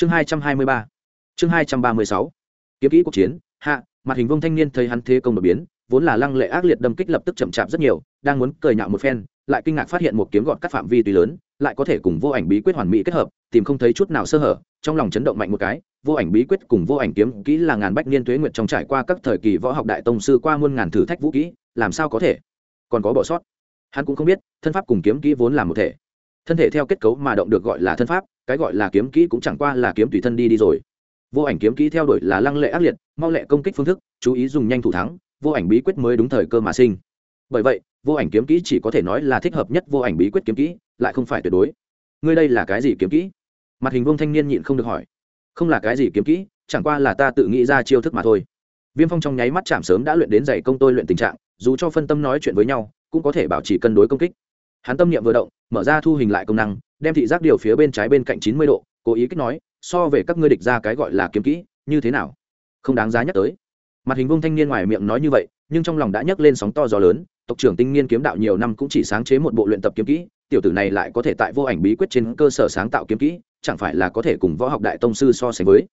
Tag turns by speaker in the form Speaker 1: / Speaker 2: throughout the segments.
Speaker 1: chương hai trăm hai mươi ba. Chương hai trăm ba mươi sáu. Kiếm kỹ cuộc chiến. Hạ mặt hình vông thanh niên thấy hắn thế công đột biến, vốn là lăng lệ ác liệt đâm kích lập tức chậm chạp rất nhiều, đang muốn cười nhạo một phen, lại kinh ngạc phát hiện một kiếm gọn các phạm vi tùy lớn, lại có thể cùng vô ảnh bí quyết hoàn mỹ kết hợp, tìm không thấy chút nào sơ hở, trong lòng chấn động mạnh một cái, vô ảnh bí quyết cùng vô ảnh kiếm kỹ là ngàn bách niên tuế nguyệt trong trải qua các thời kỳ võ học đại tông sư qua muôn ngàn thử thách vũ kỹ, làm sao có thể? Còn có bỏ sót. Hắn cũng không biết, thân pháp cùng kiếm kỹ vốn là một thể thân thể theo kết cấu mà động được gọi là thân pháp, cái gọi là kiếm kỹ cũng chẳng qua là kiếm tùy thân đi đi rồi. Vô ảnh kiếm kỹ theo đuổi là lăng lệ ác liệt, mau lẹ công kích phương thức, chú ý dùng nhanh thủ thắng, vô ảnh bí quyết mới đúng thời cơ mà sinh. Bởi vậy, vô ảnh kiếm kỹ chỉ có thể nói là thích hợp nhất vô ảnh bí quyết kiếm kỹ, lại không phải tuyệt đối. Ngươi đây là cái gì kiếm kỹ? Mặt hình vương thanh niên nhịn không được hỏi. Không là cái gì kiếm kỹ, chẳng qua là ta tự nghĩ ra chiêu thức mà thôi. Viêm phong trong nháy mắt chạm sớm đã luyện đến dày công tôi luyện tình trạng, dù cho phân tâm nói chuyện với nhau, cũng có thể bảo trì cân đối công kích hắn tâm niệm vừa động, mở ra thu hình lại công năng, đem thị giác điều phía bên trái bên cạnh chín mươi độ, cố ý kích nói, so về các ngươi địch ra cái gọi là kiếm kỹ, như thế nào? Không đáng giá nhắc tới. Mặt hình vông thanh niên ngoài miệng nói như vậy, nhưng trong lòng đã nhấc lên sóng to gió lớn, tộc trưởng tinh niên kiếm đạo nhiều năm cũng chỉ sáng chế một bộ luyện tập kiếm kỹ, tiểu tử này lại có thể tại vô ảnh bí quyết trên cơ sở sáng tạo kiếm kỹ, chẳng phải là có thể cùng võ học đại tông sư so sánh với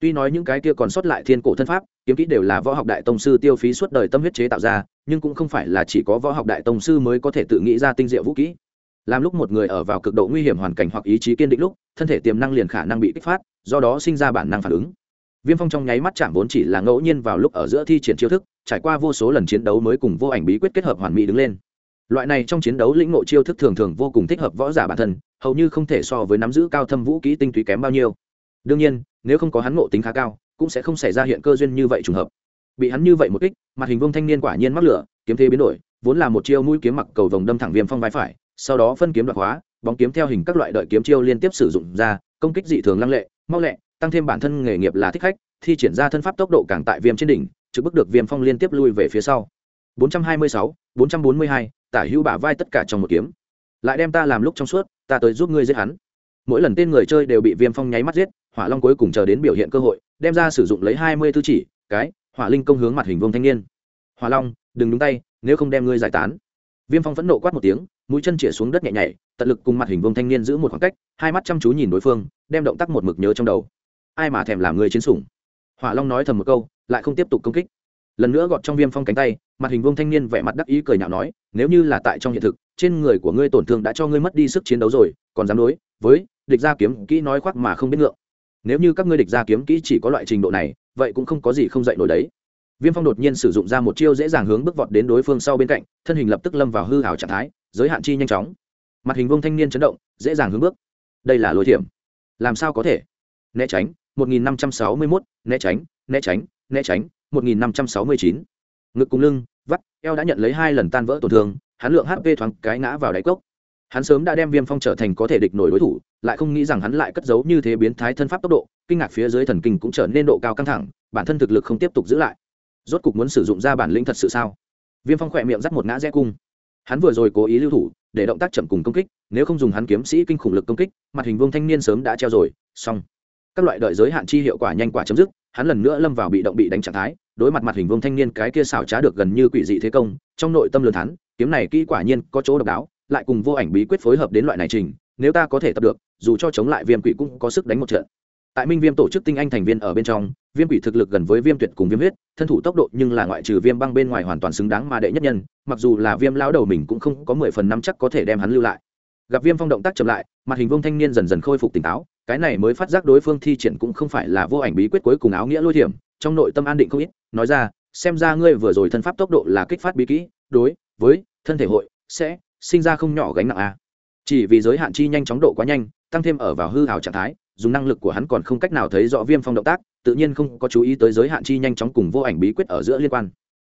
Speaker 1: tuy nói những cái kia còn sót lại thiên cổ thân pháp, kiếm kỹ đều là võ học đại tông sư tiêu phí suốt đời tâm huyết chế tạo ra, nhưng cũng không phải là chỉ có võ học đại tông sư mới có thể tự nghĩ ra tinh diệu vũ kỹ. Làm lúc một người ở vào cực độ nguy hiểm hoàn cảnh hoặc ý chí kiên định lúc, thân thể tiềm năng liền khả năng bị kích phát, do đó sinh ra bản năng phản ứng. Viêm phong trong nháy mắt chạm vốn chỉ là ngẫu nhiên vào lúc ở giữa thi triển chiêu thức, trải qua vô số lần chiến đấu mới cùng vô ảnh bí quyết kết hợp hoàn mỹ đứng lên. Loại này trong chiến đấu lĩnh ngộ chiêu thức thường thường vô cùng thích hợp võ giả bản thân, hầu như không thể so với nắm giữ cao thâm vũ kỹ tinh túy kém bao nhiêu. Đương nhiên nếu không có hắn ngộ tính khá cao cũng sẽ không xảy ra hiện cơ duyên như vậy trùng hợp. Bị hắn như vậy một kích mặt hình vương thanh niên quả nhiên mắc lửa kiếm thế biến đổi vốn là một chiêu mũi kiếm mặc cầu vòng đâm thẳng viêm phong vai phải sau đó phân kiếm đoạt hóa bóng kiếm theo hình các loại đợi kiếm chiêu liên tiếp sử dụng ra công kích dị thường lăng lệ mau lẹ tăng thêm bản thân nghề nghiệp là thích khách thi triển ra thân pháp tốc độ càng tại viêm trên đỉnh trực bức được viêm phong liên tiếp lui về phía sau. 426, 442, tả hữu bả vai tất cả trong một kiếm. Lại đem ta làm lúc trong suốt ta tới giúp ngươi giết hắn mỗi lần tên người chơi đều bị viêm phong nháy mắt giết, hỏa long cuối cùng chờ đến biểu hiện cơ hội, đem ra sử dụng lấy hai mươi tư chỉ, cái, hỏa linh công hướng mặt hình vương thanh niên. Hỏa long, đừng đúng tay, nếu không đem ngươi giải tán. Viêm phong phẫn nộ quát một tiếng, mũi chân chĩa xuống đất nhẹ nhảy, tận lực cùng mặt hình vương thanh niên giữ một khoảng cách, hai mắt chăm chú nhìn đối phương, đem động tác một mực nhớ trong đầu. Ai mà thèm làm người chiến sủng? Hỏa long nói thầm một câu, lại không tiếp tục công kích. Lần nữa gọt trong viêm phong cánh tay, mặt hình vương thanh niên vẻ mặt đắc ý cười nhạo nói, nếu như là tại trong hiện thực, trên người của ngươi tổn thương đã cho ngươi mất đi sức chiến đấu rồi, còn dám đối với địch gia kiếm kỹ nói khoác mà không biết ngượng. Nếu như các ngươi địch gia kiếm kỹ chỉ có loại trình độ này vậy cũng không có gì không dạy nổi đấy. Viêm phong đột nhiên sử dụng ra một chiêu dễ dàng hướng bước vọt đến đối phương sau bên cạnh thân hình lập tức lâm vào hư hào trạng thái giới hạn chi nhanh chóng. Mặt hình vương thanh niên chấn động dễ dàng hướng bước. Đây là lối thiểm. Làm sao có thể? Né tránh 1561, né tránh né tránh né tránh 1569. ngực cùng lưng vắt eo đã nhận lấy hai lần tan vỡ tổn thương hắn lượng hp thoáng cái ngã vào đáy cốc hắn sớm đã đem viêm phong trở thành có thể địch nổi đối thủ, lại không nghĩ rằng hắn lại cất giấu như thế biến thái thân pháp tốc độ, kinh ngạc phía dưới thần kinh cũng trở nên độ cao căng thẳng, bản thân thực lực không tiếp tục giữ lại. Rốt cục muốn sử dụng ra bản lĩnh thật sự sao? Viêm phong khỏe miệng dắt một ngã rẽ cung. Hắn vừa rồi cố ý lưu thủ, để động tác chậm cùng công kích, nếu không dùng hắn kiếm sĩ kinh khủng lực công kích, mặt hình vương thanh niên sớm đã treo rồi, xong. Các loại đợi giới hạn chi hiệu quả nhanh quả chấm dứt, hắn lần nữa lâm vào bị động bị đánh trạng thái, đối mặt mặt hình vương thanh niên cái kia xảo trá được gần như quỷ dị thế công, trong nội tâm lớn thắn kiếm này kỹ quả nhiên có chỗ độc đáo lại cùng vô ảnh bí quyết phối hợp đến loại này trình, nếu ta có thể tập được, dù cho chống lại viêm quỷ cũng có sức đánh một trận. Tại minh viêm tổ chức tinh anh thành viên ở bên trong, viêm quỷ thực lực gần với viêm tuyệt cùng viêm huyết, thân thủ tốc độ nhưng là ngoại trừ viêm băng bên ngoài hoàn toàn xứng đáng mà đệ nhất nhân, mặc dù là viêm lao đầu mình cũng không có mười phần năm chắc có thể đem hắn lưu lại. Gặp viêm phong động tác chậm lại, mặt hình vương thanh niên dần dần khôi phục tỉnh táo, cái này mới phát giác đối phương thi triển cũng không phải là vô ảnh bí quyết cuối cùng áo nghĩa lôi thiểm, trong nội tâm an định không ít, nói ra, xem ra ngươi vừa rồi thân pháp tốc độ là kích phát bí kỹ, đối, với thân thể hội sẽ sinh ra không nhỏ gánh nặng a. À. chỉ vì giới hạn chi nhanh chóng độ quá nhanh, tăng thêm ở vào hư hào trạng thái, dùng năng lực của hắn còn không cách nào thấy rõ viêm phong động tác, tự nhiên không có chú ý tới giới hạn chi nhanh chóng cùng vô ảnh bí quyết ở giữa liên quan.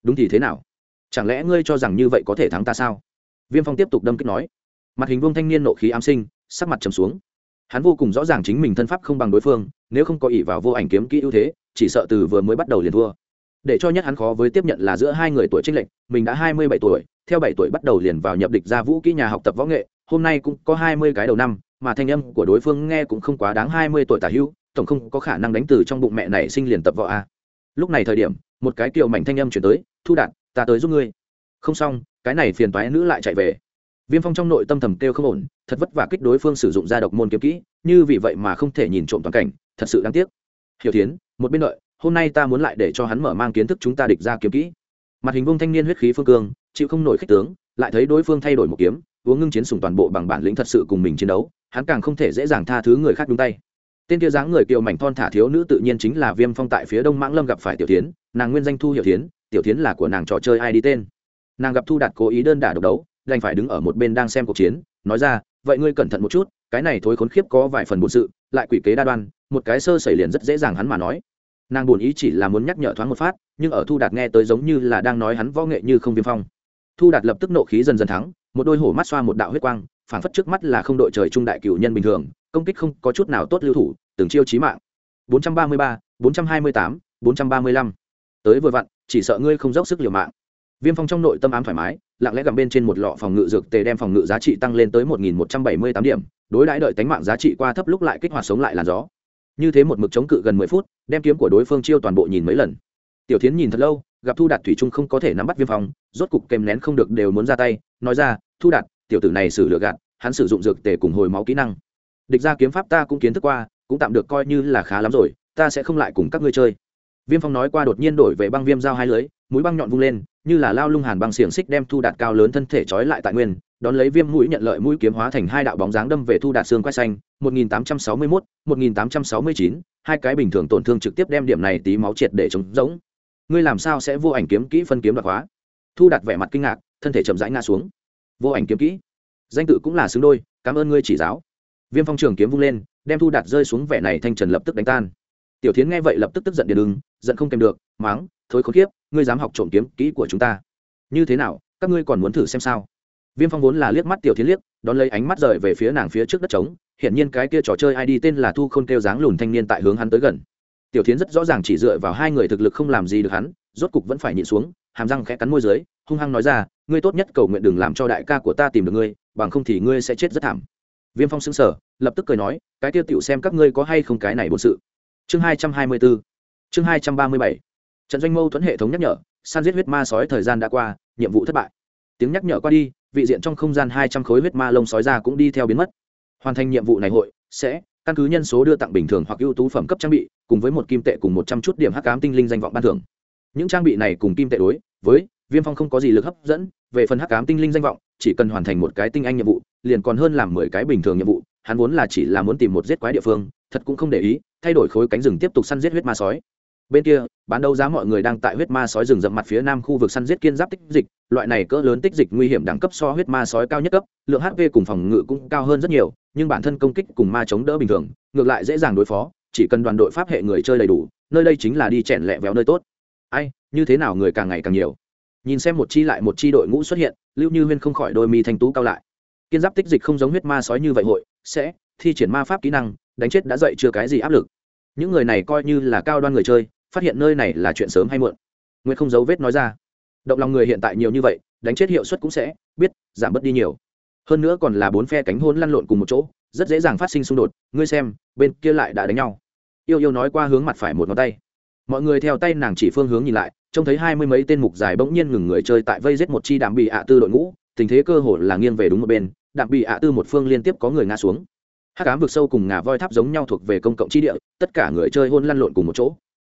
Speaker 1: Đúng thì thế nào? Chẳng lẽ ngươi cho rằng như vậy có thể thắng ta sao? Viêm phong tiếp tục đâm kích nói. Mặt hình vương thanh niên nộ khí ám sinh, sắc mặt trầm xuống. Hắn vô cùng rõ ràng chính mình thân pháp không bằng đối phương, nếu không có ỷ vào vô ảnh kiếm kỹ ưu thế, chỉ sợ từ vừa mới bắt đầu liền thua. Để cho nhất hắn khó với tiếp nhận là giữa hai người tuổi trinh lệnh mình đã hai mươi bảy tuổi theo bảy tuổi bắt đầu liền vào nhập địch ra vũ kỹ nhà học tập võ nghệ, hôm nay cũng có hai mươi cái đầu năm, mà thanh âm của đối phương nghe cũng không quá đáng hai mươi tuổi tả hữu, tổng không có khả năng đánh từ trong bụng mẹ này sinh liền tập võ a. Lúc này thời điểm, một cái kiều mảnh thanh âm chuyển tới, thu đạt, ta tới giúp ngươi. Không xong, cái này phiền toái nữ lại chạy về. Viêm phong trong nội tâm thầm kêu không ổn, thật vất vả kích đối phương sử dụng ra độc môn kiếm kỹ, như vì vậy mà không thể nhìn trộm toàn cảnh, thật sự đáng tiếc. Hiểu tiến một bên đợi, hôm nay ta muốn lại để cho hắn mở mang kiến thức chúng ta địch ra kiếm kỹ mặt hình vông thanh niên huyết khí phương cương, chịu không nổi khích tướng, lại thấy đối phương thay đổi một kiếm, uống ngưng chiến sùng toàn bộ bằng bản lĩnh thật sự cùng mình chiến đấu, hắn càng không thể dễ dàng tha thứ người khác đúng tay. Tên kia dáng người kiều mảnh thon thả thiếu nữ tự nhiên chính là viêm phong tại phía đông mãng lâm gặp phải tiểu tiến nàng nguyên danh thu hiểu tiến tiểu tiến là của nàng trò chơi ai đi tên. Nàng gặp thu đạt cố ý đơn đả độc đấu, đành phải đứng ở một bên đang xem cuộc chiến, nói ra, vậy ngươi cẩn thận một chút, cái này thối khốn khiếp có vài phần bổn sự, lại quỷ kế đa đoan, một cái sơ xảy liền rất dễ dàng hắn mà nói. Nàng buồn ý chỉ là muốn nhắc nhở thoáng một phát nhưng ở thu đạt nghe tới giống như là đang nói hắn võ nghệ như không viêm phong. Thu đạt lập tức nộ khí dần dần thắng một đôi hổ mắt xoa một đạo huyết quang phản phất trước mắt là không đội trời trung đại cửu nhân bình thường công kích không có chút nào tốt lưu thủ từng chiêu chí mạng. 433, 428, 435. tới vừa vặn chỉ sợ ngươi không dốc sức liều mạng. Viêm phong trong nội tâm ám thoải mái lặng lẽ gầm bên trên một lọ phòng ngự dược tề đem phòng ngự giá trị tăng lên tới 1178 điểm đối đãi đợi tánh mạng giá trị qua thấp lúc lại kích hoạt sống lại làn gió. Như thế một mực chống cự gần mười phút đem kiếm của đối phương chiêu toàn bộ nhìn mấy lần tiểu tiến nhìn thật lâu gặp thu đạt thủy trung không có thể nắm bắt viêm phong rốt cục kèm nén không được đều muốn ra tay nói ra thu đạt tiểu tử này xử lựa gạt hắn sử dụng dược tề cùng hồi máu kỹ năng. Địch ra kiếm pháp ta cũng kiến thức qua cũng tạm được coi như là khá lắm rồi ta sẽ không lại cùng các ngươi chơi. Viêm phong nói qua đột nhiên đổi về băng viêm dao hai lưới mũi băng nhọn vung lên như là lao lung hàn băng xiềng xích đem thu đạt cao lớn thân thể trói lại tại nguyên đón lấy viêm mũi nhận lợi mũi kiếm hóa thành hai đạo bóng dáng đâm về thu đạt xương quay xanh 1861, 1869, hai cái bình thường tổn thương trực tiếp đem điểm này tí máu triệt để chống giống ngươi làm sao sẽ vô ảnh kiếm kỹ phân kiếm đoạt hóa? Thu đạt vẻ mặt kinh ngạc, thân thể chậm rãi ngã xuống. Vô ảnh kiếm kỹ. Danh tự cũng là xứng đôi, cảm ơn ngươi chỉ giáo. Viêm phong trường kiếm vung lên, đem thu đạt rơi xuống vẻ này thanh trần lập tức đánh tan. Tiểu thiến nghe vậy lập tức tức giận điện đứng giận không kèm được máng thối khốn kiếp, ngươi dám học trộm kiếm kỹ của chúng ta. Như thế nào, các ngươi còn muốn thử xem sao? Viêm phong vốn là liếc mắt tiểu thiến liếc, đón lấy ánh mắt rời về phía nàng phía trước đất trống hiện nhiên cái kia trò chơi ai đi tên là thu khôn kêu dáng lùn thanh niên tại hướng hắn tới gần tiểu thiến rất rõ ràng chỉ dựa vào hai người thực lực không làm gì được hắn, rốt cục vẫn phải nhịn xuống, hàm răng khẽ cắn môi dưới, hung hăng nói ra, ngươi tốt nhất cầu nguyện đừng làm cho đại ca của ta tìm được ngươi, bằng không thì ngươi sẽ chết rất thảm. Viêm phong xứng sở lập tức cười nói, cái tiêu tiểu xem các ngươi có hay không cái này bổn sự. Chương hai trăm hai mươi bốn chương hai trăm ba mươi bảy. Trận doanh mâu thuẫn hệ thống nhắc nhở, san giết huyết ma sói thời gian đã qua, nhiệm vụ thất bại. Tiếng nhắc nhở qua đi, vị diện trong không gian hai trăm khối huyết ma lông sói ra cũng đi theo biến mất. Hoàn thành nhiệm vụ này hội sẽ căn cứ nhân số đưa tặng bình thường hoặc ưu tú phẩm cấp trang bị, cùng với một kim tệ cùng một trăm chút điểm hắc cám tinh linh danh vọng ban thưởng. Những trang bị này cùng kim tệ đối với viêm phong không có gì lực hấp dẫn, về phần hắc cám tinh linh danh vọng, chỉ cần hoàn thành một cái tinh anh nhiệm vụ, liền còn hơn làm mười cái bình thường nhiệm vụ, hắn vốn là chỉ là muốn tìm một giết quái địa phương, thật cũng không để ý, thay đổi khối cánh rừng tiếp tục săn giết huyết ma sói bên kia, bán đấu giá mọi người đang tại huyết ma sói rừng rậm mặt phía nam khu vực săn giết kiên giáp tích dịch, loại này cỡ lớn tích dịch nguy hiểm đẳng cấp so huyết ma sói cao nhất cấp, lượng hp cùng phòng ngự cũng cao hơn rất nhiều, nhưng bản thân công kích cùng ma chống đỡ bình thường, ngược lại dễ dàng đối phó, chỉ cần đoàn đội pháp hệ người chơi đầy đủ, nơi đây chính là đi chèn lẹ véo nơi tốt. Ai, như thế nào người càng ngày càng nhiều? Nhìn xem một chi lại một chi đội ngũ xuất hiện, lưu như huyên không khỏi đôi mi thanh tú cao lại. Kiên giáp tích dịch không giống huyết ma sói như vậy hội, sẽ thi triển ma pháp kỹ năng, đánh chết đã dậy chưa cái gì áp lực. Những người này coi như là cao đoan người chơi phát hiện nơi này là chuyện sớm hay muộn. Nguyệt không giấu vết nói ra. Động lòng người hiện tại nhiều như vậy, đánh chết hiệu suất cũng sẽ biết, giảm bớt đi nhiều. Hơn nữa còn là bốn phe cánh hôn lăn lộn cùng một chỗ, rất dễ dàng phát sinh xung đột. Ngươi xem, bên kia lại đã đánh nhau. Yêu yêu nói qua hướng mặt phải một ngón tay. Mọi người theo tay nàng chỉ phương hướng nhìn lại, trông thấy hai mươi mấy tên mục dài bỗng nhiên ngừng người chơi tại vây giết một chi đạm bị ạ tư đội ngũ, tình thế cơ hội là nghiêng về đúng một bên, đạm bị ạ tư một phương liên tiếp có người ngã xuống. Hát cám vực sâu cùng ngà voi tháp giống nhau thuộc về công cộng chi địa, tất cả người chơi hôn lăn lộn cùng một chỗ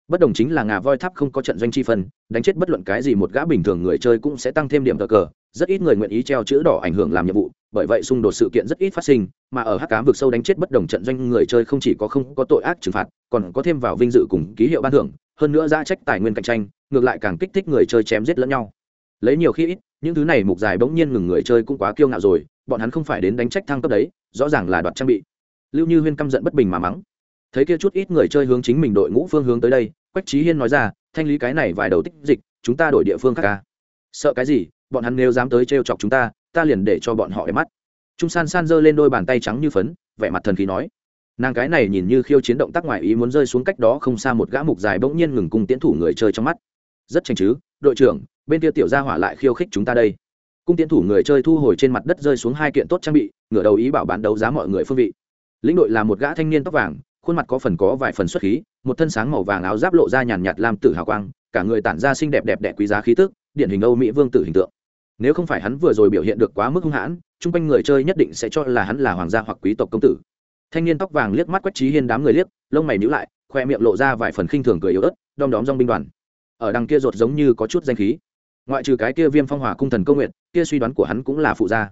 Speaker 1: bất đồng chính là ngà voi tháp không có trận doanh chi phân, đánh chết bất luận cái gì một gã bình thường người chơi cũng sẽ tăng thêm điểm cờ cờ. Rất ít người nguyện ý treo chữ đỏ ảnh hưởng làm nhiệm vụ, bởi vậy xung đột sự kiện rất ít phát sinh, mà ở hắc cám vực sâu đánh chết bất đồng trận doanh người chơi không chỉ có không có tội ác trừng phạt, còn có thêm vào vinh dự cùng ký hiệu ban thưởng, hơn nữa ra trách tài nguyên cạnh tranh, ngược lại càng kích thích người chơi chém giết lẫn nhau. Lấy nhiều khi ít, những thứ này mục dài bỗng nhiên ngừng người chơi cũng quá kiêu ngạo rồi, bọn hắn không phải đến đánh trách thăng cấp đấy, rõ ràng là đoạt trang bị. Lưu như huyên căm giận bất bình mà mắng thấy kia chút ít người chơi hướng chính mình đội ngũ phương hướng tới đây, quách trí hiên nói ra, thanh lý cái này vài đầu tích dịch, chúng ta đổi địa phương khác ca sợ cái gì, bọn hắn nếu dám tới trêu chọc chúng ta ta liền để cho bọn họ để mắt. Trung san san giơ lên đôi bàn tay trắng như phấn, vẻ mặt thần khí nói, nàng cái này nhìn như khiêu chiến động tác ngoài ý muốn rơi xuống cách đó không xa một gã mục dài bỗng nhiên ngừng cung tiến thủ người chơi trong mắt. Rất tranh chứ, đội trưởng, bên kia tiểu gia hỏa lại khiêu khích chúng ta đây. Cung tiến thủ người chơi thu hồi trên mặt đất rơi xuống hai kiện tốt trang bị, ngửa đầu ý bảo bán đấu giá mọi người phương vị. Lĩnh đội là một gã thanh niên tóc vàng khuôn mặt có phần có vài phần xuất khí, một thân sáng màu vàng áo giáp lộ ra nhàn nhạt lam tử hào quang, cả người tản ra xinh đẹp đẹp đẽ quý giá khí tức, điển hình âu mỹ vương tử hình tượng. Nếu không phải hắn vừa rồi biểu hiện được quá mức hung hãn, chung quanh người chơi nhất định sẽ cho là hắn là hoàng gia hoặc quý tộc công tử. Thanh niên tóc vàng liếc mắt quách trí hiên đám người liếc, lông mày nhíu lại, khoe miệng lộ ra vài phần khinh thường cười yếu ớt, đom đóm dong binh đoàn. Ở đằng kia rột giống như có chút danh khí. Ngoại trừ cái kia viêm phong hỏa cung thần công nguyện kia suy đoán của hắn cũng là phụ gia.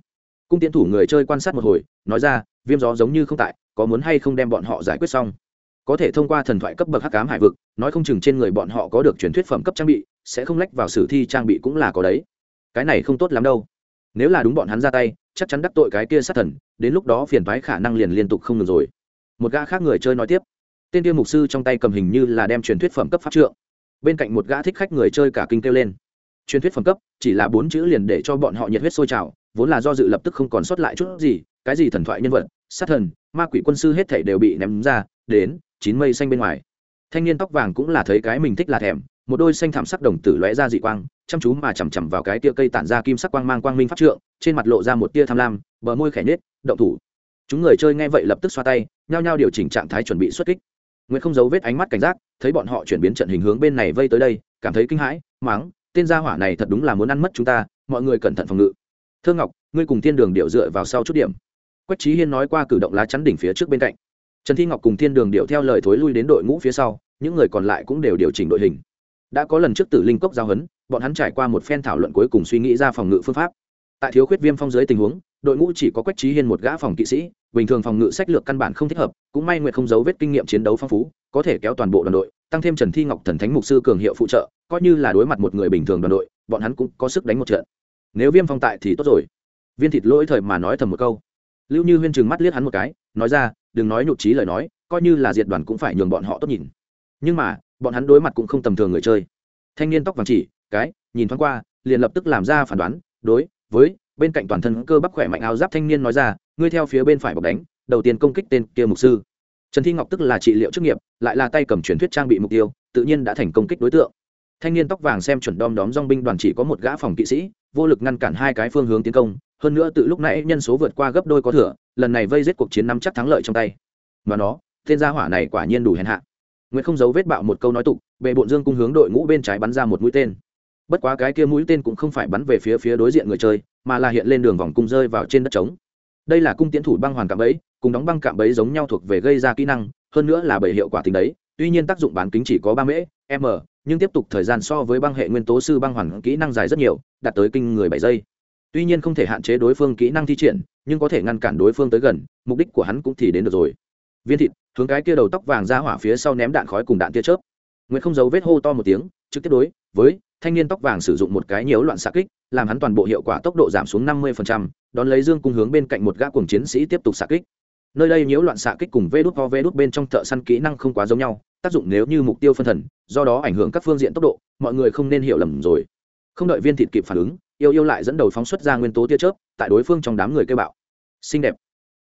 Speaker 1: Cung tiến thủ người chơi quan sát một hồi, nói ra, viêm gió giống như không tại có muốn hay không đem bọn họ giải quyết xong. Có thể thông qua thần thoại cấp bậc hắc cám hải vực, nói không chừng trên người bọn họ có được truyền thuyết phẩm cấp trang bị, sẽ không lách vào sử thi trang bị cũng là có đấy. Cái này không tốt lắm đâu. Nếu là đúng bọn hắn ra tay, chắc chắn đắc tội cái kia sát thần, đến lúc đó phiền thoái khả năng liền liên tục không ngừng rồi. Một gã khác người chơi nói tiếp. Tên kia mục sư trong tay cầm hình như là đem truyền thuyết phẩm cấp pháp trượng. Bên cạnh một gã thích khách người chơi cả kinh kêu lên. Truyền thuyết phẩm cấp, chỉ là bốn chữ liền để cho bọn họ nhiệt huyết sôi trào vốn là do dự lập tức không còn sót lại chút gì, cái gì thần thoại nhân vật, sát thần, ma quỷ quân sư hết thảy đều bị ném ra, đến chín mây xanh bên ngoài. Thanh niên tóc vàng cũng là thấy cái mình thích là thèm, một đôi xanh thảm sắc đồng tử lóe ra dị quang, chăm chú mà chằm chằm vào cái tia cây tản ra kim sắc quang mang quang minh pháp trượng, trên mặt lộ ra một tia tham lam, bờ môi khẽ nết động thủ. Chúng người chơi nghe vậy lập tức xoa tay, nhao nhao điều chỉnh trạng thái chuẩn bị xuất kích. Nguyễn không giấu vết ánh mắt cảnh giác, thấy bọn họ chuyển biến trận hình hướng bên này vây tới đây, cảm thấy kinh hãi máng tên gia hỏa này thật đúng là muốn ăn mất chúng ta, mọi người cẩn thận phòng ngự thương ngọc, ngươi cùng thiên đường điệu dựa vào sau chút điểm. Quách trí hiên nói qua cử động lá chắn đỉnh phía trước bên cạnh. Trần thi ngọc cùng thiên đường điệu theo lời thối lui đến đội ngũ phía sau, những người còn lại cũng đều điều chỉnh đội hình. Đã có lần trước tử linh cốc giao hấn, bọn hắn trải qua một phen thảo luận cuối cùng suy nghĩ ra phòng ngự phương pháp. Tại thiếu khuyết viêm phong dưới tình huống, đội ngũ chỉ có quách trí hiên một gã phòng kỵ sĩ, bình thường phòng ngự sách lược căn bản không thích hợp, cũng may nguyệt không giấu vết kinh nghiệm chiến đấu phong phú, có thể kéo toàn bộ đoàn đội, tăng thêm trần thi ngọc thần thánh mục sư cường hiệu phụ trợ, coi như là đối mặt một người bình thường đoàn đội, bọn hắn cũng có sức đánh một trận nếu viêm phong tại thì tốt rồi. Viên thịt lỗi thời mà nói thầm một câu. Lưu như huyên trừng mắt liếc hắn một cái, nói ra, đừng nói nhụt trí lời nói, coi như là diệt đoàn cũng phải nhường bọn họ tốt nhìn. Nhưng mà, bọn hắn đối mặt cũng không tầm thường người chơi. Thanh niên tóc vàng chỉ, cái, nhìn thoáng qua, liền lập tức làm ra phản đoán, đối với bên cạnh toàn thân cơ bắp khỏe mạnh áo giáp thanh niên nói ra, ngươi theo phía bên phải bọc đánh, đầu tiên công kích tên kia mục sư. Trần thi ngọc tức là trị liệu chức nghiệp, lại là tay cầm truyền thuyết trang bị mục tiêu, tự nhiên đã thành công kích đối tượng thanh niên tóc vàng xem chuẩn đom đóm dong binh đoàn chỉ có một gã phòng kỵ sĩ, vô lực ngăn cản hai cái phương hướng tiến công, hơn nữa từ lúc nãy nhân số vượt qua gấp đôi có thừa, lần này vây giết cuộc chiến nắm chắc thắng lợi trong tay. Và nó, tên gia hỏa này quả nhiên đủ hèn hạ. Nguyễn không giấu vết bạo một câu nói tục, bệ bộn dương cung hướng đội ngũ bên trái bắn ra một mũi tên. Bất quá cái kia mũi tên cũng không phải bắn về phía phía đối diện người chơi, mà là hiện lên đường vòng cung rơi vào trên đất trống. Đây là cung tiến thủ băng hoàn cạm bẫy, cùng đóng băng cạm bẫy giống nhau thuộc về gây ra kỹ năng, hơn nữa là bởi hiệu quả tính đấy, tuy nhiên tác dụng bán kính chỉ có ba mễ, m nhưng tiếp tục thời gian so với băng hệ nguyên tố sư băng hoàn kỹ năng dài rất nhiều, đạt tới kinh người bảy giây. Tuy nhiên không thể hạn chế đối phương kỹ năng thi triển, nhưng có thể ngăn cản đối phương tới gần, mục đích của hắn cũng thì đến được rồi. Viên thịt, hướng cái kia đầu tóc vàng ra hỏa phía sau ném đạn khói cùng đạn tia chớp. Nguyễn không giấu vết hô to một tiếng, trực tiếp đối với thanh niên tóc vàng sử dụng một cái nhiễu loạn xạ kích, làm hắn toàn bộ hiệu quả tốc độ giảm xuống năm mươi đón lấy dương cung hướng bên cạnh một gã cuồng chiến sĩ tiếp tục xạ kích. Nơi đây nhiễu loạn xạ kích cùng vê đút ho vê đút bên trong thợ săn kỹ năng không quá giống nhau tác dụng nếu như mục tiêu phân thần, do đó ảnh hưởng các phương diện tốc độ, mọi người không nên hiểu lầm rồi. Không đợi viên thịt kịp phản ứng, yêu yêu lại dẫn đầu phóng xuất ra nguyên tố tia chớp, tại đối phương trong đám người kêu bạo. Xinh đẹp.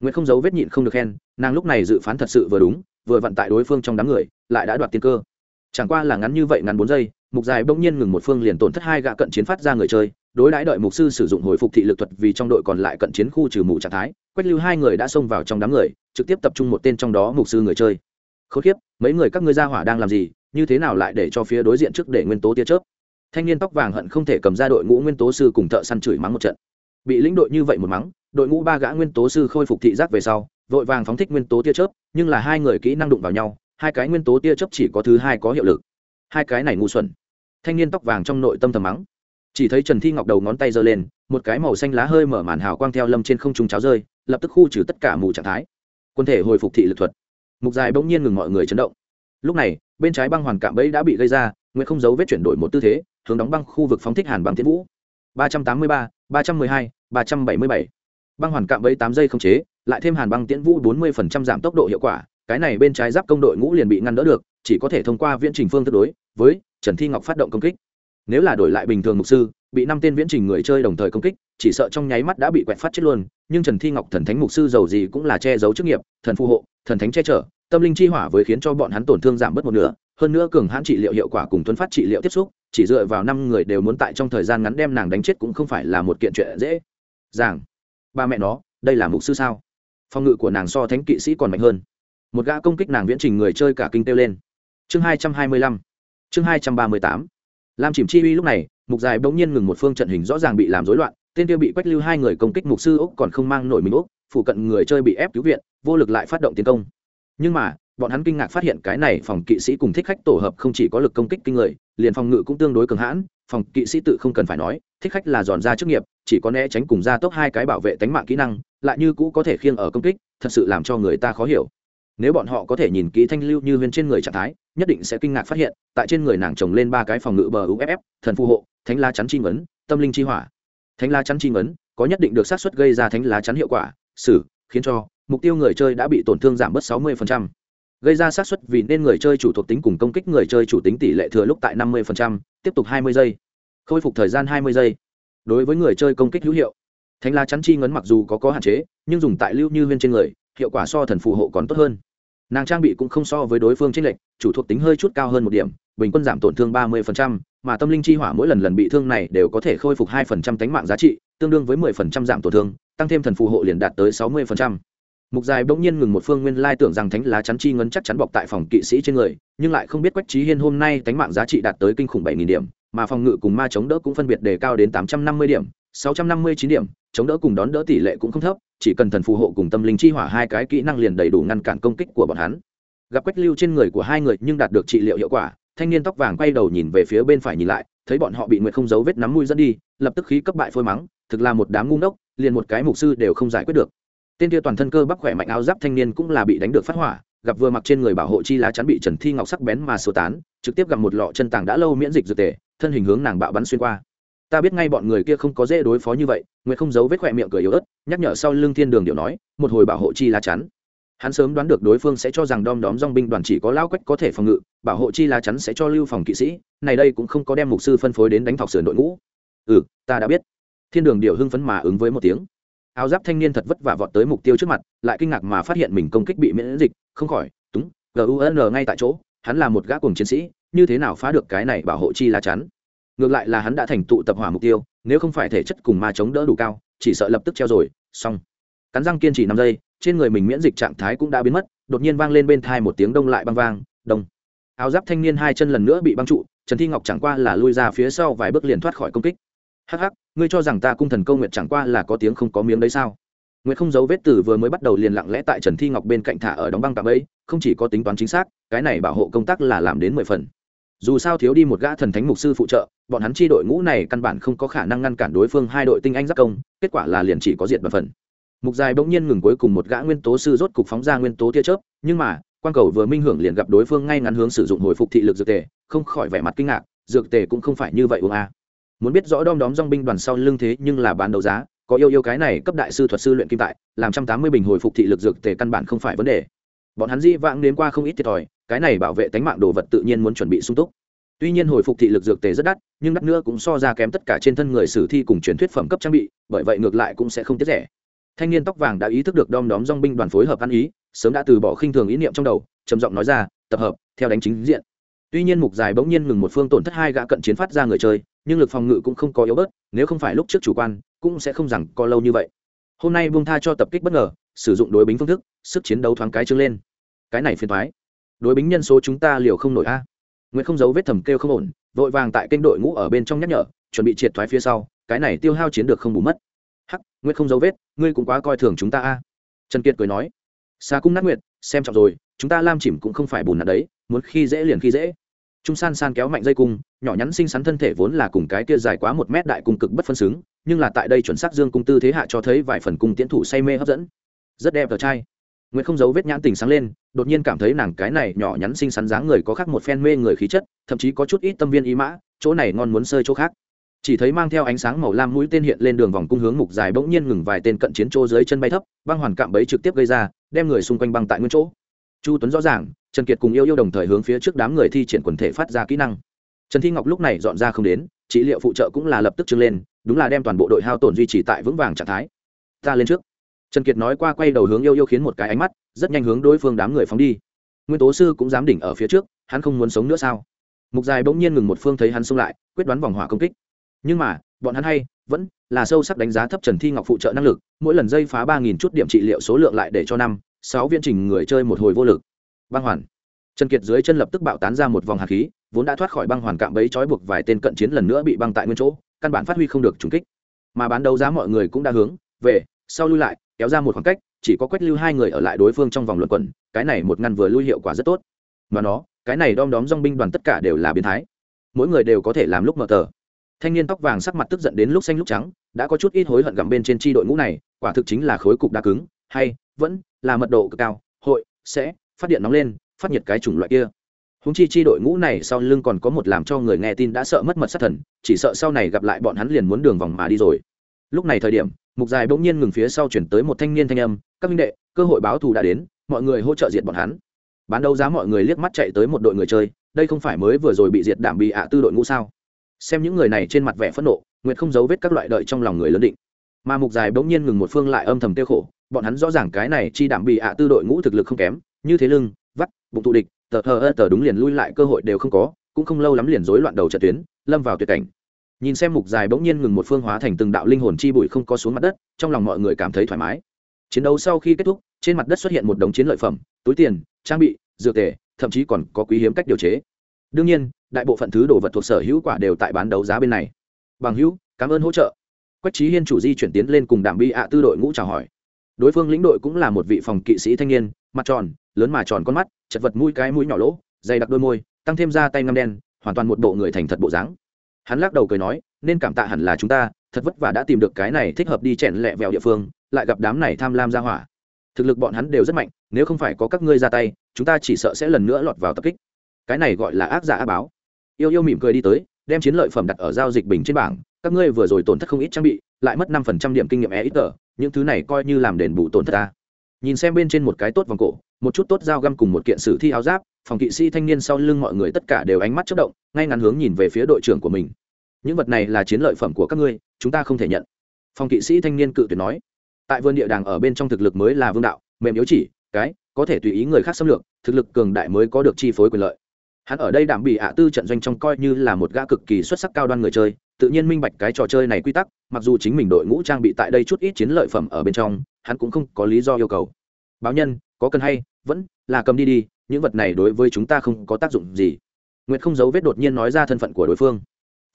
Speaker 1: Nguyễn không giấu vết nhịn không được khen, nàng lúc này dự phán thật sự vừa đúng, vừa vận tại đối phương trong đám người, lại đã đoạt tiên cơ. Chẳng qua là ngắn như vậy ngắn bốn giây, mục dài bỗng nhiên ngừng một phương liền tổn thất hai gạ cận chiến phát ra người chơi, đối đãi đợi mục sư sử dụng hồi phục thị lực thuật vì trong đội còn lại cận chiến khu trừ mù trạng thái, quách lưu hai người đã xông vào trong đám người, trực tiếp tập trung một tên trong đó mục sư người chơi. Khốn kiếp mấy người các ngươi ra hỏa đang làm gì, như thế nào lại để cho phía đối diện trước để nguyên tố tia chớp? Thanh niên tóc vàng hận không thể cầm ra đội ngũ nguyên tố sư cùng thợ săn chửi mắng một trận. Bị lĩnh đội như vậy một mắng, đội ngũ ba gã nguyên tố sư khôi phục thị giác về sau, vội vàng phóng thích nguyên tố tia chớp, nhưng là hai người kỹ năng đụng vào nhau, hai cái nguyên tố tia chớp chỉ có thứ hai có hiệu lực. Hai cái này ngu xuẩn. Thanh niên tóc vàng trong nội tâm thầm mắng. Chỉ thấy trần thi ngọc đầu ngón tay giơ lên, một cái màu xanh lá hơi mở màn hào quang theo lâm trên không trung cháo rơi, lập tức khu trừ tất cả mù trạng thái. Quân thể hồi phục thị lực thuật mục dài bỗng nhiên ngừng mọi người chấn động. Lúc này, bên trái băng hoàn cạm bẫy đã bị gây ra nguyễn không giấu vết chuyển đổi một tư thế, hướng đóng băng khu vực phóng thích hàn băng tiến vũ. ba trăm tám mươi ba ba trăm mười hai, ba trăm bảy mươi bảy. Băng hoàn cạm bẫy tám giây không chế, lại thêm hàn băng tiễn vũ bốn mươi phần trăm giảm tốc độ hiệu quả, cái này bên trái giáp công đội ngũ liền bị ngăn đỡ được, chỉ có thể thông qua viễn trình phương tương đối với trần thi ngọc phát động công kích. Nếu là đổi lại bình thường mục sư, bị năm tên viễn trình người chơi đồng thời công kích, chỉ sợ trong nháy mắt đã bị quẹt phát chết luôn, nhưng trần thi ngọc thần thánh mục sư giàu gì cũng là che giấu chức nghiệp, thần phù hộ thần thánh che chở, tâm linh chi hỏa với khiến cho bọn hắn tổn thương giảm bớt một nửa, hơn nữa cường hãn trị liệu hiệu quả cùng tuấn phát trị liệu tiếp xúc, chỉ dựa vào năm người đều muốn tại trong thời gian ngắn đem nàng đánh chết cũng không phải là một kiện chuyện dễ dàng. Ba mẹ nó, đây là mục sư sao? Phòng ngự của nàng so thánh kỵ sĩ còn mạnh hơn. Một gã công kích nàng viễn trình người chơi cả kinh têu lên. Chương hai trăm hai mươi lăm, chương hai trăm ba mươi tám. Lam chìm chi uy lúc này, mục dài bỗng nhiên ngừng một phương trận hình rõ ràng bị làm rối loạn, tên kia bị quách lưu hai người công kích mục sư úc còn không mang nổi mình úc phụ cận người chơi bị ép cứu viện, vô lực lại phát động tiến công. Nhưng mà, bọn hắn kinh ngạc phát hiện cái này phòng kỵ sĩ cùng thích khách tổ hợp không chỉ có lực công kích kinh người, liền phòng ngự cũng tương đối cường hãn, phòng kỵ sĩ tự không cần phải nói, thích khách là giòn ra chức nghiệp, chỉ có né tránh cùng ra tốc hai cái bảo vệ tánh mạng kỹ năng, lại như cũ có thể khiêng ở công kích, thật sự làm cho người ta khó hiểu. Nếu bọn họ có thể nhìn kỹ thanh lưu như huyên trên người trạng thái, nhất định sẽ kinh ngạc phát hiện, tại trên người nàng trồng lên ba cái phòng ngự bờ uff thần phù hộ, thánh la chắn chi ngấn, tâm linh chi hỏa. Thánh la chắn chi ngấn, có nhất định được sát suất gây ra thánh lá chắn hiệu quả xử khiến cho mục tiêu người chơi đã bị tổn thương giảm bớt 60%. gây ra sát suất vì nên người chơi chủ thuộc tính cùng công kích người chơi chủ tính tỷ lệ thừa lúc tại 50%, tiếp tục 20 giây. Khôi phục thời gian 20 giây. Đối với người chơi công kích hữu hiệu thánh la chắn chi ngấn mặc dù có có hạn chế nhưng dùng tại lưu như huyên trên người hiệu quả so thần phù hộ còn tốt hơn. Nàng trang bị cũng không so với đối phương tranh lệch chủ thuộc tính hơi chút cao hơn một điểm bình quân giảm tổn thương 30%, mà tâm linh chi hỏa mỗi lần lần bị thương này đều có thể khôi phục 2% tánh mạng giá trị tương đương với 10% giảm tổn thương, tăng thêm thần phù hộ liền đạt tới 60%. mục dài bỗng nhiên ngừng một phương nguyên lai tưởng rằng thánh lá chắn chi ngấn chắc chắn bọc tại phòng kỵ sĩ trên người, nhưng lại không biết quách trí hiên hôm nay tánh mạng giá trị đạt tới kinh khủng 7.000 điểm, mà phòng ngự cùng ma chống đỡ cũng phân biệt đề cao đến 850 điểm 659 điểm, chống đỡ cùng đón đỡ tỷ lệ cũng không thấp, chỉ cần thần phù hộ cùng tâm linh chi hỏa hai cái kỹ năng liền đầy đủ ngăn cản công kích của bọn hắn gặp quách lưu trên người của hai người nhưng đạt được trị liệu hiệu quả, thanh niên tóc vàng quay đầu nhìn về phía bên phải nhìn lại, thấy bọn họ bị nguyệt không giấu vết nắm mũi dẫn đi, lập tức khí cấp bại phôi mắng thực là một đám ngu ngốc, liền một cái mục sư đều không giải quyết được. Tên kia toàn thân cơ bắp khỏe mạnh áo giáp thanh niên cũng là bị đánh được phát hỏa, gặp vừa mặc trên người bảo hộ chi lá chắn bị trần thi ngọc sắc bén mà sơ tán, trực tiếp gặp một lọ chân tàng đã lâu miễn dịch dược tề, thân hình hướng nàng bạo bắn xuyên qua. Ta biết ngay bọn người kia không có dễ đối phó như vậy nguyệt không giấu vết khỏe miệng cười yếu ớt, nhắc nhở sau lưng thiên đường điệu nói, một hồi bảo hộ chi lá chắn. Hắn sớm đoán được đối phương sẽ cho rằng đom đóm dong binh đoàn chỉ có lao quách có thể phòng ngự, bảo hộ chi lá chắn sẽ cho lưu phòng kỵ sĩ, này đây cũng không có đem mục sư phân phối đến đánh thọc sườn đội ngũ. Ừ ta đã biết thiên đường điệu hưng phấn mà ứng với một tiếng. Áo giáp thanh niên thật vất vả vọt tới mục tiêu trước mặt, lại kinh ngạc mà phát hiện mình công kích bị miễn dịch, không khỏi, túng gun ngay tại chỗ, hắn là một gã cùng chiến sĩ, như thế nào phá được cái này bảo hộ chi lá chắn? Ngược lại là hắn đã thành tụ tập hỏa mục tiêu, nếu không phải thể chất cùng ma chống đỡ đủ cao, chỉ sợ lập tức treo rồi, xong. Cắn răng kiên trì năm giây, trên người mình miễn dịch trạng thái cũng đã biến mất, đột nhiên vang lên bên thai một tiếng đông lại băng vang, đông. Áo giáp thanh niên hai chân lần nữa bị băng trụ, trần thi ngọc chẳng qua là lui ra phía sau vài bước liền thoát khỏi công kích hắc hắc, ngươi cho rằng ta cung thần câu nguyện chẳng qua là có tiếng không có miếng đấy sao? Nguyệt không giấu vết tử vừa mới bắt đầu liền lặng lẽ tại trần thi ngọc bên cạnh thả ở đóng băng tạm ấy, không chỉ có tính toán chính xác, cái này bảo hộ công tác là làm đến mười phần. Dù sao thiếu đi một gã thần thánh mục sư phụ trợ, bọn hắn chi đội ngũ này căn bản không có khả năng ngăn cản đối phương hai đội tinh anh giáp công, kết quả là liền chỉ có diệt và phần. Mục dài bỗng nhiên ngừng cuối cùng một gã nguyên tố sư rốt cục phóng ra nguyên tố tia chớp, nhưng mà quan cầu vừa minh hưởng liền gặp đối phương ngay ngắn hướng sử dụng hồi phục thị lực dược tề, không khỏi vẻ mặt kinh ngạc, dược tề cũng không phải như vậy uống a. à muốn biết rõ đom đóm dong binh đoàn sau lưng thế nhưng là bán đấu giá, có yêu yêu cái này cấp đại sư thuật sư luyện kim tại, làm trăm tám mươi bình hồi phục thị lực dược tề căn bản không phải vấn đề. Bọn hắn di vãng đến qua không ít thiệt thòi, cái này bảo vệ tánh mạng đồ vật tự nhiên muốn chuẩn bị sung túc. Tuy nhiên hồi phục thị lực dược tề rất đắt, nhưng đắt nữa cũng so ra kém tất cả trên thân người sử thi cùng truyền thuyết phẩm cấp trang bị, bởi vậy ngược lại cũng sẽ không tiết rẻ. Thanh niên tóc vàng đã ý thức được đom đóm dong binh đoàn phối hợp ăn ý, sớm đã từ bỏ khinh thường ý niệm trong đầu, trầm giọng nói ra, tập hợp, theo đánh chính diện. Tuy nhiên mục dài bỗng nhiên ngừng một phương tổn thất hai gã cận chiến phát ra người chơi nhưng lực phòng ngự cũng không có yếu bớt, nếu không phải lúc trước chủ quan, cũng sẽ không rằng co lâu như vậy. Hôm nay buông tha cho tập kích bất ngờ, sử dụng đối bính phương thức, sức chiến đấu thoáng cái trưng lên. Cái này phiền thoái đối bính nhân số chúng ta liều không nổi a. Nguyễn không giấu vết thầm kêu không ổn, vội vàng tại kênh đội ngũ ở bên trong nhắc nhở, chuẩn bị triệt thoái phía sau, cái này tiêu hao chiến được không bù mất. Hắc nguyễn không giấu vết, ngươi cũng quá coi thường chúng ta a. Trần kiệt cười nói. Xa cung nát nguyệt, xem trọng rồi, chúng ta lam chìm cũng không phải bùn nạt đấy, muốn khi dễ liền khi dễ trung san san kéo mạnh dây cung, nhỏ nhắn xinh xắn thân thể vốn là cùng cái kia dài quá một mét đại cung cực bất phân xứng, nhưng là tại đây chuẩn xác dương cung tư thế hạ cho thấy vài phần cung tiễn thủ say mê hấp dẫn. Rất đẹp tờ trai. Nguyệt không giấu vết nhãn tình sáng lên, đột nhiên cảm thấy nàng cái này nhỏ nhắn xinh xắn dáng người có khác một phen mê người khí chất, thậm chí có chút ít tâm viên ý mã, chỗ này ngon muốn sơi chỗ khác. Chỉ thấy mang theo ánh sáng màu lam mũi tên hiện lên đường vòng cung hướng mục dài bỗng nhiên ngừng vài tên cận chiến chỗ dưới chân bay thấp, băng hoàn cạm bấy trực tiếp gây ra, đem người xung quanh băng tại nguyên chỗ. Chu tuấn rõ ràng trần kiệt cùng yêu yêu đồng thời hướng phía trước đám người thi triển quần thể phát ra kỹ năng. Trần thi ngọc lúc này dọn ra không đến, trị liệu phụ trợ cũng là lập tức trưng lên, đúng là đem toàn bộ đội hao tổn duy trì tại vững vàng trạng thái. Ta lên trước. Trần kiệt nói qua quay đầu hướng yêu yêu khiến một cái ánh mắt, rất nhanh hướng đối phương đám người phóng đi. Nguyên tố sư cũng dám đỉnh ở phía trước, hắn không muốn sống nữa sao? Mục dài bỗng nhiên ngừng một phương thấy hắn xông lại, quyết đoán vòng hỏa công kích. Nhưng mà, bọn hắn hay, vẫn là sâu sắc đánh giá thấp trần thi ngọc phụ trợ năng lực, mỗi lần dây phá ba nghìn chút điểm trị liệu số lượng lại để cho năm, sáu viên trình người chơi một hồi vô lực băng hoàn. Trần kiệt dưới chân lập tức bạo tán ra một vòng hạt khí, vốn đã thoát khỏi băng hoàn cạm bẫy trói buộc vài tên cận chiến lần nữa bị băng tại nguyên chỗ, căn bản phát huy không được trùng kích. Mà bán đấu giá mọi người cũng đã hướng về sau lui lại, kéo ra một khoảng cách, chỉ có quách lưu hai người ở lại đối phương trong vòng luận quẩn, cái này một ngăn vừa lui hiệu quả rất tốt. Mà nó, cái này đom đóm dong binh đoàn tất cả đều là biến thái. Mỗi người đều có thể làm lúc mở tờ. Thanh niên tóc vàng sắc mặt tức giận đến lúc xanh lúc trắng, đã có chút ít hối hận gặm bên trên tri đội ngũ này, quả thực chính là khối cục đá cứng, hay vẫn là mật độ cực cao, hội, sẽ phát điện nóng lên, phát nhiệt cái chủng loại kia. Húng chi chi đội ngũ này sau lưng còn có một làm cho người nghe tin đã sợ mất mật sát thần, chỉ sợ sau này gặp lại bọn hắn liền muốn đường vòng mà đi rồi. Lúc này thời điểm, mục dài bỗng nhiên ngừng phía sau chuyển tới một thanh niên thanh âm, các minh đệ, cơ hội báo thù đã đến, mọi người hỗ trợ diệt bọn hắn. Bán đấu giá mọi người liếc mắt chạy tới một đội người chơi, đây không phải mới vừa rồi bị diệt đảm bị ạ tư đội ngũ sao? Xem những người này trên mặt vẻ phẫn nộ, nguyệt không giấu vết các loại đợi trong lòng người lớn định. Mà mục dài bỗng nhiên ngừng một phương lại âm thầm tiêu khổ, bọn hắn rõ ràng cái này chi đảm bị ạ tư đội ngũ thực lực không kém như thế lưng, vắt, bụng tụ địch, tờ thờ ơ tờ đúng liền lui lại, cơ hội đều không có, cũng không lâu lắm liền rối loạn đầu trận tuyến, lâm vào tuyệt cảnh. Nhìn xem mục dài bỗng nhiên ngừng một phương hóa thành từng đạo linh hồn chi bụi không có xuống mặt đất, trong lòng mọi người cảm thấy thoải mái. Chiến đấu sau khi kết thúc, trên mặt đất xuất hiện một đống chiến lợi phẩm, túi tiền, trang bị, dược tề, thậm chí còn có quý hiếm cách điều chế. Đương nhiên, đại bộ phận thứ đồ vật thuộc sở hữu quả đều tại bán đấu giá bên này. Bằng hữu, cảm ơn hỗ trợ. Quách trí hiên chủ di chuyển tiến lên cùng đảm bi ạ tư đội ngũ chào hỏi. Đối phương lĩnh đội cũng là một vị phòng kỵ sĩ thanh niên, mặt tròn lớn mà tròn con mắt, chật vật mũi cái mũi nhỏ lỗ, dày đặc đôi môi, tăng thêm ra tay ngăm đen, hoàn toàn một bộ người thành thật bộ dáng. Hắn lắc đầu cười nói, nên cảm tạ hẳn là chúng ta, thật vất vả đã tìm được cái này thích hợp đi chèn lẹ vẹo địa phương, lại gặp đám này tham lam ra hỏa. Thực lực bọn hắn đều rất mạnh, nếu không phải có các ngươi ra tay, chúng ta chỉ sợ sẽ lần nữa lọt vào tập kích. Cái này gọi là ác giả ác báo. Yêu yêu mỉm cười đi tới, đem chiến lợi phẩm đặt ở giao dịch bình trên bảng. Các ngươi vừa rồi tổn thất không ít trang bị, lại mất năm phần trăm điểm kinh nghiệm e ít tờ những thứ này coi như làm đền bù tổn thất ta. Nhìn xem bên trên một cái tốt vòng cổ một chút tốt dao găm cùng một kiện sử thi áo giáp, phòng kỵ sĩ thanh niên sau lưng mọi người tất cả đều ánh mắt chất động, ngay ngắn hướng nhìn về phía đội trưởng của mình. Những vật này là chiến lợi phẩm của các ngươi, chúng ta không thể nhận. Phòng kỵ sĩ thanh niên cự tuyệt nói. Tại vườn địa đàng ở bên trong thực lực mới là vương đạo, mềm yếu chỉ, cái, có thể tùy ý người khác xâm lược, thực lực cường đại mới có được chi phối quyền lợi. Hắn ở đây đảm bị ạ tư trận doanh trong coi như là một gã cực kỳ xuất sắc cao đoan người chơi, tự nhiên minh bạch cái trò chơi này quy tắc, mặc dù chính mình đội ngũ trang bị tại đây chút ít chiến lợi phẩm ở bên trong, hắn cũng không có lý do yêu cầu. Báo nhân có cần hay, vẫn là cầm đi đi, những vật này đối với chúng ta không có tác dụng gì. Nguyệt không giấu vết đột nhiên nói ra thân phận của đối phương.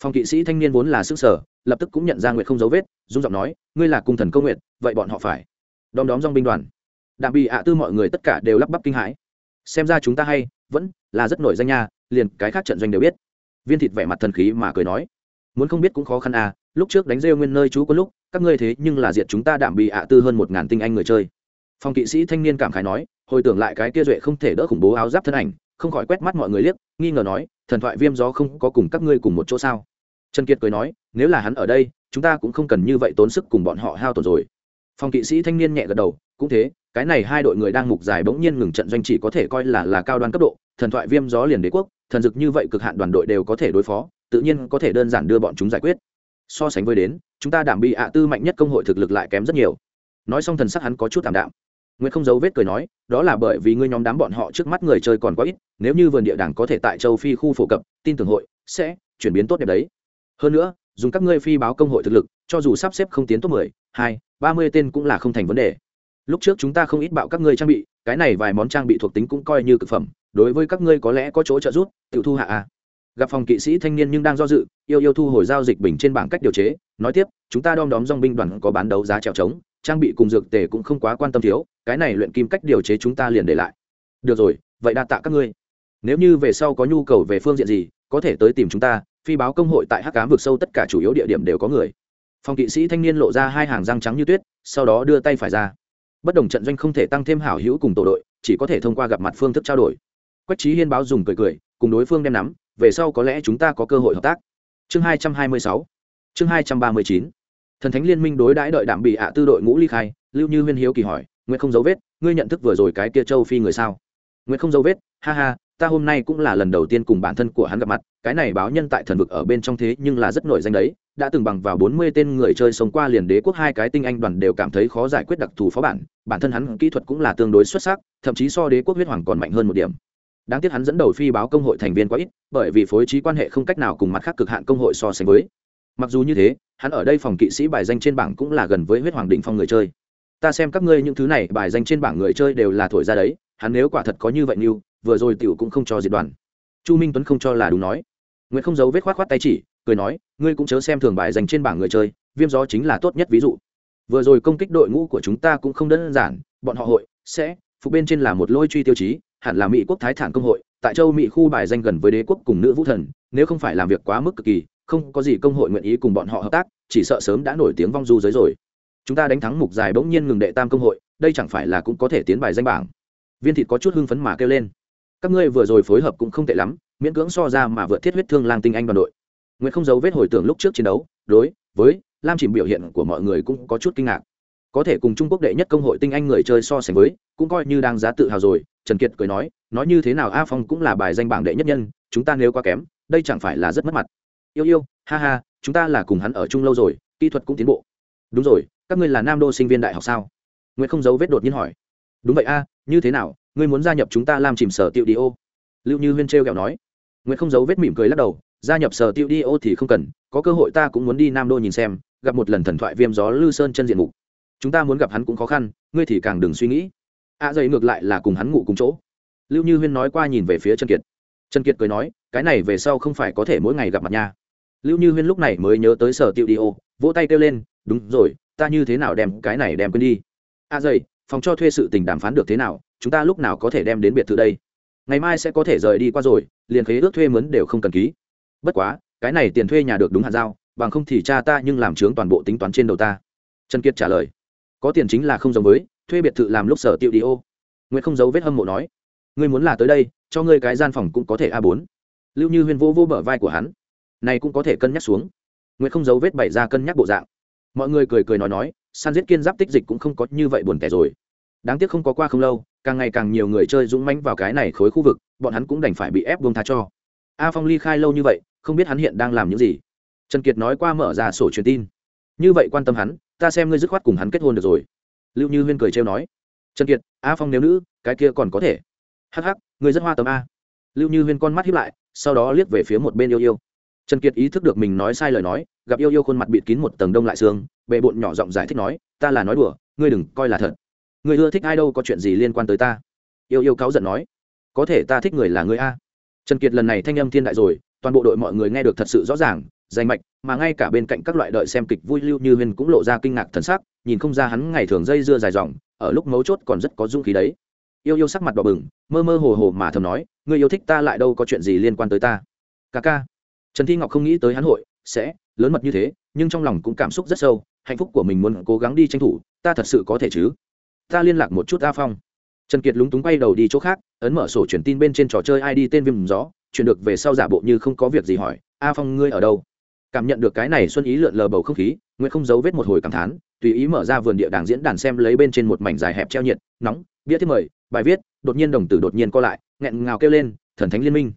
Speaker 1: Phòng kỵ sĩ thanh niên vốn là sức sở, lập tức cũng nhận ra nguyệt không dấu vết dung giọng nói, ngươi là cung thần công nguyện vậy bọn họ phải đom đóm dong binh đoàn. Đạm bị ạ tư mọi người tất cả đều lắp bắp kinh hãi. Xem ra chúng ta hay, vẫn là rất nổi danh nha, liền cái khác trận doanh đều biết. Viên thịt vẻ mặt thần khí mà cười nói. Muốn không biết cũng khó khăn à lúc trước đánh rêu nguyên nơi chú có lúc, các ngươi thế nhưng là diệt chúng ta đạm bị ạ tư hơn một ngàn tinh anh người chơi phòng kỵ sĩ thanh niên cảm khái nói, hồi tưởng lại cái kia duệ không thể đỡ khủng bố áo giáp thân ảnh, không khỏi quét mắt mọi người liếc, nghi ngờ nói, thần thoại viêm gió không có cùng các ngươi cùng một chỗ sao? Trần kiệt cười nói, nếu là hắn ở đây, chúng ta cũng không cần như vậy tốn sức cùng bọn họ hao tổn rồi. Phòng kỵ sĩ thanh niên nhẹ gật đầu, cũng thế, cái này hai đội người đang mục dài bỗng nhiên ngừng trận doanh chỉ có thể coi là là cao đoan cấp độ, thần thoại viêm gió liền đế quốc, thần dực như vậy cực hạn đoàn đội đều có thể đối phó, tự nhiên có thể đơn giản đưa bọn chúng giải quyết. So sánh với đến, chúng ta đảm bị ạ tư mạnh nhất công hội thực lực lại kém rất nhiều. Nói xong thần sắc hắn có chút tạm đạm. Nguyệt không giấu vết cười nói đó là bởi vì ngươi nhóm đám bọn họ trước mắt người chơi còn quá ít nếu như vườn địa đàng có thể tại châu phi khu phổ cập tin tưởng hội sẽ chuyển biến tốt đẹp đấy. Hơn nữa dùng các ngươi phi báo công hội thực lực cho dù sắp xếp không tiến top mười hai ba mươi tên cũng là không thành vấn đề. Lúc trước chúng ta không ít bạo các ngươi trang bị cái này vài món trang bị thuộc tính cũng coi như cực phẩm đối với các ngươi có lẽ có chỗ trợ giúp Tiểu thu hạ à, gặp phòng kỵ sĩ thanh niên nhưng đang do dự yêu yêu thu hồi giao dịch bình trên bảng cách điều chế nói tiếp chúng ta đom đóm dòng binh đoàn có bán đấu giá trèo trống trang bị cùng dược tề cũng không quá quan tâm thiếu, cái này luyện kim cách điều chế chúng ta liền để lại. Được rồi, vậy đa tạ các ngươi. Nếu như về sau có nhu cầu về phương diện gì, có thể tới tìm chúng ta, phi báo công hội tại hắc cám vực sâu tất cả chủ yếu địa điểm đều có người. Phòng kỵ sĩ thanh niên lộ ra hai hàng răng trắng như tuyết, sau đó đưa tay phải ra. Bất đồng trận doanh không thể tăng thêm hảo hữu cùng tổ đội, chỉ có thể thông qua gặp mặt phương thức trao đổi. Quách trí hiên báo dùng cười cười, cùng đối phương đem nắm, về sau có lẽ chúng ta có cơ hội hợp tác. Chương hai trăm hai mươi sáu. Chương hai trăm ba mươi chín thần thánh liên minh đối đãi đợi đạm bị ạ tư đội ngũ ly khai, lưu như huyên hiếu kỳ hỏi nguyễn không dấu vết, ngươi nhận thức vừa rồi cái kia châu phi người sao? Nguyễn không dấu vết, ha ha, ta hôm nay cũng là lần đầu tiên cùng bản thân của hắn gặp mặt, cái này báo nhân tại thần vực ở bên trong thế nhưng là rất nổi danh đấy, đã từng bằng vào bốn mươi tên người chơi sống qua liền đế quốc hai cái tinh anh đoàn đều cảm thấy khó giải quyết đặc thù phó bản bản thân hắn kỹ thuật cũng là tương đối xuất sắc, thậm chí so đế quốc huyết hoàng còn mạnh hơn một điểm. Đáng tiếc hắn dẫn đầu phi báo công hội thành viên quá ít, bởi vì phối trí quan hệ không cách nào cùng mặt khác cực hạn công hội so sánh với. Mặc dù như thế hắn ở đây phòng kỵ sĩ bài danh trên bảng cũng là gần với huyết hoàng định phong người chơi. Ta xem các ngươi những thứ này bài danh trên bảng người chơi đều là thổi ra đấy hắn nếu quả thật có như vậy nhiêu, vừa rồi tiểu cũng không cho diệt đoàn. Chu minh tuấn không cho là đúng nói. Nguyễn không giấu vết khoát khoát tay chỉ cười nói ngươi cũng chớ xem thường bài dành trên bảng người chơi viêm gió chính là tốt nhất ví dụ. Vừa rồi công kích đội ngũ của chúng ta cũng không đơn giản bọn họ hội sẽ phục bên trên là một lôi truy tiêu chí hẳn là mỹ quốc thái thản công hội tại châu mỹ khu bài danh gần với đế quốc cùng nữ vũ thần nếu không phải làm việc quá mức cực kỳ không có gì công hội nguyện ý cùng bọn họ hợp tác, chỉ sợ sớm đã nổi tiếng vong du giới rồi. Chúng ta đánh thắng mục dài bỗng nhiên ngừng đệ tam công hội, đây chẳng phải là cũng có thể tiến bài danh bảng. Viên thịt có chút hưng phấn mà kêu lên. Các ngươi vừa rồi phối hợp cũng không tệ lắm, miễn cưỡng so ra mà vượt thiết huyết thương lang tinh anh đoàn đội. Nguyễn không giấu vết hồi tưởng lúc trước chiến đấu, đối với lam chìm biểu hiện của mọi người cũng có chút kinh ngạc. Có thể cùng trung quốc đệ nhất công hội tinh anh người chơi so sánh với, cũng coi như đang giá tự hào rồi, trần kiệt cười nói nói như thế nào a phong cũng là bài danh bảng đệ nhất nhân, chúng ta nếu quá kém, đây chẳng phải là rất mất mặt yêu yêu ha ha chúng ta là cùng hắn ở chung lâu rồi kỹ thuật cũng tiến bộ. Đúng rồi các ngươi là nam đô sinh viên đại học sao? Nguyễn không giấu vết đột nhiên hỏi. Đúng vậy a như thế nào ngươi muốn gia nhập chúng ta làm chìm sở tiệu đi ô? Lưu như huyên trêu kẹo nói. Nguyễn không giấu vết mỉm cười lắc đầu gia nhập sở tiệu đi ô thì không cần có cơ hội ta cũng muốn đi nam đô nhìn xem gặp một lần thần thoại viêm gió lư sơn chân diện mục. Chúng ta muốn gặp hắn cũng khó khăn ngươi thì càng đừng suy nghĩ. A à, dày ngược lại là cùng hắn ngủ cùng chỗ. Lưu như huyên nói qua nhìn về phía trần kiệt. Trần kiệt cười nói cái này về sau không phải có thể mỗi ngày gặp mặt nha lưu như huyên lúc này mới nhớ tới sở tiệu đi ô vỗ tay kêu lên đúng rồi ta như thế nào đem cái này đem quên đi? A à, dày phòng cho thuê sự tình đàm phán được thế nào chúng ta lúc nào có thể đem đến biệt thự đây? Ngày mai sẽ có thể rời đi qua rồi liền khế ước thuê mướn đều không cần ký. Bất quá cái này tiền thuê nhà được đúng hạn giao bằng không thì cha ta nhưng làm trướng toàn bộ tính toán trên đầu ta. Trần kiệt trả lời. Có tiền chính là không giống với thuê biệt thự làm lúc sở tiệu đi ô. Nguyễn không giấu vết hâm mộ nói. Ngươi muốn là tới đây cho ngươi cái gian phòng cũng có thể a bốn. Lưu như huyên vô vô bờ vai của hắn này cũng có thể cân nhắc xuống. Nguyễn không giấu vết bày ra cân nhắc bộ dạng. Mọi người cười cười nói nói, san giết kiên giáp tích dịch cũng không có như vậy buồn tẻ rồi. Đáng tiếc không có qua không lâu, càng ngày càng nhiều người chơi dũng mãnh vào cái này khối khu vực, bọn hắn cũng đành phải bị ép buông tha cho. A phong ly khai lâu như vậy, không biết hắn hiện đang làm những gì. Trần kiệt nói qua mở ra sổ truyền tin. Như vậy quan tâm hắn, ta xem ngươi dứt khoát cùng hắn kết hôn được rồi. Lưu như huyên cười trêu nói. Trần kiệt, a phong nếu nữ, cái kia còn có thể. Hắc hắc, ngươi rất hoa tâm a. Lưu như huyên con mắt hiếp lại, sau đó liếc về phía một bên yêu yêu trần kiệt ý thức được mình nói sai lời nói, gặp yêu yêu khuôn mặt bịt kín một tầng đông lại xương bệ bộn nhỏ giọng giải thích nói, ta là nói đùa, ngươi đừng coi là thật. Người ưa thích ai đâu có chuyện gì liên quan tới ta. Yêu yêu cáu giận nói, có thể ta thích người là người a. Trần kiệt lần này thanh âm thiên đại rồi, toàn bộ đội mọi người nghe được thật sự rõ ràng danh mạch, mà ngay cả bên cạnh các loại đợi xem kịch vui lưu như huyên cũng lộ ra kinh ngạc thần sắc, nhìn không ra hắn ngày thường dây dưa dài dòng, ở lúc mấu chốt còn rất có dung khí đấy. Yêu yêu sắc mặt đỏ bừng, mơ mơ hồ hồ mà thầm nói người yêu thích ta lại đâu có chuyện gì liên quan tới ta. Ca ca trần thi ngọc không nghĩ tới hắn hội sẽ lớn mật như thế, nhưng trong lòng cũng cảm xúc rất sâu, hạnh phúc của mình muốn cố gắng đi tranh thủ, ta thật sự có thể chứ? Ta liên lạc một chút a phong. Trần kiệt lúng túng quay đầu đi chỗ khác, ấn mở sổ truyền tin bên trên trò chơi id tên viêm gió, chuyển được về sau giả bộ như không có việc gì hỏi, a phong, ngươi ở đâu? Cảm nhận được cái này xuân ý lượn lờ bầu không khí nguyễn không giấu vết một hồi cảm thán, tùy ý mở ra vườn địa đàng diễn đàn xem lấy bên trên một mảnh dài hẹp treo nhiệt, nóng, bia thiết mời, bài viết, đột nhiên đồng tử đột nhiên co lại, nghẹn ngào kêu lên, thần thánh liên minh.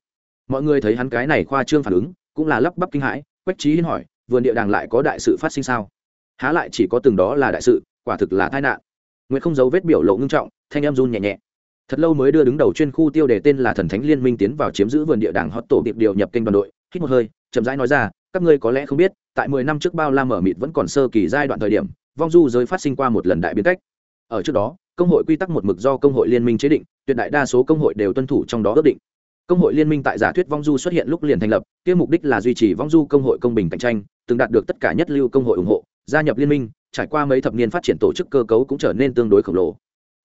Speaker 1: Mọi người thấy hắn cái này khoa trương phản ứng cũng là lắp bắp kinh hãi, quách trí hiên hỏi, vườn địa đàng lại có đại sự phát sinh sao? Há lại chỉ có từng đó là đại sự, quả thực là tai nạn. Nguyễn không giấu vết biểu lộ ngưng trọng, thanh em run nhẹ nhẹ. Thật lâu mới đưa đứng đầu chuyên khu tiêu đề tên là thần thánh liên minh tiến vào chiếm giữ vườn địa đàng hot tổ điệp điều nhập kênh đoàn đội, hít một hơi, chậm rãi nói ra, các ngươi có lẽ không biết, tại mười năm trước bao la mở mịt vẫn còn sơ kỳ giai đoạn thời điểm, vong du giới phát sinh qua một lần đại biến cách. Ở trước đó, công hội quy tắc một mực do công hội liên minh chế định, tuyệt đại đa số công hội đều tuân thủ trong đó ước định công hội liên minh tại giả thuyết vong du xuất hiện lúc liền thành lập, kia mục đích là duy trì vong du công hội công bình cạnh tranh, từng đạt được tất cả nhất lưu công hội ủng hộ, gia nhập liên minh, trải qua mấy thập niên phát triển tổ chức cơ cấu cũng trở nên tương đối khổng lồ.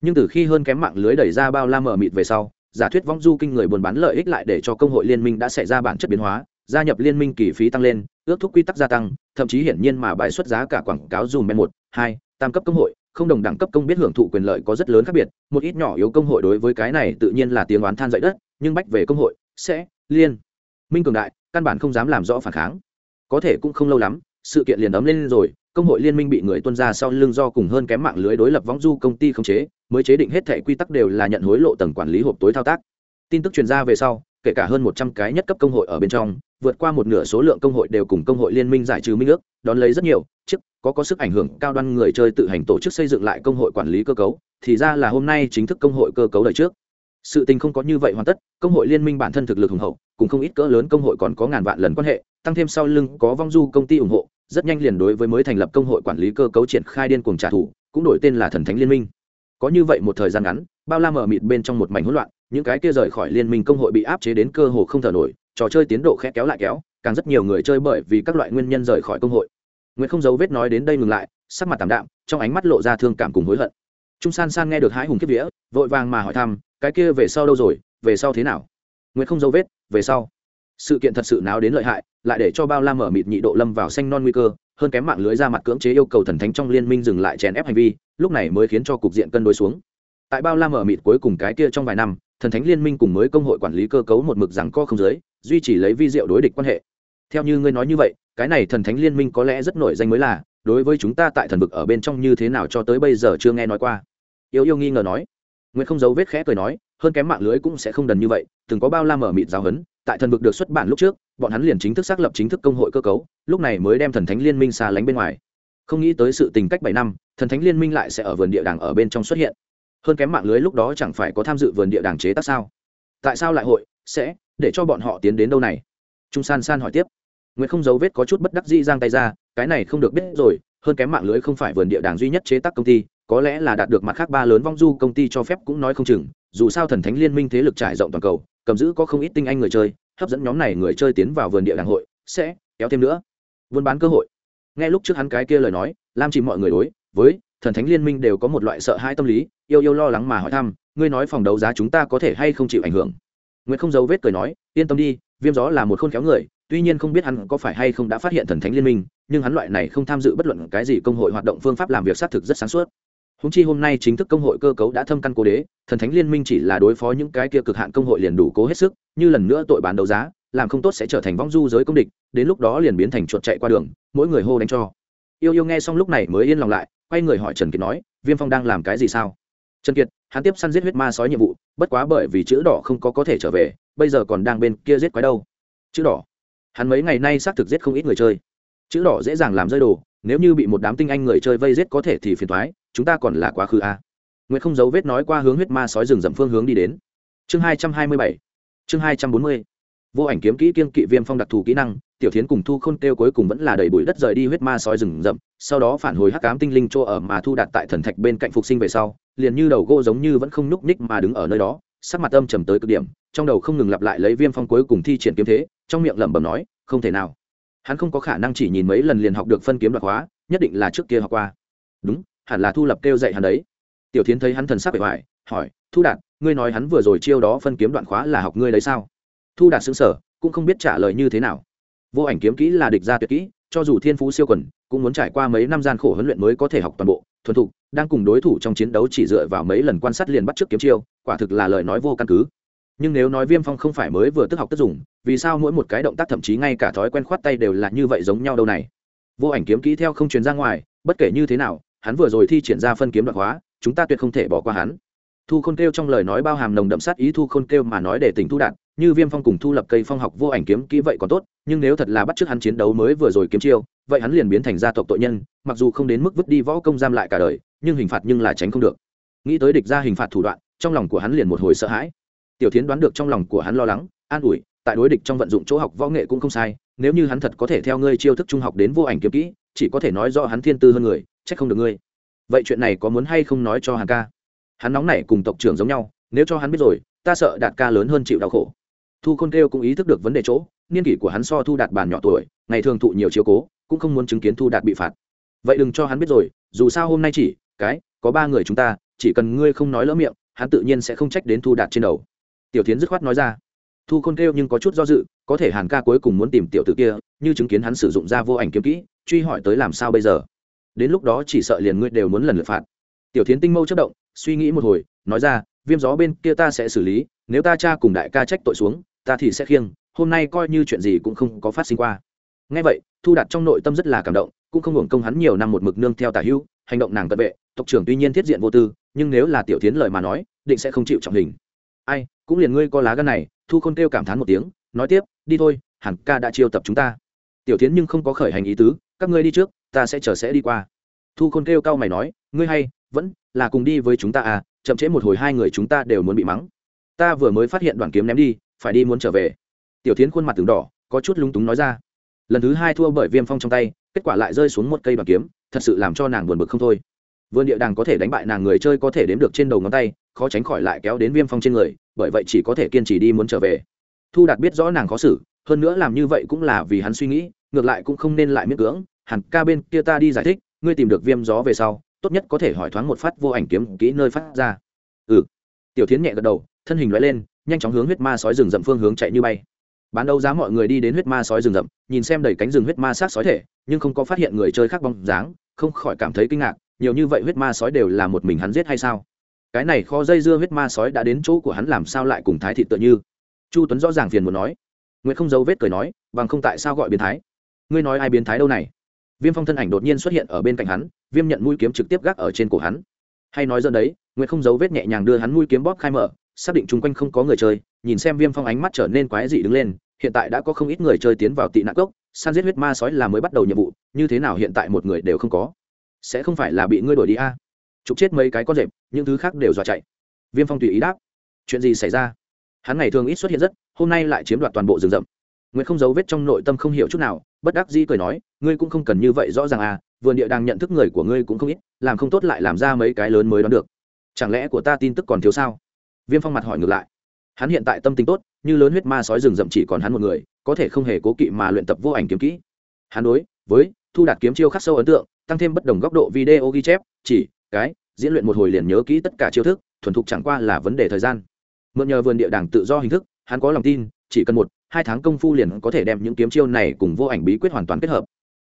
Speaker 1: Nhưng từ khi hơn kém mạng lưới đẩy ra bao la mở mịt về sau, giả thuyết vong du kinh người buôn bán lợi ích lại để cho công hội liên minh đã xảy ra bản chất biến hóa, gia nhập liên minh kỳ phí tăng lên, ước thúc quy tắc gia tăng, thậm chí hiển nhiên mà bài xuất giá cả quảng cáo dùm men một, hai, tam cấp công hội, không đồng đẳng cấp công biết hưởng thụ quyền lợi có rất lớn khác biệt, một ít nhỏ yếu công hội đối với cái này tự nhiên là tiếng oán than dậy đất nhưng bách về công hội, sẽ, liên. Minh cường đại, căn bản không dám làm rõ phản kháng. Có thể cũng không lâu lắm, sự kiện liền ấm lên rồi, công hội liên minh bị người tuân ra sau lưng do cùng hơn kém mạng lưới đối lập võng du công ty không chế, mới chế định hết thẻ quy tắc đều là nhận hối lộ tầng quản lý hộp tối thao tác. Tin tức truyền ra về sau, kể cả hơn một trăm cái nhất cấp công hội ở bên trong, vượt qua một nửa số lượng công hội đều cùng công hội liên minh giải trừ minh ước, đón lấy rất nhiều, chức, có có sức ảnh hưởng, cao đoan người chơi tự hành tổ chức xây dựng lại công hội quản lý cơ cấu, thì ra là hôm nay chính thức công hội cơ cấu đời trước sự tình không có như vậy hoàn tất, công hội liên minh bản thân thực lực hùng hậu cũng không ít cỡ lớn công hội còn có ngàn vạn lần quan hệ, tăng thêm sau lưng có vong du công ty ủng hộ, rất nhanh liền đối với mới thành lập công hội quản lý cơ cấu triển khai điên cuồng trả thù, cũng đổi tên là thần thánh liên minh. Có như vậy một thời gian ngắn, bao la mở mịt bên trong một mảnh hỗn loạn, những cái kia rời khỏi liên minh công hội bị áp chế đến cơ hồ không thở nổi, trò chơi tiến độ khẽ kéo lại kéo, càng rất nhiều người chơi bởi vì các loại nguyên nhân rời khỏi công hội. Nguyễn không giấu vết nói đến đây ngừng lại, sắc mặt tảm đạm, trong ánh mắt lộ ra thương cảm cùng hối hận. Trung san san nghe được hái hùng kiếp vía, vội vàng mà hỏi thăm cái kia về sau đâu rồi, về sau thế nào? Nguyệt không dấu vết, về sau. Sự kiện thật sự náo đến lợi hại, lại để cho bao la mở mịt nhị độ lâm vào xanh non nguy cơ, hơn kém mạng lưới ra mặt cưỡng chế yêu cầu thần thánh trong liên minh dừng lại chèn ép hành vi, lúc này mới khiến cho cục diện cân đối xuống. Tại bao la mở mịt cuối cùng cái kia trong vài năm, thần thánh liên minh cùng mới công hội quản lý cơ cấu một mực rằng co không giới duy trì lấy vi diệu đối địch quan hệ. Theo như ngươi nói như vậy, cái này thần thánh liên minh có lẽ rất nổi danh mới là, đối với chúng ta tại thần vực ở bên trong như thế nào cho tới bây giờ chưa nghe nói qua. Yêu yêu nghi ngờ nói nguyễn không giấu vết khẽ cười nói, hơn kém mạng lưới cũng sẽ không đần như vậy, từng có bao la mở mịt giáo hấn tại thần vực được xuất bản lúc trước, bọn hắn liền chính thức xác lập chính thức công hội cơ cấu, lúc này mới đem thần thánh liên minh xa lánh bên ngoài. Không nghĩ tới sự tình cách bảy năm, thần thánh liên minh lại sẽ ở vườn địa đàng ở bên trong xuất hiện. Hơn kém mạng lưới lúc đó chẳng phải có tham dự vườn địa đàng chế tác sao? Tại sao lại hội, sẽ, để cho bọn họ tiến đến đâu này? Trung san san hỏi tiếp. Nguyễn không giấu vết có chút bất đắc dĩ giang tay ra, cái này không được biết rồi, hơn kém mạng lưới không phải vườn địa đàng duy nhất chế tác công ty có lẽ là đạt được mặt khác ba lớn vong du công ty cho phép cũng nói không chừng, dù sao thần thánh liên minh thế lực trải rộng toàn cầu, cầm giữ có không ít tinh anh người chơi, hấp dẫn nhóm này người chơi tiến vào vườn địa đàng hội, sẽ kéo thêm nữa. Buôn bán cơ hội. Nghe lúc trước hắn cái kia lời nói làm chỉ mọi người đối với thần thánh liên minh đều có một loại sợ hãi tâm lý, yêu yêu lo lắng mà hỏi thăm, ngươi nói phòng đấu giá chúng ta có thể hay không chịu ảnh hưởng? Nguyễn không giấu vết cười nói, yên tâm đi, viêm gió là một khôn khéo người, tuy nhiên không biết hắn có phải hay không đã phát hiện thần thánh liên minh, nhưng hắn loại này không tham dự bất luận cái gì công hội hoạt động phương pháp làm việc xác thực rất sáng suốt húng chi hôm nay chính thức công hội cơ cấu đã thâm căn cố đế, thần thánh liên minh chỉ là đối phó những cái kia cực hạn công hội liền đủ cố hết sức, như lần nữa tội bán đấu giá, làm không tốt sẽ trở thành vong du giới công địch, đến lúc đó liền biến thành chuột chạy qua đường, mỗi người hô đánh cho. Yêu yêu nghe xong lúc này mới yên lòng lại, quay người hỏi trần kiệt nói, viêm phong đang làm cái gì sao? Trần kiệt, hắn tiếp săn giết huyết ma sói nhiệm vụ, bất quá bởi vì chữ đỏ không có có thể trở về, bây giờ còn đang bên kia giết quái đâu. Chữ đỏ. Hắn mấy ngày nay xác thực giết không ít người chơi. Chữ đỏ dễ dàng làm rơi đồ nếu như bị một đám tinh anh người chơi vây giết có thể thì phiền thoái, chúng ta còn là quá khứ à. a nguyễn không giấu vết nói qua hướng huyết ma sói rừng dậm phương hướng đi đến. Chương hai trăm hai mươi bảy. Chương hai trăm bốn mươi. Vô ảnh kiếm kỹ kiên kỵ viêm phong đặc thù kỹ năng, tiểu thiến cùng thu khôn kêu cuối cùng vẫn là đầy bụi đất rời đi huyết ma sói rừng rậm, sau đó phản hồi hắc cám tinh linh chỗ ở mà thu đạt tại thần thạch bên cạnh phục sinh về sau, liền như đầu gỗ giống như vẫn không nhúc ních mà đứng ở nơi đó, sắc mặt âm trầm tới cực điểm, trong đầu không ngừng lặp lại lấy viêm phong cuối cùng thi triển kiếm thế, trong miệng lẩm bẩm nói, không thể nào hắn không có khả năng chỉ nhìn mấy lần liền học được phân kiếm đoạt hóa, nhất định là trước kia học qua. Đúng, hẳn là thu lập kêu dạy hắn đấy. Tiểu thiến thấy hắn thần sắc bề hoài, hỏi, thu đạt, ngươi nói hắn vừa rồi chiêu đó phân kiếm đoạn khóa là học ngươi đấy sao? Thu đạt xứng sở cũng không biết trả lời như thế nào. Vô ảnh kiếm kỹ là địch gia tuyệt kỹ, cho dù thiên phú siêu quần, cũng muốn trải qua mấy năm gian khổ huấn luyện mới có thể học toàn bộ, thuần thục, đang cùng đối thủ trong chiến đấu chỉ dựa vào mấy lần quan sát liền bắt trước kiếm chiêu, quả thực là lời nói vô căn cứ nhưng nếu nói viêm phong không phải mới vừa tức học tức dùng, vì sao mỗi một cái động tác thậm chí ngay cả thói quen khoát tay đều là như vậy giống nhau đâu này? Vô ảnh kiếm kỹ theo không truyền ra ngoài, bất kể như thế nào, hắn vừa rồi thi triển ra phân kiếm đoạn hóa, chúng ta tuyệt không thể bỏ qua hắn. Thu khôn kêu trong lời nói bao hàm nồng đậm sát ý thu khôn kêu mà nói để tỉnh thu đạn như viêm phong cùng thu lập cây phong học vô ảnh kiếm kỹ vậy còn tốt, nhưng nếu thật là bắt chước hắn chiến đấu mới vừa rồi kiếm chiêu, vậy hắn liền biến thành gia tộc tội nhân, mặc dù không đến mức vứt đi võ công giam lại cả đời, nhưng hình phạt nhưng là tránh không được. Nghĩ tới địch ra hình phạt thủ đoạn, trong lòng của hắn liền một hồi sợ hãi tiểu tiến đoán được trong lòng của hắn lo lắng, an ủi, tại đối địch trong vận dụng chỗ học võ nghệ cũng không sai, nếu như hắn thật có thể theo ngươi chiêu thức trung học đến vô ảnh kiếm kỹ, chỉ có thể nói do hắn thiên tư hơn người trách không được ngươi. Vậy chuyện này có muốn hay không nói cho hàn ca? Hắn nóng này cùng tộc trưởng giống nhau, nếu cho hắn biết rồi, ta sợ đạt ca lớn hơn chịu đau khổ. Thu khôn kêu cũng ý thức được vấn đề chỗ, niên kỷ của hắn so thu đạt bàn nhỏ tuổi, ngày thường thụ nhiều chiều cố, cũng không muốn chứng kiến thu đạt bị phạt. Vậy đừng cho hắn biết rồi, dù sao hôm nay chỉ, cái, có ba người chúng ta, chỉ cần ngươi không nói lỡ miệng, hắn tự nhiên sẽ không trách đến thu đạt trên đầu tiểu tiến dứt khoát nói ra. Thu khôn kêu nhưng có chút do dự, có thể hàn ca cuối cùng muốn tìm tiểu t ử kia, như chứng kiến hắn sử dụng ra vô ảnh kiếm kỹ, truy hỏi tới làm sao bây giờ. Đến lúc đó chỉ sợ liền ngươi đều muốn lần lượt phạt. Tiểu tiến tinh mâu chất động, suy nghĩ một hồi, nói ra, viêm gió bên kia ta sẽ xử lý, nếu ta cha cùng đại ca trách tội xuống, ta thì sẽ khiêng, hôm nay coi như chuyện gì cũng không có phát sinh qua. Ngay vậy, thu đạt trong nội tâm rất là cảm động, cũng không hưởng công hắn nhiều năm một mực nương theo tả hưu hành động nàng cận vệ, tộc trưởng tuy nhiên thiết diện vô tư, nhưng nếu là tiểu tiến lời mà nói, định sẽ không chịu trọng hình. Ai cũng liền ngươi có lá gan này, thu khôn kêu cảm thán một tiếng, nói tiếp, đi thôi, hẳn ca đã chiêu tập chúng ta. Tiểu tiến nhưng không có khởi hành ý tứ, các ngươi đi trước, ta sẽ chờ sẽ đi qua. Thu khôn kêu cao mày nói, ngươi hay, vẫn là cùng đi với chúng ta à chậm trễ một hồi hai người chúng ta đều muốn bị mắng. Ta vừa mới phát hiện đoàn kiếm ném đi, phải đi muốn trở về. Tiểu tiến khuôn mặt từng đỏ, có chút lúng túng nói ra. Lần thứ hai thua bởi viêm phong trong tay, kết quả lại rơi xuống một cây đoàn kiếm, thật sự làm cho nàng buồn bực không thôi. Vườn địa đàng có thể đánh bại nàng người chơi có thể đếm được trên đầu ngón tay khó tránh khỏi lại kéo đến viêm phong trên người, bởi vậy chỉ có thể kiên trì đi muốn trở về. Thu đạt biết rõ nàng khó xử, hơn nữa làm như vậy cũng là vì hắn suy nghĩ, ngược lại cũng không nên lại miễn cưỡng. Hẳn ca bên kia ta đi giải thích, ngươi tìm được viêm gió về sau, tốt nhất có thể hỏi thoáng một phát vô ảnh kiếm kỹ nơi phát ra. Ừ. Tiểu tiến nhẹ gật đầu, thân hình loại lên, nhanh chóng hướng huyết ma sói rừng rậm phương hướng chạy như bay. Bán đấu giá mọi người đi đến huyết ma sói rừng rậm, nhìn xem đầy cánh rừng huyết ma sát sói thể, nhưng không có phát hiện người chơi khác bóng dáng, không khỏi cảm thấy kinh ngạc, nhiều như vậy huyết ma sói đều là một mình hắn giết hay sao? Cái này kho dây dưa huyết ma sói đã đến chỗ của hắn làm sao lại cùng thái thị tựa như? Chu tuấn rõ ràng phiền muốn nói. Nguyễn không giấu vết cười nói, bằng không tại sao gọi biến thái? Ngươi nói ai biến thái đâu này? Viêm phong thân ảnh đột nhiên xuất hiện ở bên cạnh hắn, viêm nhận mũi kiếm trực tiếp gác ở trên cổ hắn. Hay nói dân đấy nguyễn không giấu vết nhẹ nhàng đưa hắn mũi kiếm bóp khai mở, xác định chung quanh không có người chơi, nhìn xem viêm phong ánh mắt trở nên quái dị đứng lên, hiện tại đã có không ít người chơi tiến vào tị nạn cốc san giết huyết ma sói là mới bắt đầu nhiệm vụ, như thế nào hiện tại một người đều không có? Sẽ không phải là bị ngươi đuổi đi a? à? Chụp chết mấy cái con rệp, những thứ khác đều dọa chạy. Viêm phong tùy ý đáp, chuyện gì xảy ra? Hắn ngày thường ít xuất hiện rất, hôm nay lại chiếm đoạt toàn bộ rừng rậm. Nguyễn không giấu vết trong nội tâm không hiểu chút nào, bất đắc dĩ cười nói, ngươi cũng không cần như vậy rõ ràng à vườn địa đang nhận thức người của ngươi cũng không ít, làm không tốt lại làm ra mấy cái lớn mới đoán được. Chẳng lẽ của ta tin tức còn thiếu sao? Viêm phong mặt hỏi ngược lại, hắn hiện tại tâm tính tốt, như lớn huyết ma sói rừng rậm chỉ còn hắn một người, có thể không hề cố kỵ mà luyện tập vô ảnh kiếm kỹ. Hắn đối với, thu đạt kiếm chiêu khắc sâu ấn tượng, tăng thêm bất đồng góc độ video ghi chép, chỉ cái, diễn luyện một hồi liền nhớ kỹ tất cả chiêu thức, thuần thục chẳng qua là vấn đề thời gian. Mượn nhờ vườn địa đảng tự do hình thức, hắn có lòng tin, chỉ cần một, hai tháng công phu liền có thể đem những kiếm chiêu này cùng vô ảnh bí quyết hoàn toàn kết hợp.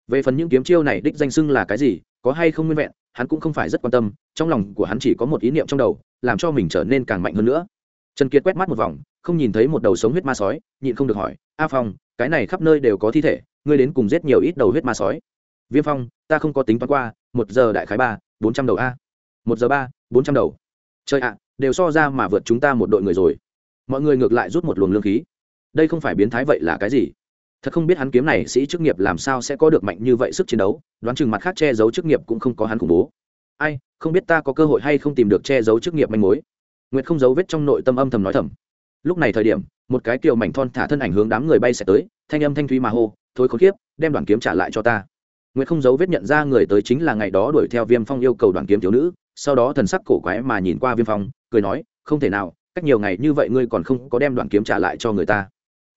Speaker 1: Về phần những kiếm chiêu này đích danh xưng là cái gì, có hay không nguyên vẹn, hắn cũng không phải rất quan tâm, trong lòng của hắn chỉ có một ý niệm trong đầu, làm cho mình trở nên càng mạnh hơn nữa. Trần kiệt quét mắt một vòng, không nhìn thấy một đầu sống huyết ma sói, nhịn không được hỏi, a phong, cái này khắp nơi đều có thi thể, ngươi đến cùng giết nhiều ít đầu huyết ma sói? Viêm phong, ta không có tính toán qua, một giờ đại khái ba bốn trăm đầu a. Một giờ ba, bốn trăm đầu. Chơi ạ, đều so ra mà vượt chúng ta một đội người rồi. Mọi người ngược lại rút một luồng lương khí. Đây không phải biến thái vậy là cái gì? Thật không biết hắn kiếm này sĩ chức nghiệp làm sao sẽ có được mạnh như vậy sức chiến đấu, đoán chừng mặt khác che giấu chức nghiệp cũng không có hắn khủng bố. Ai, không biết ta có cơ hội hay không tìm được che giấu chức nghiệp manh mối. Nguyệt không giấu vết trong nội tâm âm thầm nói thầm. Lúc này thời điểm, một cái kiều mảnh thon thả thân ảnh hướng đám người bay sẽ tới, thanh âm thanh thúy mà hô thối khốn kiếp, đem đoàn kiếm trả lại cho ta nguyệt không giấu vết nhận ra người tới chính là ngày đó đuổi theo viêm phong yêu cầu đoàn kiếm thiếu nữ, sau đó thần sắc cổ quái mà nhìn qua viêm phong, cười nói, không thể nào, cách nhiều ngày như vậy ngươi còn không có đem đoàn kiếm trả lại cho người ta.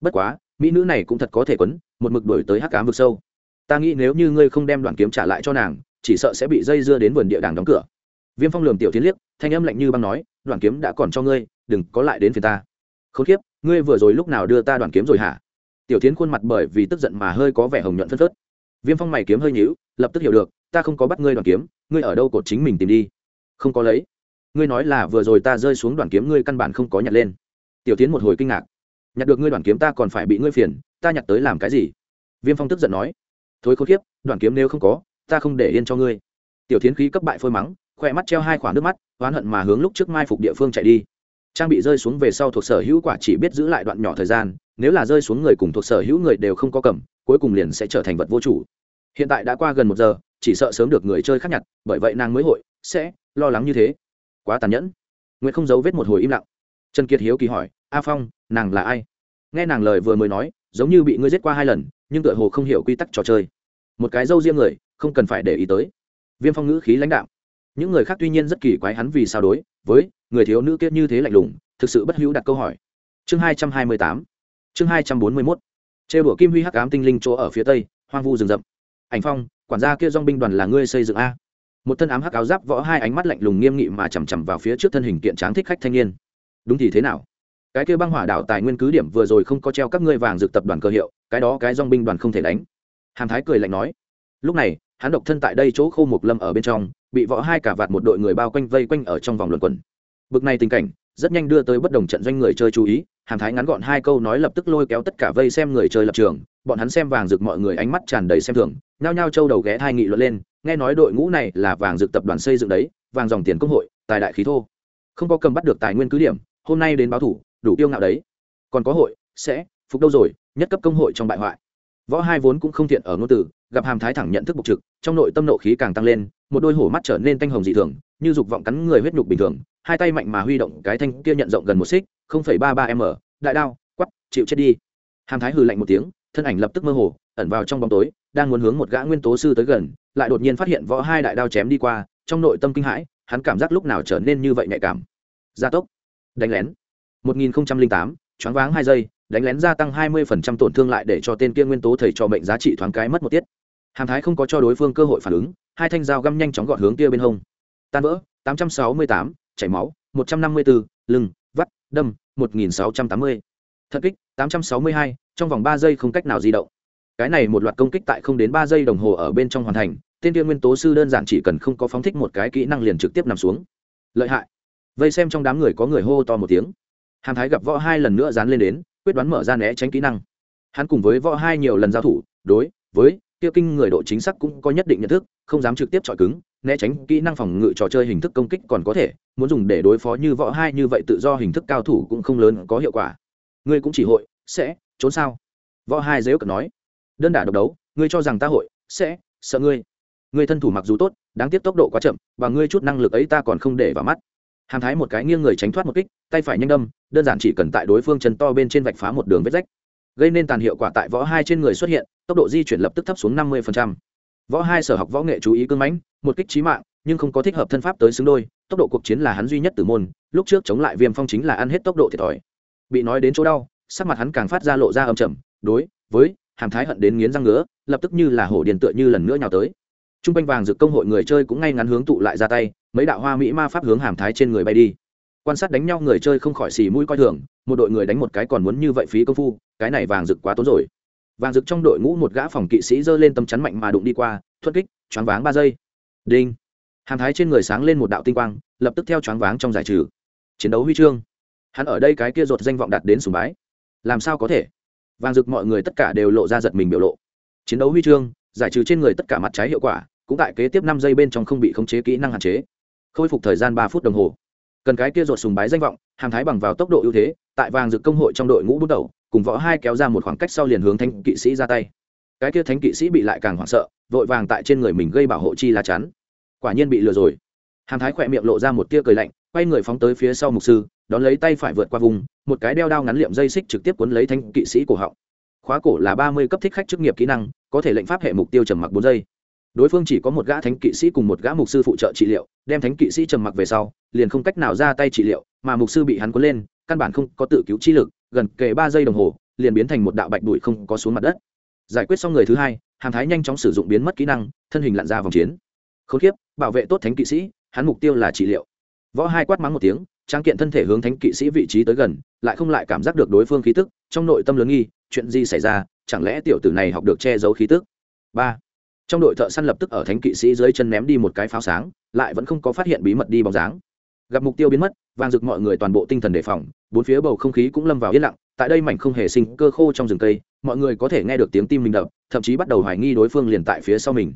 Speaker 1: Bất quá, mỹ nữ này cũng thật có thể quấn, một mực đuổi tới hắc cám vực sâu. Ta nghĩ nếu như ngươi không đem đoàn kiếm trả lại cho nàng, chỉ sợ sẽ bị dây dưa đến vườn địa đàng đóng cửa. Viêm phong lường tiểu tiến liếc, thanh âm lạnh như băng nói, đoàn kiếm đã còn cho ngươi, đừng có lại đến phía ta. Khốn kiếp, ngươi vừa rồi lúc nào đưa ta đoàn kiếm rồi hả? Tiểu tiến khuôn mặt bởi vì tức giận mà hơi có vẻ hồng nhuận phân phớt viêm phong mày kiếm hơi nhữu lập tức hiểu được, ta không có bắt ngươi đoàn kiếm, ngươi ở đâu cột chính mình tìm đi. Không có lấy. Ngươi nói là vừa rồi ta rơi xuống đoàn kiếm ngươi căn bản không có nhặt lên. Tiểu tiến một hồi kinh ngạc. Nhặt được ngươi đoàn kiếm ta còn phải bị ngươi phiền, ta nhặt tới làm cái gì? Viêm phong tức giận nói. Thối khốn kiếp, đoàn kiếm nếu không có, ta không để yên cho ngươi. Tiểu tiến khí cấp bại phôi mắng, khỏe mắt treo hai khoảng nước mắt, oán hận mà hướng lúc trước mai phục địa phương chạy đi. Trang bị rơi xuống về sau thuộc sở hữu quả chỉ biết giữ lại đoạn nhỏ thời gian, nếu là rơi xuống người cùng thuộc sở hữu người đều không có cầm, cuối cùng liền sẽ trở thành vật vô chủ hiện tại đã qua gần một giờ, chỉ sợ sớm được người chơi khác nhặt, bởi vậy nàng mới hội, sẽ, lo lắng như thế. Quá tàn nhẫn. Nguyễn không giấu vết một hồi im lặng. Trần kiệt hiếu kỳ hỏi, a phong, nàng là ai? Nghe nàng lời vừa mới nói, giống như bị ngươi giết qua hai lần, nhưng tựa hồ không hiểu quy tắc trò chơi. Một cái dâu riêng người, không cần phải để ý tới. Viêm phong ngữ khí lãnh đạo những người khác tuy nhiên rất kỳ quái hắn vì sao đối với người thiếu nữ kiết như thế lạnh lùng, thực sự bất hữu đặt câu hỏi. Chương hai trăm hai mươi tám. Chương hai trăm bốn mươi mốt. Trêu đùa kim huy hắc ám tinh linh chỗ ở phía tây, hoang vu rừng rậm ảnh phong, quản gia kia dong binh đoàn là ngươi xây dựng a. Một thân ám hắc áo giáp võ hai ánh mắt lạnh lùng nghiêm nghị mà chằm chằm vào phía trước thân hình kiện tráng thích khách thanh niên. Đúng thì thế nào? Cái kia băng hỏa đảo tài nguyên cứ điểm vừa rồi không có treo các ngươi vàng dược tập đoàn cơ hiệu, cái đó cái dong binh đoàn không thể đánh. Hàm thái cười lạnh nói. Lúc này, hắn độc thân tại đây chỗ khô mục lâm ở bên trong, bị võ hai cả vạt một đội người bao quanh vây quanh ở trong vòng luận quẩn. Bực này tình cảnh rất nhanh đưa tới bất đồng trận doanh người chơi chú ý, hàm thái ngắn gọn hai câu nói lập tức lôi kéo tất cả vây xem người chơi lập trường, bọn hắn xem vàng rực mọi người ánh mắt tràn đầy xem thường, nhao nhao trâu đầu ghé thai nghị luận lên, nghe nói đội ngũ này là vàng rực tập đoàn xây dựng đấy, vàng dòng tiền công hội, tài đại khí thô. Không có cầm bắt được tài nguyên cứ điểm, hôm nay đến báo thủ, đủ kiêu ngạo đấy. Còn có hội, sẽ, phục đâu rồi, nhất cấp công hội trong bại hoại. Võ hai vốn cũng không thiện ở ngôn từ, gặp hàm thái thẳng nhận thức bục trực, trong nội tâm nộ khí càng tăng lên, một đôi hổ mắt trở nên tanh hồng dị thường, như dục vọng cắn người huyết nhục bình thường hai tay mạnh mà huy động cái thanh kia nhận rộng gần một xích không phẩy ba ba m đại đao quắp chịu chết đi. Hàm thái hừ lạnh một tiếng thân ảnh lập tức mơ hồ ẩn vào trong bóng tối đang muốn hướng một gã nguyên tố sư tới gần lại đột nhiên phát hiện võ hai đại đao chém đi qua trong nội tâm kinh hãi hắn cảm giác lúc nào trở nên như vậy nhạy cảm. Gia tốc đánh lén. 1008, choáng váng hai giây đánh lén gia tăng 20% tổn thương lại để cho tên kia nguyên tố thầy cho mệnh giá trị thoáng cái mất một tiết. Hàm thái không có cho đối phương cơ hội phản ứng hai thanh dao găm nhanh chóng gọn hướng kia bên hông. Tan vỡ 868, chảy máu, một trăm năm mươi bốn lưng, vắt, đâm, một nghìn sáu trăm tám mươi. Thật kích, tám trăm sáu mươi hai, trong vòng ba giây không cách nào di động. Cái này một loạt công kích tại không đến ba giây đồng hồ ở bên trong hoàn thành, tên tiên nguyên tố sư đơn giản chỉ cần không có phóng thích một cái kỹ năng liền trực tiếp nằm xuống. Lợi hại. Vây xem trong đám người có người hô to một tiếng. Hàn thái gặp võ hai lần nữa dán lên đến, quyết đoán mở ra né tránh kỹ năng. Hắn cùng với võ hai nhiều lần giao thủ, đối với Tiêu kinh người độ chính xác cũng có nhất định nhận thức, không dám trực tiếp chọi cứng né tránh kỹ năng phòng ngự trò chơi hình thức công kích còn có thể, muốn dùng để đối phó như võ hai như vậy tự do hình thức cao thủ cũng không lớn có hiệu quả. Ngươi cũng chỉ hội, sẽ, trốn sao? Võ hai dễ cận nói. Đơn đả độc đấu, ngươi cho rằng ta hội, sẽ, sợ ngươi. Ngươi thân thủ mặc dù tốt, đáng tiếc tốc độ quá chậm, và ngươi chút năng lực ấy ta còn không để vào mắt. Hàm thái một cái nghiêng người tránh thoát một kích, tay phải nhanh đâm, đơn giản chỉ cần tại đối phương chân to bên trên vạch phá một đường vết rách. Gây nên tàn hiệu quả tại võ hai trên người xuất hiện, tốc độ di chuyển lập tức thấp xuống năm mươi võ hai sở học võ nghệ chú ý cương mãnh, một kích trí mạng, nhưng không có thích hợp thân pháp tới xứng đôi, tốc độ cuộc chiến là hắn duy nhất từ môn, lúc trước chống lại viêm phong chính là ăn hết tốc độ thiệt thòi. Bị nói đến chỗ đau, sắc mặt hắn càng phát ra lộ ra âm trầm, đối với hàm thái hận đến nghiến răng ngứa, lập tức như là hổ điền tựa như lần nữa nhào tới. T r u n g quanh vàng dự công hội người chơi cũng ngay ngắn hướng tụ lại ra tay, mấy đạo hoa mỹ ma pháp hướng hàm thái trên người bay đi. Quan sát đánh nhau người chơi không khỏi xì mũi coi thường, một đội người đánh một cái còn muốn như vậy phí công phu, cái này vàng rực quá tốn rồi vàng rực trong đội ngũ một gã phòng kỵ sĩ giơ lên tấm chắn mạnh mà đụng đi qua thuất kích, choáng váng ba giây. Đinh. Hàm thái trên người sáng lên một đạo tinh quang, lập tức theo choáng váng trong giải trừ. Chiến đấu huy chương. Hắn ở đây cái kia rột danh vọng đạt đến sùng bái. Làm sao có thể? Vàng rực mọi người tất cả đều lộ ra giật mình biểu lộ. Chiến đấu huy chương, giải trừ trên người tất cả mặt trái hiệu quả, cũng tại kế tiếp năm giây bên trong không bị khống chế kỹ năng hạn chế. Khôi phục thời gian ba phút đồng hồ. Cần cái kia rột sùng bái danh vọng hàm thái bằng vào tốc độ ưu thế, tại vàng rực công hội trong đội ngũ bút đầu cùng võ hai kéo ra một khoảng cách sau liền hướng thánh kỵ sĩ ra tay. Cái kia thánh kỵ sĩ bị lại càng hoảng sợ, vội vàng tại trên người mình gây bảo hộ chi lá chắn. Quả nhiên bị lừa rồi. Hàng thái khỏe miệng lộ ra một tia cười lạnh, quay người phóng tới phía sau mục sư, đón lấy tay phải vượt qua vùng, một cái đeo đao ngắn liệm dây xích trực tiếp cuốn lấy thanh kỵ sĩ cổ họng. Khóa cổ là ba mươi cấp thích khách chức nghiệp kỹ năng, có thể lệnh pháp hệ mục tiêu trầm mặc bốn giây. Đối phương chỉ có một gã thánh kỵ sĩ cùng một gã mục sư phụ trợ trị liệu, đem thánh kỵ sĩ trầm mặc về sau, liền không cách nào ra tay trị liệu, mà mục sư bị hắn cuốn lên, căn bản không có tự cứu chi lực gần kề ba giây đồng hồ, liền biến thành một đạo bạch bụi không có xuống mặt đất. Giải quyết xong người thứ hai, hàm thái nhanh chóng sử dụng biến mất kỹ năng, thân hình lặn ra vòng chiến. Không khiếp bảo vệ tốt thánh kỵ sĩ, hắn mục tiêu là trị liệu. Võ hai quát mắng một tiếng trang kiện thân thể hướng thánh kỵ sĩ vị trí tới gần, lại không lại cảm giác được đối phương khí tức, trong nội tâm lớn nghi, chuyện gì xảy ra, chẳng lẽ tiểu tử này học được che giấu khí tức? Ba. Trong đội thợ săn lập tức ở thánh kỵ sĩ dưới chân ném đi một cái pháo sáng, lại vẫn không có phát hiện bí mật đi bóng dáng. Gặp mục tiêu biến mất, vàng rực mọi người toàn bộ tinh thần đề phòng bốn phía bầu không khí cũng lâm vào yên lặng, tại đây mảnh không hề sinh cơ khô trong rừng cây, mọi người có thể nghe được tiếng tim mình đập, thậm chí bắt đầu hoài nghi đối phương liền tại phía sau mình.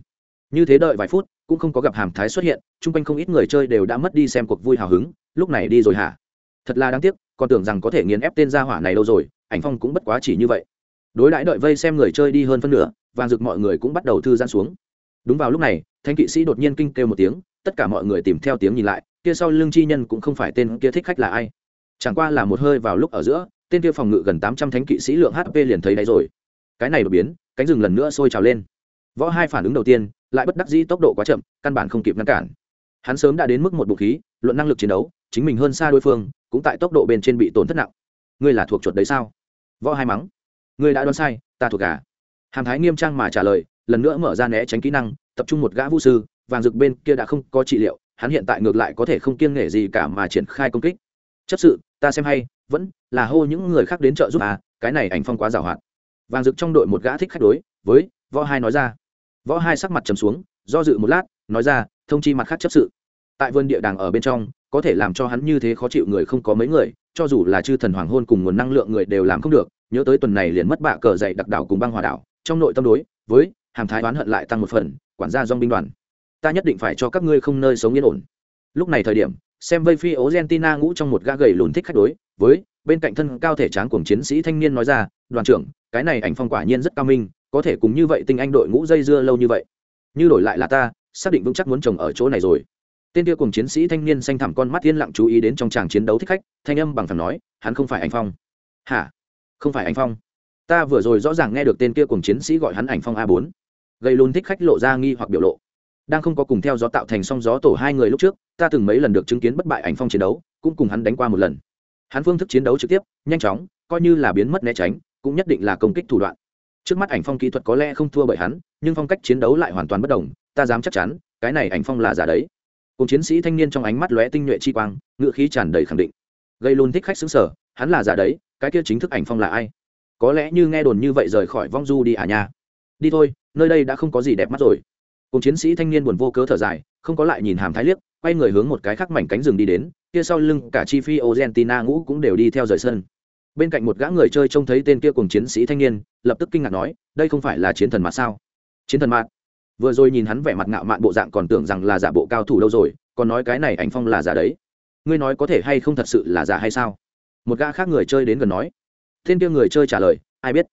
Speaker 1: Như thế đợi vài phút, cũng không có gặp hàm thái xuất hiện, chung quanh không ít người chơi đều đã mất đi xem cuộc vui hào hứng, lúc này đi rồi hả? Thật là đáng tiếc, còn tưởng rằng có thể nghiền ép tên gia hỏa này đâu rồi, ảnh phong cũng bất quá chỉ như vậy. Đối đãi đợi vây xem người chơi đi hơn phân nửa, vàng rực mọi người cũng bắt đầu thư giãn xuống. Đúng vào lúc này thanh kỵ sĩ đột nhiên kinh kêu một tiếng, tất cả mọi người tìm theo tiếng nhìn lại, kia sau lưng chi nhân cũng không phải tên kia thích khách là ai chẳng qua là một hơi vào lúc ở giữa, tên kia phòng ngự gần tám trăm thánh kỵ sĩ lượng hp liền thấy đáy rồi. Cái này đột biến, cánh rừng lần nữa sôi trào lên. Võ hai phản ứng đầu tiên, lại bất đắc dĩ tốc độ quá chậm, căn bản không kịp ngăn cản. Hắn sớm đã đến mức một bụng khí, luận năng lực chiến đấu, chính mình hơn xa đối phương, cũng tại tốc độ bên trên bị tổn thất nặng. Ngươi là thuộc chuột đấy sao? Võ hai mắng. Ngươi đã đoán sai, ta thuộc gà. Hàm thái nghiêm trang mà trả lời, lần nữa mở ra né tránh kỹ năng, tập trung một gã vũ sư, vàng rực bên kia đã không có trị liệu, hắn hiện tại ngược lại có thể không kiêng nể gì cả mà triển khai công kích. Chấp sự ta xem hay, vẫn là hô những người khác đến trợ giúp à cái này ảnh phong quá giàu hạn. Vàng rực trong đội một gã thích khách đối với võ hai nói ra. Võ hai sắc mặt trầm xuống, do dự một lát, nói ra, thông chi mặt khác chấp sự. Tại vườn địa đàng ở bên trong, có thể làm cho hắn như thế khó chịu người không có mấy người, cho dù là chư thần hoàng hôn cùng nguồn năng lượng người đều làm không được, nhớ tới tuần này liền mất bạ cờ dậy đặc đảo cùng băng hòa đảo, trong nội tâm đối với hàm thái đoán hận lại tăng một phần, quản gia dong binh đoàn. Ta nhất định phải cho các ngươi không nơi sống yên ổn. Lúc này thời điểm xem vây phi argentina ngũ trong một gã gầy lùn thích khách đối, với, bên cạnh thân cao thể tráng cùng chiến sĩ thanh niên nói ra, đoàn trưởng, cái này ảnh phong quả nhiên rất cao minh, có thể cùng như vậy tinh anh đội ngũ dây dưa lâu như vậy. Như đổi lại là ta, xác định vững chắc muốn chồng ở chỗ này rồi. Tên kia cùng chiến sĩ thanh niên xanh thẳm con mắt yên lặng chú ý đến trong tràng chiến đấu thích khách, thanh âm bằng thẳng nói, hắn không phải anh phong. Hả? Không phải anh phong? Ta vừa rồi rõ ràng nghe được tên kia cùng chiến sĩ gọi hắn ảnh phong a bốn. Gây luôn thích khách lộ ra nghi hoặc biểu lộ đang không có cùng theo gió tạo thành song gió tổ hai người lúc trước, ta từng mấy lần được chứng kiến bất bại ảnh phong chiến đấu, cũng cùng hắn đánh qua một lần. Hắn phương thức chiến đấu trực tiếp, nhanh chóng, coi như là biến mất né tránh, cũng nhất định là công kích thủ đoạn. Trước mắt ảnh phong kỹ thuật có lẽ không thua bởi hắn, nhưng phong cách chiến đấu lại hoàn toàn bất đồng, ta dám chắc chắn, cái này ảnh phong là giả đấy. Cùng chiến sĩ thanh niên trong ánh mắt lóe tinh nhuệ chi quang ngựa khí tràn đầy khẳng định. Gây luôn thích khách xứng sở, hắn là giả đấy, cái kia chính thức ảnh phong là ai? Có lẽ như nghe đồn như vậy rời khỏi vong du đi à nha. Đi thôi, nơi đây đã không có gì đẹp mắt rồi cùng chiến sĩ thanh niên buồn vô cớ thở dài, không có lại nhìn hàm thái liếc, quay người hướng một cái khác mảnh cánh rừng đi đến, kia sau lưng cả chi phi argentina ngũ cũng đều đi theo rời sân. Bên cạnh một gã người chơi trông thấy tên kia cùng chiến sĩ thanh niên, lập tức kinh ngạc nói, đây không phải là chiến thần mạt sao? Chiến thần mạt? Vừa rồi nhìn hắn vẻ mặt ngạo mạn bộ dạng còn tưởng rằng là giả bộ cao thủ đâu rồi, còn nói cái này ảnh phong là giả đấy. Ngươi nói có thể hay không thật sự là giả hay sao? Một gã khác người chơi đến gần nói. Tên kia người chơi trả lời, ai biết?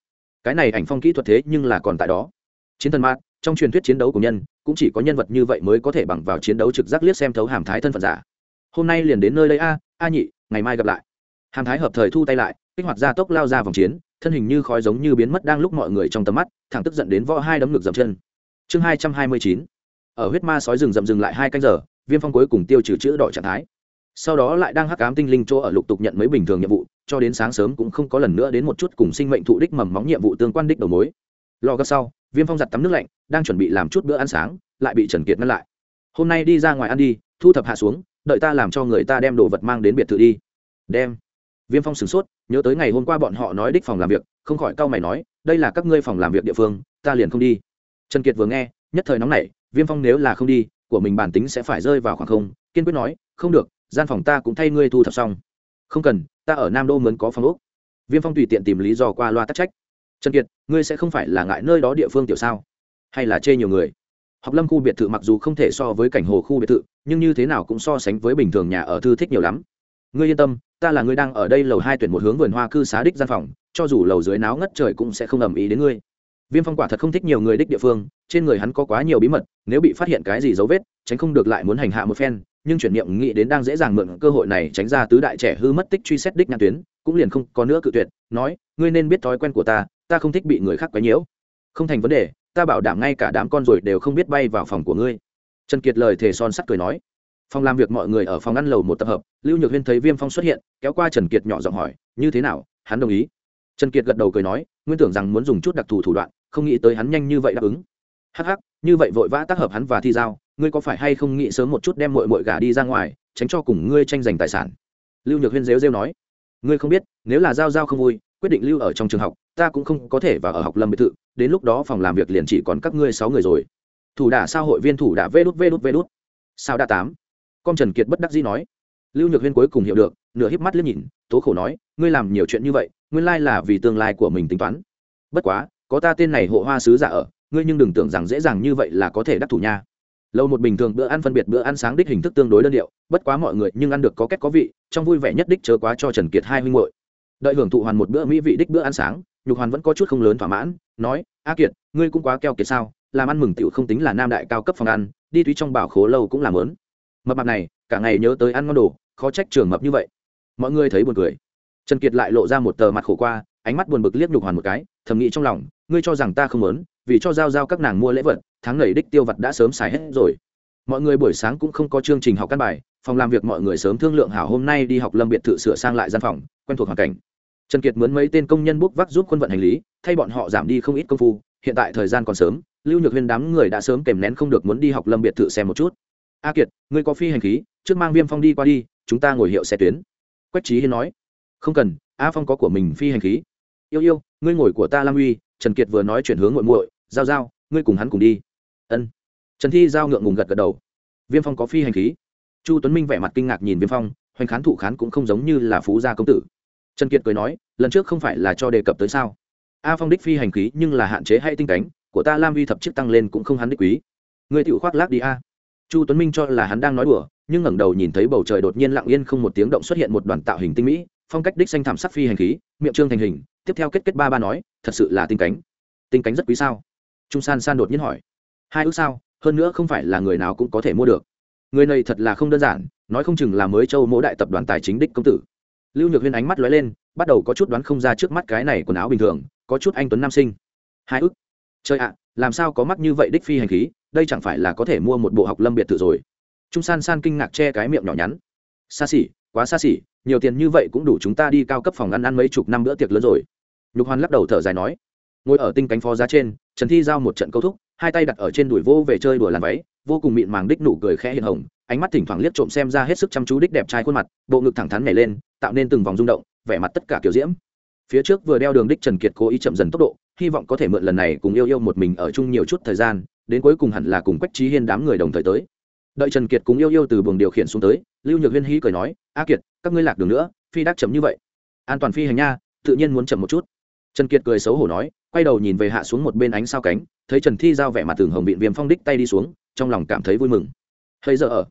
Speaker 1: Cái này ảnh phong kỹ thuật thế nhưng là còn tại đó. Chiến thần mạt? Trong truyền thuyết chiến đấu của nhân, cũng chỉ có nhân vật như vậy mới có thể bằng vào chiến đấu trực giác liếc xem thấu hàm thái thân phận giả. Hôm nay liền đến nơi đây a a nhị, ngày mai gặp lại. Hàm thái hợp thời thu tay lại, kích hoạt ra tốc lao ra vòng chiến, thân hình như khói giống như biến mất đang lúc mọi người trong tầm mắt, thẳng tức giận đến võ hai đấm ngực dậm chân. Chương hai trăm hai mươi chín, ở huyết ma sói rừng dậm dừng lại hai canh giờ, viêm phong cuối cùng tiêu trừ chữ đỏ trạng thái. Sau đó lại đang hắc cám tinh linh chỗ ở lục tục nhận mấy bình thường nhiệm vụ, cho đến sáng sớm cũng không có lần nữa đến một chút cùng sinh mệnh thụ đích mầm móng nhiệm vụ tương quan đích đầu mối. Lo gấp sau viêm phong giặt tắm nước lạnh, đang chuẩn bị làm chút bữa ăn sáng, lại bị trần kiệt ngăn lại. Hôm nay đi ra ngoài ăn đi, thu thập hạ xuống, đợi ta làm cho người ta đem đồ vật mang đến biệt thự đi. Đem. Viêm phong sửng sốt, nhớ tới ngày hôm qua bọn họ nói đích phòng làm việc, không khỏi cau mày nói, đây là các ngươi phòng làm việc địa phương, ta liền không đi. Trần kiệt vừa nghe, nhất thời nóng nảy, viêm phong nếu là không đi, của mình bản tính sẽ phải rơi vào khoảng không, kiên quyết nói, không được, gian phòng ta cũng thay ngươi thu thập xong. Không cần, ta ở nam đô mướn có phòng úc viêm phong tùy tiện tìm lý do qua loa tắc trách trần kiệt, ngươi sẽ không phải là ngại nơi đó địa phương tiểu sao? Hay là chê nhiều người? Học lâm khu biệt thự mặc dù không thể so với cảnh hồ khu biệt thự, nhưng như thế nào cũng so sánh với bình thường nhà ở thư thích nhiều lắm. Ngươi yên tâm, ta là người đang ở đây lầu hai tuyển một hướng vườn hoa cư xá đích gian phòng, cho dù lầu dưới náo ngất trời cũng sẽ không ầm ý đến ngươi. Viêm phong quả thật không thích nhiều người đích địa phương, trên người hắn có quá nhiều bí mật, nếu bị phát hiện cái gì dấu vết, tránh không được lại muốn hành hạ một phen, nhưng chuyển niệm nghĩ đến đang dễ dàng mượn cơ hội này tránh ra tứ đại trẻ hư mất tích truy xét đích nhãn tuyến, cũng liền không có nữa cự tuyệt, nói, ngươi nên biết thói quen của ta ta không thích bị người khác quấy nhiễu. Không thành vấn đề, ta bảo đảm ngay cả đám con rồi đều không biết bay vào phòng của ngươi. Trần kiệt lời thề son sắt cười nói. Phòng làm việc mọi người ở phòng ăn lầu một tập hợp, lưu nhược huyên thấy viêm phong xuất hiện, kéo qua trần kiệt nhỏ giọng hỏi, như thế nào, hắn đồng ý? Trần kiệt gật đầu cười nói, nguyên tưởng rằng muốn dùng chút đặc thù thủ đoạn, không nghĩ tới hắn nhanh như vậy đáp ứng. Hắc hắc, như vậy vội vã tác hợp hắn và thi giao, ngươi có phải hay không nghĩ sớm một chút đem mội mội gà đi ra ngoài, tránh cho cùng ngươi tranh giành tài sản? Lưu nhược huyên rêu rêu nói, ngươi không biết, nếu là giao giao không vui quyết định lưu ở trong trường học, ta cũng không có thể vào ở học lâm biệt thự, đến lúc đó phòng làm việc liền chỉ còn các ngươi sáu người rồi. Thủ đả sao hội viên thủ đả vê đút vê đút vê đút. Sao đã tám. Con trần kiệt bất đắc dĩ nói. Lưu nhược huyên cuối cùng hiểu được, nửa híp mắt liếc nhìn, tố khổ nói, ngươi làm nhiều chuyện như vậy, nguyên lai là vì tương lai của mình tính toán. Bất quá, có ta tên này hộ hoa sứ giả ở, ngươi nhưng đừng tưởng rằng dễ dàng như vậy là có thể đắc thủ nha. Lâu một bình thường bữa ăn phân biệt bữa ăn sáng đích hình thức tương đối đơn điệu, bất quá mọi người nhưng ăn được có kết có vị, trong vui vẻ nhất đích chớ quá cho trần kiệt hai huynh hội đợi hưởng thụ hoàn một bữa mỹ vị đích bữa ăn sáng, nhục hoàn vẫn có chút không lớn thỏa mãn, nói, a kiệt, ngươi cũng quá keo kiệt sao, làm ăn mừng tiểu không tính là nam đại cao cấp phòng ăn, đi túy trong bảo khố lâu cũng làm lớn mập mạp này, cả ngày nhớ tới ăn ngon đồ, khó trách trường mập như vậy. Mọi người thấy buồn cười. Trần kiệt lại lộ ra một tờ mặt khổ qua, ánh mắt buồn bực liếc nhục hoàn một cái, thầm nghĩ trong lòng, ngươi cho rằng ta không muốn vì cho giao giao các nàng mua lễ vật, tháng nảy đích tiêu vật đã sớm xài hết rồi mọi người buổi sáng cũng không có chương trình học căn bài, phòng làm việc mọi người sớm thương lượng hảo hôm nay đi học lâm biệt thự sửa sang lại gian phòng, quen thuộc hoàn cảnh. Trần kiệt mướn mấy tên công nhân bốc vác giúp quân vận hành lý, thay bọn họ giảm đi không ít công phu, hiện tại thời gian còn sớm, lưu nhược huyên đám người đã sớm kèm nén không được muốn đi học lâm biệt thự xem một chút. A kiệt, ngươi có phi hành khí, trước mang viêm phong đi qua đi, chúng ta ngồi hiệu xe tuyến. Quách trí hiên nói. Không cần, a phong có của mình phi hành khí. Yêu yêu, ngươi ngồi của ta lam uy. Trần kiệt vừa nói chuyển hướng muội muội, giao giao, ngươi cùng hắn cùng đi. Ân trần thi giao ngượng ngùng gật gật đầu. Viêm phong có phi hành khí. Chu tuấn minh vẻ mặt kinh ngạc nhìn viêm phong, hoành khán thủ khán cũng không giống như là phú gia công tử. Trần kiệt cười nói, lần trước không phải là cho đề cập tới sao? A phong đích phi hành khí nhưng là hạn chế hay tinh cánh, của ta lam vi thập chiếc tăng lên cũng không hắn đích quý. Người tự khoác lác đi a. Chu tuấn minh cho là hắn đang nói đùa, nhưng ngẩng đầu nhìn thấy bầu trời đột nhiên lặng yên không một tiếng động xuất hiện một đoàn tạo hình tinh mỹ, phong cách đích xanh thảm sắc phi hành khí, miệng trương thành hình, tiếp theo kết kết ba ba nói, thật sự là tinh cánh. Tinh cánh rất quý sao? Trung san san đột nhiên hỏi. Hai ước sao? Hơn nữa không phải là người nào cũng có thể mua được. Người này thật là không đơn giản, nói không chừng là mới châu mỗi đại tập đoàn tài chính đích công tử. Lưu nhược huyên ánh mắt lóe lên, bắt đầu có chút đoán không ra trước mắt cái này quần áo bình thường, có chút anh tuấn nam sinh. Hai ức. Chơi ạ, làm sao có mắt như vậy đích phi hành khí, đây chẳng phải là có thể mua một bộ học lâm biệt thự rồi. Trung san san kinh ngạc che cái miệng nhỏ nhắn. Xa xỉ, quá xa xỉ, nhiều tiền như vậy cũng đủ chúng ta đi cao cấp phòng ăn ăn mấy chục năm bữa tiệc lớn rồi. Nhục hoàn lắc đầu thở dài nói. Ngồi ở tinh cánh phó giá trên trần thi giao một trận câu thúc, hai tay đặt ở trên đùi vô về chơi đùa làm váy, vô cùng mịn màng đích nụ cười khẽ hiện hồng, ánh mắt thỉnh thoảng liếc trộm xem ra hết sức chăm chú đích đẹp trai khuôn mặt, bộ ngực thẳng thắn nhảy lên, tạo nên từng vòng rung động, vẻ mặt tất cả kiểu diễm. Phía trước vừa đeo đường đích trần kiệt cố ý chậm dần tốc độ, hy vọng có thể mượn lần này cùng yêu yêu một mình ở chung nhiều chút thời gian, đến cuối cùng hẳn là cùng quách trí hiên đám người đồng thời tới. Đợi trần kiệt cùng yêu yêu từ buồng điều khiển xuống tới, lưu nhược huyên hí cười nói, a kiệt, các ngươi lạc đường nữa, phi đắc chậm như vậy. An toàn phi hành nha, tự nhiên muốn chậm một chút. Trần kiệt cười xấu hổ nói quay đầu nhìn về hạ xuống một bên ánh sao cánh, thấy trần thi giao vẻ mặt tường hồng biện viêm phong đích tay đi xuống, trong lòng cảm thấy vui mừng. Hơi giờ ở.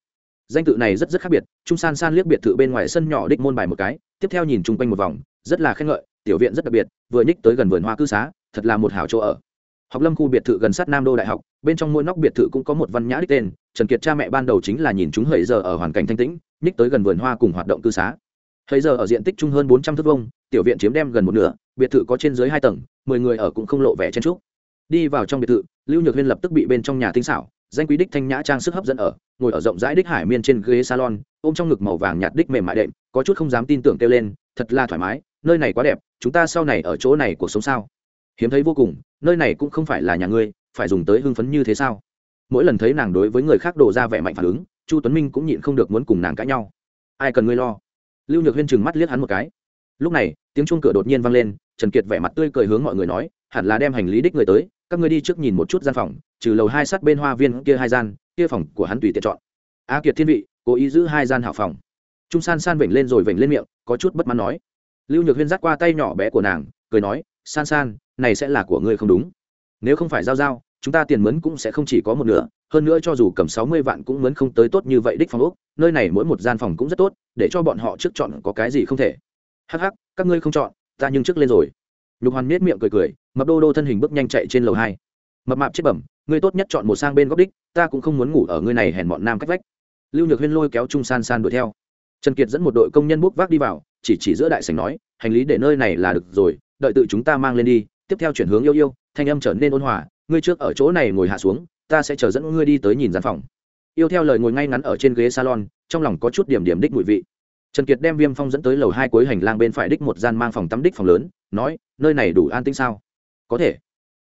Speaker 1: Danh tự này rất rất khác biệt, trung san san liếc biệt thự bên ngoài sân nhỏ đích môn bài một cái, tiếp theo nhìn chung quanh một vòng, rất là khen ngợi, tiểu viện rất đặc biệt, vừa nhích tới gần vườn hoa cư xá, thật là một hảo chỗ ở. Học lâm khu biệt thự gần sát nam đô đại học, bên trong mỗi nóc biệt thự cũng có một văn nhã đích tên, trần kiệt cha mẹ ban đầu chính là nhìn chúng hơi giờ ở hoàn cảnh thanh tĩnh, nhích tới gần vườn hoa cùng hoạt động cư xá. Hơi giờ ở diện tích chung hơn bốn trăm thước vông tiểu viện chiếm đem gần một nửa, biệt thự có trên dưới hai tầng, mười người ở cũng không lộ vẻ chen trúc đi vào trong biệt thự, lưu nhược huyên lập tức bị bên trong nhà tinh xảo, danh quý đích thanh nhã trang sức hấp dẫn ở, ngồi ở rộng rãi đích hải miên trên ghế salon, ôm trong ngực màu vàng nhạt đích mềm mại đệm, có chút không dám tin tưởng kêu lên, thật là thoải mái, nơi này quá đẹp, chúng ta sau này ở chỗ này cuộc sống sao? Hiếm thấy vô cùng, nơi này cũng không phải là nhà ngươi, phải dùng tới hưng phấn như thế sao? Mỗi lần thấy nàng đối với người khác đổ ra vẻ mạnh phản ứng, chu tuấn minh cũng nhịn không được muốn cùng nàng cãi nhau. Ai cần ngươi lo? Lưu nhược huyên chừng mắt liếc hắn một cái lúc này, tiếng chuông cửa đột nhiên vang lên, trần kiệt vẻ mặt tươi cười hướng mọi người nói, hẳn là đem hành lý đích người tới, các ngươi đi trước nhìn một chút gian phòng, trừ lầu hai sát bên hoa viên kia hai gian, kia phòng của hắn tùy tiện chọn. A kiệt thiên vị, cố ý giữ hai gian hảo phòng. Trung san san vểnh lên rồi vểnh lên miệng, có chút bất mãn nói. Lưu nhược huyên dắt qua tay nhỏ bé của nàng, cười nói, san san, này sẽ là của ngươi không đúng. Nếu không phải giao giao, chúng ta tiền mướn cũng sẽ không chỉ có một nửa, hơn nữa cho dù cầm sáu mươi vạn cũng mướn không tới tốt như vậy đích phòng úc nơi này mỗi một gian phòng cũng rất tốt, để cho bọn họ trước chọn có cái gì không thể hắc hắc, các ngươi không chọn, ta nhưng trước lên rồi. Nhục hoàn miết miệng cười cười, mập đô đô thân hình bước nhanh chạy trên lầu hai. Mập mạp chết bẩm, ngươi tốt nhất chọn một sang bên góc đích, ta cũng không muốn ngủ ở ngươi này hèn bọn nam cách vách. Lưu nhược huyên lôi kéo trung san san đuổi theo. Trần kiệt dẫn một đội công nhân bốc vác đi vào, chỉ chỉ giữa đại sảnh nói, hành lý để nơi này là được rồi, đợi tự chúng ta mang lên đi, tiếp theo chuyển hướng yêu yêu, thanh âm trở nên ôn hòa, ngươi trước ở chỗ này ngồi hạ xuống, ta sẽ chờ dẫn ngươi đi tới nhìn gian phòng. Yêu theo lời ngồi ngay ngắn ở trên ghế salon, trong lòng có chút điểm điểm đích mùi vị trần kiệt đem viêm phong dẫn tới lầu hai cuối hành lang bên phải đích một gian mang phòng tắm đích phòng lớn, nói, nơi này đủ an tĩnh sao? Có thể.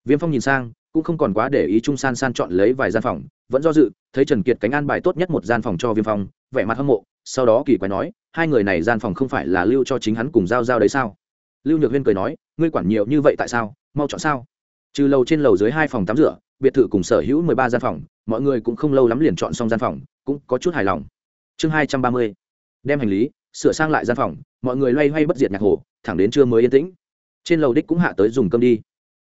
Speaker 1: Viêm phong nhìn sang, cũng không còn quá để ý trung san san chọn lấy vài gian phòng, vẫn do dự, thấy trần kiệt cánh an bài tốt nhất một gian phòng cho viêm phong, vẻ mặt hâm mộ, sau đó kỳ quái nói, hai người này gian phòng không phải là lưu cho chính hắn cùng giao giao đấy sao? Lưu nhược huyên cười nói, ngươi quản nhiều như vậy tại sao? Mau chọn sao? Trừ lầu trên lầu dưới hai phòng tắm rửa, biệt thự cùng sở hữu mười ba gian phòng, mọi người cũng không lâu lắm liền chọn xong gian phòng, cũng có chút hài lòng. Chương hai trăm ba mươi, đem hành lý sửa sang lại gian phòng, mọi người loay hoay bất diệt nhạc hồ, thẳng đến trưa mới yên tĩnh. Trên lầu đích cũng hạ tới dùng cơm đi.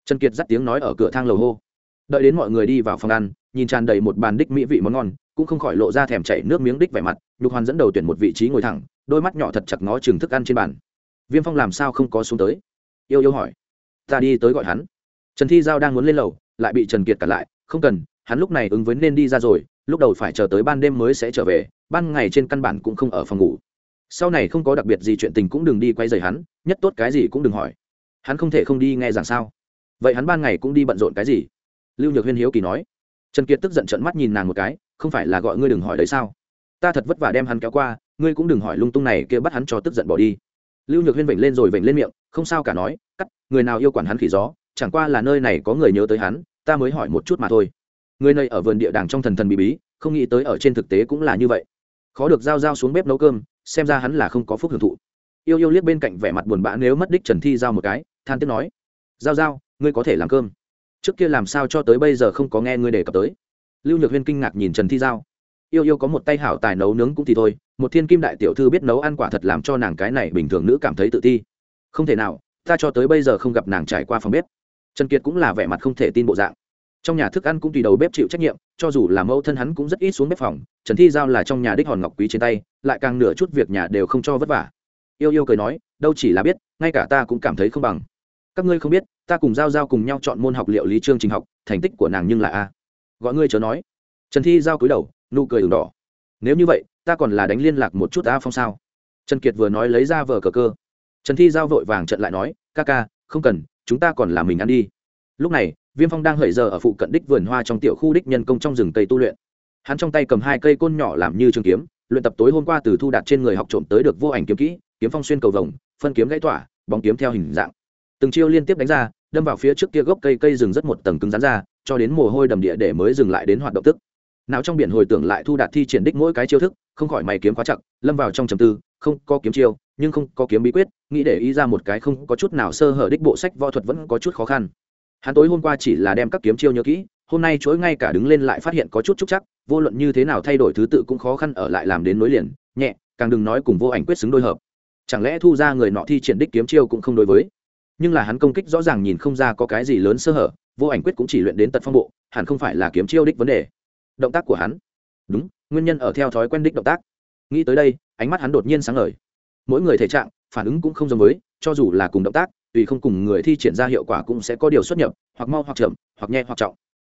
Speaker 1: Trần kiệt dắt tiếng nói ở cửa thang lầu hô. Đợi đến mọi người đi vào phòng ăn, nhìn tràn đầy một bàn đích mỹ vị món ngon, cũng không khỏi lộ ra thèm chảy nước miếng đích vẻ mặt, nhục hoàn dẫn đầu tuyển một vị trí ngồi thẳng, đôi mắt nhỏ thật chặt ngó chừng thức ăn trên bàn. Viêm phong làm sao không có xuống tới? Yêu yêu hỏi. Ta đi tới gọi hắn. Trần thi giao đang muốn lên lầu, lại bị trần kiệt cản lại, không cần, hắn lúc này ứng với nên đi ra rồi, lúc đầu phải chờ tới ban đêm mới sẽ trở về, ban ngày trên căn bản cũng không ở phòng ngủ sau này không có đặc biệt gì chuyện tình cũng đừng đi quay dày hắn, nhất tốt cái gì cũng đừng hỏi. Hắn không thể không đi nghe rằng sao? Vậy hắn ban ngày cũng đi bận rộn cái gì? Lưu nhược huyên hiếu kỳ nói. Trần kiệt tức giận trận mắt nhìn nàng một cái, không phải là gọi ngươi đừng hỏi đấy sao? Ta thật vất vả đem hắn kéo qua, ngươi cũng đừng hỏi lung tung này kia bắt hắn cho tức giận bỏ đi. Lưu nhược huyên vểnh lên rồi vểnh lên miệng, không sao cả nói, cắt, người nào yêu quản hắn khỉ gió, chẳng qua là nơi này có người nhớ tới hắn, ta mới hỏi một chút mà thôi. Người này ở vườn địa đàng trong thần thần bí bí, không nghĩ tới ở trên thực tế cũng là như vậy. Khó được giao giao xuống bếp nấu cơm xem ra hắn là không có phúc hưởng thụ. Yêu yêu liếc bên cạnh vẻ mặt buồn bã nếu mất đích trần thi giao một cái, than tiếc nói, giao giao, ngươi có thể làm cơm. Trước kia làm sao cho tới bây giờ không có nghe ngươi đề cập tới. Lưu nhược huyên kinh ngạc nhìn trần thi giao. Yêu yêu có một tay hảo tài nấu nướng cũng thì thôi, một thiên kim đại tiểu thư biết nấu ăn quả thật làm cho nàng cái này bình thường nữ cảm thấy tự ti. Không thể nào, ta cho tới bây giờ không gặp nàng trải qua phòng bếp. Trần kiệt cũng là vẻ mặt không thể tin bộ dạng trong nhà thức ăn cũng tùy đầu bếp chịu trách nhiệm, cho dù là mẫu thân hắn cũng rất ít xuống bếp phòng. Trần thi giao là trong nhà đích hòn ngọc quý trên tay, lại càng nửa chút việc nhà đều không cho vất vả. Yêu yêu cười nói, đâu chỉ là biết, ngay cả ta cũng cảm thấy không bằng. Các ngươi không biết, ta cùng giao giao cùng nhau chọn môn học liệu lý chương trình học, thành tích của nàng nhưng là a. Gọi ngươi chớ nói. Trần thi giao cúi đầu, nụ cười ửng đỏ. Nếu như vậy, ta còn là đánh liên lạc một chút a phong sao? Trần kiệt vừa nói lấy ra vờ cờ cơ. Trần thi giao vội vàng trận lại nói, ca ca, không cần, chúng ta còn là mình ăn đi. Lúc này viêm phong đang hởi giờ ở phụ cận đích vườn hoa trong tiểu khu đích nhân công trong rừng cây tu luyện. Hắn trong tay cầm hai cây côn nhỏ làm như trường kiếm, luyện tập tối hôm qua từ thu đạt trên người học trộm tới được vô ảnh kiếm kỹ, kiếm phong xuyên cầu vồng, phân kiếm gãy tỏa, bóng kiếm theo hình dạng. Từng chiêu liên tiếp đánh ra, đâm vào phía trước kia gốc cây cây rừng rất một tầng cứng rắn ra, cho đến mồ hôi đầm địa để mới dừng lại đến hoạt động tức. Nào trong biển hồi tưởng lại thu đạt thi triển đích mỗi cái chiêu thức, không khỏi mày kiếm quá chặt, lâm vào trong trầm tư, không có kiếm chiêu, nhưng không có kiếm bí quyết, nghĩ để ý ra một cái không có chút nào sơ hở đích bộ sách võ thuật vẫn có chút khó khăn hắn tối hôm qua chỉ là đem các kiếm chiêu nhớ kỹ, hôm nay chối ngay cả đứng lên lại phát hiện có chút trúc chắc, vô luận như thế nào thay đổi thứ tự cũng khó khăn ở lại làm đến nối liền, nhẹ, càng đừng nói cùng vô ảnh quyết xứng đôi hợp. Chẳng lẽ thu ra người nọ thi triển đích kiếm chiêu cũng không đối với? Nhưng là hắn công kích rõ ràng nhìn không ra có cái gì lớn sơ hở, vô ảnh quyết cũng chỉ luyện đến tận phong bộ, hẳn không phải là kiếm chiêu đích vấn đề. Động tác của hắn. Đúng, nguyên nhân ở theo thói quen đích động tác. Nghĩ tới đây, ánh mắt hắn đột nhiên sáng ngời. Mỗi người thể trạng, phản ứng cũng không giống với, cho dù là cùng động tác tùy không cùng người thi triển ra hiệu quả cũng sẽ có điều xuất nhập, hoặc mau hoặc chậm, hoặc nhẹ hoặc trọng.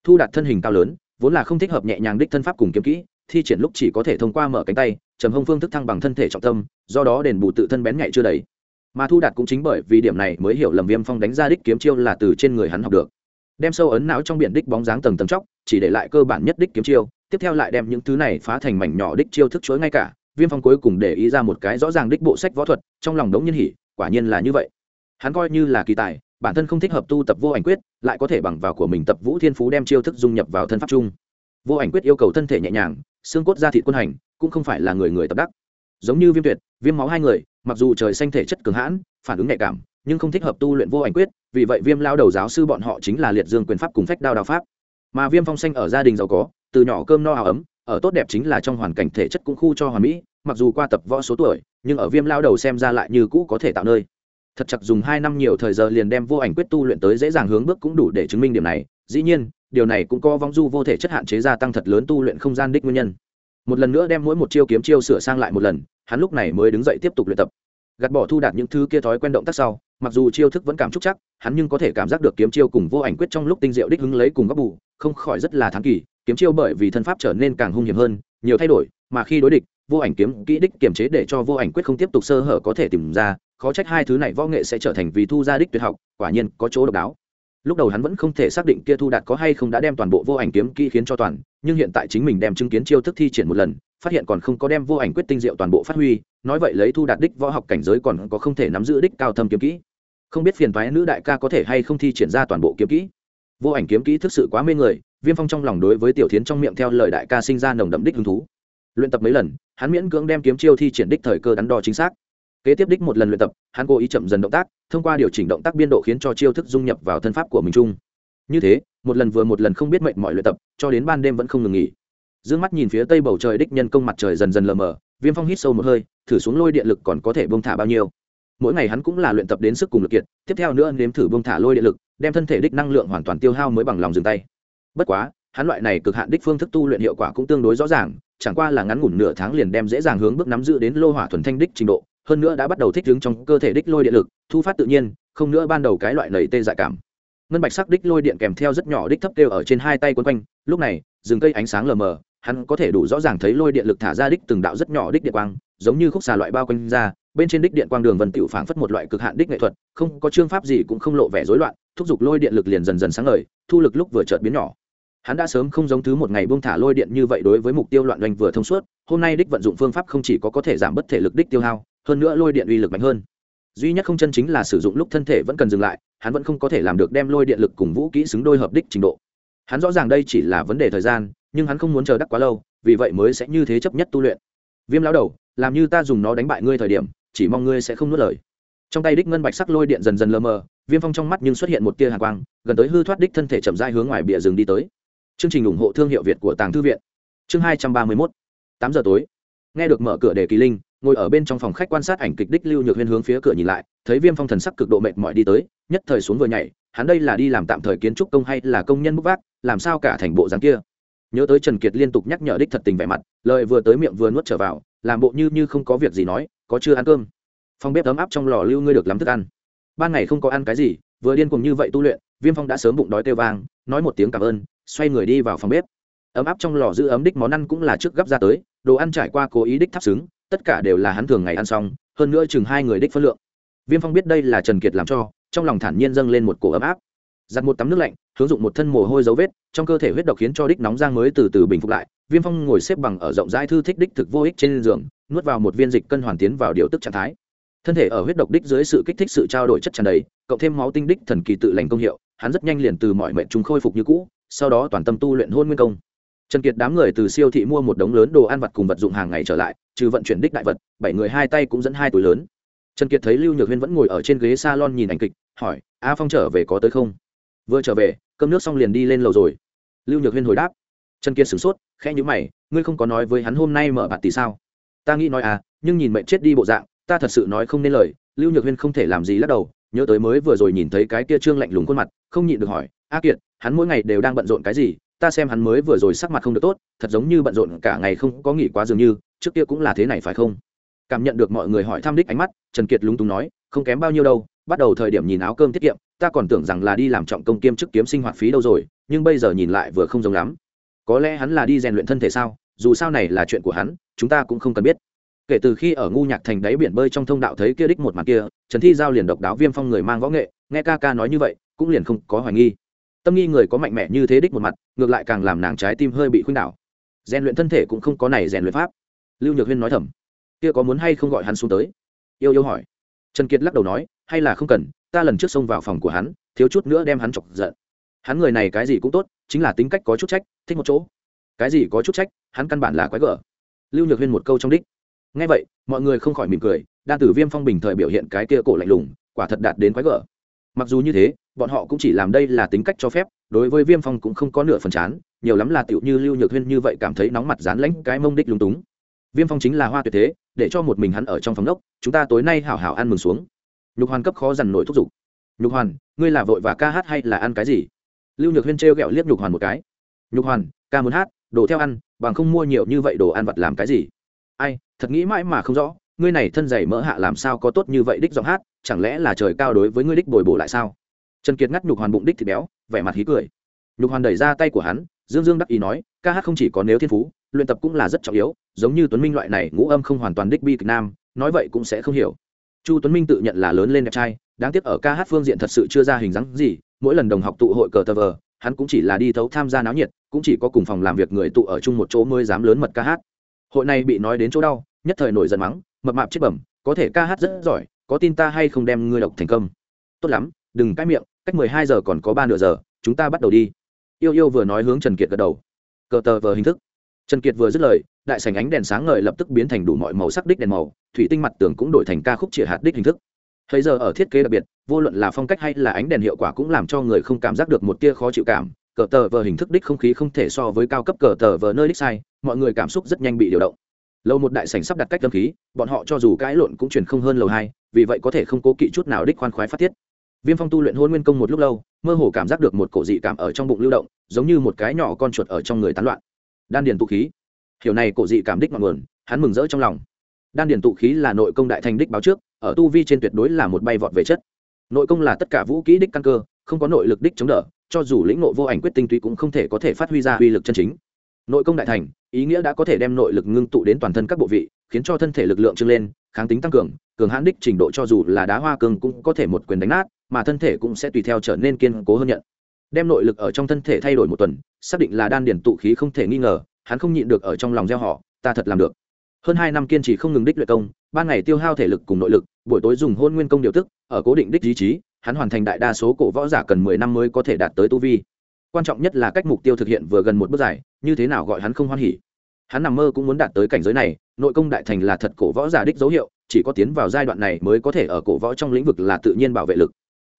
Speaker 1: Thu đạt thân hình cao lớn, vốn là không thích hợp nhẹ nhàng đích thân pháp cùng kiếm kỹ, thi triển lúc chỉ có thể thông qua mở cánh tay, trầm hông phương thức thăng bằng thân thể trọng tâm, do đó đền bù tự thân bén nhạy chưa đầy. Mà thu đạt cũng chính bởi vì điểm này mới hiểu lầm viêm phong đánh ra đích kiếm chiêu là từ trên người hắn học được. Đem sâu ấn não trong biển đích bóng dáng tầng tầng chóc, chỉ để lại cơ bản nhất đích kiếm chiêu, tiếp theo lại đem những thứ này phá thành mảnh nhỏ đích chiêu thức chối ngay cả. Viêm phong cuối cùng để ý ra một cái rõ ràng đích bộ sách võ thuật, trong lòng đống nhiên hỉ, quả nhiên là như vậy hắn coi như là kỳ tài, bản thân không thích hợp tu tập vô ảnh quyết, lại có thể bằng vào của mình tập vũ thiên phú đem chiêu thức dung nhập vào thân pháp chung. Vô ảnh quyết yêu cầu thân thể nhẹ nhàng, xương cốt ra thị quân hành, cũng không phải là người người tập đắc. Giống như viêm tuyệt, viêm máu hai người, mặc dù trời xanh thể chất cường hãn, phản ứng nhạy cảm, nhưng không thích hợp tu luyện vô ảnh quyết, vì vậy viêm lao đầu giáo sư bọn họ chính là liệt dương quyền pháp cùng phách đao đao pháp. Mà viêm phong xanh ở gia đình giàu có, từ nhỏ cơm no áo ấm, ở tốt đẹp chính là trong hoàn cảnh thể chất cũng khu cho hoàn mỹ, mặc dù qua tập võ số tuổi, nhưng ở viêm lao đầu xem ra lại như cũ có thể tạo nơi thật chặt dùng hai năm nhiều thời giờ liền đem vô ảnh quyết tu luyện tới dễ dàng hướng bước cũng đủ để chứng minh điểm này. Dĩ nhiên, điều này cũng có vong du vô thể chất hạn chế gia tăng thật lớn tu luyện không gian đích nguyên nhân. Một lần nữa đem mỗi một chiêu kiếm chiêu sửa sang lại một lần, hắn lúc này mới đứng dậy tiếp tục luyện tập. Gạt bỏ thu đạt những thứ kia thói quen động tác sau, mặc dù chiêu thức vẫn cảm trúc chắc, hắn nhưng có thể cảm giác được kiếm chiêu cùng vô ảnh quyết trong lúc tinh diệu đích hứng lấy cùng góc bù, không khỏi rất là thắng kỳ, kiếm chiêu bởi vì thân pháp trở nên càng hung hiểm hơn, nhiều thay đổi, mà khi đối địch vô ảnh kiếm, kỹ đích kiềm chế để cho vô ảnh quyết không tiếp tục sơ hở có thể tìm ra, khó trách hai thứ này võ nghệ sẽ trở thành vì thu ra đích tuyệt học, quả nhiên có chỗ độc đáo. Lúc đầu hắn vẫn không thể xác định kia thu đạt có hay không đã đem toàn bộ vô ảnh kiếm kỹ khiến cho toàn, nhưng hiện tại chính mình đem chứng kiến chiêu thức thi triển một lần, phát hiện còn không có đem vô ảnh quyết tinh diệu toàn bộ phát huy, nói vậy lấy thu đạt đích võ học cảnh giới còn có không thể nắm giữ đích cao thâm kiếm kỹ. Không biết phiền thoái nữ đại ca có thể hay không thi triển ra toàn bộ kiếm kỹ. Vô ảnh kiếm kỹ thực sự quá mê người, viêm phong trong lòng đối với tiểu thiến trong miệng theo lời đại ca sinh ra nồng đậm đích hứng thú. Luyện tập mấy lần hắn miễn cưỡng đem kiếm chiêu thi triển đích thời cơ đắn đo chính xác. Kế tiếp đích một lần luyện tập, hắn cố ý chậm dần động tác, thông qua điều chỉnh động tác biên độ khiến cho chiêu thức dung nhập vào thân pháp của mình chung. Như thế, một lần vừa một lần không biết mệnh mọi luyện tập, cho đến ban đêm vẫn không ngừng nghỉ. D ư ơ n g mắt nhìn phía tây bầu trời đích nhân công mặt trời dần dần lờ mờ, viêm phong hít sâu một hơi, thử xuống lôi điện lực còn có thể bông thả bao nhiêu. Mỗi ngày hắn cũng là luyện tập đến sức cùng lực kiệt, tiếp theo nữa nếm thử bông thả lôi điện lực, đem thân thể đích năng lượng hoàn toàn tiêu hao mới bằng lòng dừng tay. Bất quá, hắn loại này cực hạn đích phương thức tu luyện hiệu quả cũng tương đối rõ ràng chẳng qua là ngắn ngủn nửa tháng liền đem dễ dàng hướng bước nắm giữ đến lô hỏa thuần thanh đích trình độ, hơn nữa đã bắt đầu thích ứng trong cơ thể đích lôi điện lực, thu phát tự nhiên, không nữa ban đầu cái loại nầy tê dại cảm. Ngân bạch sắc đích lôi điện kèm theo rất nhỏ đích thấp kêu ở trên hai tay quấn quanh, lúc này, rừng cây ánh sáng lờ mờ, hắn có thể đủ rõ ràng thấy lôi điện lực thả ra đích từng đạo rất nhỏ đích điện quang, giống như khúc xà loại bao quanh ra, bên trên đích điện quang đường vần tựu phảng phất một loại cực hạn đích nghệ thuật, không có chương pháp gì cũng không lộ vẻ rối loạn, thúc giục lôi điện lực liền dần dần sáng ngời, thu lực lúc vừa chợt biến nhỏ hắn đã sớm không giống thứ một ngày buông thả lôi điện như vậy đối với mục tiêu loạn doanh vừa thông suốt, hôm nay đích vận dụng phương pháp không chỉ có có thể giảm bất thể lực đích tiêu hao, hơn nữa lôi điện uy lực mạnh hơn. Duy nhất không chân chính là sử dụng lúc thân thể vẫn cần dừng lại, hắn vẫn không có thể làm được đem lôi điện lực cùng vũ kỹ xứng đôi hợp đích trình độ. Hắn rõ ràng đây chỉ là vấn đề thời gian, nhưng hắn không muốn chờ đắc quá lâu, vì vậy mới sẽ như thế chấp nhất tu luyện. Viêm lao đầu, làm như ta dùng nó đánh bại ngươi thời điểm, chỉ mong ngươi sẽ không nuốt lời. Trong tay đích ngân bạch sắc lôi điện dần dần lờ mờ, viêm phong trong mắt nhưng xuất hiện một tia hàng quang, gần tới hư thoát đích thân thể chậm dai hướng ngoài bìa rừng đi tới chương trình ủng hộ thương hiệu việt của tàng thư viện. Chương hai trăm ba mươi mốt. Tám giờ tối. Nghe được mở cửa để kỳ linh, ngồi ở bên trong phòng khách quan sát ảnh kịch đích lưu nhược huyên hướng phía cửa nhìn lại, thấy viêm phong thần sắc cực độ mệt mỏi đi tới, nhất thời xuống vừa nhảy, hắn đây là đi làm tạm thời kiến trúc công hay là công nhân bốc vác, làm sao cả thành bộ dáng kia. Nhớ tới trần kiệt liên tục nhắc nhở đích thật tình vẻ mặt, lời vừa tới miệng vừa nuốt trở vào, làm bộ như như không có việc gì nói, có chưa ăn cơm? Phòng bếp ấm áp trong lò lưu ngươi được lắm thức ăn. Ban ngày không có ăn cái gì, vừa điên cùng như vậy tu luyện viêm phong đã sớm bụng đói kêu vang, nói một tiếng cảm ơn, xoay người đi vào phòng bếp. Ấm áp trong lò giữ ấm đích món ăn cũng là trước gấp ra tới, đồ ăn trải qua cố ý đích thắp xứng, tất cả đều là hắn thường ngày ăn xong, hơn nữa chừng hai người đích phân lượng. Viêm phong biết đây là trần kiệt làm cho, trong lòng thản nhiên dâng lên một cổ ấm áp. Giặt một tắm nước lạnh, hướng dụng một thân mồ hôi dấu vết, trong cơ thể huyết độc khiến cho đích nóng giang mới từ từ bình phục lại. Viêm phong ngồi xếp bằng ở rộng rãi thư thích đích thực vô ích trên giường, nuốt vào một viên dịch cân hoàn tiến vào điều tức trạng thái thân thể ở huyết độc đích dưới sự kích thích sự trao đổi chất tràn đầy, cộng thêm máu tinh đích thần kỳ tự lành công hiệu, hắn rất nhanh liền từ mọi mệnh chúng khôi phục như cũ, sau đó toàn tâm tu luyện hôn nguyên công. Trần kiệt đám người từ siêu thị mua một đống lớn đồ ăn vặt cùng vật dụng hàng ngày trở lại, trừ vận chuyển đích đại vật, bảy người hai tay cũng dẫn hai túi lớn. Trần kiệt thấy lưu nhược huyên vẫn ngồi ở trên ghế s a lon nhìn ảnh kịch, hỏi, a phong trở về có tới không? Vừa trở về, cơm nước xong liền đi lên lầu rồi. Lưu nhược huyên hồi đáp. Trần kiệt sửng sốt, khẽ nhữ mày, ngươi không có nói với hắn hôm nay mở bạt tỷ sao? Ta nghĩ nói à nhưng nhìn mệnh chết đi bộ dạng ta thật sự nói không nên lời, lưu nhược huyên không thể làm gì lắc đầu, nhớ tới mới vừa rồi nhìn thấy cái kia trương lạnh lùng khuôn mặt, không nhịn được hỏi, a kiệt, hắn mỗi ngày đều đang bận rộn cái gì? Ta xem hắn mới vừa rồi sắc mặt không được tốt, thật giống như bận rộn cả ngày không có nghỉ quá dường như, trước kia cũng là thế này phải không? Cảm nhận được mọi người hỏi thăm đích ánh mắt, trần kiệt lúng túng nói, không kém bao nhiêu đâu, bắt đầu thời điểm nhìn áo cơm tiết kiệm, ta còn tưởng rằng là đi làm trọng công kiêm chức kiếm sinh hoạt phí đâu rồi, nhưng bây giờ nhìn lại vừa không giống lắm. Có lẽ hắn là đi rèn luyện thân thể sao? Dù sao này là chuyện của hắn, chúng ta cũng không cần biết kể từ khi ở ngu nhạc thành đáy biển bơi trong thông đạo thấy kia đích một mặt kia, trần thi giao liền độc đáo viêm phong người mang võ nghệ, nghe ca ca nói như vậy, cũng liền không có hoài nghi. Tâm nghi người có mạnh mẽ như thế đích một mặt, ngược lại càng làm nàng trái tim hơi bị khuynh đảo. Rèn luyện thân thể cũng không có này rèn luyện pháp. Lưu nhược huyên nói thầm, kia có muốn hay không gọi hắn xuống tới? Yêu yêu hỏi. Trần kiệt lắc đầu nói, hay là không cần, ta lần trước xông vào phòng của hắn, thiếu chút nữa đem hắn chọc giận. Hắn người này cái gì cũng tốt, chính là tính cách có chút trách, thích một chỗ. Cái gì có chút trách, hắn căn bản là quái gở. Lưu nhược huyên một câu trong đích ngay vậy, mọi người không khỏi mỉm cười, đan tử viêm phong bình thời biểu hiện cái kia cổ lạnh lùng, quả thật đạt đến quái gở. Mặc dù như thế, bọn họ cũng chỉ làm đây là tính cách cho phép, đối với viêm phong cũng không có nửa phần chán, nhiều lắm là tựu như lưu nhược huyên như vậy cảm thấy nóng mặt dán lãnh cái mông đích lúng túng. Viêm phong chính là hoa tuyệt thế, để cho một mình hắn ở trong phòng đốc, chúng ta tối nay hảo hảo ăn mừng xuống. Nhục hoàn cấp khó dằn nổi thúc giục. Nhục hoàn, ngươi là vội và ca hát hay là ăn cái gì? Lưu nhược huyên trêu ghẹo liếc nhục hoàn một cái. Nhục hoàn, ca muốn hát, đồ theo ăn, bằng không mua nhiều như vậy đồ ăn vặt làm cái gì? Ai, thật nghĩ mãi mà không rõ, ngươi này thân dày mỡ hạ làm sao có tốt như vậy đích giọng hát, chẳng lẽ là trời cao đối với ngươi đích bồi bổ lại sao? Trần kiệt ngắt nhục hoàn bụng đích thịt béo, vẻ mặt hí cười. Nhục hoàn đẩy ra tay của hắn, dương dương đắc ý nói, ca hát không chỉ có nếu thiên phú, luyện tập cũng là rất trọng yếu, giống như tuấn minh loại này ngũ âm không hoàn toàn đích bi kịch nam, nói vậy cũng sẽ không hiểu. Chu tuấn minh tự nhận là lớn lên đẹp trai, đáng tiếc ở ca hát phương diện thật sự chưa ra hình dáng gì, mỗi lần đồng học tụ hội cờ tờ vờ, hắn cũng chỉ là đi thấu tham gia náo nhiệt, cũng chỉ có cùng phòng làm việc người tụ ở chung một chỗ mới dám lớn mật ca hát hội này bị nói đến chỗ đau, nhất thời nổi giận mắng, mập mạp chết bẩm, có thể ca hát rất giỏi, có tin ta hay không đem ngươi độc thành công. Tốt lắm, đừng cãi miệng, cách mười hai giờ còn có ba nửa giờ, chúng ta bắt đầu đi. Yêu yêu vừa nói hướng trần kiệt gật đầu. Cờ tờ vờ hình thức. Trần kiệt vừa dứt lời, đại sảnh ánh đèn sáng ngời lập tức biến thành đủ mọi màu sắc đích đèn màu, thủy tinh mặt tường cũng đổi thành ca khúc chĩa hạt đích hình thức. Thấy giờ ở thiết kế đặc biệt, vô luận là phong cách hay là ánh đèn hiệu quả cũng làm cho người không cảm giác được một tia khó chịu cảm cờ tờ vờ hình thức đích không khí không thể so với cao cấp cờ tờ vờ nơi đích sai, mọi người cảm xúc rất nhanh bị điều động. Lâu một đại sảnh sắp đặt cách tâm khí, bọn họ cho dù cãi lộn cũng chuyển không hơn lầu hai, vì vậy có thể không cố kỵ chút nào đích khoan khoái phát tiết. Viêm phong tu luyện hôn nguyên công một lúc lâu, mơ hồ cảm giác được một cổ dị cảm ở trong bụng lưu động, giống như một cái nhỏ con chuột ở trong người tán loạn. Đan điền tụ khí. Hiểu này cổ dị cảm đích ngọn nguồn, hắn mừng rỡ trong lòng. Đan điền tụ khí là nội công đại thành đích báo trước, ở tu vi trên tuyệt đối là một bay vọt về chất. Nội công là tất cả vũ kỹ đích căn cơ, không có nội lực đích chống đỡ cho dù lĩnh ngộ vô ảnh quyết tinh túy cũng không thể có thể phát huy ra uy lực chân chính. Nội công đại thành, ý nghĩa đã có thể đem nội lực ngưng tụ đến toàn thân các bộ vị, khiến cho thân thể lực lượng trưng lên, kháng tính tăng cường cường hãn đích trình độ cho dù là đá hoa cường cũng có thể một quyền đánh nát, mà thân thể cũng sẽ tùy theo trở nên kiên cố hơn nhận. Đem nội lực ở trong thân thể thay đổi một tuần, xác định là đan điển tụ khí không thể nghi ngờ, hắn không nhịn được ở trong lòng gieo họ, ta thật làm được. Hơn hai năm kiên trì không ngừng đích luyện công ban ngày tiêu hao thể lực cùng nội lực, buổi tối dùng hôn nguyên công điều tức, ở cố định đích ý chí hắn hoàn thành đại đa số cổ võ giả cần mười năm mới có thể đạt tới tu vi. Quan trọng nhất là cách mục tiêu thực hiện vừa gần một bước dài, như thế nào gọi hắn không hoan hỉ. Hắn nằm mơ cũng muốn đạt tới cảnh giới này, nội công đại thành là thật cổ võ giả đích dấu hiệu, chỉ có tiến vào giai đoạn này mới có thể ở cổ võ trong lĩnh vực là tự nhiên bảo vệ lực.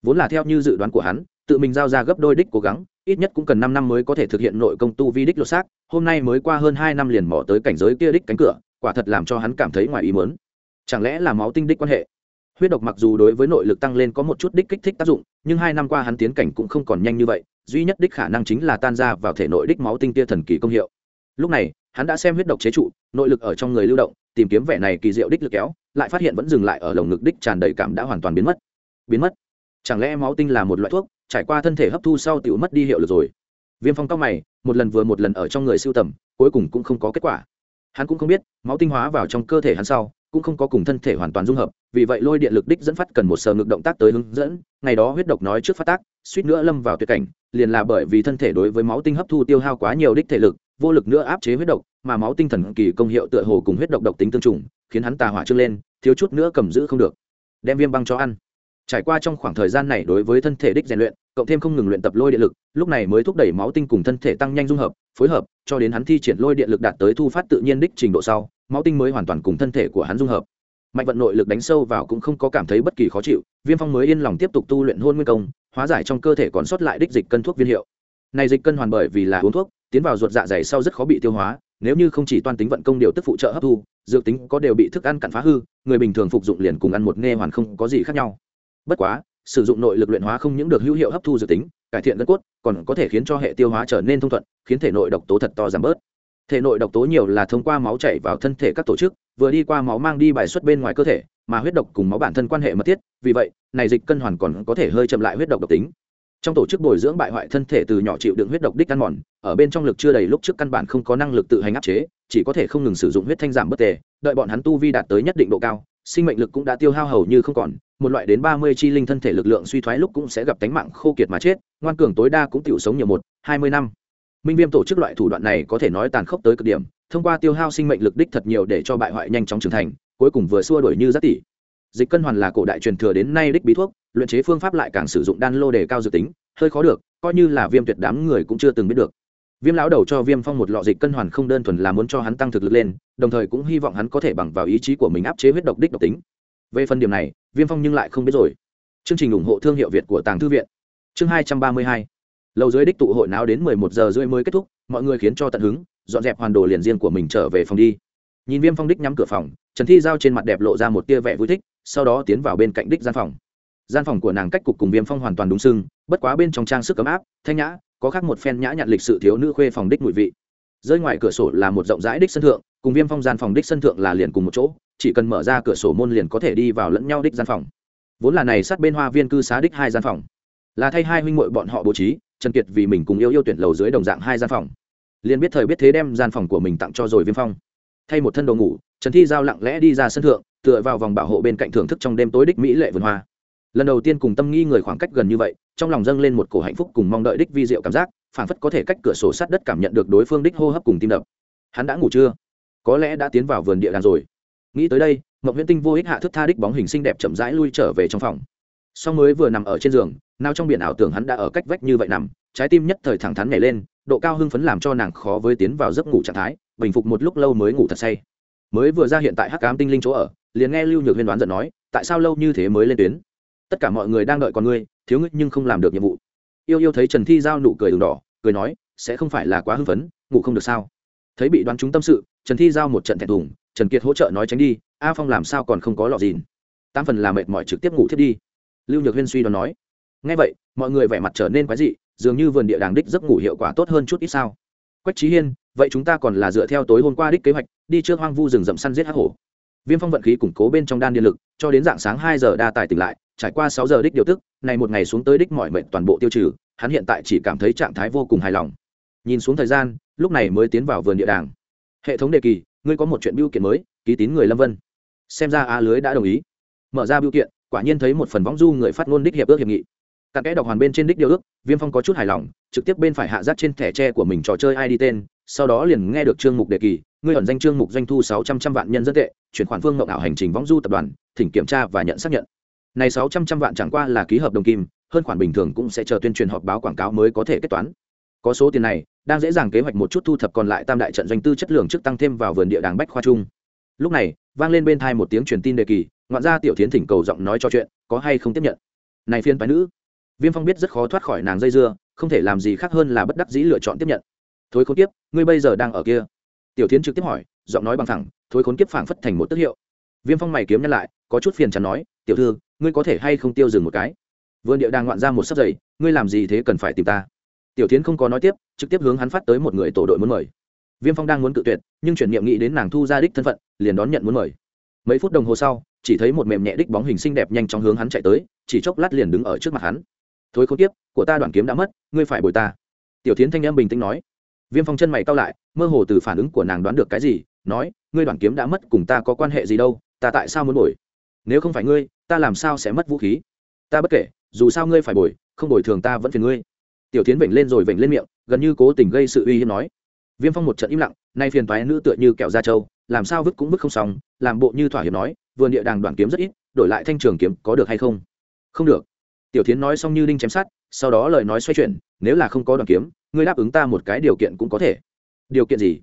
Speaker 1: Vốn là theo như dự đoán của hắn, tự mình giao ra gấp đôi đích cố gắng, ít nhất cũng cần năm năm mới có thể thực hiện nội công tu vi đích lột xác, hôm nay mới qua hơn hai năm liền mỏ tới cảnh giới kia đích cánh cửa, quả thật làm cho hắn cảm thấy ngoài ý mớn chẳng lẽ là máu tinh đích quan hệ? Huyết độc mặc dù đối với nội lực tăng lên có một chút đích kích thích tác dụng, nhưng hai năm qua hắn tiến cảnh cũng không còn nhanh như vậy, duy nhất đích khả năng chính là tan ra vào thể nội đích máu tinh tia thần kỳ công hiệu. Lúc này, hắn đã xem huyết độc chế trụ, nội lực ở trong người lưu động, tìm kiếm vẻ này kỳ diệu đích lực kéo, lại phát hiện vẫn dừng lại ở lồng ngực đích tràn đầy cảm đã hoàn toàn biến mất. Biến mất? Chẳng lẽ máu tinh là một loại thuốc, trải qua thân thể hấp thu sau tiểu mất đi hiệu lực rồi? Viêm phong cao mày, một lần vừa một lần ở trong người siêu tầm, cuối cùng cũng không có kết quả. Hắn cũng không biết, máu tinh hóa vào trong cơ thể hắn sau cũng không có cùng thân thể hoàn toàn dung hợp, vì vậy lôi điện lực đích dẫn phát cần một sờ ngực động tác tới hướng dẫn, ngày đó huyết độc nói trước phát tác, suýt nữa lâm vào tuyệt cảnh, liền là bởi vì thân thể đối với máu tinh hấp thu tiêu hao quá nhiều đích thể lực, vô lực nữa áp chế huyết độc, mà máu tinh thần kỳ công hiệu tựa hồ cùng huyết độc độc tính tương trùng, khiến hắn tà hỏa trương lên, thiếu chút nữa cầm giữ không được. Đem viêm băng cho ăn. Trải qua trong khoảng thời gian này đối với thân thể đích rèn luyện, cộng thêm không ngừng luyện tập lôi điện lực, lúc này mới thúc đẩy máu tinh cùng thân thể tăng nhanh dung hợp, phối hợp cho đến hắn thi triển lôi điện lực đạt tới thu phát tự nhiên đích trình độ sau, máu tinh mới hoàn toàn cùng thân thể của hắn dung hợp. Mạnh vận nội lực đánh sâu vào cũng không có cảm thấy bất kỳ khó chịu, viêm phong mới yên lòng tiếp tục tu luyện hôn nguyên công, hóa giải trong cơ thể còn sót lại đích dịch cân thuốc viên hiệu. Này dịch cân hoàn bởi vì là uống thuốc, tiến vào ruột dạ dày sau rất khó bị tiêu hóa, nếu như không chỉ toan tính vận công điều tức phụ trợ hấp thu, dược tính có đều bị thức ăn cặn phá hư, người bình thường phục dụng liền cùng ăn một nghe hoàn không có gì khác nhau. Bất quá sử dụng nội lực luyện hóa không những được hữu hiệu hấp thu dược tính, cải thiện gân cốt, còn có thể khiến cho hệ tiêu hóa trở nên thông thuận, khiến thể nội độc tố thật to giảm bớt. Thể nội độc tố nhiều là thông qua máu chảy vào thân thể các tổ chức, vừa đi qua máu mang đi bài xuất bên ngoài cơ thể, mà huyết độc cùng máu bản thân quan hệ mật thiết, vì vậy, này dịch cân hoàn còn có thể hơi chậm lại huyết độc độc tính. Trong tổ chức bồi dưỡng bại hoại thân thể từ nhỏ chịu đựng huyết độc đích ăn mòn, ở bên trong lực chưa đầy lúc trước căn bản không có năng lực tự hành áp chế chỉ có thể không ngừng sử dụng huyết thanh giảm bất tề, đợi bọn hắn tu vi đạt tới nhất định độ cao, sinh mệnh lực cũng đã tiêu hao hầu như không còn, một loại đến ba mươi chi linh thân thể lực lượng suy thoái lúc cũng sẽ gặp tánh mạng khô kiệt mà chết, ngoan cường tối đa cũng tiểu sống nhiều một, hai mươi năm. Minh viêm tổ chức loại thủ đoạn này có thể nói tàn khốc tới cực điểm, thông qua tiêu hao sinh mệnh lực đích thật nhiều để cho bại hoại nhanh chóng trưởng thành, cuối cùng vừa xua đuổi như giáp tỷ dịch cân hoàn là cổ đại truyền thừa đến nay đích bí thuốc, luyện chế phương pháp lại càng sử dụng đan lô đề cao dự tính, hơi khó được, coi như là viêm tuyệt đám người cũng chưa từng biết được viêm lão đầu cho viêm phong một lọ dịch cân hoàn không đơn thuần là muốn cho hắn tăng thực lực lên, đồng thời cũng hy vọng hắn có thể bằng vào ý chí của mình áp chế huyết độc đích độc tính. Về phần điểm này, viêm phong nhưng lại không biết rồi. Chương trình ủng hộ thương hiệu việt của tàng thư viện. Chương hai trăm ba mươi hai. Lâu dưới đích tụ hội nào đến mười một giờ rưỡi mới kết thúc, mọi người khiến cho tận hứng, dọn dẹp hoàn đồ liền riêng của mình trở về phòng đi. Nhìn viêm phong đích nhắm cửa phòng, trần thi giao trên mặt đẹp lộ ra một tia vẻ vui thích, sau đó tiến vào bên cạnh đích gian phòng. Gian phòng của nàng cách cục cùng viêm phong hoàn toàn đúng sưng, bất quá bên trong trang sức ấm áp, thanh nhã có khác một phen nhã nhặn lịch sự thiếu nữ khuê phòng đích mùi vị. Rơi ngoài cửa sổ là một rộng rãi đích sân thượng, cùng viêm phong gian phòng đích sân thượng là liền cùng một chỗ, chỉ cần mở ra cửa sổ môn liền có thể đi vào lẫn nhau đích gian phòng. Vốn là này sát bên hoa viên cư xá đích hai gian phòng. Là thay hai huynh muội bọn họ bố trí, trần kiệt vì mình cùng yêu yêu tuyển lầu dưới đồng dạng hai gian phòng. Liền biết thời biết thế đem gian phòng của mình tặng cho rồi viêm phong. Thay một thân đồ ngủ, trần thi giao lặng lẽ đi ra sân thượng, tựa vào vòng bảo hộ bên cạnh thưởng thức trong đêm tối đích mỹ lệ vườn hoa lần đầu tiên cùng tâm nghi người khoảng cách gần như vậy, trong lòng dâng lên một cổ hạnh phúc cùng mong đợi đích vi diệu cảm giác, phảng phất có thể cách cửa sổ sát đất cảm nhận được đối phương đích hô hấp cùng tim đập. Hắn đã ngủ chưa? Có lẽ đã tiến vào vườn địa đàn rồi. Nghĩ tới đây mộng viễn tinh vô ích hạ thức tha đích bóng hình xinh đẹp chậm rãi lui trở về trong phòng. Sau mới vừa nằm ở trên giường, nào trong biển ảo tưởng hắn đã ở cách vách như vậy nằm, trái tim nhất thời thẳng thắn nhảy lên, độ cao hưng phấn làm cho nàng khó với tiến vào giấc ngủ trạng thái, bình phục một lúc lâu mới ngủ thật say. Mới vừa ra hiện tại hắc cám tinh linh chỗ ở, liền nghe lưu nhược huyên đoán giận nói, tại sao lâu như thế mới lên tuyến? Tất cả mọi người đang đợi con ngươi, thiếu ngươi nhưng không làm được nhiệm vụ. Yêu yêu thấy trần thi giao nụ cười đường đỏ, cười nói, sẽ không phải là quá hưng phấn, ngủ không được sao? Thấy bị đoán chúng tâm sự, trần thi giao một trận thẹn thùng, trần kiệt hỗ trợ nói tránh đi, a phong làm sao còn không có lọ dìn? Tám phần là mệt mỏi trực tiếp ngủ thiết đi. Lưu nhược huyên suy đoán nói ngay vậy, mọi người vẻ mặt trở nên quái dị, dường như vườn địa đàng đích giấc ngủ hiệu quả tốt hơn chút ít sao? Quách trí hiên, vậy chúng ta còn là dựa theo tối hôm qua đích kế hoạch, đi trước hoang vu rừng rậm săn giết hắc hổ. Viêm phong vận khí củng cố bên trong đan điện lực, cho đến dạng sáng hai giờ đa tài tỉnh lại trải qua sáu giờ đích điều tức, này một ngày xuống tới đích mọi mệnh toàn bộ tiêu trừ, hắn hiện tại chỉ cảm thấy trạng thái vô cùng hài lòng. Nhìn xuống thời gian, lúc này mới tiến vào vườn địa đàng. Hệ thống đề kỳ, ngươi có một chuyện biêu kiện mới, ký tín người lâm vân. Xem ra a lưới đã đồng ý. Mở ra biêu kiện, quả nhiên thấy một phần võng du người phát ngôn đích hiệp ước hiệp nghị. Cặn kẽ đọc hoàn bên trên đích điều ước, viêm phong có chút hài lòng, trực tiếp bên phải hạ giác trên thẻ tre của mình trò chơi id tên, sau đó liền nghe được chương mục đề kỳ, ngươi ẩn danh chương mục doanh thu sáu trăm trăm vạn nhân dân tệ, chuyển khoản phương ngộng ảo hành trình võng du tập đoàn, thỉnh kiểm tra và nhận xác nhận này sáu trăm trăm vạn chẳng qua là ký hợp đồng kim, hơn khoản bình thường cũng sẽ chờ tuyên truyền họp báo quảng cáo mới có thể kết toán. Có số tiền này, đang dễ dàng kế hoạch một chút thu thập còn lại tam đại trận doanh tư chất lượng trước tăng thêm vào vườn địa đàng bách khoa trung. Lúc này, vang lên bên thai một tiếng truyền tin đề kỳ, ngoạn ra tiểu tiến thỉnh cầu giọng nói cho chuyện, có hay không tiếp nhận? Này phiên phái nữ, viêm phong biết rất khó thoát khỏi nàng dây dưa, không thể làm gì khác hơn là bất đắc dĩ lựa chọn tiếp nhận. Thối khốn kiếp, ngươi bây giờ đang ở kia? Tiểu tiến trực tiếp hỏi, giọng nói bằng thẳng, thối khốn kiếp phảng phất thành một tức hiệu. Viêm phong mày kiếm nhắc lại, có chút phiền chắn nói, tiểu thư ngươi có thể hay không tiêu dừng một cái? Vườn điệu đang ngoạn ra một sấp giày, ngươi làm gì thế cần phải tìm ta? Tiểu tiến không có nói tiếp, trực tiếp hướng hắn phát tới một người tổ đội muốn mời. Viêm phong đang muốn cự tuyệt, nhưng chuyển niệm nghĩ đến nàng thu ra đích thân phận, liền đón nhận muốn mời. Mấy phút đồng hồ sau, chỉ thấy một mềm nhẹ đích bóng hình xinh đẹp nhanh chóng hướng hắn chạy tới, chỉ chốc lát liền đứng ở trước mặt hắn. Thối khốn kiếp, của ta đoàn kiếm đã mất, ngươi phải bồi ta. Tiểu tiến thanh em bình tĩnh nói. Viêm phong chân mày cao lại, mơ hồ từ phản ứng của nàng đoán được cái gì, nói, ngươi đoàn kiếm đã mất cùng ta có quan hệ gì đâu, ta tại sao muốn bồi? Nếu không phải ngươi ta làm sao sẽ mất vũ khí? Ta bất kể, dù sao ngươi phải bồi, không bồi thường ta vẫn phiền ngươi. Tiểu tiến vểnh lên rồi vểnh lên miệng, gần như cố tình gây sự uy hiếp nói. Viêm phong một trận im lặng, nay phiền toái nữ tựa như kẹo da trâu, làm sao vứt cũng vứt không xong, làm bộ như thỏa hiệp nói, vườn địa đàng đoàn kiếm rất ít, đổi lại thanh trường kiếm có được hay không? Không được. Tiểu tiến nói xong như đinh chém sát sau đó lời nói xoay chuyển, nếu là không có đoàn kiếm, ngươi đáp ứng ta một cái điều kiện cũng có thể. Điều kiện gì?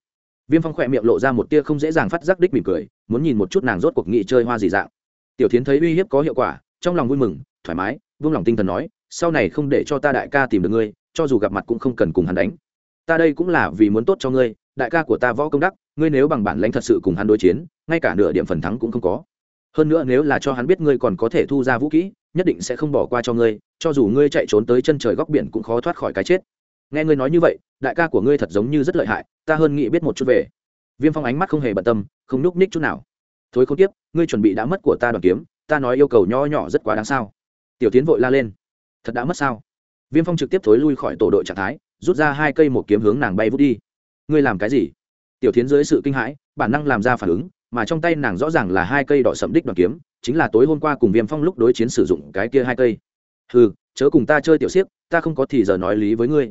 Speaker 1: Viêm phong khỏe miệng lộ ra một tia không dễ dàng phát giác đích mỉm cười, muốn nhìn một chút nàng rốt cuộc nghị chơi hoa gì dạng tiểu tiến thấy uy hiếp có hiệu quả, trong lòng vui mừng, thoải mái, vung lòng tinh thần nói, sau này không để cho ta đại ca tìm được ngươi, cho dù gặp mặt cũng không cần cùng hắn đánh. Ta đây cũng là vì muốn tốt cho ngươi, đại ca của ta võ công đắc, ngươi nếu bằng bản lãnh thật sự cùng hắn đối chiến, ngay cả nửa điểm phần thắng cũng không có. Hơn nữa nếu là cho hắn biết ngươi còn có thể thu ra vũ kỹ, nhất định sẽ không bỏ qua cho ngươi, cho dù ngươi chạy trốn tới chân trời góc biển cũng khó thoát khỏi cái chết. Nghe ngươi nói như vậy, đại ca của ngươi thật giống như rất lợi hại, ta hơn nghĩ biết một chút về. Viêm phong ánh mắt không hề bận tâm, không núp ních chút nào thối không tiếp, ngươi chuẩn bị đã mất của ta đoàn kiếm, ta nói yêu cầu nho nhỏ rất quá đáng sao? Tiểu tiến vội la lên. Thật đã mất sao? Viêm phong trực tiếp thối lui khỏi tổ đội trạng thái, rút ra hai cây một kiếm hướng nàng bay vút đi. Ngươi làm cái gì? Tiểu tiến dưới sự kinh hãi, bản năng làm ra phản ứng, mà trong tay nàng rõ ràng là hai cây đỏ sậm đích đoàn kiếm, chính là tối hôm qua cùng viêm phong lúc đối chiến sử dụng cái kia hai cây. Ừ chớ cùng ta chơi tiểu siếc, ta không có thì giờ nói lý với ngươi.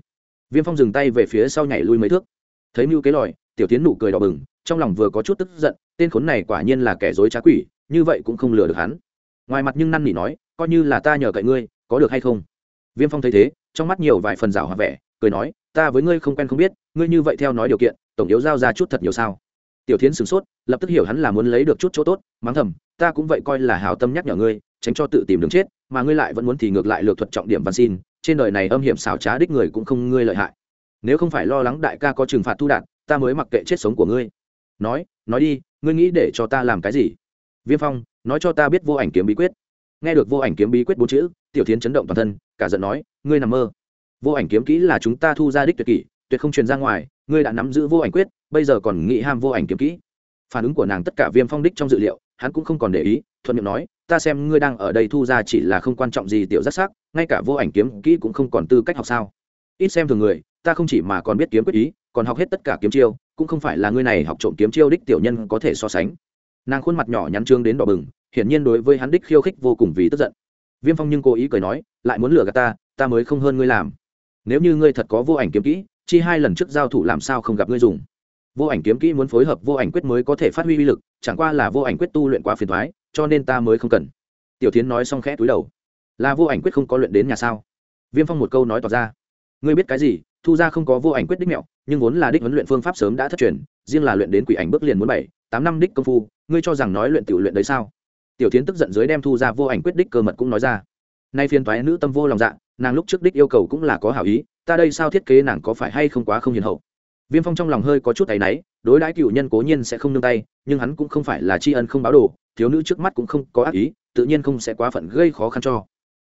Speaker 1: Viêm phong dừng tay về phía sau nhảy lui mấy thước. Thấy mưu kế lòi, tiểu tiến nụ cười đỏ bừng, trong lòng vừa có chút tức giận tên khốn này quả nhiên là kẻ dối trá quỷ, như vậy cũng không lừa được hắn. Ngoài mặt nhưng năn nỉ nói, coi như là ta nhờ cậy ngươi, có được hay không? Viêm phong thấy thế, trong mắt nhiều vài phần rào hòa vẻ, cười nói, ta với ngươi không quen không biết, ngươi như vậy theo nói điều kiện, tổng yếu giao ra chút thật nhiều sao? Tiểu tiến sửng sốt, lập tức hiểu hắn là muốn lấy được chút chỗ tốt, mắng thầm, ta cũng vậy coi là hào tâm nhắc nhở ngươi, tránh cho tự tìm đường chết, mà ngươi lại vẫn muốn thì ngược lại lược thuật trọng điểm văn xin, trên đời này âm hiểm xảo trá đích người cũng không ngươi lợi hại. Nếu không phải lo lắng đại ca có trừng phạt thu đạt ta mới mặc kệ chết sống của ngươi nói nói đi, ngươi nghĩ để cho ta làm cái gì? Viêm phong, nói cho ta biết vô ảnh kiếm bí quyết. Nghe được vô ảnh kiếm bí quyết bốn chữ, tiểu tiến chấn động toàn thân, cả giận nói, ngươi nằm mơ. Vô ảnh kiếm kỹ là chúng ta thu ra đích tuyệt kỷ tuyệt không truyền ra ngoài, ngươi đã nắm giữ vô ảnh quyết, bây giờ còn nghĩ ham vô ảnh kiếm kỹ. Phản ứng của nàng tất cả viêm phong đích trong dự liệu, hắn cũng không còn để ý, thuận miệng nói, ta xem ngươi đang ở đây thu ra chỉ là không quan trọng gì tiểu rất sắc, ngay cả vô ảnh kiếm kỹ cũng không còn tư cách học sao. Ít xem thường người, ta không chỉ mà còn biết kiếm quyết ý, còn học hết tất cả kiếm chiêu cũng không phải là ngươi này học trộm kiếm chiêu đích tiểu nhân có thể so sánh. Nàng khuôn mặt nhỏ nhắn trương đến đỏ bừng, hiển nhiên đối với hắn đích khiêu khích vô cùng vì tức giận. Viêm phong nhưng cố ý cười nói, lại muốn lừa gạt ta ta mới không hơn ngươi làm. Nếu như ngươi thật có vô ảnh kiếm kỹ, chi hai lần trước giao thủ làm sao không gặp ngươi dùng? Vô ảnh kiếm kỹ muốn phối hợp vô ảnh quyết mới có thể phát huy uy lực, chẳng qua là vô ảnh quyết tu luyện quá phiền thoái cho nên ta mới không cần. Tiểu tiến nói xong khẽ túi đầu. Là vô ảnh quyết không có luyện đến nhà sao? Viêm phong một câu nói tỏ ra. Ngươi biết cái gì? Thu ra không có vô ảnh quyết đích mẹo nhưng vốn là đích huấn luyện phương pháp sớm đã thất truyền, riêng là luyện đến quỷ ảnh bước liền muốn bảy, tám năm đích công phu, ngươi cho rằng nói luyện tiểu luyện đấy sao? Tiểu tiến tức giận dưới đem thu ra vô ảnh quyết đích cơ mật cũng nói ra. Nay phiên toái nữ tâm vô lòng dạ nàng lúc trước đích yêu cầu cũng là có hảo ý, ta đây sao thiết kế nàng có phải hay không quá không hiền hậu? Viêm phong trong lòng hơi có chút tay náy, đối đãi cựu nhân cố nhiên sẽ không nương tay, nhưng hắn cũng không phải là tri ân không báo đồ, thiếu nữ trước mắt cũng không có ác ý, tự nhiên không sẽ quá phận gây khó khăn cho.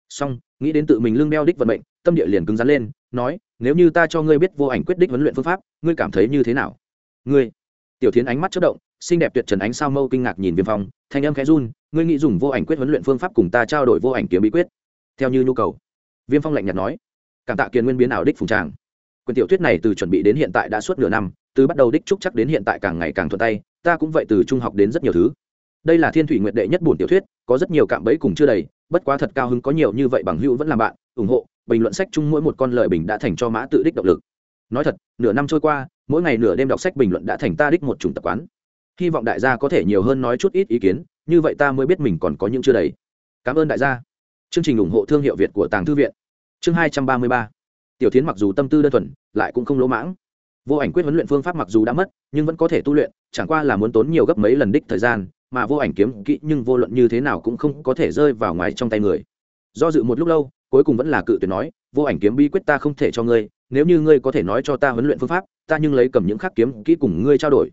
Speaker 1: Song nghĩ đến tự mình lương đeo đích vận mệnh, tâm địa liền cứng rắn lên, nói nếu như ta cho ngươi biết vô ảnh quyết đích huấn luyện phương pháp, ngươi cảm thấy như thế nào? Ngươi. Tiểu tiến ánh mắt chất động, xinh đẹp tuyệt trần ánh sao mâu kinh ngạc nhìn viêm phong, thanh âm khẽ run, ngươi nghĩ dùng vô ảnh quyết huấn luyện phương pháp cùng ta trao đổi vô ảnh kiếm bí quyết? Theo như nhu cầu. Viêm phong lạnh nhạt nói. Cảm tạ kiền nguyên biến ảo đích phùng tràng. Quyền tiểu thuyết này từ chuẩn bị đến hiện tại đã suốt nửa năm, từ bắt đầu đích trúc chắc đến hiện tại càng ngày càng thuận tay, ta cũng vậy từ trung học đến rất nhiều thứ. Đây là thiên thủy nguyện đệ nhất bổn tiểu thuyết, có rất nhiều cạm bẫy cùng chưa đầy, bất quá thật cao hứng có nhiều như vậy bằng hữu vẫn làm bạn, ủng hộ bình luận sách chung mỗi một con lời bình đã thành cho mã tự đích động lực. Nói thật, nửa năm trôi qua, mỗi ngày nửa đêm đọc sách bình luận đã thành ta đích một chủng tập quán. Hy vọng đại gia có thể nhiều hơn nói chút ít ý kiến, như vậy ta mới biết mình còn có những chưa đầy. Cảm ơn đại gia. Chương trình ủng hộ thương hiệu việt của tàng thư viện. Chương hai trăm ba mươi ba. Tiểu tiến mặc dù tâm tư đơn thuần, lại cũng không lỗ mãng. Vô ảnh quyết huấn luyện phương pháp mặc dù đã mất, nhưng vẫn có thể tu luyện, chẳng qua là muốn tốn nhiều gấp mấy lần đích thời gian, mà vô ảnh kiếm kỹ nhưng vô luận như thế nào cũng không có thể rơi vào ngoài trong tay người. Do dự một lúc lâu cuối cùng vẫn là cự tuyệt nói, vô ảnh kiếm bí quyết ta không thể cho ngươi, nếu như ngươi có thể nói cho ta huấn luyện phương pháp, ta nhưng lấy cầm những khắc kiếm kỹ cùng ngươi trao đổi.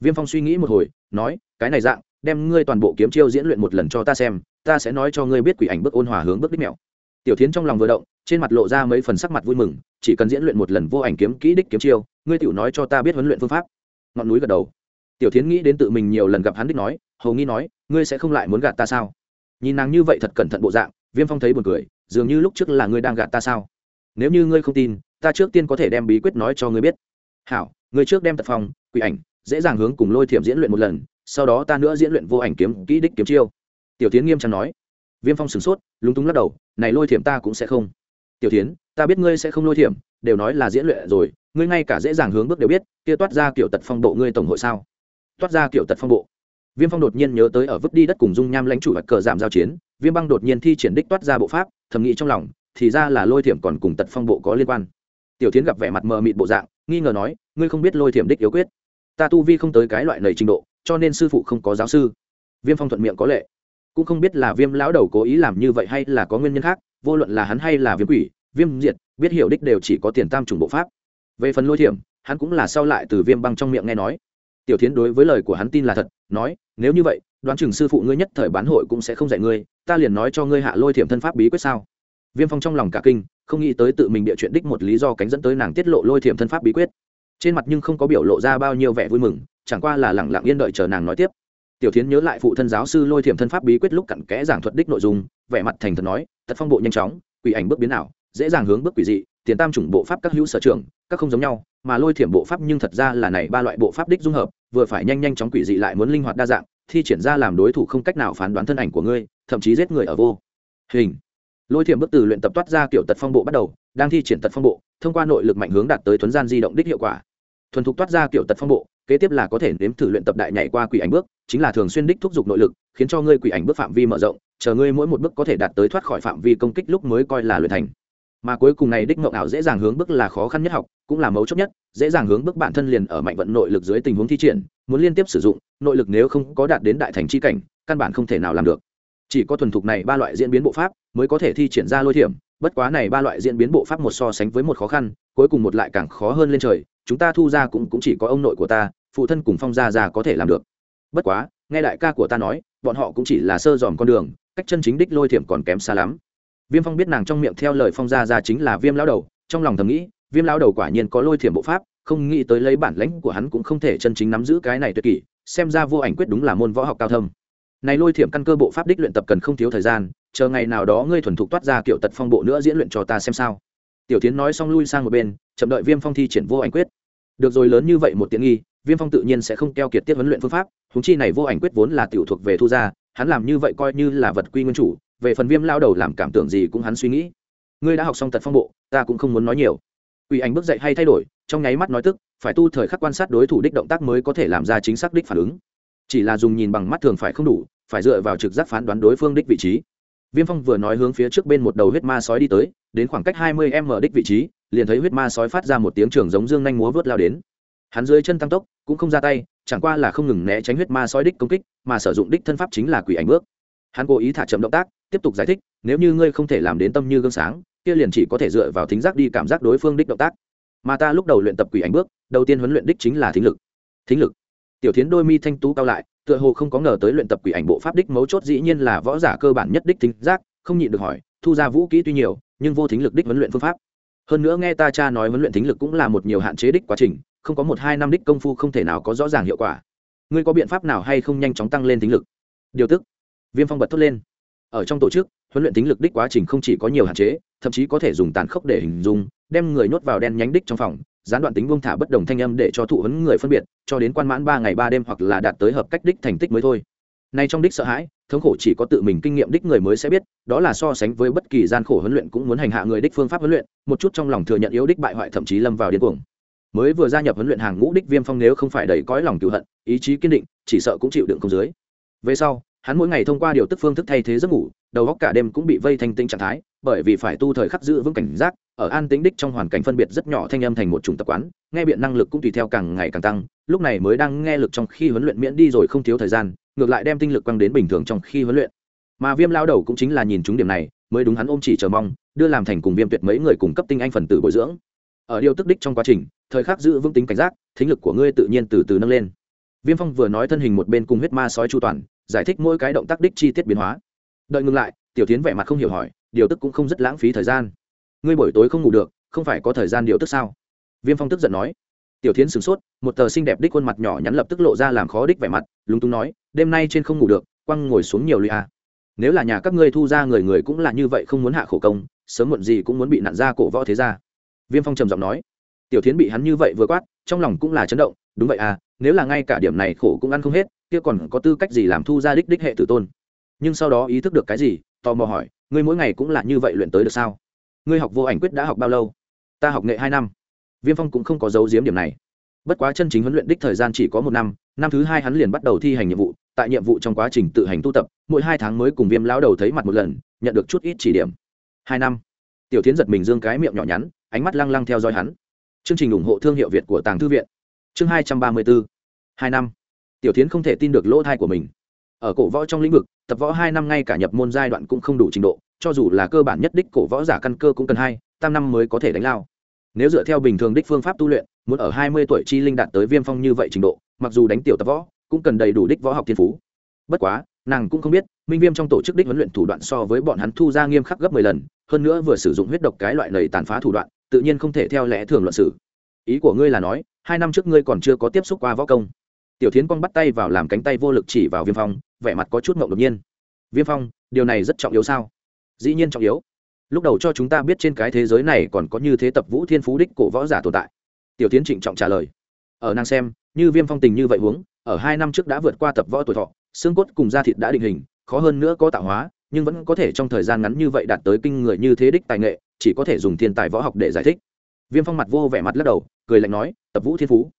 Speaker 1: Viêm phong suy nghĩ một hồi, nói, cái này dạng, đem ngươi toàn bộ kiếm chiêu diễn luyện một lần cho ta xem, ta sẽ nói cho ngươi biết quỷ ảnh bước ôn hòa hướng bước đích mẹo. Tiểu tiến trong lòng vừa động, trên mặt lộ ra mấy phần sắc mặt vui mừng, chỉ cần diễn luyện một lần vô ảnh kiếm kỹ đích kiếm chiêu, ngươi tiểu nói cho ta biết huấn luyện phương pháp. Ngọn núi gật đầu. Tiểu tiến nghĩ đến tự mình nhiều lần gặp hắn đích nói, hầu nghi nói, ngươi sẽ không lại muốn gạt ta sao? Nhìn nàng như vậy thật cẩn thận bộ dạng, viêm phong thấy buồn cười dường như lúc trước là ngươi đang gạt ta sao? Nếu như ngươi không tin, ta trước tiên có thể đem bí quyết nói cho ngươi biết. Hảo, ngươi trước đem tật phong quỷ ảnh, dễ dàng hướng cùng lôi thiểm diễn luyện một lần, sau đó ta nữa diễn luyện vô ảnh kiếm, kỹ đích kiếm chiêu. Tiểu tiến nghiêm trang nói. Viêm phong sửng sốt, lúng túng lắc đầu, này lôi thiểm ta cũng sẽ không. Tiểu tiến ta biết ngươi sẽ không lôi thiểm, đều nói là diễn luyện rồi, ngươi ngay cả dễ dàng hướng bước đều biết, kia toát ra kiểu tật phong bộ ngươi tổng hội sao? Toát ra kiểu tật phong bộ. Viêm phong đột nhiên nhớ tới ở vứt đi đất cùng dung nham lãnh chủ và cờ giảm giao chiến, viêm băng đột nhiên thi triển đích toát ra bộ pháp thầm nghĩ trong lòng, thì ra là lôi thiểm còn cùng tật phong bộ có liên quan. Tiểu tiến gặp vẻ mặt mờ mịt bộ dạng, nghi ngờ nói, ngươi không biết lôi thiểm đích yếu quyết. Ta tu vi không tới cái loại nầy trình độ, cho nên sư phụ không có giáo sư. Viêm phong thuận miệng có lệ. Cũng không biết là viêm lão đầu cố ý làm như vậy hay là có nguyên nhân khác, vô luận là hắn hay là viêm quỷ, viêm diệt, biết hiểu đích đều chỉ có tiền tam trùng bộ pháp. Về phần lôi thiểm, hắn cũng là sau lại từ viêm băng trong miệng nghe nói. Tiểu tiến đối với lời của hắn tin là thật, nói, nếu như vậy đoán chừng sư phụ ngươi nhất thời bán hội cũng sẽ không dạy ngươi, ta liền nói cho ngươi hạ lôi thiểm thân pháp bí quyết sao? Viêm phong trong lòng cả kinh, không nghĩ tới tự mình địa chuyện đích một lý do cánh dẫn tới nàng tiết lộ lôi thiểm thân pháp bí quyết. Trên mặt nhưng không có biểu lộ ra bao nhiêu vẻ vui mừng, chẳng qua là lẳng lặng yên đợi chờ nàng nói tiếp. Tiểu tiến nhớ lại phụ thân giáo sư lôi thiểm thân pháp bí quyết lúc cặn kẽ giảng thuật đích nội dung, vẻ mặt thành thật nói, tật phong bộ nhanh chóng, quỷ ảnh bước biến ảo, dễ dàng hướng bước quỷ dị, tiền tam chủng bộ pháp các hữu sở trường, các không giống nhau, mà lôi thiểm bộ pháp nhưng thật ra là này ba loại bộ pháp đích dung hợp, vừa phải nhanh nhanh chóng quỷ dị lại muốn linh hoạt đa dạng thi triển ra làm đối thủ không cách nào phán đoán thân ảnh của ngươi, thậm chí giết người ở vô hình. Lôi thiểm bước từ luyện tập toát ra kiểu tật phong bộ bắt đầu, đang thi triển tật phong bộ, thông qua nội lực mạnh hướng đạt tới thuấn gian di động đích hiệu quả. Thuần thục toát ra kiểu tật phong bộ, kế tiếp là có thể nếm thử luyện tập đại nhảy qua quỷ ảnh bước, chính là thường xuyên đích thúc giục nội lực, khiến cho ngươi quỷ ảnh bước phạm vi mở rộng, chờ ngươi mỗi một bước có thể đạt tới thoát khỏi phạm vi công kích lúc mới coi là luyện thành. Mà cuối cùng này đích ngộng ảo dễ dàng hướng bước là khó khăn nhất học, cũng là mấu chốt nhất, dễ dàng hướng bước bản thân liền ở mạnh vận nội lực dưới tình huống thi triển muốn liên tiếp sử dụng, nội lực nếu không có đạt đến đại thành chi cảnh, căn bản không thể nào làm được. Chỉ có thuần thục này ba loại diễn biến bộ pháp mới có thể thi triển ra lôi thiểm, bất quá này ba loại diễn biến bộ pháp một so sánh với một khó khăn, cuối cùng một lại càng khó hơn lên trời, chúng ta thu ra cũng cũng chỉ có ông nội của ta, phụ thân cùng phong gia gia có thể làm được. Bất quá, nghe đại ca của ta nói, bọn họ cũng chỉ là sơ dòm con đường, cách chân chính đích lôi thiểm còn kém xa lắm. Viêm phong biết nàng trong miệng theo lời phong gia gia chính là viêm lão đầu, trong lòng thầm nghĩ, viêm lão đầu quả nhiên có lôi thiểm bộ pháp không nghĩ tới lấy bản lãnh của hắn cũng không thể chân chính nắm giữ cái này tuyệt kỷ, xem ra vô ảnh quyết đúng là môn võ học cao thâm. Này lôi thiểm căn cơ bộ pháp đích luyện tập cần không thiếu thời gian, chờ ngày nào đó ngươi thuần thục toát ra kiểu tật phong bộ nữa diễn luyện cho ta xem sao. Tiểu tiến nói xong lui sang một bên, chậm đợi viêm phong thi triển vô ảnh quyết. Được rồi, lớn như vậy một tiện nghi, viêm phong tự nhiên sẽ không keo kiệt tiết huấn luyện phương pháp húng chi này vô ảnh quyết vốn là tiểu thuộc về thu gia, hắn làm như vậy coi như là vật quy nguyên chủ, về phần viêm lao đầu làm cảm tưởng gì cũng hắn suy nghĩ. Ngươi đã học xong tật phong bộ, ta cũng không muốn nói nhiều. Ủy ảnh bước dậy hay thay đổi trong nháy mắt nói tức, phải tu thời khắc quan sát đối thủ đích động tác mới có thể làm ra chính xác đích phản ứng. Chỉ là dùng nhìn bằng mắt thường phải không đủ, phải dựa vào trực giác phán đoán đối phương đích vị trí. Viêm phong vừa nói hướng phía trước bên một đầu huyết ma sói đi tới, đến khoảng cách hai mươi m đích vị trí, liền thấy huyết ma sói phát ra một tiếng trường giống dương nhanh múa vớt lao đến. Hắn dưới chân tăng tốc, cũng không ra tay, chẳng qua là không ngừng né tránh huyết ma sói đích công kích, mà sử dụng đích thân pháp chính là quỷ ảnh bước. Hắn cố ý thả chậm động tác, tiếp tục giải thích, nếu như ngươi không thể làm đến tâm như gương sáng, kia liền chỉ có thể dựa vào thính giác đi cảm giác đối phương đích động tác mà ta lúc đầu luyện tập quỷ ảnh bước, đầu tiên huấn luyện đích chính là thính lực. Thính lực. Tiểu tiến đôi mi thanh tú cao lại, tựa hồ không có ngờ tới luyện tập quỷ ảnh bộ pháp đích mấu chốt dĩ nhiên là võ giả cơ bản nhất đích thính giác, không nhịn được hỏi, thu ra vũ kỹ tuy nhiều, nhưng vô thính lực đích huấn luyện phương pháp. Hơn nữa nghe ta cha nói huấn luyện thính lực cũng là một nhiều hạn chế đích quá trình, không có một hai năm đích công phu không thể nào có rõ ràng hiệu quả. Ngươi có biện pháp nào hay không nhanh chóng tăng lên thính lực? Điều tức. Viêm phong bật thốt lên. Ở trong tổ chức, huấn luyện thính lực đích quá trình không chỉ có nhiều hạn chế, thậm chí có thể dùng tàn khốc để hình dung đem người nhốt vào đen nhánh đích trong phòng, gián đoạn tính vương thả bất đồng thanh âm để cho thụ huấn người phân biệt, cho đến quan mãn ba ngày ba đêm hoặc là đạt tới hợp cách đích thành tích mới thôi. Nay trong đích sợ hãi, thống khổ chỉ có tự mình kinh nghiệm đích người mới sẽ biết, đó là so sánh với bất kỳ gian khổ huấn luyện cũng muốn hành hạ người đích phương pháp huấn luyện, một chút trong lòng thừa nhận yếu đích bại hoại thậm chí lâm vào điên cuồng. Mới vừa gia nhập huấn luyện hàng ngũ đích viêm phong nếu không phải đầy cõi lòng cựu hận, ý chí kiên định, chỉ sợ cũng chịu đựng không dưới. Về sau, hắn mỗi ngày thông qua điều tức phương thức thay thế giấc ngủ, đầu góc cả đêm cũng bị vây thành tinh trạng thái bởi vì phải tu thời khắc giữ vững cảnh giác, ở an tĩnh đích trong hoàn cảnh phân biệt rất nhỏ thanh âm thành một chủng tập quán, nghe biện năng lực cũng tùy theo càng ngày càng tăng, lúc này mới đang nghe lực trong khi huấn luyện miễn đi rồi không thiếu thời gian, ngược lại đem tinh lực quăng đến bình thường trong khi huấn luyện. Mà viêm lao đầu cũng chính là nhìn chúng điểm này, mới đúng hắn ôm chỉ chờ mong, đưa làm thành cùng viêm tuyệt mấy người cung cấp tinh anh phần tử bồi dưỡng. Ở điều tức đích trong quá trình, thời khắc giữ vững tính cảnh giác, thính lực của ngươi tự nhiên từ từ nâng lên. Viêm phong vừa nói thân hình một bên cùng huyết ma sói chu toàn, giải thích mỗi cái động tác đích chi tiết biến hóa. Đợi ngừng lại, tiểu tiến vẻ mặt không hiểu hỏi điều tức cũng không rất lãng phí thời gian. Ngươi buổi tối không ngủ được, không phải có thời gian điều tức sao? Viêm phong tức giận nói. Tiểu tiến sửng sốt, một tờ xinh đẹp đích khuôn mặt nhỏ nhắn lập tức lộ ra làm khó đích vẻ mặt, lúng túng nói, đêm nay trên không ngủ được, quăng ngồi xuống nhiều lụy à. nếu là nhà các ngươi thu ra người người cũng là như vậy không muốn hạ khổ công, sớm muộn gì cũng muốn bị nặn ra cổ võ thế ra viêm phong trầm giọng nói. Tiểu tiến bị hắn như vậy vừa quát, trong lòng cũng là chấn động, đúng vậy à nếu là ngay cả điểm này khổ cũng ăn không hết, kia còn có tư cách gì làm thu ra đích đích hệ tử tôn? Nhưng sau đó ý thức được cái gì, tò mò hỏi ngươi mỗi ngày cũng là như vậy luyện tới được sao? Ngươi học vô ảnh quyết đã học bao lâu? Ta học nghệ hai năm. Viêm phong cũng không có dấu giếm điểm này. Bất quá chân chính huấn luyện đích thời gian chỉ có một năm năm thứ hai hắn liền bắt đầu thi hành nhiệm vụ, tại nhiệm vụ trong quá trình tự hành tu tập, mỗi hai tháng mới cùng viêm lão đầu thấy mặt một lần, nhận được chút ít chỉ điểm. Hai năm. Tiểu tiến giật mình dương cái miệng nhỏ nhắn, ánh mắt lăng lăng theo dõi hắn. Chương trình ủng hộ thương hiệu việt của tàng thư viện. Chương hai trăm ba mươi bốn. Hai năm. Tiểu tiến không thể tin được lỗ thai của mình ở cổ võ trong lĩnh vực, tập võ hai năm ngay cả nhập môn giai đoạn cũng không đủ trình độ, cho dù là cơ bản nhất đích cổ võ giả căn cơ cũng cần hai, tam năm mới có thể đánh lao. Nếu dựa theo bình thường đích phương pháp tu luyện, muốn ở hai mươi tuổi chi linh đạt tới viêm phong như vậy trình độ, mặc dù đánh tiểu tập võ, cũng cần đầy đủ đích võ học thiên phú. Bất quá, nàng cũng không biết, minh viêm trong tổ chức đích huấn luyện thủ đoạn so với bọn hắn thu ra nghiêm khắc gấp mười lần, hơn nữa vừa sử dụng huyết độc cái loại lầy tàn phá thủ đoạn, tự nhiên không thể theo lẽ thường luận sử ý của ngươi là nói, hai năm trước ngươi còn chưa có tiếp xúc qua võ công tiểu tiến h quang bắt tay vào làm cánh tay vô lực chỉ vào viêm phong, vẻ mặt có chút mộng đột nhiên. Viêm phong, điều này rất trọng yếu sao? Dĩ nhiên trọng yếu. Lúc đầu cho chúng ta biết trên cái thế giới này còn có như thế tập vũ thiên phú đích cổ võ giả tồn tại. Tiểu tiến trịnh trọng trả lời. Ở nàng xem, như viêm phong tình như vậy huống, ở hai năm trước đã vượt qua tập võ tuổi thọ, xương cốt cùng da thịt đã định hình, khó hơn nữa có tạo hóa, nhưng vẫn có thể trong thời gian ngắn như vậy đạt tới kinh người như thế đích tài nghệ, chỉ có thể dùng thiên tài võ học để giải thích. Viêm phong mặt vô vẻ mặt lắc đầu, cười lạnh nói, tập vũ thiên phú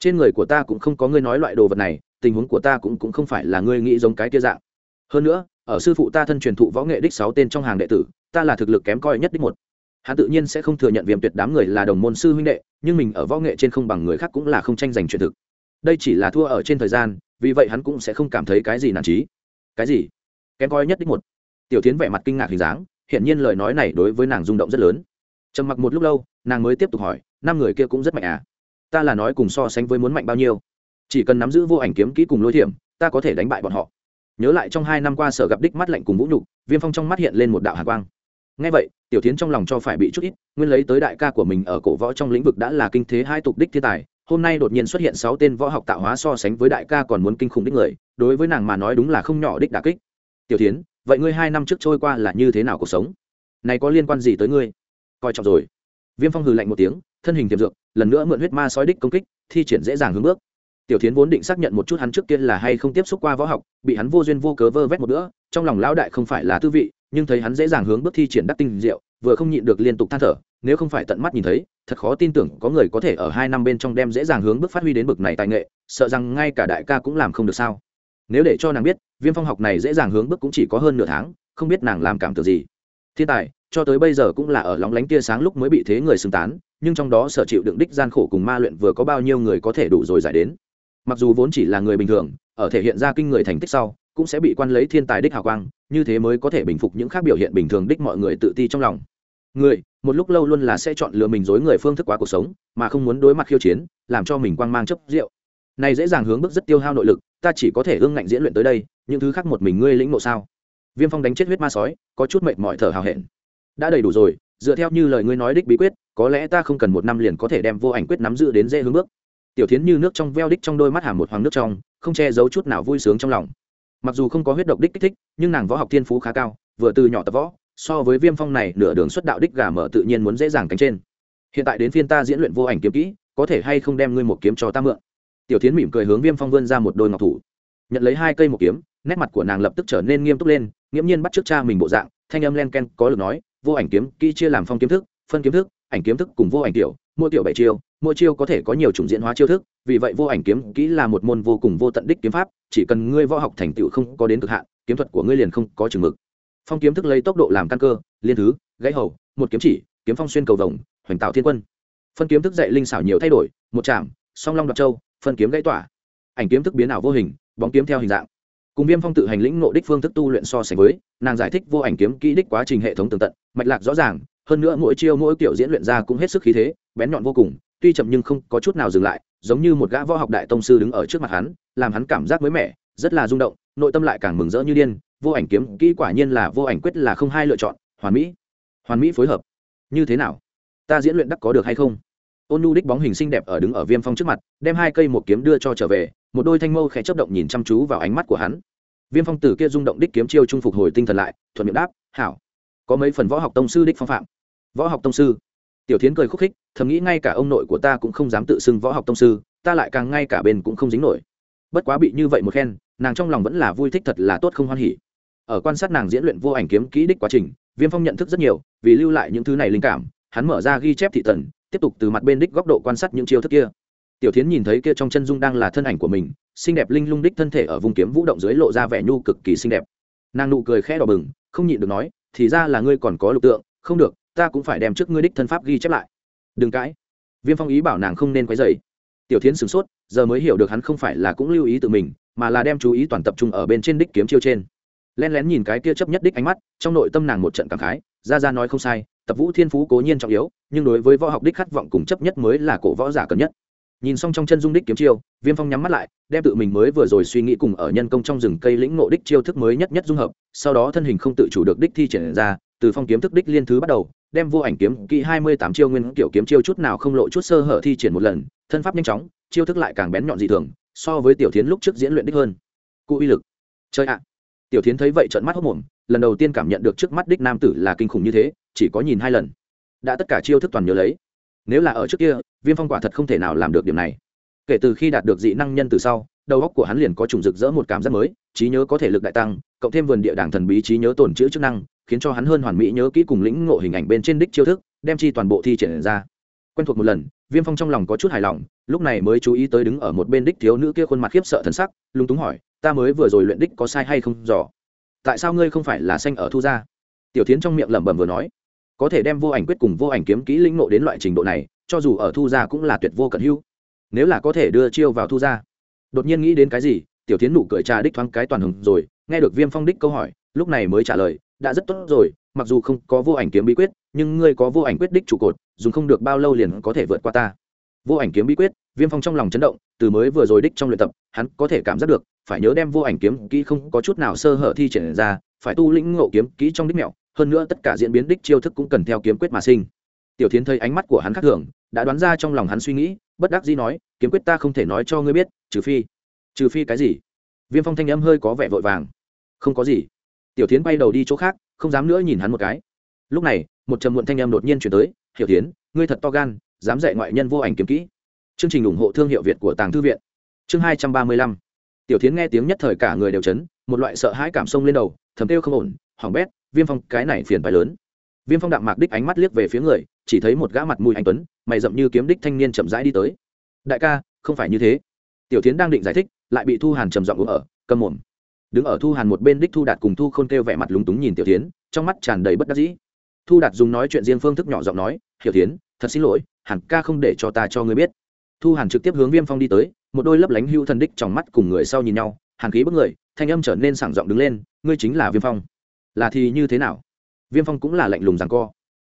Speaker 1: trên người của ta cũng không có ngươi nói loại đồ vật này, tình huống của ta cũng cũng không phải là ngươi nghĩ giống cái kia dạng. Hơn nữa, ở sư phụ ta thân truyền thụ võ nghệ đích sáu tên trong hàng đệ tử, ta là thực lực kém coi nhất đích một. Hắn tự nhiên sẽ không thừa nhận viêm tuyệt đám người là đồng môn sư huynh đệ, nhưng mình ở võ nghệ trên không bằng người khác cũng là không tranh giành chuyện thực. Đây chỉ là thua ở trên thời gian, vì vậy hắn cũng sẽ không cảm thấy cái gì nản trí cái gì? Kém coi nhất đích một. Tiểu tiến vẻ mặt kinh ngạc hình dáng hiện nhiên lời nói này đối với nàng rung động rất lớn. Trầm mặc một lúc lâu, nàng mới tiếp tục hỏi, năm người kia cũng rất mạnh à? Ta là nói cùng so sánh với muốn mạnh bao nhiêu. Chỉ cần nắm giữ vô ảnh kiếm kỹ cùng lôi thiểm, ta có thể đánh bại bọn họ. Nhớ lại trong hai năm qua sở gặp đích mắt lạnh cùng vũ nhục, viêm phong trong mắt hiện lên một đạo hạ quang. Ngay vậy, tiểu tiến trong lòng cho phải bị chút ít, nguyên lấy tới đại ca của mình ở cổ võ trong lĩnh vực đã là kinh thế hai tục đích thiên tài, hôm nay đột nhiên xuất hiện sáu tên võ học tạo hóa so sánh với đại ca còn muốn kinh khủng đích người, đối với nàng mà nói đúng là không nhỏ đích đà kích. Tiểu tiến vậy ngươi hai năm trước trôi qua là như thế nào cuộc sống? Này có liên quan gì tới ngươi? Coi trọng rồi. Viêm phong hừ lạnh một tiếng thân hình tiềm dược, lần nữa mượn huyết ma sói đích công kích, thi triển dễ dàng hướng bước. Tiểu tiến vốn định xác nhận một chút hắn trước kia là hay không tiếp xúc qua võ học, bị hắn vô duyên vô cớ vơ vét một bữa, trong lòng lão đại không phải là tư vị, nhưng thấy hắn dễ dàng hướng bước thi triển đắc tinh diệu, vừa không nhịn được liên tục than thở, nếu không phải tận mắt nhìn thấy, thật khó tin tưởng có người có thể ở hai năm bên trong đem dễ dàng hướng bước phát huy đến bực này tài nghệ, sợ rằng ngay cả đại ca cũng làm không được sao. Nếu để cho nàng biết, viêm phong học này dễ dàng hướng bước cũng chỉ có hơn nửa tháng, không biết nàng làm cảm tưởng gì. Thiên tài, cho tới bây giờ cũng là ở lóng lánh tia sáng lúc mới bị thế người xưng tán nhưng trong đó sở chịu đựng đích gian khổ cùng ma luyện vừa có bao nhiêu người có thể đủ rồi giải đến. Mặc dù vốn chỉ là người bình thường, ở thể hiện ra kinh người thành tích sau, cũng sẽ bị quan lấy thiên tài đích hào quang, như thế mới có thể bình phục những khác biểu hiện bình thường đích mọi người tự ti trong lòng. Người, một lúc lâu luôn là sẽ chọn lựa mình dối người phương thức quá cuộc sống, mà không muốn đối mặt khiêu chiến, làm cho mình quang mang chấp rượu. Này dễ dàng hướng bước rất tiêu hao nội lực, ta chỉ có thể ương ngạnh diễn luyện tới đây, những thứ khác một mình ngươi lĩnh ngộ sao? Viêm phong đánh chết huyết ma sói, có chút mệt mỏi thở hào hẹn. Đã đầy đủ rồi dựa theo như lời ngươi nói đích bí quyết, có lẽ ta không cần một năm liền có thể đem vô ảnh quyết nắm giữ đến dễ hướng bước. Tiểu tiến như nước trong veo đích trong đôi mắt hàm một hoàng nước trong, không che giấu chút nào vui sướng trong lòng. Mặc dù không có huyết độc đích kích thích, nhưng nàng võ học thiên phú khá cao, vừa từ nhỏ tập võ, so với viêm phong này nửa đường xuất đạo đích gà mở tự nhiên muốn dễ dàng cánh trên. Hiện tại đến phiên ta diễn luyện vô ảnh kiếm kỹ, có thể hay không đem ngươi một kiếm cho ta mượn? Tiểu tiến mỉm cười hướng viêm phong vươn ra một đôi ngọc thủ. Nhận lấy hai cây một kiếm, nét mặt của nàng lập tức trở nên nghiêm túc lên, nghiễm nhiên bắt trước cha mình bộ dạng, thanh âm len ken có lực nói vô ảnh kiếm, kỹ chia làm phong kiếm thức, phân kiếm thức, ảnh kiếm thức cùng vô ảnh tiểu, mỗi tiểu bảy chiêu, mỗi chiêu có thể có nhiều chủng diễn hóa chiêu thức, vì vậy vô ảnh kiếm, kỹ là một môn vô cùng vô tận đích kiếm pháp, chỉ cần ngươi võ học thành tựu không có đến cực hạn, kiếm thuật của ngươi liền không có chừng mực. Phong kiếm thức lấy tốc độ làm căn cơ, liên thứ, gãy hầu, một kiếm chỉ, kiếm phong xuyên cầu vồng, hoành tạo thiên quân. Phân kiếm thức dạy linh xảo nhiều thay đổi, một chạm song long đoạt châu, phân kiếm gãy tỏa. Ảnh kiếm thức biến ảo vô hình, bóng kiếm theo hình dạng cùng viêm phong tự hành lĩnh nộ đích phương thức tu luyện so sánh với, nàng giải thích vô ảnh kiếm kỹ đích quá trình hệ thống tường tận, mạch lạc rõ ràng, hơn nữa mỗi chiêu mỗi kiểu diễn luyện ra cũng hết sức khí thế, bén nhọn vô cùng, tuy chậm nhưng không có chút nào dừng lại, giống như một gã võ học đại tông sư đứng ở trước mặt hắn, làm hắn cảm giác mới mẻ, rất là rung động, nội tâm lại càng mừng rỡ như điên, vô ảnh kiếm kỹ quả nhiên là vô ảnh quyết là không hai lựa chọn, hoàn mỹ. Hoàn mỹ phối hợp. Như thế nào? Ta diễn luyện đắc có được hay không? Ôn nu đích bóng hình xinh đẹp ở đứng ở viêm phong trước mặt, đem hai cây một kiếm đưa cho trở về, một đôi thanh mâu khẽ chấp động nhìn chăm chú vào ánh mắt của hắn. Viêm phong từ kia rung động đích kiếm chiêu trung phục hồi tinh thần lại, thuận miệng đáp, hảo. Có mấy phần võ học tông sư đích phong phạm. Võ học tông sư? Tiểu thiến cười khúc khích, thầm nghĩ ngay cả ông nội của ta cũng không dám tự xưng võ học tông sư, ta lại càng ngay cả bên cũng không dính nổi. Bất quá bị như vậy một khen, nàng trong lòng vẫn là vui thích thật là tốt không hoan hỉ. Ở quan sát nàng diễn luyện vô ảnh kiếm kỹ đích quá trình, viêm phong nhận thức rất nhiều, vì lưu lại những thứ này linh cảm, hắn mở ra ghi chép thị tần tiếp tục từ mặt bên đích góc độ quan sát những chiêu thức kia. Tiểu tiến h nhìn thấy kia trong chân dung đang là thân ảnh của mình, xinh đẹp linh lung đích thân thể ở vùng kiếm vũ động dưới lộ ra vẻ nhu cực kỳ xinh đẹp. Nàng nụ cười khẽ đỏ bừng, không nhịn được nói, thì ra là ngươi còn có lục tượng, không được, ta cũng phải đem trước ngươi đích thân pháp ghi chép lại. Đừng cãi. Viêm phong ý bảo nàng không nên quấy dày tiểu tiến h sửng sốt, giờ mới hiểu được hắn không phải là cũng lưu ý tự mình, mà là đem chú ý toàn tập trung ở bên trên đích kiếm chiêu trên. Len lén nhìn cái kia chấp nhất đích ánh mắt, trong nội tâm nàng một trận cảm khái, ra ra nói không sai tập vũ thiên phú cố nhiên trọng yếu, nhưng đối với võ học đích khát vọng cùng chấp nhất mới là cổ võ giả cần nhất. Nhìn xong trong chân dung đích kiếm chiêu, viêm phong nhắm mắt lại, đem tự mình mới vừa rồi suy nghĩ cùng ở nhân công trong rừng cây lĩnh ngộ đích chiêu thức mới nhất nhất dung hợp, sau đó thân hình không tự chủ được đích thi triển ra, từ phong kiếm thức đích liên thứ bắt đầu, đem vô ảnh kiếm kỹ hai mươi tám chiêu nguyên kiểu kiếm chiêu chút nào không lộ chút sơ hở thi triển một lần, thân pháp nhanh chóng, chiêu thức lại càng bén nhọn dị thường, so với tiểu tiến lúc trước diễn luyện đích hơn. Cụ uy lực. Chơi ạ. Tiểu tiến thấy vậy trận mắt hốc mồm, lần đầu tiên cảm nhận được trước mắt đích nam tử là kinh khủng như thế chỉ có nhìn hai lần. Đã tất cả chiêu thức toàn nhớ lấy. Nếu là ở trước kia, viêm phong quả thật không thể nào làm được điểm này. Kể từ khi đạt được dị năng nhân từ sau, đầu óc của hắn liền có trùng rực rỡ một cảm giác mới, trí nhớ có thể lực đại tăng, cộng thêm vườn địa đàng thần bí trí nhớ tồn chữ chức năng, khiến cho hắn hơn hoàn mỹ nhớ kỹ cùng lĩnh ngộ hình ảnh bên trên đích chiêu thức, đem chi toàn bộ thi triển ra. Quen thuộc một lần, viêm phong trong lòng có chút hài lòng, lúc này mới chú ý tới đứng ở một bên đích thiếu nữ kia khuôn mặt khiếp sợ thần sắc, lúng túng hỏi, ta mới vừa rồi luyện đích có sai hay không dò? Tại sao ngươi không phải là xanh ở thu gia? Tiểu tiến trong miệng lẩm bẩm vừa nói có thể đem vô ảnh quyết cùng vô ảnh kiếm kỹ lĩnh nộ đến loại trình độ này, cho dù ở thu gia cũng là tuyệt vô cận hữu. Nếu là có thể đưa chiêu vào thu gia, đột nhiên nghĩ đến cái gì, tiểu tiến nụ cười trà đích thoáng cái toàn hồng rồi, nghe được viêm phong đích câu hỏi, lúc này mới trả lời, đã rất tốt rồi, mặc dù không có vô ảnh kiếm bí quyết, nhưng ngươi có vô ảnh quyết đích trụ cột, dùng không được bao lâu liền có thể vượt qua ta. Vô ảnh kiếm bí quyết, viêm phong trong lòng chấn động, từ mới vừa rồi đích trong luyện tập, hắn có thể cảm giác được, phải nhớ đem vô ảnh kiếm kỹ không có chút nào sơ hở thi triển ra, phải tu lĩnh ngộ kiếm kỹ trong đích mẹo hơn nữa tất cả diễn biến đích chiêu thức cũng cần theo kiếm quyết mà sinh. Tiểu thiến thấy ánh mắt của hắn khác thường, đã đoán ra trong lòng hắn suy nghĩ, bất đắc dĩ nói, kiếm quyết ta không thể nói cho ngươi biết, trừ phi trừ phi cái gì? Viêm phong thanh âm hơi có vẻ vội vàng. Không có gì. Tiểu tiến bay đầu đi chỗ khác, không dám nữa nhìn hắn một cái. Lúc này, một trầm muộn thanh âm đột nhiên chuyển tới, hiểu tiến ngươi thật to gan, dám dạy ngoại nhân vô ảnh kiếm kỹ. Chương trình ủng hộ thương hiệu việt của tàng thư viện. Chương hai trăm ba mươi lăm. Tiểu tiến nghe tiếng nhất thời cả người đều chấn, một loại sợ hãi cảm xông lên đầu, thầm kêu không ổn hỏng bét viêm phong, cái này phiền bài lớn. Viêm phong đạm mạc đích ánh mắt liếc về phía người, chỉ thấy một gã mặt mùi anh tuấn, mày rậm như kiếm đích thanh niên chậm rãi đi tới. Đại ca, không phải như thế. Tiểu tiến đang định giải thích, lại bị thu hàn trầm giọng uống ở câm mồm. Đứng ở thu hàn một bên đích thu đạt cùng thu khôn kêu vẻ mặt lúng túng nhìn tiểu tiến trong mắt tràn đầy bất đắc dĩ. Thu đạt dùng nói chuyện riêng phương thức nhỏ giọng nói, hiểu tiến thật xin lỗi, hẳn ca không để cho ta cho ngươi biết. Thu hàn trực tiếp hướng viêm phong đi tới, một đôi lấp lánh hưu thần đích trong mắt cùng người sau nhìn nhau, hàn khí bức người, thanh âm trở nên sảng giọng đứng lên, ngươi chính là viêm phong là thì như thế nào? Viêm phong cũng là lạnh lùng rằng co.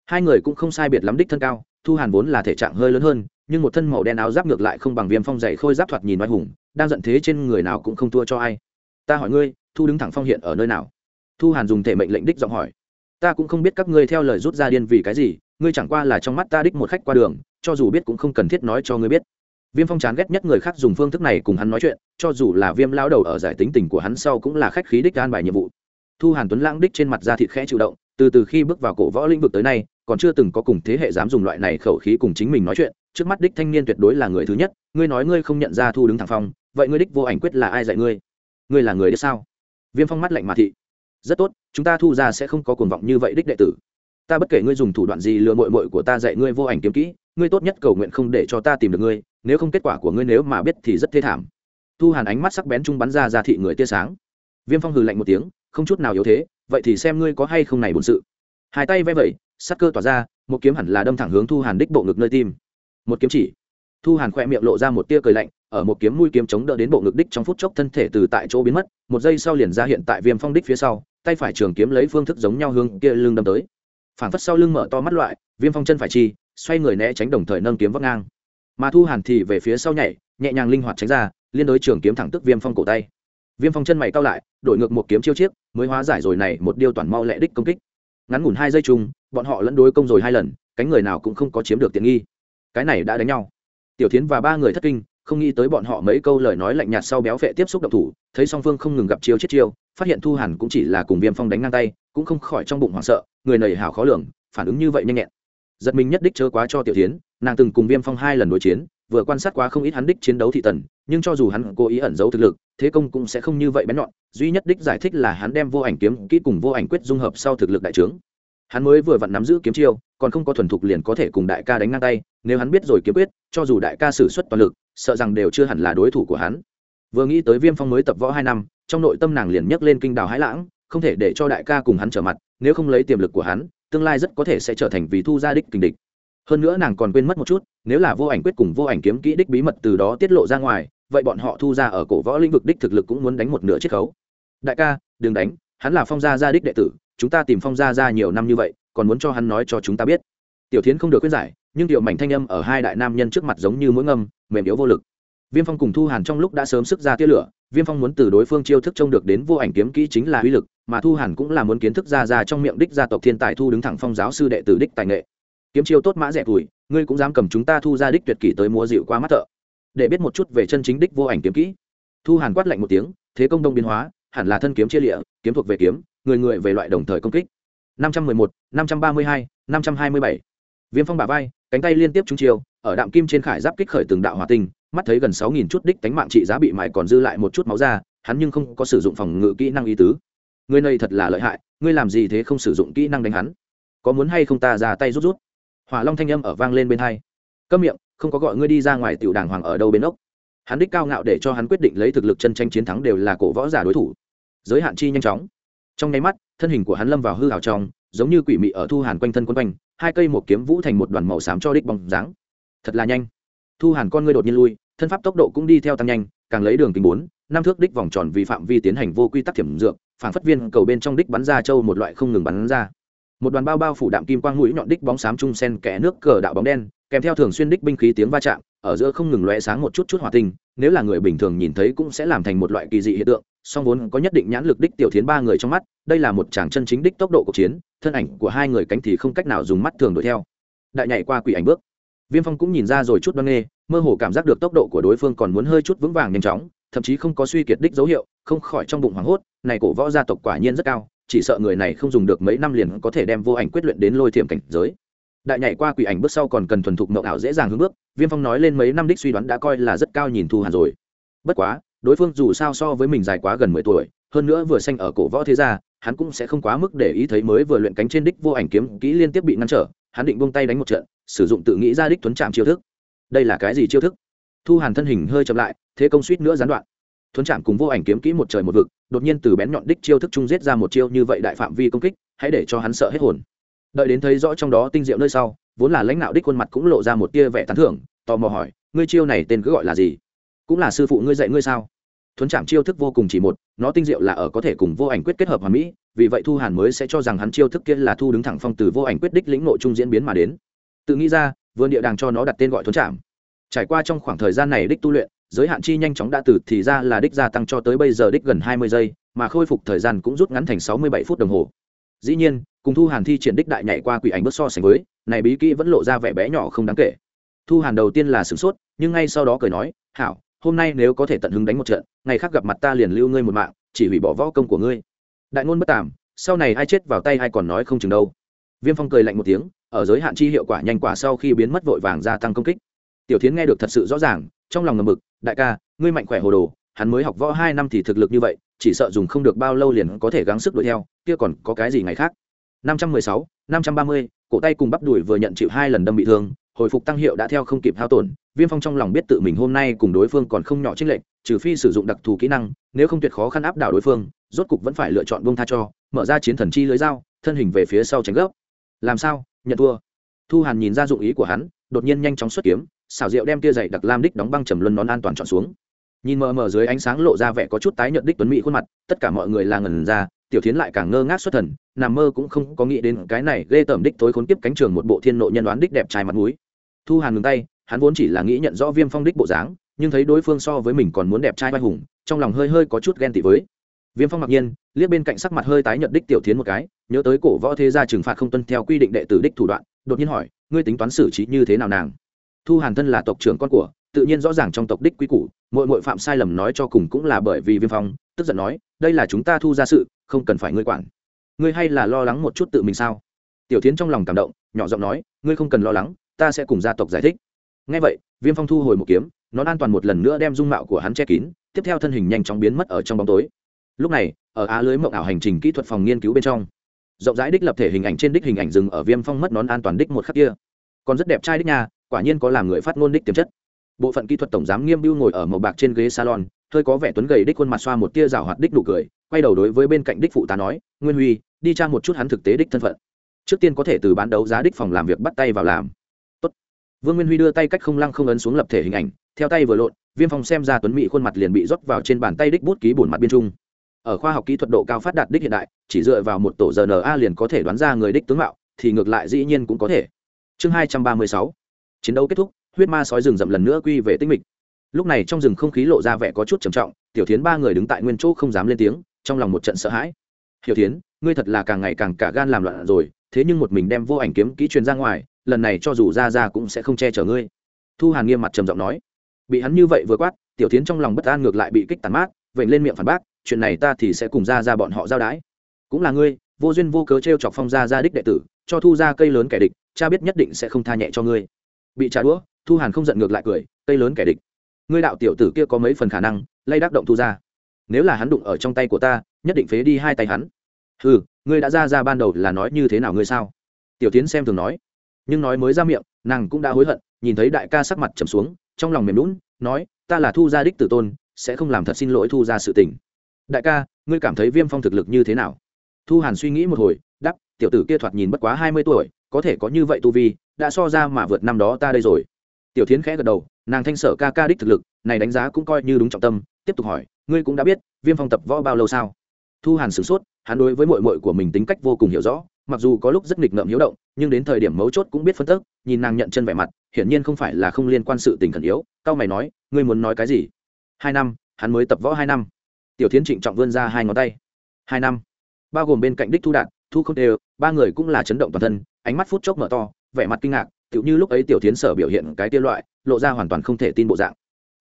Speaker 1: Hai người cũng không sai biệt lắm đích thân cao, thu hàn vốn là thể trạng hơi lớn hơn, nhưng một thân màu đen áo giáp ngược lại không bằng viêm phong dày khôi giáp thoạt nhìn oai hùng, đang giận thế trên người nào cũng không thua cho ai. Ta hỏi ngươi, thu đứng thẳng phong hiện ở nơi nào? Thu hàn dùng thể mệnh lệnh đích giọng hỏi. Ta cũng không biết các ngươi theo lời rút ra điên vì cái gì, ngươi chẳng qua là trong mắt ta đích một khách qua đường, cho dù biết cũng không cần thiết nói cho ngươi biết. Viêm phong chán ghét nhất người khác dùng phương thức này cùng hắn nói chuyện, cho dù là viêm lao đầu ở giải tính tình của hắn sau cũng là khách khí đích gan bài nhiệm vụ thu hàn tuấn lãng đích trên mặt da thịt khẽ chịu động, từ từ khi bước vào cổ võ lĩnh vực tới nay, còn chưa từng có cùng thế hệ dám dùng loại này khẩu khí cùng chính mình nói chuyện, trước mắt đích thanh niên tuyệt đối là người thứ nhất, ngươi nói ngươi không nhận ra thu đứng thẳng phong, vậy ngươi đích vô ảnh quyết là ai dạy ngươi? Ngươi là người đích sao? Viêm phong mắt lạnh mà thị. Rất tốt, chúng ta thu ra sẽ không có cuồng vọng như vậy đích đệ tử. Ta bất kể ngươi dùng thủ đoạn gì lừa mội mội của ta dạy ngươi vô ảnh kiếm kỹ, ngươi tốt nhất cầu nguyện không để cho ta tìm được ngươi, nếu không kết quả của ngươi nếu mà biết thì rất thê thảm. Thu hàn ánh mắt sắc bén trung bắn ra ra thị người tia sáng. Viêm phong hừ lạnh một tiếng không chút nào yếu thế, vậy thì xem ngươi có hay không này bổn sự. Hai tay vẽ vẩy, sắc cơ tỏa ra, một kiếm hẳn là đâm thẳng hướng thu hàn đích bộ ngực nơi tim. Một kiếm chỉ. Thu hàn khoe miệng lộ ra một tia cười lạnh, ở một kiếm mũi kiếm chống đỡ đến bộ ngực đích trong phút chốc thân thể từ tại chỗ biến mất, một giây sau liền ra hiện tại viêm phong đích phía sau, tay phải trường kiếm lấy phương thức giống nhau hướng kia lưng đâm tới. Phản phất sau lưng mở to mắt loại, viêm phong chân phải chi, xoay người né tránh đồng thời nâng kiếm vắt ngang. Mà thu hàn thì về phía sau nhảy, nhẹ nhàng linh hoạt tránh ra, liên đối trường kiếm thẳng tức viêm phong cổ tay viêm phong chân mày cao lại, đổi ngược một kiếm chiêu chiếc, mới hóa giải rồi này một điêu toàn mau lẹ đích công kích. Ngắn ngủn hai giây chung, bọn họ lẫn đối công rồi hai lần, cánh người nào cũng không có chiếm được tiện nghi. Cái này đã đánh nhau. Tiểu tiến và ba người thất kinh, không nghĩ tới bọn họ mấy câu lời nói lạnh nhạt sau béo vệ tiếp xúc độc thủ, thấy song phương không ngừng gặp chiêu chết chiêu, phát hiện thu hàn cũng chỉ là cùng viêm phong đánh ngang tay, cũng không khỏi trong bụng hoảng sợ, người nầy hào khó lường, phản ứng như vậy nhanh nhẹn. Giật mình nhất đích chớ quá cho tiểu tiến nàng từng cùng viêm phong hai lần đối chiến, vừa quan sát quá không ít hắn đích chiến đấu thị tần, nhưng cho dù hắn cố ý ẩn giấu thực lực thế công cũng sẽ không như vậy bén nhọn, duy nhất đích giải thích là hắn đem vô ảnh kiếm kỹ cùng vô ảnh quyết dung hợp sau thực lực đại trướng. Hắn mới vừa vặn nắm giữ kiếm chiêu, còn không có thuần thục liền có thể cùng đại ca đánh ngang tay, nếu hắn biết rồi kiếm quyết, cho dù đại ca xử suất toàn lực, sợ rằng đều chưa hẳn là đối thủ của hắn. Vừa nghĩ tới viêm phong mới tập võ hai năm, trong nội tâm nàng liền nhấc lên kinh đào hãi lãng, không thể để cho đại ca cùng hắn trở mặt, nếu không lấy tiềm lực của hắn, tương lai rất có thể sẽ trở thành vì thu gia đích kình địch. Hơn nữa nàng còn quên mất một chút, nếu là vô ảnh quyết cùng vô ảnh kiếm kỹ đích bí mật từ đó tiết lộ ra ngoài vậy bọn họ thu ra ở cổ võ lĩnh vực đích thực lực cũng muốn đánh một nửa chiết khấu. Đại ca, đừng đánh, hắn là phong gia gia đích đệ tử, chúng ta tìm phong gia gia nhiều năm như vậy, còn muốn cho hắn nói cho chúng ta biết. Tiểu thiến không được khuyên giải, nhưng tiểu mảnh thanh âm ở hai đại nam nhân trước mặt giống như mũi ngâm, mềm yếu vô lực. Viêm phong cùng thu hàn trong lúc đã sớm sức ra tia lửa, viêm phong muốn từ đối phương chiêu thức trông được đến vô ảnh kiếm kỹ chính là uy lực, mà thu hàn cũng là muốn kiến thức ra ra trong miệng đích gia tộc thiên tài thu đứng thẳng phong giáo sư đệ tử đích tài nghệ. Kiếm chiêu tốt mã rẻ tuổi, ngươi cũng dám cầm chúng ta thu ra đích tuyệt kỷ tới múa dịu qua mắt thợ để biết một chút về chân chính đích vô ảnh kiếm kỹ. Thu hàn quát lạnh một tiếng, thế công đông biến hóa, hẳn là thân kiếm chia lịa, kiếm thuộc về kiếm, người người về loại đồng thời công kích. năm trăm mười một, năm trăm ba mươi hai, năm trăm hai mươi bảy. Viêm phong bả vai, cánh tay liên tiếp trúng chiêu, ở đạm kim trên khải giáp kích khởi từng đạo hỏa tinh, mắt thấy gần sáu nghìn chút đích tánh mạng trị giá bị mài còn dư lại một chút máu ra, hắn nhưng không có sử dụng phòng ngự kỹ năng y tứ. Người này thật là lợi hại, ngươi làm gì thế không sử dụng kỹ năng đánh hắn? Có muốn hay không ta ra tay rút rút? Hỏa long thanh âm ở vang lên bên hai. Câm miệng không có gọi ngươi đi ra ngoài tiểu đàng hoàng ở đâu bên ốc. Hắn đích cao ngạo để cho hắn quyết định lấy thực lực chân tranh chiến thắng đều là cổ võ giả đối thủ. Giới hạn chi nhanh chóng. Trong nháy mắt, thân hình của hắn lâm vào hư hào trong, giống như quỷ mị ở thu hàn quanh thân quân quanh, hai cây một kiếm vũ thành một đoàn màu xám cho đích bóng dáng. Thật là nhanh. Thu hàn con ngươi đột nhiên lui, thân pháp tốc độ cũng đi theo tăng nhanh, càng lấy đường kính bốn, năm thước đích vòng tròn vì phạm vi tiến hành vô quy tắc thiểm dược phản phất viên cầu bên trong đích bắn ra châu một loại không ngừng bắn ra một đoàn bao bao phủ đạm kim quang mũi nhọn đích bóng xám trung sen kẽ nước cờ đạo bóng đen, kèm theo thường xuyên đích binh khí tiếng va chạm, ở giữa không ngừng lóe sáng một chút chút hỏa tinh, nếu là người bình thường nhìn thấy cũng sẽ làm thành một loại kỳ dị hiện tượng, song vốn có nhất định nhãn lực đích tiểu thiến ba người trong mắt, đây là một chàng chân chính đích tốc độ cuộc chiến, thân ảnh của hai người cánh thì không cách nào dùng mắt thường đuổi theo. Đại nhảy qua quỷ ảnh bước. Viêm phong cũng nhìn ra rồi chút đoan nghê, mơ hồ cảm giác được tốc độ của đối phương còn muốn hơi chút vững vàng nhanh chóng, thậm chí không có suy kiệt đích dấu hiệu, không khỏi trong bụng hoảng hốt, này cổ võ gia tộc quả nhiên rất cao chỉ sợ người này không dùng được mấy năm liền có thể đem vô ảnh quyết luyện đến lôi thiểm cảnh giới. Đại nhảy qua quỷ ảnh bước sau còn cần thuần thục mộng ảo dễ dàng hướng bước, viêm phong nói lên mấy năm đích suy đoán đã coi là rất cao nhìn thu hàn rồi. Bất quá, đối phương dù sao so với mình dài quá gần mười tuổi, hơn nữa vừa sanh ở cổ võ thế gia, hắn cũng sẽ không quá mức để ý thấy mới vừa luyện cánh trên đích vô ảnh kiếm kỹ liên tiếp bị ngăn trở, hắn định buông tay đánh một trận, sử dụng tự nghĩ ra đích tuấn trạm chiêu thức. Đây là cái gì chiêu thức? Thu hàn thân hình hơi chậm lại, thế công suýt nữa gián đoạn thuấn chạm cùng vô ảnh kiếm kỹ một trời một vực, đột nhiên từ bén nhọn đích chiêu thức trung giết ra một chiêu như vậy đại phạm vi công kích, hãy để cho hắn sợ hết hồn. Đợi đến thấy rõ trong đó tinh diệu nơi sau, vốn là lãnh đạo đích khuôn mặt cũng lộ ra một tia vẻ tán thưởng, tò mò hỏi, ngươi chiêu này tên cứ gọi là gì? Cũng là sư phụ ngươi dạy ngươi sao? Thuấn chạm chiêu thức vô cùng chỉ một, nó tinh diệu là ở có thể cùng vô ảnh quyết kết hợp hòa mỹ, vì vậy thu hàn mới sẽ cho rằng hắn chiêu thức kia là thu đứng thẳng phong từ vô ảnh quyết đích lĩnh nội trung diễn biến mà đến. Tự nghĩ ra, vườn địa đàng cho nó đặt tên gọi thuấn chạm trải qua trong khoảng thời gian này đích tu luyện giới hạn chi nhanh chóng đã từ thì ra là đích gia tăng cho tới bây giờ đích gần hai mươi giây, mà khôi phục thời gian cũng rút ngắn thành sáu mươi bảy phút đồng hồ. Dĩ nhiên, cùng thu hàn thi triển đích đại nhảy qua quỷ ảnh bước so sánh với, này bí kỹ vẫn lộ ra vẻ bé nhỏ không đáng kể. Thu hàn đầu tiên là sửng sốt, nhưng ngay sau đó cười nói, hảo, hôm nay nếu có thể tận hứng đánh một trận, ngày khác gặp mặt ta liền lưu ngươi một mạng, chỉ hủy bỏ võ công của ngươi. Đại ngôn bất tàm, sau này ai chết vào tay ai còn nói không chừng đâu. Viêm phong cười lạnh một tiếng, ở giới hạn chi hiệu quả nhanh quả sau khi biến mất vội vàng gia tăng công kích. Tiểu tiến nghe được thật sự rõ ràng trong lòng ngầm mực đại ca, ngươi mạnh khỏe hồ đồ, hắn mới học võ hai năm thì thực lực như vậy, chỉ sợ dùng không được bao lâu liền có thể gắng sức đuổi theo, kia còn có cái gì ngày khác? Năm trăm mười sáu, năm trăm ba mươi, cổ tay cùng bắp đùi vừa nhận chịu hai lần đâm bị thương, hồi phục tăng hiệu đã theo không kịp hao tổn, viêm phong trong lòng biết tự mình hôm nay cùng đối phương còn không nhỏ trích lệnh trừ phi sử dụng đặc thù kỹ năng, nếu không tuyệt khó khăn áp đảo đối phương, rốt cục vẫn phải lựa chọn bông tha cho, mở ra chiến thần chi lưới dao, thân hình về phía sau tránh gấp. Làm sao? Nhận thua. Thu hàn nhìn ra dụng ý của hắn, đột nhiên nhanh chóng xuất kiếm xảo diệu đem tia dày đặc lam đích đóng băng trầm luân nón an toàn chọn xuống. Nhìn mờ mờ dưới ánh sáng lộ ra vẻ có chút tái nhợt đích tuấn mỹ khuôn mặt, tất cả mọi người là ngẩn ra, tiểu thiến lại càng ngơ ngác xuất thần, nằm mơ cũng không có nghĩ đến cái này ghê tởm đích tối khốn kiếp cánh trường một bộ thiên nộ nhân đoán đích đẹp trai mặt mũi. Thu hàn ngừng tay, hắn vốn chỉ là nghĩ nhận rõ viêm phong đích bộ dáng, nhưng thấy đối phương so với mình còn muốn đẹp trai vai hùng, trong lòng hơi hơi có chút ghen tị với. Viêm phong mặc nhiên, liếc bên cạnh sắc mặt hơi tái nhợt đích tiểu thiến một cái, nhớ tới cổ võ thế gia trừng phạt không tuân theo quy định đệ tử đích thủ đoạn, đột nhiên hỏi, ngươi tính toán xử trí như thế nào nàng? Thu hàn thân là tộc trưởng con của, tự nhiên rõ ràng trong tộc đích quy củ mỗi mỗi phạm sai lầm nói cho cùng cũng là bởi vì viêm phong, tức giận nói, đây là chúng ta thu ra sự, không cần phải ngươi quản. Ngươi hay là lo lắng một chút tự mình sao? Tiểu tiến trong lòng cảm động, nhỏ giọng nói, ngươi không cần lo lắng, ta sẽ cùng gia tộc giải thích. Ngay vậy, viêm phong thu hồi một kiếm, nó an toàn một lần nữa đem dung mạo của hắn che kín, tiếp theo thân hình nhanh chóng biến mất ở trong bóng tối. Lúc này, ở á lưới mộng ảo hành trình kỹ thuật phòng nghiên cứu bên trong, rộng rãi đích lập thể hình ảnh trên đích hình ảnh rừng ở viêm phong mất nón an toàn đích một khắc kia. Còn rất đẹp trai đích nha quả nhiên có làm người phát ngôn đích tiềm chất. Bộ phận kỹ thuật tổng giám nghiêm biêu ngồi ở màu bạc trên ghế salon, hơi có vẻ tuấn gầy đích khuôn mặt xoa một tia rào hoạt đích đủ cười, quay đầu đối với bên cạnh đích phụ tá nói, nguyên huy, đi tra một chút hắn thực tế đích thân phận. Trước tiên có thể từ bán đấu giá đích phòng làm việc bắt tay vào làm. Tốt. vương nguyên huy đưa tay cách không lăng không ấn xuống lập thể hình ảnh, theo tay vừa lộn, viêm phong xem ra tuấn mỹ khuôn mặt liền bị rót vào trên bàn tay đích bút ký bổn mặt biên trung. Ở khoa học kỹ thuật độ cao phát đạt đích hiện đại, chỉ dựa vào một tổ rna liền có thể đoán ra người đích tướng mạo, thì ngược lại dĩ nhiên cũng có thể. Chương hai trăm ba mươi sáu chiến đấu kết thúc, huyết ma sói rừng rậm lần nữa quy về tinh mịch. Lúc này trong rừng không khí lộ ra vẻ có chút trầm trọng, tiểu tiến ba người đứng tại nguyên chỗ không dám lên tiếng, trong lòng một trận sợ hãi. Hiểu tiến ngươi thật là càng ngày càng cả gan làm loạn rồi, thế nhưng một mình đem vô ảnh kiếm kỹ truyền ra ngoài, lần này cho dù ra ra cũng sẽ không che chở ngươi. Thu hàn nghiêm mặt trầm giọng nói. Bị hắn như vậy vừa quát, tiểu tiến trong lòng bất an ngược lại bị kích tàn mát vậy lên miệng phản bác, chuyện này ta thì sẽ cùng ra ra bọn họ giao đái. Cũng là ngươi, vô duyên vô cớ t r e o chọc phong Ra Ra đích đệ tử, cho thu ra cây lớn kẻ địch, cha biết nhất định sẽ không tha nhẹ cho ngươi bị trả đũa, thu hàn không giận ngược lại cười, cây lớn kẻ địch. Ngươi đạo tiểu tử kia có mấy phần khả năng, lay đắc động thu ra nếu là hắn đụng ở trong tay của ta, nhất định phế đi hai tay hắn. Ừ ngươi đã ra ra ban đầu là nói như thế nào ngươi sao? Tiểu tiến xem thường nói. Nhưng nói mới ra miệng, nàng cũng đã hối hận, nhìn thấy đại ca sắc mặt trầm xuống, trong lòng mềm lún nói, ta là thu gia đích tử tôn, sẽ không làm thật xin lỗi thu gia sự tình. Đại ca, ngươi cảm thấy viêm phong thực lực như thế nào? Thu hàn suy nghĩ một hồi đắp tiểu tử kia thoạt nhìn bất quá hai mươi tuổi, có thể có như vậy tu vi đã so ra mà vượt năm đó ta đây rồi. Tiểu tiến khẽ gật đầu, nàng thanh sở ca ca đích thực lực, này đánh giá cũng coi như đúng trọng tâm, tiếp tục hỏi, ngươi cũng đã biết, viêm phong tập võ bao lâu sao? Thu hàn sửng sốt, hắn đối với mội mội của mình tính cách vô cùng hiểu rõ, mặc dù có lúc rất nghịch ngợm hiếu động, nhưng đến thời điểm mấu chốt cũng biết phân tức nhìn nàng nhận chân vẻ mặt, hiển nhiên không phải là không liên quan sự tình khẩn yếu, cao mày nói, ngươi muốn nói cái gì? Hai năm, hắn mới tập võ hai năm. Tiểu tiến trịnh trọng vươn ra hai ngón tay. Hai năm. Bao gồm bên cạnh đích thu đạt, thu không đều, ba người cũng là chấn động toàn thân, ánh mắt phút chốc mở to vẻ mặt kinh ngạc, tựu như lúc ấy tiểu tiến sở biểu hiện cái tiên loại, lộ ra hoàn toàn không thể tin bộ dạng.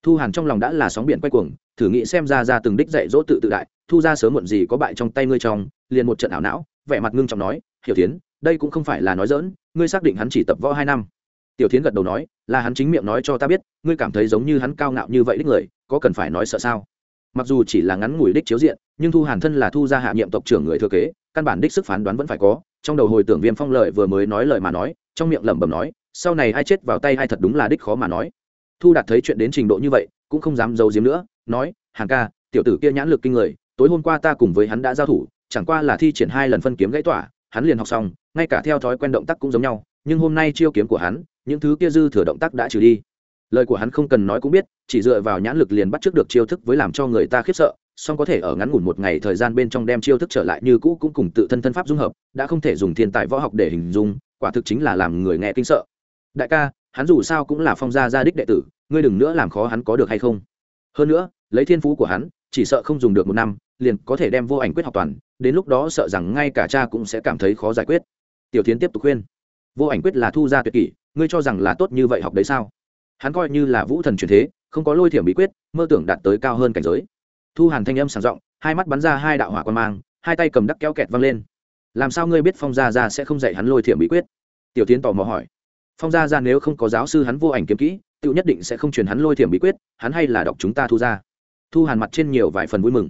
Speaker 1: Thu hàn trong lòng đã là sóng biển quay cuồng, thử nghĩ xem ra ra từng đích dạy dỗ tự tự đại, thu ra sớm muộn gì có bại trong tay ngươi trong, liền một trận ảo não, vẻ mặt ngưng trọng nói, hiểu tiến đây cũng không phải là nói dỡn ngươi xác định hắn chỉ tập võ hai năm. Tiểu tiến gật đầu nói, là hắn chính miệng nói cho ta biết, ngươi cảm thấy giống như hắn cao ngạo như vậy đích người, có cần phải nói sợ sao? Mặc dù chỉ là ngắn ngủi đích chiếu diện, nhưng thu hàn thân là thu gia hạ nhiệm tộc trưởng người thừa kế, căn bản đích sức phán đoán vẫn phải có, trong đầu hồi tưởng viêm phong lợi vừa mới nói lời mà nói trong miệng lẩm bẩm nói, sau này ai chết vào tay ai thật đúng là đích khó mà nói. Thu đạt thấy chuyện đến trình độ như vậy, cũng không dám giấu giếm nữa, nói hàng ca, tiểu tử kia nhãn lực kinh người, tối hôm qua ta cùng với hắn đã giao thủ, chẳng qua là thi triển hai lần phân kiếm gãy tỏa, hắn liền học xong, ngay cả theo thói quen động tác cũng giống nhau, nhưng hôm nay chiêu kiếm của hắn, những thứ kia dư thừa động tác đã trừ đi. Lời của hắn không cần nói cũng biết, chỉ dựa vào nhãn lực liền bắt trước được chiêu thức với làm cho người ta khiếp sợ, song có thể ở ngắn ngủn một ngày thời gian bên trong đem chiêu thức trở lại như cũ cũng cùng tự thân thân pháp dung hợp, đã không thể dùng thiên tài võ học để hình dung quả thực chính là làm người nghe kinh sợ. Đại ca, hắn dù sao cũng là phong gia gia đích đệ tử, ngươi đừng nữa làm khó hắn có được hay không. Hơn nữa, lấy thiên phú của hắn, chỉ sợ không dùng được một năm, liền có thể đem vô ảnh quyết học toàn, đến lúc đó sợ rằng ngay cả cha cũng sẽ cảm thấy khó giải quyết. Tiểu tiến tiếp tục khuyên. Vô ảnh quyết là thu ra tuyệt kỷ, ngươi cho rằng là tốt như vậy học đấy sao? Hắn coi như là vũ thần truyền thế, không có lôi thiểm bí quyết, mơ tưởng đạt tới cao hơn cảnh giới. Thu hàn thanh âm sàng giọng hai mắt bắn ra hai đạo hỏa quan mang, hai tay cầm đắc kéo kẹt văng lên làm sao ngươi biết phong gia Gia sẽ không dạy hắn lôi thiểm bí quyết? Tiểu tiến tò mò hỏi. Phong gia Gia nếu không có giáo sư hắn vô ảnh kiếm kỹ tự nhất định sẽ không truyền hắn lôi thiểm bí quyết, hắn hay là đọc chúng ta thu ra. Thu hàn mặt trên nhiều vài phần vui mừng.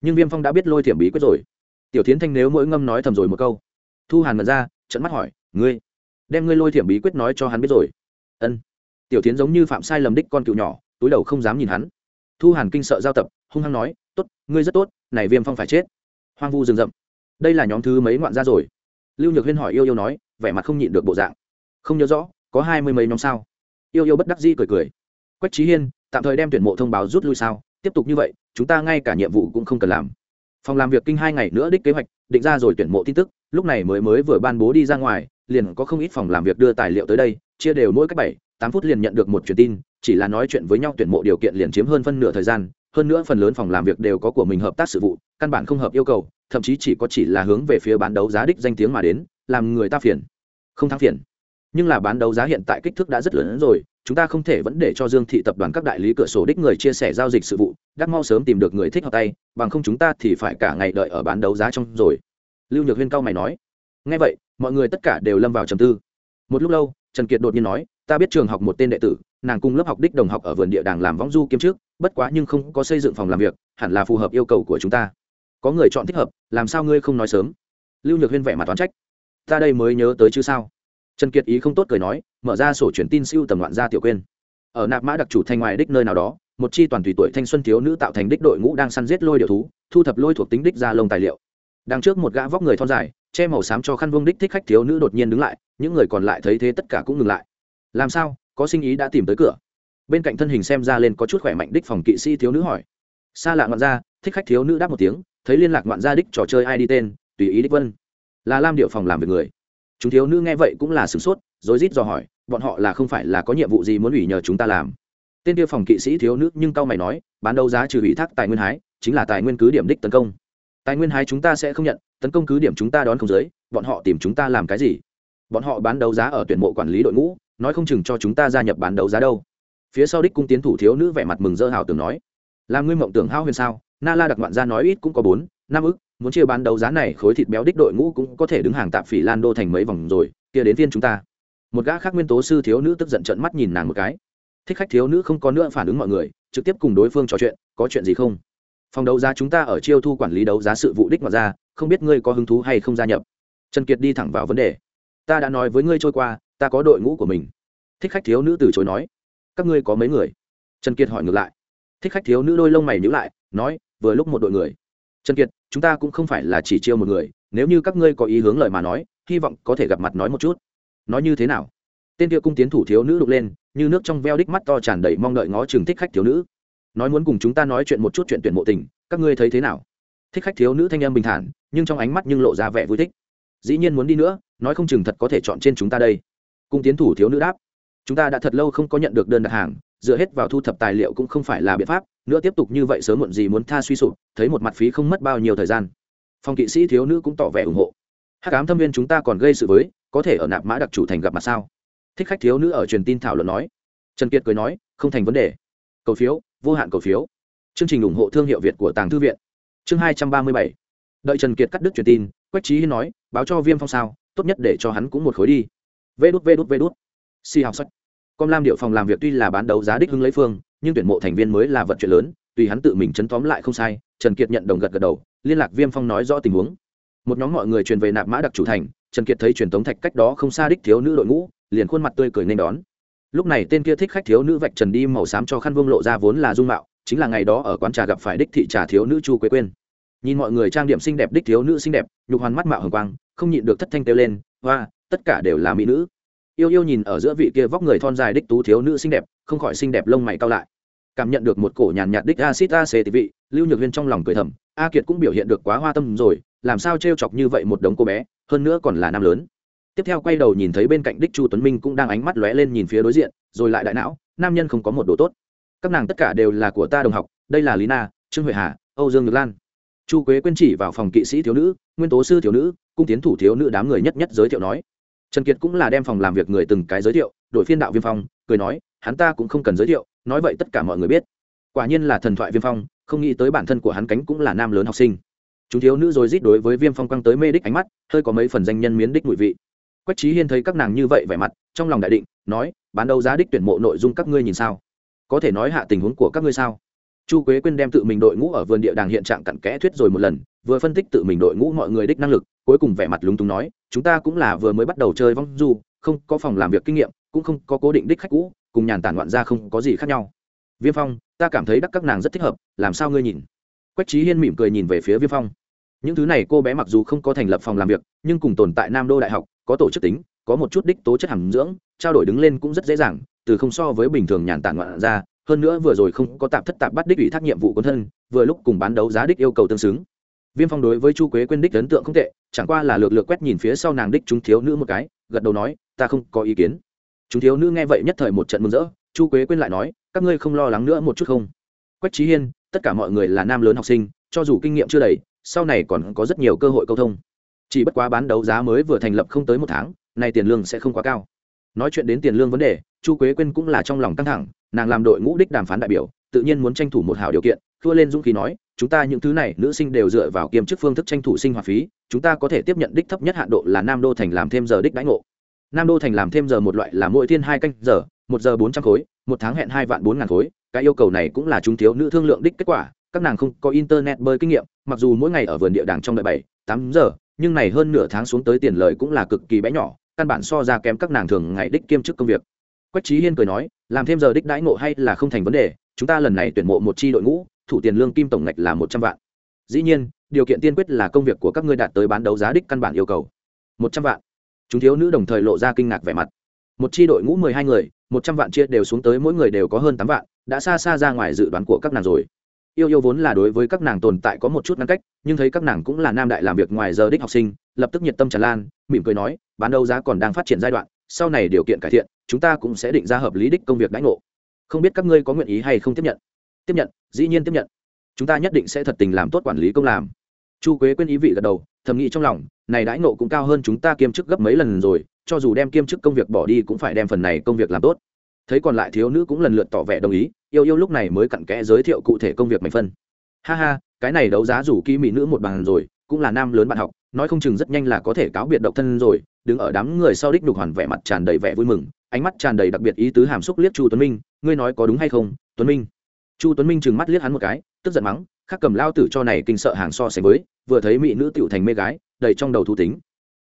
Speaker 1: Nhưng viêm phong đã biết lôi thiểm bí quyết rồi. Tiểu tiến thanh nếu mỗi ngâm nói thầm rồi một câu. Thu hàn mật ra trận mắt hỏi, ngươi, đem ngươi lôi thiểm bí quyết nói cho hắn biết rồi? Ân. Tiểu tiến giống như phạm sai lầm đích con cựu nhỏ, túi đầu không dám nhìn hắn. Thu hàn kinh sợ giao tập, hung hăng nói, tốt, ngươi rất tốt, này viêm phong phải chết. Hoang vu rừng rậm đây là nhóm thứ mấy ngoạn ra rồi? Lưu nhược huyên hỏi yêu yêu nói, vẻ mặt không nhịn được bộ dạng. Không nhớ rõ, có hai mươi mấy nhóm sao? Yêu yêu bất đắc di cười cười. Quách trí hiên, tạm thời đem tuyển mộ thông báo rút lui sao? Tiếp tục như vậy, chúng ta ngay cả nhiệm vụ cũng không cần làm. Phòng làm việc kinh hai ngày nữa đích kế hoạch, định ra rồi tuyển mộ tin tức, lúc này mới mới vừa ban bố đi ra ngoài, liền có không ít phòng làm việc đưa tài liệu tới đây, chia đều mỗi cách bảy, tám phút liền nhận được một truyền tin, chỉ là nói chuyện với nhau tuyển mộ điều kiện liền chiếm hơn phân nửa thời gian, hơn nữa phần lớn phòng làm việc đều có của mình hợp tác sự vụ, căn bản không hợp yêu cầu thậm chí chỉ có chỉ là hướng về phía bán đấu giá đích danh tiếng mà đến, làm người ta phiền, không thắng phiền. Nhưng là bán đấu giá hiện tại kích thước đã rất lớn rồi, chúng ta không thể vẫn để cho dương thị tập đoàn các đại lý cửa sổ đích người chia sẻ giao dịch sự vụ, đắc mau sớm tìm được người thích hợp tay, bằng không chúng ta thì phải cả ngày đợi ở bán đấu giá trong rồi. Lưu nhược huyên cao mày nói. Ngay vậy, mọi người tất cả đều lâm vào trầm tư. Một lúc lâu, trần kiệt đột nhiên nói, ta biết trường học một tên đệ tử, nàng cùng lớp học đích đồng học ở vườn địa đàng làm võng du kiếm trước, bất quá nhưng không có xây dựng phòng làm việc, hẳn là phù hợp yêu cầu của chúng ta. Có người chọn thích hợp làm sao ngươi không nói sớm? Lưu nhược huyên vẻ mặt toán trách. Ta đây mới nhớ tới chứ sao? Trần kiệt ý không tốt cười nói, mở ra sổ truyền tin siêu tầm loạn ra tiểu quên. Ở nạp mã đặc chủ thành ngoài đích nơi nào đó, một chi toàn tùy tuổi thanh xuân thiếu nữ tạo thành đích đội ngũ đang săn giết lôi điệu thú, thu thập lôi thuộc tính đích ra lông tài liệu. Đằng trước một gã vóc người thon dài, che màu xám cho khăn vương đích thích khách thiếu nữ đột nhiên đứng lại, những người còn lại thấy thế tất cả cũng ngừng lại. Làm sao? Có sinh ý đã tìm tới cửa. Bên cạnh thân hình xem ra lên có chút khỏe mạnh đích phòng kỵ sĩ thiếu nữ hỏi. Xa lạ ngọn ra, thích khách thiếu nữ đáp một tiếng thấy liên lạc ngoạn gia đích trò chơi ai đi tên, tùy ý đích vân. Là lam điệu phòng làm việc người. Chúng thiếu nữ nghe vậy cũng là sửng sốt rối rít dò hỏi, bọn họ là không phải là có nhiệm vụ gì muốn ủy nhờ chúng ta làm? Tên kia phòng kỵ sĩ thiếu nữ nhưng cao mày nói, bán đấu giá trừ ủy thác tài nguyên hái, chính là tài nguyên cứ điểm đích tấn công. Tài nguyên hái chúng ta sẽ không nhận, tấn công cứ điểm chúng ta đón không giới bọn họ tìm chúng ta làm cái gì? Bọn họ bán đấu giá ở tuyển mộ quản lý đội ngũ, nói không chừng cho chúng ta gia nhập bán đấu giá đâu. Phía sau đích cung tiến thủ thiếu nữ vẻ mặt mừng dơ hào tưởng nói, làm ngươi mộng tưởng hao huyền sao? Na la đặc ngoạn gia nói ít cũng có bốn, năm ức, muốn chia bán đấu giá này, khối thịt béo đích đội ngũ cũng có thể đứng hàng tạp phỉ lan đô thành mấy vòng rồi, kia đến viên chúng ta. Một gã khác nguyên tố sư thiếu nữ tức giận trận mắt nhìn nàng một cái. Thích khách thiếu nữ không có nữa phản ứng mọi người, trực tiếp cùng đối phương trò chuyện, có chuyện gì không? Phòng đấu giá chúng ta ở chiêu thu quản lý đấu giá sự vụ đích ngoạn ra không biết ngươi có hứng thú hay không gia nhập? Trần kiệt đi thẳng vào vấn đề. Ta đã nói với ngươi trôi qua, ta có đội ngũ của mình. Thích khách thiếu nữ từ chối nói. Các ngươi có mấy người? Trần kiệt hỏi ngược lại. Thích khách thiếu nữ đôi lông mày nhữ lại, nói vừa lúc một đội người. Trần kiệt, chúng ta cũng không phải là chỉ chiêu một người, nếu như các ngươi có ý hướng lời mà nói, hy vọng có thể gặp mặt nói một chút. Nói như thế nào? Tên kia cung tiến thủ thiếu nữ đục lên, như nước trong veo đích mắt to tràn đầy mong đợi ngó chừng thích khách thiếu nữ. Nói muốn cùng chúng ta nói chuyện một chút chuyện tuyển mộ tình, các ngươi thấy thế nào? Thích khách thiếu nữ thanh em bình thản, nhưng trong ánh mắt nhưng lộ ra vẻ vui thích. Dĩ nhiên muốn đi nữa, nói không chừng thật có thể chọn trên chúng ta đây. Cung tiến thủ thiếu nữ đáp, chúng ta đã thật lâu không có nhận được đơn đặt hàng, dựa hết vào thu thập tài liệu cũng không phải là biện pháp nữa tiếp tục như vậy sớm muộn gì muốn tha suy sụp, thấy một mặt phí không mất bao nhiêu thời gian. Phòng kỵ sĩ thiếu nữ cũng tỏ vẻ ủng hộ. Hắc ám thâm viên chúng ta còn gây sự với, có thể ở nạp mã đặc chủ thành gặp mặt sao? Thích khách thiếu nữ ở truyền tin thảo luận nói. Trần kiệt cười nói, không thành vấn đề. Cầu phiếu, vô hạn cầu phiếu. Chương trình ủng hộ thương hiệu việt của tàng thư viện. Chương hai trăm ba mươi bảy. Đợi trần kiệt cắt đứt truyền tin, quách trí hiên nói, báo cho viêm phong sao, tốt nhất để cho hắn cũng một khối đi. Vê đút vê đút vê đút. Si học sách. Công lam điệu phòng làm việc tuy là bán đấu giá đích hưng lấy phương nhưng tuyển mộ thành viên mới là vật chuyện lớn, tùy hắn tự mình chấn tóm lại không sai, trần kiệt nhận đồng gật gật đầu, liên lạc viêm phong nói rõ tình huống. Một nhóm mọi người truyền về nạp mã đặc chủ thành, trần kiệt thấy truyền tống thạch cách đó không xa đích thiếu nữ đội ngũ, liền khuôn mặt tươi cười nên đón. Lúc này tên kia thích khách thiếu nữ vạch trần đi màu xám cho khăn vương lộ ra vốn là dung mạo, chính là ngày đó ở quán trà gặp phải đích thị trà thiếu nữ chu quế quên nhìn mọi người trang điểm xinh đẹp đích thiếu nữ xinh đẹp, nhục hoàn mắt mạo hồng quang, không nhịn được thất thanh kêu lên, hoa, tất cả đều là mỹ nữ. Yêu yêu nhìn ở giữa vị kia vóc người thon dài đích tú thiếu nữ xinh đẹp không khỏi xinh đẹp lông mày cao lại. Cảm nhận được một cổ nhàn nhạt đích acid ac vị, lưu nhược huyên trong lòng cười thầm, a kiệt cũng biểu hiện được quá hoa tâm rồi, làm sao t chọc như vậy một đống cô bé, hơn nữa còn là nam lớn. Tiếp theo quay đầu nhìn thấy bên cạnh đích chu tuấn minh cũng đang ánh mắt lóe lên nhìn phía đối diện, rồi lại đại não, nam nhân không có một đồ tốt. Các nàng tất cả đều là của ta đồng học, đây là lý na, trương huệ hà, âu dương ngược lan. Chu quế Quyên chỉ vào phòng kỵ sĩ thiếu nữ, nguyên tố sư thiếu nữ, cung tiến thủ thiếu nữ đám người nhất nhất giới thiệu nói. Trần kiệt cũng là đem phòng làm việc người từng cái giới thiệu đội phiên đạo viêm phong cười nói, hắn ta cũng không cần giới thiệu, nói vậy tất cả mọi người biết. Quả nhiên là thần thoại viêm phong, không nghĩ tới bản thân của hắn cánh cũng là nam lớn học sinh. Chúng thiếu nữ rồi rít đối với viêm phong quăng tới mê đích ánh mắt, hơi có mấy phần danh nhân miến đích mùi vị. Quách trí hiên thấy các nàng như vậy vẻ mặt, trong lòng đại định, nói, bán đấu giá đích tuyển mộ nội dung các ngươi nhìn sao? Có thể nói hạ tình huống của các ngươi sao? Chu quế quyên đem tự mình đội ngũ ở vườn địa đàng hiện trạng cặn kẽ thuyết rồi một lần, vừa phân tích tự mình đội ngũ mọi người đích năng lực, cuối cùng vẻ mặt lúng túng nói, chúng ta cũng là vừa mới bắt đầu chơi vong du, không có phòng làm việc kinh nghiệm cũng không có cố định đích khách cũ, cùng nhàn tản loạn ra không có gì khác nhau. Viêm phong, ta cảm thấy đắc các nàng rất thích hợp, làm sao ngươi nhìn? Quách trí hiên mỉm cười nhìn về phía viêm phong. Những thứ này cô bé mặc dù không có thành lập phòng làm việc, nhưng cùng tồn tại nam đô đại học, có tổ chức tính, có một chút đích tố chất hàm dưỡng, trao đổi đứng lên cũng rất dễ dàng, từ không so với bình thường nhàn tản loạn ra, hơn nữa vừa rồi không có tạp thất tạp bắt đích ủy thác nhiệm vụ quân thân, vừa lúc cùng bán đấu giá đích yêu cầu tương xứng. Viêm phong đối với chu quế quên đích ấn tượng không tệ, chẳng qua là lược lược quét nhìn phía sau nàng đích chúng thiếu nữ một cái, gật đầu nói, ta không có ý kiến chúng thiếu nữ nghe vậy nhất thời một trận mừng rỡ, chu quế quên lại nói, các ngươi không lo lắng nữa một chút không? Quách trí hiên, tất cả mọi người là nam lớn học sinh, cho dù kinh nghiệm chưa đầy, sau này còn có rất nhiều cơ hội câu thông. Chỉ bất quá bán đấu giá mới vừa thành lập không tới một tháng, nay tiền lương sẽ không quá cao. Nói chuyện đến tiền lương vấn đề, chu quế quên cũng là trong lòng căng thẳng, nàng làm đội ngũ đích đàm phán đại biểu, tự nhiên muốn tranh thủ một hảo điều kiện, thua lên dũng khí nói, chúng ta những thứ này, nữ sinh đều dựa vào kiêm chức phương thức tranh thủ sinh hoạt phí, chúng ta có thể tiếp nhận đích thấp nhất hạn độ là nam đô thành làm thêm giờ đích đãi ngộ nam đô thành làm thêm giờ một loại là mỗi thiên hai canh giờ, một giờ bốn trăm khối, một tháng hẹn hai vạn bốn ngàn khối. Cái yêu cầu này cũng là chúng thiếu nữ thương lượng đích kết quả. Các nàng không có internet bơi kinh nghiệm, mặc dù mỗi ngày ở vườn địa đàng trong đợi bảy, tám giờ, nhưng này hơn nửa tháng xuống tới tiền lời cũng là cực kỳ bé nhỏ, căn bản so ra kém các nàng thường ngày đích kiêm chức công việc. Quách trí hiên cười nói, làm thêm giờ đích đãi ngộ hay là không thành vấn đề, chúng ta lần này tuyển mộ một chi đội ngũ, thủ tiền lương kim tổng ngạch là một trăm vạn. Dĩ nhiên, điều kiện tiên quyết là công việc của các ngươi đạt tới bán đấu giá đích căn bản yêu cầu. Một trăm vạn chúng thiếu nữ đồng thời lộ ra kinh ngạc vẻ mặt. Một chi đội ngũ mười hai người, một trăm vạn chia đều xuống tới, mỗi người đều có hơn tám vạn, đã xa xa ra ngoài dự đoán của các nàng rồi. Yêu yêu vốn là đối với các nàng tồn tại có một chút ngăn cách, nhưng thấy các nàng cũng là nam đại làm việc ngoài giờ đích học sinh, lập tức nhiệt tâm tràn lan, mỉm cười nói, bán đấu giá còn đang phát triển giai đoạn, sau này điều kiện cải thiện, chúng ta cũng sẽ định ra hợp lý đích công việc đãi ngộ. Không biết các ngươi có nguyện ý hay không tiếp nhận? Tiếp nhận, dĩ nhiên tiếp nhận. Chúng ta nhất định sẽ thật tình làm tốt quản lý công làm chu quế quên ý vị gật đầu, thầm nghĩ trong lòng, này đãi nộ cũng cao hơn chúng ta kiêm chức gấp mấy lần rồi, cho dù đem kiêm chức công việc bỏ đi cũng phải đem phần này công việc làm tốt. Thấy còn lại thiếu nữ cũng lần lượt tỏ vẻ đồng ý, yêu yêu lúc này mới cặn kẽ giới thiệu cụ thể công việc mạnh phân. Ha ha, cái này đấu giá rủ kỹ mỹ nữ một bàn rồi, cũng là nam lớn bạn học, nói không chừng rất nhanh là có thể cáo biệt độc thân rồi, đứng ở đám người sau đích đục hoàn vẻ mặt tràn đầy vẻ vui mừng, ánh mắt tràn đầy đặc biệt ý tứ hàm xúc liếc chu tuấn minh, ngươi nói có đúng hay không, tuấn minh. Chu tuấn minh trừng mắt liếc hắn một cái, tức giận mắng khác cầm lao tử cho này kinh sợ hàng so sánh với, vừa thấy mỹ nữ tiểu thành mê gái, đầy trong đầu thu tính.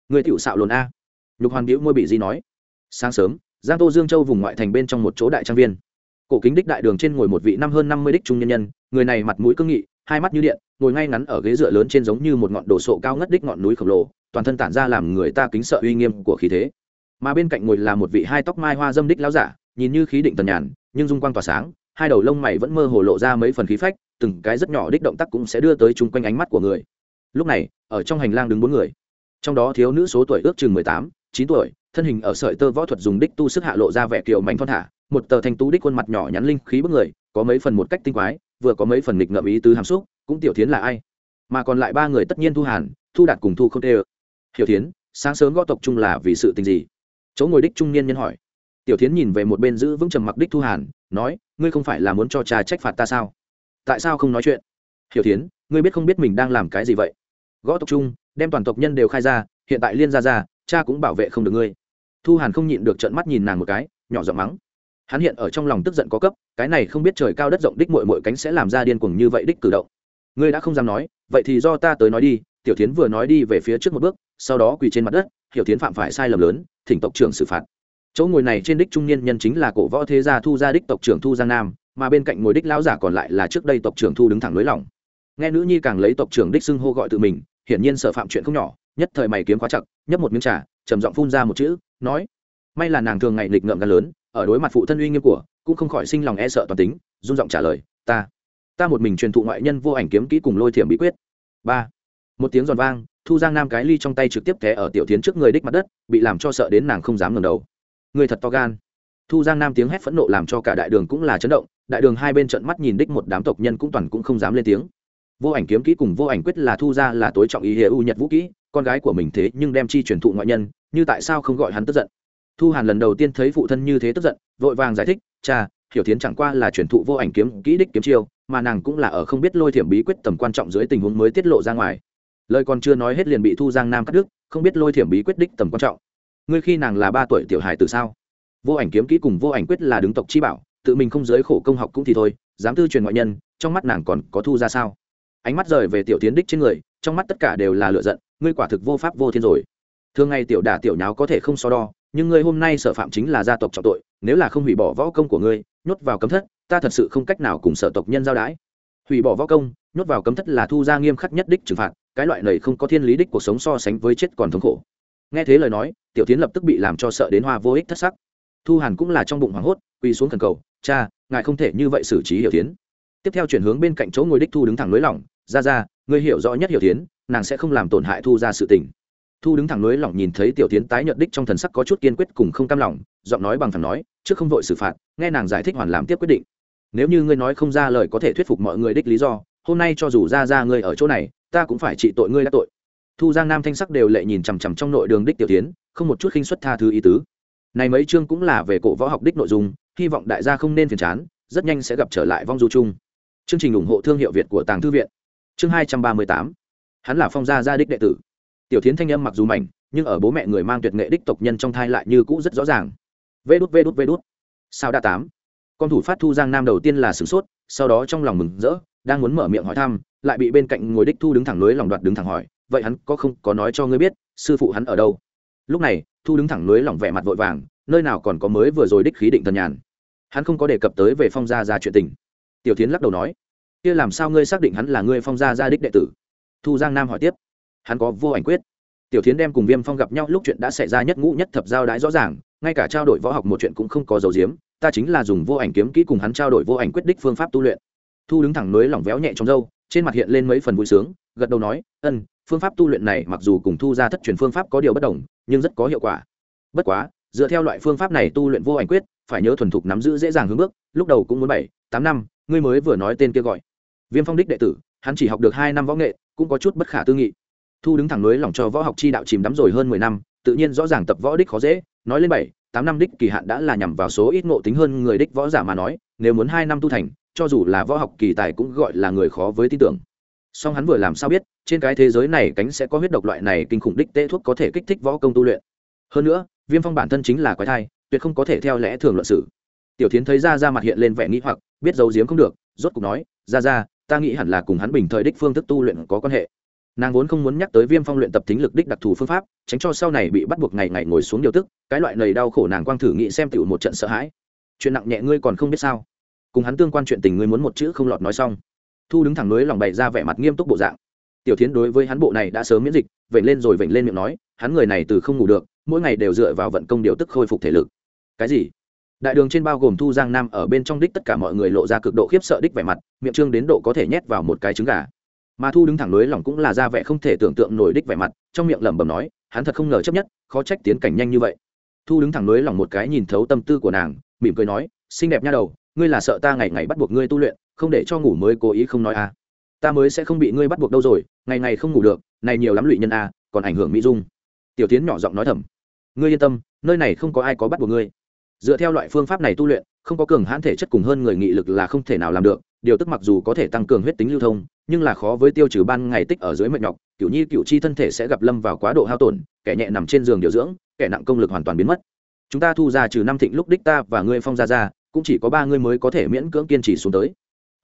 Speaker 1: Người tiểu xạo lồn a. Nhục hoàn biểu môi bị di nói. Sáng sớm, giang tô dương châu vùng ngoại thành bên trong một chỗ đại trang viên. Cổ kính đích đại đường trên ngồi một vị năm hơn năm mươi đích trung nhân nhân, người này mặt mũi cương nghị, hai mắt như điện, ngồi ngay ngắn ở ghế dựa lớn trên giống như một ngọn đồ sộ cao ngất đích ngọn núi khổng lồ, toàn thân tản ra làm người ta kính sợ uy nghiêm của khí thế. Mà bên cạnh ngồi là một vị hai tóc mai hoa dâm đích láo giả, nhìn như khí định tần nhàn, nhưng dung quang tỏa sáng, hai đầu lông mày vẫn mơ hồ lộ ra mấy phần khí phách từng cái rất nhỏ đích động tác cũng sẽ đưa tới chung quanh ánh mắt của người. Lúc này, ở trong hành lang đứng bốn người. Trong đó thiếu nữ số tuổi ước chừng mười tám, chín tuổi, thân hình ở sợi tơ võ thuật dùng đích tu sức hạ lộ ra vẻ kiều mạnh thon thả, một tờ thanh tú đích khuôn mặt nhỏ nhắn linh khí bức người, có mấy phần một cách tinh quái, vừa có mấy phần nghịch ngợm ý tứ hàm xúc, cũng tiểu tiến là ai? Mà còn lại ba người tất nhiên thu hàn, thu đạt cùng thu không tê ơ. Hiểu tiến sáng sớm gõ tộc chung là vì sự tình gì? Chỗ ngồi đích trung niên nhân hỏi. Tiểu tiến nhìn về một bên giữ vững trầm mặc đích thu hàn, nói, ngươi không phải là muốn cho cha trách phạt ta sao? Tại sao không nói chuyện? Hiểu tiến ngươi biết không biết mình đang làm cái gì vậy? Gõ tộc Trung, đem toàn tộc nhân đều khai ra hiện tại liên gia ra cha cũng bảo vệ không được ngươi. Thu hàn không nhịn được trận mắt nhìn nàng một cái nhỏ giọng mắng. Hắn hiện ở trong lòng tức giận có cấp cái này không biết trời cao đất rộng đích mội mội cánh sẽ làm ra điên cuồng như vậy đích cử động. Ngươi đã không dám nói vậy thì do ta tới nói đi tiểu tiến vừa nói đi về phía trước một bước sau đó quỳ trên mặt đất hiểu tiến phạm phải sai lầm lớn thỉnh tộc trưởng xử phạt. Chỗ ngồi này trên đích trung niên nhân chính là cổ võ thế gia thu gia đích tộc trưởng thu giang nam mà bên cạnh ngồi đích lão giả còn lại là trước đây tộc trưởng thu đứng thẳng lối lỏng nghe nữ nhi càng lấy tộc trưởng đích xưng hô gọi tự mình, hiển nhiên sợ phạm chuyện không nhỏ, nhất thời mày kiếm quá chặt, nhấp một miếng trà, trầm giọng phun ra một chữ, nói, may là nàng thường ngày nghịch ngợm gan lớn, ở đối mặt phụ thân uy nghiêm của, cũng không khỏi sinh lòng e sợ toàn tính. Run giọng trả lời, ta ta một mình truyền thụ ngoại nhân vô ảnh kiếm kỹ cùng lôi thiểm bí quyết. Ba, một tiếng giòn vang, thu giang nam cái ly trong tay trực tiếp té ở tiểu tiến trước người đích mặt đất, bị làm cho sợ đến nàng không dám ngẩng đầu. Người thật to gan. Thu giang nam tiếng hét phẫn nộ làm cho cả đại đường cũng là chấn động đại đường hai bên trận mắt nhìn đích một đám tộc nhân cũng toàn cũng không dám lên tiếng. Vô ảnh kiếm kỹ cùng vô ảnh quyết là thu ra là tối trọng ý hệ u nhật vũ kỹ, con gái của mình thế nhưng đem chi truyền thụ ngoại nhân, như tại sao không gọi hắn tức giận? Thu hàn lần đầu tiên thấy phụ thân như thế tức giận, vội vàng giải thích, cha, hiểu tiến chẳng qua là truyền thụ vô ảnh kiếm kỹ đích kiếm chiêu, mà nàng cũng là ở không biết lôi thiểm bí quyết tầm quan trọng dưới tình huống mới tiết lộ ra ngoài. Lời còn chưa nói hết liền bị thu giang nam cắt đứt, không biết lôi thiểm bí quyết đích tầm quan trọng. Ngươi khi nàng là ba tuổi tiểu hài từ sao? Vô ảnh kiếm kỹ cùng vô ảnh quyết là đứng tộc chi bảo tự mình không giới khổ công học cũng thì thôi, dám tư truyền ngoại nhân, trong mắt nàng còn có thu ra sao? Ánh mắt rời về tiểu tiến đích trên người, trong mắt tất cả đều là lựa giận, ngươi quả thực vô pháp vô thiên rồi. Thường ngày tiểu đả tiểu nháo có thể không so đo, nhưng ngươi hôm nay sở phạm chính là gia tộc trọng tội, nếu là không hủy bỏ võ công của ngươi, nhốt vào cấm thất, ta thật sự không cách nào cùng sở tộc nhân giao đái. Hủy bỏ võ công, nhốt vào cấm thất là thu ra nghiêm khắc nhất đích trừng phạt, cái loại này không có thiên lý đích cuộc sống so sánh với chết còn thống khổ. Nghe thế lời nói, tiểu tiến lập tức bị làm cho sợ đến hoa vô ích thất sắc. Thu hàn cũng là trong bụng hoảng hốt, quỳ xuống thần cầu cha, ngài không thể như vậy xử trí hiểu tiến tiếp theo chuyển hướng bên cạnh chỗ ngồi đích thu đứng thẳng lưới lỏng, ra ra, ngươi hiểu rõ nhất hiểu tiến nàng sẽ không làm tổn hại thu ra sự tình. Thu đứng thẳng lưới lỏng nhìn thấy tiểu tiến tái nhợt đích trong thần sắc có chút kiên quyết cùng không cam lòng, giọng nói bằng thẳng nói, trước không vội xử phạt, nghe nàng giải thích hoàn làm tiếp quyết định. Nếu như ngươi nói không ra lời có thể thuyết phục mọi người đích lý do, hôm nay cho dù ra ra ngươi ở chỗ này, ta cũng phải trị tội ngươi đã tội. Thu giang nam thanh sắc đều lệ nhìn chằm chằm trong nội đường đích tiểu tiến không một chút khinh xuất tha thứ ý tứ. Này mấy chương cũng là về cổ võ học đích nội dung hy vọng đại gia không nên phiền chán, rất nhanh sẽ gặp trở lại vong du chung. Chương trình ủng hộ thương hiệu việt của tàng thư viện. Chương hai trăm ba mươi tám. Hắn là phong gia gia đích đệ tử. Tiểu tiến thanh âm mặc dù mảnh, nhưng ở bố mẹ người mang tuyệt nghệ đích tộc nhân trong thai lại như cũ rất rõ ràng. Vê đút vê đút vê đút. Sao đã tám? Con thủ phát thu giang nam đầu tiên là sửng sốt, sau đó trong lòng mừng rỡ, đang muốn mở miệng hỏi thăm, lại bị bên cạnh ngồi đích thu đứng thẳng lưới lòng đoạt đứng thẳng hỏi, vậy hắn có không, có nói cho ngươi biết, sư phụ hắn ở đâu? Lúc này, thu đứng thẳng lưới lòng vẻ mặt vội vàng, nơi nào còn có mới vừa rồi đích khí định thần nhàn? Hắn không có đề cập tới về phong gia ra chuyện tình. Tiểu tiến lắc đầu nói, kia làm sao ngươi xác định hắn là ngươi phong gia gia đích đệ tử? Thu giang nam hỏi tiếp, hắn có vô ảnh quyết. Tiểu tiến đem cùng viêm phong gặp nhau lúc chuyện đã xảy ra nhất ngũ nhất thập giao đãi rõ ràng, ngay cả trao đổi võ học một chuyện cũng không có dấu diếm, ta chính là dùng vô ảnh kiếm kỹ cùng hắn trao đổi vô ảnh quyết đích phương pháp tu luyện. Thu đứng thẳng núi lỏng véo nhẹ trong râu, trên mặt hiện lên mấy phần vui sướng, gật đầu nói, ân, phương pháp tu luyện này mặc dù cùng thu ra thất truyền phương pháp có điều bất đồng, nhưng rất có hiệu quả. Bất quá dựa theo loại phương pháp này tu luyện vô ảnh quyết, phải nhớ thuần thục nắm giữ dễ dàng hướng bước, lúc đầu cũng muốn bảy, tám năm, ngươi mới vừa nói tên kia gọi. Viêm phong đích đệ tử, hắn chỉ học được hai năm võ nghệ, cũng có chút bất khả tư nghị. Thu đứng thẳng núi lỏng cho võ học chi đạo chìm đắm rồi hơn mười năm, tự nhiên rõ ràng tập võ đích khó dễ, nói lên bảy, tám năm đích kỳ hạn đã là nhằm vào số ít ngộ tính hơn người đích võ giả mà nói, nếu muốn hai năm tu thành, cho dù là võ học kỳ tài cũng gọi là người khó với tin tưởng. Song hắn vừa làm sao biết, trên cái thế giới này cánh sẽ có huyết độc loại này kinh khủng đích tê thuốc có thể kích thích võ công tu luyện. Hơn nữa viêm phong bản thân chính là quái thai, tuyệt không có thể theo lẽ thường luận xử. tiểu tiến thấy ra ra mặt hiện lên vẻ nghĩ hoặc, biết giấu giếm không được, rốt cục nói ra ra ta nghĩ hẳn là cùng hắn bình thời đích phương thức tu luyện có quan hệ. Nàng vốn không muốn nhắc tới viêm phong luyện tập thính lực đích đặc thù phương pháp, tránh cho sau này bị bắt buộc ngày ngày ngồi xuống điều tức, cái loại nầy đau khổ nàng quang thử nghĩ xem tựu một trận sợ hãi. Chuyện nặng nhẹ ngươi còn không biết sao? Cùng hắn tương quan chuyện tình ngươi muốn một chữ không lọt nói xong. Thu đứng thẳng núi lòng bày ra vẻ mặt nghiêm túc bộ dạng. Tiểu tiến đối với hắn bộ này đã sớm miễn dịch, vểnh lên rồi vểnh lên miệng nói hắn người này từ không ngủ được, mỗi ngày đều dựa vào vận công điều tức khôi phục thể lực. Cái gì? Đại đường trên bao gồm thu giang nam ở bên trong đích tất cả mọi người lộ ra cực độ khiếp sợ đích vẻ mặt, miệng trương đến độ có thể nhét vào một cái trứng gà. Mà thu đứng thẳng lưới lòng cũng là ra vẻ không thể tưởng tượng nổi đích vẻ mặt, trong miệng lẩm bẩm nói, hắn thật không ngờ chấp nhất, khó trách tiến cảnh nhanh như vậy. Thu đứng thẳng lưới lòng một cái nhìn thấu tâm tư của nàng, mỉm cười nói, xinh đẹp nha đầu, ngươi là sợ ta ngày ngày bắt buộc ngươi tu luyện, không để cho ngủ mới cố ý không nói à. Ta mới sẽ không bị ngươi bắt buộc đâu rồi, ngày ngày không ngủ được, này nhiều lắm lụy nhân à còn ảnh hưởng mỹ dung tiểu tiến nhỏ giọng nói thầm, ngươi yên tâm, nơi này không có ai có bắt buộc ngươi. Dựa theo loại phương pháp này tu luyện, không có cường hãn thể chất cùng hơn người nghị lực là không thể nào làm được. Điều tức mặc dù có thể tăng cường huyết tính lưu thông, nhưng là khó với tiêu trừ ban ngày tích ở dưới mệt nhọc cựu nhi cựu chi thân thể sẽ gặp lâm vào quá độ hao tổn, kẻ nhẹ nằm trên giường điều dưỡng, kẻ nặng công lực hoàn toàn biến mất. Chúng ta thu ra trừ năm thịnh lúc đích ta và ngươi phong ra ra, cũng chỉ có ba ngươi mới có thể miễn cưỡng kiên trì xuống tới.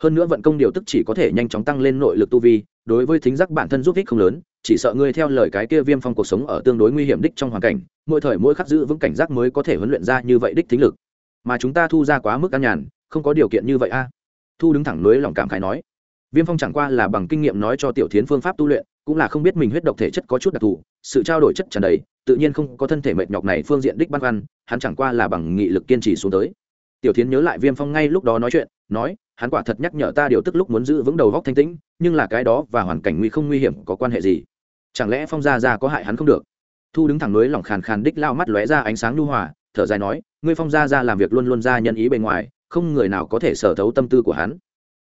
Speaker 1: Hơn nữa vận công điều tức chỉ có thể nhanh chóng tăng lên nội lực tu vi, đối với thính giác bản thân giúp ích không lớn chỉ sợ ngươi theo lời cái kia viêm phong cuộc sống ở tương đối nguy hiểm đích trong hoàn cảnh, mỗi thời mỗi khắc giữ vững cảnh giác mới có thể huấn luyện ra như vậy đích thính lực. Mà chúng ta thu ra quá mức an nhàn, không có điều kiện như vậy a. Thu đứng thẳng lưới lòng cảm khái nói. Viêm phong chẳng qua là bằng kinh nghiệm nói cho tiểu thiến phương pháp tu luyện, cũng là không biết mình huyết độc thể chất có chút đặc thù, sự trao đổi chất tràn đầy, tự nhiên không có thân thể mệt nhọc này phương diện đích băn khoăn, hắn chẳng qua là bằng nghị lực kiên trì xuống tới. Tiểu thiến nhớ lại viêm phong ngay lúc đó nói chuyện, nói, hắn quả thật nhắc nhở ta điều tức lúc muốn giữ vững đầu góc thanh tĩnh, nhưng là cái đó và hoàn cảnh nguy không nguy hiểm có quan hệ gì? Chẳng lẽ phong gia gia có hại hắn không được? Thu đứng thẳng núi lỏng khàn khàn đích lao mắt lóe ra ánh sáng nhu hòa, thở dài nói, ngươi phong gia gia làm việc luôn luôn ra nhân ý bề ngoài, không người nào có thể sở thấu tâm tư của hắn.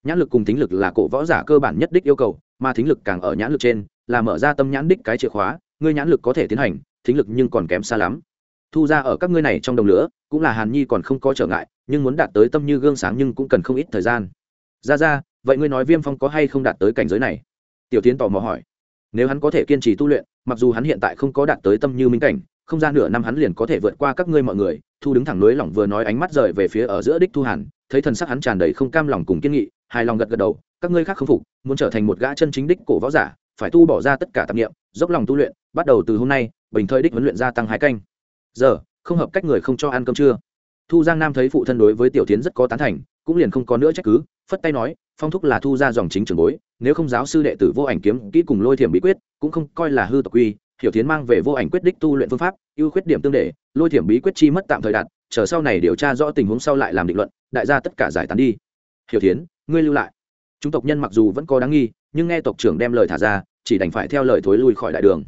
Speaker 1: Nhãn lực cùng thính lực là cổ võ giả cơ bản nhất đích yêu cầu, mà thính lực càng ở nhãn lực trên, là mở ra tâm nhãn đích cái chìa khóa, ngươi nhãn lực có thể tiến hành, thính lực nhưng còn kém xa lắm. Thu ra ở các ngươi này trong đồng lửa, cũng là hàn nhi còn không có trở ngại, nhưng muốn đạt tới tâm như gương sáng nhưng cũng cần không ít thời gian. Ra ra vậy ngươi nói viêm phong có hay không đạt tới cảnh giới này? Tiểu tiến tò mò hỏi nếu hắn có thể kiên trì tu luyện, mặc dù hắn hiện tại không có đạt tới tâm như minh cảnh, không gian nửa năm hắn liền có thể vượt qua các ngươi mọi người, thu đứng thẳng núi lỏng vừa nói ánh mắt rời về phía ở giữa đích thu hàn, thấy thần sắc hắn tràn đầy không cam lòng cùng kiên nghị, hài lòng gật gật đầu, các ngươi khác không phục, muốn trở thành một gã chân chính đích cổ võ giả, phải tu bỏ ra tất cả tạp nghiệm dốc lòng tu luyện, bắt đầu từ hôm nay, bình thời đích huấn luyện gia tăng hai canh. Giờ, không hợp cách người không cho ăn cơm trưa. Thu giang nam thấy phụ thân đối với tiểu tiến rất có tán thành cũng liền không có nữa trách cứ, phất tay nói, phong thúc là thu ra dòng chính trường bối, nếu không giáo sư đệ tử vô ảnh kiếm kỹ cùng lôi thiểm bí quyết, cũng không coi là hư tộc quy, hiểu tiến mang về vô ảnh quyết đích tu luyện phương pháp, ưu khuyết điểm tương để, lôi thiểm bí quyết chi mất tạm thời đạt, chờ sau này điều tra rõ tình huống sau lại làm định luận, đại gia tất cả giải tán đi. Hiểu tiến ngươi lưu lại. Chúng tộc nhân mặc dù vẫn có đáng nghi, nhưng nghe tộc trưởng đem lời thả ra, chỉ đành phải theo lời thối lui khỏi đại đường.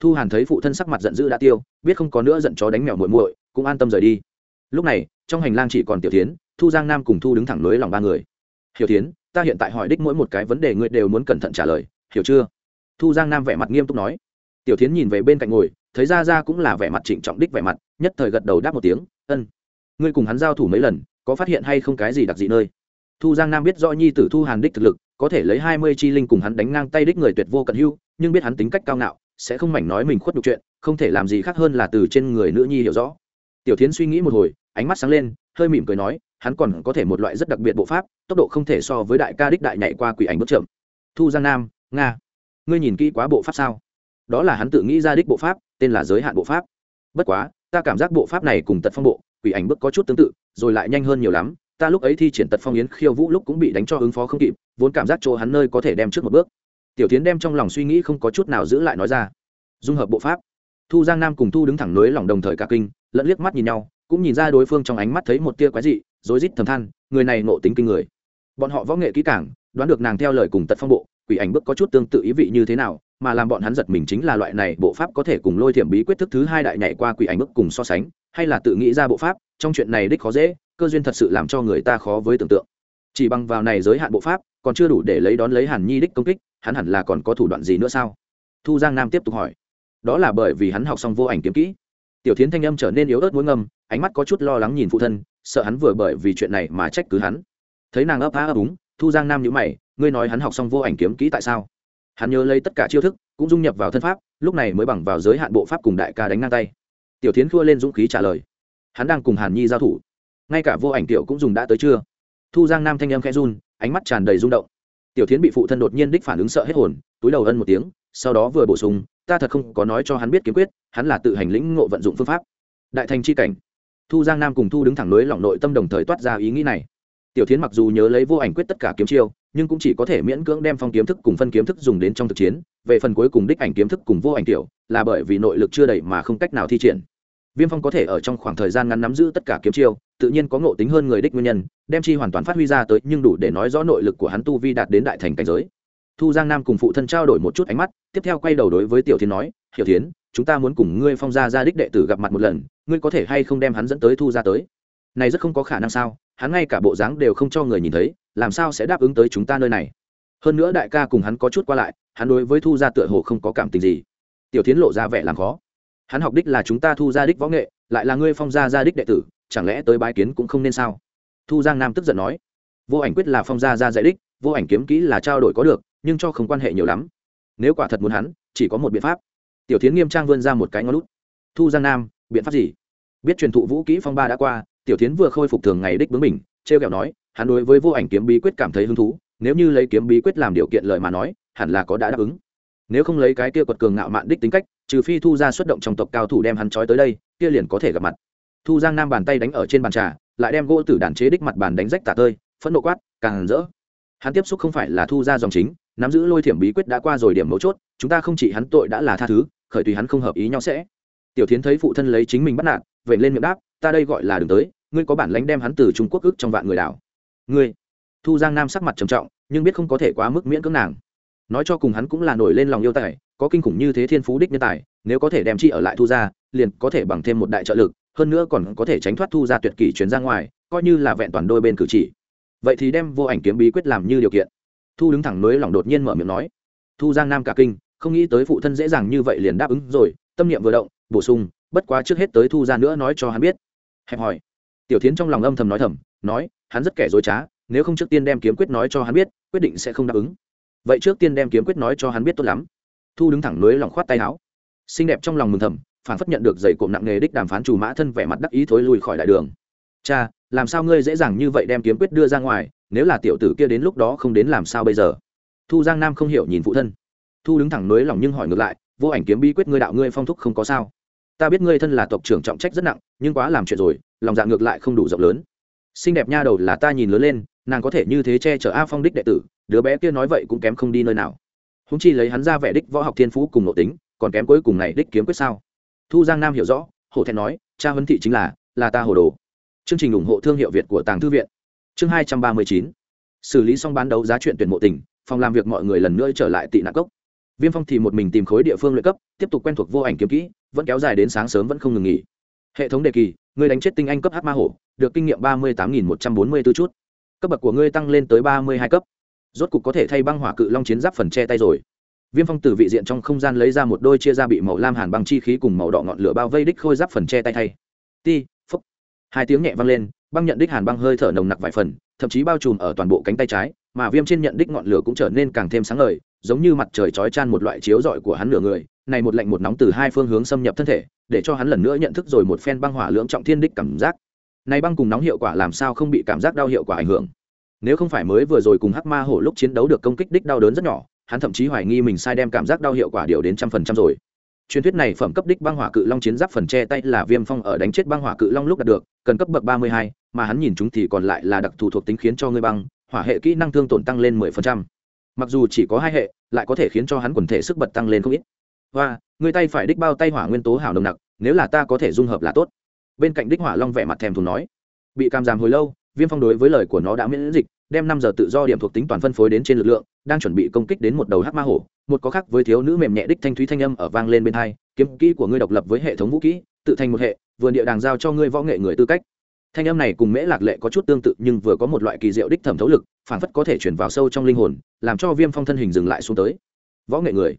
Speaker 1: Thu hàn thấy phụ thân sắc mặt giận dữ đã tiêu, biết không có nữa giận chó đánh mèo muội muội, cũng an tâm rời đi. Lúc này, trong hành lang chỉ còn tiểu tiến thu giang nam cùng thu đứng thẳng nối lòng ba người. Hiểu tiến ta hiện tại hỏi đích mỗi một cái vấn đề ngươi đều muốn cẩn thận trả lời, hiểu chưa? Thu giang nam vẻ mặt nghiêm túc nói. Tiểu tiến nhìn về bên cạnh ngồi, thấy ra ra cũng là vẻ mặt trịnh trọng đích vẻ mặt, nhất thời gật đầu đáp một tiếng, ân, ngươi cùng hắn giao thủ mấy lần, có phát hiện hay không cái gì đặc dị nơi? Thu giang nam biết rõ nhi tử thu hàn đích thực lực, có thể lấy hai mươi chi linh cùng hắn đánh ngang tay đích người tuyệt vô cận hưu nhưng biết hắn tính cách cao ngạo, sẽ không mảnh nói mình khuất nhục chuyện, không thể làm gì khác hơn là từ trên người nữ nhi hiểu rõ. Tiểu tiến suy nghĩ một hồi, ánh mắt sáng lên, hơi mỉm cười nói hắn còn có thể một loại rất đặc biệt bộ pháp, tốc độ không thể so với đại ca đích đại nhảy qua quỷ ảnh bước chậm. Thu giang nam, nga, ngươi nhìn kỹ quá bộ pháp sao? Đó là hắn tự nghĩ ra đích bộ pháp, tên là giới hạn bộ pháp. Bất quá, ta cảm giác bộ pháp này cùng tật phong bộ, quỷ ảnh bức có chút tương tự, rồi lại nhanh hơn nhiều lắm. Ta lúc ấy thi triển tật phong yến khiêu vũ lúc cũng bị đánh cho ứng phó không kịp, vốn cảm giác chỗ hắn nơi có thể đem trước một bước. Tiểu tiến đem trong lòng suy nghĩ không có chút nào giữ lại nói ra. Dung hợp bộ pháp. Thu giang nam cùng thu đứng thẳng núi lòng đồng thời cả kinh, lẫn liếc mắt nhìn nhau, cũng nhìn ra đối phương trong ánh mắt thấy một tia quái dị rối rít thầm than người này nộ tính kinh người. Bọn họ võ nghệ kỹ càng, đoán được nàng theo lời cùng tật phong bộ quỷ ảnh bức có chút tương tự ý vị như thế nào mà làm bọn hắn giật mình chính là loại này bộ pháp có thể cùng lôi thiểm bí quyết thức thứ hai đại nhảy qua quỷ ảnh bức cùng so sánh hay là tự nghĩ ra bộ pháp trong chuyện này đích khó dễ cơ duyên thật sự làm cho người ta khó với tưởng tượng. Chỉ bằng vào này giới hạn bộ pháp còn chưa đủ để lấy đón lấy hàn nhi đích công kích hắn hẳn là còn có thủ đoạn gì nữa sao? Thu giang nam tiếp tục hỏi. Đó là bởi vì hắn học xong vô ảnh kiếm kỹ. Tiểu tiến thanh âm trở nên yếu ớt muốn ngâm ánh mắt có chút lo lắng nhìn phụ thân sợ hắn vừa bởi vì chuyện này mà trách cứ hắn. Thấy nàng ấp á ấp úng, thu giang nam nhữ mày, ngươi nói hắn học xong vô ảnh kiếm kỹ tại sao? Hắn nhớ lấy tất cả chiêu thức, cũng dung nhập vào thân pháp, lúc này mới bằng vào giới hạn bộ pháp cùng đại ca đánh ngang tay. Tiểu tiến khua lên dũng khí trả lời, hắn đang cùng hàn nhi giao thủ. Ngay cả vô ảnh tiểu cũng dùng đã tới chưa? Thu giang nam thanh âm khẽ run, ánh mắt tràn đầy rung động. Tiểu tiến bị phụ thân đột nhiên đích phản ứng sợ hết hồn, túi đầu ân một tiếng, sau đó vừa bổ sung, ta thật không có nói cho hắn biết kiếm quyết, hắn là tự hành lĩnh ngộ vận dụng phương pháp. Đại thành c h i cảnh thu giang nam cùng thu đứng thẳng lưới lỏng nội tâm đồng thời toát ra ý nghĩ này. Tiểu tiến mặc dù nhớ lấy vô ảnh quyết tất cả kiếm chiêu, nhưng cũng chỉ có thể miễn cưỡng đem phong kiếm thức cùng phân kiếm thức dùng đến trong thực chiến, về phần cuối cùng đích ảnh kiếm thức cùng vô ảnh tiểu, là bởi vì nội lực chưa đầy mà không cách nào thi triển. Viêm phong có thể ở trong khoảng thời gian ngắn nắm giữ tất cả kiếm chiêu, tự nhiên có ngộ tính hơn người đích nguyên nhân, đem chi hoàn toàn phát huy ra tới, nhưng đủ để nói rõ nội lực của hắn tu vi đạt đến đại thành cảnh giới. Thu giang nam cùng phụ thân trao đổi một chút ánh mắt, tiếp theo quay đầu đối với tiểu thiến nói hiểu thiến chúng ta muốn cùng ngươi phong gia gia đích đệ tử gặp mặt một lần, ngươi có thể hay không đem hắn dẫn tới thu ra tới? Này rất không có khả năng sao, hắn ngay cả bộ dáng đều không cho người nhìn thấy, làm sao sẽ đáp ứng tới chúng ta nơi này? Hơn nữa đại ca cùng hắn có chút qua lại, hắn đối với thu gia tựa hồ không có cảm tình gì. Tiểu thiến lộ ra vẻ làm khó. Hắn học đích là chúng ta thu gia đích võ nghệ, lại là ngươi phong gia gia đích đệ tử, chẳng lẽ tới bái kiến cũng không nên sao? Thu giang nam tức giận nói. Vô ảnh quyết là phong gia gia dạy đích, vô ảnh kiếm kỹ là trao đổi có được, nhưng cho không quan hệ nhiều lắm. Nếu quả thật muốn hắn, chỉ có một biện pháp tiểu tiến nghiêm trang vươn ra một cái ngón lút thu giang nam, biện pháp gì? Biết truyền thụ vũ kỹ phong ba đã qua, tiểu tiến vừa khôi phục thường ngày đích bướng mình t r e o kẹo nói, hắn đối với vô ảnh kiếm bí quyết cảm thấy hứng thú, nếu như lấy kiếm bí quyết làm điều kiện lời mà nói, hẳn là có đã đáp ứng. Nếu không lấy cái kia quật cường ngạo mạn đích tính cách, trừ phi thu ra xuất động trong tộc cao thủ đem hắn trói tới đây, kia liền có thể gặp mặt. Thu giang nam bàn tay đánh ở trên bàn trà, lại đem gỗ tử đàn chế đích mặt bàn đánh rách tả tơi, phẫn nộ quát, càng rỡ. Hắn tiếp xúc không phải là thu ra dòng chính, nắm giữ lôi thiểm bí quyết đã qua rồi điểm mấu chốt, chúng ta không chỉ hắn tội đã là tha thứ khởi tùy hắn không hợp ý nhau sẽ. Tiểu tiến thấy phụ thân lấy chính mình bắt nạt vậy lên miệng đáp, ta đây gọi là đường tới, ngươi có bản lãnh đem hắn từ trung quốc ức trong vạn người đảo. Ngươi? Thu giang nam sắc mặt trầm trọng, nhưng biết không có thể quá mức miễn cưỡng nàng. Nói cho cùng hắn cũng là nổi lên lòng yêu tài, có kinh khủng như thế thiên phú đích nhân tài, nếu có thể đem chi ở lại thu ra liền có thể bằng thêm một đại trợ lực, hơn nữa còn có thể tránh thoát thu ra tuyệt kỷ chuyến ra ngoài, coi như là vẹn toàn đôi bên cử chỉ. Vậy thì đem vô ảnh kiếm bí quyết làm như điều kiện. Thu đứng thẳng nối lòng đột nhiên mở miệng nói. Thu giang nam cả kinh không nghĩ tới phụ thân dễ dàng như vậy liền đáp ứng rồi, tâm niệm vừa động, bổ sung, bất quá trước hết tới thu ra nữa nói cho hắn biết. Hẹp hỏi. Tiểu tiến trong lòng âm thầm nói thầm, nói, hắn rất kẻ dối trá, nếu không trước tiên đem kiếm quyết nói cho hắn biết, quyết định sẽ không đáp ứng. Vậy trước tiên đem kiếm quyết nói cho hắn biết tốt lắm. Thu đứng thẳng lưới lòng khoát tay áo. Xinh đẹp trong lòng mừng thầm, phản phất nhận được giày cộm nặng nghề đích đàm phán chủ mã thân vẻ mặt đắc ý thối lui khỏi đại đường. Cha, làm sao ngươi dễ dàng như vậy đem kiếm quyết đưa ra ngoài, nếu là tiểu tử kia đến lúc đó không đến làm sao bây giờ? Thu giang nam không hiểu nhìn phụ thân thu đứng thẳng nối lòng nhưng hỏi ngược lại vô ảnh kiếm bí quyết ngươi đạo ngươi phong thúc không có sao? Ta biết ngươi thân là tộc trưởng trọng trách rất nặng nhưng quá làm chuyện rồi lòng dạ ngược lại không đủ rộng lớn. Xinh đẹp nha đầu là ta nhìn lớn lên nàng có thể như thế che chở a phong đích đệ tử đứa bé kia nói vậy cũng kém không đi nơi nào. Húng chi lấy hắn ra vẻ đích võ học thiên phú cùng nội tính còn kém cuối cùng này đích kiếm quyết sao? Thu giang nam hiểu rõ hổ thẹn nói cha huấn thị chính là là ta hồ đồ. Chương trình ủng hộ thương hiệu việt của tàng thư viện. Chương hai trăm ba mươi chín. Xử lý xong bán đấu giá chuyện tuyển mộ tỉnh, phòng làm việc mọi người lần nữa trở lại tị nạn cốc viêm phong thì một mình tìm khối địa phương luyện cấp, tiếp tục quen thuộc vô ảnh kiếm kỹ, vẫn kéo dài đến sáng sớm vẫn không ngừng nghỉ. Hệ thống đề kỳ, người đánh chết tinh anh cấp h ma hổ, được kinh nghiệm ba mươi tám nghìn một trăm bốn mươi b ố chút. Cấp bậc của ngươi tăng lên tới ba mươi hai cấp. Rốt cục có thể thay băng hỏa cự long chiến giáp phần che tay rồi. Viêm phong từ vị diện trong không gian lấy ra một đôi chia ra bị màu lam hàn băng chi khí cùng màu đỏ ngọn lửa bao vây đích khôi giáp phần che tay thay. Ti, phúc. Hai tiếng nhẹ vang lên, băng nhận đích hàn băng hơi thở nồng nặc vài phần, thậm chí bao trùm ở toàn bộ cánh tay trái, mà viêm trên nhận đích ngọn lửa cũng trở nên càng thêm sáng ngời giống như mặt trời chói chan một loại chiếu rọi của hắn nửa người, này một lạnh một nóng từ hai phương hướng xâm nhập thân thể, để cho hắn lần nữa nhận thức rồi một phen băng hỏa lưỡng trọng thiên đích cảm giác. Này băng cùng nóng hiệu quả làm sao không bị cảm giác đau hiệu quả ảnh hưởng? Nếu không phải mới vừa rồi cùng hắc ma hổ lúc chiến đấu được công kích đích đau đớn rất nhỏ, hắn thậm chí hoài nghi mình sai đem cảm giác đau hiệu quả điều đến trăm phần trăm rồi. Truyền thuyết này phẩm cấp đích băng hỏa cự long chiến giáp phần che tay là viêm phong ở đánh chết băng hỏa cự long lúc đạt được, cần cấp bậc ba mươi hai, mà hắn nhìn chúng thì còn lại là đặc thù thuộc tính khiến cho ngươi băng, hỏa hệ kỹ năng thương tổn tăng lên mười phần trăm mặc dù chỉ có hai hệ, lại có thể khiến cho hắn quần thể sức bật tăng lên không ít. Và người tay phải đích bao tay hỏa nguyên tố hảo nồng nặc, nếu là ta có thể dung hợp là tốt. Bên cạnh đích hỏa long vẻ mặt thèm thù nói. Bị cam giảm hồi lâu, viêm phong đối với lời của nó đã miễn dịch, đem năm giờ tự do điểm thuộc tính toàn phân phối đến trên lực lượng, đang chuẩn bị công kích đến một đầu hắc ma hổ, một có khác với thiếu nữ mềm nhẹ đích thanh thúy thanh âm ở vang lên bên hai, kiếm kỹ của ngươi độc lập với hệ thống vũ kỹ, tự thành một hệ, vườn địa đàng giao cho ngươi võ nghệ người tư cách thanh âm này cùng mễ lạc lệ có chút tương tự nhưng vừa có một loại kỳ diệu đích thẩm thấu lực phản phất có thể chuyển vào sâu trong linh hồn, làm cho viêm phong thân hình dừng lại xuống tới. Võ nghệ người.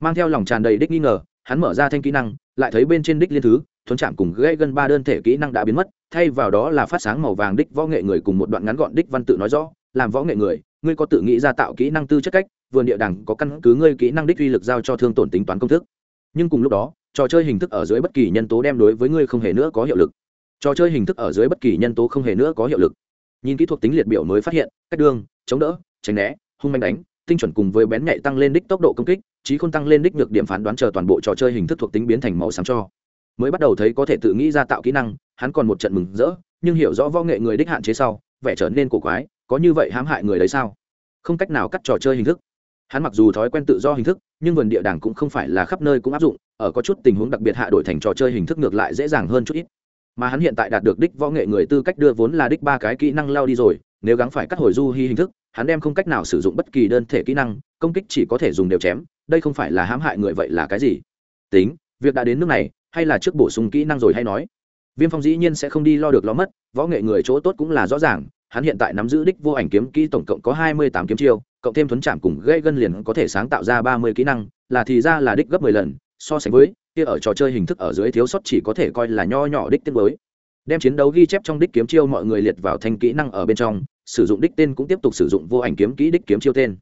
Speaker 1: Mang theo lòng tràn đầy đích nghi ngờ, hắn mở ra thanh kỹ năng, lại thấy bên trên đích liên thứ, thuấn chạm cùng gây gần ba đơn thể kỹ năng đã biến mất, thay vào đó là phát sáng màu vàng đích võ nghệ người cùng một đoạn ngắn gọn đích văn tự nói rõ, làm võ nghệ người, ngươi có tự nghĩ ra tạo kỹ năng tư chất cách, vườn địa đẳng có căn cứ ngươi kỹ năng đích uy lực giao cho thương tổn tính toán công thức. Nhưng cùng lúc đó, trò chơi hình thức ở dưới bất kỳ nhân tố đem đối với ngươi không hề nữa có hiệu lực trò chơi hình thức ở dưới bất kỳ nhân tố không hề nữa có hiệu lực. Nhìn kỹ thuật tính liệt biểu mới phát hiện, cách đương chống đỡ, tránh né, hung manh đánh, tinh chuẩn cùng với bén nhạy tăng lên đích tốc độ công kích trí không tăng lên đích được điểm phán đoán chờ toàn bộ trò chơi hình thức thuộc tính biến thành màu sáng cho. Mới bắt đầu thấy có thể tự nghĩ ra tạo kỹ năng, hắn còn một trận mừng rỡ, nhưng hiểu rõ võ nghệ người đích hạn chế sau, vẻ trở nên cổ quái, có như vậy hãm hại người đấy sao? Không cách nào cắt trò chơi hình thức. Hắn mặc dù thói quen tự do hình thức, nhưng vườn địa đàng cũng không phải là khắp nơi cũng áp dụng, ở có chút tình huống đặc biệt hạ đổi thành trò chơi hình thức ngược lại dễ dàng hơn chút ít mà hắn hiện tại đạt được đích võ nghệ người tư cách đưa vốn là đích ba cái kỹ năng lao đi rồi, nếu gắng phải cắt hồi du hy hình thức, hắn đem không cách nào sử dụng bất kỳ đơn thể kỹ năng, công kích chỉ có thể dùng đều chém, đây không phải là hãm hại người vậy là cái gì? Tính, việc đã đến nước này, hay là trước bổ sung kỹ năng rồi hay nói? Viêm phong dĩ nhiên sẽ không đi lo được lo mất, võ nghệ người chỗ tốt cũng là rõ ràng, hắn hiện tại nắm giữ đích vô ảnh kiếm kỹ tổng cộng có hai mươi tám kiếm chiêu, cộng thêm thuấn chạm cùng gây gân liền có thể sáng tạo ra ba mươi kỹ năng, là thì ra là đích gấp mười lần, so sánh với kia ở trò chơi hình thức ở dưới thiếu sót chỉ có thể coi là nho nhỏ đích tiết mới. Đem chiến đấu ghi chép trong đích kiếm chiêu mọi người liệt vào thanh kỹ năng ở bên trong, sử dụng đích tên cũng tiếp tục sử dụng vô ảnh kiếm kỹ đích kiếm chiêu tên.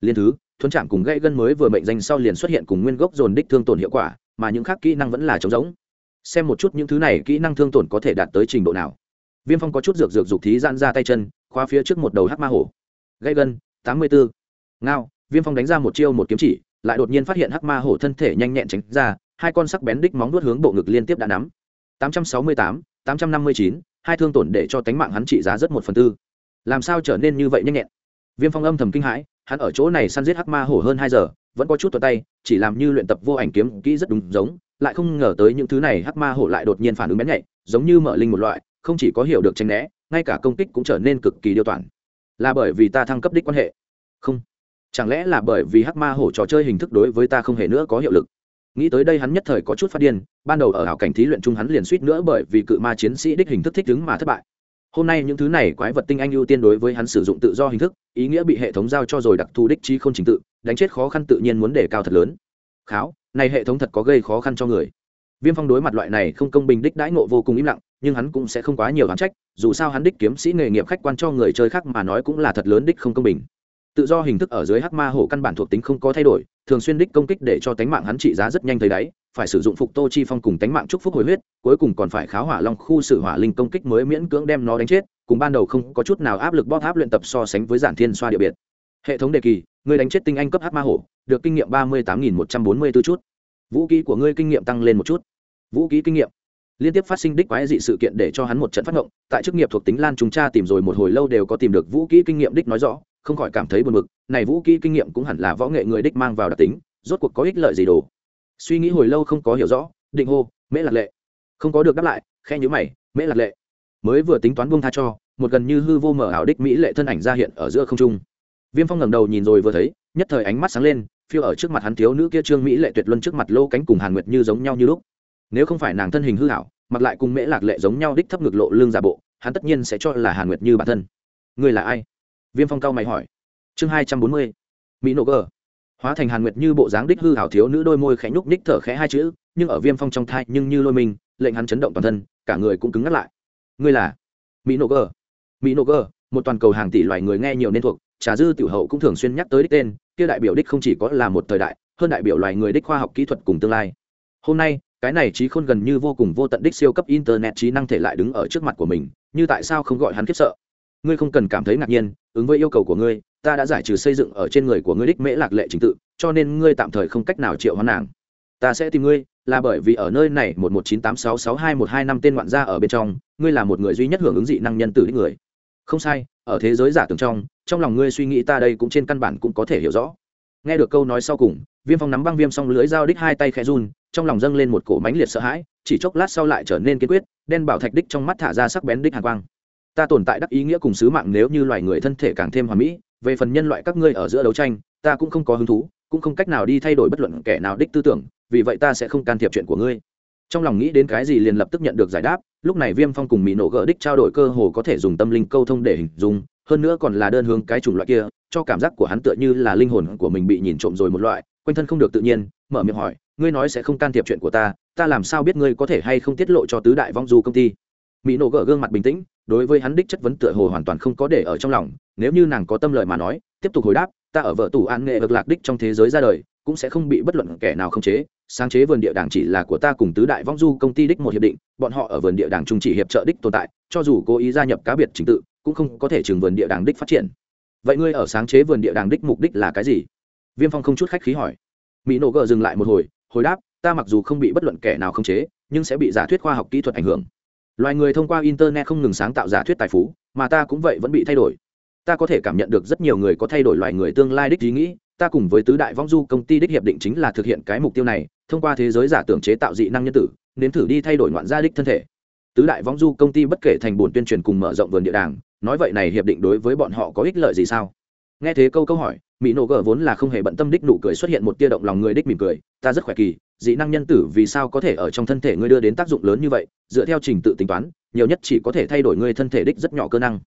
Speaker 1: Liên thứ thuấn chạm cùng gãy gân mới vừa mệnh danh sau liền xuất hiện cùng nguyên gốc dồn đích thương tổn hiệu quả, mà những khác kỹ năng vẫn là trống rỗng. Xem một chút những thứ này kỹ năng thương tổn có thể đạt tới trình độ nào. Viêm phong có chút dược dược dục thí giãn ra tay chân khoa phía trước một đầu hắc ma hổ. Gãy gân, tám mươi bốn ngao, viêm phong đánh ra một chiêu một kiếm chỉ, lại đột nhiên phát hiện hắc ma hổ thân thể nhanh nhẹn tránh ra hai con sắc bén đích móng vuốt hướng bộ ngực liên tiếp đã nắm. Tám trăm sáu mươi tám tám trăm năm mươi chín, hai thương tổn để cho tánh mạng hắn trị giá rất một phần tư. Làm sao trở nên như vậy nhanh nhẹn? Viêm phong âm thầm kinh hãi, hắn ở chỗ này săn giết hắc ma hổ hơn hai giờ, vẫn có chút tuột tay, chỉ làm như luyện tập vô ảnh kiếm kỹ rất đúng giống, lại không ngờ tới những thứ này hắc ma hổ lại đột nhiên phản ứng bén nhạy, giống như mở linh một loại, không chỉ có hiểu được tránh né, ngay cả công kích cũng trở nên cực kỳ điêu toàn. Là bởi vì ta thăng cấp đích quan hệ? Không. Chẳng lẽ là bởi vì hắc ma hổ trò chơi hình thức đối với ta không hề nữa có hiệu lực? Nghĩ tới đây hắn nhất thời có chút phát điên, ban đầu ở hảo cảnh thí luyện chung hắn liền suýt nữa bởi vì cự ma chiến sĩ đích hình thức thích ứng mà thất bại. Hôm nay những thứ này quái vật tinh anh ưu tiên đối với hắn sử dụng tự do hình thức, ý nghĩa bị hệ thống giao cho rồi đặc thù đích chi không trình tự, đánh chết khó khăn tự nhiên muốn đề cao thật lớn. Kháo, này hệ thống thật có gây khó khăn cho người. Viêm phong đối mặt loại này không công bình đích đãi ngộ vô cùng im lặng, nhưng hắn cũng sẽ không quá nhiều hắn trách, dù sao hắn đích kiếm sĩ nghề nghiệp khách quan cho người chơi khác mà nói cũng là thật lớn đích không công bình tự do hình thức ở dưới hắc ma hổ căn bản thuộc tính không có thay đổi, thường xuyên đích công kích để cho tánh mạng hắn trị giá rất nhanh thấy đáy, phải sử dụng phục tô chi phong cùng tánh mạng chúc phúc hồi huyết, cuối cùng còn phải kháo hỏa long khu sử hỏa linh công kích mới miễn cưỡng đem nó đánh chết, cùng ban đầu không có chút nào áp lực bóp áp luyện tập so sánh với giản thiên xoa địa biệt. Hệ thống đề kỳ, người đánh chết tinh anh cấp hắc ma hổ, được kinh nghiệm ba mươi tám nghìn một trăm bốn mươi b ố chút. Vũ ký của ngươi kinh nghiệm tăng lên một chút. Vũ ký kinh nghiệm. Liên tiếp phát sinh đích quái dị sự kiện để cho hắn một trận phát động tại chức nghiệp thuộc tính lan chúng cha tìm rồi một hồi lâu đều có tìm được vũ kỹ kinh nghiệm đích nói rõ không khỏi cảm thấy buồn bực, này vũ kỹ kinh nghiệm cũng hẳn là võ nghệ người đích mang vào đặc tính, rốt cuộc có ích lợi gì đồ? Suy nghĩ hồi lâu không có hiểu rõ, định hô, mễ lạc lệ. Không có được đáp lại khe nhữ mày, mễ lạc lệ. Mới vừa tính toán buông tha cho, một gần như hư vô mở ảo đích mỹ lệ thân ảnh ra hiện ở giữa không trung. Viêm phong ngẩng đầu nhìn rồi vừa thấy, nhất thời ánh mắt sáng lên, phiêu ở trước mặt hắn thiếu nữ kia trương mỹ lệ tuyệt luân trước mặt lô cánh cùng hàn nguyệt như giống nhau như lúc. Nếu không phải nàng thân hình hư hảo mặc lại cùng mễ lạc lệ giống nhau đích thấp ngực lộ lương giả bộ, hắn tất nhiên sẽ cho là hàn nguyệt như bản thân. Người là ai? Viêm phong cao mày hỏi. Chương hai trăm bốn mươi, mỹ nộ gờ. Hóa thành hàn nguyệt như bộ dáng đích hư hảo thiếu nữ đôi môi khẽ nhúc ních thở khẽ hai chữ, nhưng ở viêm phong trong thai nhưng như lôi mình, lệnh hắn chấn động toàn thân, cả người cũng cứng ngắt lại. Ngươi là mỹ nộ gờ. Mỹ nộ gờ, một toàn cầu hàng tỷ loài người nghe nhiều nên thuộc, trà dư tiểu hậu cũng thường xuyên nhắc tới đích tên, kia đại biểu đích không chỉ có là một thời đại, hơn đại biểu loài người đích khoa học kỹ thuật cùng tương lai. Hôm nay, cái này trí khôn gần như vô cùng vô tận đích siêu cấp internet trí năng thể lại đứng ở trước mặt của mình, như tại sao không gọi hắn khiếp sợ? Ngươi không cần cảm thấy ngạc nhiên ứng với yêu cầu của ngươi, ta đã giải trừ xây dựng ở trên người của ngươi đích mễ lạc lệ trình tự, cho nên ngươi tạm thời không cách nào triệu hoán nàng. Ta sẽ tìm ngươi, là bởi vì ở nơi này một một chín tám sáu sáu hai một hai năm tên ngoạn gia ở bên trong, ngươi là một người duy nhất hưởng ứng dị năng nhân tử đích người. Không sai, ở thế giới giả tưởng trong trong lòng ngươi suy nghĩ ta đây cũng trên căn bản cũng có thể hiểu rõ. Nghe được câu nói sau cùng, viêm phong nắm băng viêm xong lưới dao đích hai tay khẽ run, trong lòng dâng lên một cổ mánh liệt sợ hãi, chỉ chốc lát sau lại trở nên kiên quyết, đen bảo thạch đích trong mắt thả ra sắc bén đích hàn quang ta tồn tại đắc ý nghĩa cùng sứ mạng nếu như loài người thân thể càng thêm hoàn mỹ, về phần nhân loại các ngươi ở giữa đấu tranh, ta cũng không có hứng thú, cũng không cách nào đi thay đổi bất luận kẻ nào đích tư tưởng, vì vậy ta sẽ không can thiệp chuyện của ngươi. Trong lòng nghĩ đến cái gì liền lập tức nhận được giải đáp, lúc này viêm phong cùng mỹ nổ gỡ đích trao đổi cơ hồ có thể dùng tâm linh câu thông để hình dung, hơn nữa còn là đơn hướng cái chủng loại kia, cho cảm giác của hắn tựa như là linh hồn của mình bị nhìn trộm rồi một loại, quanh thân không được tự nhiên, mở miệng hỏi, ngươi nói sẽ không can thiệp chuyện của ta ta làm sao biết ngươi có thể hay không tiết lộ cho tứ đại vong du công ty? Mỹ nổ gỡ gương mặt bình tĩnh đối với hắn đích chất vấn tựa hồ hoàn toàn không có để ở trong lòng, nếu như nàng có tâm lời mà nói, tiếp tục hồi đáp, ta ở vợ tủ an nghệ vực lạc đích trong thế giới ra đời, cũng sẽ không bị bất luận kẻ nào khống chế, sáng chế vườn địa đàng chỉ là của ta cùng tứ đại vong du công ty đích một hiệp định, bọn họ ở vườn địa đàng trung chỉ hiệp trợ đích tồn tại, cho dù cố ý gia nhập cá biệt trình tự, cũng không có thể chừng vườn địa đàng đích phát triển. Vậy ngươi ở sáng chế vườn địa đàng đích mục đích là cái gì? Viêm phong không chút khách khí hỏi. Mỹ nổ gờ dừng lại một hồi hồi đáp, ta mặc dù không bị bất luận kẻ nào khống chế, nhưng sẽ bị giả thuyết khoa học kỹ thuật ảnh hưởng loài người thông qua internet không ngừng sáng tạo giả thuyết tài phú, mà ta cũng vậy vẫn bị thay đổi. Ta có thể cảm nhận được rất nhiều người có thay đổi loài người tương lai đích ý nghĩ, ta cùng với tứ đại vong du công ty đích hiệp định chính là thực hiện cái mục tiêu này, thông qua thế giới giả tưởng chế tạo dị năng nhân tử, nếm thử đi thay đổi ngoạn gia đích thân thể. Tứ đại vong du công ty bất kể thành bồn tuyên truyền cùng mở rộng vườn địa đàng, nói vậy này hiệp định đối với bọn họ có ích lợi gì sao? Nghe thế câu câu hỏi, mỹ nổ gờ vốn là không hề bận tâm đích nụ cười xuất hiện một tia động lòng người đích mỉm cười. Ta rất khỏe kỳ, dị năng nhân tử vì sao có thể ở trong thân thể ngươi đưa đến tác dụng lớn như vậy? Dựa theo trình tự tính toán, nhiều nhất chỉ có thể thay đổi ngươi thân thể đích rất nhỏ cơ năng.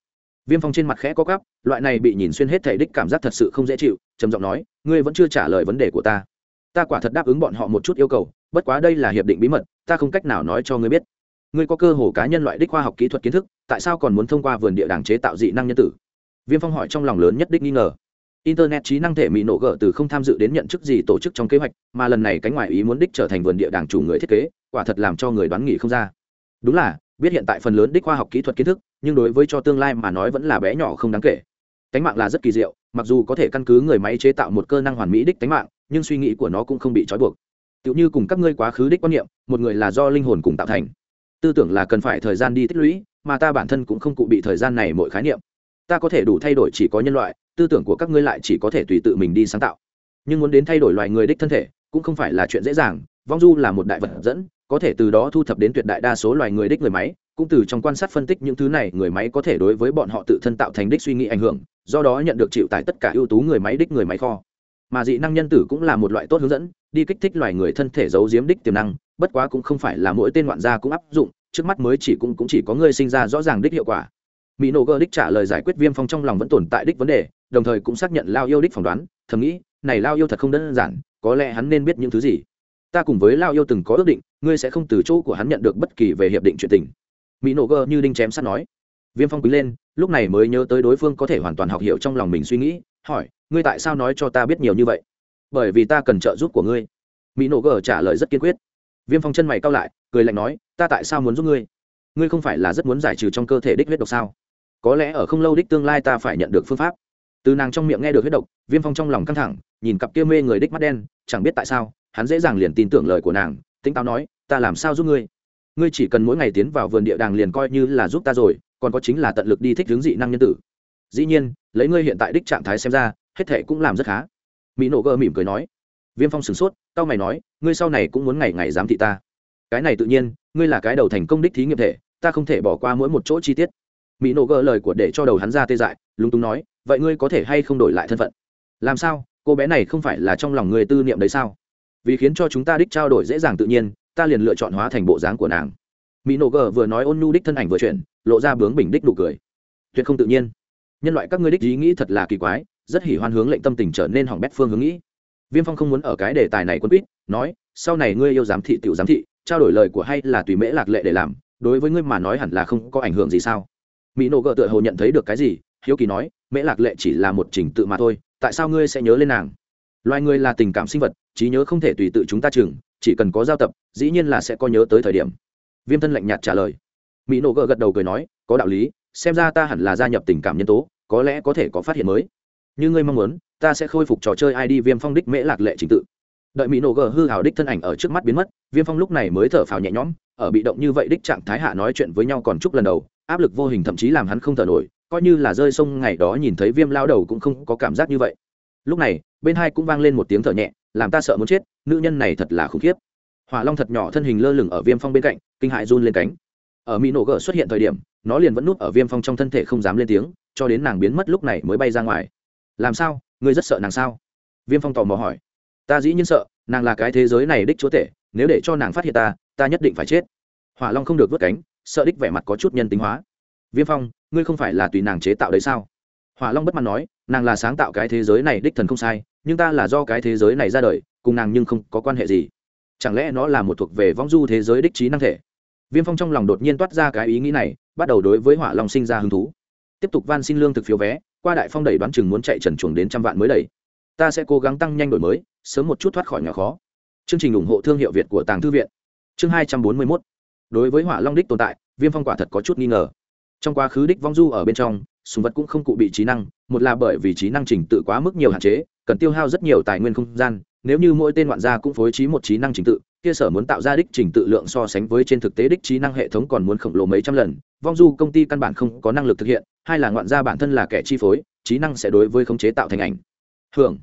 Speaker 1: Viêm phong trên mặt khẽ có gắp loại này bị nhìn xuyên hết thể đích cảm giác thật sự không dễ chịu, trầm giọng nói, ngươi vẫn chưa trả lời vấn đề của ta. Ta quả thật đáp ứng bọn họ một chút yêu cầu, bất quá đây là hiệp định bí mật, ta không cách nào nói cho ngươi biết. Ngươi có cơ hồ cá nhân loại đích khoa học kỹ thuật kiến thức, tại sao còn muốn thông qua vườn địa đàng chế tạo dị năng nhân tử? Viêm phong hỏi trong lòng lớn nhất đích nghi ngờ. Internet trí năng thể mỹ nổ gỡ từ không tham dự đến nhận chức gì tổ chức trong kế hoạch, mà lần này cánh ngoại ý muốn đích trở thành vườn địa đàng chủ người thiết kế, quả thật làm cho người đoán nghỉ không ra. Đúng là, biết hiện tại phần lớn đích khoa học kỹ thuật kiến thức, nhưng đối với cho tương lai mà nói vẫn là bé nhỏ không đáng kể. Cánh mạng là rất kỳ diệu, mặc dù có thể căn cứ người máy chế tạo một cơ năng hoàn mỹ đích cánh mạng, nhưng suy nghĩ của nó cũng không bị trói buộc. Tựu như cùng các ngươi quá khứ đích quan niệm, một người là do linh hồn cùng tạo thành. Tư tưởng là cần phải thời gian đi tích lũy, mà ta bản thân cũng không cụ bị thời gian này mỗi khái niệm ta có thể đủ thay đổi chỉ có nhân loại, tư tưởng của các ngươi lại chỉ có thể tùy tự mình đi sáng tạo. Nhưng muốn đến thay đổi loài người đích thân thể, cũng không phải là chuyện dễ dàng, vong du là một đại vật dẫn, có thể từ đó thu thập đến tuyệt đại đa số loài người đích người máy, cũng từ trong quan sát phân tích những thứ này, người máy có thể đối với bọn họ tự thân tạo thành đích suy nghĩ ảnh hưởng, do đó nhận được chịu tại tất cả ưu tú người máy đích người máy kho. Mà dị năng nhân tử cũng là một loại tốt hướng dẫn, đi kích thích loài người thân thể giấu giếm đích tiềm năng, bất quá cũng không phải là mỗi tên ngoạn gia cũng áp dụng, trước mắt mới chỉ cũng cũng chỉ có người sinh ra rõ ràng đích hiệu quả mỹ nổ gờ đích trả lời giải quyết viêm phong trong lòng vẫn tồn tại đích vấn đề, đồng thời cũng xác nhận lao yêu đích phỏng đoán, thầm nghĩ, này lao yêu thật không đơn giản, có lẽ hắn nên biết những thứ gì. Ta cùng với lao yêu từng có ước định, ngươi sẽ không từ chỗ của hắn nhận được bất kỳ về hiệp định chuyện tình. Mỹ nổ gờ như đinh chém sắt nói. Viêm phong quý lên, lúc này mới nhớ tới đối phương có thể hoàn toàn học hiểu trong lòng mình suy nghĩ, hỏi, ngươi tại sao nói cho ta biết nhiều như vậy? Bởi vì ta cần trợ giúp của ngươi. Mỹ nổ gờ trả lời rất kiên quyết. Viêm phong chân mày cao lại, cười lạnh nói, ta tại sao muốn giúp ngươi? Ngươi không phải là rất muốn giải trừ trong cơ thể đích huyết độc sao? Có lẽ ở không lâu đích tương lai ta phải nhận được phương pháp. Từ nàng trong miệng nghe được huyết độc, viêm phong trong lòng căng thẳng, nhìn cặp kia mê người đích mắt đen, chẳng biết tại sao, hắn dễ dàng liền tin tưởng lời của nàng tĩnh táo nói, ta làm sao giúp ngươi? Ngươi chỉ cần mỗi ngày tiến vào vườn địa đàng liền coi như là giúp ta rồi, còn có chính là tận lực đi thích hướng dị năng nhân tử. Dĩ nhiên, lấy ngươi hiện tại đích trạng thái xem ra, hết thệ cũng làm rất khá. Mỹ nổ gơ mỉm cười nói. Viêm phong sửng sốt tao mày nói, ngươi sau này cũng muốn ngày ngày giám thị ta. Cái này tự nhiên, ngươi là cái đầu thành công đích thí nghiệm thể, ta không thể bỏ qua mỗi một chỗ chi tiết mỹ nổ gỡ lời của để cho đầu hắn ra tê dại, lúng túng nói, vậy ngươi có thể hay không đổi lại thân phận? Làm sao? Cô bé này không phải là trong lòng người tư niệm đấy sao? Vì khiến cho chúng ta đích trao đổi dễ dàng tự nhiên, ta liền lựa chọn hóa thành bộ dáng của nàng. Mỹ nổ gờ vừa nói ôn nhu đích thân ảnh vừa chuyển, lộ ra bướng bình đích đủ cười. Tuyệt không tự nhiên. Nhân loại các ngươi đích ý nghĩ thật là kỳ quái, rất hỉ hoan hướng lệnh tâm tình trở nên hỏng bét phương hướng nghĩ. Viêm phong không muốn ở cái đề tài này quân quýt, nói, sau này ngươi yêu giám thị tiểu giám thị, trao đổi lời của hay là tùy mễ lạc lệ để làm, đối với ngươi mà nói hẳn là không có ảnh hưởng gì sao? Mỹ nổ gợ tựa hồ nhận thấy được cái gì, hiếu kỳ nói, mễ lạc lệ chỉ là một trình tự mà thôi, tại sao ngươi sẽ nhớ lên nàng? Loài người là tình cảm sinh vật, trí nhớ không thể tùy tự chúng ta chừng, chỉ cần có giao tập, dĩ nhiên là sẽ có nhớ tới thời điểm. Viêm thân lạnh nhạt trả lời. Mỹ nổ gợ gật đầu cười nói, có đạo lý, xem ra ta hẳn là gia nhập tình cảm nhân tố, có lẽ có thể có phát hiện mới. Như ngươi mong muốn, ta sẽ khôi phục trò chơi id viêm phong đích mễ lạc lệ trình tự. Đợi mỹ nổ gờ hư hào đích thân ảnh ở trước mắt biến mất, viêm phong lúc này mới thở phào nhẹ nhõm, ở bị động như vậy đích trạng thái hạ nói chuyện với nhau còn chúc lần đầu áp lực vô hình thậm chí làm hắn không thở nổi, coi như là rơi sông ngày đó nhìn thấy viêm lao đầu cũng không có cảm giác như vậy. Lúc này, bên hai cũng vang lên một tiếng thở nhẹ, làm ta sợ muốn chết, nữ nhân này thật là khủng khiếp. Hỏa long thật nhỏ thân hình lơ lửng ở viêm phong bên cạnh, kinh hại run lên cánh. Ở mỹ nổ gở xuất hiện thời điểm, nó liền vẫn núp ở viêm phong trong thân thể không dám lên tiếng, cho đến nàng biến mất lúc này mới bay ra ngoài. Làm sao? Ngươi rất sợ nàng sao? Viêm phong tò mò hỏi. Ta dĩ nhiên sợ, nàng là cái thế giới này đích chúa tể, nếu để cho nàng phát hiện ta ta nhất định phải chết. Hỏa long không được vớt cánh sợ đích vẻ mặt có chút nhân tính hóa. Viêm phong, ngươi không phải là tùy nàng chế tạo đấy sao? Hỏa long bất mặt nói, nàng là sáng tạo cái thế giới này đích thần không sai, nhưng ta là do cái thế giới này ra đời, cùng nàng nhưng không có quan hệ gì. Chẳng lẽ nó là một thuộc về vong du thế giới đích trí năng thể? Viêm phong trong lòng đột nhiên toát ra cái ý nghĩ này, bắt đầu đối với hỏa long sinh ra hứng thú. Tiếp tục van xin lương thực phiếu vé, qua đại phong đẩy đoán chừng muốn chạy trần chuồng đến trăm vạn mới đẩy. Ta sẽ cố gắng tăng nhanh đổi mới, sớm một chút thoát khỏi nhà khó. Chương trình ủng hộ thương hiệu việt của tàng thư viện. Chương hai trăm bốn mươi mốt đối với hỏa long đích tồn tại, viêm phong quả thật có chút nghi ngờ. Trong quá khứ đích vong du ở bên trong, sùng vật cũng không cụ bị trí năng, một là bởi vì trí năng trình tự quá mức nhiều hạn chế, cần tiêu hao rất nhiều tài nguyên không gian, nếu như mỗi tên ngoạn gia cũng phối trí một trí năng trình tự, kia sở muốn tạo ra đích trình tự lượng so sánh với trên thực tế đích trí năng hệ thống còn muốn khổng lồ mấy trăm lần, vong du công ty căn bản không có năng lực thực hiện, hai là ngoạn gia bản thân là kẻ chi phối, trí năng sẽ đối với khống chế tạo thành ảnh. Hưởng,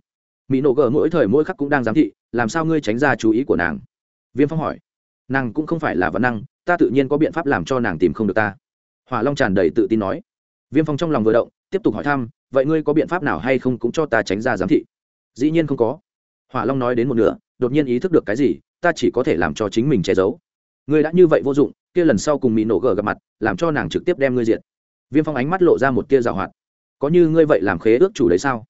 Speaker 1: mỹ nổ gờ mỗi thời mỗi khắc cũng đang giám thị, làm sao ngươi tránh ra chú ý của nàng? Viêm phong hỏi. Nàng cũng không phải là văn năng ta tự nhiên có biện pháp làm cho nàng tìm không được ta. Hỏa long tràn đầy tự tin nói. Viêm phong trong lòng vừa động, tiếp tục hỏi thăm, vậy ngươi có biện pháp nào hay không cũng cho ta tránh ra giám thị? Dĩ nhiên không có. Hỏa long nói đến một nửa, đột nhiên ý thức được cái gì, ta chỉ có thể làm cho chính mình che giấu. Ngươi đã như vậy vô dụng, kia lần sau cùng mỹ nổ gờ gặp mặt, làm cho nàng trực tiếp đem ngươi diện viêm phong ánh mắt lộ ra một tia rào hoạt. Có như ngươi vậy làm khế ước chủ đấy sao?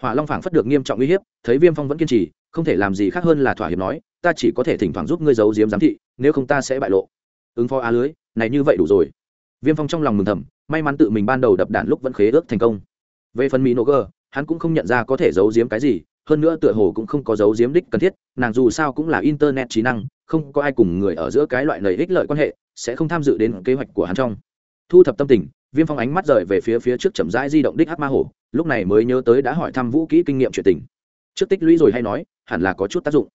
Speaker 1: Hỏa long phảng phất được nghiêm trọng uy hiếp, thấy viêm phong vẫn kiên trì, không thể làm gì khác hơn là thỏa hiệp nói, ta chỉ có thể thỉnh thoảng giúp ngươi giấu giếm giám thị, nếu không ta sẽ bại lộ ứng phó a lưới, này như vậy đủ rồi. Viêm phong trong lòng mừng thầm, may mắn tự mình ban đầu đập đạn lúc vẫn khế ước thành công. Về phần mỹ nô gờ hắn cũng không nhận ra có thể giấu giếm cái gì, hơn nữa tựa hồ cũng không có dấu giếm đích cần thiết, nàng dù sao cũng là internet trí năng, không có ai cùng người ở giữa cái loại lợi ích lợi quan hệ, sẽ không tham dự đến kế hoạch của hắn trong. Thu thập tâm tình, viêm phong ánh mắt rời về phía phía trước chậm rãi di động đích hát ma hổ, lúc này mới nhớ tới đã hỏi thăm vũ kỹ kinh nghiệm chuyện tình. Trước tích lũy rồi hay nói, hẳn là có chút tác dụng.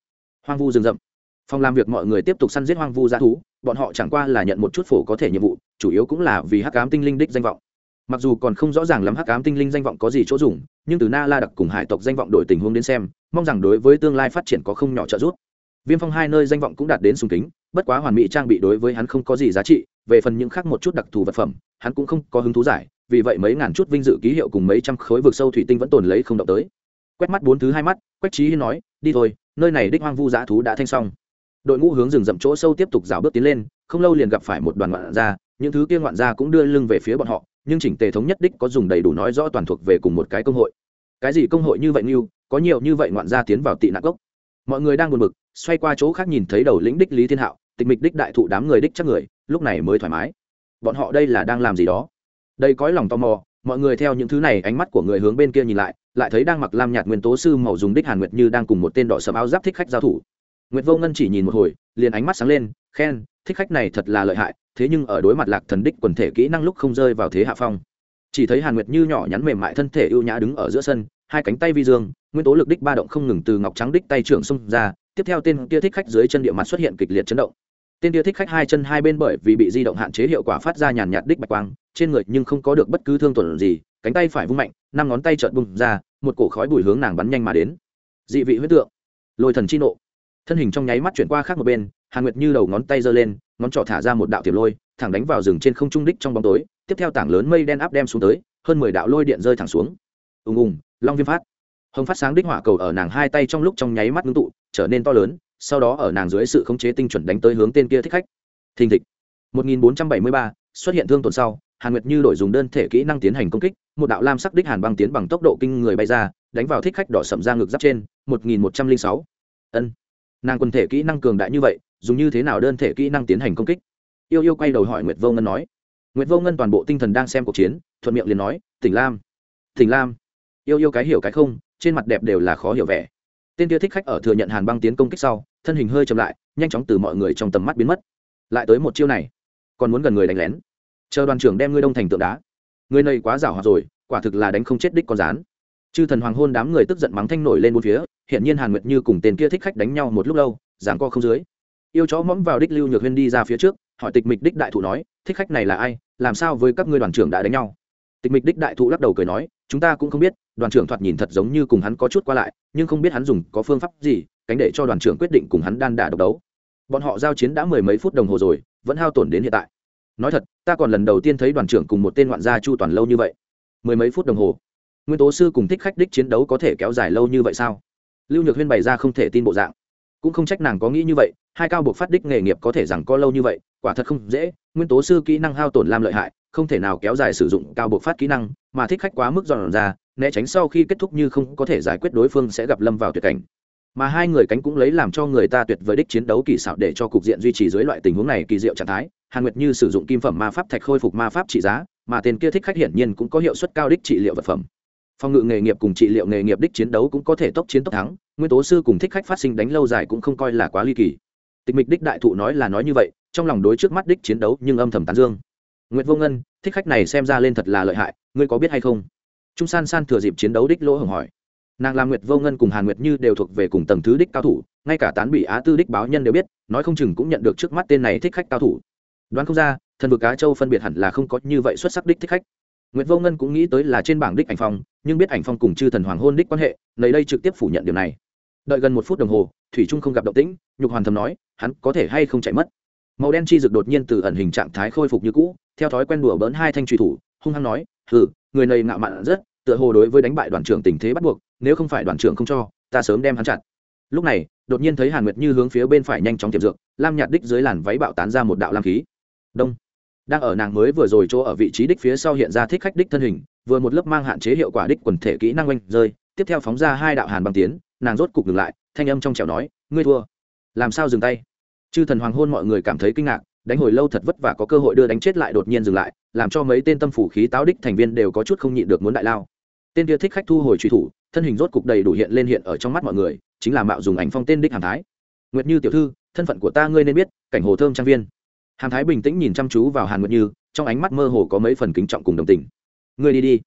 Speaker 1: Hoang vu rừng rậm phòng làm việc mọi người tiếp tục săn giết hoang vu g thú, bọn họ chẳng qua là nhận một chút phổ có thể nhiệm vụ, chủ yếu cũng là vì hắc cám tinh linh đích danh vọng. Mặc dù còn không rõ ràng lắm hắc ám tinh linh danh vọng có gì chỗ dùng, nhưng từ na la đặc cùng hải tộc danh vọng đổi tình huống đến xem, mong rằng đối với tương lai phát triển có không nhỏ trợ giúp. Viêm phong hai nơi danh vọng cũng đạt đến sùng kính, bất quá hoàn mỹ trang bị đối với hắn không có gì giá trị, về phần những khác một chút đặc thù vật phẩm, hắn cũng không có hứng thú giải, vì vậy mấy ngàn chút vinh dự ký hiệu cùng mấy trăm khối vực sâu thủy tinh vẫn tồn lấy không động tới. Quét mắt bốn thứ hai mắt, quách trí hiên nói, đi thôi, nơi này đích hoang vu dã thú đã thanh xong đội ngũ hướng rừng rậm chỗ sâu tiếp tục rào bước tiến lên, không lâu liền gặp phải một đoàn ngoạn gia, những thứ kia ngoạn gia cũng đưa lưng về phía bọn họ, nhưng chỉnh tề thống nhất đích có dùng đầy đủ nói rõ toàn thuộc về cùng một cái công hội. Cái gì công hội như vậy như có nhiều như vậy ngoạn gia tiến vào tị nạn gốc. Mọi người đang buồn bực, xoay qua chỗ khác nhìn thấy đầu lĩnh đích lý thiên hạo, tịch mịch đích đại thụ đám người đích chắc người, lúc này mới thoải mái. Bọn họ đây là đang làm gì đó? Đây cõi lòng tò mò, mọi người theo những thứ này ánh mắt của người hướng bên kia nhìn lại lại thấy đang mặc lam nhạt nguyên tố sư màu dùng đích hàn nguyệt như đang cùng một tên đỏ sầm áo giáp thích khách giao thủ nguyệt vô ngân chỉ nhìn một hồi, liền ánh mắt sáng lên, khen, thích khách này thật là lợi hại, thế nhưng ở đối mặt lạc thần đích quần thể kỹ năng lúc không rơi vào thế hạ phong. Chỉ thấy hàn nguyệt như nhỏ nhắn mềm mại thân thể ưu nhã đứng ở giữa sân, hai cánh tay vi dương, nguyên tố lực đích ba động không ngừng từ ngọc trắng đích tay trưởng xung ra, tiếp theo tên kia thích khách dưới chân địa mặt xuất hiện kịch liệt chấn động. Tên kia thích khách hai chân hai bên bởi vì bị di động hạn chế hiệu quả phát ra nhàn nhạt đích bạch quang, trên người nhưng không có được bất cứ thương tổn gì, cánh tay phải vung mạnh, năm ngón tay trợn bung ra, một cổ khói bụi hướng nàng bắn nhanh mà đến. Dị vị huyết tượng. Lôi thần chi nộ thân hình trong nháy mắt chuyển qua khác một bên hàn nguyệt như đầu ngón tay giơ lên ngón trỏ thả ra một đạo tiểu lôi thẳng đánh vào rừng trên không trung đích trong bóng tối tiếp theo tảng lớn mây đen áp đem xuống tới hơn mười đạo lôi điện rơi thẳng xuống. Ùng ùng long viêm phát. Hồng phát sáng đích hỏa cầu ở nàng hai tay trong lúc trong nháy mắt ngưng tụ trở nên to lớn sau đó ở nàng dưới sự khống chế tinh chuẩn đánh tới hướng tên kia thích khách. Thình thịch. 1473, xuất hiện thương tổn sau hàn nguyệt như đổi dùng đơn thể kỹ năng tiến hành công kích một đạo lam sắc đích hàn băng tiến bằng tốc độ kinh người bay ra đánh vào thích khách đỏ sậm ra ngực giáp trên 1106. ân nàng quân thể kỹ năng cường đại như vậy, dùng như thế nào đơn thể kỹ năng tiến hành công kích? Yêu yêu quay đầu hỏi nguyệt vô ngân nói. Nguyệt vô ngân toàn bộ tinh thần đang xem cuộc chiến, thuận miệng liền nói, tỉnh lam tỉnh lam. Yêu yêu cái hiểu cái không, trên mặt đẹp đều là khó hiểu vẻ. Tên kia thích khách ở thừa nhận hàn băng tiến công kích sau, thân hình hơi chậm lại, nhanh chóng từ mọi người trong tầm mắt biến mất. Lại tới một chiêu này, còn muốn gần người đánh lén. Chờ đoàn trưởng đem ngươi đông thành tượng đá. Người này quá giảo hòa rồi, quả thực là đánh không chết đích con rán chư thần hoàng hôn đám người tức giận mắng thanh nổi lên bốn phía hiện nhiên hàn nguyệt như cùng tên kia thích khách đánh nhau một lúc lâu, giảng co không dưới. Yêu chó mõm vào đích lưu nhược huyên đi ra phía trước, hỏi tịch mịch đích đại thụ nói, thích khách này là ai? Làm sao với các ngươi đoàn trưởng đã đánh nhau? Tịch mịch đích đại thụ lắc đầu cười nói, chúng ta cũng không biết, đoàn trưởng thoạt nhìn thật giống như cùng hắn có chút qua lại, nhưng không biết hắn dùng có phương pháp gì, cánh để cho đoàn trưởng quyết định cùng hắn đan đả độc đấu. Bọn họ giao chiến đã mười mấy phút đồng hồ rồi, vẫn hao tổn đến hiện tại. Nói thật, ta còn lần đầu tiên thấy đoàn trưởng cùng một tên ngoạn gia chu toàn lâu như vậy. Mười mấy phút đồng hồ. Nguyên tố sư cùng thích khách đích chiến đấu có thể kéo dài lâu như vậy sao? Lưu nhược huyên bày ra không thể tin bộ dạng. Cũng không trách nàng có nghĩ như vậy, hai cao buộc phát đích nghề nghiệp có thể rằng có lâu như vậy, quả thật không dễ, nguyên tố sư kỹ năng hao tổn làm lợi hại, không thể nào kéo dài sử dụng cao buộc phát kỹ năng, mà thích khách quá mức dọn ra, né tránh sau khi kết thúc như không có thể giải quyết đối phương sẽ gặp lâm vào tuyệt cảnh. Mà hai người cánh cũng lấy làm cho người ta tuyệt vời đích chiến đấu kỳ xảo để cho cục diện duy trì dưới loại tình huống này kỳ diệu trạng thái. Hàn nguyệt như sử dụng kim phẩm ma pháp thạch khôi phục ma pháp trị giá, mà tên kia thích khách hiển nhiên cũng có hiệu suất cao đích trị liệu vật phẩm phòng ngự nghề nghiệp cùng trị liệu nghề nghiệp đích chiến đấu cũng có thể tốc chiến tốc thắng, nguyên tố sư cùng thích khách phát sinh đánh lâu dài cũng không coi là quá ly kỳ. Tịch mịch đích đại thụ nói là nói như vậy, trong lòng đối trước mắt đích chiến đấu nhưng âm thầm tán dương. Nguyễn vô ngân, thích khách này xem ra lên thật là lợi hại, ngươi có biết hay không? Trung san san thừa dịp chiến đấu đích lỗ hồng hỏi. Nàng làm nguyệt vô ngân cùng hàn nguyệt như đều thuộc về cùng tầng thứ đích cao thủ, ngay cả tán bị á tư đích báo nhân đều biết, nói không chừng cũng nhận được trước mắt tên này thích khách cao thủ. Đoán không ra, thần vực cá châu phân biệt hẳn là không có như vậy xuất sắc đích thích khách nguyệt vô ngân cũng nghĩ tới là trên bảng đích ảnh phong, nhưng biết ảnh phong cùng chư thần hoàng hôn đích quan hệ, nơi đây trực tiếp phủ nhận điều này. Đợi gần một phút đồng hồ, thủy trung không gặp động tĩnh, nhục hoàn thầm nói, hắn có thể hay không chạy mất? Màu đen chi dược đột nhiên từ ẩn hình trạng thái khôi phục như cũ, theo thói quen đùa bỡn hai thanh truy thủ, hung hăng nói, hừ, người này ngạo mạn rất, tựa hồ đối với đánh bại đoàn trưởng tình thế bắt buộc, nếu không phải đoàn trưởng không cho, ta sớm đem hắn chặt. Lúc này, đột nhiên thấy hàn nguyệt như hướng phía bên phải nhanh chóng tiệm dược, lam nhạt đích dưới làn váy bạo tán ra một đạo lam khí. Đông đang ở nàng mới vừa rồi chỗ ở vị trí đích phía sau hiện ra thích khách đích thân hình, vừa một lớp mang hạn chế hiệu quả đích quần thể kỹ năng oanh rơi, tiếp theo phóng ra hai đạo hàn băng tiến, nàng rốt cục ngừng lại, thanh âm trong trẻo nói, ngươi thua. Làm sao dừng tay? Chư thần hoàng hôn mọi người cảm thấy kinh ngạc, đánh hồi lâu thật vất vả có cơ hội đưa đánh chết lại đột nhiên dừng lại, làm cho mấy tên tâm phủ khí táo đích thành viên đều có chút không nhịn được muốn đại lao. Tên kia thích khách thu hồi truy thủ, thân hình rốt cục đầy đủ hiện lên hiện ở trong mắt mọi người, chính là mạo dùng ảnh phong tên đích hàm thái. Nguyệt như tiểu thư, thân phận của ta ngươi nên biết, cảnh hồ thơm trang viên. Hàn thái bình tĩnh nhìn chăm chú vào hàn nguyệt như, trong ánh mắt mơ hồ có mấy phần kính trọng cùng đồng tình. Ngươi đi đi.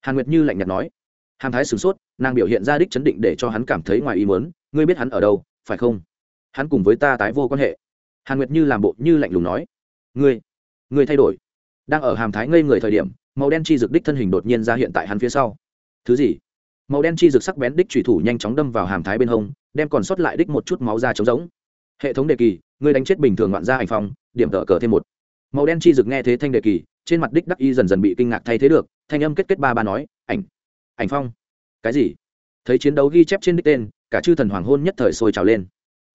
Speaker 1: Hàn nguyệt như lạnh nhạt nói. Hàn thái sửng sốt, nàng biểu hiện ra đích chấn định để cho hắn cảm thấy ngoài ý mớn ngươi biết hắn ở đâu, phải không? Hắn cùng với ta tái vô quan hệ. Hàn nguyệt như làm bộ như lạnh lùng nói. Ngươi ngươi thay đổi. Đang ở hàm thái ngây người thời điểm, màu đen chi dực đích thân hình đột nhiên ra hiện tại hắn phía sau. Thứ gì? Màu đen chi dực sắc bén đích thủy thủ nhanh chóng đâm vào hàm thái bên hông, đem còn sót lại đích một chút máu ra trống rỗng. Hệ thống đề kỳ ngươi đánh chết bình thường ngoạn gia hành phong, điểm tờ cờ thêm một. Màu đen chi dực nghe thế thanh đề kỳ, trên mặt đích đắc y dần dần bị kinh ngạc thay thế được, thanh âm kết kết ba ba nói, ảnh ảnh phong. Cái gì? Thấy chiến đấu ghi chép trên đích tên, cả chư thần hoàng hôn nhất thời sôi trào lên.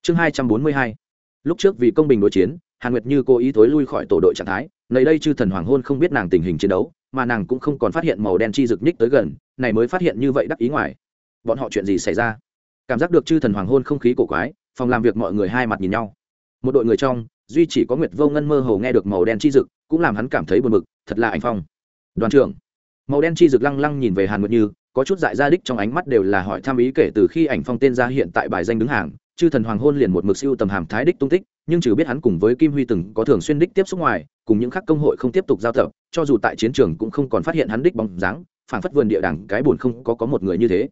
Speaker 1: Chương hai trăm bốn mươi hai. Lúc trước vì công bình đối chiến, hàn nguyệt như cố ý thối lui khỏi tổ đội trạng thái nơi đây chư thần hoàng hôn không biết nàng tình hình chiến đấu, mà nàng cũng không còn phát hiện màu đen chi rực nhích tới gần, này mới phát hiện như vậy đắc ý ngoài. Bọn họ chuyện gì xảy ra? Cảm giác được chư thần hoàng hôn không khí cổ quái, phòng làm việc mọi người hai mặt nhìn nhau một đội người trong, duy chỉ có nguyệt vô ngân mơ hồ nghe được màu đen chi dực, cũng làm hắn cảm thấy buồn bực, thật là ảnh phong. Đoàn trưởng, màu đen chi dực lăng lăng nhìn về hàn nguyệt như, có chút dại ra đích trong ánh mắt đều là hỏi tham ý kể từ khi ảnh phong tên ra hiện tại bài danh đứng hàng, chư thần hoàng hôn liền một mực siêu tầm hàm thái đích tung tích, nhưng trừ biết hắn cùng với kim huy từng có thường xuyên đích tiếp xúc ngoài, cùng những khác công hội không tiếp tục giao tập, cho dù tại chiến trường cũng không còn phát hiện hắn đích bóng dáng, phảng phất vườn địa đảng cái buồn không có có một người như thế.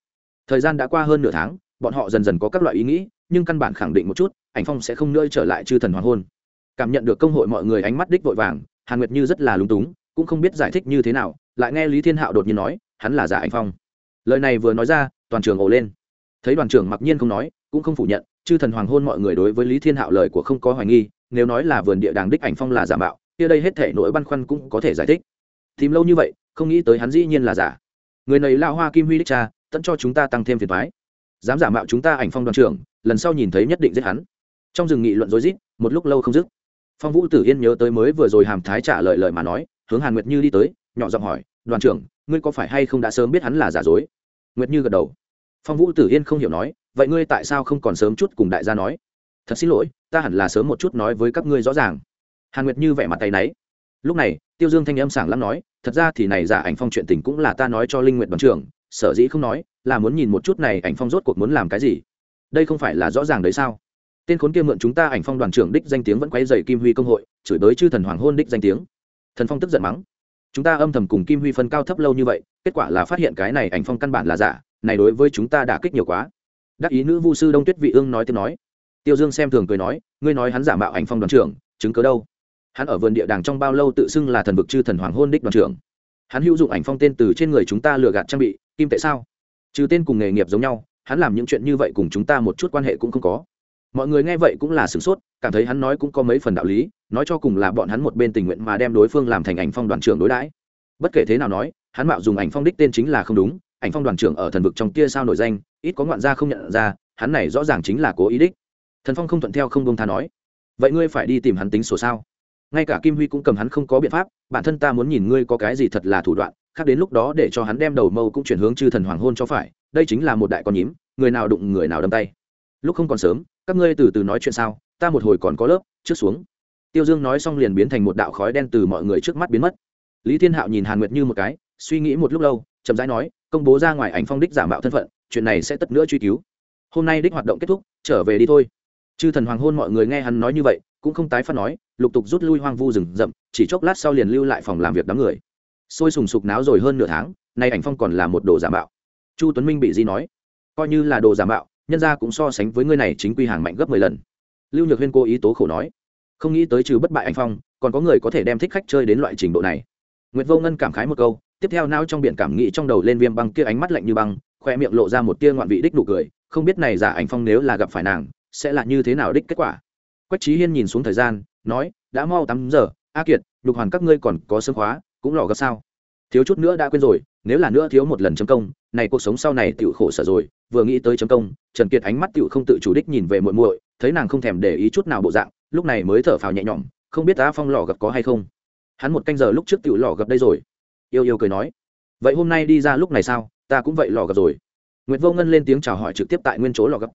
Speaker 1: Thời gian đã qua hơn nửa tháng, bọn họ dần dần có các loại ý nghĩ, nhưng căn bản khẳng định một chút ảnh phong sẽ không nữa trở lại chư thần hoàng hôn. Cảm nhận được công hội mọi người ánh mắt đích vội vàng, hàn nguyệt như rất là lúng túng, cũng không biết giải thích như thế nào, lại nghe lý thiên hạo đột nhiên nói, hắn là giả ảnh phong. Lời này vừa nói ra, toàn trường ồ lên. Thấy đoàn trưởng mặc nhiên không nói, cũng không phủ nhận, chư thần hoàng hôn mọi người đối với lý thiên hạo lời của không có hoài nghi, nếu nói là vườn địa đàng đích ảnh phong là giả mạo, kia đây hết thể nỗi băn khoăn cũng có thể giải thích. Tìm lâu như vậy, không nghĩ tới hắn dĩ nhiên là giả. Người này lao hoa kim huy đích cha, tận cho chúng ta tăng thêm phiền thoái dám giả mạo chúng ta ảnh phong đoàn trưởng, lần sau nhìn thấy nhất định giết hắn trong rừng nghị luận rối rít, một lúc lâu không dứt. Phong vũ tử yên nhớ tới mới vừa rồi hàm thái trả lời lời mà nói, hướng hàn nguyệt như đi tới, nhỏ giọng hỏi, đoàn trưởng, ngươi có phải hay không đã sớm biết hắn là giả dối? Nguyệt như gật đầu. Phong vũ tử yên không hiểu nói, vậy ngươi tại sao không còn sớm chút cùng đại gia nói? Thật xin lỗi, ta hẳn là sớm một chút nói với các ngươi rõ ràng. Hàn nguyệt như vẻ mặt tay náy. Lúc này, tiêu dương thanh âm sảng lắm nói, thật ra thì này giả ảnh phong chuyện tình cũng là ta nói cho linh nguyện đoàn trưởng, sở dĩ không nói, là muốn nhìn một chút này ảnh phong rốt cuộc muốn làm cái gì. Đây không phải là rõ ràng đấy sao? Tên khốn kia mượn chúng ta ảnh phong đoàn trưởng đích danh tiếng vẫn quay dày kim huy công hội, chửi bới chư thần hoàng hôn đích danh tiếng. Thần phong tức giận mắng. Chúng ta âm thầm cùng kim huy phân cao thấp lâu như vậy, kết quả là phát hiện cái này ảnh phong căn bản là giả, này đối với chúng ta đã kích nhiều quá. Đắc ý nữ vu sư đông tuyết vị ương nói tiếng nói. Tiêu dương xem thường cười nói, ngươi nói hắn giả mạo ảnh phong đoàn trưởng, chứng cớ đâu? Hắn ở vườn địa đàng trong bao lâu tự xưng là thần vực chư thần hoàng hôn đích đoàn trưởng. Hắn hữu dụng ảnh phong tên từ trên người chúng ta lừa gạt trang bị, kim tệ sao? Trừ tên cùng nghề nghiệp giống nhau, hắn làm những chuyện như vậy cùng chúng ta một chút quan hệ cũng không có mọi người nghe vậy cũng là sửng sốt, cảm thấy hắn nói cũng có mấy phần đạo lý, nói cho cùng là bọn hắn một bên tình nguyện mà đem đối phương làm thành ảnh phong đoàn trưởng đối đãi. Bất kể thế nào nói, hắn mạo dùng ảnh phong đích tên chính là không đúng, ảnh phong đoàn trưởng ở thần vực trong kia sao nổi danh, ít có ngoạn gia không nhận ra, hắn này rõ ràng chính là cố ý đích. Thần phong không thuận theo không bông tha nói, vậy ngươi phải đi tìm hắn tính sổ sao? Ngay cả kim huy cũng cầm hắn không có biện pháp, bản thân ta muốn nhìn ngươi có cái gì thật là thủ đoạn, khác đến lúc đó để cho hắn đem đầu mâu cũng chuyển hướng chư thần hoàng hôn cho phải, đây chính là một đại con nhím, người nào đụng người nào đâm tay. Lúc không còn sớm các ngươi từ từ nói chuyện sao, ta một hồi còn có lớp, trước xuống. Tiêu dương nói xong liền biến thành một đạo khói đen từ mọi người trước mắt biến mất. Lý thiên hạo nhìn hàn nguyệt như một cái, suy nghĩ một lúc lâu, chậm rãi nói, công bố ra ngoài ảnh phong đích giả mạo thân phận, chuyện này sẽ tất nữa truy cứu. Hôm nay đích hoạt động kết thúc, trở về đi thôi. Chư thần hoàng hôn mọi người nghe hắn nói như vậy, cũng không tái phát nói, lục tục rút lui hoang vu rừng rậm, chỉ chốc lát sau liền lưu lại phòng làm việc đám người. Sôi sùng sục náo rồi hơn nửa tháng, nay ảnh phong còn là một đồ giả mạo. Chu tuấn minh bị di nói, coi như là đồ giả mạo nhân ra cũng so sánh với ngươi này chính quy hàng mạnh gấp mười lần. Lưu nhược huyên cố ý tố khổ nói, không nghĩ tới trừ bất bại anh phong, còn có người có thể đem thích khách chơi đến loại trình độ này. Nguyệt vô ngân cảm khái một câu, tiếp theo nao trong biển cảm nghĩ trong đầu lên viêm băng kia ánh mắt lạnh như băng, khoe miệng lộ ra một tia ngoạn vị đích đủ cười, không biết này giả ảnh phong nếu là gặp phải nàng, sẽ là như thế nào đích kết quả. Quách trí hiên nhìn xuống thời gian, nói, đã mau tám giờ, a kiệt, nhục hoàn các ngươi còn có sương khóa, cũng lò gấp sao? Thiếu chút nữa đã quên rồi, nếu là nữa thiếu một lần chấm công, này cuộc sống sau này tựu khổ sở rồi vừa nghĩ tới chấm công, trần kiệt ánh mắt tựu không tự chủ đích nhìn về muội muội, thấy nàng không thèm để ý chút nào bộ dạng, lúc này mới thở phào nhẹ nhõm, không biết ta phong lò gặp có hay không. Hắn một canh giờ lúc trước tựu lò gặp đây rồi. Yêu yêu cười nói, vậy hôm nay đi ra lúc này sao? Ta cũng vậy lò gặp rồi. Nguyệt vô ngân lên tiếng chào hỏi trực tiếp tại nguyên chỗ lò gặp.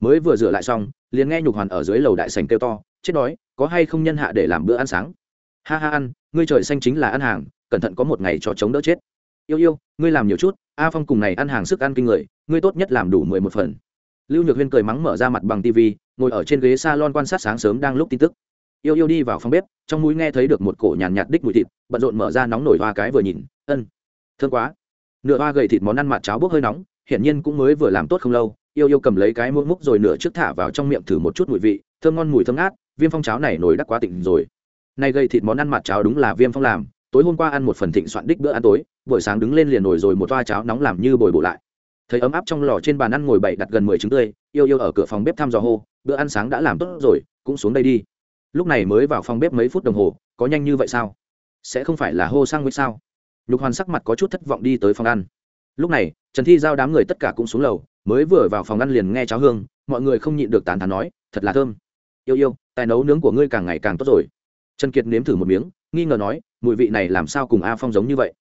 Speaker 1: Mới vừa rửa lại xong, liền nghe nhục hoàn ở dưới lầu đại sành kêu to, chết đói, có hay không nhân hạ để làm bữa ăn sáng? Ha ha ăn, ngươi trời xanh chính là ăn hàng, cẩn thận có một ngày cho chống đỡ chết. Yêu yêu, ngươi làm nhiều chút, a phong cùng này ăn hàng sức ăn kinh người ngươi tốt nhất làm đủ mười một phần. Lưu nhược huyên cười mắng mở ra mặt bằng tv ngồi ở trên ghế s a lon quan sát sáng sớm đang lúc tin tức. Yêu yêu đi vào phòng bếp trong mũi nghe thấy được một cổ nhàn nhạt, nhạt đích mùi thịt bận rộn mở ra nóng nổi hoa cái vừa nhìn ân thơm quá. Nửa hoa gầy thịt món ăn mặt cháo bốc hơi nóng hiển nhiên cũng mới vừa làm tốt không lâu yêu yêu cầm lấy cái muỗng múc rồi nửa trước thả vào trong miệng thử một chút mùi vị thơm ngon mùi thơm ngát viêm phong cháo này nổi đắc quá tỉnh rồi. Nay gây thịt món ăn mặt cháo đúng là viêm phong làm tối hôm qua ăn một phần thịnh soạn đích bữa ăn tối buổi sáng đứng lên liền nổi rồi một toa cháo nóng làm như bồi bổ lại thấy ấm áp trong lò trên bàn ăn ngồi bảy đặt gần mười trứng tươi, yêu yêu ở cửa phòng bếp thăm dò hô, bữa ăn sáng đã làm tốt rồi, cũng xuống đây đi. Lúc này mới vào phòng bếp mấy phút đồng hồ, có nhanh như vậy sao? Sẽ không phải là hô sang với sao? Nhục hoàn sắc mặt có chút thất vọng đi tới phòng ăn. Lúc này, trần thi giao đám người tất cả cũng xuống lầu, mới vừa vào phòng ăn liền nghe cháo hương, mọi người không nhịn được tán thán nói, thật là thơm. Yêu yêu, tài nấu nướng của ngươi càng ngày càng tốt rồi. Trần kiệt nếm thử một miếng, nghi ngờ nói, mùi vị này làm sao cùng a phong giống như vậy?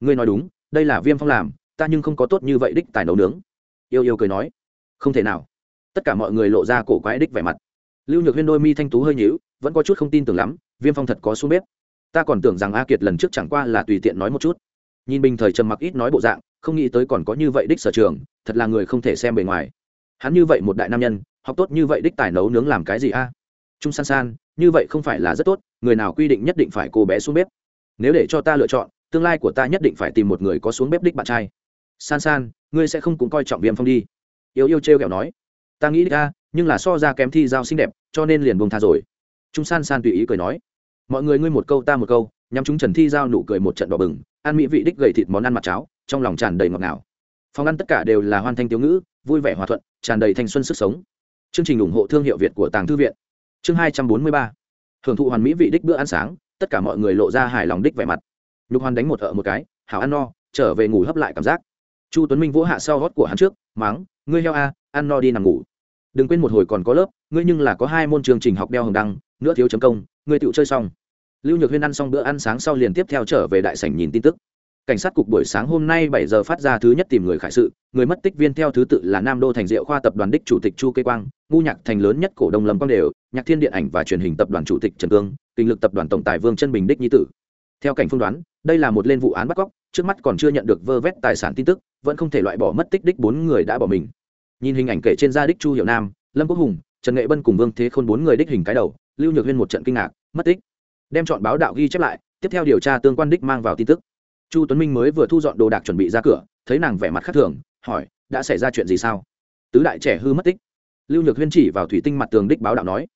Speaker 1: Ngươi nói đúng, đây là viêm phong làm ta nhưng không có tốt như vậy đích tài nấu nướng. Yêu yêu cười nói, không thể nào. Tất cả mọi người lộ ra cổ quái đích vẻ mặt. Lưu nhược huyên đôi mi thanh tú hơi nhíu, vẫn có chút không tin tưởng lắm, viêm phong thật có xuống bếp. Ta còn tưởng rằng a kiệt lần trước chẳng qua là tùy tiện nói một chút. Nhìn bình thời trầm mặc ít nói bộ dạng, không nghĩ tới còn có như vậy đích sở trường, thật là người không thể xem bề ngoài. Hắn như vậy một đại nam nhân, học tốt như vậy đích tài nấu nướng làm cái gì a? Trung san san, như vậy không phải là rất tốt, người nào quy định nhất định phải cô bé xuống bếp. Nếu để cho ta lựa chọn, tương lai của ta nhất định phải tìm một người có xuống bếp đích bạn trai san san ngươi sẽ không cũng coi trọng viêm phong đi. Yêu yêu t r e o kẹo nói. Ta nghĩ ra, nhưng là so ra kém thi giao xinh đẹp cho nên liền buông tha rồi. Trung san san tùy ý cười nói. Mọi người ngươi một câu ta một câu nhằm chúng trần thi giao nụ cười một trận đỏ bừng ăn mỹ vị đích gầy thịt món ăn mặt cháo trong lòng tràn đầy ngọt ngào. Phòng ăn tất cả đều là hoan thanh tiếu ngữ vui vẻ hòa thuận tràn đầy thanh xuân sức sống. Chương trình ủng hộ thương hiệu việt của tàng thư viện. Chương hai trăm bốn mươi ba. Hưởng thụ hoàn mỹ vị đích bữa ăn sáng tất cả mọi người lộ ra hài lòng đích vẻ mặt. Nhục hoàn đánh một ở một cái hảo ăn no trở về ngủ hấp lại cảm giác chu tuấn minh vỗ hạ sau gót của hắn trước, mắng. ngươi heo a, ăn no đi nằm ngủ. Đừng quên một hồi còn có lớp, ngươi nhưng là có hai môn chương trình học đeo hồng đăng, nữa thiếu chấm công, ngươi tựu chơi xong. Lưu nhược huyên ăn xong bữa ăn sáng sau liền tiếp theo trở về đại sảnh nhìn tin tức. Cảnh sát cục buổi sáng hôm nay bảy giờ phát ra thứ nhất tìm người khải sự, người mất tích viên theo thứ tự là nam đô thành diệu khoa tập đoàn đích chủ tịch chu kê quang, ngu nhạc thành lớn nhất cổ đông lâm quang đều, nhạc thiên điện ảnh và truyền hình tập đoàn chủ tịch trần cương, kinh lực tập đoàn tổng tài vương chân bình đích nhi tử. Theo cảnh phương đoán đây là một lên vụ án bắt cóc, trước mắt còn chưa nhận được vơ vét tài sản tin tức, vẫn không thể loại bỏ mất tích đích bốn người đã bỏ mình. Nhìn hình ảnh kể trên gia đích chu hiệu nam, lâm quốc hùng, trần nghệ bân cùng vương thế khôn bốn người đích hình cái đầu, lưu nhược huyên một trận kinh ngạc, mất tích. Đem chọn báo đạo ghi chép lại, tiếp theo điều tra tương quan đích mang vào tin tức. Chu tuấn minh mới vừa thu dọn đồ đạc chuẩn bị ra cửa, thấy nàng vẻ mặt khác thường, hỏi, đã xảy ra chuyện gì sao? Tứ đại trẻ hư mất tích. Lưu nhược huyên chỉ vào thủy tinh mặt tường đích báo đạo nói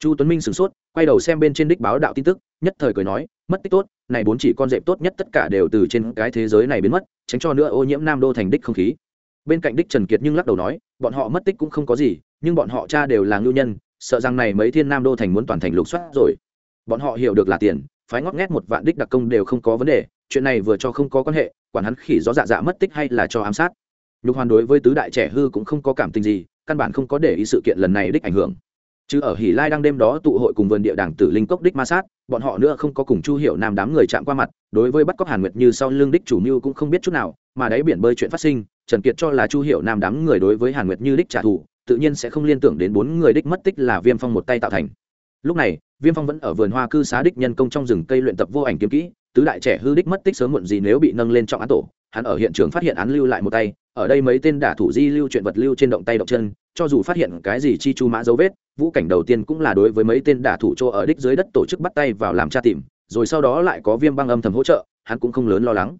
Speaker 1: chu tuấn minh sửng sốt, quay đầu xem bên trên đích báo đạo tin tức, nhất thời cười nói, mất tích tốt, này bốn chỉ con dẹp tốt nhất tất cả đều từ trên cái thế giới này biến mất, tránh cho nữa ô nhiễm nam đô thành đích không khí. Bên cạnh đích trần kiệt nhưng lắc đầu nói, bọn họ mất tích cũng không có gì, nhưng bọn họ cha đều là ngưu nhân, sợ rằng này mấy thiên nam đô thành muốn toàn thành lục soát rồi. Bọn họ hiểu được là tiền, phái ngót nghét một vạn đích đặc công đều không có vấn đề, chuyện này vừa cho không có quan hệ, quản hắn khỉ gió dạ dạ mất tích hay là cho ám sát. Nhục hoàn đối với tứ đại trẻ hư cũng không có cảm tình gì, căn bản không có để ý sự kiện lần này đích ảnh hưởng chứ ở hỉ lai đang đêm đó tụ hội cùng vườn địa đảng tử linh cốc đích ma sát, bọn họ nữa không có cùng chu hiệu nam đám người chạm qua mặt, đối với bắt cóc hàn nguyệt như sau Lương đích chủ mưu cũng không biết chút nào, mà đáy biển bơi chuyện phát sinh, trần kiệt cho là chu hiệu nam đám người đối với hàn nguyệt như đích trả thù, tự nhiên sẽ không liên tưởng đến bốn người đích mất tích là viêm phong một tay tạo thành. Lúc này, viêm phong vẫn ở vườn hoa cư xá đích nhân công trong rừng cây luyện tập vô ảnh kiếm kỹ, tứ đại trẻ hư đích mất tích sớm muộn gì nếu bị nâng lên trọng án tổ, hắn ở hiện trường phát hiện án lưu lại một tay, ở đây mấy tên đả thủ di lưu chuyện vật lưu trên động tay động chân cho dù phát hiện cái gì chi chu mã dấu vết, vũ cảnh đầu tiên cũng là đối với mấy tên đả thủ chỗ ở đích dưới đất tổ chức bắt tay vào làm tra tìm, rồi sau đó lại có viêm băng âm thầm hỗ trợ, hắn cũng không lớn lo lắng.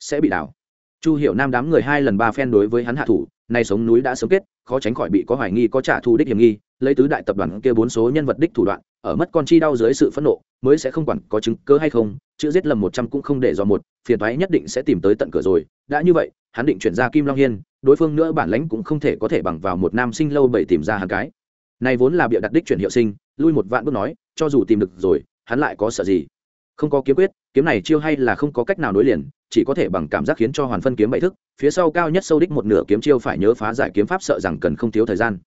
Speaker 1: Sẽ bị đảo. Chu hiểu nam đám người hai lần ba phen đối với hắn hạ thủ, nay sống núi đã sớm kết, khó tránh khỏi bị có hoài nghi có trả thù đích hiểm nghi, lấy tứ đại tập đoàn kia bốn số nhân vật đích thủ đoạn, ở mất con chi đau dưới sự phẫn nộ, mới sẽ không quản có chứng cớ hay không, chữ giết lầm một trăm cũng không để do một, phiền toái nhất định sẽ tìm tới tận cửa rồi, đã như vậy hắn định chuyển ra kim long hiên, đối phương nữa bản lãnh cũng không thể có thể bằng vào một nam sinh lâu bảy tìm ra hắn cái. Này vốn là bịa đặt đích chuyển hiệu sinh, lui một vạn bước nói, cho dù tìm được rồi, hắn lại có sợ gì? Không có kiếm quyết, kiếm này chiêu hay là không có cách nào nối liền, chỉ có thể bằng cảm giác khiến cho hoàn phân kiếm bậy thức, phía sau cao nhất sâu đích một nửa kiếm chiêu phải nhớ phá giải kiếm pháp sợ rằng cần không thiếu thời gian.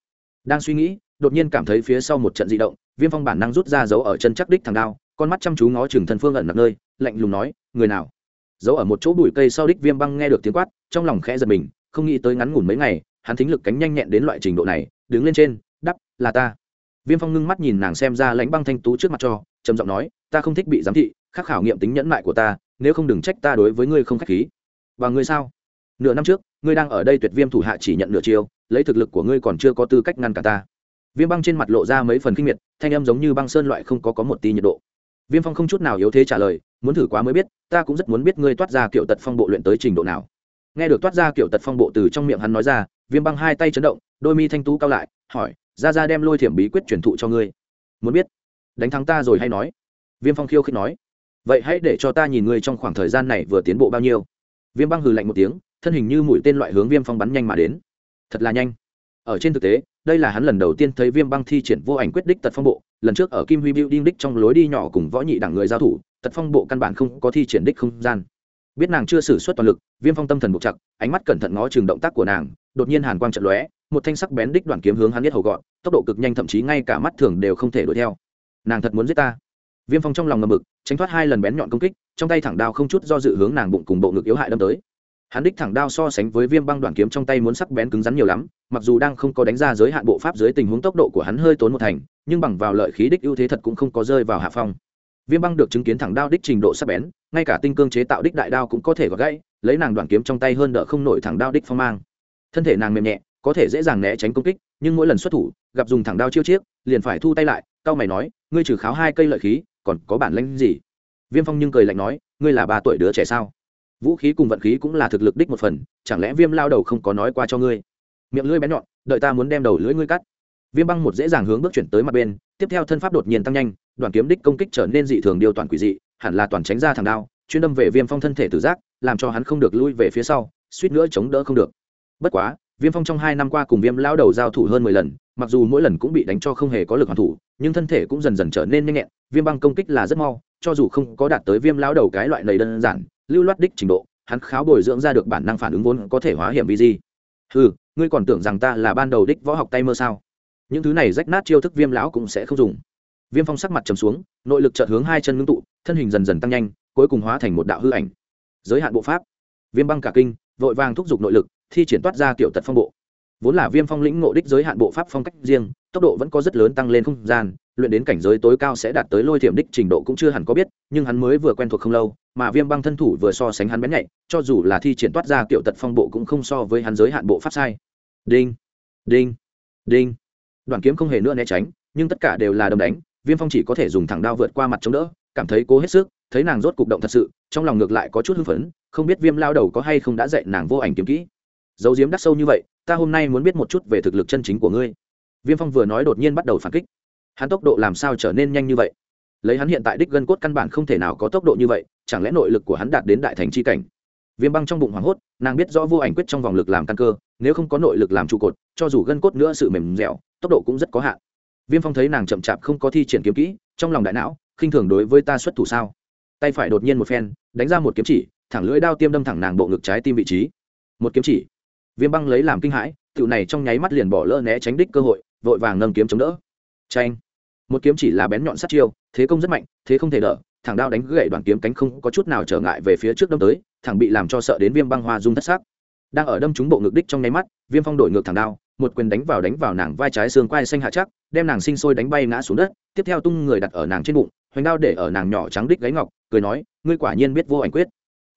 Speaker 1: Đang suy nghĩ, đột nhiên cảm thấy phía sau một trận di động, viêm phong bản năng rút ra dấu ở chân chắc đích thằng đao, con mắt chăm chú ngó chừng thân phương ẩn nặc nơi, lạnh lùng nói, người nào? Giấu ở một chỗ bụi cây sau đích viêm băng nghe được tiếng quát, trong lòng khẽ giật mình, không nghĩ tới ngắn ngủn mấy ngày, hắn thính lực cánh nhanh nhẹn đến loại trình độ này, đứng lên trên, đắp, là ta. Viêm phong ngưng mắt nhìn nàng xem ra lãnh băng thanh tú trước mặt cho, trầm giọng nói, ta không thích bị giám thị, khắc khảo nghiệm tính nhẫn mại của ta, nếu không đừng trách ta đối với ngươi không k h á c h khí. Và ngươi sao? Nửa năm trước, ngươi đang ở đây tuyệt viêm thủ hạ chỉ nhận nửa chiêu, lấy thực lực của ngươi còn chưa có tư cách ngăn cả ta. Viêm băng trên mặt lộ ra mấy phần kinh miệt, thanh âm giống như băng sơn loại không có có một tí nhiệt độ. Viêm phong không chút nào yếu thế trả lời muốn thử quá mới biết, ta cũng rất muốn biết ngươi toát ra kiểu tật phong bộ luyện tới trình độ nào. Nghe được toát ra kiểu tật phong bộ từ trong miệng hắn nói ra, viêm băng hai tay chấn động, đôi mi thanh tú cao lại, hỏi, ra ra đem lôi thiểm bí quyết truyền thụ cho ngươi. Muốn biết. Đánh thắng ta rồi hay nói? Viêm phong khiêu khích nói. Vậy hãy để cho ta nhìn ngươi trong khoảng thời gian này vừa tiến bộ bao nhiêu. Viêm băng hừ lạnh một tiếng, thân hình như mũi tên loại hướng viêm phong bắn nhanh mà đến. Thật là nhanh. Ở trên thực tế, đây là hắn lần đầu tiên thấy viêm băng thi triển vô ảnh quyết đích tật phong bộ, lần trước ở kim huy building đích trong lối đi nhỏ cùng võ nhị đẳng người giao thủ tật phong bộ căn bản không có thi triển đích không gian. Biết nàng chưa xử suất toàn lực, viêm phong tâm thần buộc chặt, ánh mắt cẩn thận ngó chừng động tác của nàng, đột nhiên hàn quang trận lóe, một thanh sắc bén đích đoàn kiếm hướng hắn biết hầu gọn, tốc độ cực nhanh thậm chí ngay cả mắt thường đều không thể đuổi theo. Nàng thật muốn giết ta. Viêm phong trong lòng ngầm mực, tránh thoát hai lần bén nhọn công kích, trong tay thẳng đao không chút do dự hướng nàng bụng cùng bộ ngực yếu hại đâm tới. Hắn đích thẳng đao so sánh với viêm băng đoàn kiếm trong tay muốn sắc bén cứng rắn nhiều lắm, mặc dù đang không có đánh ra giới hạn bộ pháp dưới tình huống tốc độ của hắn hơi tốn một thành, nhưng bằng vào lợi khí đích ưu thế thật cũng không có rơi vào hạ phong viêm băng được chứng kiến thẳng đao đích trình độ sắc bén, ngay cả tinh cương chế tạo đích đại đao cũng có thể gọt gãy, lấy nàng đoàn kiếm trong tay hơn đỡ không nổi thẳng đao đích phong mang. Thân thể nàng mềm nhẹ, có thể dễ dàng né tránh công kích, nhưng mỗi lần xuất thủ, gặp dùng thẳng đao chiêu chiếc, liền phải thu tay lại cao mày nói, ngươi trừ kháo hai cây lợi khí, còn có bản lãnh gì? Viêm phong nhưng cười lạnh nói, ngươi là ba tuổi đứa trẻ sao? Vũ khí cùng vận khí cũng là thực lực đích một phần, chẳng lẽ viêm lao đầu không có nói qua cho ngươi? Miệng lưỡi bén nhọn, đợi ta muốn đem đầu lưỡi ngươi cắt viêm băng một dễ dàng hướng bước chuyển tới mặt bên, tiếp theo thân pháp đột nhiên tăng nhanh đoàn kiếm đích công kích trở nên dị thường điều toàn quỷ dị, hẳn là toàn tránh ra thằng đao, chuyên đâm về viêm phong thân thể tử giác, làm cho hắn không được lui về phía sau, suýt nữa chống đỡ không được. Bất quá, viêm phong trong hai năm qua cùng viêm lao đầu giao thủ hơn mười lần, mặc dù mỗi lần cũng bị đánh cho không hề có lực hoàn thủ, nhưng thân thể cũng dần dần trở nên nhanh nhẹn, viêm băng công kích là rất mau, cho dù không có đạt tới viêm lao đầu cái loại này đơn giản, lưu loát đích trình độ, hắn kháo bồi dưỡng ra được bản năng phản ứng vốn có thể hóa hiểm vì gì ừ ngươi còn tưởng rằng ta là ban đầu đích võ học tay mơ sao? Những thứ này rách nát chiêu thức viêm lão cũng sẽ không dùng. Viêm phong sắc mặt trầm xuống, nội lực chợt hướng hai chân ngưng tụ, thân hình dần dần tăng nhanh, cuối cùng hóa thành một đạo hư ảnh. Giới hạn bộ pháp. Viêm băng cả kinh, vội vàng thúc giục nội lực, thi triển toát ra kiểu tật phong bộ. Vốn là viêm phong lĩnh ngộ đích giới hạn bộ pháp phong cách riêng, tốc độ vẫn có rất lớn tăng lên không gian, luyện đến cảnh giới tối cao sẽ đạt tới lôi thiểm đích trình độ cũng chưa hẳn có biết, nhưng hắn mới vừa quen thuộc không lâu, mà viêm băng thân thủ vừa so sánh hắn bén nhạy, cho dù là thi triển toát ra kiểu tật phong bộ cũng không so với hắn giới hạn bộ pháp sai. Đinh đinh đinh đoàn kiếm không hề nữa né tránh, nhưng tất cả đều là đầm đánh, viêm phong chỉ có thể dùng thẳng đao vượt qua mặt chống đỡ, cảm thấy cố hết sức, thấy nàng rốt cục động thật sự, trong lòng ngược lại có chút hưng phấn, không biết viêm lao đầu có hay không đã dạy nàng vô ảnh kiếm kỹ. Dấu diếm đắc sâu như vậy, ta hôm nay muốn biết một chút về thực lực chân chính của ngươi. Viêm phong vừa nói đột nhiên bắt đầu phản kích. Hắn tốc độ làm sao trở nên nhanh như vậy? Lấy hắn hiện tại đích gân cốt căn bản không thể nào có tốc độ như vậy, chẳng lẽ nội lực của hắn đạt đến đại thành c h i cảnh? Viêm băng trong bụng hoảng hốt, nàng biết rõ vô ảnh quyết trong vòng lực làm căn cơ, nếu không có nội lực làm trụ cột, cho dù gân cốt nữa sự mềm dẻo tốc độ cũng rất có hạn. Viêm phong thấy nàng chậm chạp không có thi triển kiếm kỹ, trong lòng đại não, khinh thường đối với ta xuất thủ sao? Tay phải đột nhiên một phen, đánh ra một kiếm chỉ, thẳng lưỡi đao tiêm đâm thẳng nàng bộ ngực trái tim vị trí. Một kiếm chỉ. Viêm băng lấy làm kinh hãi tựu này trong nháy mắt liền bỏ lỡ né tránh đích cơ hội, vội vàng nâng kiếm chống đỡ. Tranh một kiếm chỉ là bén nhọn sát chiêu, thế công rất mạnh, thế không thể đỡ, thẳng đao đánh gậy đoàn kiếm cánh không có chút nào trở ngại về phía trước đâm tới, thẳng bị làm cho sợ đến viêm băng hoa dung thất sắc đang ở đâm trúng bộ ngực đích trong nháy mắt, viêm phong đổi ngược thẳng đao, một quyền đánh vào đánh vào nàng vai trái xương quai xanh hạ chắc, đem nàng sinh sôi đánh bay ngã xuống đất, tiếp theo tung người đặt ở nàng trên bụng, hoành đao để ở nàng nhỏ trắng đích gáy ngọc, cười nói, ngươi quả nhiên biết vô ảnh quyết.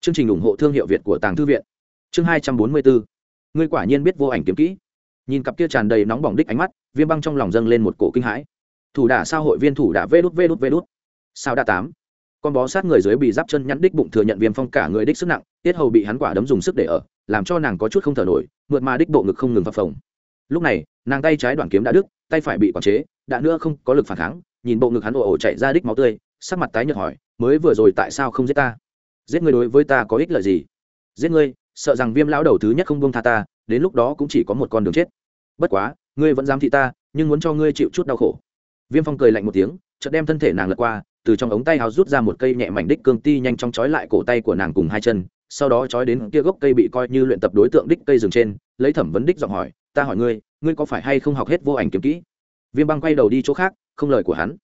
Speaker 1: Chương trình ủng hộ thương hiệu việt của tàng thư viện. Chương hai trăm bốn mươi bốn. Ngươi quả nhiên biết vô ảnh kiếm kỹ. Nhìn cặp kia tràn đầy nóng bỏng đích ánh mắt, viêm băng trong lòng dâng lên một cổ kinh hãi. Thủ đả sao hội viên thủ đả vê đút vê đút vê đút. Sao đa tám. Con bó sát người dưới bị giáp chân nhắn đích bụng thừa nhận viêm phong cả người đích sức nặng, tiết hầu bị hắn quả đấm dùng sức để ở làm cho nàng có chút không thở nổi, mượt mà đích bộ ngực không ngừng phập phồng. Lúc này, nàng tay trái đoạn kiếm đã đứt, tay phải bị quản chế, đã nữa không có lực phản kháng, nhìn bộ ngực hắn ồ ồ chạy ra đích máu tươi, sắc mặt tái nhợt hỏi, mới vừa rồi tại sao không giết ta? Giết ngươi đối với ta có ích lợi gì? Giết ngươi, sợ rằng viêm lão đầu thứ nhất không buông tha ta, đến lúc đó cũng chỉ có một con đường chết. Bất quá, ngươi vẫn dám thị ta, nhưng muốn cho ngươi chịu chút đau khổ. Viêm phong cười lạnh một tiếng, chợt đem thân thể nàng lật qua, từ trong ống tay hào rút ra một cây nhẹ mảnh đích cương ti nhanh chóng trói lại cổ tay của nàng cùng hai chân sau đó trói đến kia gốc cây bị coi như luyện tập đối tượng đích cây rừng trên, lấy thẩm vấn đích giọng hỏi, ta hỏi ngươi ngươi có phải hay không học hết vô ảnh kiếm kỹ? Viêm băng quay đầu đi chỗ khác, không lời của hắn.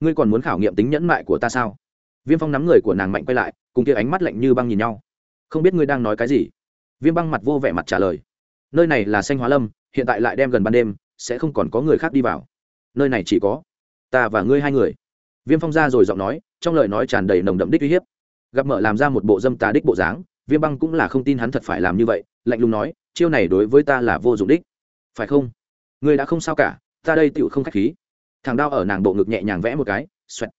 Speaker 1: Ngươi còn muốn khảo nghiệm tính nhẫn mại của ta sao? Viêm phong nắm người của nàng mạnh quay lại, cùng kia ánh mắt lạnh như băng nhìn nhau. Không biết ngươi đang nói cái gì? Viêm băng mặt vô vẻ mặt trả lời. Nơi này là xanh hóa lâm, hiện tại lại đem gần ban đêm, sẽ không còn có người khác đi vào. Nơi này chỉ có ta và ngươi hai người. Viêm phong ra rồi giọng nói, trong lời nói tràn đầy nồng đậm đích uy hiếp. Gặp mở làm ra một bộ dâm tà đích bộ dáng viêm băng cũng là không tin hắn thật phải làm như vậy, lạnh lùng nói, chiêu này đối với ta là vô dụng đích. Phải không? Ngươi đã không sao cả, ta đây tựu không k h á c h khí. Thằng đao ở nàng bộ ngực nhẹ nhàng vẽ một cái, xoẹt.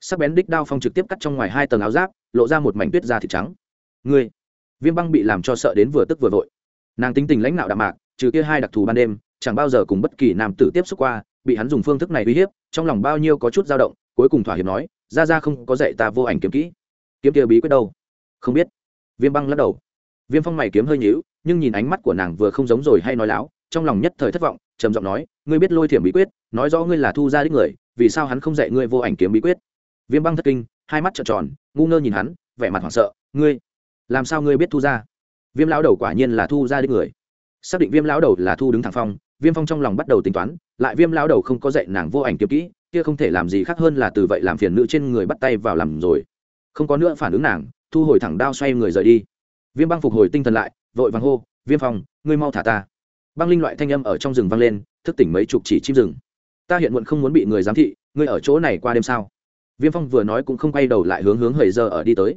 Speaker 1: Sắc bén đích đao phong trực tiếp cắt trong ngoài hai tầng áo giáp, lộ ra một mảnh tuyết da thịt trắng. Ngươi. Viêm băng bị làm cho sợ đến vừa tức vừa vội. Nàng tính tình lãnh đạo đạm mạc, trừ kia hai đặc thù ban đêm, chẳng bao giờ cùng bất kỳ nam tử tiếp xúc qua, bị hắn dùng phương thức này uy hiếp, trong lòng bao nhiêu có chút dao động, cuối cùng thỏa hiệp nói, ra ra không có dạy ta vô ảnh kiếm kỹ. Kiếm kia bí quyết đâu? Không biết viêm băng lắc đầu. Viêm phong mày kiếm hơi nhíu, nhưng nhìn ánh mắt của nàng vừa không giống rồi hay nói láo, trong lòng nhất thời thất vọng, trầm giọng nói, ngươi biết lôi thiểm bí quyết, nói rõ ngươi là thu ra đích người, vì sao hắn không dạy ngươi vô ảnh kiếm bí quyết? Viêm băng thất kinh, hai mắt trợn tròn, ngu ngơ nhìn hắn, vẻ mặt hoảng sợ, ngươi, làm sao ngươi biết thu ra viêm lão đầu quả nhiên là thu ra đích người. Xác định viêm lão đầu là thu đứng thẳng phong, viêm phong trong lòng bắt đầu tính toán, lại viêm lão đầu không có dạy nàng vô ảnh kiếm kỹ, kia không thể làm gì khác hơn là từ vậy làm phiền nữ trên người bắt tay vào làm rồi. Không có nữa phản ứng nàng thu hồi thẳng đao xoay người rời đi. Viêm băng phục hồi tinh thần lại, vội vàng hô, viêm phong, ngươi mau thả ta. Băng linh loại thanh âm ở trong rừng vang lên, thức tỉnh mấy chục chỉ chim rừng. Ta hiện muộn không muốn bị người giám thị, ngươi ở chỗ này qua đêm sao? Viêm phong vừa nói cũng không quay đầu lại hướng hướng hầy giờ ở đi tới.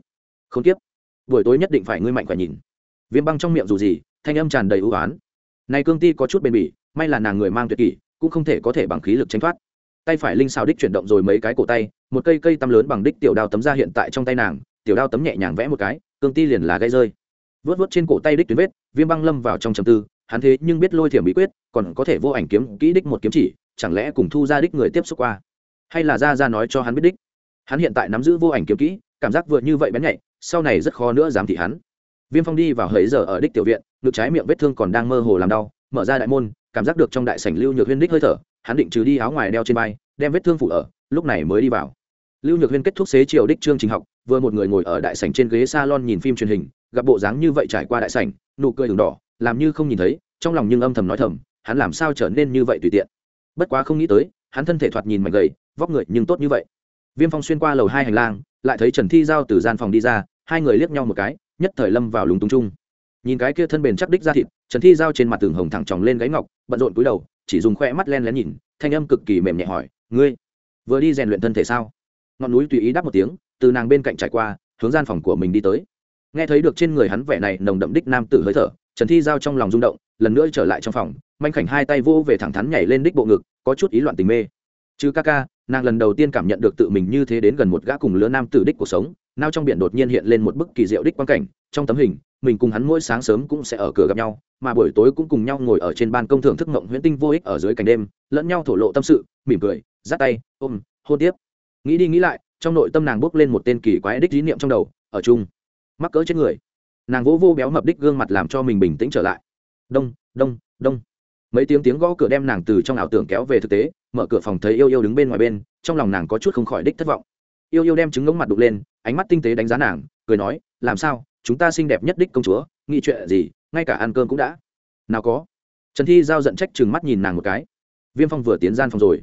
Speaker 1: Không tiếp, buổi tối nhất định phải ngươi mạnh khỏe nhìn. Viêm băng trong miệng dù gì, thanh âm tràn đầy ưu oán. Này cương ti có chút bền bỉ, may là nàng người mang tuyệt kỷ, cũng không thể có thể bằng khí lực tranh thoát. Tay phải linh xào đích chuyển động rồi mấy cái cổ tay, một cây cây tăm lớn bằng đích tiểu đao tấm ra hiện tại trong tay nàng tiểu đao tấm nhẹ nhàng vẽ một cái, cương ti liền là gây rơi. Vớt vớt trên cổ tay đích tuyến vết, viêm băng lâm vào trong trầm tư, hắn thế nhưng biết lôi thiểm bí quyết, còn có thể vô ảnh kiếm, kỹ đích một kiếm chỉ, chẳng lẽ cùng thu ra đích người tiếp xúc qua? Hay là ra ra nói cho hắn biết đích? Hắn hiện tại nắm giữ vô ảnh kiếm kỹ, cảm giác vừa như vậy bén nhạy, sau này rất khó nữa dám thị hắn. Viêm phong đi vào hấy giờ ở đích tiểu viện, ngực trái miệng vết thương còn đang mơ hồ làm đau, mở ra đại môn, cảm giác được trong đại sảnh lưu nhược huyên đích hơi thở, hắn định trừ đi áo ngoài đeo trên vai, đem vết thương phủ ở, lúc này mới đi vào. Lưu nhược huyên kết thúc xế chiều đích chương trình học vừa một người ngồi ở đại sảnh trên ghế salon nhìn phim truyền hình, gặp bộ dáng như vậy trải qua đại sảnh, nụ cười đường đỏ, làm như không nhìn thấy, trong lòng nhưng âm thầm nói thầm, hắn làm sao trở nên như vậy tùy tiện. Bất quá không nghĩ tới, hắn thân thể thoạt nhìn mạnh gầy, vóc người nhưng tốt như vậy. Viêm phong xuyên qua lầu hai hành lang, lại thấy trần thi giao từ gian phòng đi ra, hai người liếc nhau một cái, nhất thời lâm vào lúng túng chung. Nhìn cái kia thân bền chắc đích ra thịt, trần thi giao trên mặt tường hồng thẳng tròng lên gáy ngọc, bận rộn cúi đầu, chỉ dùng khoe mắt len lén nhìn, thanh âm cực kỳ mềm nhẹ hỏi, ngươi, vừa đi rèn luyện thân thể sao? Ngọn núi tùy ý đáp một tiếng từ nàng bên cạnh trải qua, hướng gian phòng của mình đi tới. Nghe thấy được trên người hắn vẻ này nồng đậm đích nam tử hơi thở, trần thi giao trong lòng rung động, lần nữa trở lại trong phòng, manh khảnh hai tay vô về thẳng thắn nhảy lên đích bộ ngực, có chút ý loạn tình mê. Chứ ca ca, nàng lần đầu tiên cảm nhận được tự mình như thế đến gần một gã cùng lứa nam tử đích cuộc sống, nao trong biển đột nhiên hiện lên một bức kỳ diệu đích quan cảnh, trong tấm hình, mình cùng hắn mỗi sáng sớm cũng sẽ ở cửa gặp nhau, mà buổi tối cũng cùng nhau ngồi ở trên ban công thưởng thức mộng huyễn tinh vô ích ở dưới cảnh đêm, lẫn nhau thổ lộ tâm sự, mỉm cười dắt tay, ôm, hôn tiếp. Nghĩ đi nghĩ lại trong nội tâm nàng bước lên một tên kỳ quái đích dí niệm trong đầu, ở chung. Mắc cỡ chết người. Nàng vỗ vô béo mập đích gương mặt làm cho mình bình tĩnh trở lại. Đông đông đông. Mấy tiếng tiếng gõ cửa đem nàng từ trong ảo tưởng kéo về thực tế, mở cửa phòng thấy yêu yêu đứng bên ngoài bên, trong lòng nàng có chút không khỏi đích thất vọng. Yêu yêu đem trứng ngống mặt đục lên, ánh mắt tinh tế đánh giá nàng, cười nói, làm sao? Chúng ta xinh đẹp nhất đích công chúa, nghĩ chuyện gì? Ngay cả ăn cơm cũng đã. Nào có. Trần thi giao giận trách chừng mắt nhìn nàng một cái. Viêm phong vừa tiến gian phòng rồi.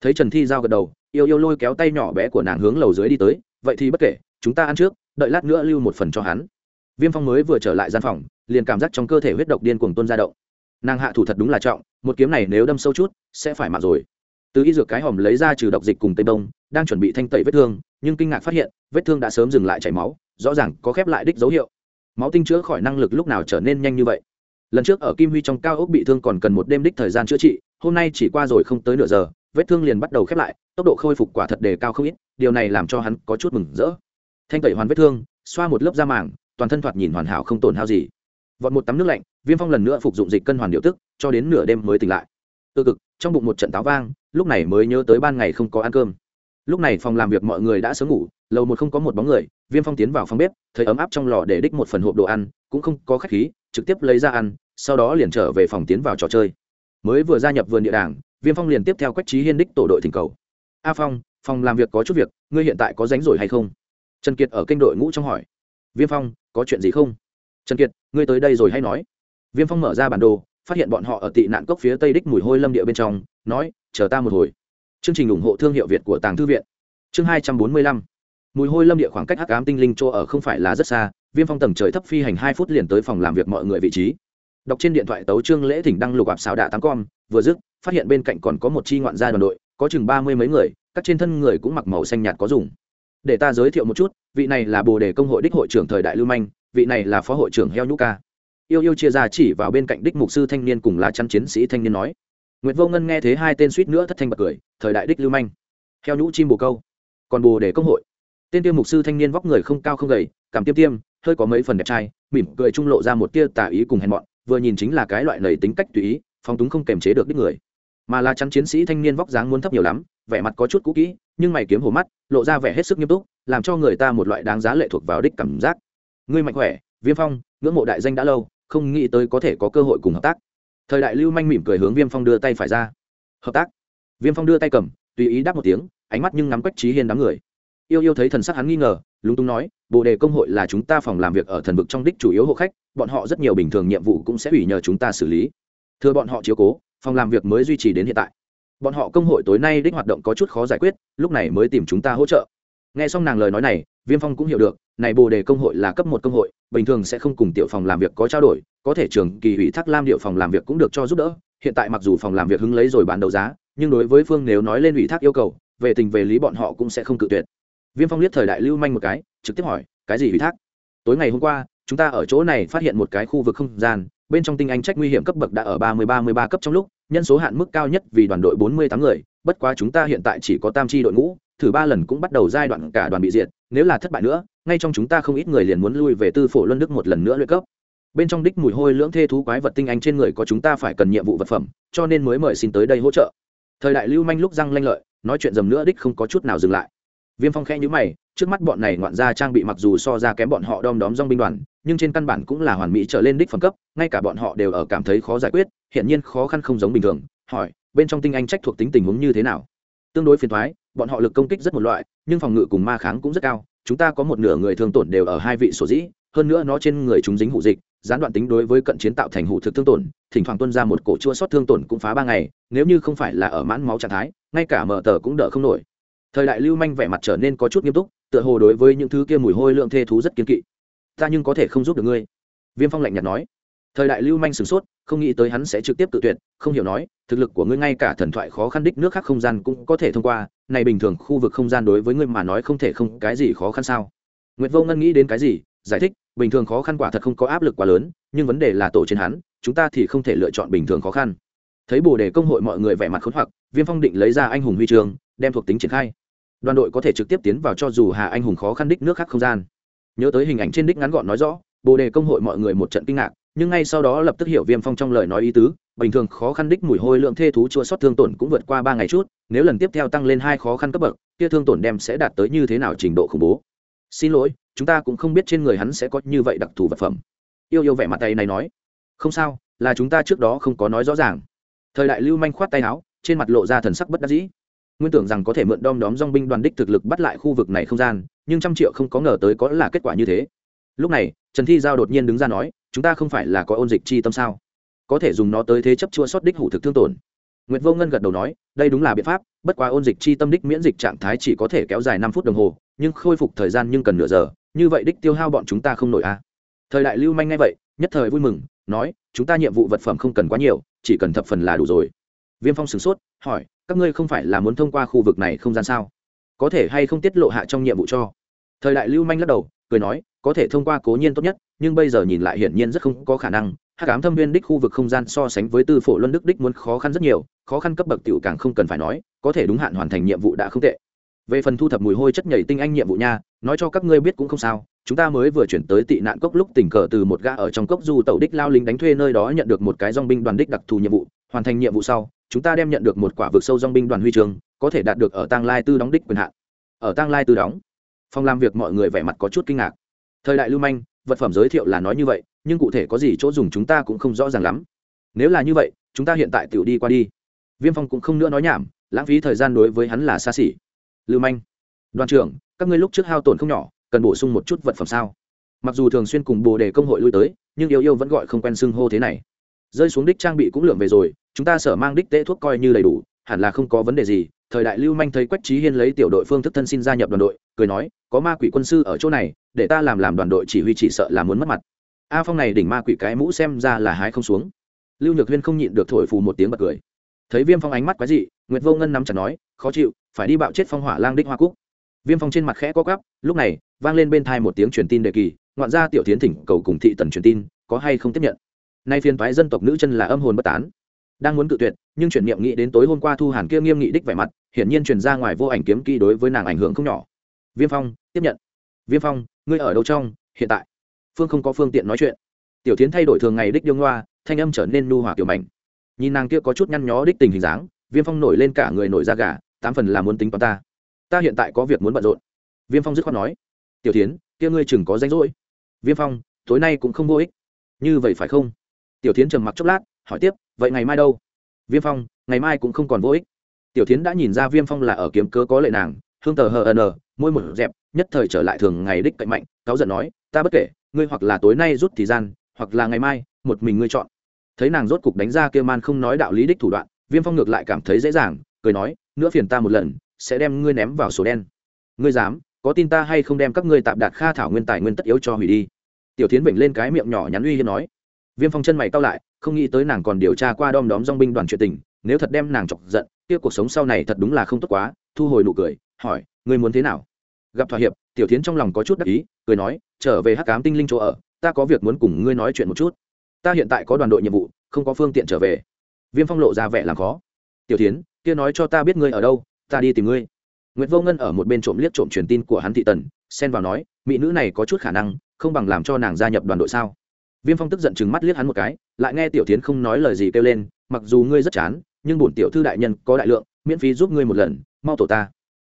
Speaker 1: Thấy trần thi giao gật đầu yêu yêu lôi kéo tay nhỏ bé của nàng hướng lầu dưới đi tới, vậy thì bất kể, chúng ta ăn trước, đợi lát nữa lưu một phần cho hắn. Viêm phong mới vừa trở lại gian phòng, liền cảm giác trong cơ thể huyết độc điên cuồng tuôn ra động. Nàng hạ thủ thật đúng là trọng, một kiếm này nếu đâm sâu chút, sẽ phải mạng rồi. Từ y dược cái hòm lấy ra trừ độc dịch cùng tây bông, đang chuẩn bị thanh tẩy vết thương, nhưng kinh ngạc phát hiện, vết thương đã sớm dừng lại chảy máu, rõ ràng có khép lại đích dấu hiệu. Máu tinh chữa khỏi năng lực lúc nào trở nên nhanh như vậy? Lần trước ở kim huy trong cao ốc bị thương còn cần một đêm đích thời gian chữa trị, hôm nay chỉ qua rồi không tới nửa giờ vết thương liền bắt đầu khép lại, tốc độ khôi phục quả thật đề cao không ít, điều này làm cho hắn có chút mừng rỡ. Thanh tẩy hoàn vết thương, xoa một lớp da màng, toàn thân thoạt nhìn hoàn hảo không tổn hao gì. Vọt một tắm nước lạnh, viêm phong lần nữa phục dụng dịch cân hoàn điệu tức, cho đến nửa đêm mới tỉnh lại. Tự cực, trong bụng một trận táo vang, lúc này mới nhớ tới ban ngày không có ăn cơm. Lúc này phòng làm việc mọi người đã sớm ngủ, lầu một không có một bóng người, viêm phong tiến vào phòng bếp, thấy ấm áp trong lò để đích một phần hộp đồ ăn, cũng không có khách khí, trực tiếp lấy ra ăn, sau đó liền trở về phòng tiến vào trò chơi. Mới vừa gia nhập vườn địa đảng viêm phong liền tiếp theo quách trí hiên đích tổ đội thỉnh cầu. A phong, phòng làm việc có chút việc, ngươi hiện tại có rảnh rồi hay không? Trần kiệt ở kênh đội ngũ trong hỏi. Viêm phong, có chuyện gì không? Trần kiệt, ngươi tới đây rồi hay nói. Viêm phong mở ra bản đồ, phát hiện bọn họ ở tị nạn cốc phía tây đích mùi hôi lâm địa bên trong, nói, chờ ta một hồi. Chương trình ủng hộ thương hiệu việt của tàng thư viện. Chương hai trăm bốn mươi lăm. Mùi hôi lâm địa khoảng cách hắc ám tinh linh chỗ ở không phải là rất xa, viêm phong tầng trời thấp phi hành hai phút liền tới phòng làm việc mọi người vị trí. Đọc trên điện thoại tấu trương lễ thỉnh đăng lục ạp xào đạ tám con vừa dứt, phát hiện bên cạnh còn có một chi ngoạn gia đoàn đội, có chừng ba mươi mấy người, các trên thân người cũng mặc màu xanh nhạt có dùng. Để ta giới thiệu một chút, vị này là bồ đề công hội đích hội trưởng thời đại lưu manh, vị này là phó hội trưởng heo nhũ ca. Yêu yêu chia ra chỉ vào bên cạnh đích mục sư thanh niên cùng lá chắn chiến sĩ thanh niên nói. Nguyệt vô ngân nghe thế hai tên suýt nữa thất thanh bật cười, thời đại đích lưu manh. Heo nhũ chim bồ câu. Còn bồ đề công hội. Tên tiêu mục sư thanh niên vóc người không cao không gầy, cảm tiêm tiêm, hơi có mấy phần đẹp trai, mỉm cười trung lộ ra một tia tả ý cùng hèn mọn, vừa nhìn chính là cái loại lầy tính cách tùy ý phong túng không kềm chế được đích người. Mà là chắn chiến sĩ thanh niên vóc dáng muốn thấp nhiều lắm, vẻ mặt có chút cũ kỹ, nhưng mày kiếm hồ mắt, lộ ra vẻ hết sức nghiêm túc, làm cho người ta một loại đáng giá lệ thuộc vào đích cảm giác. Ngươi mạnh khỏe, viêm phong, ngưỡng mộ đại danh đã lâu, không nghĩ tới có thể có cơ hội cùng hợp tác. Thời đại lưu manh mỉm cười hướng viêm phong đưa tay phải ra. Hợp tác. Viêm phong đưa tay cầm, tùy ý đáp một tiếng, ánh mắt nhưng ngắm quách trí hiên đám người. Yêu yêu thấy thần sắc hắn nghi ngờ, lúng túng nói bộ đề công hội là chúng ta phòng làm việc ở thần vực trong đích chủ yếu hộ khách, bọn họ rất nhiều bình thường nhiệm vụ cũng sẽ ủy nhờ chúng ta xử lý thừa bọn họ chiếu cố, phòng làm việc mới duy trì đến hiện tại. Bọn họ công hội tối nay đích hoạt động có chút khó giải quyết, lúc này mới tìm chúng ta hỗ trợ. Nghe xong nàng lời nói này, viêm phong cũng hiểu được, này bồ đề công hội là cấp một công hội, bình thường sẽ không cùng tiểu phòng làm việc có trao đổi, có thể trường kỳ ủy thác lam điệu phòng làm việc cũng được cho giúp đỡ. Hiện tại mặc dù phòng làm việc hứng lấy rồi bán đấu giá, nhưng đối với phương nếu nói lên ủy thác yêu cầu, về tình về lý bọn họ cũng sẽ không cự tuyệt. Viêm phong liếc thời đại lưu manh một cái, trực tiếp hỏi, cái gì ủy thác? Tối ngày hôm qua, chúng ta ở chỗ này phát hiện một cái khu vực không gian bên trong tinh anh trách nguy hiểm cấp bậc đã ở ba mươi ba mươi ba cấp trong lúc, nhân số hạn mức cao nhất vì đoàn đội bốn mươi tám người, bất quá chúng ta hiện tại chỉ có tam chi đội ngũ, thử ba lần cũng bắt đầu giai đoạn cả đoàn bị diệt, nếu là thất bại nữa, ngay trong chúng ta không ít người liền muốn lui về tư phổ luân đức một lần nữa luyện cấp. Bên trong đích mùi hôi lưỡng thê thú quái vật tinh anh trên người có chúng ta phải cần nhiệm vụ vật phẩm, cho nên mới mời xin tới đây hỗ trợ. Thời đại lưu manh lúc răng lanh lợi, nói chuyện dầm nữa đích không có chút nào dừng lại. Viêm phong khẽ nhữ mày, trước mắt bọn này ngoạn gia trang bị mặc dù so ra kém bọn họ đom đóm dong binh đoàn nhưng trên căn bản cũng là hoàn mỹ trở lên đích phẩm cấp, ngay cả bọn họ đều ở cảm thấy khó giải quyết hiện nhiên khó khăn không giống bình thường. Hỏi, bên trong tinh anh trách thuộc tính tình huống như thế nào? Tương đối phiền thoái bọn họ lực công kích rất một loại, nhưng phòng ngự cùng ma kháng cũng rất cao, chúng ta có một nửa người thương tổn đều ở hai vị sổ dĩ, hơn nữa nó trên người chúng dính hụ dịch, gián đoạn tính đối với cận chiến tạo thành hụ thực thương tổn, thỉnh thoảng tuân ra một cổ chua sót thương tổn cũng phá ba ngày, nếu như không phải là ở mãn máu trạng thái, ngay cả mở tờ cũng đỡ không nổi. Thời đại lưu manh vẻ mặt trở nên có chút nghiêm túc, tựa hồ đối với những thứ kia mùi hôi lượng thê thú rất kiên kỵ ta nhưng có thể không giúp được ngươi. Viêm phong lạnh nhạt nói. Thời đại lưu manh sửng sốt, không nghĩ tới hắn sẽ trực tiếp tự tuyệt, không hiểu nói, thực lực của ngươi ngay cả thần thoại khó khăn đích nước khác không gian cũng có thể thông qua, này bình thường khu vực không gian đối với ngươi mà nói không thể không cái gì khó khăn sao? Nguyệt vô ngân nghĩ đến cái gì, giải thích, bình thường khó khăn quả thật không có áp lực quá lớn, nhưng vấn đề là tổ trên hắn, chúng ta thì không thể lựa chọn bình thường khó khăn. Thấy bồ đề công hội mọi người vẻ mặt khốn hoặc, viêm phong định lấy ra anh hùng huy trường đem thuộc tính triển khai. Đoàn đội có thể trực tiếp tiến vào cho dù hà anh hùng khó khăn đích nước khác không gian nhớ tới hình ảnh trên đích ngắn gọn nói rõ, bồ đề công hội mọi người một trận kinh ngạc, nhưng ngay sau đó lập tức hiểu viêm phong trong lời nói ý tứ, bình thường khó khăn đích mùi hôi lượng thê thú chua sót thương tổn cũng vượt qua ba ngày chút, nếu lần tiếp theo tăng lên hai khó khăn cấp bậc, kia thương tổn đem sẽ đạt tới như thế nào trình độ khủng bố. Xin lỗi, chúng ta cũng không biết trên người hắn sẽ có như vậy đặc thù vật phẩm. Yêu yêu vẻ mặt tay này nói. Không sao, là chúng ta trước đó không có nói rõ ràng. Thời đại lưu manh khoát tay áo, trên mặt lộ ra thần sắc bất đắc dĩ nguyên tưởng rằng có thể mượn đom đóm dong binh đoàn đích thực lực bắt lại khu vực này không gian nhưng trăm triệu không có ngờ tới có là kết quả như thế lúc này trần thi giao đột nhiên đứng ra nói chúng ta không phải là có ôn dịch chi tâm sao có thể dùng nó tới thế chấp chua sót đích hủ thực thương tổn Nguyệt Vô Ngân gật đầu nói, đây đúng là biện pháp, bất quá ôn dịch chi tâm đích miễn dịch trạng thái chỉ có thể kéo dài năm phút đồng hồ, nhưng khôi phục thời gian nhưng cần nửa giờ, như vậy đích tiêu hao bọn chúng ta không nổi a. À. Thời đại Lưu Manh ngay vậy, nhất thời vui mừng, nói, chúng ta nhiệm vụ vật phẩm không cần quá nhiều, chỉ cần thập phần là đủ rồi. Viêm Phong sửng sốt, hỏi, các ngươi không phải là muốn thông qua khu vực này không gian sao? Có thể hay không tiết lộ hạ trong nhiệm vụ cho? Thời đại Lưu Manh lắc đầu, cười nói, có thể thông qua cố nhiên tốt nhất, nhưng bây giờ nhìn lại hiển nhiên rất không có khả năng, hắc ám thâm viên đích khu vực không gian so sánh với tư phổ luân đức đích muốn khó khăn rất nhiều khó khăn cấp bậc tiểu càng không cần phải nói có thể đúng hạn hoàn thành nhiệm vụ đã không tệ về phần thu thập mùi hôi chất nhảy tinh anh nhiệm vụ nha nói cho các ngươi biết cũng không sao chúng ta mới vừa chuyển tới tị nạn cốc lúc tình cờ từ một gã ở trong cốc du tàu đích lao lính đánh thuê nơi đó nhận được một cái dong binh đoàn đích đặc thù nhiệm vụ hoàn thành nhiệm vụ sau chúng ta đem nhận được một quả vực sâu dong binh đoàn huy trường có thể đạt được ở tang lai tư đóng đích quyền hạn. Ở tang lai tư đóng, phòng làm việc mọi người vẻ mặt có chút kinh ngạc. Thời đại lưu manh, vật phẩm giới thiệu là nói như vậy, nhưng cụ thể có gì chỗ dùng chúng ta cũng không rõ ràng lắm. Nếu là như vậy, chúng ta hiện tại tự đi qua đi. Viêm phong cũng không nữa nói nhảm, lãng phí thời gian đối với hắn là xa xỉ. Lưu manh, đoàn trưởng, các ngươi lúc trước hao tổn không nhỏ, cần bổ sung một chút vật phẩm sao? Mặc dù thường xuyên cùng bồ đề công hội lui tới, nhưng yêu yêu vẫn gọi không quen xưng hô thế này. Rơi xuống đích trang bị cũng lượng về rồi chúng ta sở mang đích tế thuốc coi như đầy đủ, hẳn là không có vấn đề gì. Thời đại lưu manh thấy quách trí hiên lấy tiểu đội phương thức thân xin gia nhập đoàn đội, cười nói, có ma quỷ quân sư ở chỗ này, để ta làm làm đoàn đội chỉ huy chỉ sợ là muốn mất mặt. A phong này đỉnh ma quỷ cái mũ xem ra là hái không xuống. Lưu nhược huyên không nhịn được thổi phù một tiếng bật cười. Thấy viêm phong ánh mắt quái dị, nguyệt vô ngân nắm chặt nói, khó chịu, phải đi bạo chết phong hỏa lang đích hoa cúc. Viêm phong trên mặt khẽ có gắp lúc này, vang lên bên thai một tiếng truyền tin đề kỳ, ngoạn ra tiểu tiến thỉnh cầu cùng thị tần truyền tin, có hay không tiếp nhận? Nay phiên phái dân tộc nữ chân là âm hồn bất tán đang muốn cự tuyệt, nhưng chuyển niệm nghĩ đến tối hôm qua thu hàn kia nghiêm nghị đích vẻ mặt, hiển nhiên truyền ra ngoài vô ảnh kiếm kỹ đối với nàng ảnh hưởng không nhỏ. Viêm phong, tiếp nhận. Viêm phong, ngươi ở đâu trong? Hiện tại. Phương không có phương tiện nói chuyện. Tiểu tiến thay đổi thường ngày đích điêu ngoa, thanh âm trở nên nu hòa kiểu mảnh. Nhìn nàng kia có chút nhăn nhó đích tình hình dáng, viêm phong nổi lên cả người nổi da gà, tám phần là muốn tính toán ta. Ta hiện tại có việc muốn bận rộn. Viêm phong dứt khoát nói. Tiểu tiến kia ngươi chừng có danh rỗi. Viêm phong, tối nay cũng không vô ích. Như vậy phải không? Tiểu tiến trầm mặc chốc lát, hỏi tiếp vậy ngày mai đâu? Viêm phong, ngày mai cũng không còn vô ích. Tiểu tiến đã nhìn ra viêm phong là ở kiếm cớ có lệ nàng, hương tờ hờ ờ n môi một dẹp, nhất thời trở lại thường ngày đích cạnh mạnh, cáu giận nói, ta bất kể, ngươi hoặc là tối nay rút thì gian, hoặc là ngày mai, một mình ngươi chọn. Thấy nàng rốt cục đánh ra kia man không nói đạo lý đích thủ đoạn, viêm phong ngược lại cảm thấy dễ dàng, cười nói, nữa phiền ta một lần, sẽ đem ngươi ném vào sổ đen. Ngươi dám, có tin ta hay không đem các ngươi tạm đạt kha thảo nguyên tài nguyên tất yếu cho hủy đi? Tiểu tiến vểnh lên cái miệng nhỏ nhắn uy hiếp nói. Viêm phong chân mày cao lại không nghĩ tới nàng còn điều tra qua đom đóm dong binh đoàn chuyện tình, nếu thật đem nàng chọc giận, kia cuộc sống sau này thật đúng là không tốt quá, thu hồi nụ cười, hỏi, ngươi muốn thế nào? Gặp thỏa hiệp, tiểu tiến trong lòng có chút đắc ý, cười nói, trở về hắc cám tinh linh chỗ ở, ta có việc muốn cùng ngươi nói chuyện một chút. Ta hiện tại có đoàn đội nhiệm vụ, không có phương tiện trở về. Viêm phong lộ ra vẻ làm khó. Tiểu tiến kia nói cho ta biết ngươi ở đâu, ta đi tìm ngươi. Nguyễn vô ngân ở một bên trộm liếc trộm truyền tin của hắn thị tần, xen vào nói, mỹ nữ này có chút khả năng, không bằng làm cho nàng gia nhập đoàn đội sao? Viêm phong tức giận chừng mắt liếc hắn một cái, lại nghe tiểu tiến không nói lời gì kêu lên, mặc dù ngươi rất chán, nhưng bổn tiểu thư đại nhân có đại lượng, miễn phí giúp ngươi một lần, mau tổ ta.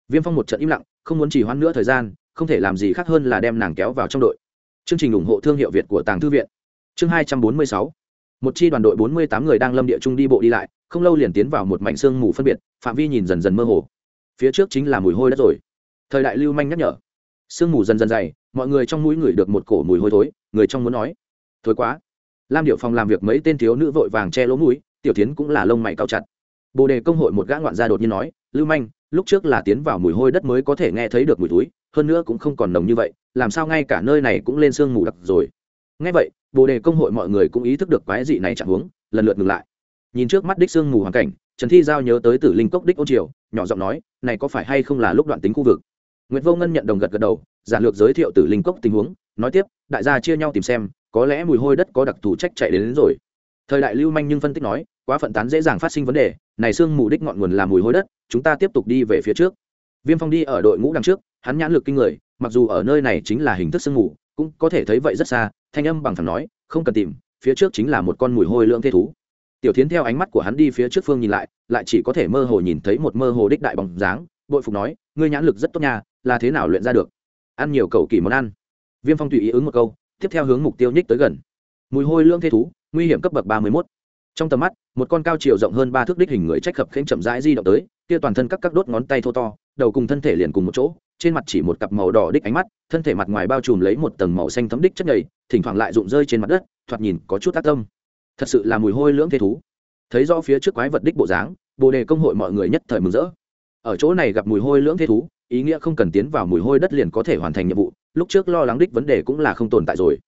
Speaker 1: Viêm phong một trận im lặng, không muốn chỉ hoãn nữa thời gian, không thể làm gì khác hơn là đem nàng kéo vào trong đội. Chương trình ủng hộ thương hiệu việt của tàng thư viện. Chương hai trăm bốn mươi sáu. Một chi đoàn đội bốn mươi tám người đang lâm địa trung đi bộ đi lại, không lâu liền tiến vào một mảnh sương mù phân biệt, phạm vi nhìn dần dần mơ hồ. Phía trước chính là mùi hôi đất rồi. Thời đại lưu manh nhắc nhở. Sương mù dần dần dày, mọi người trong mũi ngửi được một cổ mùi hôi thối, người trong muốn nói thôi quá. Lam điệu phòng làm việc mấy tên thiếu nữ vội vàng che lỗ mũi, tiểu tiến cũng là lông mày cao chặt. Bồ đề công hội một gã ngoạn gia đột nhiên nói, lưu manh, lúc trước là tiến vào mùi hôi đất mới có thể nghe thấy được mùi túi hơn nữa cũng không còn nồng như vậy, làm sao ngay cả nơi này cũng lên sương mù đặc rồi? Ngay vậy, bồ đề công hội mọi người cũng ý thức được quái dị này chẳng huống, lần lượt ngừng lại. Nhìn trước mắt đích sương mù hoàn cảnh, trần thi giao nhớ tới tử linh cốc đích ô triều, nhỏ giọng nói, này có phải hay không là lúc đoạn tính khu vực? Nguyễn vô ngân nhận đồng gật gật đầu, giản lược giới thiệu tử linh cốc tình huống, nói tiếp, đại gia chia nhau tìm xem có lẽ mùi hôi đất có đặc thù trách chạy đến, đến rồi. Thời đại lưu manh nhưng phân tích nói quá phận tán dễ dàng phát sinh vấn đề này sương mù đích ngọn nguồn là mùi hôi đất chúng ta tiếp tục đi về phía trước. Viêm phong đi ở đội ngũ đằng trước hắn nhãn lực kinh người mặc dù ở nơi này chính là hình thức sương mù cũng có thể thấy vậy rất xa thanh âm bằng thẳng nói không cần tìm phía trước chính là một con mùi hôi lưỡng thế thú. Tiểu tiến theo ánh mắt của hắn đi phía trước phương nhìn lại lại chỉ có thể mơ hồ nhìn thấy một mơ hồ đích đại bóng dáng bội phục nói ngươi nhãn lực rất tốt nha là thế nào luyện ra được? Ăn nhiều cầu kỳ món ăn. Viêm phong tùy ý ứng một câu tiếp theo hướng mục tiêu nhích tới gần. Mùi hôi lưỡng thê thú, nguy hiểm cấp bậc ba mươi mốt. Trong tầm mắt, một con cao chiều rộng hơn ba thước đích hình người trách khập khênh chậm rãi di động tới, kia toàn thân các các đốt ngón tay thô to, đầu cùng thân thể liền cùng một chỗ, trên mặt chỉ một cặp màu đỏ đích ánh mắt, thân thể mặt ngoài bao trùm lấy một tầng màu xanh thấm đích chất nhầy, thỉnh thoảng lại rụng rơi trên mặt đất, thoạt nhìn có chút tác tâm. Thật sự là mùi hôi lưỡng thế thú. Thấy rõ phía trước quái vật đích bộ dáng, bồ đề công hội mọi người nhất thời mừng rỡ. Ở chỗ này gặp mùi hôi lưỡng thế thú, ý nghĩa không cần tiến vào mùi hôi đất liền có thể hoàn thành nhiệm vụ lúc trước lo lắng đích vấn đề cũng là không tồn tại rồi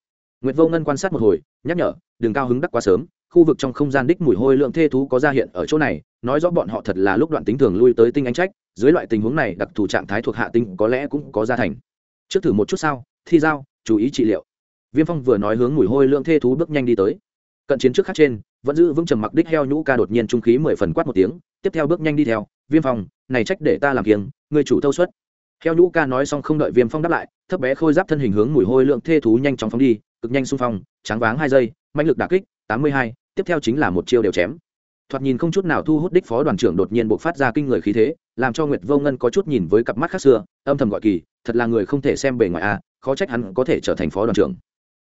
Speaker 1: Nguyệt Vô Ngân quan sát một hồi, nhắc nhở, đừng cao hứng đắc quá sớm, khu vực trong không gian đích mùi hôi lượng thê thú có ra hiện ở chỗ này, nói rõ bọn họ thật là lúc đoạn tính thường lui tới tinh anh trách, dưới loại tình huống này đặc thù trạng thái thuộc hạ tinh có lẽ cũng có ra thành. Trước thử một chút sao, thi giao, chú ý trị liệu. Viêm Phong vừa nói hướng mùi hôi lượng thê thú bước nhanh đi tới. Cận chiến trước khác trên, vẫn giữ vững trầm mặc đích heo nhũ ca đột nhiên trung khí mười phần quát một tiếng, tiếp theo bước nhanh đi theo, Viêm Phong, này trách để ta làm kiêng, người chủ thâu suất theo nhũ ca nói xong không đợi Viêm Phong đáp lại, thấp bé khôi giáp thân hình hướng mùi hôi lượng thê thú nhanh chóng phóng đi, cực nhanh xung phong tráng váng hai giây mạnh lực đả kích tám mươi hai tiếp theo chính là một chiêu đều chém. Thoạt nhìn không chút nào thu hút đích phó đoàn trưởng đột nhiên buộc phát ra kinh người khí thế làm cho nguyệt vô ngân có chút nhìn với cặp mắt khác xưa âm thầm gọi kỳ thật là người không thể xem bề ngoài a khó trách hắn có thể trở thành phó đoàn trưởng.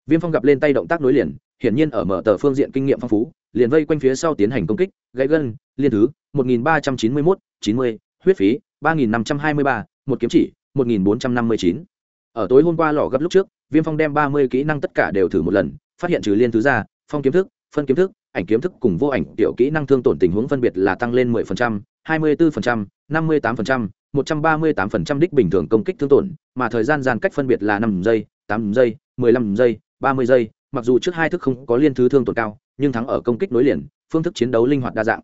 Speaker 1: Viêm phong gặp lên tay động tác nối liền hiển nhiên ở mở tờ phương diện kinh nghiệm phong phú liền vây quanh phía sau tiến hành công kích gãy gân liên thứ một nghìn ba trăm chín mươi mốt chín mươi huyết phí ba nghìn năm trăm hai mươi ba một kiếm chỉ một nghìn bốn trăm năm mươi chín ở tối hôm qua lò gấp lúc trước viêm phong đem ba mươi kỹ năng tất cả đều thử một lần phát hiện trừ liên thứ ra phong kiếm thức phân kiếm thức ảnh kiếm thức cùng vô ảnh tiểu kỹ năng thương tổn tình huống phân biệt là tăng lên 10%, 24%, 58%, 138% đích bình thường công kích thương tổn, mà thời gian gian cách phân biệt là 5 giây, 8 giây, 15 giây, 30 giây, mặc dù trước hai thức không có liên thứ thương tổn cao, nhưng thắng ở công kích nối liền, phương thức chiến đấu linh hoạt đa dạng.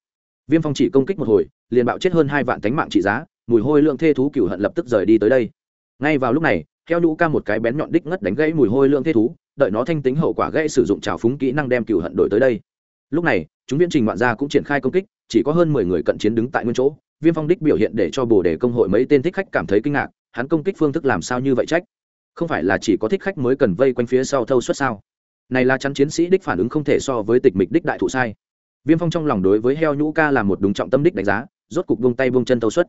Speaker 1: Viêm Phong chỉ công kích một hồi, liền bạo chết hơn hai vạn tánh mạng trị giá, mùi hôi lượng thê thú cửu hận lập tức rời đi tới đây. Ngay vào lúc này, theo nhũ ca một cái bén nhọn đích ngất đánh gãy mùi hôi lượng thê thú đợi nó thanh tính hậu quả gãy sử dụng trào phúng kỹ năng đem cựu hận đổi tới đây. Lúc này chúng viễn trình ngoạn gia cũng triển khai công kích chỉ có hơn mười người cận chiến đứng tại nguyên chỗ. Viêm phong đích biểu hiện để cho bồ đề công hội mấy tên thích khách cảm thấy kinh ngạc hắn công kích phương thức làm sao như vậy trách? Không phải là chỉ có thích khách mới cần vây quanh phía sau thâu suất sao? Này là chắn chiến sĩ đích phản ứng không thể so với tịch mịch đích đại thụ sai. Viêm phong trong lòng đối với heo nhũ ca là một đúng trọng tâm đích đánh giá rốt cục vung tay vung chân thâu suất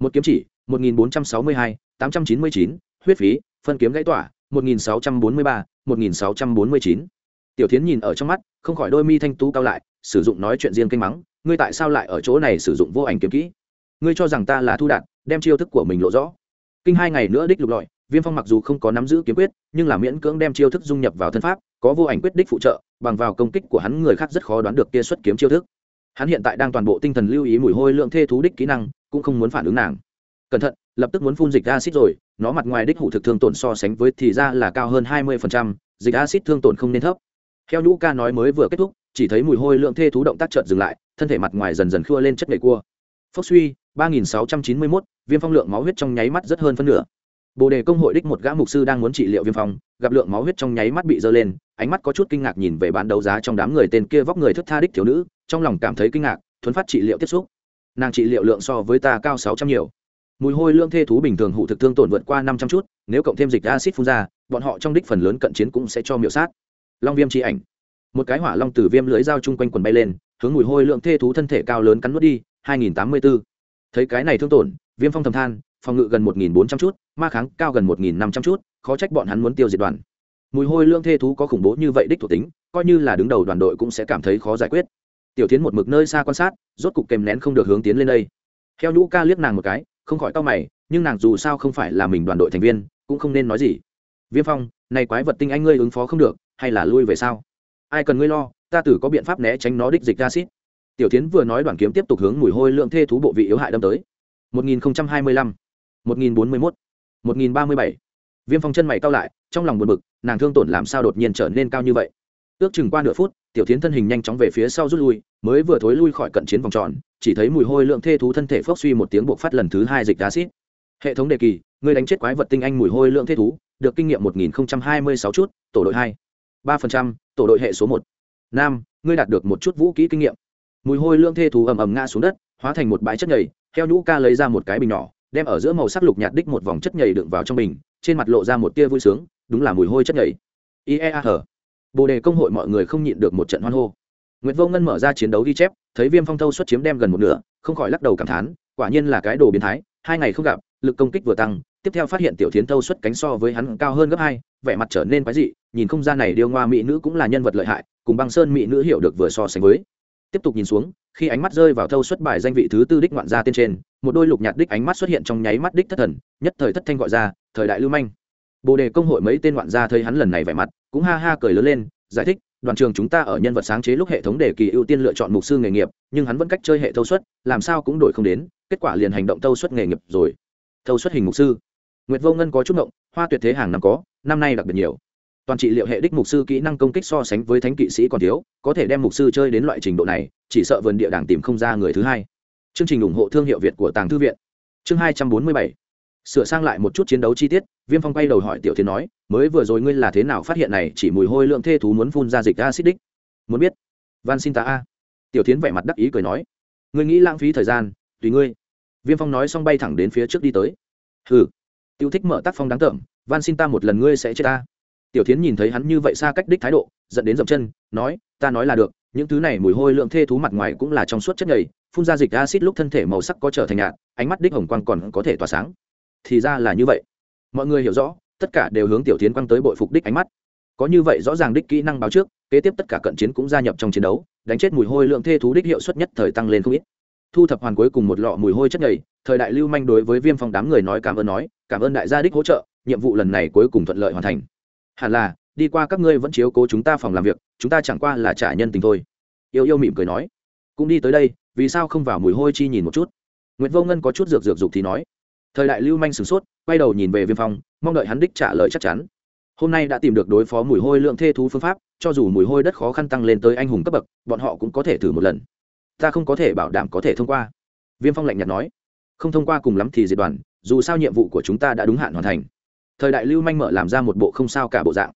Speaker 1: một kiếm chỉ một nghìn bốn trăm sáu mươi hai tám trăm chín mươi chín huyết phí phân kiếm gãy tỏa 1643, 1649. tiểu thiến nhìn ở trong mắt không khỏi đôi mi thanh tú cao lại sử dụng nói chuyện riêng canh mắng ngươi tại sao lại ở chỗ này sử dụng vô ảnh kiếm kỹ? Ngươi cho rằng ta là thu đạt đem chiêu thức của mình lộ rõ. Kinh hai ngày nữa đích lục lọi viêm phong mặc dù không có nắm giữ kiếm quyết nhưng là miễn cưỡng đem chiêu thức dung nhập vào thân pháp có vô ảnh quyết đích phụ trợ bằng vào công kích của hắn người khác rất khó đoán được kia xuất kiếm chiêu thức. Hắn hiện tại đang toàn bộ tinh thần lưu ý mùi hôi lượng thê thú đích kỹ năng cũng không muốn phản ứng nàng. Cẩn thận, lập tức muốn phun dịch acid rồi, nó mặt ngoài đích hủ thực thương tổn so sánh với thì ra là cao hơn hai mươi dịch acid thương tổn không nên thấp. Theo nhũ ca nói mới vừa kết thúc, chỉ thấy mùi hôi lượng thê thú động tác chợt dừng lại, thân thể mặt ngoài dần dần khua lên chất nhảy cua. Phốc suy, ba nghìn sáu trăm chín mươi mốt, viêm phong lượng máu huyết trong nháy mắt rất hơn phân nửa. Bồ đề công hội đích một gã mục sư đang muốn trị liệu viêm phong, gặp lượng máu huyết trong nháy mắt bị dơ lên, ánh mắt có chút kinh ngạc nhìn về bán đấu giá trong đám người tên kia vóc người thức tha đích thiếu nữ, trong lòng cảm thấy kinh ngạc, thuấn phát trị liệu tiếp xúc nàng trị liệu lượng so với ta cao sáu trăm nhiều. Mùi hôi lương thê thú bình thường hụ thực thương tổn vượt qua năm trăm chút, nếu cộng thêm dịch acid phun ra, bọn họ trong đích phần lớn cận chiến cũng sẽ cho miểu sát. Long viêm chi ảnh. Một cái hỏa long từ viêm lưới dao chung quanh quần bay lên, hướng mùi hôi lượng thê thú thân thể cao lớn cắn nuốt đi, hai nghìn tám mươi bốn thấy cái này thương tổn, viêm phong thầm than, phòng ngự gần một nghìn bốn trăm chút, ma kháng cao gần một nghìn năm trăm chút, khó trách bọn hắn muốn tiêu diệt đoàn. Mùi hôi lương thê thú có khủng bố như vậy đích thuộc tính, coi như là đứng đầu đoàn đội cũng sẽ cảm thấy khó giải quyết tiểu tiến một mực nơi xa quan sát rốt cục kèm nén không được hướng tiến lên đây. Theo nhũ ca liếc nàng một cái không khỏi tao mày nhưng nàng dù sao không phải là mình đoàn đội thành viên cũng không nên nói gì. Viêm phong này quái vật tinh anh ngươi ứng phó không được hay là lui về sao ai cần ngươi lo ta tử có biện pháp né tránh nó đích dịch acid tiểu tiến vừa nói đoàn kiếm tiếp tục hướng mùi hôi lượng thê thú bộ vị yếu hại đâm tới. 1025, 1041, 1037. viêm phong chân mày cao lại trong lòng buồn bực nàng thương tổn làm sao đột nhiên trở nên cao như vậy? Ước chừng qua nửa phút, tiểu tiến thân hình nhanh chóng về phía sau rút lui, mới vừa thối lui khỏi cận chiến vòng tròn, chỉ thấy mùi hôi lượng thê thú thân thể phốc suy một tiếng buộc phát lần thứ hai dịch acid hệ thống đề kỳ, người đánh chết quái vật tinh anh mùi hôi lượng thê thú, được kinh nghiệm một nghìn hai mươi sáu chút, tổ đội hai. ba phần trăm, tổ đội hệ số một. Nam, ngươi đạt được một chút vũ kỹ kinh nghiệm. Mùi hôi lượng thê thú ầm ầm ngã xuống đất, hóa thành một bãi chất nhầy, theo nhũ ca lấy ra một cái bình nhỏ, đem ở giữa màu sắc lục nhạt đích một vòng chất nhầy đựng vào trong bình, trên mặt lộ ra một tia vui sướng, đúng là mùi hôi chất nhầy. Iea hở bồ đề công hội mọi người không nhịn được một trận hoan hô Nguyệt Vô Ngân mở ra chiến đấu ghi chép, thấy Viêm Phong thâu xuất chiếm đem gần một nửa, không khỏi lắc đầu cảm thán, quả nhiên là cái đồ biến thái, hai ngày không gặp, lực công kích vừa tăng, tiếp theo phát hiện Tiểu Thiến thâu xuất cánh so với hắn cao hơn gấp hai, vẻ mặt trở nên quái dị, nhìn không gian này điêu ngoa mỹ nữ cũng là nhân vật lợi hại, cùng Băng Sơn mỹ nữ hiểu được vừa so sánh với. Tiếp tục nhìn xuống, khi ánh mắt rơi vào thâu xuất bài danh vị thứ tư đích ngoạn gia tên trên, một đôi lục nhạt đích ánh mắt xuất hiện trong nháy mắt đích thất thần, nhất thời thất thanh gọi ra, thời đại lưu manh. Bồ đề công hội mấy tên ngoạn gia thấy hắn lần này vẻ mặt, cũng ha ha cười lớn lên, giải thích, đoàn trường chúng ta ở nhân vật sáng chế lúc hệ thống đề kỳ ưu tiên lựa chọn mục sư nghề nghiệp nhưng hắn vẫn cách chơi hệ thâu suất làm sao cũng đổi không đến kết quả liền hành động thâu suất nghề nghiệp rồi. Thâu suất hình mục sư. Nguyệt vô ngân có chút động hoa tuyệt thế hàng năm có năm nay đặc biệt nhiều. Toàn trị liệu hệ đích mục sư kỹ năng công kích so sánh với thánh kỵ sĩ còn thiếu có thể đem mục sư chơi đến loại trình độ này chỉ sợ vườn địa đảng tìm không ra người thứ hai. Chương trình ủng hộ thương hiệu việt của tàng thư viện. Chương hai trăm bốn mươi bảy sửa sang lại một chút chiến đấu chi tiết, viêm phong quay đầu hỏi tiểu thiên nói, mới vừa rồi ngươi là thế nào phát hiện này chỉ mùi hôi lượng thê thú muốn phun ra dịch acid đích? Muốn biết? Van xin ta a. Tiểu tiến vẻ mặt đắc ý cười nói, ngươi nghĩ lãng phí thời gian, tùy ngươi. Viêm phong nói xong bay thẳng đến phía trước đi tới. Hừ tiêu thích mở tác phong đáng tởm van xin ta một lần ngươi sẽ chết ta. Tiểu tiến nhìn thấy hắn như vậy xa cách đích thái độ dẫn đến dậm chân, nói, ta nói là được, những thứ này mùi hôi lượng thê thú mặt ngoài cũng là trong suốt chất nhầy, phun ra dịch acid lúc thân thể màu sắc có trở thành nhạt, ánh mắt đích hồng quang còn có thể tỏa sáng thì ra là như vậy. Mọi người hiểu rõ, tất cả đều hướng tiểu tiến quang tới bội phục đích ánh mắt. Có như vậy rõ ràng đích kỹ năng báo trước, kế tiếp tất cả cận chiến cũng gia nhập trong chiến đấu, đánh chết mùi hôi lượng thê thú đích hiệu suất nhất thời tăng lên không ít. Thu thập hoàn cuối cùng một lọ mùi hôi chất nhầy, thời đại lưu manh đối với viêm phong đám người nói cảm ơn nói, cảm ơn đại gia đích hỗ trợ, nhiệm vụ lần này cuối cùng thuận lợi hoàn thành. Hẳn là, đi qua các ngươi vẫn chiếu cố chúng ta phòng làm việc, chúng ta chẳng qua là trả nhân tình thôi. Yêu yêu mỉm cười nói. Cũng đi tới đây, vì sao không vào mùi hôi chi nhìn một chút? Nguyễn vô ngân có chút dược dược dục thì nói thời đại lưu manh sửng sốt, quay đầu nhìn về viêm phong, mong đợi hắn đích trả lời chắc chắn. Hôm nay đã tìm được đối phó mùi hôi lượng thê thú phương pháp, cho dù mùi hôi đất khó khăn tăng lên tới anh hùng cấp bậc, bọn họ cũng có thể thử một lần. Ta không có thể bảo đảm có thể thông qua. Viêm phong lạnh nhạt nói. Không thông qua cùng lắm thì diệt đoàn, dù sao nhiệm vụ của chúng ta đã đúng hạn hoàn thành. Thời đại lưu manh mở làm ra một bộ không sao cả bộ dạng.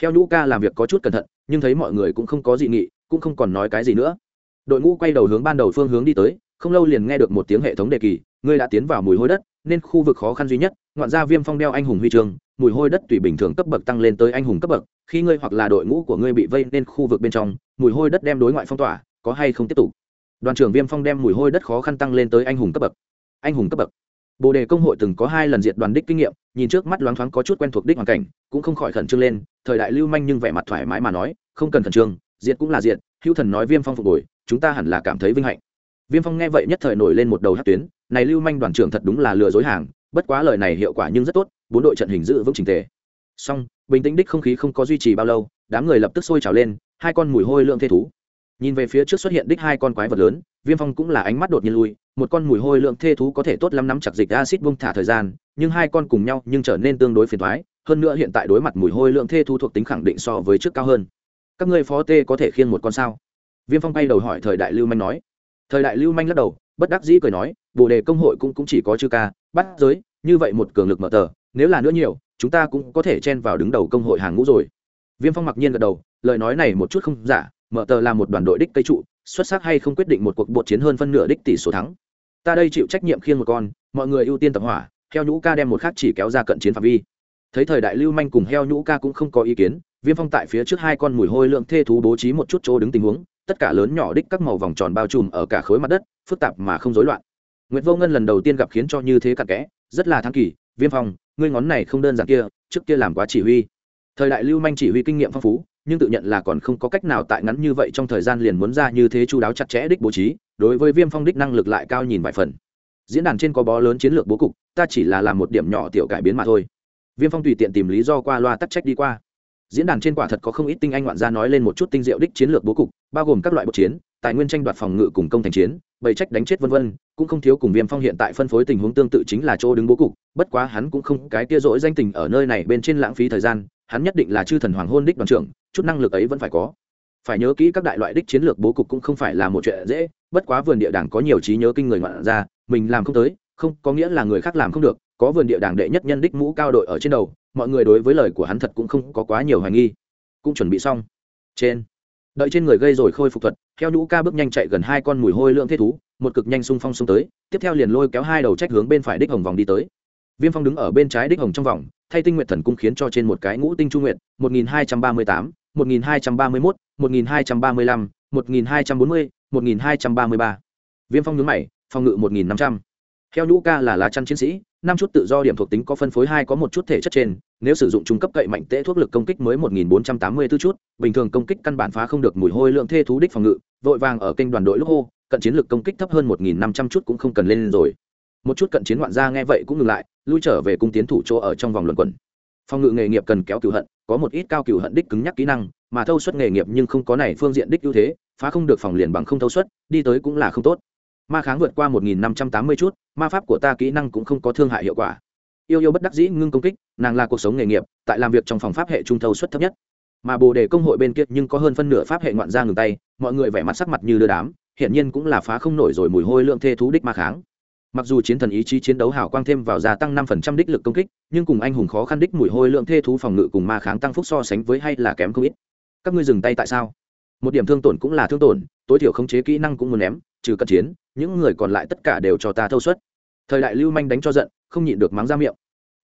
Speaker 1: Theo nhũ ca làm việc có chút cẩn thận, nhưng thấy mọi người cũng không có dị nghị, cũng không còn nói cái gì nữa. Đội ngũ quay đầu hướng ban đầu phương hướng đi tới, không lâu liền nghe được một tiếng hệ thống đề kỳ ngươi đã tiến vào mùi hôi đất, nên khu vực khó khăn duy nhất, ngoạn gia viêm phong đeo anh hùng huy chương mùi hôi đất tùy bình thường cấp bậc tăng lên tới anh hùng cấp bậc, khi ngươi hoặc là đội ngũ của ngươi bị vây nên khu vực bên trong, mùi hôi đất đem đối ngoại phong tỏa, có hay không tiếp tục? Đoàn trưởng viêm phong đem mùi hôi đất khó khăn tăng lên tới anh hùng cấp bậc. Anh hùng cấp bậc. Bồ đề công hội từng có hai lần diệt đoàn đích kinh nghiệm, nhìn trước mắt loáng thoáng có chút quen thuộc đích hoàn cảnh, cũng không khỏi khẩn trương lên, thời đại lưu manh nhưng vẻ mặt thoải mái mà nói, không cần khẩn trương, diệt cũng là diệt, hữu thần nói viêm phong phục hồi, chúng ta hẳn là cảm thấy vinh hạnh. Viêm phong nghe vậy nhất thời nổi lên một đầu hát tuyến này lưu manh đoàn trưởng thật đúng là lừa dối hàng, bất quá lời này hiệu quả nhưng rất tốt, bốn đội trận hình giữ vững trình tề. Song bình tĩnh đích không khí không có duy trì bao lâu, đám người lập tức sôi trào lên, hai con mùi hôi lượng thê thú. Nhìn về phía trước xuất hiện đích hai con quái vật lớn, viêm phong cũng là ánh mắt đột nhiên lui, một con mùi hôi lượng thê thú có thể tốt lắm nắm chặt dịch acid bung thả thời gian, nhưng hai con cùng nhau nhưng trở nên tương đối phiền thoái hơn nữa hiện tại đối mặt mùi hôi lượng thê thú thuộc tính khẳng định so với trước cao hơn. Các ngươi phó tê có thể khiêng một con sao? Viêm phong bay đầu hỏi thời đại lưu manh nói. Thời đại lưu manh lắc đầu, bất đắc dĩ cười nói bồ đề công hội cũng, cũng chỉ có chư ca bắt giới như vậy một cường lực mở tờ nếu là nữa nhiều chúng ta cũng có thể chen vào đứng đầu công hội hàng ngũ rồi. Viêm phong mặc nhiên gật đầu lời nói này một chút không giả mở tờ là một đoàn đội đích cây trụ xuất sắc hay không quyết định một cuộc bột chiến hơn phân nửa đích tỷ số thắng. Ta đây chịu trách nhiệm khiêng một con mọi người ưu tiên tập hỏa heo nhũ ca đem một khác chỉ kéo ra cận chiến phạm vi. Thấy thời đại lưu manh cùng heo nhũ ca cũng không có ý kiến viêm phong tại phía trước hai con mùi hôi lượng thê thú bố trí một chút chỗ đứng tình huống tất cả lớn nhỏ đích các màu vòng tròn bao trùm ở cả khối mặt đất phức tạp mà không rối loạn. Nguyệt Vô Ngân lần đầu tiên gặp khiến cho như thế cặn kẽ, rất là thắng kỳ, Viêm Phong, ngươi ngón này không đơn giản kia, trước kia làm quá chỉ huy. Thời đại Lưu Manh chỉ huy kinh nghiệm phong phú, nhưng tự nhận là còn không có cách nào tại ngắn như vậy trong thời gian liền muốn ra như thế chu đáo chặt chẽ đích bố trí, đối với Viêm Phong đích năng lực lại cao nhìn vài phần. Diễn đàn trên có bó lớn chiến lược bố cục, ta chỉ là làm một điểm nhỏ tiểu cải biến mà thôi. Viêm Phong tùy tiện tìm lý do qua loa tắc trách đi qua diễn đàn trên quả thật có không ít tinh anh ngoạn gia nói lên một chút tinh diệu đích chiến lược bố cục bao gồm các loại bộ chiến tài nguyên tranh đoạt phòng ngự cùng công thành chiến, bày trách đánh chết vân vân, cũng không thiếu cùng viêm phong hiện tại phân phối tình huống tương tự chính là chỗ đứng bố cục, bất quá hắn cũng không cái tia rỗi danh tình ở nơi này bên trên lãng phí thời gian, hắn nhất định là chư thần hoàng hôn đích đoàn trưởng, chút năng lực ấy vẫn phải có. Phải nhớ kỹ các đại loại đích chiến lược bố cục cũng không phải là một chuyện dễ, bất quá vườn địa đảng có nhiều trí nhớ kinh người ngoạn ra, mình làm không tới, không, có nghĩa là người khác làm không được, có vườn địa đảng đệ nhất nhân đích mũ cao đội ở trên đầu, mọi người đối với lời của hắn thật cũng không có quá nhiều hoài nghi. Cũng chuẩn bị xong. Trên đợi trên người gây rồi khôi phục thuật theo nhũ ca bước nhanh chạy gần hai con mùi hôi lượng thiết thú một cực nhanh xung phong xung tới tiếp theo liền lôi kéo hai đầu trách hướng bên phải đích hồng vòng đi tới viêm phong đứng ở bên trái đích hồng trong vòng thay tinh nguyện thần cung khiến cho trên một cái ngũ tinh trung nguyện một nghìn hai trăm ba mươi tám 1231, 1235, 1240, 1233. viêm phong nhướng mày phòng ngự 1500. theo nhũ ca là lá chăn chiến sĩ năm chút tự do điểm thuộc tính có phân phối hai có một chút thể chất trên nếu sử dụng trung cấp cậy mạnh tễ thuốc lực công kích mới 1484 chút, bình thường công kích căn bản phá không được mùi hôi lượng thê thú đích phòng ngự, vội vàng ở kênh đoàn đội lúc hô, cận chiến lực công kích thấp hơn 1500 chút cũng không cần lên rồi. Một chút cận chiến ngoạn gia nghe vậy cũng ngừng lại, lui trở về cung tiến thủ chỗ ở trong vòng luận quẩn. Phòng ngự nghề nghiệp cần kéo cừu hận, có một ít cao cừu hận đích cứng nhắc kỹ năng, mà thâu suất nghề nghiệp nhưng không có này phương diện đích ưu thế, phá không được phòng liền bằng không thâu suất, đi tới cũng là không tốt. Ma kháng vượt qua một nghìn năm trăm tám mươi chút, ma pháp của ta kỹ năng cũng không có thương hại hiệu quả yêu yêu bất đắc dĩ ngưng công kích, nàng là cuộc sống nghề nghiệp, tại làm việc trong phòng pháp hệ trung thâu suất thấp nhất. Mà bồ đề công hội bên kia nhưng có hơn phân nửa pháp hệ ngoạn ra ngừng tay, mọi người vẻ mặt sắc mặt như đưa đám, hiển nhiên cũng là phá không nổi rồi mùi hôi lượng thê thú đích ma kháng. Mặc dù chiến thần ý chí chiến đấu hảo quang thêm vào gia tăng năm phần trăm đích lực công kích, nhưng cùng anh hùng khó khăn đích mùi hôi lượng thê thú phòng ngự cùng ma kháng tăng phúc so sánh với hay là kém không ít. Các ngươi dừng tay tại sao? Một điểm thương tổn cũng là thương tổn, tối thiểu khống chế kỹ năng cũng muốn ném, trừ cận chiến, những người còn lại tất cả đều cho ta thâu suất. Thời đại lưu manh đánh cho giận không nhịn được mắng ra miệng.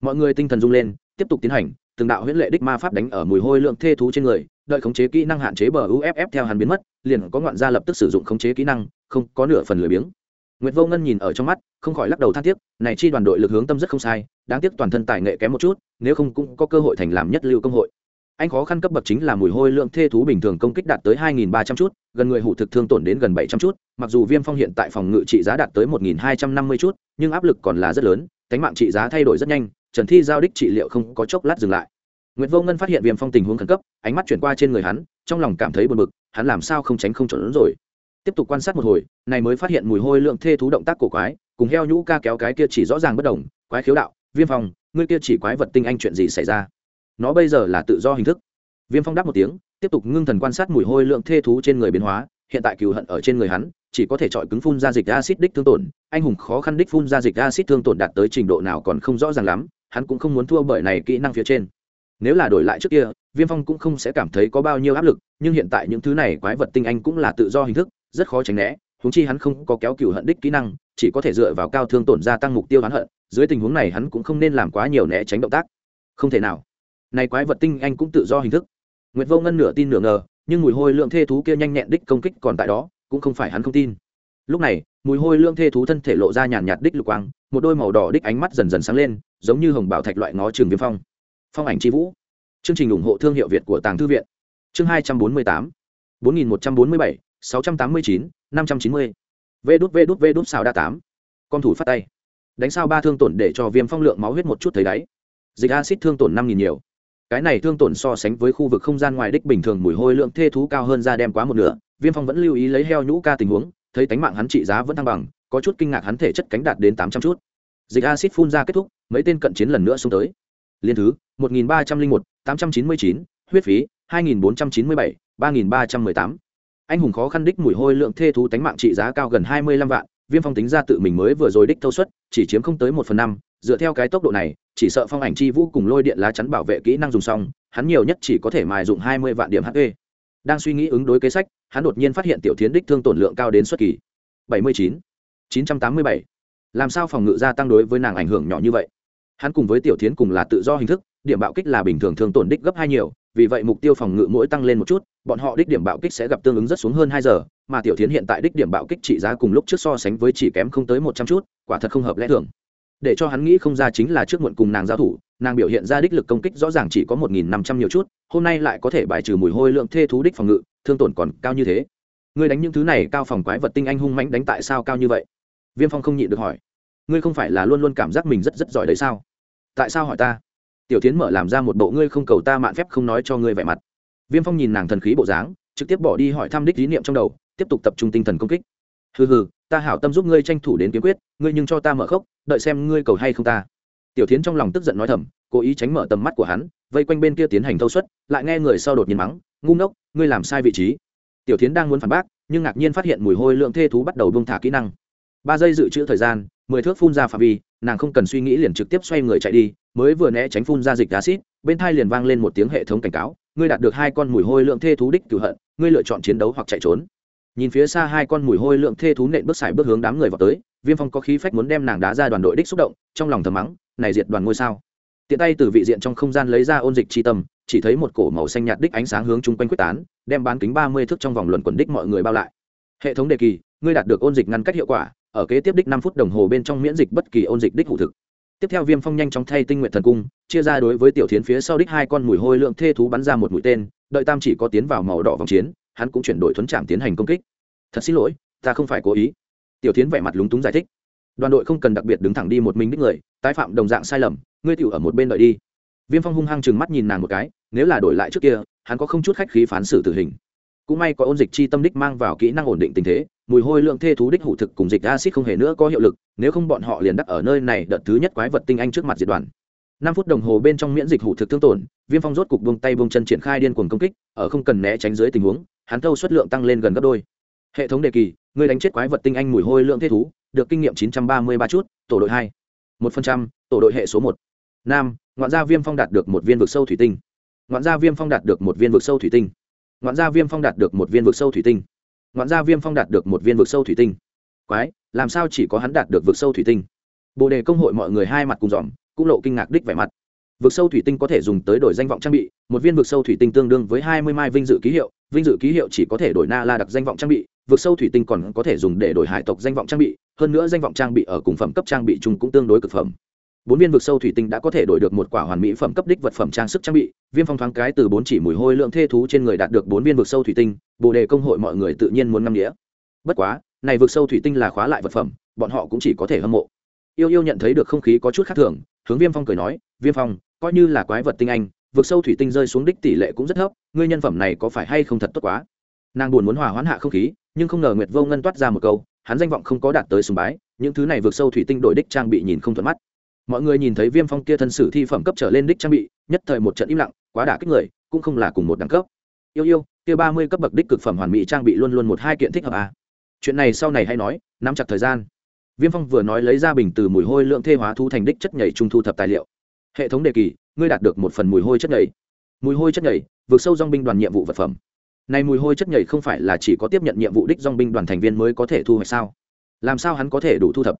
Speaker 1: Mọi người tinh thần rung lên tiếp tục tiến hành từng đạo huyễn lệ đích ma pháp đánh ở mùi hôi lượng thê thú trên người đợi khống chế kỹ năng hạn chế bờ uff theo hắn biến mất liền có ngoạn gia lập tức sử dụng khống chế kỹ năng không có nửa phần lười biếng. Nguyệt Vô Ngân nhìn ở trong mắt, không khỏi lắc đầu than tiếc, này chi đoàn đội lực hướng tâm rất không sai, đáng tiếc toàn thân tài nghệ kém một chút, nếu không cũng có cơ hội thành làm nhất lưu công hội. Anh khó khăn cấp bậc chính là mùi hôi lượng thê thú bình thường công kích đạt tới 2300 chút, gần người hủ thực thương tổn đến gần 700 chút, mặc dù Viêm Phong hiện tại phòng ngự trị giá đạt tới 1250 chút, nhưng áp lực còn là rất lớn, tánh mạng trị giá thay đổi rất nhanh, Trần Thi giao đích trị liệu không có chốc lát dừng lại. Nguyệt Vô Ngân phát hiện Viêm Phong tình huống khẩn cấp, ánh mắt chuyển qua trên người hắn, trong lòng cảm thấy buồn bực, hắn làm sao không tránh không chuẩn rồi. Tiếp tục quan sát một hồi này mới phát hiện mùi hôi lượng thê thú động tác cổ quái cùng heo nhũ ca kéo cái kia chỉ rõ ràng bất đồng quái khiếu đạo viêm phong ngươi kia chỉ quái vật tinh anh chuyện gì xảy ra? Nó bây giờ là tự do hình thức. Viêm phong đáp một tiếng tiếp tục ngưng thần quan sát mùi hôi lượng thê thú trên người biến hóa hiện tại cừu hận ở trên người hắn chỉ có thể chọi cứng phun ra dịch acid đích thương tổn. Anh hùng khó khăn đích phun ra dịch acid thương tổn đạt tới trình độ nào còn không rõ ràng lắm, hắn cũng không muốn thua bởi này kỹ năng phía trên. Nếu là đổi lại trước kia, viêm phong cũng không sẽ cảm thấy có bao nhiêu áp lực, nhưng hiện tại những thứ này quái vật tinh anh cũng là tự do hình thức, rất khó tránh né húng chi hắn không có kéo cựu hận đích kỹ năng, chỉ có thể dựa vào cao thương tổn gia tăng mục tiêu hắn hận, dưới tình huống này hắn cũng không nên làm quá nhiều né tránh động tác. Không thể nào. Này quái vật tinh anh cũng tự do hình thức. Nguyệt vô ngân nửa tin nửa ngờ, nhưng mùi hôi lượng thê thú kia nhanh nhẹn đích công kích còn tại đó cũng không phải hắn không tin. Lúc này, mùi hôi lương thê thú thân thể lộ ra nhàn nhạt đích lục quang, một đôi màu đỏ đích ánh mắt dần dần sáng lên, giống như hồng bảo thạch loại ngó trường viêm phong. Phong ảnh c vũ. Chương trình ủng hộ thương hiệu việt của tàng thư viện. Chương hai trăm bốn mươi tám, bốn nghìn một trăm bốn mươi bảy, sáu trăm tám mươi chín, năm trăm chín mươi. Vê đút vê đút vê đút xào đa tám. Con thủ phát tay. Đánh sao ba thương tổn để cho viêm phong lượng máu huyết một chút thấy đáy. Dịch acid thương tổn năm nghìn nhiều. Cái này thương tổn so sánh với khu vực không gian ngoài đích bình thường mùi hôi lượng thê thú cao hơn ra đem quá một nửa viêm phong vẫn lưu ý lấy heo nhũ ca tình huống, thấy tánh mạng hắn trị giá vẫn thăng bằng, có chút kinh ngạc hắn thể chất cánh đạt đến tám trăm chút. Dịch acid phun ra kết thúc, mấy tên cận chiến lần nữa xuống tới. Liên thứ, một nghìn ba trăm linh một, tám trăm chín mươi chín, huyết phí, hai nghìn bốn trăm chín mươi bảy, ba nghìn ba trăm mười tám. Anh hùng khó khăn đích mùi hôi lượng thê thú tánh mạng trị giá cao gần hai mươi lăm vạn, viêm phong tính ra tự mình mới vừa rồi đích thâu suất, chỉ chiếm không tới một phần năm, dựa theo cái tốc độ này, chỉ sợ phong ảnh chi vũ cùng lôi điện lá chắn bảo vệ kỹ năng dùng xong, hắn nhiều nhất chỉ có thể mài dụng hai mươi vạn điểm hp đang suy nghĩ ứng đối kế sách hắn đột nhiên phát hiện tiểu tiến đích thương tổn lượng cao đến xuất kỳ. Bảy mươi chín. Chín trăm tám mươi bảy. Làm sao phòng ngự gia tăng đối với nàng ảnh hưởng nhỏ như vậy? Hắn cùng với tiểu tiến cùng là tự do hình thức, điểm bạo kích là bình thường thương tổn đích gấp hai nhiều, vì vậy mục tiêu phòng ngự mỗi tăng lên một chút, bọn họ đích điểm bạo kích sẽ gặp tương ứng rất xuống hơn hai giờ, mà tiểu tiến hiện tại đích điểm bạo kích trị giá cùng lúc trước so sánh với chỉ kém không tới một trăm chút, quả thật không hợp lẽ thường để cho hắn nghĩ không ra chính là trước muộn cùng nàng giao thủ, nàng biểu hiện ra đích lực công kích rõ ràng chỉ có một nghìn năm trăm nhiều chút, hôm nay lại có thể bài trừ mùi hôi lượng thê thú đích phòng ngự, thương tổn còn cao như thế. Ngươi đánh những thứ này cao phòng quái vật tinh anh hung mãnh đánh tại sao cao như vậy? Viêm phong không nhịn được hỏi. Ngươi không phải là luôn luôn cảm giác mình rất rất giỏi đấy sao? Tại sao hỏi ta? Tiểu tiến mở làm ra một bộ ngươi không cầu ta mạn phép không nói cho ngươi vẻ mặt. Viêm phong nhìn nàng thần khí bộ dáng, trực tiếp bỏ đi hỏi thăm đích lý niệm trong đầu, tiếp tục tập trung tinh thần công kích. Hừ hừ ta hảo tâm giúp ngươi tranh thủ đến kiếm quyết, ngươi nhưng cho ta mở khốc, đợi xem ngươi cầu hay không ta. Tiểu tiến trong lòng tức giận nói thầm, cố ý tránh mở tầm mắt của hắn, vây quanh bên kia tiến hành thâu suất, lại nghe người sau đột nhiên mắng, ngu ngốc, ngươi làm sai vị trí. Tiểu tiến đang muốn phản bác, nhưng ngạc nhiên phát hiện mùi hôi lượng thê thú bắt đầu bông thả kỹ năng. Ba giây dự trữ thời gian, mười thước phun ra phạm vi, nàng không cần suy nghĩ liền trực tiếp xoay người chạy đi, mới vừa né tránh phun ra dịch acid bên thai liền vang lên một tiếng hệ thống cảnh cáo, ngươi đạt được hai con mùi hôi lượng thê thú đích cửu hận, ngươi lựa chọn chiến đấu hoặc chạy trốn nhìn phía xa hai con mùi hôi lượng thê thú nện bước xài bước hướng đám người vào tới, viêm phong có khí phách muốn đem nàng đá ra đoàn đội đích xúc động, trong lòng thầm mắng, này diệt đoàn ngôi sao. Tiện tay từ vị diện trong không gian lấy ra ôn dịch chi tâm, chỉ thấy một cổ màu xanh nhạt đích ánh sáng hướng chung quanh quyết tán, đem bán kính ba mươi thước trong vòng luận quần đích mọi người bao lại. Hệ thống đề kỳ, ngươi đạt được ôn dịch ngăn cách hiệu quả, ở kế tiếp đích năm phút đồng hồ bên trong miễn dịch bất kỳ ôn dịch đích hủ thực. Tiếp theo viêm phong nhanh chóng thay tinh nguyện thần cung, chia ra đối với tiểu thiến phía sau đích hai con mùi hôi lượng thê thú bắn ra một mũi tên, đợi tam chỉ có tiến vào màu đỏ vòng chiến hắn cũng chuyển đổi thuấn trạm tiến hành công kích. Thật xin lỗi, ta không phải cố ý. Tiểu thiến vẻ mặt lúng túng giải thích. Đoàn đội không cần đặc biệt đứng thẳng đi một mình đích người, tái phạm đồng dạng sai lầm, ngươi tiểu ở một bên đợi đi. Viêm phong hung hăng chừng mắt nhìn nàng một cái, nếu là đổi lại trước kia, hắn có không chút khách khí phán xử tử hình. Cũng may có ôn dịch chi tâm đích mang vào kỹ năng ổn định tình thế, mùi hôi lượng thê thú đích hủ thực cùng dịch acid không hề nữa có hiệu lực, nếu không bọn họ liền đắc ở nơi này đợt thứ nhất quái vật tinh anh trước mặt diệt đoàn. Năm phút đồng hồ bên trong miễn dịch hủ thực thương tổn, viêm phong rốt cục buông tay buông chân triển khai điên cuồng công kích, ở không cần né tránh dưới tình huống hắn thâu suất lượng tăng lên gần gấp đôi. Hệ thống đề kỳ, người đánh chết quái vật tinh anh mùi hôi lượng thế thú, được kinh nghiệm 933 chút, tổ đội hai. một phần trăm, tổ đội hệ số một. Nam, ngoạn gia viêm phong đạt được một viên vực sâu thủy tinh. Ngoạn gia viêm phong đạt được một viên vực sâu thủy tinh. Ngoạn gia viêm phong đạt được một viên vực sâu thủy tinh. Ngoạn gia viêm phong đạt được một viên vực sâu thủy tinh. Quái, làm sao chỉ có hắn đạt được vực sâu thủy tinh? Bồ đề công hội mọi người hai mặt cùng dòm cũng lộ kinh ngạc đích vẻ mặt vực sâu thủy tinh có thể dùng tới đổi danh vọng trang bị, một viên vực sâu thủy tinh tương đương với hai mươi mai vinh dự ký hiệu, vinh dự ký hiệu chỉ có thể đổi na la đặc danh vọng trang bị, vực sâu thủy tinh còn có thể dùng để đổi hải tộc danh vọng trang bị, hơn nữa danh vọng trang bị ở cùng phẩm cấp trang bị chung cũng tương đối cực phẩm. Bốn viên vực sâu thủy tinh đã có thể đổi được một quả hoàn mỹ phẩm cấp đích vật phẩm trang sức trang bị, viêm phong thoáng cái từ bốn chỉ mùi hôi lượng thê thú trên người đạt được bốn viên vực sâu thủy tinh, bồ đề công hội mọi người tự nhiên muốn ngâm nghĩa bất quá, này vực sâu thủy tinh là khóa lại vật phẩm, bọn họ cũng chỉ có thể hâm mộ. Yêu yêu nhận thấy được không khí có chút khác thường hướng viêm phong cười nói, viêm phong, coi như là quái vật tinh anh, vực sâu thủy tinh rơi xuống đích tỷ lệ cũng rất thấp, ngươi nhân phẩm này có phải hay không thật tốt quá? Nàng buồn muốn hòa hoãn hạ không khí, nhưng không ngờ nguyệt vô ngân toát ra một câu, hắn danh vọng không có đạt tới sùng bái, những thứ này vượt sâu thủy tinh đổi đích trang bị nhìn không thuận mắt. Mọi người nhìn thấy viêm phong kia thân sử thi phẩm cấp trở lên đích trang bị, nhất thời một trận im lặng, quá đả kích người, cũng không là cùng một đẳng cấp. Yêu yêu, kia ba mươi cấp bậc đích cực phẩm hoàn mỹ trang bị luôn luôn một hai kiện thích hợp à. chuyện này sau này hay nói, nắm chặt thời gian viêm phong vừa nói lấy ra bình từ mùi hôi lượng thê hóa thu thành đích chất nhảy trung thu thập tài liệu. Hệ thống đề kỳ, ngươi đạt được một phần mùi hôi chất nhảy. Mùi hôi chất nhảy, vượt sâu dong binh đoàn nhiệm vụ vật phẩm. Này mùi hôi chất nhảy không phải là chỉ có tiếp nhận nhiệm vụ đích dong binh đoàn thành viên mới có thể thu hoạch sao? Làm sao hắn có thể đủ thu thập?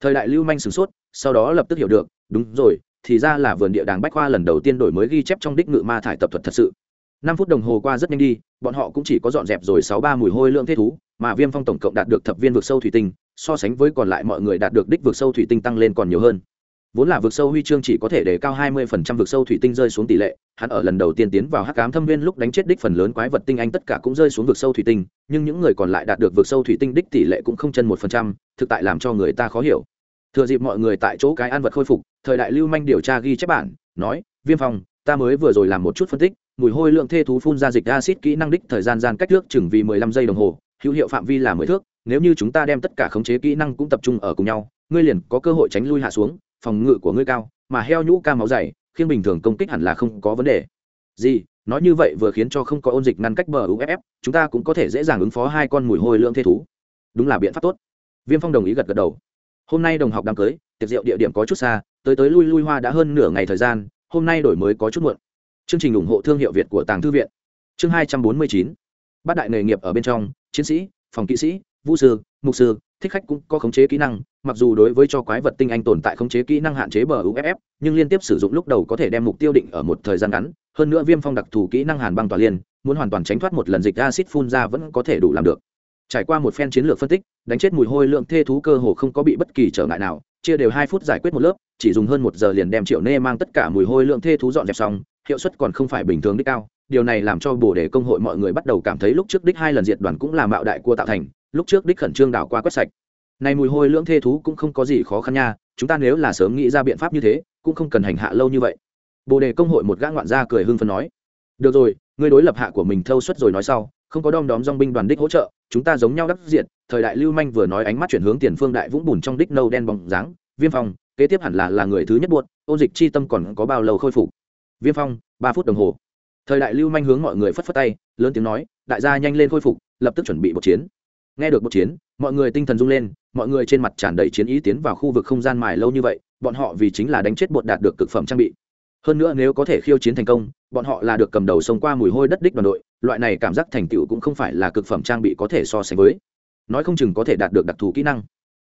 Speaker 1: Thời đại lưu manh sửng sốt, sau đó lập tức hiểu được, đúng rồi, thì ra là vườn địa đàng bách khoa lần đầu tiên đổi mới ghi chép trong đích ngự ma thải tập thuật thật sự. Năm phút đồng hồ qua rất nhanh đi, bọn họ cũng chỉ có dọn dẹp rồi sáu ba mùi hôi lượng thế thú, mà viêm phong tổng cộng đạt được thập viên vực sâu thủy tinh so sánh với còn lại mọi người đạt được đích vượt sâu thủy tinh tăng lên còn nhiều hơn. Vốn là vượt sâu huy chương chỉ có thể đề cao 20% vượt sâu thủy tinh rơi xuống tỷ lệ, hắn ở lần đầu tiên tiến vào hắc ám thâm viên lúc đánh chết đích phần lớn quái vật tinh anh tất cả cũng rơi xuống vượt sâu thủy tinh, nhưng những người còn lại đạt được vượt sâu thủy tinh đích tỷ lệ cũng không chân một phần trăm, thực tại làm cho người ta khó hiểu. Thừa dịp mọi người tại chỗ cái ăn vật khôi phục, thời đại lưu manh điều tra ghi chép bản, nói, viêm phong, ta mới vừa rồi làm một chút phân tích, mùi hôi lượng thê thú phun ra dịch acid kỹ năng đích thời gian gian cách thước chừng vì 15 giây đồng hồ, hữu hiệu phạm vi là mười thước nếu như chúng ta đem tất cả khống chế kỹ năng cũng tập trung ở cùng nhau, ngươi liền có cơ hội tránh lui hạ xuống, phòng ngự của ngươi cao, mà heo nhũ ca máu dày khiến bình thường công kích hẳn là không có vấn đề. Gì? Nói như vậy vừa khiến cho không có ôn dịch ngăn cách bờ uff chúng ta cũng có thể dễ dàng ứng phó hai con mùi hôi lượng thê thú. Đúng là biện pháp tốt. Viêm phong đồng ý gật gật đầu. Hôm nay đồng học đám cưới, tiệc rượu địa điểm có chút xa, tới tới lui lui hoa đã hơn nửa ngày thời gian, hôm nay đổi mới có chút muộn. Chương trình ủng hộ thương hiệu việt của tàng thư viện. Chương hai trăm bốn mươi chín. Bát đại nghề nghiệp ở bên trong, chiến sĩ, phòng kỵ sĩ vũ sư, mục sư, thích khách cũng có khống chế kỹ năng, mặc dù đối với cho quái vật tinh anh tồn tại khống chế kỹ năng hạn chế bờ uff nhưng liên tiếp sử dụng lúc đầu có thể đem mục tiêu định ở một thời gian ngắn, hơn nữa viêm phong đặc thù kỹ năng hàn băng tỏa liên, muốn hoàn toàn tránh thoát một lần dịch acid phun ra vẫn có thể đủ làm được. Trải qua một phen chiến lược phân tích, đánh chết mùi hôi lượng thê thú cơ hồ không có bị bất kỳ trở ngại nào, chia đều hai phút giải quyết một lớp, chỉ dùng hơn một giờ liền đem triệu nê mang tất cả mùi hôi lượng thê thú dọn dẹp xong, hiệu suất còn không phải bình thường đích cao, điều này làm cho bồ đề công hội mọi người bắt đầu cảm thấy lúc trước đích hai lần diệt đoàn cũng là mạo đại cua tạo thành lúc trước đích khẩn trương đảo qua quét sạch. Này mùi hôi lưỡng thê thú cũng không có gì khó khăn nha, chúng ta nếu là sớm nghĩ ra biện pháp như thế, cũng không cần hành hạ lâu như vậy. Bồ đề công hội một gã ngoạn gia cười hưng phấn nói, được rồi, ngươi đối lập hạ của mình thâu suất rồi nói sau, không có đom đóm dong binh đoàn đích hỗ trợ, chúng ta giống nhau đắc diện, thời đại lưu manh vừa nói ánh mắt chuyển hướng tiền phương đại vũng bùn trong đích nâu đen bóng dáng, viêm phong, kế tiếp hẳn là là người thứ nhất buốt ôn dịch chi tâm còn có bao lâu khôi phục? Viêm phong, ba phút đồng hồ. Thời đại lưu manh hướng mọi người phất phất tay, lớn tiếng nói, đại gia nhanh lên khôi phục, lập tức chuẩn bị một chiến nghe được một chiến, mọi người tinh thần rung lên, mọi người trên mặt tràn đầy chiến ý tiến vào khu vực không gian mài lâu như vậy, bọn họ vì chính là đánh chết bột đạt được cực phẩm trang bị. Hơn nữa nếu có thể khiêu chiến thành công, bọn họ là được cầm đầu xông qua mùi hôi đất đích đoàn đội, loại này cảm giác thành tựu cũng không phải là cực phẩm trang bị có thể so sánh với. Nói không chừng có thể đạt được đặc thù kỹ năng.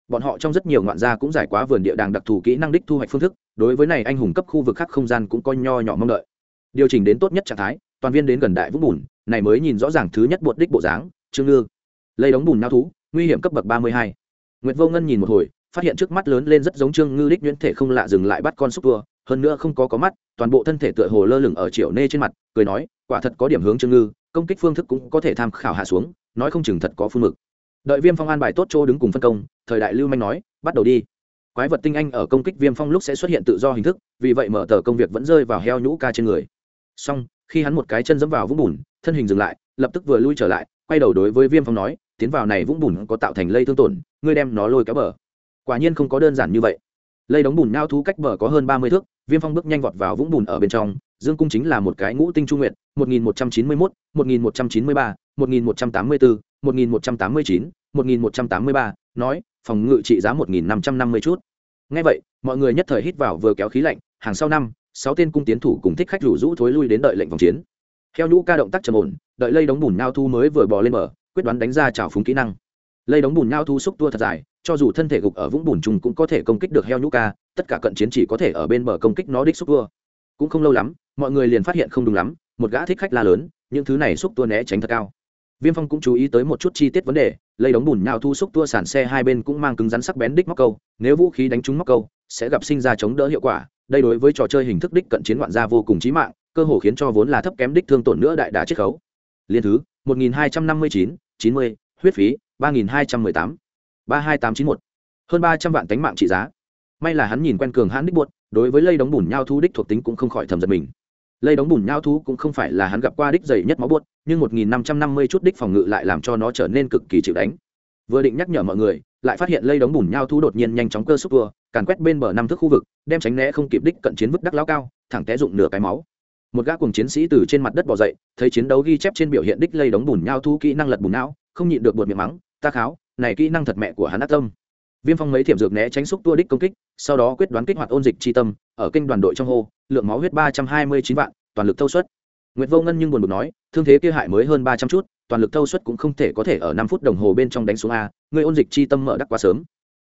Speaker 1: Bọn họ trong rất nhiều ngoạn gia cũng giải quá vườn địa đàng đặc thù kỹ năng đích thu hoạch phương thức, đối với này anh hùng cấp khu vực khác không gian cũng coi nho nhỏ mong đợi. Điều chỉnh đến tốt nhất trạng thái, toàn viên đến gần đại vũng bùn, này mới nhìn rõ ràng thứ nhất bột đích bộ dáng, trương ngư lây đống bùn nao thú, nguy hiểm cấp bậc ba mươi hai. Nguyệt vô ngân nhìn một hồi, phát hiện trước mắt lớn lên rất giống trương ngư đích nhuyễn thể không lạ dừng lại bắt con xúc tua hơn nữa không có có mắt, toàn bộ thân thể tựa hồ lơ lửng ở triệu nê trên mặt, cười nói, quả thật có điểm hướng trương ngư, công kích phương thức cũng có thể tham khảo hạ xuống, nói không chừng thật có phương mực. Đợi viêm phong an bài tốt chỗ đứng cùng phân công, thời đại lưu manh nói, bắt đầu đi. Quái vật tinh anh ở công kích viêm phong lúc sẽ xuất hiện tự do hình thức, vì vậy mở tờ công việc vẫn rơi vào heo nhũ ca trên người. Xong, khi hắn một cái chân dẫm vào vũng bùn, thân hình dừng lại, lập tức vừa lui trở lại, quay đầu đối với viêm phong nói tiến vào này vũng bùn có tạo thành lây thương tổn, ngươi đem nó lôi kéo bờ. Quả nhiên không có đơn giản như vậy. Lây đóng bùn nao thú cách bờ có hơn ba mươi thước, viêm phong bước nhanh vọt vào vũng bùn ở bên trong, dương cung chính là một cái ngũ tinh trung nguyện một nghìn một trăm chín mươi mốt, một nghìn một trăm chín mươi ba, một nghìn một trăm tám mươi bốn một nghìn một trăm tám mươi chín, một nghìn một trăm tám mươi ba, nói, phòng ngự trị giá một nghìn năm trăm năm mươi chút. Ngay vậy, mọi người nhất thời hít vào vừa kéo khí lạnh, hàng sau năm, sáu tên cung tiến thủ cùng thích khách rủ rũ thối lui đến đợi lệnh vòng chiến. Theo nhũ ca động tác trầm ổn, đợi lây đóng bùn nao thu mới vừa bò lên mở quyết đoán đánh ra trào phúng kỹ năng. Lây đống bùn nhau thu xúc tua thật dài, cho dù thân thể gục ở vũng bùn trùng cũng có thể công kích được heo nhũ ca, tất cả cận chiến chỉ có thể ở bên bờ công kích nó đích xúc tua. Cũng không lâu lắm, mọi người liền phát hiện không đúng lắm, một gã thích khách la lớn, những thứ này xúc tua né tránh thật cao. Viêm phong cũng chú ý tới một chút chi tiết vấn đề, lây đống bùn nhau thu xúc tua sản xe hai bên cũng mang cứng rắn sắc bén đích móc câu, nếu vũ khí đánh trúng móc câu, sẽ gặp sinh ra chống đỡ hiệu quả, đây đối với trò chơi hình thức đích cận chiến ngoạn gia vô cùng chí mạng, cơ hồ khiến cho vốn là thấp kém đích thương tổn nữa đại đà chiết khấu. Liên thứ 1259, 90, huyết phí 3218, 32891. hơn 300 vạn tánh mạng trị giá. May là hắn nhìn quen cường hãn đích buột đối với lây đống bùn nhau thu đích thuộc tính cũng không khỏi thầm giật mình. Lây đống bùn nhau thú cũng không phải là hắn gặp qua đích dày nhất máu buốt nhưng một nghìn năm trăm năm mươi chút đích phòng ngự lại làm cho nó trở nên cực kỳ chịu đánh. Vừa định nhắc nhở mọi người lại phát hiện lây đống bùn nhau thú đột nhiên nhanh chóng cơ xúc vừa, càn quét bên bờ năm thước khu vực đem tránh né không kịp đích cận chiến vứt đắc lao cao thẳng té dụng nửa cái máu một gã cùng chiến sĩ từ trên mặt đất bỏ dậy, thấy chiến đấu ghi chép trên biểu hiện đích lây đống bùn nhau thu kỹ năng lật bùn não, không nhịn được bột miệng mắng, ta kháo, này kỹ năng thật mẹ của hắn ác tâm. Viêm phong mấy thiểm dược né tránh xúc tua đích công kích, sau đó quyết đoán kích hoạt ôn dịch chi tâm, ở kênh đoàn đội trong hô, lượng máu huyết ba trăm hai mươi chín vạn, toàn lực thâu suất. Nguyệt vô ngân nhưng buồn bực nói, thương thế kia hại mới hơn ba trăm chút, toàn lực thâu suất cũng không thể có thể ở năm phút đồng hồ bên trong đánh xuống a người ôn dịch chi tâm mở đắc quá sớm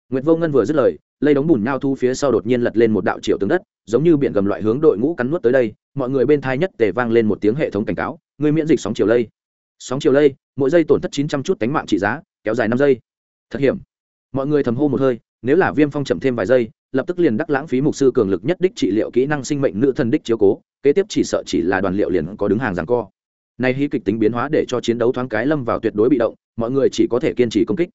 Speaker 1: nguyệt vô ngân vừa dứt lời, lây đống bùn nhao thu phía sau đột nhiên lật lên một đạo triệu tướng đất, giống như biển gầm loại hướng đội ngũ cắn nuốt tới đây, mọi người bên thai nhất tề vang lên một tiếng hệ thống cảnh cáo, người miễn dịch sóng chiều lây. Sóng chiều lây, mỗi giây tổn thất chín trăm chút đánh mạng trị giá, kéo dài năm giây. Thật hiểm. Mọi người thầm hô một hơi, nếu là viêm phong chậm thêm vài giây, lập tức liền đắc lãng phí mục sư cường lực nhất đích trị liệu kỹ năng sinh mệnh nữ thần đích chiếu cố, kế tiếp chỉ sợ chỉ là đoàn liệu liền có đứng hàng giằng co. Nay hí kịch tính biến hóa để cho chiến đấu thoáng cái lâm vào tuyệt đối bị động, mọi người chỉ có thể kiên trì công kích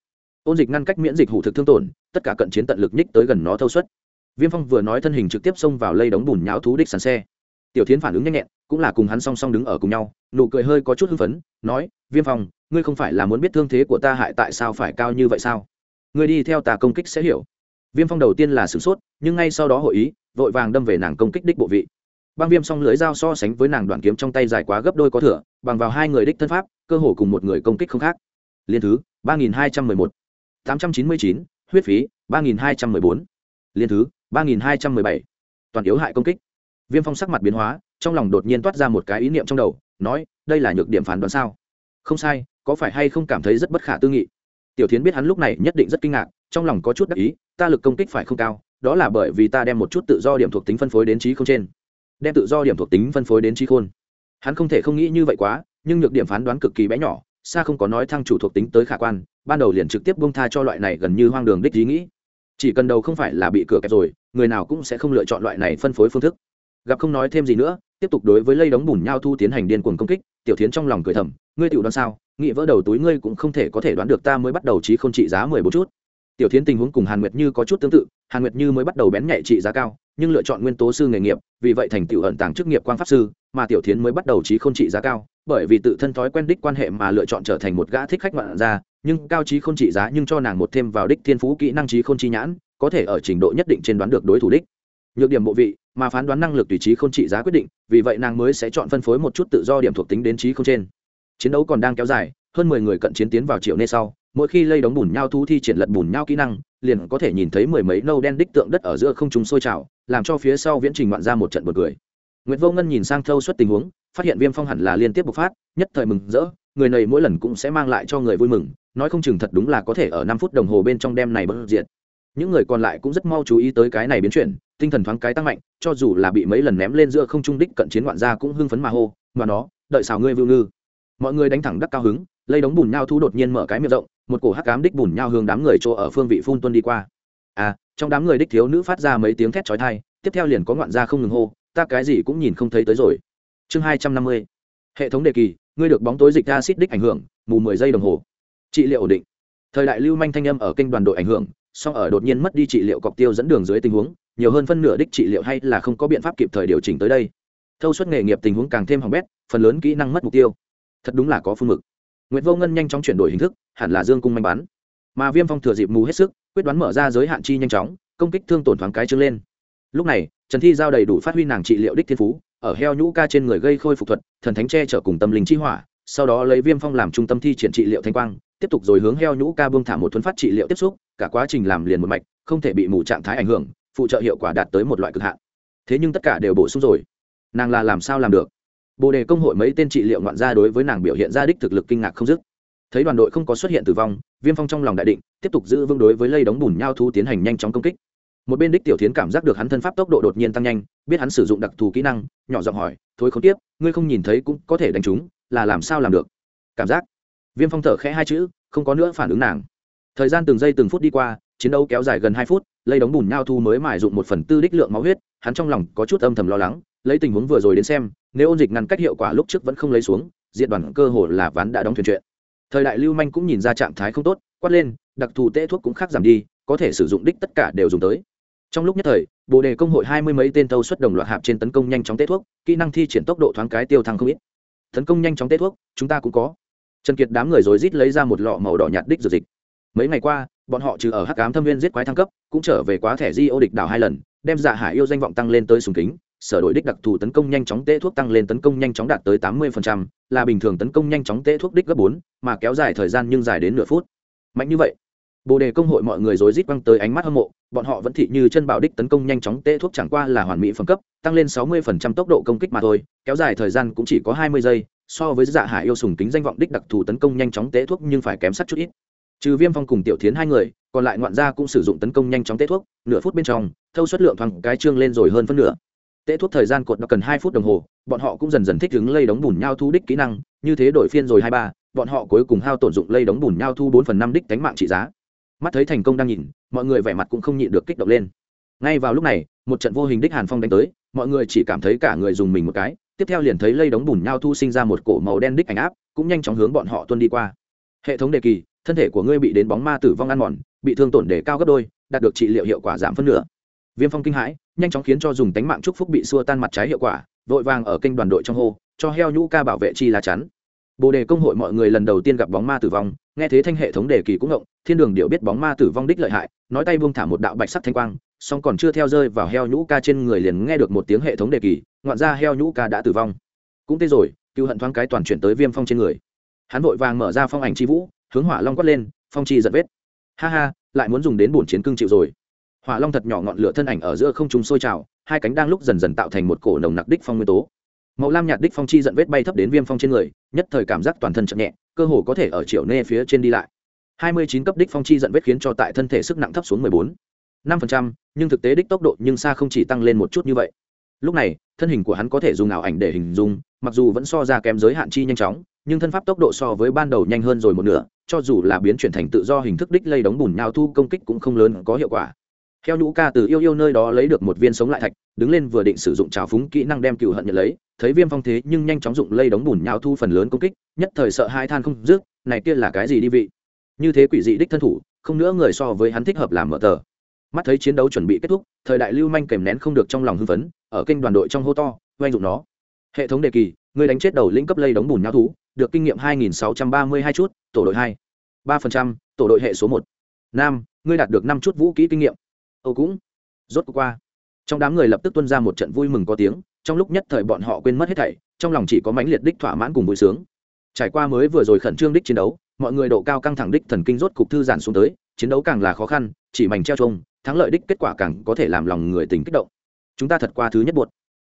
Speaker 1: ôn dịch ngăn cách miễn dịch hủ thực thương tổn, tất cả cận chiến tận lực nhích tới gần nó thâu suất. Viêm phong vừa nói thân hình trực tiếp xông vào lây đống bùn nháo thú đích sàn xe. Tiểu tiến phản ứng nhanh nhẹn, cũng là cùng hắn song song đứng ở cùng nhau, nụ cười hơi có chút hưng phấn, nói, viêm phong, ngươi không phải là muốn biết thương thế của ta hại tại sao phải cao như vậy sao? Ngươi đi theo ta công kích sẽ hiểu. Viêm phong đầu tiên là sửng sốt, nhưng ngay sau đó hội ý, vội vàng đâm về nàng công kích đích bộ vị. Băng viêm song lưới dao so sánh với nàng đoạn kiếm trong tay dài quá gấp đôi có thửa bằng vào hai người đích thân pháp, cơ hồ cùng một người công kích không khác. Liên thứ, ba nghìn hai trăm mười một tám trăm chín mươi chín, huyết phí, ba nghìn hai trăm mười bốn. Liên thứ, ba nghìn hai trăm mười bảy. Toàn yếu hại công kích. Viêm phong sắc mặt biến hóa, trong lòng đột nhiên toát ra một cái ý niệm trong đầu, nói, đây là nhược điểm phán đoán sao? Không sai, có phải hay không cảm thấy rất bất khả tư nghị? Tiểu Thiến biết hắn lúc này nhất định rất kinh ngạc, trong lòng có chút đắc ý, ta lực công kích phải không cao, đó là bởi vì ta đem một chút tự do điểm thuộc tính phân phối đến trí không trên. Đem tự do điểm thuộc tính phân phối đến trí khôn. Hắn không thể không nghĩ như vậy quá, nhưng nhược điểm phán đoán cực kỳ bé nhỏ xa không có nói thăng chủ thuộc tính tới khả quan, ban đầu liền trực tiếp bông tha cho loại này gần như hoang đường đích ý nghĩ. Chỉ cần đầu không phải là bị cửa kẹp rồi, người nào cũng sẽ không lựa chọn loại này phân phối phương thức. Gặp không nói thêm gì nữa, tiếp tục đối với lây đóng bùn nhau thu tiến hành điên cuồng công kích, tiểu tiến trong lòng cười thầm, ngươi tiểu đoán sao? Nghĩ vỡ đầu túi ngươi cũng không thể có thể đoán được ta mới bắt đầu trí không trị giá mười bốn chút. Tiểu tiến tình huống cùng hàn nguyệt như có chút tương tự, hàn nguyệt như mới bắt đầu bén nhạy trị giá cao nhưng lựa chọn nguyên tố sư nghề nghiệp, vì vậy thành tựu ẩn tàng chức nghiệp quan pháp sư, mà tiểu tiến mới bắt đầu trí không trị giá cao, bởi vì tự thân thói quen đích quan hệ mà lựa chọn trở thành một gã thích khách ngoạn gia nhưng cao trí không trị giá nhưng cho nàng một thêm vào đích thiên phú kỹ năng trí không chi nhãn, có thể ở trình độ nhất định trên đoán được đối thủ đích. Nhược điểm bộ vị, mà phán đoán năng lực tùy trí không trị giá quyết định, vì vậy nàng mới sẽ chọn phân phối một chút tự do điểm thuộc tính đến trí không trên. Chiến đấu còn đang kéo dài, hơn mười người cận chiến tiến vào triệu nê sau, mỗi khi lây đóng bùn nhau thu thi triển lật bùn nhau kỹ năng liền có thể nhìn thấy mười mấy nâu đen đích tượng đất ở giữa không trung sôi trào làm cho phía sau viễn trình ngoạn ra một trận bật cười Nguyệt Vô Ngân nhìn sang thâu suất tình huống, phát hiện Viêm Phong hẳn là liên tiếp bộc phát, nhất thời mừng rỡ, người này mỗi lần cũng sẽ mang lại cho người vui mừng, nói không chừng thật đúng là có thể ở năm phút đồng hồ bên trong đêm này bất diệt. Những người còn lại cũng rất mau chú ý tới cái này biến chuyển, tinh thần thoáng cái tăng mạnh cho dù là bị mấy lần ném lên giữa không trung đích cận chiến ngoạn gia cũng hưng phấn mà hô mà nó đợi xào ngươi vưu ngư mọi người đánh thẳng đắc cao hứng lây đống bùn nhau thu đột nhiên mở cái miệng rộng một cổ hắc cám đích bùn nhau hướng đám người chỗ ở phương vị phun tuân đi qua. À trong đám người đích thiếu nữ phát ra mấy tiếng thét chói tai, tiếp theo liền có ngoạn gia không ngừng hô, ta cái gì cũng nhìn không thấy tới rồi. Chương hai trăm năm mươi. Hệ thống đề kỳ, ngươi được bóng tối dịch acid đích ảnh hưởng, mù mười giây đồng hồ. Trị liệu ổn định. Thời đại lưu manh thanh âm ở kênh đoàn đội ảnh hưởng, song ở đột nhiên mất đi trị liệu cọc tiêu dẫn đường dưới tình huống, nhiều hơn phân nửa đích trị liệu hay là không có biện pháp kịp thời điều chỉnh tới đây. Thâu suất nghề nghiệp tình huống càng thêm hỏng bét, phần lớn kỹ năng mất mục tiêu. Thật đúng là có phương mực. Nguyệt vô ngân nhanh chóng chuyển đổi hình thức, hẳn là dương cung manh bắn mà viêm phong thừa dịp mù hết sức, quyết đoán mở ra giới hạn chi nhanh chóng, công kích thương tổn thoáng cái trướng lên. Lúc này, trần thi giao đầy đủ phát huy nàng trị liệu đích thiên phú, ở heo nhũ ca trên người gây khôi phục thuật, thần thánh che chở cùng tâm linh chi hỏa, sau đó lấy viêm phong làm trung tâm thi triển trị liệu thanh quang, tiếp tục rồi hướng heo nhũ ca buông thả một thuấn phát trị liệu tiếp xúc, cả quá trình làm liền một mạch, không thể bị mù trạng thái ảnh hưởng, phụ trợ hiệu quả đạt tới một loại cực hạn. Thế nhưng tất cả đều bổ sung rồi. Nàng là làm sao làm được? Bồ đề công hội mấy tên trị liệu ngoạn gia đối với nàng biểu hiện ra đích thực lực kinh ngạc không dứt. Thấy đoàn đội không có xuất hiện tử vong, viêm phong trong lòng đại định, tiếp tục giữ vững đối với lây đóng bùn nhau thu tiến hành nhanh chóng công kích. Một bên đích tiểu tiến cảm giác được hắn thân pháp tốc độ đột nhiên tăng nhanh, biết hắn sử dụng đặc thù kỹ năng, nhỏ giọng hỏi thối không tiếp, ngươi không nhìn thấy cũng có thể đánh chúng, là làm sao làm được? Cảm giác. Viêm phong thở khẽ hai chữ, không có nữa phản ứng nàng. Thời gian từng giây từng phút đi qua, chiến đấu kéo dài gần hai phút, lây đóng bùn nhau thu mới mài dụng một phần tư đích lượng máu huyết, hắn trong lòng có chút âm thầm lo lắng lấy tình huống vừa rồi đến xem, nếu ôn dịch ngăn cách hiệu quả lúc trước vẫn không lấy xuống, diện đoàn cơ hồ là ván đã đóng thuyền chuyện. Thời đại lưu manh cũng nhìn ra trạng thái không tốt, quát lên, đặc thù tê thuốc cũng khác giảm đi, có thể sử dụng đích tất cả đều dùng tới. Trong lúc nhất thời, bồ đề công hội hai mươi mấy tên tâu xuất đồng loạt hạp trên tấn công nhanh chóng tê thuốc, kỹ năng thi triển tốc độ thoáng cái tiêu thăng không ít. Tấn công nhanh chóng tê thuốc, chúng ta cũng có. Trần kiệt đám người rồi rít lấy ra một lọ màu đỏ nhạt đích dược dịch. Mấy ngày qua, bọn họ trừ ở hắc ám thâm viên giết quái thăng cấp, cũng trở về quá thẻ di ô địch đảo hai lần, đem dạ hải yêu danh vọng tăng lên tới sùng kính sở đổi đích đặc thù tấn công nhanh chóng tê thuốc tăng lên tấn công nhanh chóng đạt tới tám mươi là bình thường tấn công nhanh chóng tê thuốc đích gấp bốn, mà kéo dài thời gian nhưng dài đến nửa phút. Mạnh như vậy, bồ đề công hội mọi người rối rít quăng tới ánh mắt hâm mộ, bọn họ vẫn thị như chân bảo đích tấn công nhanh chóng tê thuốc chẳng qua là hoàn mỹ phẩm cấp, tăng lên sáu mươi tốc độ công kích mà thôi, kéo dài thời gian cũng chỉ có hai mươi giây, so với dạ hải yêu sùng kính danh vọng đích đặc thù tấn công nhanh chóng tê thuốc nhưng phải kém sát chút ít. Trừ viêm phong cùng tiểu thiến hai người, còn lại ngoạn gia cũng sử dụng tấn công nhanh chóng tê thuốc, nửa phút bên trong, thâu suất lượng thoáng cái trương lên rồi hơn phân nửa tệ thuốc thời gian cột nó cần hai phút đồng hồ, bọn họ cũng dần dần thích ứng lây đóng bùn nhau thu đích kỹ năng, như thế đổi phiên rồi hai ba, bọn họ cuối cùng hao tổn dụng lây đóng bùn nhau thu bốn phần năm đích cánh mạng trị giá. Mắt thấy thành công đang nhìn, mọi người vẻ mặt cũng không nhịn được kích động lên. Ngay vào lúc này, một trận vô hình đích hàn phong đánh tới, mọi người chỉ cảm thấy cả người dùng mình một cái, tiếp theo liền thấy lây đóng bùn nhau thu sinh ra một cổ màu đen đích ảnh áp, cũng nhanh chóng hướng bọn họ tuân đi qua. Hệ thống đề kỳ, thân thể của ngươi bị đến bóng ma tử vong ăn mòn, bị thương tổn đề cao gấp đôi, đạt được trị liệu hiệu quả giảm phân nửa viêm phong kinh hãi, nhanh chóng khiến cho dùng tánh mạng chúc phúc bị xua tan mặt trái hiệu quả, vội vàng ở kênh đoàn đội trong hô, cho heo nhũ ca bảo vệ chi lá chắn. Bồ đề công hội mọi người lần đầu tiên gặp bóng ma tử vong, nghe thế thanh hệ thống đề kỳ cũng ngộng, thiên đường điệu biết bóng ma tử vong đích lợi hại, nói tay buông thả một đạo bạch sắc thanh quang, song còn chưa theo rơi vào heo nhũ ca trên người liền nghe được một tiếng hệ thống đề kỳ, ngoạn ra heo nhũ ca đã tử vong. Cũng thế rồi cựu hận thoáng cái toàn chuyển tới viêm phong trên người. Hắn vội vàng mở ra phong ảnh chi vũ, hướng hỏa long quát lên, phong chi giật vết. Ha ha, lại muốn dùng đến bổn chiến cương chịu rồi hỏa long thật nhỏ ngọn lửa thân ảnh ở giữa không trung sôi trào, hai cánh đang lúc dần dần tạo thành một cổ nồng nặc đích phong nguyên tố. Màu lam nhạt đích phong chi giận vết bay thấp đến viêm phong trên người, nhất thời cảm giác toàn thân chậm nhẹ, cơ hồ có thể ở chiều nê phía trên đi lại. Hai mươi chín cấp đích phong chi giận vết khiến cho tại thân thể sức nặng thấp xuống mười bốn, năm phần trăm, nhưng thực tế đích tốc độ nhưng xa không chỉ tăng lên một chút như vậy. Lúc này, thân hình của hắn có thể dùng ảo ảnh để hình dung, mặc dù vẫn so ra kém giới hạn chi nhanh chóng, nhưng thân pháp tốc độ so với ban đầu nhanh hơn rồi một nửa, cho dù là biến chuyển thành tự do hình thức đích lây đóng bùn nhau thu công kích cũng không lớn có hiệu quả theo nhũ ca từ yêu yêu nơi đó lấy được một viên sống lại thạch, đứng lên vừa định sử dụng trào phúng kỹ năng đem cựu hận nhận lấy, thấy viêm phong thế nhưng nhanh chóng dụng lây đóng bùn nhào thu phần lớn công kích, nhất thời sợ hai than không dứt, này kia là cái gì đi vị? Như thế quỷ dị đích thân thủ, không nữa người so với hắn thích hợp làm mở tờ. Mắt thấy chiến đấu chuẩn bị kết thúc, thời đại lưu manh kèm nén không được trong lòng hưng phấn, ở kênh đoàn đội trong hô to, oanh dụng nó. Hệ thống đề kỳ, người đánh chết đầu lĩnh cấp lây đóng bùn nhau thú, được kinh nghiệm 2.632 chút, tổ đội hai. ba phần trăm, tổ đội hệ số một. Nam ngươi đạt được năm chút vũ kỹ kinh nghiệm âu cũng. Rốt qua. Trong đám người lập tức tuân ra một trận vui mừng có tiếng, trong lúc nhất thời bọn họ quên mất hết thảy, trong lòng chỉ có mãnh liệt đích thỏa mãn cùng vui sướng. Trải qua mới vừa rồi khẩn trương đích chiến đấu, mọi người độ cao căng thẳng đích thần kinh rốt cục thư giãn xuống tới, chiến đấu càng là khó khăn, chỉ mảnh treo trông, thắng lợi đích kết quả càng có thể làm lòng người tình kích động. Chúng ta thật qua thứ nhất buột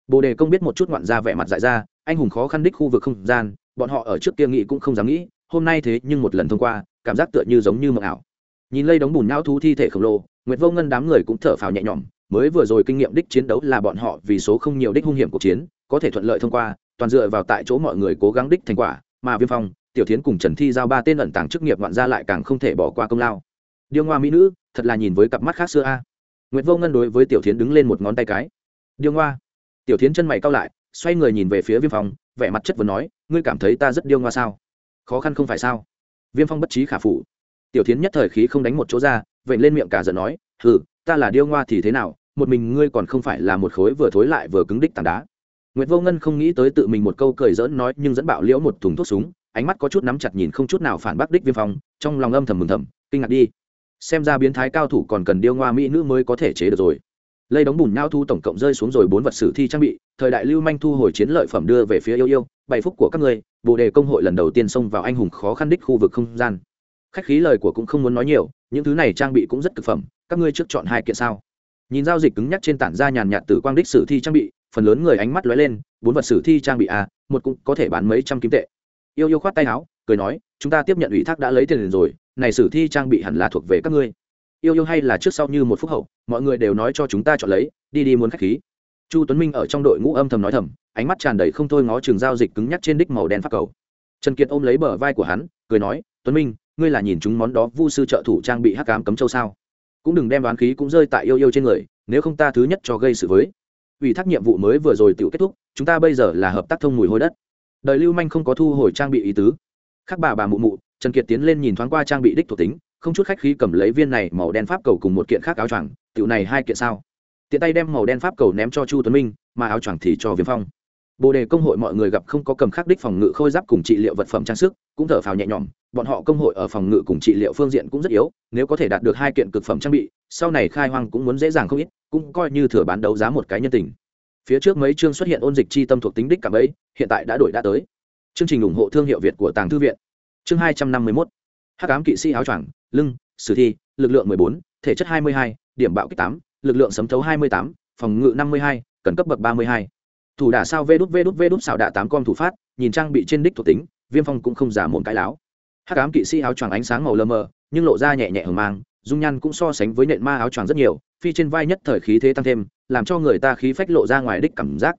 Speaker 1: bồ đề công biết một chút ngoạn ra vẻ mặt dại ra, anh hùng khó khăn đích khu vực không gian, bọn họ ở trước kia nghĩ cũng không dám nghĩ, hôm nay thế nhưng một lần thông qua, cảm giác tựa như giống như mộng ảo. Nhìn lây đống bùn não thú thi thể khổng lồ nguyệt vô ngân đám người cũng thở phào nhẹ nhõm, mới vừa rồi kinh nghiệm đích chiến đấu là bọn họ vì số không nhiều đích hung hiểm cuộc chiến, có thể thuận lợi thông qua, toàn dựa vào tại chỗ mọi người cố gắng đích thành quả, mà viêm phong, tiểu Thiến cùng trần thi giao ba tên ẩn tàng chức nghiệp ngoạn ra lại càng không thể bỏ qua công lao. Điêu ngoa mỹ nữ, thật là nhìn với cặp mắt khác xưa a. Nguyệt vô ngân đối với tiểu Thiến đứng lên một ngón tay cái. Điêu ngoa. Tiểu Thiến chân mày cau lại, xoay người nhìn về phía viêm phong, vẻ mặt chất vấn nói, ngươi cảm thấy ta rất điêu ngoa sao? Khó khăn không phải sao? Viêm phong bất trí khả phụ. tiểu Thiến nhất thời khí không đánh một chỗ ra vậy lên miệng cả giận nói hừ ta là điêu ngoa thì thế nào một mình ngươi còn không phải là một khối vừa thối lại vừa cứng đích tảng đá Nguyệt Vô Ngân không nghĩ tới tự mình một câu cười giỡn nói nhưng dẫn bạo liễu một thùng thuốc súng, ánh mắt có chút nắm chặt nhìn không chút nào phản bác đích Viêm Phong, trong lòng âm thầm mừng thầm, kinh ngạc đi. Xem ra biến thái cao thủ còn cần điêu ngoa mỹ nữ mới có thể chế được rồi. Lây đống bùn nhau thu tổng cộng rơi xuống rồi bốn vật sử thi trang bị, thời đại lưu manh thu hồi chiến lợi phẩm đưa về phía yêu yêu, bảy phúc của các người, Bồ đề công hội lần đầu tiên xông vào anh hùng khó khăn đích khu vực không gian. Khách khí lời của cũng không muốn nói nhiều, những thứ này trang bị cũng rất cực phẩm, các ngươi trước chọn hai kiện sao? Nhìn giao dịch cứng nhắc trên tản ra nhàn nhạt từ quang đích sử thi trang bị, phần lớn người ánh mắt lóe lên bốn vật sử thi trang bị a một cũng có thể bán mấy trăm kim tệ. Yêu yêu khoát tay áo cười nói chúng ta tiếp nhận ủy thác đã lấy tiền rồi này sử thi trang bị hẳn là thuộc về các ngươi. Yêu yêu hay là trước sau như một phút hậu mọi người đều nói cho chúng ta chọn lấy đi đi muốn khách khí. Chu tuấn minh ở trong đội ngũ âm thầm nói thầm ánh mắt tràn đầy không thôi ngó trường giao dịch cứng nhắc trên đích màu đen phát cầu. Trần kiệt ôm lấy bờ vai của hắn cười nói tuấn minh ngươi là nhìn chúng món đó vu sư trợ thủ trang bị hắc cám cấm châu sao? Cũng đừng đem đoán khí cũng rơi tại yêu yêu trên người, nếu không ta thứ nhất cho gây sự với. Ủy thác nhiệm vụ mới vừa rồi tự kết thúc, chúng ta bây giờ là hợp tác thông mùi hôi đất. Đời lưu manh không có thu hồi trang bị ý tứ. Khác bà bà mụ mụ, trần kiệt tiến lên nhìn thoáng qua trang bị đích thuộc tính, không chút khách khí cầm lấy viên này màu đen pháp cầu cùng một kiện khác áo choàng. Tiểu này hai kiện sao? Tiện tay đem màu đen pháp cầu ném cho chu tuấn minh, mà áo choàng thì cho viêm phong bồ đề công hội mọi người gặp không có cầm khắc đích phòng ngự khôi giáp cùng trị liệu vật phẩm trang sức, cũng thở phào nhẹ nhõm, bọn họ công hội ở phòng ngự cùng trị liệu phương diện cũng rất yếu, nếu có thể đạt được hai kiện cực phẩm trang bị, sau này khai hoang cũng muốn dễ dàng không ít, cũng coi như thừa bán đấu giá một cái nhân tình. Phía trước mấy chương xuất hiện ôn dịch chi tâm thuộc tính đích cảm ấy, hiện tại đã đổi đã tới. Chương trình ủng hộ thương hiệu việt của tàng thư viện. Chương hai trăm năm mươi mốt. Hắc ám kỵ sĩ áo choàng, lưng, sử thi, lực lượng mười bốn, thể chất hai mươi hai, điểm bạo kích tám, lực lượng sấm thấu hai mươi tám, phòng ngự năm mươi hai, cần cấp bậc ba mươi hai thủ đả sao vê đút vê đút vê đút xảo đạ tám con thủ phát, nhìn trang bị trên đích thuộc tính, viêm phong cũng không giả mồm cái láo. Hắc ám kỵ sĩ áo choàng ánh sáng màu lơ mờ, nhưng lộ ra nhẹ nhẹ hờ mang, dung nhan cũng so sánh với nện ma áo choàng rất nhiều, phi trên vai nhất thời khí thế tăng thêm, làm cho người ta khí phách lộ ra ngoài đích cảm giác.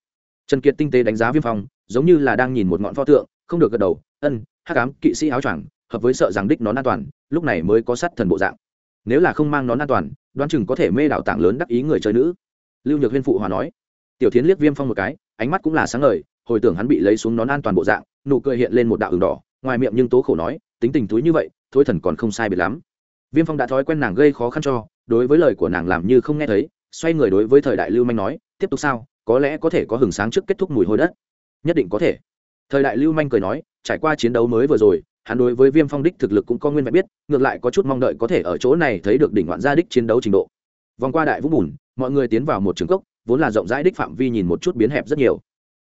Speaker 1: Trần kiệt tinh tế đánh giá viêm phong, giống như là đang nhìn một ngọn pho tượng, không được gật đầu, ân, hắc ám kỵ sĩ áo choàng, hợp với sợ rằng đích nón an toàn, lúc này mới có sát thần bộ dạng. Nếu là không mang nón an toàn, đoán chừng có thể mê đảo tảng lớn đắc ý người chơi nữ. Lưu nhược huyên phụ hòa nói tiểu tiến liếc viêm phong một cái, ánh mắt cũng là sáng ngời, hồi tưởng hắn bị lấy xuống nón an toàn bộ dạng, nụ cười hiện lên một đạo ửng đỏ, ngoài miệng nhưng tố khổ nói, tính tình túi như vậy thôi thần còn không sai biệt lắm. Viêm phong đã thói quen nàng gây khó khăn cho, đối với lời của nàng làm như không nghe thấy, xoay người đối với thời đại lưu manh nói, tiếp tục sao, có lẽ có thể có hừng sáng trước kết thúc mùi hôi đất. Nhất định có thể. Thời đại lưu manh cười nói, trải qua chiến đấu mới vừa rồi, hắn đối với viêm phong đích thực lực cũng có nguyên vẹn biết, ngược lại có chút mong đợi có thể ở chỗ này thấy được đỉnh ngoạn gia đích chiến đấu trình độ. Vòng qua đại vũ bùn, mọi người tiến vào một trường cốc vốn là rộng rãi đích phạm vi nhìn một chút biến hẹp rất nhiều.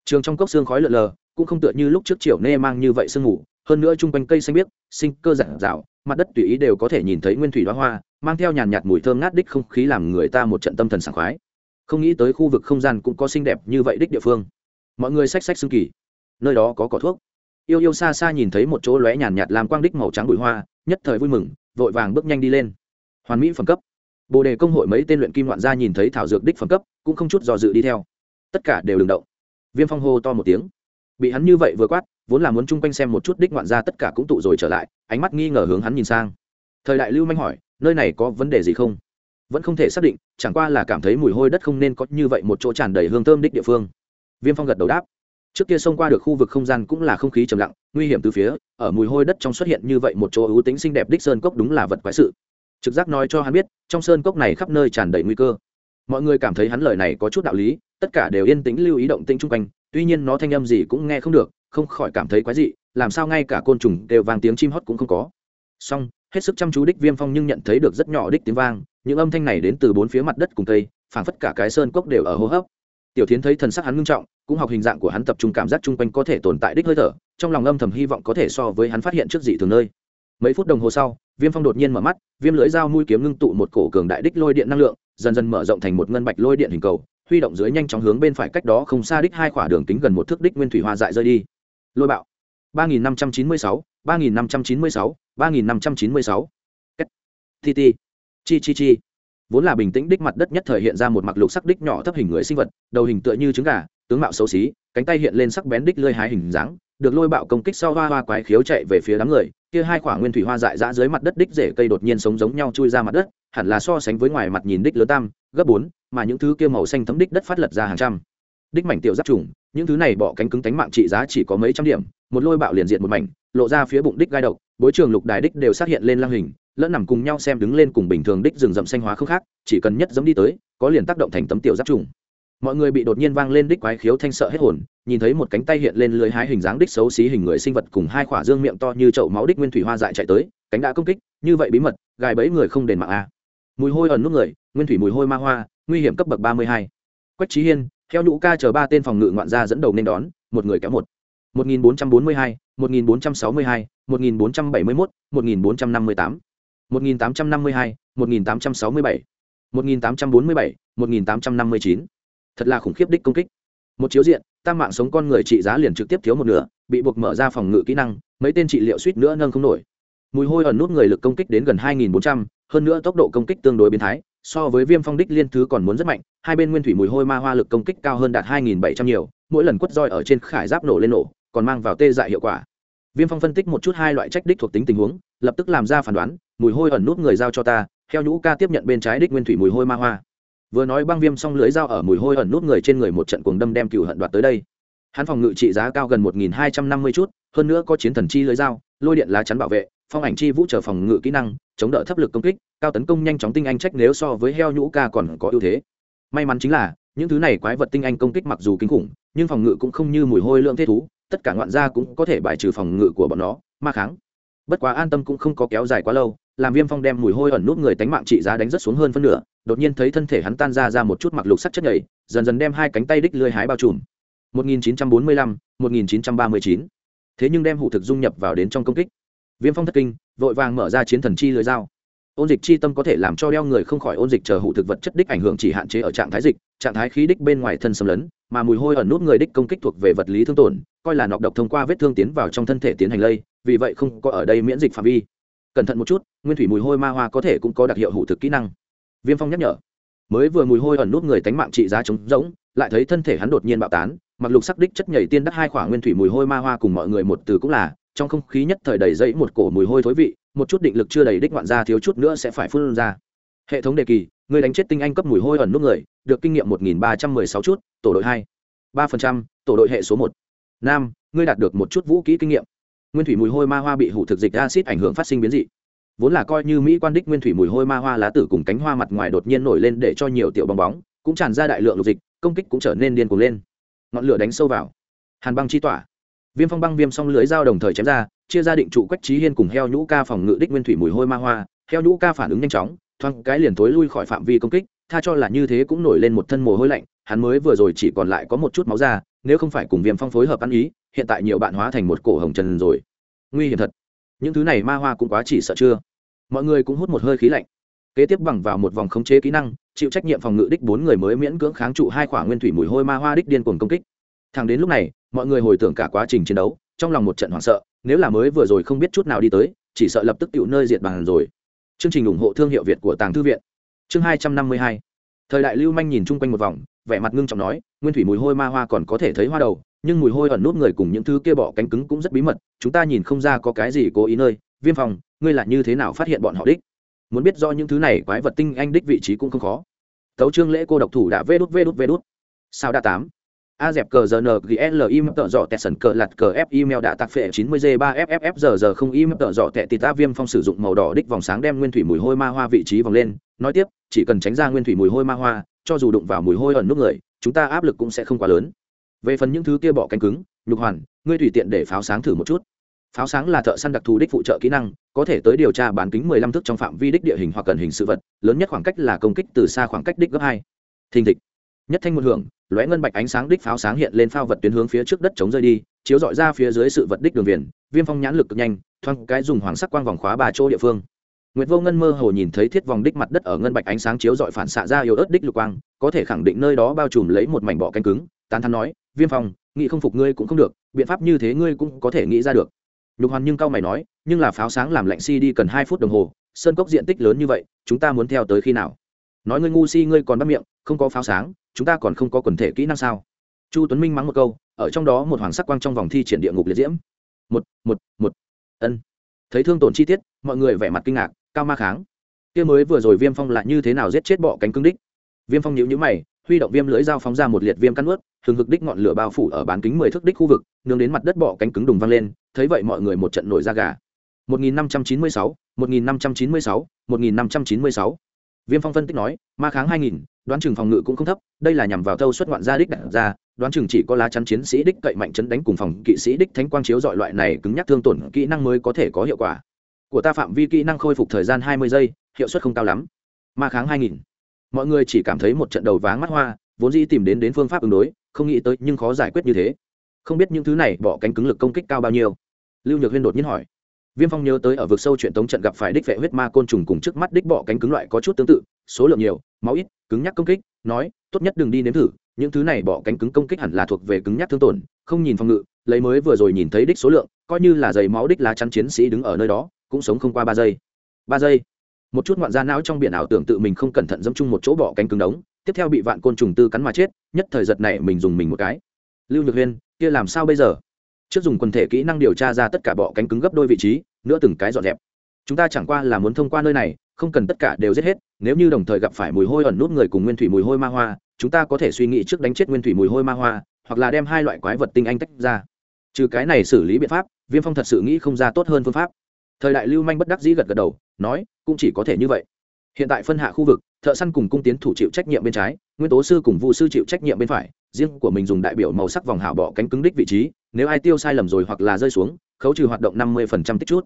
Speaker 1: Trường trong cốc xương khói lợn lờ, cũng không tựa như lúc trước chiều nê mang như vậy sương ngủ hơn nữa chung quanh cây xanh biếc, sinh cơ giản dạo mặt đất tùy ý đều có thể nhìn thấy nguyên thủy đoá hoa, mang theo nhàn nhạt mùi thơm ngát đích không khí làm người ta một trận tâm thần sảng khoái. Không nghĩ tới khu vực không gian cũng có xinh đẹp như vậy đích địa phương. Mọi người xách xách xương kỳ. Nơi đó có cỏ thuốc. Yêu yêu xa xa nhìn thấy một chỗ lóe nhàn nhạt làm quang đích màu trắng bụi hoa, nhất thời vui mừng, vội vàng bước nhanh đi lên. Hoàn mỹ phẩm cấp bồ đề công hội mấy tên luyện kim loạn gia nhìn thấy thảo dược đích phẩm cấp, cũng không chút dò dự đi theo. Tất cả đều đừng động. Viêm phong hô to một tiếng. Bị hắn như vậy vừa quát, vốn là muốn chung quanh xem một chút đích ngoạn gia tất cả cũng tụ rồi trở lại, ánh mắt nghi ngờ hướng hắn nhìn sang. Thời đại lưu manh hỏi, nơi này có vấn đề gì không? Vẫn không thể xác định, chẳng qua là cảm thấy mùi hôi đất không nên có như vậy một chỗ tràn đầy hương thơm đích địa phương. Viêm phong gật đầu đáp. Trước kia xông qua được khu vực không gian cũng là không khí trầm lặng, nguy hiểm từ phía, ở mùi hôi đất trong xuất hiện như vậy một chỗ ưu tính xinh đẹp đích sơn cốc đúng là vật quái sự trực giác nói cho hắn biết, trong sơn cốc này khắp nơi tràn đầy nguy cơ. Mọi người cảm thấy hắn lời này có chút đạo lý, tất cả đều yên tĩnh lưu ý động tĩnh chung quanh, tuy nhiên nó thanh âm gì cũng nghe không được, không khỏi cảm thấy quái dị, làm sao ngay cả côn trùng đều vang tiếng chim hót cũng không có. Song hết sức chăm chú đích viêm phong nhưng nhận thấy được rất nhỏ đích tiếng vang, những âm thanh này đến từ bốn phía mặt đất cùng tây phảng phất cả cái sơn cốc đều ở hô hấp. Tiểu tiến thấy thần sắc hắn ngưng trọng, cũng học hình dạng của hắn tập trung cảm giác chung quanh có thể tồn tại đích hơi thở, trong lòng âm thầm hy vọng có thể so với hắn phát hiện trước dị thường nơi mấy phút đồng hồ sau, viêm phong đột nhiên mở mắt, viêm lưỡi dao mũi kiếm ngưng tụ một cổ cường đại đích lôi điện năng lượng, dần dần mở rộng thành một ngân bạch lôi điện hình cầu, huy động dưới nhanh chóng hướng bên phải cách đó không xa đích hai khỏa đường kính gần một thước đích nguyên thủy hoa dại rơi đi. Lôi bạo. ba nghìn năm trăm chín mươi sáu, ba nghìn năm trăm chín mươi sáu, ba nghìn năm trăm chín mươi sáu. Tt chi chi chi. Vốn là bình tĩnh đích mặt đất nhất thời hiện ra một mặc lục sắc đích nhỏ thấp hình người sinh vật, đầu hình tựa như trứng gà, tướng mạo xấu xí, cánh tay hiện lên sắc bén đích lơi hái hình dáng, được lôi bạo công kích sau hoa hoa quái khiếu chạy về phía đám người kia hai quả nguyên thủy hoa dại dã dưới mặt đất đích rễ cây đột nhiên sống giống nhau chui ra mặt đất, hẳn là so sánh với ngoài mặt nhìn đích lớn tam, gấp bốn, mà những thứ kia màu xanh thấm đích đất phát lật ra hàng trăm. Đích mảnh tiểu giáp trùng, những thứ này bọ cánh cứng tánh mạng trị giá chỉ có mấy trăm điểm, một lôi bạo liền diện một mảnh, lộ ra phía bụng đích gai độc, bối trường lục đài đích đều xác hiện lên lang hình, lẫn nằm cùng nhau xem đứng lên cùng bình thường đích rừng rậm xanh hóa không khác, chỉ cần nhất giống đi tới, có liền tác động thành tấm tiểu giáp trùng mọi người bị đột nhiên vang lên đích quái khiếu thanh sợ hết hồn nhìn thấy một cánh tay hiện lên lưới hái hình dáng đích xấu xí hình người sinh vật cùng hai khỏa dương miệng to như chậu máu đích nguyên thủy hoa dại chạy tới cánh đã công kích như vậy bí mật gài bẫy người không đền mạng a à. mùi hôi ẩn nút người nguyên thủy mùi hôi ma hoa nguy hiểm cấp bậc ba mươi hai quách trí hiên theo nhũ ca chờ ba tên phòng ngự ngoạn gia dẫn đầu nên đón một người kéo một Một nghìn bốn trăm bốn mươi hai, một nghìn bốn trăm sáu mươi hai, một nghìn bốn trăm bảy mươi một, một nghìn bốn trăm năm mươi tám, một nghìn tám trăm năm mươi hai, một nghìn tám trăm sáu mươi bảy, một nghìn tám trăm bốn mươi bảy, một nghìn tám trăm năm mươi chín thật là khủng khiếp đích công kích. Một chiếu diện, tam mạng sống con người trị giá liền trực tiếp thiếu một nửa, bị buộc mở ra phòng ngự kỹ năng, mấy tên trị liệu suýt nữa nâng không nổi. Mùi hôi ẩn nút người lực công kích đến gần hai nghìn bốn trăm, hơn nữa tốc độ công kích tương đối biến thái, so với viêm phong đích liên thứ còn muốn rất mạnh, hai bên nguyên thủy mùi hôi ma hoa lực công kích cao hơn đạt hai nghìn bảy trăm nhiều, mỗi lần quất roi ở trên khải giáp nổ lên nổ, còn mang vào tê dại hiệu quả. Viêm phong phân tích một chút hai loại trách đích thuộc tính tình huống, lập tức làm ra phán đoán, mùi hôi ẩn nút người giao cho ta, theo nhũ ca tiếp nhận bên trái đích nguyên thủy mùi hôi ma hoa vừa nói băng viêm xong lưới dao ở mùi hôi ẩn nút người trên người một trận cuồng đâm đem cựu hận đoạt tới đây. Hắn phòng ngự trị giá cao gần một nghìn hai trăm năm mươi chút, hơn nữa có chiến thần chi lưới dao, lôi điện lá chắn bảo vệ, phong ảnh chi vũ trở phòng ngự kỹ năng, chống đỡ thấp lực công kích, cao tấn công nhanh chóng tinh anh trách nếu so với heo nhũ ca còn có ưu thế. May mắn chính là, những thứ này quái vật tinh anh công kích mặc dù kinh khủng, nhưng phòng ngự cũng không như mùi hôi lượng thế thú, tất cả ngoạn gia cũng có thể bài trừ phòng ngự của bọn nó, ma kháng. Bất quá an tâm cũng không có kéo dài quá lâu làm viêm phong đem mùi hôi ẩn nút người tánh mạng trị giá đánh rất xuống hơn phân nửa đột nhiên thấy thân thể hắn tan ra ra một chút mặc lục sắc chất nhảy dần dần đem hai cánh tay đích lưới hái bao trùm. 1945, 1939. thế nhưng đem hủ thực dung nhập vào đến trong công kích. Viêm phong thất kinh vội vàng mở ra chiến thần chi lưới dao. Ôn dịch chi tâm có thể làm cho đeo người không khỏi ôn dịch chờ hủ thực vật chất đích ảnh hưởng chỉ hạn chế ở trạng thái dịch trạng thái khí đích bên ngoài thân xâm lấn mà mùi hôi ẩn nút người đích công kích thuộc về vật lý thương tổn coi là nọc độc thông qua vết thương tiến vào trong thân thể tiến hành lây vì vậy không có ở đây miễn dịch phạm vi cẩn thận một chút, nguyên thủy mùi hôi ma hoa có thể cũng có đặc hiệu hủ thực kỹ năng. Viêm phong nhắc nhở. Mới vừa mùi hôi ẩn nút người tánh mạng trị giá trống rỗng, lại thấy thân thể hắn đột nhiên bạo tán, mặc lục sắc đích chất nhảy tiên đắc hai khoảng nguyên thủy mùi hôi ma hoa cùng mọi người một từ cũng là, trong không khí nhất thời đầy dẫy một cổ mùi hôi thối vị, một chút định lực chưa đầy đích ngoạn ra thiếu chút nữa sẽ phải phun ra. Hệ thống đề kỳ, người đánh chết tinh anh cấp mùi hôi ẩn nút người, được kinh nghiệm một nghìn ba trăm mười sáu chút, tổ đội hai. Ba phần trăm, tổ đội hệ số một. Nam, ngươi đạt được một chút vũ kỹ kinh nghiệm nguyên thủy mùi hôi ma hoa bị hủ thực dịch acid ảnh hưởng phát sinh biến dị. Vốn là coi như mỹ quan đích nguyên thủy mùi hôi ma hoa lá tử cùng cánh hoa mặt ngoài đột nhiên nổi lên để cho nhiều tiểu bong bóng, cũng tràn ra đại lượng lục dịch, công kích cũng trở nên điên cuồng lên. Ngọn lửa đánh sâu vào. Hàn băng chi tỏa. Viêm phong băng viêm song lưới dao đồng thời chém ra, chia ra định trụ quách trí hiên cùng heo nhũ ca phòng ngự đích nguyên thủy mùi hôi ma hoa. Heo nhũ ca phản ứng nhanh chóng, thoáng cái liền tối lui khỏi phạm vi công kích tha cho là như thế cũng nổi lên một thân mồ hôi lạnh, hắn mới vừa rồi chỉ còn lại có một chút máu ra nếu không phải cùng viêm phong phối hợp ăn ý, hiện tại nhiều bạn hóa thành một cổ hồng trần rồi. Nguy hiểm thật. Những thứ này ma hoa cũng quá chỉ sợ chưa? Mọi người cũng hút một hơi khí lạnh. Kế tiếp bằng vào một vòng khống chế kỹ năng, chịu trách nhiệm phòng ngự đích bốn người mới miễn cưỡng kháng trụ hai khỏa nguyên thủy mùi hôi ma hoa đích điên cuồng công kích. Thẳng đến lúc này, mọi người hồi tưởng cả quá trình chiến đấu, trong lòng một trận hoảng sợ, nếu là mới vừa rồi không biết chút nào đi tới, chỉ sợ lập tức tựu nơi diệt bàn rồi. Chương trình ủng hộ thương hiệu việt của tàng thư viện chương hai trăm năm mươi hai. Thời đại lưu manh nhìn chung quanh một vòng, vẻ mặt ngưng trọng nói, nguyên thủy mùi hôi ma hoa còn có thể thấy hoa đầu, nhưng mùi hôi ẩn nút người cùng những thứ kia bỏ cánh cứng cũng rất bí mật, chúng ta nhìn không ra có cái gì cố ý nơi. Viêm phòng ngươi là như thế nào phát hiện bọn họ đích? Muốn biết do những thứ này, quái vật tinh anh đích vị trí cũng không khó. Tấu trương lễ cô độc thủ đã vê đút vê đút vê đút. Sao đã tám? A dẹp cờ giờ n g l, im, tợ dọ, tẹt sần, cờ lặt, cờ f email đã tạc phệ, chín mươi g ba fff giờ giờ không, im, tợ dọ, tẹt tì ta. Viêm phong sử dụng màu đỏ đích vòng sáng đem nguyên thủy mùi hôi ma hoa vị trí vòng lên nói tiếp, chỉ cần tránh ra nguyên thủy mùi hôi ma hoa, cho dù đụng vào mùi hôi ẩn nước người, chúng ta áp lực cũng sẽ không quá lớn. Về phần những thứ kia bỏ cánh cứng, nhục hoàn, ngươi tùy tiện để pháo sáng thử một chút. Pháo sáng là thợ săn đặc thù đích phụ trợ kỹ năng, có thể tới điều tra bán kính 15 thước trong phạm vi đích địa hình hoặc cần hình sự vật, lớn nhất khoảng cách là công kích từ xa khoảng cách đích gấp hai. Thình thịch. Nhất thanh một hưởng, lóe ngân bạch ánh sáng đích pháo sáng hiện lên phao vật tuyến hướng phía trước đất chống rơi đi, chiếu dọi ra phía dưới sự vật đích đường viền, viêm phong nhãn lực cực nhanh, thoáng cái dùng hoàng sắc quang vòng khóa ba chỗ địa phương. Nguyệt Vô Ngân mơ hồ nhìn thấy thiết vòng đích mặt đất ở ngân bạch ánh sáng chiếu rọi phản xạ ra yếu ớt đích lục quang, có thể khẳng định nơi đó bao trùm lấy một mảnh bọ cánh cứng, tán thán nói, "Viêm Phong, nghĩ không phục ngươi cũng không được, biện pháp như thế ngươi cũng có thể nghĩ ra được." Lục Hoàn nhưng cao mày nói, "Nhưng là pháo sáng làm lạnh si đi cần hai phút đồng hồ, sơn cốc diện tích lớn như vậy, chúng ta muốn theo tới khi nào?" nói ngươi ngu si ngươi còn bắt miệng không có pháo sáng chúng ta còn không có quần thể kỹ năng sao? Chu tuấn minh mắng một câu ở trong đó một hoàng sắc quang trong vòng thi triển địa ngục liệt diễm. Một một một. Ân. Thấy thương tổn chi tiết mọi người vẻ mặt kinh ngạc cao ma kháng kia mới vừa rồi viêm phong lại như thế nào giết chết bọ cánh cứng đích viêm phong nhíu nhíu mày huy động viêm lưỡi dao phóng ra một liệt viêm căn ướt hừng hực đích ngọn lửa bao phủ ở bán kính mười thước đích khu vực nương đến mặt đất bọ cánh cứng đùng văng lên thấy vậy mọi người một trận nổi da gà 1596, 1596, 1596. Viêm Phong phân tích nói, ma kháng 2000, đoán chừng phòng ngự cũng không thấp, đây là nhằm vào thâu xuất ngoạn gia đích đặt ra, đoán chừng chỉ có lá chắn chiến sĩ đích cậy mạnh chấn đánh cùng phòng kỵ sĩ đích thánh quang chiếu dọi loại này cứng nhắc thương tổn kỹ năng mới có thể có hiệu quả. Của ta phạm vi kỹ năng khôi phục thời gian 20 giây, hiệu suất không cao lắm. Ma kháng 2000. Mọi người chỉ cảm thấy một trận đầu váng mắt hoa, vốn dĩ tìm đến đến phương pháp ứng đối, không nghĩ tới nhưng khó giải quyết như thế. Không biết những thứ này bỏ cánh cứng lực công kích cao bao nhiêu. Lưu Nhược Huyên đột nhiên hỏi viêm phong nhớ tới ở vực sâu chuyện tống trận gặp phải đích vệ huyết ma côn trùng cùng trước mắt đích bọ cánh cứng loại có chút tương tự số lượng nhiều máu ít cứng nhắc công kích nói tốt nhất đừng đi nếm thử những thứ này bọ cánh cứng công kích hẳn là thuộc về cứng nhắc thương tổn không nhìn phòng ngự lấy mới vừa rồi nhìn thấy đích số lượng coi như là giày máu đích lá chắn chiến sĩ đứng ở nơi đó cũng sống không qua ba giây. Ba giây. Một chút ngoạn da não trong biển ảo tưởng tự mình không cẩn thận dẫm chung một chỗ bọ cánh cứng đống, tiếp theo bị vạn côn trùng tư cắn mà chết, nhất thời giật này mình dùng mình một cái. Lưu nhược huyên, kia làm sao bây giờ? Trước dùng quần thể kỹ năng điều tra ra tất cả bọ cánh cứng gấp đôi vị trí, nữa từng cái dọn dẹp. Chúng ta chẳng qua là muốn thông qua nơi này, không cần tất cả đều giết hết, nếu như đồng thời gặp phải mùi hôi ẩn nút người cùng nguyên thủy mùi hôi ma hoa, chúng ta có thể suy nghĩ trước đánh chết nguyên thủy mùi hôi ma hoa, hoặc là đem hai loại quái vật tinh anh tách ra. Trừ cái này xử lý biện pháp, viêm phong thật sự nghĩ không ra tốt hơn phương pháp thời đại lưu manh bất đắc dĩ gật gật đầu, nói, cũng chỉ có thể như vậy. Hiện tại phân hạ khu vực, thợ săn cùng cung tiến thủ chịu trách nhiệm bên trái, nguyên tố sư cùng vụ sư chịu trách nhiệm bên phải, riêng của mình dùng đại biểu màu sắc vòng hảo bọ cánh cứng đích vị trí, nếu ai tiêu sai lầm rồi hoặc là rơi xuống, khấu trừ hoạt động năm mươi tích chút.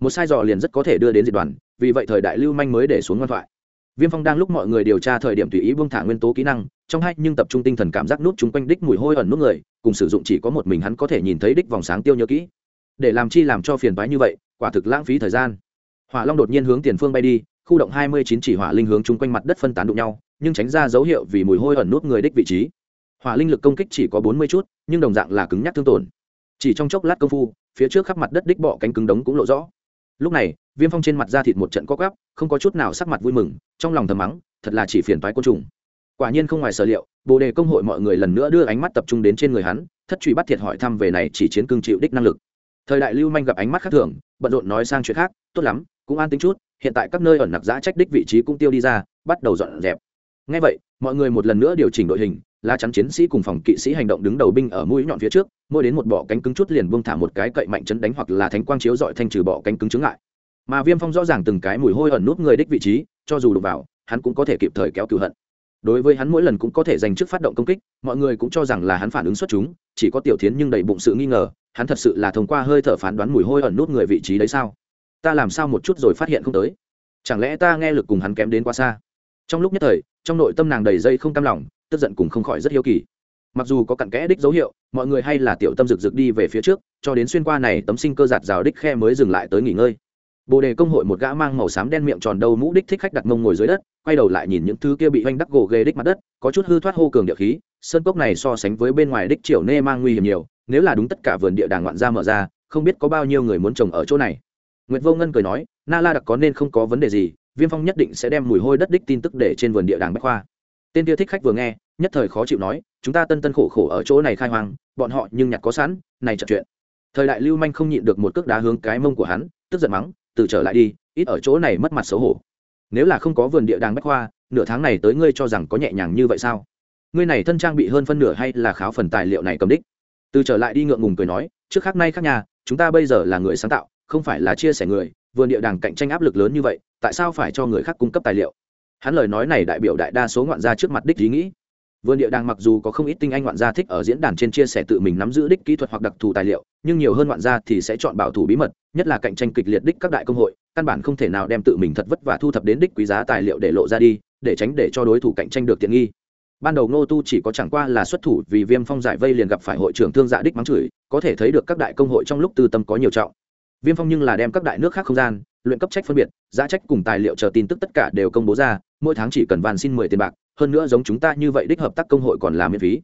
Speaker 1: Một sai dò liền rất có thể đưa đến diệt đoàn, vì vậy thời đại lưu manh mới để xuống ngoan thoại. Viêm phong đang lúc mọi người điều tra thời điểm tùy ý buông thả nguyên tố kỹ năng, trong hai nhưng tập trung tinh thần cảm giác nút chung quanh đích mùi hôi ẩn nút người, cùng sử dụng chỉ có một mình hắn có thể nhìn thấy đích vòng sáng tiêu nhớ kỹ. Để làm chi làm cho phiền toái như vậy quả thực lãng phí thời gian. Hỏa long đột nhiên hướng tiền phương bay đi, khu động hai mươi chín chỉ hỏa linh hướng chung quanh mặt đất phân tán đụng nhau, nhưng tránh ra dấu hiệu vì mùi hôi ẩn nút người đích vị trí. Hỏa linh lực công kích chỉ có bốn mươi chút, nhưng đồng dạng là cứng nhắc thương tổn. Chỉ trong chốc lát công phu, phía trước khắp mặt đất đích bọ cánh cứng đống cũng lộ rõ. Lúc này, viêm phong trên mặt da thịt một trận co gắp không có chút nào sắc mặt vui mừng, trong lòng thầm mắng, thật là chỉ phiền toái côn trùng. Quả nhiên không ngoài sở liệu, bồ đề công hội mọi người lần nữa đưa ánh mắt tập trung đến trên người hắn, thất truy bắt thiệt hỏi thăm về này chỉ chiến cương chịu đích năng lực thời đại lưu manh gặp ánh mắt khác thường, bận rộn nói sang chuyện khác, tốt lắm, cũng an tính chút, hiện tại các nơi ẩn nặc giã trách đích vị trí cũng tiêu đi ra, bắt đầu dọn dẹp. Ngay vậy, mọi người một lần nữa điều chỉnh đội hình, lá chắn chiến sĩ cùng phòng kỵ sĩ hành động đứng đầu binh ở mũi nhọn phía trước, mỗi đến một bọ cánh cứng chút liền buông thả một cái cậy mạnh chấn đánh hoặc là thánh quang chiếu dọi thanh trừ bọ cánh cứng chứng lại mà viêm phong rõ ràng từng cái mùi hôi ẩn nút người đích vị trí, cho dù đụng vào, hắn cũng có thể kịp thời kéo cựu hận đối với hắn mỗi lần cũng có thể dành trước phát động công kích, mọi người cũng cho rằng là hắn phản ứng xuất chúng, chỉ có tiểu thiến nhưng đầy bụng sự nghi ngờ, hắn thật sự là thông qua hơi thở phán đoán mùi hôi ẩn nút người vị trí đấy sao? Ta làm sao một chút rồi phát hiện không tới? Chẳng lẽ ta nghe lực cùng hắn kém đến quá xa? Trong lúc nhất thời, trong nội tâm nàng đầy dây không cam lòng, tức giận cùng không khỏi rất hiếu kỳ. Mặc dù có cặn kẽ đích dấu hiệu, mọi người hay là tiểu tâm rực rực đi về phía trước, cho đến xuyên qua này tấm sinh cơ giạt rào đích khe mới dừng lại tới nghỉ ngơi bồ đề công hội một gã mang màu xám đen miệng tròn đầu mũ đích thích khách đặt mông ngồi dưới đất quay đầu lại nhìn những thứ kia bị oanh đắc gỗ ghê đích mặt đất có chút hư thoát hô cường địa khí sơn cốc này so sánh với bên ngoài đích triều nê mang nguy hiểm nhiều nếu là đúng tất cả vườn địa đàng ngoạn ra mở ra không biết có bao nhiêu người muốn trồng ở chỗ này Nguyệt Vô Ngân cười nói, Na La đặc có nên không có vấn đề gì, Viêm Phong nhất định sẽ đem mùi hôi đất đích tin tức để trên vườn địa đàng bách khoa. Tên kia thích khách vừa nghe, nhất thời khó chịu nói, chúng ta tân tân khổ khổ ở chỗ này khai hoang, bọn họ nhưng nhặt có sẵn, này chợt chuyện. Thời đại Lưu Manh không nhịn được một cước đá hướng cái mông của hắn, tức giận mắng, từ trở lại đi, ít ở chỗ này mất mặt xấu hổ. Nếu là không có vườn địa đàng bách khoa, nửa tháng này tới ngươi cho rằng có nhẹ nhàng như vậy sao? Ngươi này thân trang bị hơn phân nửa hay là kháo phần tài liệu này cầm đích? Từ trở lại đi ngượng ngùng cười nói, trước khác nay khác nhà, chúng ta bây giờ là người sáng tạo, không phải là chia sẻ người vườn địa đàng cạnh tranh áp lực lớn như vậy tại sao phải cho người khác cung cấp tài liệu hắn lời nói này đại biểu đại đa số ngoạn gia trước mặt đích ý nghĩ vườn địa đàng mặc dù có không ít tinh anh ngoạn gia thích ở diễn đàn trên chia sẻ tự mình nắm giữ đích kỹ thuật hoặc đặc thù tài liệu, nhưng nhiều hơn ngoạn gia thì sẽ chọn bảo thủ bí mật, nhất là cạnh tranh kịch liệt đích các đại công hội, căn bản không thể nào đem tự mình thật vất và thu thập đến đích quý giá tài liệu để lộ ra đi, để tránh để cho đối thủ cạnh tranh được tiện nghi. Ban đầu ngô tu chỉ có chẳng qua là xuất thủ vì viêm phong giải vây liền gặp phải hội trưởng thương dạ đích mắng chửi, có thể thấy được các đại công hội trong lúc tư tâm có nhiều trọng. Viêm phong nhưng là đem các đại nước khác không gian luyện cấp trách phân biệt, giá trách cùng tài liệu chờ tin tức tất cả đều công bố ra, mỗi tháng chỉ cần van xin mười tiền bạc, hơn nữa giống chúng ta như vậy đích hợp tác công hội còn là miễn phí.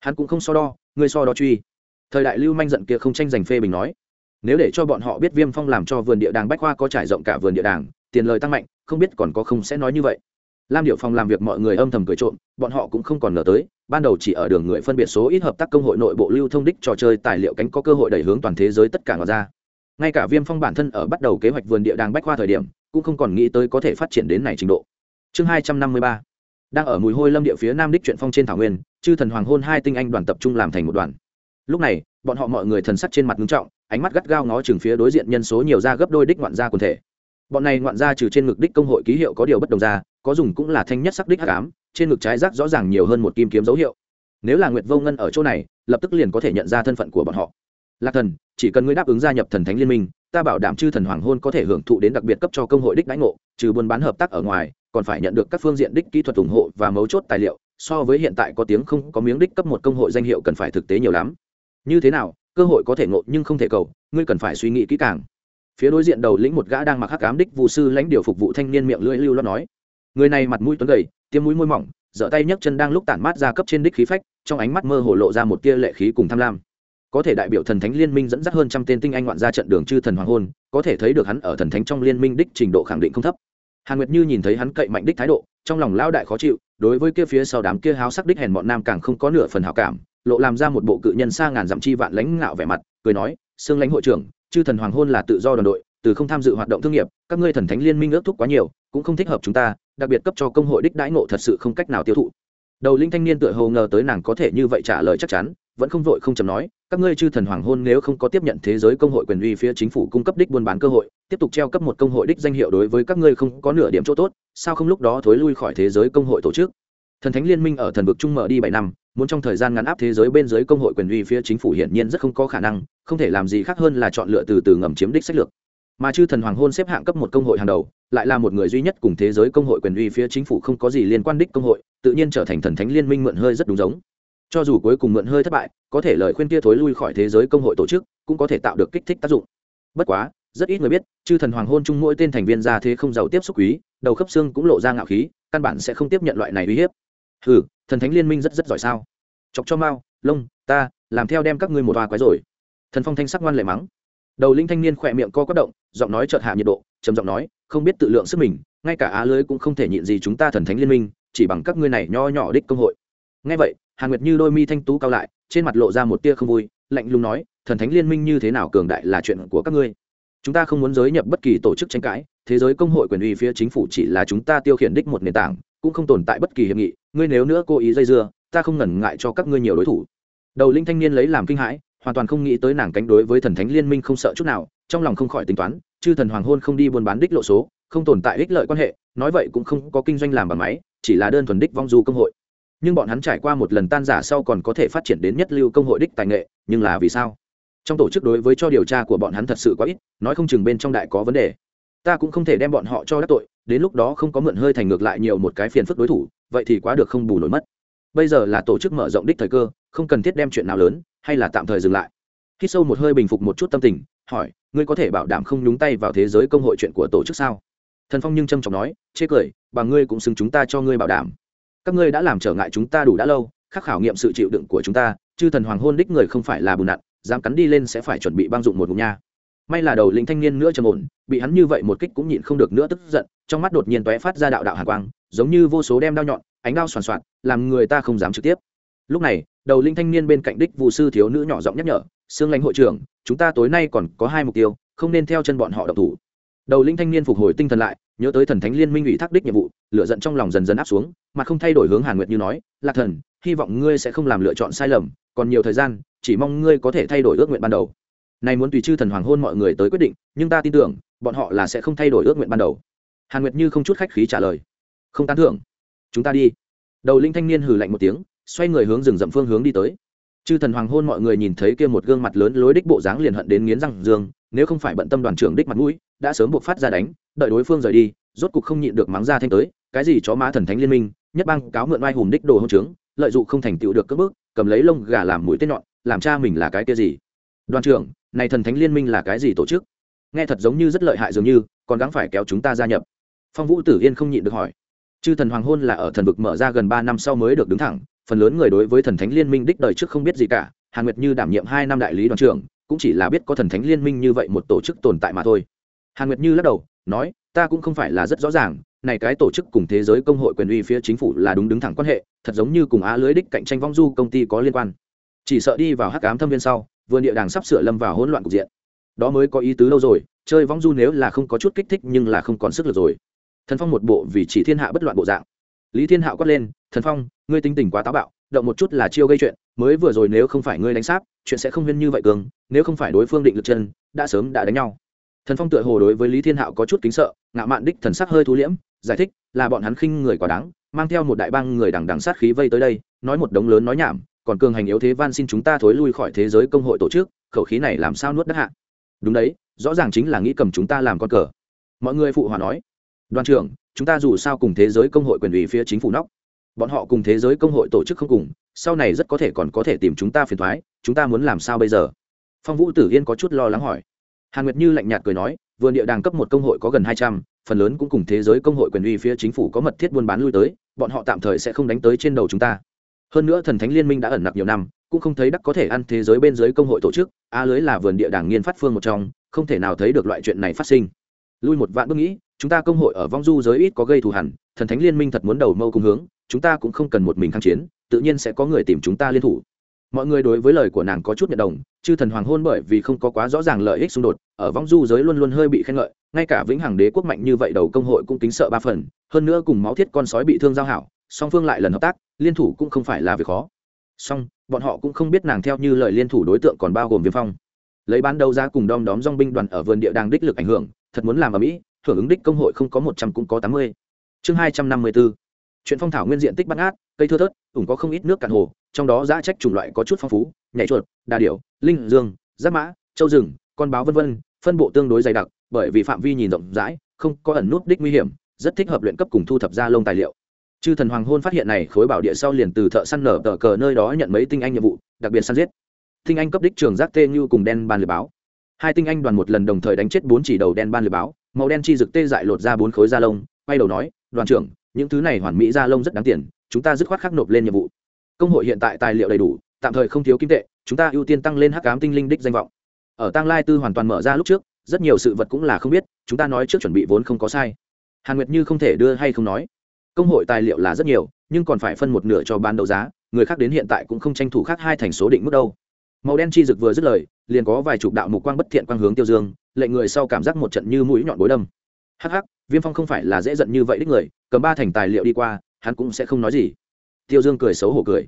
Speaker 1: Hắn cũng không so đo, người so đo truy. Thời đại lưu manh giận kia không tranh giành phê bình nói. Nếu để cho bọn họ biết viêm phong làm cho vườn địa đàng bách khoa có trải rộng cả vườn địa đàng, tiền lời tăng mạnh, không biết còn có không sẽ nói như vậy. Lam điệu phòng làm việc mọi người âm thầm cười trộm, bọn họ cũng không còn ngờ tới, ban đầu chỉ ở đường người phân biệt số ít hợp tác công hội nội bộ lưu thông đích trò chơi tài liệu cánh có cơ hội đẩy hướng toàn thế giới tất cả ngọt ra ngay cả viêm phong bản thân ở bắt đầu kế hoạch vườn địa đàng bách khoa thời điểm, cũng không còn nghĩ tới có thể phát triển đến này trình độ. Chương hai trăm năm mươi ba. Đang ở mùi hôi lâm địa phía nam đích truyện phong trên thảo nguyên, chư thần hoàng hôn hai tinh anh đoàn tập trung làm thành một đoàn. Lúc này, bọn họ mọi người thần sắc trên mặt ngưng trọng, ánh mắt gắt gao ngó chừng phía đối diện nhân số nhiều ra gấp đôi đích ngoạn gia quần thể. Bọn này ngoạn gia trừ trên ngực đích công hội ký hiệu có điều bất đồng ra, có dùng cũng là thanh nhất sắc đích hắc ám, trên ngực trái rác rõ ràng nhiều hơn một kim kiếm dấu hiệu. Nếu là nguyệt vô ngân ở chỗ này, lập tức liền có thể nhận ra thân phận của bọn họ. Lạc thần chỉ cần ngươi đáp ứng gia nhập thần thánh liên minh, ta bảo đảm chư thần hoàng hôn có thể hưởng thụ đến đặc biệt cấp cho công hội đích đãi ngộ, trừ buôn bán hợp tác ở ngoài, còn phải nhận được các phương diện đích kỹ thuật ủng hộ và mấu chốt tài liệu, so với hiện tại có tiếng không có miếng đích cấp một công hội danh hiệu cần phải thực tế nhiều lắm. Như thế nào, cơ hội có thể ngộ nhưng không thể cầu, ngươi cần phải suy nghĩ kỹ càng. Phía đối diện đầu lĩnh một gã đang mặc hắc ám đích vụ sư lãnh điều phục vụ thanh niên miệng lưỡi lưu lo nói. Người này mặt mũi tuấn gầy, tiêm mũi môi mỏng giở tay nhấc chân đang lúc tản mát ra cấp trên đích khí phách, trong ánh mắt mơ hồ lộ ra một tia lệ khí cùng tham lam có thể đại biểu thần thánh liên minh dẫn dắt hơn trăm tên tinh anh ngoạn ra trận đường chư thần hoàng hôn, có thể thấy được hắn ở thần thánh trong liên minh đích trình độ khẳng định không thấp. Hàn nguyệt như nhìn thấy hắn cậy mạnh đích thái độ, trong lòng lao đại khó chịu, đối với kia phía sau đám kia háo sắc đích hèn bọn nam càng không có nửa phần hảo cảm, lộ làm ra một bộ cự nhân xa ngàn dặm chi vạn lãnh ngạo vẻ mặt, cười nói xương lãnh hội trưởng, chư thần hoàng hôn là tự do đoàn đội, từ không tham dự hoạt động thương nghiệp, các ngươi thần thánh liên minh ước thúc quá nhiều, cũng không thích hợp chúng ta, đặc biệt cấp cho công hội đích đãi ngộ thật sự không cách nào tiêu thụ. Đầu linh thanh niên tựa hồ ngờ tới nàng có thể như vậy trả lời chắc chắn vẫn không vội không chầm nói, các ngươi chư thần hoàng hôn nếu không có tiếp nhận thế giới công hội quyền uy phía chính phủ cung cấp đích buôn bán cơ hội, tiếp tục treo cấp một công hội đích danh hiệu đối với các ngươi không có nửa điểm chỗ tốt, sao không lúc đó thối lui khỏi thế giới công hội tổ chức? Thần thánh liên minh ở thần vực trung mở đi bảy năm, muốn trong thời gian ngắn áp thế giới bên dưới công hội quyền uy phía chính phủ hiển nhiên rất không có khả năng, không thể làm gì khác hơn là chọn lựa từ từ ngầm chiếm đích sách lược. Mà chư thần hoàng hôn xếp hạng cấp một công hội hàng đầu, lại là một người duy nhất cùng thế giới công hội quyền uy phía chính phủ không có gì liên quan đích công hội, tự nhiên trở thành thần thánh liên minh mượn hơi rất đúng giống cho dù cuối cùng mượn hơi thất bại, có thể lời khuyên kia thối lui khỏi thế giới công hội tổ chức, cũng có thể tạo được kích thích tác dụng. Bất quá, rất ít người biết, chư thần hoàng hôn chung mỗi tên thành viên ra thế không giàu tiếp xúc quý, đầu khớp xương cũng lộ ra ngạo khí, căn bản sẽ không tiếp nhận loại này uy hiếp. Ừ thần thánh liên minh rất rất giỏi sao? Chọc cho mao lông, ta, làm theo đem các ngươi một hoa quái rồi. Thần phong thanh sắc ngoan lệ mắng. Đầu linh thanh niên khỏe miệng co quất động, giọng nói chợt hạ nhiệt độ, trầm giọng nói, không biết tự lượng sức mình, ngay cả á lưới cũng không thể nhịn gì chúng ta thần thánh liên minh, chỉ bằng các ngươi này nho nhỏ đích công hội. Ngay vậy hàn nguyệt như đôi mi thanh tú cao lại, trên mặt lộ ra một tia không vui, lạnh lùng nói, thần thánh liên minh như thế nào cường đại là chuyện của các ngươi. Chúng ta không muốn giới nhập bất kỳ tổ chức tranh cãi, thế giới công hội quyền uy phía chính phủ chỉ là chúng ta tiêu khiển đích một nền tảng, cũng không tồn tại bất kỳ hiệp nghị, ngươi nếu nữa cố ý dây dưa, ta không ngần ngại cho các ngươi nhiều đối thủ. Đầu linh thanh niên lấy làm kinh hãi, hoàn toàn không nghĩ tới nàng cánh đối với thần thánh liên minh không sợ chút nào, trong lòng không khỏi tính toán, chư thần hoàng hôn không đi buôn bán đích lộ số, không tồn tại ích lợi quan hệ, nói vậy cũng không có kinh doanh làm bằng máy, chỉ là đơn thuần đích vong du công hội nhưng bọn hắn trải qua một lần tan giả sau còn có thể phát triển đến nhất lưu công hội đích tài nghệ, nhưng là vì sao? Trong tổ chức đối với cho điều tra của bọn hắn thật sự quá ít, nói không chừng bên trong đại có vấn đề. Ta cũng không thể đem bọn họ cho đắc tội, đến lúc đó không có mượn hơi thành ngược lại nhiều một cái phiền phức đối thủ, vậy thì quá được không bù nổi mất. Bây giờ là tổ chức mở rộng đích thời cơ, không cần thiết đem chuyện nào lớn, hay là tạm thời dừng lại? Khi sâu một hơi bình phục một chút tâm tình, hỏi, ngươi có thể bảo đảm không nhúng tay vào thế giới công hội chuyện của tổ chức sao? Thần phong nhưng trâm trọng nói, chê cười, bà ngươi cũng xứng chúng ta cho ngươi bảo đảm các ngươi đã làm trở ngại chúng ta đủ đã lâu, khắc khảo nghiệm sự chịu đựng của chúng ta, chư thần hoàng hôn đích người không phải là bùn nặn, dám cắn đi lên sẽ phải chuẩn bị băng dụng một ngụm nha. May là đầu linh thanh niên nữa trầm ổn, bị hắn như vậy một kích cũng nhịn không được nữa tức giận, trong mắt đột nhiên tóe phát ra đạo đạo hàn quang, giống như vô số đem đao nhọn, ánh đao soàn soạn làm người ta không dám trực tiếp. Lúc này, đầu linh thanh niên bên cạnh đích vụ sư thiếu nữ nhỏ giọng nhắc nhở xương lãnh hội trưởng, chúng ta tối nay còn có hai mục tiêu, không nên theo chân bọn họ độc thủ. Đầu linh thanh niên phục hồi tinh thần lại, nhớ tới thần thánh liên minh ủy thác đích nhiệm vụ lựa giận trong lòng dần dần áp xuống mà không thay đổi hướng hàn nguyệt như nói, lạc thần, hy vọng ngươi sẽ không làm lựa chọn sai lầm, còn nhiều thời gian, chỉ mong ngươi có thể thay đổi ước nguyện ban đầu. Này muốn tùy chư thần hoàng hôn mọi người tới quyết định, nhưng ta tin tưởng, bọn họ là sẽ không thay đổi ước nguyện ban đầu. Hàn nguyệt như không chút khách khí trả lời. Không tán thưởng. Chúng ta đi. Đầu linh thanh niên hừ lạnh một tiếng, xoay người hướng rừng rậm phương hướng đi tới. Chư thần hoàng hôn mọi người nhìn thấy kia một gương mặt lớn lối đích bộ dáng liền hận đến nghiến răng dương, nếu không phải bận tâm đoàn trưởng đích mặt mũi, đã sớm buộc phát ra đánh, đợi đối phương rời đi, rốt cục không nhịn được mắng ra thanh tới cái gì chó má thần thánh liên minh, nhất bang cáo mượn oai hùng đích đồ hông trướng, lợi dụng không thành tựu được cất bước, cầm lấy lông gà làm mũi tên nhọn, làm cha mình là cái kia gì? Đoàn trưởng, này thần thánh liên minh là cái gì tổ chức? Nghe thật giống như rất lợi hại dường như, còn gắng phải kéo chúng ta gia nhập. Phong vũ tử yên không nhịn được hỏi. Chư thần hoàng hôn là ở thần vực mở ra gần ba năm sau mới được đứng thẳng, phần lớn người đối với thần thánh liên minh đích đời trước không biết gì cả, hàn nguyệt như đảm nhiệm hai năm đại lý đoàn trưởng, cũng chỉ là biết có thần thánh liên minh như vậy một tổ chức tồn tại mà thôi. Hàn nguyệt như lắc đầu, nói, ta cũng không phải là rất rõ ràng này cái tổ chức cùng thế giới công hội quyền uy phía chính phủ là đúng đứng thẳng quan hệ, thật giống như cùng á lưới đích cạnh tranh vong du công ty có liên quan. Chỉ sợ đi vào hắc ám thâm viên sau vườn địa đàng sắp sửa lâm vào hỗn loạn cục diện. Đó mới có ý tứ lâu rồi, chơi vong du nếu là không có chút kích thích nhưng là không còn sức lực rồi. Thần phong một bộ vì chỉ thiên hạ bất loạn bộ dạng. Lý thiên hạo quát lên, thần phong, ngươi tính tình quá táo bạo, động một chút là chiêu gây chuyện, mới vừa rồi nếu không phải ngươi đánh sáp, chuyện sẽ không huyên như vậy cường, nếu không phải đối phương định lực chân, đã sớm đã đánh nhau. Thần phong tựa hồ đối với lý thiên hạo có chút kính sợ, ngạo mạn đích thần sắc hơi thú liễm giải thích, là bọn hắn khinh người quá đáng, mang theo một đại bang người đằng đằng sát khí vây tới đây, nói một đống lớn nói nhảm, còn cường hành yếu thế van xin chúng ta thối lui khỏi thế giới công hội tổ chức, khẩu khí này làm sao nuốt đất hạ? Đúng đấy, rõ ràng chính là nghĩ cầm chúng ta làm con cờ. Mọi người phụ hòa nói, đoàn trưởng, chúng ta dù sao cùng thế giới công hội quyền ủy phía chính phủ nóc. Bọn họ cùng thế giới công hội tổ chức không cùng, sau này rất có thể còn có thể tìm chúng ta phiền thoái chúng ta muốn làm sao bây giờ? Phong vũ tử yên có chút lo lắng hỏi. Hàn nguyệt như lạnh nhạt cười nói, vườn địa đàng cấp một công hội có gần hai trăm phần lớn cũng cùng thế giới công hội quyền uy phía chính phủ có mật thiết buôn bán lui tới, bọn họ tạm thời sẽ không đánh tới trên đầu chúng ta. Hơn nữa thần thánh liên minh đã ẩn nặc nhiều năm, cũng không thấy đắc có thể ăn thế giới bên dưới công hội tổ chức, a lưới là vườn địa đảng nghiên phát phương một trong, không thể nào thấy được loại chuyện này phát sinh. Lui một vạn bước nghĩ, chúng ta công hội ở vong du giới ít có gây thù hẳn thần thánh liên minh thật muốn đầu mâu cùng hướng, chúng ta cũng không cần một mình kháng chiến, tự nhiên sẽ có người tìm chúng ta liên thủ. Mọi người đối với lời của nàng có chút nhận đồng, chư thần hoàng hôn bởi vì không có quá rõ ràng lợi ích xung đột, ở vong du giới luôn luôn hơi bị khen ngợi ngay cả vĩnh hằng đế quốc mạnh như vậy đầu công hội cũng kính sợ ba phần, hơn nữa cùng máu thiết con sói bị thương giao hảo, song phương lại lần hợp tác, liên thủ cũng không phải là việc khó. Song, bọn họ cũng không biết nàng theo như lời liên thủ đối tượng còn bao gồm viêm phong. Lấy bán đầu ra cùng đom đóm dong binh đoàn ở vườn địa đang đích lực ảnh hưởng, thật muốn làm ở mỹ hưởng ứng đích công hội không có một trăm cũng có tám mươi. Chương hai trăm năm mươi bốn chuyện phong thảo nguyên diện tích bắt ngát, cây thưa thớt, ủng có không ít nước cạn hồ, trong đó giá trách chủng loại có chút phong phú, nhảy chuột, đà điểu, linh, dương, giáp mã, châu rừng, con báo vân vân, phân bộ tương đối dày đặc bởi vì phạm vi nhìn rộng rãi, không có ẩn nút đích nguy hiểm, rất thích hợp luyện cấp cùng thu thập ra lông tài liệu. Chư thần hoàng hôn phát hiện này khối bảo địa sau liền từ thợ săn nở tờ cờ nơi đó nhận mấy tinh anh nhiệm vụ, đặc biệt săn giết. Tinh anh cấp đích trường giác tê như cùng đen ban liệt báo. Hai tinh anh đoàn một lần đồng thời đánh chết bốn chỉ đầu đen ban liệt báo, màu đen chi rực tê dại lột ra bốn khối da lông, quay đầu nói, đoàn trưởng, những thứ này hoàn mỹ da lông rất đáng tiền, chúng ta dứt khoát khắc nộp lên nhiệm vụ. Công hội hiện tại tài liệu đầy đủ, tạm thời không thiếu kim tệ, chúng ta ưu tiên tăng lên hắc cám tinh linh đích danh vọng. Ở tăng lai tư hoàn toàn mở ra lúc trước rất nhiều sự vật cũng là không biết, chúng ta nói trước chuẩn bị vốn không có sai. Hàn nguyệt như không thể đưa hay không nói. Công hội tài liệu là rất nhiều, nhưng còn phải phân một nửa cho ban đấu giá, người khác đến hiện tại cũng không tranh thủ khác hai thành số định mức đâu. Màu đen chi rực vừa dứt lời, liền có vài chục đạo mục quang bất thiện quang hướng tiêu dương, lệnh người sau cảm giác một trận như mũi nhọn bối đâm. Hắc hắc, viêm phong không phải là dễ giận như vậy đích người, cầm ba thành tài liệu đi qua, hắn cũng sẽ không nói gì. Tiêu dương cười xấu hổ cười.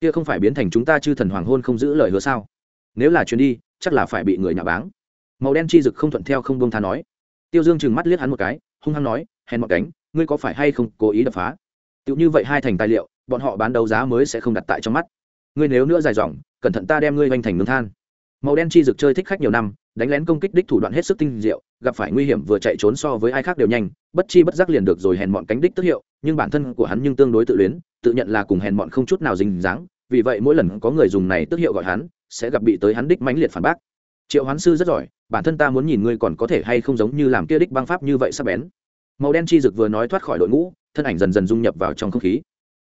Speaker 1: Kia không phải biến thành chúng ta chư thần hoàng hôn không giữ lời hứa sao? Nếu là chuyến đi, chắc là phải bị người nhà báng màu đen chi rực không thuận theo không bông tha nói. Tiêu dương chừng mắt liếc hắn một cái, hung hăng nói, hèn mọn cánh, ngươi có phải hay không cố ý đập phá? Tựu như vậy hai thành tài liệu, bọn họ bán đấu giá mới sẽ không đặt tại trong mắt. Ngươi nếu nữa dài dòng, cẩn thận ta đem ngươi vanh thành nương than. Màu đen chi rực chơi thích khách nhiều năm, đánh lén công kích đích thủ đoạn hết sức tinh diệu, gặp phải nguy hiểm vừa chạy trốn so với ai khác đều nhanh, bất chi bất giác liền được rồi hèn mọn cánh đích tức hiệu, nhưng bản thân của hắn nhưng tương đối tự luyến, tự nhận là cùng hèn mọn không chút nào dính dáng, vì vậy mỗi lần có người dùng này tức hiệu gọi hắn, sẽ gặp bị tới hắn đích mãnh liệt phản bác. Triệu hoán sư rất giỏi bản thân ta muốn nhìn ngươi còn có thể hay không giống như làm kia đích băng pháp như vậy sắp bén. Màu đen chi dực vừa nói thoát khỏi đội ngũ, thân ảnh dần dần dung nhập vào trong không khí.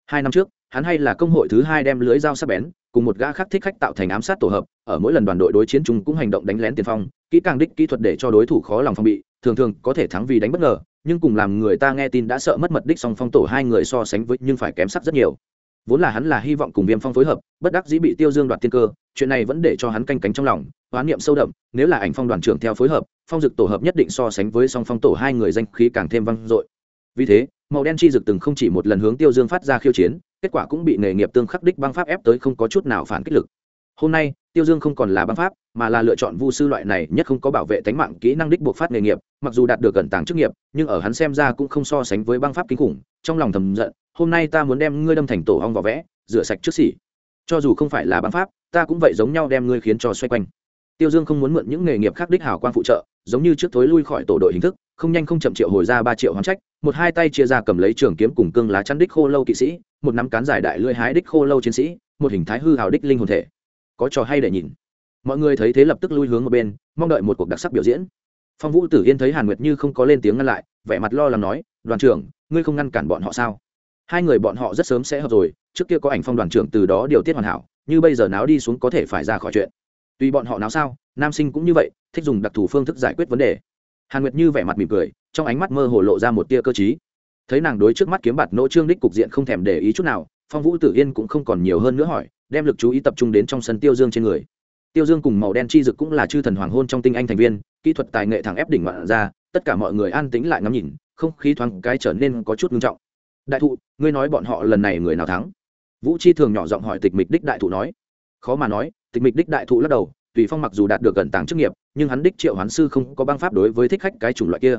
Speaker 1: Hai năm trước, hắn hay là công hội thứ hai đem lưới dao sắp bén, cùng một gã khác thích khách tạo thành ám sát tổ hợp, ở mỗi lần đoàn đội đối chiến chúng cũng hành động đánh lén tiền phong, kỹ càng đích kỹ thuật để cho đối thủ khó lòng phòng bị, thường thường có thể thắng vì đánh bất ngờ, nhưng cùng làm người ta nghe tin đã sợ mất mật đích song phong tổ hai người so sánh với nhưng phải kém sắc rất nhiều vốn là hắn là hy vọng cùng viêm phong phối hợp, bất đắc dĩ bị tiêu dương đoạt tiên cơ, chuyện này vẫn để cho hắn canh cánh trong lòng, hoán niệm sâu đậm, nếu là ảnh phong đoàn trưởng theo phối hợp, phong dực tổ hợp nhất định so sánh với song phong tổ hai người danh khí càng thêm vang dội. Vì thế, màu đen chi dực từng không chỉ một lần hướng tiêu dương phát ra khiêu chiến, kết quả cũng bị nghề nghiệp tương khắc đích băng pháp ép tới không có chút nào phản kích lực. Hôm nay, tiêu dương không còn là băng pháp, mà là lựa chọn vu sư loại này nhất không có bảo vệ tánh mạng kỹ năng đích buộc phát nghề nghiệp, mặc dù đạt được gần tàng chức nghiệp, nhưng ở hắn xem ra cũng không so sánh với băng pháp kinh khủng, trong lòng thầm giận hôm nay ta muốn đem ngươi đâm thành tổ hong vỏ vẽ, rửa sạch trước xỉ. Cho dù không phải là băng pháp, ta cũng vậy giống nhau đem ngươi khiến cho xoay quanh. Tiêu dương không muốn mượn những nghề nghiệp khác đích hào quang phụ trợ, giống như trước thối lui khỏi tổ đội hình thức, không nhanh không chậm triệu hồi ra ba triệu hoán trách, một hai tay chia ra cầm lấy trường kiếm cùng cương lá chắn đích khô lâu kỵ sĩ, một nắm cán giải đại lưỡi hái đích khô lâu chiến sĩ, một hình thái hư hào đích linh hồn thể. Có trò hay để nhìn. Mọi người thấy thế lập tức lui hướng một bên, mong đợi một cuộc đặc sắc biểu diễn. Phong vũ tử yên thấy hàn nguyệt như không có lên tiếng ngăn lại, vẻ mặt lo lắng nói, đoàn trưởng, ngươi không ngăn cản bọn họ sao? Hai người bọn họ rất sớm sẽ hợp rồi, trước kia có ảnh phong đoàn trưởng từ đó điều tiết hoàn hảo, như bây giờ náo đi xuống có thể phải ra khỏi chuyện. Tuy bọn họ náo sao, nam sinh cũng như vậy, thích dùng đặc thù phương thức giải quyết vấn đề. Hàn nguyệt như vẻ mặt mỉm cười, trong ánh mắt mơ hồ lộ ra một tia cơ t thấy nàng đối trước mắt kiếm bạt nỗ trương đích cục diện không thèm để ý chút nào, phong vũ tử yên cũng không còn nhiều hơn nữa hỏi, đem lực chú ý tập trung đến trong sân tiêu dương trên người. Tiêu dương cùng màu đen chi dực cũng là chư thần hoàng hôn trong tinh anh thành viên, kỹ thuật tài nghệ thẳng ép đỉnh ngoạn ra, tất cả mọi người an tĩnh lại ngắm nhìn, không khí thoáng cái trở nên có chút nghiêm trọng đại thụ, ngươi nói bọn họ lần này người nào thắng? Vũ chi thường nhỏ giọng hỏi tịch mịch đích đại thụ nói. Khó mà nói, tịch mịch đích đại thụ lắc đầu, tùy phong mặc dù đạt được gần tàng chức nghiệp, nhưng hắn đích triệu hoán sư không có băng pháp đối với thích khách cái chủng loại kia.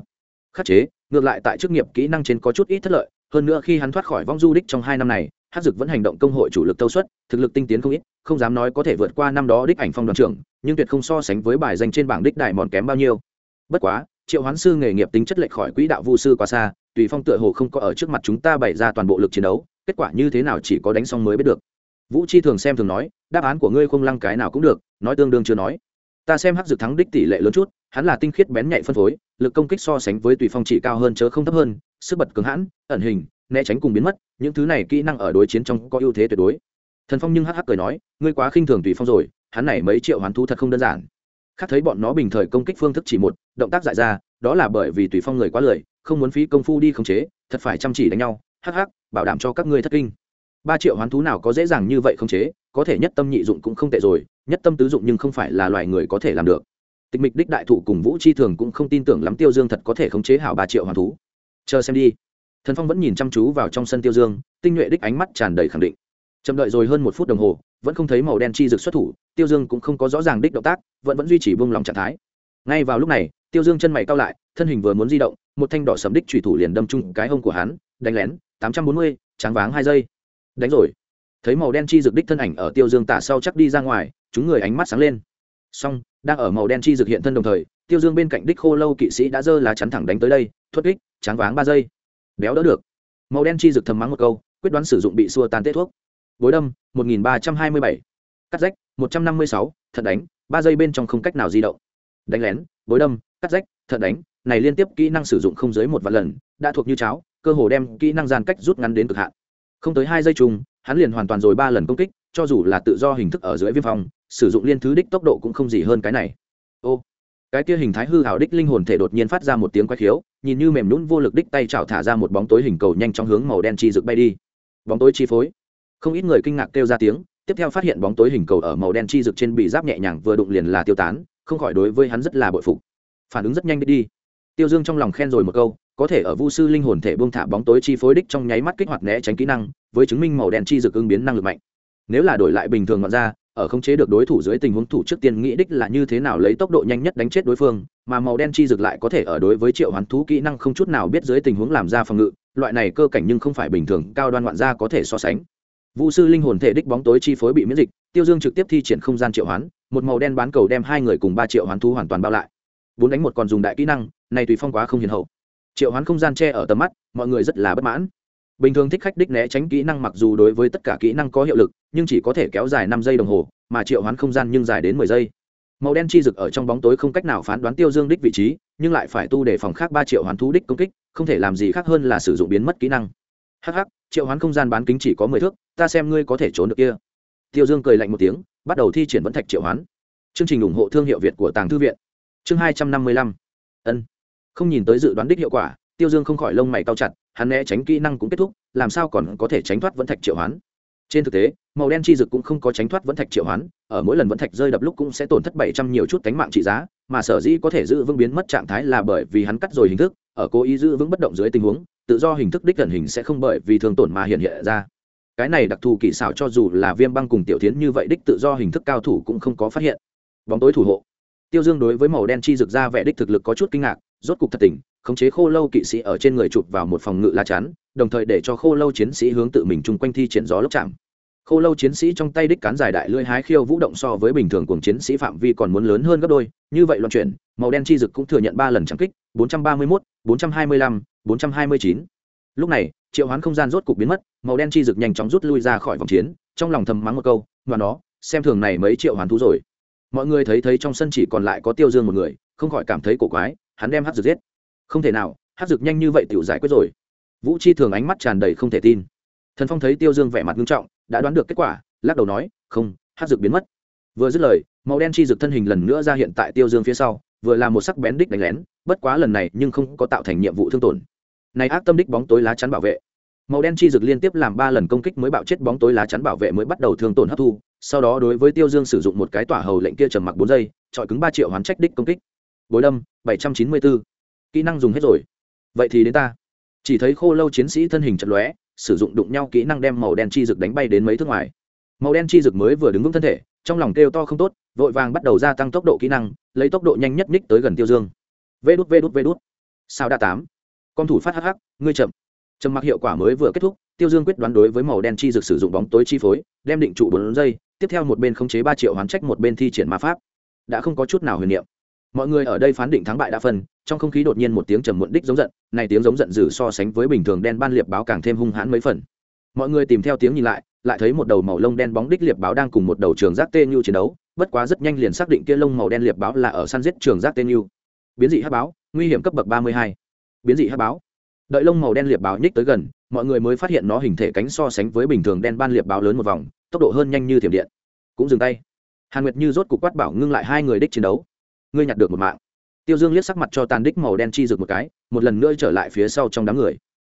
Speaker 1: Khắc chế, ngược lại tại chức nghiệp kỹ năng trên có chút ít thất lợi, hơn nữa khi hắn thoát khỏi vong du đích trong hai năm này hát dực vẫn hành động công hội chủ lực tâu suất, thực lực tinh tiến không ít, không dám nói có thể vượt qua năm đó đích ảnh phong đoàn trưởng, nhưng tuyệt không so sánh với bài danh trên bảng đích đại mòn kém bao nhiêu. Bất quá, triệu hoán sư nghề nghiệp tính chất lệch khỏi quỹ đạo vu sư quá xa tùy phong tựa hồ không có ở trước mặt chúng ta bày ra toàn bộ lực chiến đấu, kết quả như thế nào chỉ có đánh xong mới biết được. Vũ chi thường xem thường nói, đáp án của ngươi không lăng cái nào cũng được, nói tương đương chưa nói. Ta xem hắc dực thắng đích tỷ lệ lớn chút, hắn là tinh khiết bén nhạy phân phối, lực công kích so sánh với tùy phong chỉ cao hơn chớ không thấp hơn, sức bật cứng hãn, ẩn hình, né tránh cùng biến mất, những thứ này kỹ năng ở đối chiến trong có ưu thế tuyệt đối. Thần phong nhưng hắc hắc cười nói, ngươi quá khinh thường tùy phong rồi, hắn này mấy triệu hoán thú thật không đơn giản. Khác thấy bọn nó bình thời công kích phương thức chỉ một, động tác dại ra, đó là bởi vì tùy phong người quá lười không muốn phí công phu đi khống chế, thật phải chăm chỉ đánh nhau, hắc hắc, bảo đảm cho các ngươi thất kinh. Ba triệu hoán thú nào có dễ dàng như vậy khống chế, có thể nhất tâm nhị dụng cũng không tệ rồi, nhất tâm tứ dụng nhưng không phải là loài người có thể làm được. Tịch mịch đích đại thụ cùng vũ chi thường cũng không tin tưởng lắm tiêu dương thật có thể khống chế hảo ba triệu hoán thú. Chờ xem đi. Thần phong vẫn nhìn chăm chú vào trong sân tiêu dương, tinh nhuệ đích ánh mắt tràn đầy khẳng định. Chậm đợi rồi hơn một phút đồng hồ, vẫn không thấy màu đen chi rực xuất thủ, tiêu dương cũng không có rõ ràng đích động tác, vẫn vẫn duy trì buông lòng trạng thái. Ngay vào lúc này, tiêu dương chân mày cao lại thân hình vừa muốn di động, một thanh đỏ sầm đích chủy thủ liền đâm chung cái hông của hắn, đánh lén, tám trăm bốn mươi, tráng váng hai giây. Đánh rồi. Thấy màu đen chi rực đích thân ảnh ở tiêu dương tả sau chắc đi ra ngoài, chúng người ánh mắt sáng lên. Song đang ở màu đen chi rực hiện thân đồng thời, tiêu dương bên cạnh đích khô lâu kỵ sĩ đã dơ lá chắn thẳng đánh tới đây, thuật kích, tráng váng ba giây. Béo đỡ được. Màu đen chi rực thầm mắng một câu, quyết đoán sử dụng bị xua tan tết thuốc. Bối đâm, một nghìn ba trăm hai mươi bảy. Cắt rách, một trăm năm mươi sáu, thật đánh, ba giây bên trong không cách nào di động. Đánh lén, bối đâm, cắt rách, thật đánh này liên tiếp kỹ năng sử dụng không dưới một vạn lần đã thuộc như cháo cơ hồ đem kỹ năng gian cách rút ngắn đến cực hạn. Không tới hai giây chung hắn liền hoàn toàn rồi ba lần công kích cho dù là tự do hình thức ở dưới viêm phòng sử dụng liên thứ đích tốc độ cũng không gì hơn cái này. Ô cái kia hình thái hư hào đích linh hồn thể đột nhiên phát ra một tiếng quay khiếu nhìn như mềm nhún vô lực đích tay chảo thả ra một bóng tối hình cầu nhanh trong hướng màu đen chi rực bay đi. Bóng tối chi phối. Không ít người kinh ngạc kêu ra tiếng tiếp theo phát hiện bóng tối hình cầu ở màu đen chi rực trên bị giáp nhẹ nhàng vừa đụng liền là tiêu tán không khỏi đối với hắn rất là bội phục. Phản ứng rất nhanh đi, đi tiêu dương trong lòng khen rồi một câu, có thể ở vu sư linh hồn thể buông thả bóng tối chi phối đích trong nháy mắt kích hoạt né tránh kỹ năng, với chứng minh màu đen chi dược ứng biến năng lực mạnh. Nếu là đổi lại bình thường ngọn ra, ở không chế được đối thủ dưới tình huống thủ trước tiên nghĩ đích là như thế nào lấy tốc độ nhanh nhất đánh chết đối phương, mà màu đen chi dược lại có thể ở đối với triệu hoán thú kỹ năng không chút nào biết dưới tình huống làm ra phòng ngự, loại này cơ cảnh nhưng không phải bình thường, cao đoan ngoạn gia có thể so sánh. Vũ sư linh hồn thể đích bóng tối chi phối bị miễn dịch, tiêu dương trực tiếp thi triển không gian triệu hoán, một màu đen bán cầu đem hai người cùng ba triệu hoán thú hoàn toàn bao lại bốn đánh một còn dùng đại kỹ năng này tùy phong quá không hiền hậu. Triệu hoán không gian che ở tầm mắt, mọi người rất là bất mãn. Bình thường thích khách đích né tránh kỹ năng mặc dù đối với tất cả kỹ năng có hiệu lực, nhưng chỉ có thể kéo dài năm giây đồng hồ, mà triệu hoán không gian nhưng dài đến mười giây. Màu đen chi rực ở trong bóng tối không cách nào phán đoán tiêu dương đích vị trí, nhưng lại phải tu để phòng khác ba triệu hoán thú đích công kích, không thể làm gì khác hơn là sử dụng biến mất kỹ năng. Hh triệu hoán không gian bán kính chỉ có mười thước, ta xem ngươi có thể trốn được kia. Tiêu dương cười lạnh một tiếng, bắt đầu thi triển vẫn thạch triệu hoán. Chương trình ủng hộ thương hiệu việt của tàng thư viện chương hai trăm năm mươi lăm. Ân. Không nhìn tới dự đoán đích hiệu quả, tiêu dương không khỏi lông mày cao chặt, hắn né tránh kỹ năng cũng kết thúc, làm sao còn có thể tránh thoát vẫn thạch triệu hoán? Trên thực tế, màu đen chi dực cũng không có tránh thoát vẫn thạch triệu hoán, ở mỗi lần vẫn thạch rơi đập lúc cũng sẽ tổn thất bảy trăm nhiều chút cánh mạng trị giá, mà sở dĩ có thể giữ vững biến mất trạng thái là bởi vì hắn cắt rồi hình thức, ở cố ý giữ vững bất động dưới tình huống, tự do hình thức đích gần hình sẽ không bởi vì thương tổn mà hiện hiện ra. Cái này đặc thù kỹ xảo cho dù là viêm băng cùng tiểu tiến như vậy đích tự do hình thức cao thủ cũng không có phát hiện. Bóng tối thủ hộ tiêu dương đối với màu đen chi rực ra vẻ đích thực lực có chút kinh ngạc rốt cục thật tỉnh khống chế khô lâu kỵ sĩ ở trên người chụp vào một phòng ngự la chắn đồng thời để cho khô lâu chiến sĩ hướng tự mình chung quanh thi triển gió lốc chạm khô lâu chiến sĩ trong tay đích cán dài đại lưỡi hái khiêu vũ động so với bình thường cùng chiến sĩ phạm vi còn muốn lớn hơn gấp đôi như vậy loạn chuyển màu đen chi dực cũng thừa nhận ba lần trắng kích 431, 425, 429. lúc này triệu hoán không gian rốt cục biến mất màu đen chi dực nhanh chóng rút lui ra khỏi vòng chiến trong lòng thầm mắng một câu mà nó xem thường này mấy triệu hoán thú rồi mọi người thấy thấy trong sân chỉ còn lại có tiêu dương một người, không khỏi cảm thấy cổ quái, hắn đem hát dược giết. Không thể nào hát dược nhanh như vậy tiểu giải quyết rồi. Vũ chi thường ánh mắt tràn đầy không thể tin. Thần phong thấy tiêu dương vẻ mặt nghiêm trọng, đã đoán được kết quả, lắc đầu nói, không hát dược biến mất. Vừa dứt lời, màu đen chi dược thân hình lần nữa ra hiện tại tiêu dương phía sau, vừa là một sắc bén đích đánh lén, bất quá lần này nhưng không có tạo thành nhiệm vụ thương tổn. Này ác tâm đích bóng tối lá chắn bảo vệ màu đen chi dực liên tiếp làm ba lần công kích mới bạo chết bóng tối lá chắn bảo vệ mới bắt đầu thương tổn hấp thu, sau đó đối với tiêu dương sử dụng một cái tỏa hầu lệnh kia trầm mặc bốn giây trọi cứng ba triệu hoán trách đích công kích. Bối đâm, bảy trăm chín mươi bốn kỹ năng dùng hết rồi. Vậy thì đến ta. Chỉ thấy khô lâu chiến sĩ thân hình chật lóe, sử dụng đụng nhau kỹ năng đem màu đen chi dực đánh bay đến mấy thước ngoài. Màu đen chi dực mới vừa đứng vững thân thể, trong lòng kêu to không tốt, vội vàng bắt đầu gia tăng tốc độ kỹ năng, lấy tốc độ nhanh nhất ních tới gần tiêu dương. Vê đút vê đút vê đút. Sao đa tám? Con thủ phát hh ngươi chậm trầm mặc hiệu quả mới vừa kết thúc, tiêu dương quyết đoán đối với màu đen chi dực sử dụng bóng tối chi phối, đem định trụ bốn giây, tiếp theo một bên khống chế ba triệu hoán trách, một bên thi triển ma pháp. Đã không có chút nào huyền niệm. Mọi người ở đây phán định thắng bại đã phân, trong không khí đột nhiên một tiếng trầm muộn đích giống giận, này tiếng giống giận dữ so sánh với bình thường đen ban liệp báo càng thêm hung hãn mấy phần. Mọi người tìm theo tiếng nhìn lại lại thấy một đầu màu lông đen bóng đích liệp báo đang cùng một đầu trường giác tên như chiến đấu, bất quá rất nhanh liền xác định kia lông màu đen liệp báo là ở săn giết trường giác tên như biến dị hát báo, nguy hiểm cấp bậc ba mươi hai. Biến dị hát báo đợi lông màu đen liệp báo nhích tới gần, mọi người mới phát hiện nó hình thể cánh so sánh với bình thường đen ban liệp báo lớn một vòng, tốc độ hơn nhanh như thiểm điện. Cũng dừng tay. Hàn nguyệt như rốt cục quát bảo ngưng lại hai người đích chiến đấu. Ngươi nhặt được một mạng. Tiêu dương liếc sắc mặt cho tàn đích màu đen chi rực một cái, một lần nữa trở lại phía sau trong đám người.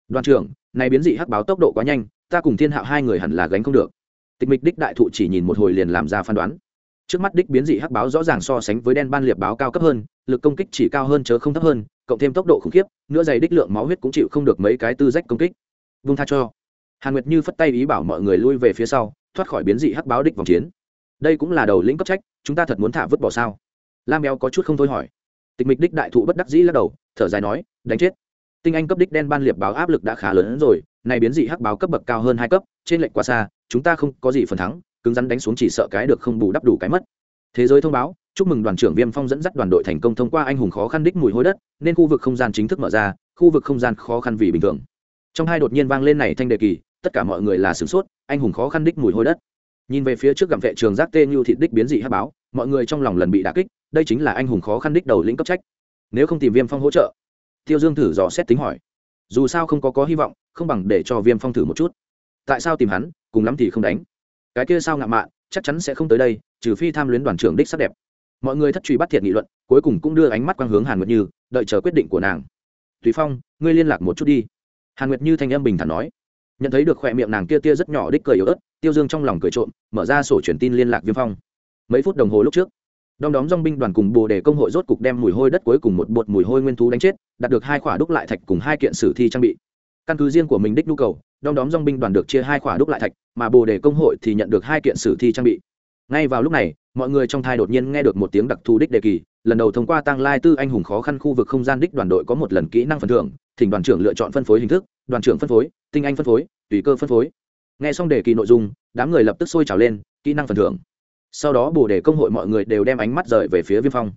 Speaker 1: Đoàn trưởng, này biến dị hắc báo tốc độ quá nhanh, ta cùng thiên hạo hai người hẳn là gánh không được. Tịch mịch đích đại thụ chỉ nhìn một hồi liền làm ra phán đoán trước mắt đích biến dị hắc báo rõ ràng so sánh với đen ban liệp báo cao cấp hơn, lực công kích chỉ cao hơn chớ không thấp hơn, cộng thêm tốc độ khủng khiếp nữa dày đích lượng máu huyết cũng chịu không được mấy cái tư rách công kích. Vung tha cho. Hàn nguyệt như phất tay ý bảo mọi người lui về phía sau, thoát khỏi biến dị hắc báo đích vòng chiến. Đây cũng là đầu lĩnh cấp trách, chúng ta thật muốn thả vứt bỏ sao? Lam béo có chút không thôi hỏi. Tịch mịch đích đại thụ bất đắc dĩ lắc đầu, thở dài nói, đánh chết. Tinh anh cấp đích đen ban liệp báo áp lực đã khá lớn hơn rồi này biến dị hắc báo cấp bậc cao hơn hai cấp, trên lệnh quá xa, chúng ta không có gì phần thắng cứng rắn đánh xuống chỉ sợ cái được không bù đắp đủ cái mất. Thế giới thông báo, chúc mừng đoàn trưởng viêm phong dẫn dắt đoàn đội thành công thông qua anh hùng khó khăn đích mùi hôi đất, nên khu vực không gian chính thức mở ra, khu vực không gian khó khăn vì bình thường. Trong hai đột nhiên vang lên này thanh đề kỳ, tất cả mọi người là sửng sốt, anh hùng khó khăn đích mùi hôi đất. Nhìn về phía trước gặm vệ trường giác tê như thịt đích biến dị hắc báo, mọi người trong lòng lần bị đả kích, đây chính là anh hùng khó khăn đích đầu lĩnh cấp trách. Nếu không tìm viêm phong hỗ trợ, tiêu dương thử dò xét tính hỏi. Dù sao không có có hy vọng, không bằng để cho viêm phong thử một chút. Tại sao tìm hắn, cùng lắm thì không đánh cái kia sao ngạo mạn, chắc chắn sẽ không tới đây, trừ phi tham luyến đoàn trưởng đích sắc đẹp. Mọi người thất truy bắt thiệt nghị luận, cuối cùng cũng đưa ánh mắt quang hướng hàn nguyệt như, đợi chờ quyết định của nàng. Tùy phong, ngươi liên lạc một chút đi. Hàn nguyệt như thanh âm bình thản nói. Nhận thấy được khỏe miệng nàng kia tia rất nhỏ đích cười yếu ớt, tiêu dương trong lòng cười trộm, mở ra sổ truyền tin liên lạc viêm phong. Mấy phút đồng hồ lúc trước, đom đóm dong binh đoàn cùng bồ đề công hội rốt cục đem mùi hôi đất cuối cùng một bột mùi hôi nguyên thú đánh chết, đạt được hai khỏa đúc lại thạch cùng hai kiện sử thi trang bị căn cứ riêng của mình đích nhu cầu, đom đóm dong binh đoàn được chia hai khỏa đúc lại thạch, mà bồ đề công hội thì nhận được hai kiện sử thi trang bị. Ngay vào lúc này, mọi người trong thai đột nhiên nghe được một tiếng đặc thù đích đề kỳ, lần đầu thông qua tăng lai tư anh hùng khó khăn khu vực không gian đích đoàn đội có một lần kỹ năng phần thưởng, thỉnh đoàn trưởng lựa chọn phân phối hình thức, đoàn trưởng phân phối, tinh anh phân phối, tùy cơ phân phối. Nghe xong đề kỳ nội dung, đám người lập tức sôi trào lên, kỹ năng phần thưởng. Sau đó bồ đề công hội mọi người đều đem ánh mắt rời về phía viêm phong.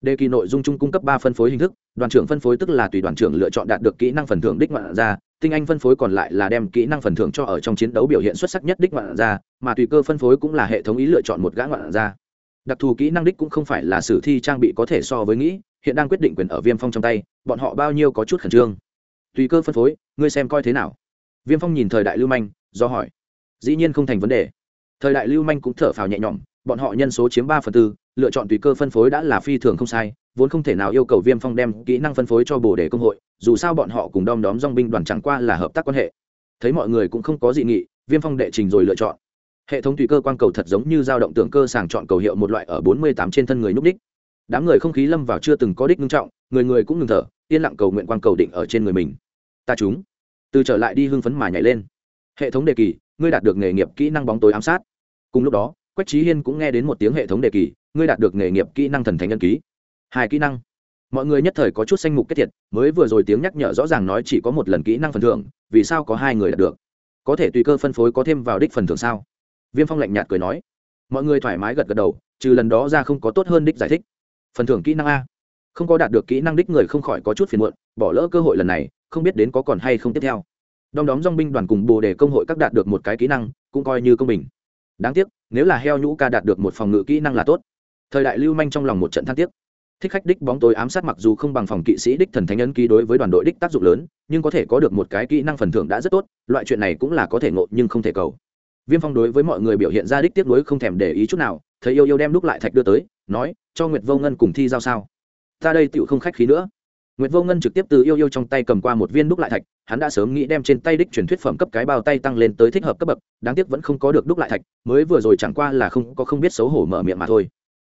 Speaker 1: Đề kỳ nội dung chung cung cấp ba phân phối hình thức, đoàn trưởng phân phối tức là tùy đoàn trưởng lựa chọn đạt được kỹ năng phần thưởng đích ngoạn ra tinh anh phân phối còn lại là đem kỹ năng phần thưởng cho ở trong chiến đấu biểu hiện xuất sắc nhất đích ngoạn ra mà tùy cơ phân phối cũng là hệ thống ý lựa chọn một gã ngoạn ra đặc thù kỹ năng đích cũng không phải là sử thi trang bị có thể so với nghĩ, hiện đang quyết định quyền ở viêm phong trong tay, bọn họ bao nhiêu có chút khẩn trương. Tùy cơ phân phối, ngươi xem coi thế nào? Viêm phong nhìn thời đại lưu manh, do hỏi. Dĩ nhiên không thành vấn đề. Thời đại lưu manh cũng thở phào nhẹ nhõm, bọn họ nhân số chiếm ba phần tư lựa chọn tùy cơ phân phối đã là phi thường không sai, vốn không thể nào yêu cầu viêm phong đem kỹ năng phân phối cho bồ đề công hội, dù sao bọn họ cùng đom đóm dong binh đoàn chẳng qua là hợp tác quan hệ. Thấy mọi người cũng không có dị nghị, viêm phong đệ trình rồi lựa chọn. Hệ thống tùy cơ quan cầu thật giống như dao động tưởng cơ sàng chọn cầu hiệu một loại ở bốn mươi tám trên thân người núp đích. Đám người không khí lâm vào chưa từng có đích ngưng trọng, người người cũng ngừng thở, yên lặng cầu nguyện quan cầu định ở trên người mình. Ta chúng, từ trở lại đi hưng phấn mà nhảy lên. Hệ thống đề kỳ, ngươi đạt được nghề nghiệp kỹ năng bóng tối ám sát. Cùng lúc đó quách trí hiên cũng nghe đến một tiếng hệ thống đề kỳ, ngươi đạt được nghề nghiệp kỹ năng thần thánh nhân ký. Hai kỹ năng. Mọi người nhất thời có chút danh mục kết thiệt, mới vừa rồi tiếng nhắc nhở rõ ràng nói chỉ có một lần kỹ năng phần thưởng, vì sao có hai người đạt được? Có thể tùy cơ phân phối có thêm vào đích phần thưởng sao? Viêm phong lạnh nhạt cười nói. Mọi người thoải mái gật gật đầu, trừ lần đó ra không có tốt hơn đích giải thích. Phần thưởng kỹ năng a. Không có đạt được kỹ năng đích người không khỏi có chút phiền muộn, bỏ lỡ cơ hội lần này, không biết đến có còn hay không tiếp theo. Đom đóm dong binh đoàn cùng bồ đề công hội các đạt được một cái kỹ năng, cũng coi như công bình đáng tiếc, nếu là heo nhũ ca đạt được một phòng ngự kỹ năng là tốt. Thời đại lưu manh trong lòng một trận thăng tiếc. Thích khách đích bóng tối ám sát mặc dù không bằng phòng kỵ sĩ đích thần thánh ấn ký đối với đoàn đội đích tác dụng lớn, nhưng có thể có được một cái kỹ năng phần thưởng đã rất tốt, loại chuyện này cũng là có thể ngộ nhưng không thể cầu. Viêm phong đối với mọi người biểu hiện ra đích tiếp nối không thèm để ý chút nào, thấy yêu yêu đem đúc lại thạch đưa tới, nói, cho nguyệt vô ngân cùng thi giao sao? Ta đây tựu không khách khí nữa. Nguyệt Vô Ngân trực tiếp từ yêu yêu trong tay cầm qua một viên đúc lại thạch, hắn đã sớm nghĩ đem trên tay đích truyền thuyết phẩm cấp cái bao tay tăng lên tới thích hợp cấp bậc, đáng tiếc vẫn không có được đúc lại thạch, mới vừa rồi chẳng qua là không có không biết xấu hổ mở miệng mà thôi.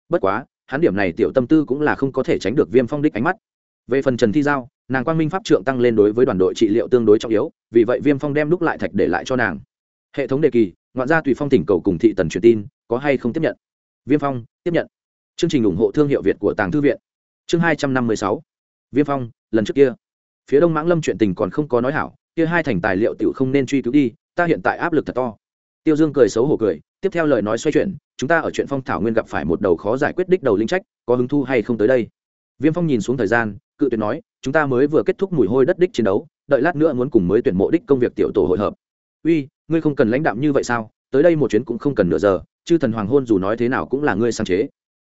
Speaker 1: Bất quá, hắn điểm này tiểu tâm tư cũng là không có thể tránh được Viêm Phong đích ánh mắt. Về phần Trần Thi Giao, nàng Quang Minh pháp trượng tăng lên đối với đoàn đội trị liệu tương đối trọng yếu, vì vậy Viêm Phong đem đúc lại thạch để lại cho nàng. Hệ thống đề kỳ, ngoạn gia tùy phong tỉnh cầu cùng thị tần truyền tin, có hay không tiếp nhận? Viêm Phong, tiếp nhận. Chương trình ủng hộ thương hiệu Việt của Tàng Thư viện. Chương hai trăm năm mươi sáu Viêm Phong, lần trước kia. Phía đông mãng lâm chuyện tình còn không có nói hảo kia hai thành tài liệu tiểu không nên truy cứu đi ta hiện tại áp lực thật to. Tiêu dương cười xấu hổ cười tiếp theo lời nói xoay chuyển chúng ta ở chuyện phong thảo nguyên gặp phải một đầu khó giải quyết đích đầu linh trách có hứng thu hay không tới đây? Viêm phong nhìn xuống thời gian cự tuyệt nói chúng ta mới vừa kết thúc mùi hôi đất đích chiến đấu đợi lát nữa muốn cùng mới tuyển mộ đích công việc tiểu tổ hội hợp. Uy ngươi không cần lãnh đạm như vậy sao? Tới đây một chuyến cũng không cần nửa giờ chư thần hoàng hôn dù nói thế nào cũng là ngươi sáng chế.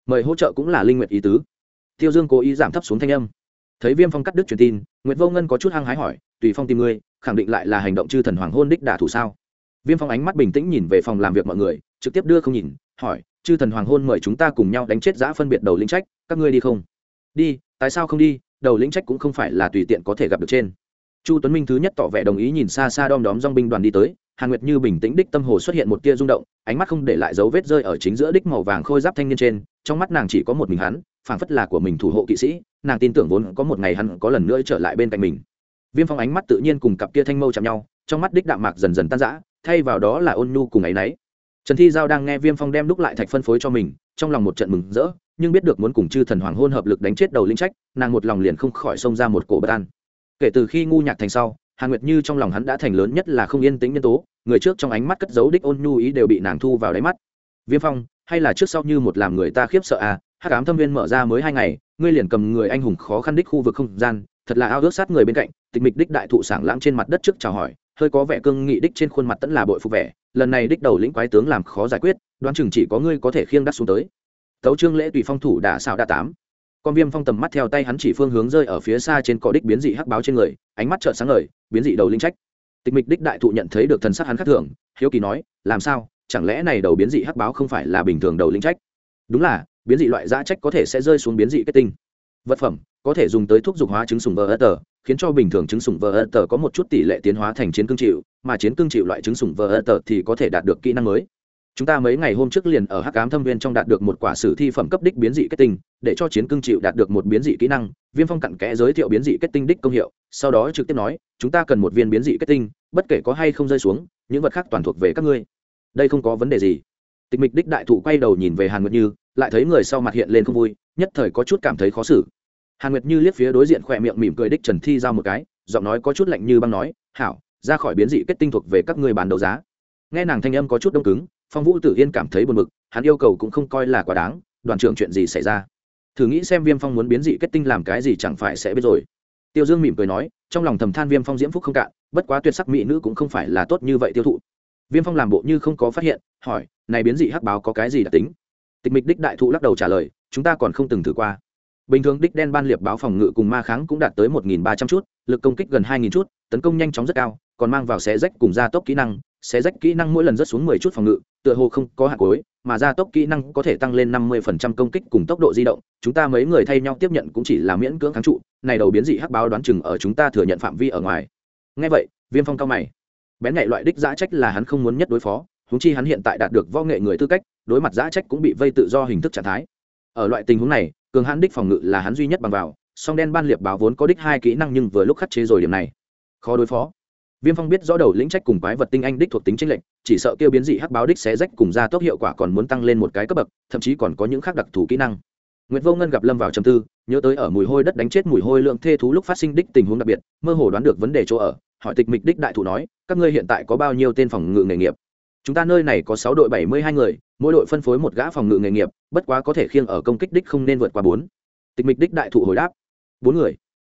Speaker 1: Mời hỗ trợ cũng là linh nguyện ý tứ. Tiêu dương cố ý giảm thấp xuống thanh âm thấy viêm phong cắt đứt truyền tin nguyễn vô ngân có chút hăng hái hỏi, tùy phong tìm ngươi, khẳng định lại là hành động chư thần hoàng hôn đích đả thủ sao? Viêm phong ánh mắt bình tĩnh nhìn về phòng làm việc mọi người, trực tiếp đưa không nhìn, hỏi, chư thần hoàng hôn mời chúng ta cùng nhau đánh chết giã phân biệt đầu lĩnh trách, các ngươi đi không? Đi, tại sao không đi? Đầu lĩnh trách cũng không phải là tùy tiện có thể gặp được trên. Chu tuấn minh thứ nhất tỏ vẻ đồng ý nhìn xa xa đom đóm dong binh đoàn đi tới, hàn nguyệt như bình tĩnh đích tâm hồ xuất hiện một tia rung động, ánh mắt không để lại dấu vết rơi ở chính giữa đích màu vàng khôi giáp thanh niên trên, trong mắt nàng chỉ có một mình hắn, phảng phất là của mình thủ hộ kỵ sĩ nàng tin tưởng vốn có một ngày hắn có lần nữa trở lại bên cạnh mình. Viêm phong ánh mắt tự nhiên cùng cặp kia thanh mâu chạm nhau, trong mắt đích đạm mạc dần dần tan rã, thay vào đó là ôn nhu cùng áy náy. Trần thi giao đang nghe viêm phong đem đúc lại thạch phân phối cho mình, trong lòng một trận mừng rỡ, nhưng biết được muốn cùng chư thần hoàng hôn hợp lực đánh chết đầu linh trách, nàng một lòng liền không khỏi xông ra một cổ bất an. Kể từ khi ngu nhạc thành sau hàn nguyệt như trong lòng hắn đã thành lớn nhất là không yên tĩnh nhân tố, người trước trong ánh mắt cất giấu đích ôn nhu ý đều bị nàng thu vào đáy mắt. Viêm phong, hay là trước sau như một làm người ta khiếp sợ à hắc ám thâm viên mở ra mới hai ngày, ngươi liền cầm người anh hùng khó khăn đích khu vực không gian, thật là ao ước sát người bên cạnh, tịch mịch đích đại thụ sảng lãng trên mặt đất trước chào hỏi, hơi có vẻ cương nghị đích trên khuôn mặt tẫn là bội phục vẻ, lần này đích đầu lĩnh quái tướng làm khó giải quyết, đoán chừng chỉ có ngươi có thể khiêng đắt xuống tới. Tấu trương lễ tùy phong thủ đã xào đa tám. Con viêm phong tầm mắt theo tay hắn chỉ phương hướng rơi ở phía xa trên cỏ đích biến dị hắc báo trên người, ánh mắt trợn sáng ngời, biến dị đầu linh trách. Tịch mịch đích đại thụ nhận thấy được thần sắc hắn khác thường, hiếu kỳ nói, làm sao? Chẳng lẽ này đầu biến dị hắc báo không phải là bình thường đầu linh trách? Đúng là biến dị loại giá trách có thể sẽ rơi xuống biến dị kết tinh. Vật phẩm, có thể dùng tới thuốc dục hóa trứng sùng vờ ớt tờ, khiến cho bình thường trứng sùng vờ ớt tờ có một chút tỷ lệ tiến hóa thành chiến cương chịu, mà chiến cương chịu loại trứng sùng vờ ớt tờ thì có thể đạt được kỹ năng mới. Chúng ta mấy ngày hôm trước liền ở hắc cám thâm viên trong đạt được một quả sử thi phẩm cấp đích biến dị kết tinh, để cho chiến cương chịu đạt được một biến dị kỹ năng, viêm phong cặn kẽ giới thiệu biến dị kết tinh đích công hiệu, sau đó trực tiếp nói, chúng ta cần một viên biến dị kết tinh, bất kể có hay không rơi xuống, những vật khác toàn thuộc về các ngươi. Đây không có vấn đề gì. Tịch mịch đích đại thụ quay đầu nhìn về hàn nguyệt như lại thấy người sau mặt hiện lên không vui, nhất thời có chút cảm thấy khó xử. Hàn nguyệt như liếc phía đối diện khỏe miệng mỉm cười đích trần thi giao một cái, giọng nói có chút lạnh như băng nói, hảo, ra khỏi biến dị kết tinh thuộc về các người bán đấu giá. Nghe nàng thanh âm có chút đông cứng, phong vũ tử yên cảm thấy buồn bực, hắn yêu cầu cũng không coi là quá đáng, đoàn trưởng chuyện gì xảy ra? Thử nghĩ xem viêm phong muốn biến dị kết tinh làm cái gì chẳng phải sẽ biết rồi. Tiêu dương mỉm cười nói, trong lòng thầm than viêm phong diễm phúc không cạn, bất quá tuyệt sắc mỹ nữ cũng không phải là tốt như vậy tiêu thụ. Viêm phong làm bộ như không có phát hiện, hỏi, này biến dị hắc báo có cái gì đặc tính? Tịch mịch đích đại thụ lắc đầu trả lời, chúng ta còn không từng thử qua. Bình thường đích đen ban liệp báo phòng ngự cùng ma kháng cũng đạt tới một nghìn ba trăm chút, lực công kích gần hai nghìn chút, tấn công nhanh chóng rất cao, còn mang vào xé rách cùng gia tốc kỹ năng, xé rách kỹ năng mỗi lần rất xuống mười chút phòng ngự, tựa hồ không có hạt cối mà gia tốc kỹ năng có thể tăng lên năm mươi phần trăm công kích cùng tốc độ di động, chúng ta mấy người thay nhau tiếp nhận cũng chỉ là miễn cưỡng kháng trụ, này đầu biến dị hắc báo đoán chừng ở chúng ta thừa nhận phạm vi ở ngoài. Ngay vậy, viêm phong cao mày. Bén nhạy loại đích giã trách là hắn không muốn nhất đối phó húng chi hắn hiện tại đạt được võ nghệ người tư cách đối mặt giã trách cũng bị vây tự do hình thức trạng thái. Ở loại tình huống này cường hãn đích phòng ngự là hắn duy nhất bằng vào song đen ban liệp báo vốn có đích hai kỹ năng nhưng vừa lúc khắc chế rồi điểm này. Khó đối phó. Viêm phong biết rõ đầu lĩnh trách cùng quái vật tinh anh đích thuộc tính tranh lệnh chỉ sợ kêu biến dị hắc báo đích xé rách cùng gia tốc hiệu quả còn muốn tăng lên một cái cấp bậc thậm chí còn có những khác đặc thù kỹ năng. Nguyệt Vô Ngân gặp Lâm vào trầm tư, nhớ tới ở mùi hôi đất đánh chết mùi hôi lượng thê thú lúc phát sinh đích tình huống đặc biệt, mơ hồ đoán được vấn đề chỗ ở, hỏi Tịch Mịch đích đại thủ nói, các ngươi hiện tại có bao nhiêu tên phòng ngự nghề nghiệp? Chúng ta nơi này có sáu đội bảy mươi hai người, mỗi đội phân phối một gã phòng ngự nghề nghiệp, bất quá có thể khiêng ở công kích đích không nên vượt qua bốn. Tịch mịch đích đại thụ hồi đáp. Bốn người.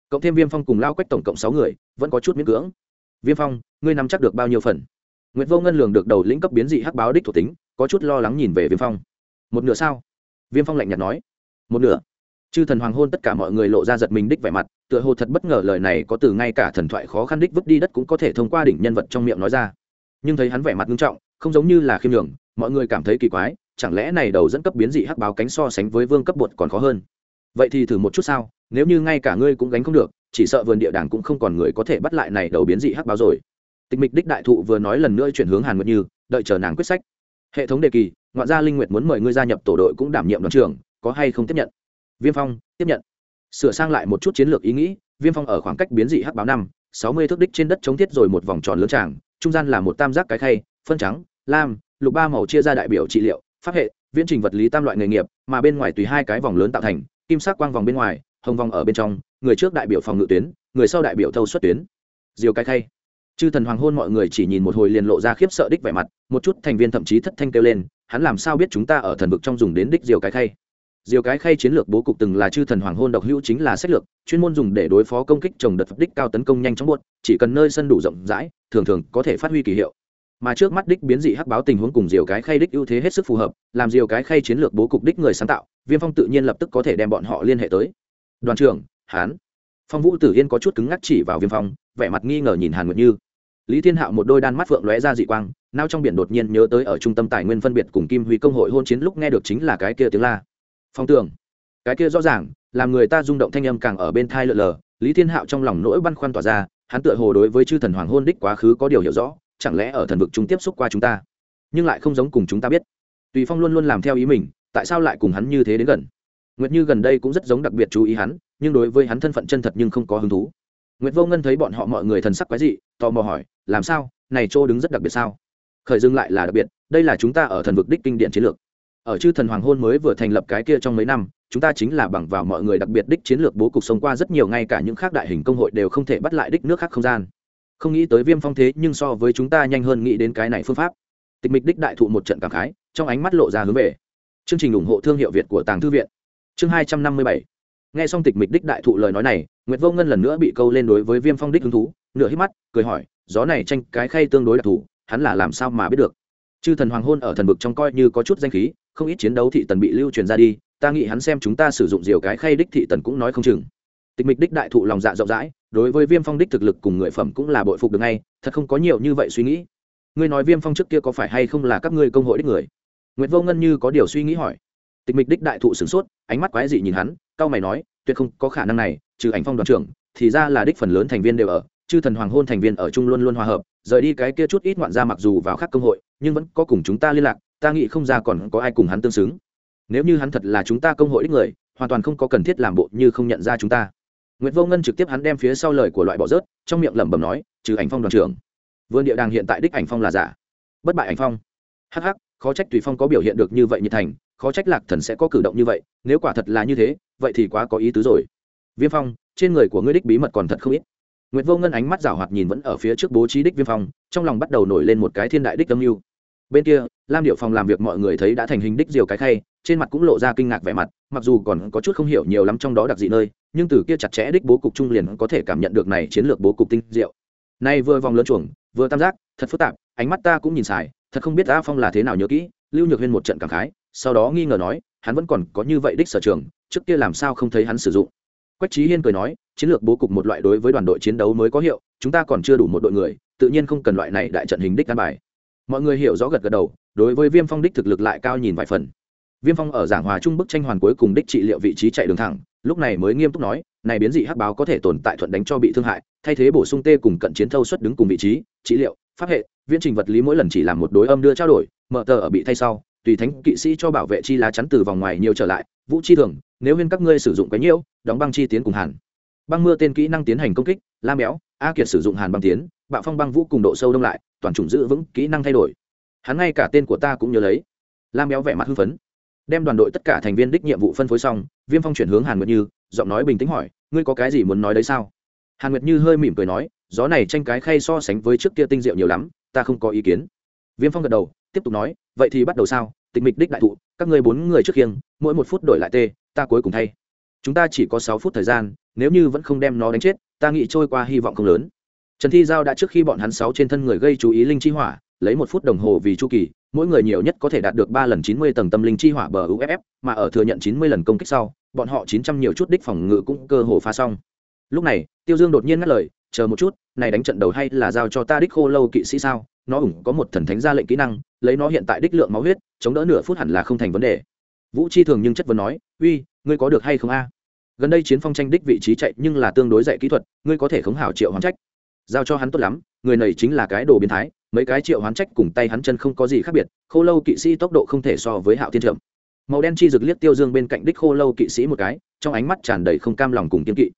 Speaker 1: Cộng thêm viêm phong cùng lao quách tổng cộng sáu người, vẫn có chút miễn cưỡng. Viêm phong, ngươi nắm chắc được bao nhiêu phần? Nguyễn vô ngân lường được đầu lĩnh cấp biến dị hắc báo đích thuộc tính, có chút lo lắng nhìn về viêm phong. Một nửa sao? Viêm phong lạnh nhạt nói. Một nửa. Chư thần hoàng hôn tất cả mọi người lộ ra giật mình đích vẻ mặt, tựa hồ thật bất ngờ lời này có từ ngay cả thần thoại khó khăn đích vứt đi đất cũng có thể thông qua đỉnh nhân vật trong miệng nói ra. Nhưng thấy hắn vẻ mặt nghiêm trọng không giống như là khiêm nhường, mọi người cảm thấy kỳ quái, chẳng lẽ này đầu dẫn cấp biến dị hắc báo cánh so sánh với vương cấp bột còn khó hơn? Vậy thì thử một chút sao, nếu như ngay cả ngươi cũng gánh không được, chỉ sợ vườn địa đàng cũng không còn người có thể bắt lại này đầu biến dị hắc báo rồi. Tịch mịch đích đại thụ vừa nói lần nữa chuyển hướng hàn nguyệt như, đợi chờ nàng quyết sách. Hệ thống đề kỳ ngoại gia linh nguyệt muốn mời ngươi gia nhập tổ đội cũng đảm nhiệm đoàn trưởng, có hay không tiếp nhận? Viêm phong, tiếp nhận. Sửa sang lại một chút chiến lược ý nghĩ, viêm phong ở khoảng cách biến dị hắc báo năm, sáu mươi thước đích trên đất chống thiết rồi một vòng tròn lớn tràng, trung gian là một tam giác cái khay, phân trắng lam, lục ba màu chia ra đại biểu trị liệu, pháp hệ, viễn trình vật lý tam loại nghề nghiệp, mà bên ngoài tùy hai cái vòng lớn tạo thành, kim sắc quang vòng bên ngoài, hồng vòng ở bên trong, người trước đại biểu phòng ngự tuyến, người sau đại biểu thâu xuất tuyến. Diều cái khay. Chư thần hoàng hôn mọi người chỉ nhìn một hồi liền lộ ra khiếp sợ đích vẻ mặt, một chút thành viên thậm chí thất thanh kêu lên, hắn làm sao biết chúng ta ở thần vực trong dùng đến đích diều cái khay? Diều cái khay chiến lược bố cục từng là chư thần hoàng hôn độc hữu chính là sách lược, chuyên môn dùng để đối phó công kích trồng đợt đích cao tấn công nhanh chóng buốt, chỉ cần nơi sân đủ rộng rãi, thường thường có thể phát huy kỳ hiệu mà trước mắt đích biến dị hắc báo tình huống cùng diều cái khay đích ưu thế hết sức phù hợp, làm diều cái khay chiến lược bố cục đích người sáng tạo, viêm phong tự nhiên lập tức có thể đem bọn họ liên hệ tới. Đoàn trưởng, hán. Phong vũ tử yên có chút cứng ngắc chỉ vào viêm phong, vẻ mặt nghi ngờ nhìn hàn nguyệt như. Lý thiên hạo một đôi đan mắt phượng lóe ra dị quang, nao trong biển đột nhiên nhớ tới ở trung tâm tài nguyên phân biệt cùng kim huy công hội hôn chiến lúc nghe được chính là cái kia tiếng la. Phong tưởng cái kia rõ ràng, làm người ta rung động thanh âm càng ở bên thai lợ lờ, lý thiên hạo trong lòng nỗi băn khoăn tỏa ra, hắn tựa hồ đối với chư thần hoàng hôn đích quá khứ có điều hiểu rõ chẳng lẽ ở thần vực chúng tiếp xúc qua chúng ta? Nhưng lại không giống cùng chúng ta biết. Tùy phong luôn luôn làm theo ý mình, tại sao lại cùng hắn như thế đến gần? Nguyệt như gần đây cũng rất giống đặc biệt chú ý hắn, nhưng đối với hắn thân phận chân thật nhưng không có hứng thú. Nguyệt vô ngân thấy bọn họ mọi người thần sắc quái dị, tò mò hỏi, làm sao? Này chỗ đứng rất đặc biệt sao? Khởi dưng lại là đặc biệt, đây là chúng ta ở thần vực đích kinh điện chiến lược. Ở chư thần hoàng hôn mới vừa thành lập cái kia trong mấy năm, chúng ta chính là bằng vào mọi người đặc biệt đích chiến lược bố cục sống qua rất nhiều, ngay cả những khác đại hình công hội đều không thể bắt lại đích nước khác không gian không nghĩ tới viêm phong thế nhưng so với chúng ta nhanh hơn nghĩ đến cái này phương pháp. Tịch mịch đích đại thụ một trận cảm khái, trong ánh mắt lộ ra hướng về. Chương trình ủng hộ thương hiệu việt của tàng thư viện. Chương hai trăm năm mươi bảy. Nghe xong tịch mịch đích đại thụ lời nói này, nguyệt vô ngân lần nữa bị câu lên đối với viêm phong đích hứng thú, nửa hít mắt, cười hỏi, gió này tranh cái khay tương đối đặc thù, hắn là làm sao mà biết được? Chư thần hoàng hôn ở thần vực trong coi như có chút danh khí, không ít chiến đấu thị tần bị lưu truyền ra đi, ta nghĩ hắn xem chúng ta sử dụng diều cái khay đích thị tần cũng nói không chừng. Tịch mịch đích đại thụ lòng dạ rộng rãi đối với viêm phong đích thực lực cùng người phẩm cũng là bội phục được ngay, thật không có nhiều như vậy suy nghĩ. Ngươi nói viêm phong trước kia có phải hay không là các ngươi công hội đích người? Nguyễn vô ngân như có điều suy nghĩ hỏi. Tịch mịch đích đại thụ sửng sốt, ánh mắt quái dị nhìn hắn, cao mày nói, tuyệt không có khả năng này, trừ ảnh phong đoàn trưởng, thì ra là đích phần lớn thành viên đều ở, chư thần hoàng hôn thành viên ở chung luôn luôn hòa hợp, rời đi cái kia chút ít ngoạn ra mặc dù vào khác công hội, nhưng vẫn có cùng chúng ta liên lạc, ta nghĩ không ra còn có ai cùng hắn tương xứng. Nếu như hắn thật là chúng ta công hội đích người, hoàn toàn không có cần thiết làm bộ như không nhận ra chúng ta. Nguyệt Vô Ngân trực tiếp hắn đem phía sau lời của loại bỏ rớt, trong miệng lẩm bẩm nói, trừ ảnh phong đoàn trưởng. Vườn địa đàng hiện tại đích ảnh phong là giả. Bất bại ảnh phong. Hắc hắc, khó trách tùy phong có biểu hiện được như vậy như thành, khó trách Lạc Thần sẽ có cử động như vậy, nếu quả thật là như thế, vậy thì quá có ý tứ rồi. Viêm Phong, trên người của ngươi đích bí mật còn thật không ít. Nguyệt Vô Ngân ánh mắt giảo hoạt nhìn vẫn ở phía trước bố trí đích Viêm Phong, trong lòng bắt đầu nổi lên một cái thiên đại đích âm mưu. Bên kia, Lam Điệu phòng làm việc mọi người thấy đã thành hình đích diều cái khay, trên mặt cũng lộ ra kinh ngạc vẻ mặt, mặc dù còn có chút không hiểu nhiều lắm trong đó đặc dị nơi, nhưng từ kia chặt chẽ đích bố cục trung liền có thể cảm nhận được này chiến lược bố cục tinh diệu. Nay vừa vòng lớn chuồng vừa tam giác thật phức tạp ánh mắt ta cũng nhìn xài thật không biết a phong là thế nào nhớ kỹ lưu nhược huyên một trận cảm khái sau đó nghi ngờ nói hắn vẫn còn có như vậy đích sở trường trước kia làm sao không thấy hắn sử dụng. Quách trí hiên cười nói chiến lược bố cục một loại đối với đoàn đội chiến đấu mới có hiệu chúng ta còn chưa đủ một đội người tự nhiên không cần loại này đại trận hình đích căn bài. Mọi người hiểu rõ gật gật đầu đối với viêm phong đích thực lực lại cao nhìn vài phần viêm phong ở giảng hòa trung bức tranh hoàn cuối cùng đích trị liệu vị trí chạy đường thẳng, lúc này mới nghiêm túc nói, này biến dị hắc báo có thể tồn tại thuận đánh cho bị thương hại, thay thế bổ sung tê cùng cận chiến thâu xuất đứng cùng vị trí, trị liệu, pháp hệ, viễn trình vật lý mỗi lần chỉ làm một đối âm đưa trao đổi, mở tờ ở bị thay sau, tùy thánh kỵ sĩ cho bảo vệ chi lá chắn từ vòng ngoài nhiều trở lại, vũ chi thường, nếu huyên các ngươi sử dụng cái nhiễu, đóng băng chi tiến cùng hàn. Băng mưa tên kỹ năng tiến hành công kích, la méo, a kiệt sử dụng hàn băng tiến, bạo phong băng vũ cùng độ sâu đông lại, toàn chủng giữ vững kỹ năng thay đổi. Hắn ngay cả tên của ta cũng nhớ lấy. La méo vẻ mặt hưng phấn đem đoàn đội tất cả thành viên đích nhiệm vụ phân phối xong, viêm phong chuyển hướng hàn nguyệt như, giọng nói bình tĩnh hỏi, ngươi có cái gì muốn nói đấy sao? Hàn nguyệt như hơi mỉm cười nói, gió này tranh cái khay so sánh với trước kia tinh diệu nhiều lắm, ta không có ý kiến. Viêm phong gật đầu, tiếp tục nói, vậy thì bắt đầu sao? Tịch mịch đích đại thụ, các ngươi bốn người trước khiêng, mỗi một phút đổi lại tê, ta cuối cùng thay. Chúng ta chỉ có sáu phút thời gian, nếu như vẫn không đem nó đánh chết, ta nghĩ trôi qua hy vọng không lớn. Trần thi giao đã trước khi bọn hắn sáu trên thân người gây chú ý linh chi hỏa lấy một phút đồng hồ vì chu kỳ, mỗi người nhiều nhất có thể đạt được ba lần chín mươi tầng tâm linh chi hỏa bờ uff mà ở thừa nhận chín mươi lần công kích sau, bọn họ chín trăm nhiều chút đích phòng ngự cũng cơ hồ phá xong. Lúc này, tiêu dương đột nhiên ngắt lời, chờ một chút, này đánh trận đầu hay là giao cho ta đích khô lâu kỵ sĩ sao? Nó ủng có một thần thánh ra lệnh kỹ năng, lấy nó hiện tại đích lượng máu huyết, chống đỡ nửa phút hẳn là không thành vấn đề. Vũ chi thường nhưng chất vấn nói, uy, ngươi có được hay không a? Gần đây chiến phong tranh đích vị trí chạy nhưng là tương đối dạy kỹ thuật, ngươi có thể khống hảo triệu hoán trách. Giao cho hắn tốt lắm, người này chính là cái đồ biến thái mấy cái triệu hoán trách cùng tay hắn chân không có gì khác biệt, khô lâu kỵ sĩ tốc độ không thể so với hạo thiên trượng. Màu đen chi rực liếc tiêu dương bên cạnh đích khô lâu kỵ sĩ một cái, trong ánh mắt tràn đầy không cam lòng cùng kiên kỵ.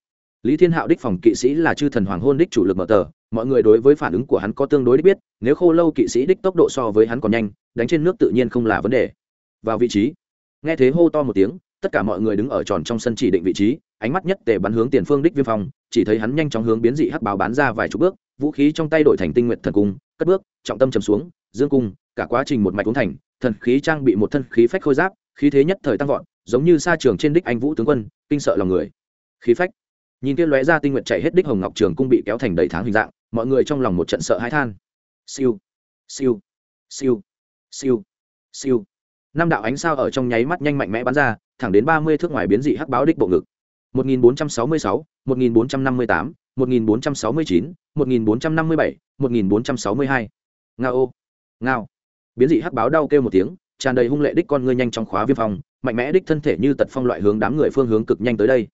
Speaker 1: Lý thiên hạo đích phòng kỵ sĩ là chư thần hoàng hôn đích chủ lực mở tờ, mọi người đối với phản ứng của hắn có tương đối đích biết, nếu khô lâu kỵ sĩ đích tốc độ so với hắn còn nhanh, đánh trên nước tự nhiên không là vấn đề. Vào vị trí, nghe thế hô to một tiếng, tất cả mọi người đứng ở tròn trong sân chỉ định vị trí, ánh mắt nhất tề bắn hướng tiền phương đích viêm phong chỉ thấy hắn nhanh chóng hướng biến dị hắc báo bán ra vài chục bước, vũ khí trong tay đổi thành tinh nguyện thần cung, cất bước, trọng tâm chầm xuống, dương cung, cả quá trình một mạch uống thành, thần khí trang bị một thân khí phách khôi giáp, khí thế nhất thời tăng vọt, giống như sa trường trên đích anh vũ tướng quân, kinh sợ lòng người. Khí phách. Nhìn kia lóe ra tinh nguyện chạy hết đích hồng ngọc trường cung bị kéo thành đầy tháng hình dạng, mọi người trong lòng một trận sợ hãi than. Siêu. Siêu. Siêu. Siêu. Siêu. Năm đạo ánh sao ở trong nháy mắt nhanh mạnh mẽ bắn ra, thẳng đến ba mươi thước ngoài biến dị hắc báo đích bộ ngực. 1466, 1458, 1469, 1457, 1462. Ngao. Ngao. Biến dị hắc báo đau kêu một tiếng, tràn đầy hung lệ đích con ngươi nhanh chóng khóa viêm phong, mạnh mẽ đích thân thể như tật phong loại hướng đám người phương hướng cực nhanh tới đây.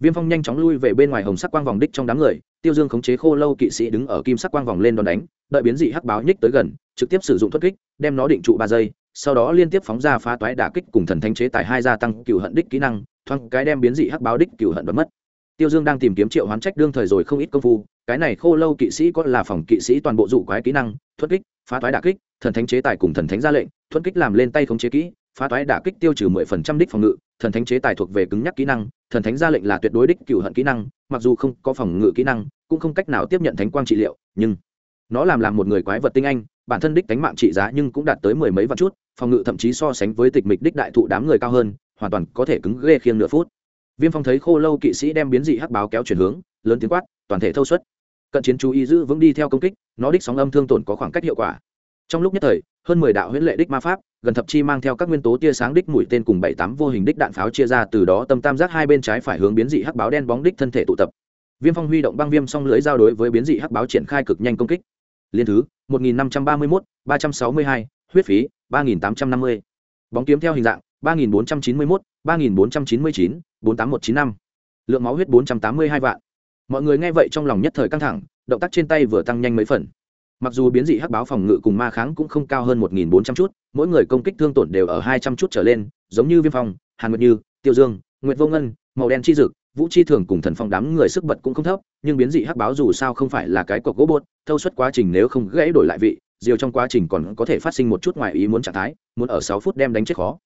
Speaker 1: Viêm phong nhanh chóng lui về bên ngoài hồng sắc quang vòng đích trong đám người, Tiêu Dương khống chế khô lâu kỵ sĩ đứng ở kim sắc quang vòng lên đón đánh, đợi biến dị hắc báo nhích tới gần, trực tiếp sử dụng thuật kích, đem nó định trụ ba giây, sau đó liên tiếp phóng ra phá toái đả kích cùng thần thánh chế tài hai gia tăng cửu hận đích kỹ năng, thoáng cái đem biến dị hắc báo đích cửu hận bật mất. Tiêu Dương đang tìm kiếm triệu hoán trách đương thời rồi không ít công phu, cái này khô lâu kỵ sĩ có là phòng kỵ sĩ toàn bộ dụ quái kỹ năng, thuật kích, phá toái đả kích, thần thánh chế tài cùng thần thánh ra lệnh, thuật kích làm lên tay khống chế kỹ, phá toái đả kích tiêu trừ mười phần trăm đích phòng ngự, thần thánh chế tài thuộc về cứng nhắc kỹ năng, thần thánh ra lệnh là tuyệt đối đích cửu hận kỹ năng, mặc dù không có phòng ngự kỹ năng, cũng không cách nào tiếp nhận thánh quang trị liệu, nhưng nó làm làm một người quái vật tinh anh, bản thân đích đánh mạng trị giá nhưng cũng đạt tới mười mấy vạn chút, phòng ngự thậm chí so sánh với tịch mịch đích đại thụ đám người cao hơn, hoàn toàn có thể cứng ghê khiêng nửa phút. Viêm phong thấy khô lâu kỵ sĩ đem biến dị hắc báo kéo chuyển hướng, lớn tiếng quát, toàn thể thâu suất. Cận chiến chú ý giữ vững đi theo công kích, nó đích sóng âm thương tổn có khoảng cách hiệu quả. Trong lúc nhất thời, hơn mười đạo huyễn lệ đích ma pháp, gần thập chi mang theo các nguyên tố tia sáng đích mũi tên cùng bảy tám vô hình đích đạn pháo chia ra, từ đó tâm tam giác hai bên trái phải hướng biến dị hắc báo đen bóng đích thân thể tụ tập. Viêm phong huy động băng viêm song lưới giao đối với biến dị hắc báo triển khai cực nhanh công kích. Liên thứ, một nghìn năm trăm ba mươi mốt, ba trăm sáu mươi hai, huyết phí, ba nghìn tám trăm năm mươi. Bóng kiếm theo hình dạng ba nghìn bốn trăm chín mươi mốt, ba nghìn bốn trăm chín mươi chín, bốn tám một chín năm. Lượng máu huyết bốn trăm tám mươi hai vạn. Mọi người nghe vậy trong lòng nhất thời căng thẳng, động tác trên tay vừa tăng nhanh mấy phần. Mặc dù biến dị hắc báo phòng ngự cùng ma kháng cũng không cao hơn một nghìn bốn trăm chút, mỗi người công kích thương tổn đều ở hai trăm chút trở lên, giống như viêm phong, hàn nguyệt như, tiêu dương, nguyệt vô ngân, màu đen chi dực, vũ chi thường cùng thần phong đám người sức bật cũng không thấp, nhưng biến dị hắc báo dù sao không phải là cái cọc gỗ bột, thâu suất quá trình nếu không gãy đổi lại vị, diều trong quá trình còn có thể phát sinh một chút ngoài ý muốn trạng thái, muốn ở sáu phút đem đánh chết khó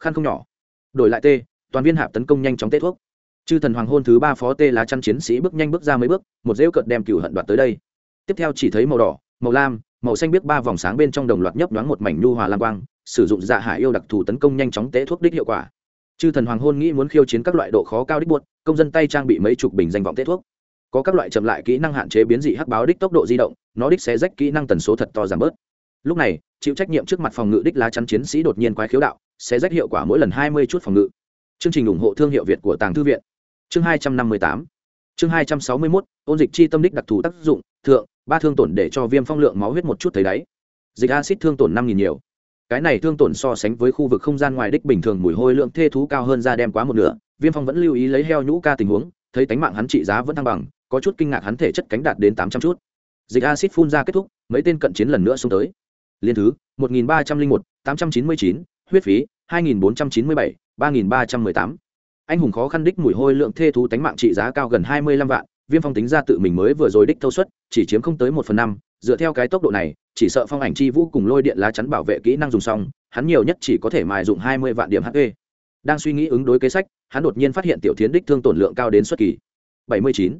Speaker 1: khăn không nhỏ. Đổi lại t toàn viên hạp tấn công nhanh chóng tết thuốc. Chư thần hoàng hôn thứ ba phó tê lá chăn chiến sĩ bước nhanh bước ra mấy bước, một rêu cợt đem cựu hận đoạt tới đây. Tiếp theo chỉ thấy màu đỏ, màu lam, màu xanh biết ba vòng sáng bên trong đồng loạt nhấp nhoáng một mảnh nhu hòa lam quang, sử dụng dạ hải yêu đặc thù tấn công nhanh chóng tế thuốc đích hiệu quả. Chư thần hoàng hôn nghĩ muốn khiêu chiến các loại độ khó cao đích buốt công dân tay trang bị mấy chục bình danh vọng tế thuốc. Có các loại chậm lại kỹ năng hạn chế biến dị hắc báo đích tốc độ di động, nó đích sẽ rách kỹ năng tần số thật to giảm bớt. Lúc này, chịu trách nhiệm trước mặt phòng ngự đích lá chắn chiến sĩ đột nhiên quái khiếu đạo sẽ rách hiệu quả mỗi lần hai mươi chút phòng ngự. Chương trình ủng hộ thương hiệu việt của tàng thư viện. Chương hai trăm năm mươi tám. Chương hai trăm sáu mươi mốt, ôn dịch chi tâm đích đặc thù tác dụng, thượng, ba thương tổn để cho viêm phong lượng máu huyết một chút thấy đáy. Dịch acid thương tổn năm nghìn nhiều. Cái này thương tổn so sánh với khu vực không gian ngoài đích bình thường mùi hôi lượng thê thú cao hơn ra đem quá một nửa. Viêm phong vẫn lưu ý lấy heo nhũ ca tình huống, thấy tánh mạng hắn trị giá vẫn thăng bằng, có chút kinh ngạc hắn thể chất cánh đạt đến tám trăm chút. Dịch acid phun ra kết thúc, mấy tên cận chiến lần nữa xuống tới. Liên thứ, một nghìn ba trăm linh một, tám trăm chín mươi chín huyết phí, hai nghìn bốn trăm chín mươi bảy, ba nghìn ba trăm mười tám. Anh hùng khó khăn đích mùi hôi lượng thê thú tánh mạng trị giá cao gần hai mươi lăm vạn. Viêm phong tính ra tự mình mới vừa rồi đích thâu suất, chỉ chiếm không tới một phần năm. Dựa theo cái tốc độ này, chỉ sợ phong ảnh chi vũ cùng lôi điện lá chắn bảo vệ kỹ năng dùng xong, hắn nhiều nhất chỉ có thể mài dụng hai mươi vạn điểm hp đang suy nghĩ ứng đối kế sách, hắn đột nhiên phát hiện tiểu thiến đích thương tổn lượng cao đến xuất kỳ. Bảy mươi chín.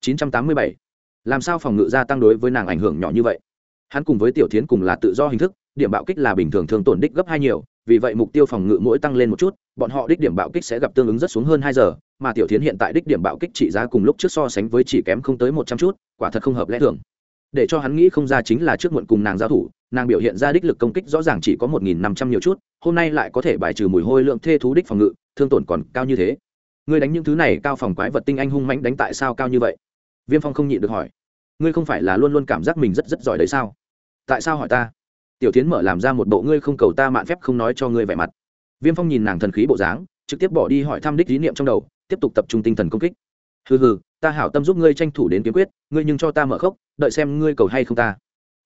Speaker 1: chín trăm tám mươi bảy. Làm sao phòng ngự gia tăng đối với nàng ảnh hưởng nhỏ như vậy? Hắn cùng với tiểu thiến cùng là tự do hình thức, điểm bạo kích là bình thường thương tổn đích gấp hai nhiều vì vậy mục tiêu phòng ngự mỗi tăng lên một chút, bọn họ đích điểm bạo kích sẽ gặp tương ứng rất xuống hơn hai giờ, mà tiểu thiến hiện tại đích điểm bạo kích trị giá cùng lúc trước so sánh với chỉ kém không tới một trăm chút, quả thật không hợp lẽ thường. Để cho hắn nghĩ không ra chính là trước muộn cùng nàng giao thủ, nàng biểu hiện ra đích lực công kích rõ ràng chỉ có một nghìn năm trăm nhiều chút, hôm nay lại có thể bài trừ mùi hôi lượng thê thú đích phòng ngự, thương tổn còn cao như thế. Ngươi đánh những thứ này cao phòng quái vật tinh anh hung mãnh đánh tại sao cao như vậy? Viêm phong không nhịn được hỏi. Ngươi không phải là luôn luôn cảm giác mình rất rất giỏi đấy sao? Tại sao hỏi ta? Tiểu tiến mở làm ra một bộ ngươi không cầu ta mạn phép không nói cho ngươi vẻ mặt. Viêm phong nhìn nàng thần khí bộ dáng, trực tiếp bỏ đi hỏi thăm đích lý niệm trong đầu, tiếp tục tập trung tinh thần công kích. Hừ hừ, ta hảo tâm giúp ngươi tranh thủ đến kiếm quyết, ngươi nhưng cho ta mở khốc, đợi xem ngươi cầu hay không ta.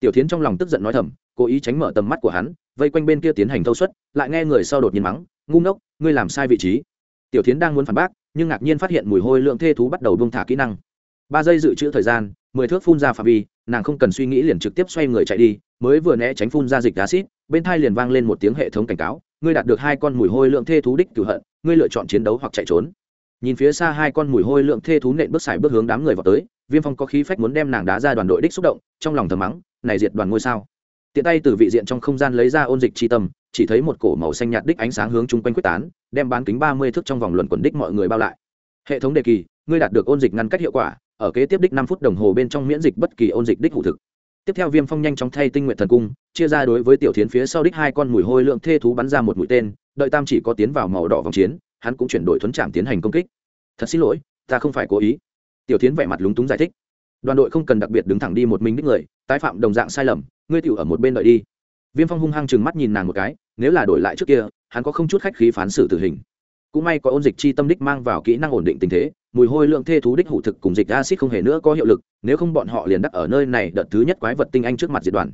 Speaker 1: Tiểu tiến h trong lòng tức giận nói thầm, cố ý tránh mở tầm mắt của hắn, vây quanh bên kia tiến hành thâu suất, lại nghe người sau đột nhiên mắng, ngu ngốc, ngươi làm sai vị trí. Tiểu tiến đang muốn phản bác, nhưng ngạc nhiên phát hiện mùi hôi lượng thê thú bắt đầu buông thả kỹ năng. Ba giây dự trữ thời gian, mười thước phun ra phạm vi, nàng không cần suy nghĩ liền trực tiếp xoay người chạy đi mới vừa né tránh phun ra dịch acid, bên thai liền vang lên một tiếng hệ thống cảnh cáo, ngươi đạt được hai con mùi hôi lượng thê thú đích cửu hận, ngươi lựa chọn chiến đấu hoặc chạy trốn. Nhìn phía xa hai con mùi hôi lượng thê thú nện bước xài bước hướng đám người vào tới, viêm phong có khí phách muốn đem nàng đá ra đoàn đội đích xúc động, trong lòng thầm mắng, này diệt đoàn ngôi sao. Tiện tay từ vị diện trong không gian lấy ra ôn dịch chi tâm, chỉ thấy một cổ màu xanh nhạt đích ánh sáng hướng chung quanh quyết tán, đem bán kính ba mươi thước trong vòng luận quần đích mọi người bao lại. Hệ thống đề kỳ, ngươi đạt được ôn dịch ngăn cách hiệu quả, ở kế tiếp đích năm phút đồng hồ bên trong miễn dịch bất kỳ ôn dịch đích hữu thực tiếp theo viêm phong nhanh chóng thay tinh nguyện thần cung, chia ra đối với tiểu thiến phía sau đích hai con mùi hôi lượng thê thú bắn ra một mũi tên, đợi tam chỉ có tiến vào màu đỏ vòng chiến, hắn cũng chuyển đổi thuấn trạm tiến hành công kích. Thật xin lỗi, ta không phải cố ý. Tiểu thiến vẻ mặt lúng túng giải thích. Đoàn đội không cần đặc biệt đứng thẳng đi một mình đích người, tái phạm đồng dạng sai lầm, ngươi tiểu ở một bên đợi đi. Viêm phong hung hăng chừng mắt nhìn nàng một cái, nếu là đổi lại trước kia, hắn có không chút khách khí phán xử tử hình. Cũng may có ôn dịch chi tâm đích mang vào kỹ năng ổn định tình thế mùi hôi lượng thê thú đích hủ thực cùng dịch acid không hề nữa có hiệu lực, nếu không bọn họ liền đắc ở nơi này đợt thứ nhất quái vật tinh anh trước mặt diệt đoàn.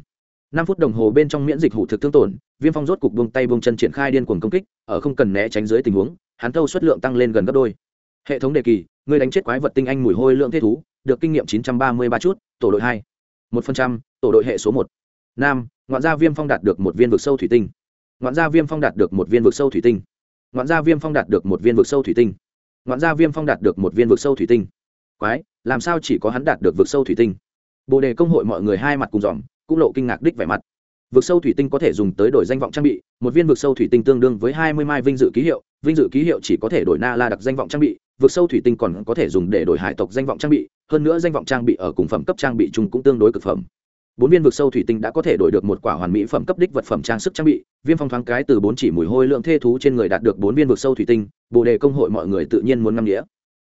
Speaker 1: Năm phút đồng hồ bên trong miễn dịch hủ thực thương tổn, viêm phong rốt cục buông tay buông chân triển khai điên cuồng công kích, ở không cần né tránh dưới tình huống, hắn thâu suất lượng tăng lên gần gấp đôi. Hệ thống đề kỳ, người đánh chết quái vật tinh anh mùi hôi lượng thê thú, được kinh nghiệm chín trăm ba mươi ba chút, tổ đội hai. một phần trăm, tổ đội hệ số một. Nam, ngoạn gia viêm phong đạt được một viên vực sâu thủy tinh. Ngoạn gia viêm phong đạt được một viên vực sâu thủy tinh. Ngoạn gia viêm phong đạt được một viên vực sâu thủy tinh ngoạn gia viêm phong đạt được một viên vực sâu thủy tinh. Quái, làm sao chỉ có hắn đạt được vực sâu thủy tinh? Bồ đề công hội mọi người hai mặt cùng dòm, cũng lộ kinh ngạc đích vẻ mặt. Vực sâu thủy tinh có thể dùng tới đổi danh vọng trang bị, một viên vực sâu thủy tinh tương đương với hai mươi mai vinh dự ký hiệu, vinh dự ký hiệu chỉ có thể đổi na la đặc danh vọng trang bị, vực sâu thủy tinh còn có thể dùng để đổi hải tộc danh vọng trang bị, hơn nữa danh vọng trang bị ở cùng phẩm cấp trang bị chung cũng tương đối cực phẩm bốn viên vực sâu thủy tinh đã có thể đổi được một quả hoàn mỹ phẩm cấp đích vật phẩm trang sức trang bị. Viêm phong thoáng cái từ bốn chỉ mùi hôi lượng thê thú trên người đạt được bốn viên vực sâu thủy tinh, bồ đề công hội mọi người tự nhiên muốn ngâm đĩa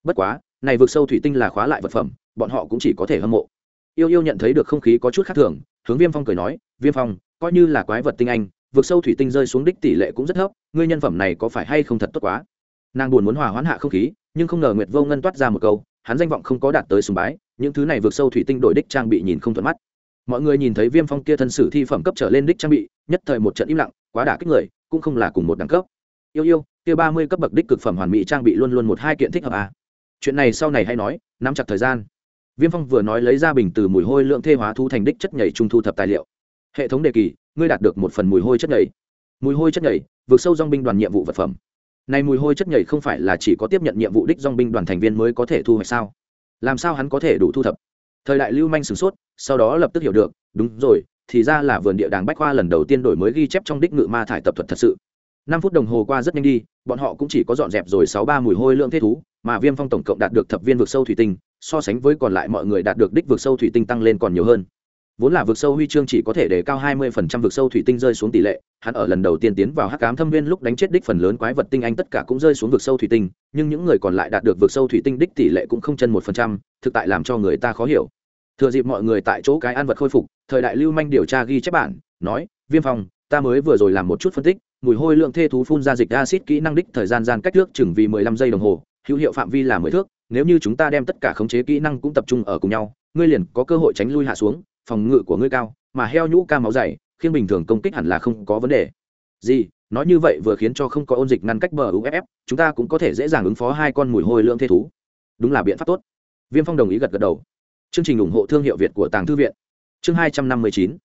Speaker 1: bất quá, này vực sâu thủy tinh là khóa lại vật phẩm, bọn họ cũng chỉ có thể hâm mộ. Yêu yêu nhận thấy được không khí có chút khác thường, hướng viêm phong cười nói, viêm phong, coi như là quái vật tinh anh, vực sâu thủy tinh rơi xuống đích tỷ lệ cũng rất thấp, ngươi nhân phẩm này có phải hay không thật tốt quá? Nàng buồn muốn hòa hoãn hạ không khí, nhưng không ngờ nguyệt vô ngân toát ra một câu, hắn danh vọng không có đạt tới sùng bái, những thứ này vượt sâu thủy tinh đổi đích trang bị nhìn không thuận mắt mọi người nhìn thấy viêm phong kia thân sử thi phẩm cấp trở lên đích trang bị, nhất thời một trận im lặng, quá đả kích người, cũng không là cùng một đẳng cấp. Yêu yêu, kia ba mươi cấp bậc đích cực phẩm hoàn mỹ trang bị luôn luôn một hai kiện thích hợp à. chuyện này sau này hay nói, nắm chặt thời gian. Viêm phong vừa nói lấy ra bình từ mùi hôi lượng thê hóa thu thành đích chất nhảy trung thu thập tài liệu. Hệ thống đề kỳ, ngươi đạt được một phần mùi hôi chất nhảy. Mùi hôi chất nhảy, vượt sâu dong binh đoàn nhiệm vụ vật phẩm. Này mùi hôi chất nhảy không phải là chỉ có tiếp nhận nhiệm vụ đích dong binh đoàn thành viên mới có thể thu hoạch sao? Làm sao hắn có thể đủ thu thập? Thời đại lưu manh sửng sốt, sau đó lập tức hiểu được, đúng rồi, thì ra là vườn địa đàng bách khoa lần đầu tiên đổi mới ghi chép trong đích ngự ma thải tập thuật thật sự. Năm phút đồng hồ qua rất nhanh đi, bọn họ cũng chỉ có dọn dẹp rồi sáu ba mùi hôi lượng thế thú, mà viêm phong tổng cộng đạt được thập viên vực sâu thủy tinh, so sánh với còn lại mọi người đạt được đích vực sâu thủy tinh tăng lên còn nhiều hơn. Vốn là vực sâu huy chương chỉ có thể để cao 20% vực sâu thủy tinh rơi xuống tỷ lệ, hắn ở lần đầu tiên tiến vào hắc cám thâm viên lúc đánh chết đích phần lớn quái vật tinh anh tất cả cũng rơi xuống vực sâu thủy tinh, nhưng những người còn lại đạt được vực sâu thủy tinh đích tỷ lệ cũng không chân một phần trăm, thực tại làm cho người ta khó hiểu thừa dịp mọi người tại chỗ cái ăn vật khôi phục, thời đại lưu manh điều tra ghi chép bản, nói, viêm phong, ta mới vừa rồi làm một chút phân tích, mùi hôi lượng thê thú phun ra dịch acid kỹ năng đích thời gian gian cách nước chừng vì mười lăm giây đồng hồ, hữu hiệu phạm vi là mười thước, nếu như chúng ta đem tất cả khống chế kỹ năng cũng tập trung ở cùng nhau, ngươi liền có cơ hội tránh lui hạ xuống, phòng ngự của ngươi cao, mà heo nhũ ca máu dày khiến bình thường công kích hẳn là không có vấn đề. Gì? Nói như vậy vừa khiến cho không có ôn dịch ngăn cách bờ uff chúng ta cũng có thể dễ dàng ứng phó hai con mùi hôi lượng thê thú. Đúng là biện pháp tốt. Viêm phong đồng ý gật gật đầu chương trình ủng hộ thương hiệu việt của tàng thư viện. Chương hai trăm năm mươi chín.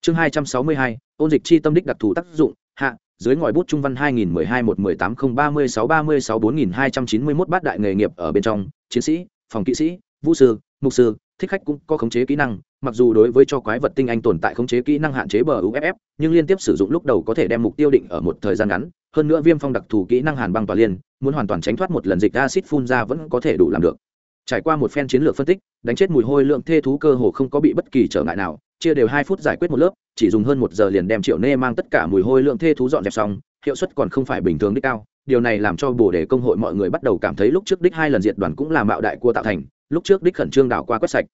Speaker 1: Chương hai trăm sáu mươi hai, ôn dịch chi tâm đích đặc thù tác dụng, hạ, dưới ngòi bút trung văn hai nghìn mười hai một mười tám không ba mươi sáu ba mươi sáu bốn nghìn hai trăm chín mươi mốt bát đại nghề nghiệp ở bên trong, chiến sĩ, phòng kỵ sĩ, vũ sư, mục sư, thích khách cũng có khống chế kỹ năng, mặc dù đối với cho quái vật tinh anh tồn tại khống chế kỹ năng hạn chế bờ uff nhưng liên tiếp sử dụng lúc đầu có thể đem mục tiêu định ở một thời gian ngắn, hơn nữa viêm phong đặc thù kỹ năng hàn băng tỏa liên, muốn hoàn toàn tránh thoát một lần dịch acid phun ra vẫn có thể đủ làm được trải qua một phen chiến lược phân tích, đánh chết mùi hôi lượng thê thú cơ hồ không có bị bất kỳ trở ngại nào, chia đều hai phút giải quyết một lớp, chỉ dùng hơn một giờ liền đem triệu nê mang tất cả mùi hôi lượng thê thú dọn dẹp xong, hiệu suất còn không phải bình thường đích cao. Điều này làm cho bồ đề công hội mọi người bắt đầu cảm thấy lúc trước đích hai lần diệt đoàn cũng là mạo đại cua tạo thành, lúc trước đích khẩn trương đảo qua quét sạch.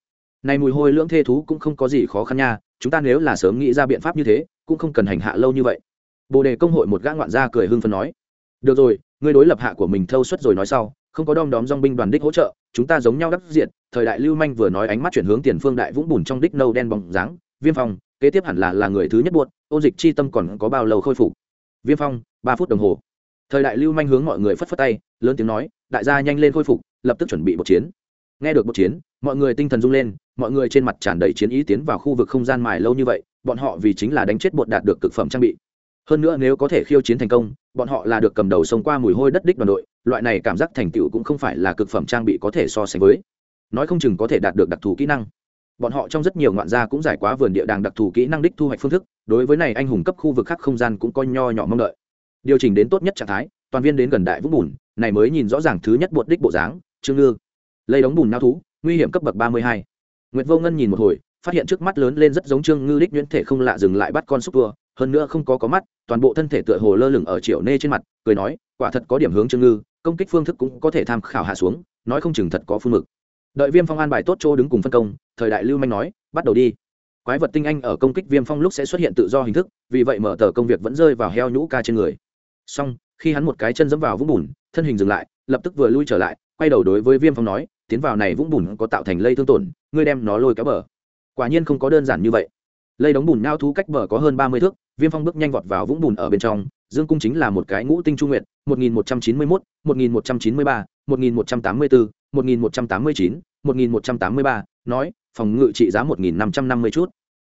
Speaker 1: Này mùi hôi lưỡng thê thú cũng không có gì khó khăn nha, chúng ta nếu là sớm nghĩ ra biện pháp như thế, cũng không cần hành hạ lâu như vậy. Bồ đề công hội một gã ngoạn gia cười hưng phấn nói, được rồi, ngươi đối lập hạ của mình thâu suất rồi nói sau, không có đom đóm dong binh đoàn đích hỗ trợ chúng ta giống nhau đắc diện thời đại lưu manh vừa nói ánh mắt chuyển hướng tiền phương đại vũng bùn trong đích nâu đen bóng dáng, viêm phong, kế tiếp hẳn là là người thứ nhất buốt ôn dịch chi tâm còn có bao lâu khôi phục? Viêm phong, ba phút đồng hồ. Thời đại lưu manh hướng mọi người phất phất tay, lớn tiếng nói, đại gia nhanh lên khôi phục, lập tức chuẩn bị một chiến. Nghe được một chiến, mọi người tinh thần rung lên, mọi người trên mặt tràn đầy chiến ý tiến vào khu vực không gian mài lâu như vậy, bọn họ vì chính là đánh chết bột đạt được cực phẩm trang bị hơn nữa nếu có thể khiêu chiến thành công, bọn họ là được cầm đầu sống qua mùi hôi đất đích đoàn đội, loại này cảm giác thành tựu cũng không phải là cực phẩm trang bị có thể so sánh với. Nói không chừng có thể đạt được đặc thù kỹ năng. Bọn họ trong rất nhiều ngoạn gia cũng giải quá vườn địa đàng đặc thù kỹ năng đích thu hoạch phương thức, đối với này anh hùng cấp khu vực khác không gian cũng coi nho nhỏ mong đợi. Điều chỉnh đến tốt nhất trạng thái, toàn viên đến gần đại vũng bùn, này mới nhìn rõ ràng thứ nhất bột đích bộ dáng, trương ngư. Lấy đóng bùn nao thú, nguy hiểm cấp bậc ba mươi hai. Nguyệt vô ngân nhìn một hồi, phát hiện trước mắt lớn lên rất giống trương ngư đích nhuyễn thể không lạ dừng lại bắt con xúc tua hơn nữa không có có mắt, toàn bộ thân thể tựa hồ lơ lửng ở triệu nê trên mặt, cười nói, quả thật có điểm hướng trương ngư, công kích phương thức cũng có thể tham khảo hạ xuống, nói không chừng thật có phương mực. Đợi viêm phong an bài tốt chỗ đứng cùng phân công, thời đại lưu manh nói, bắt đầu đi. Quái vật tinh anh ở công kích viêm phong lúc sẽ xuất hiện tự do hình thức, vì vậy mở tờ công việc vẫn rơi vào heo nhũ ca trên người. Xong, khi hắn một cái chân dẫm vào vũng bùn, thân hình dừng lại, lập tức vừa lui trở lại, quay đầu đối với viêm phong nói, tiến vào này vũng bùn có tạo thành lây thương tổn, ngươi đem nó lôi kéo bờ. Quả nhiên không có đơn giản như vậy lây đóng bùn nao thú cách bờ có hơn ba mươi thước, viêm phong bước nhanh vọt vào vũng bùn ở bên trong, dương cung chính là một cái ngũ tinh trung nguyện một nghìn một trăm chín mươi mốt, một nghìn một trăm chín mươi ba, một nghìn một trăm tám mươi bốn một nghìn một trăm tám mươi chín, một nghìn một trăm tám mươi ba, nói, phòng ngự trị giá một nghìn năm trăm năm mươi chút.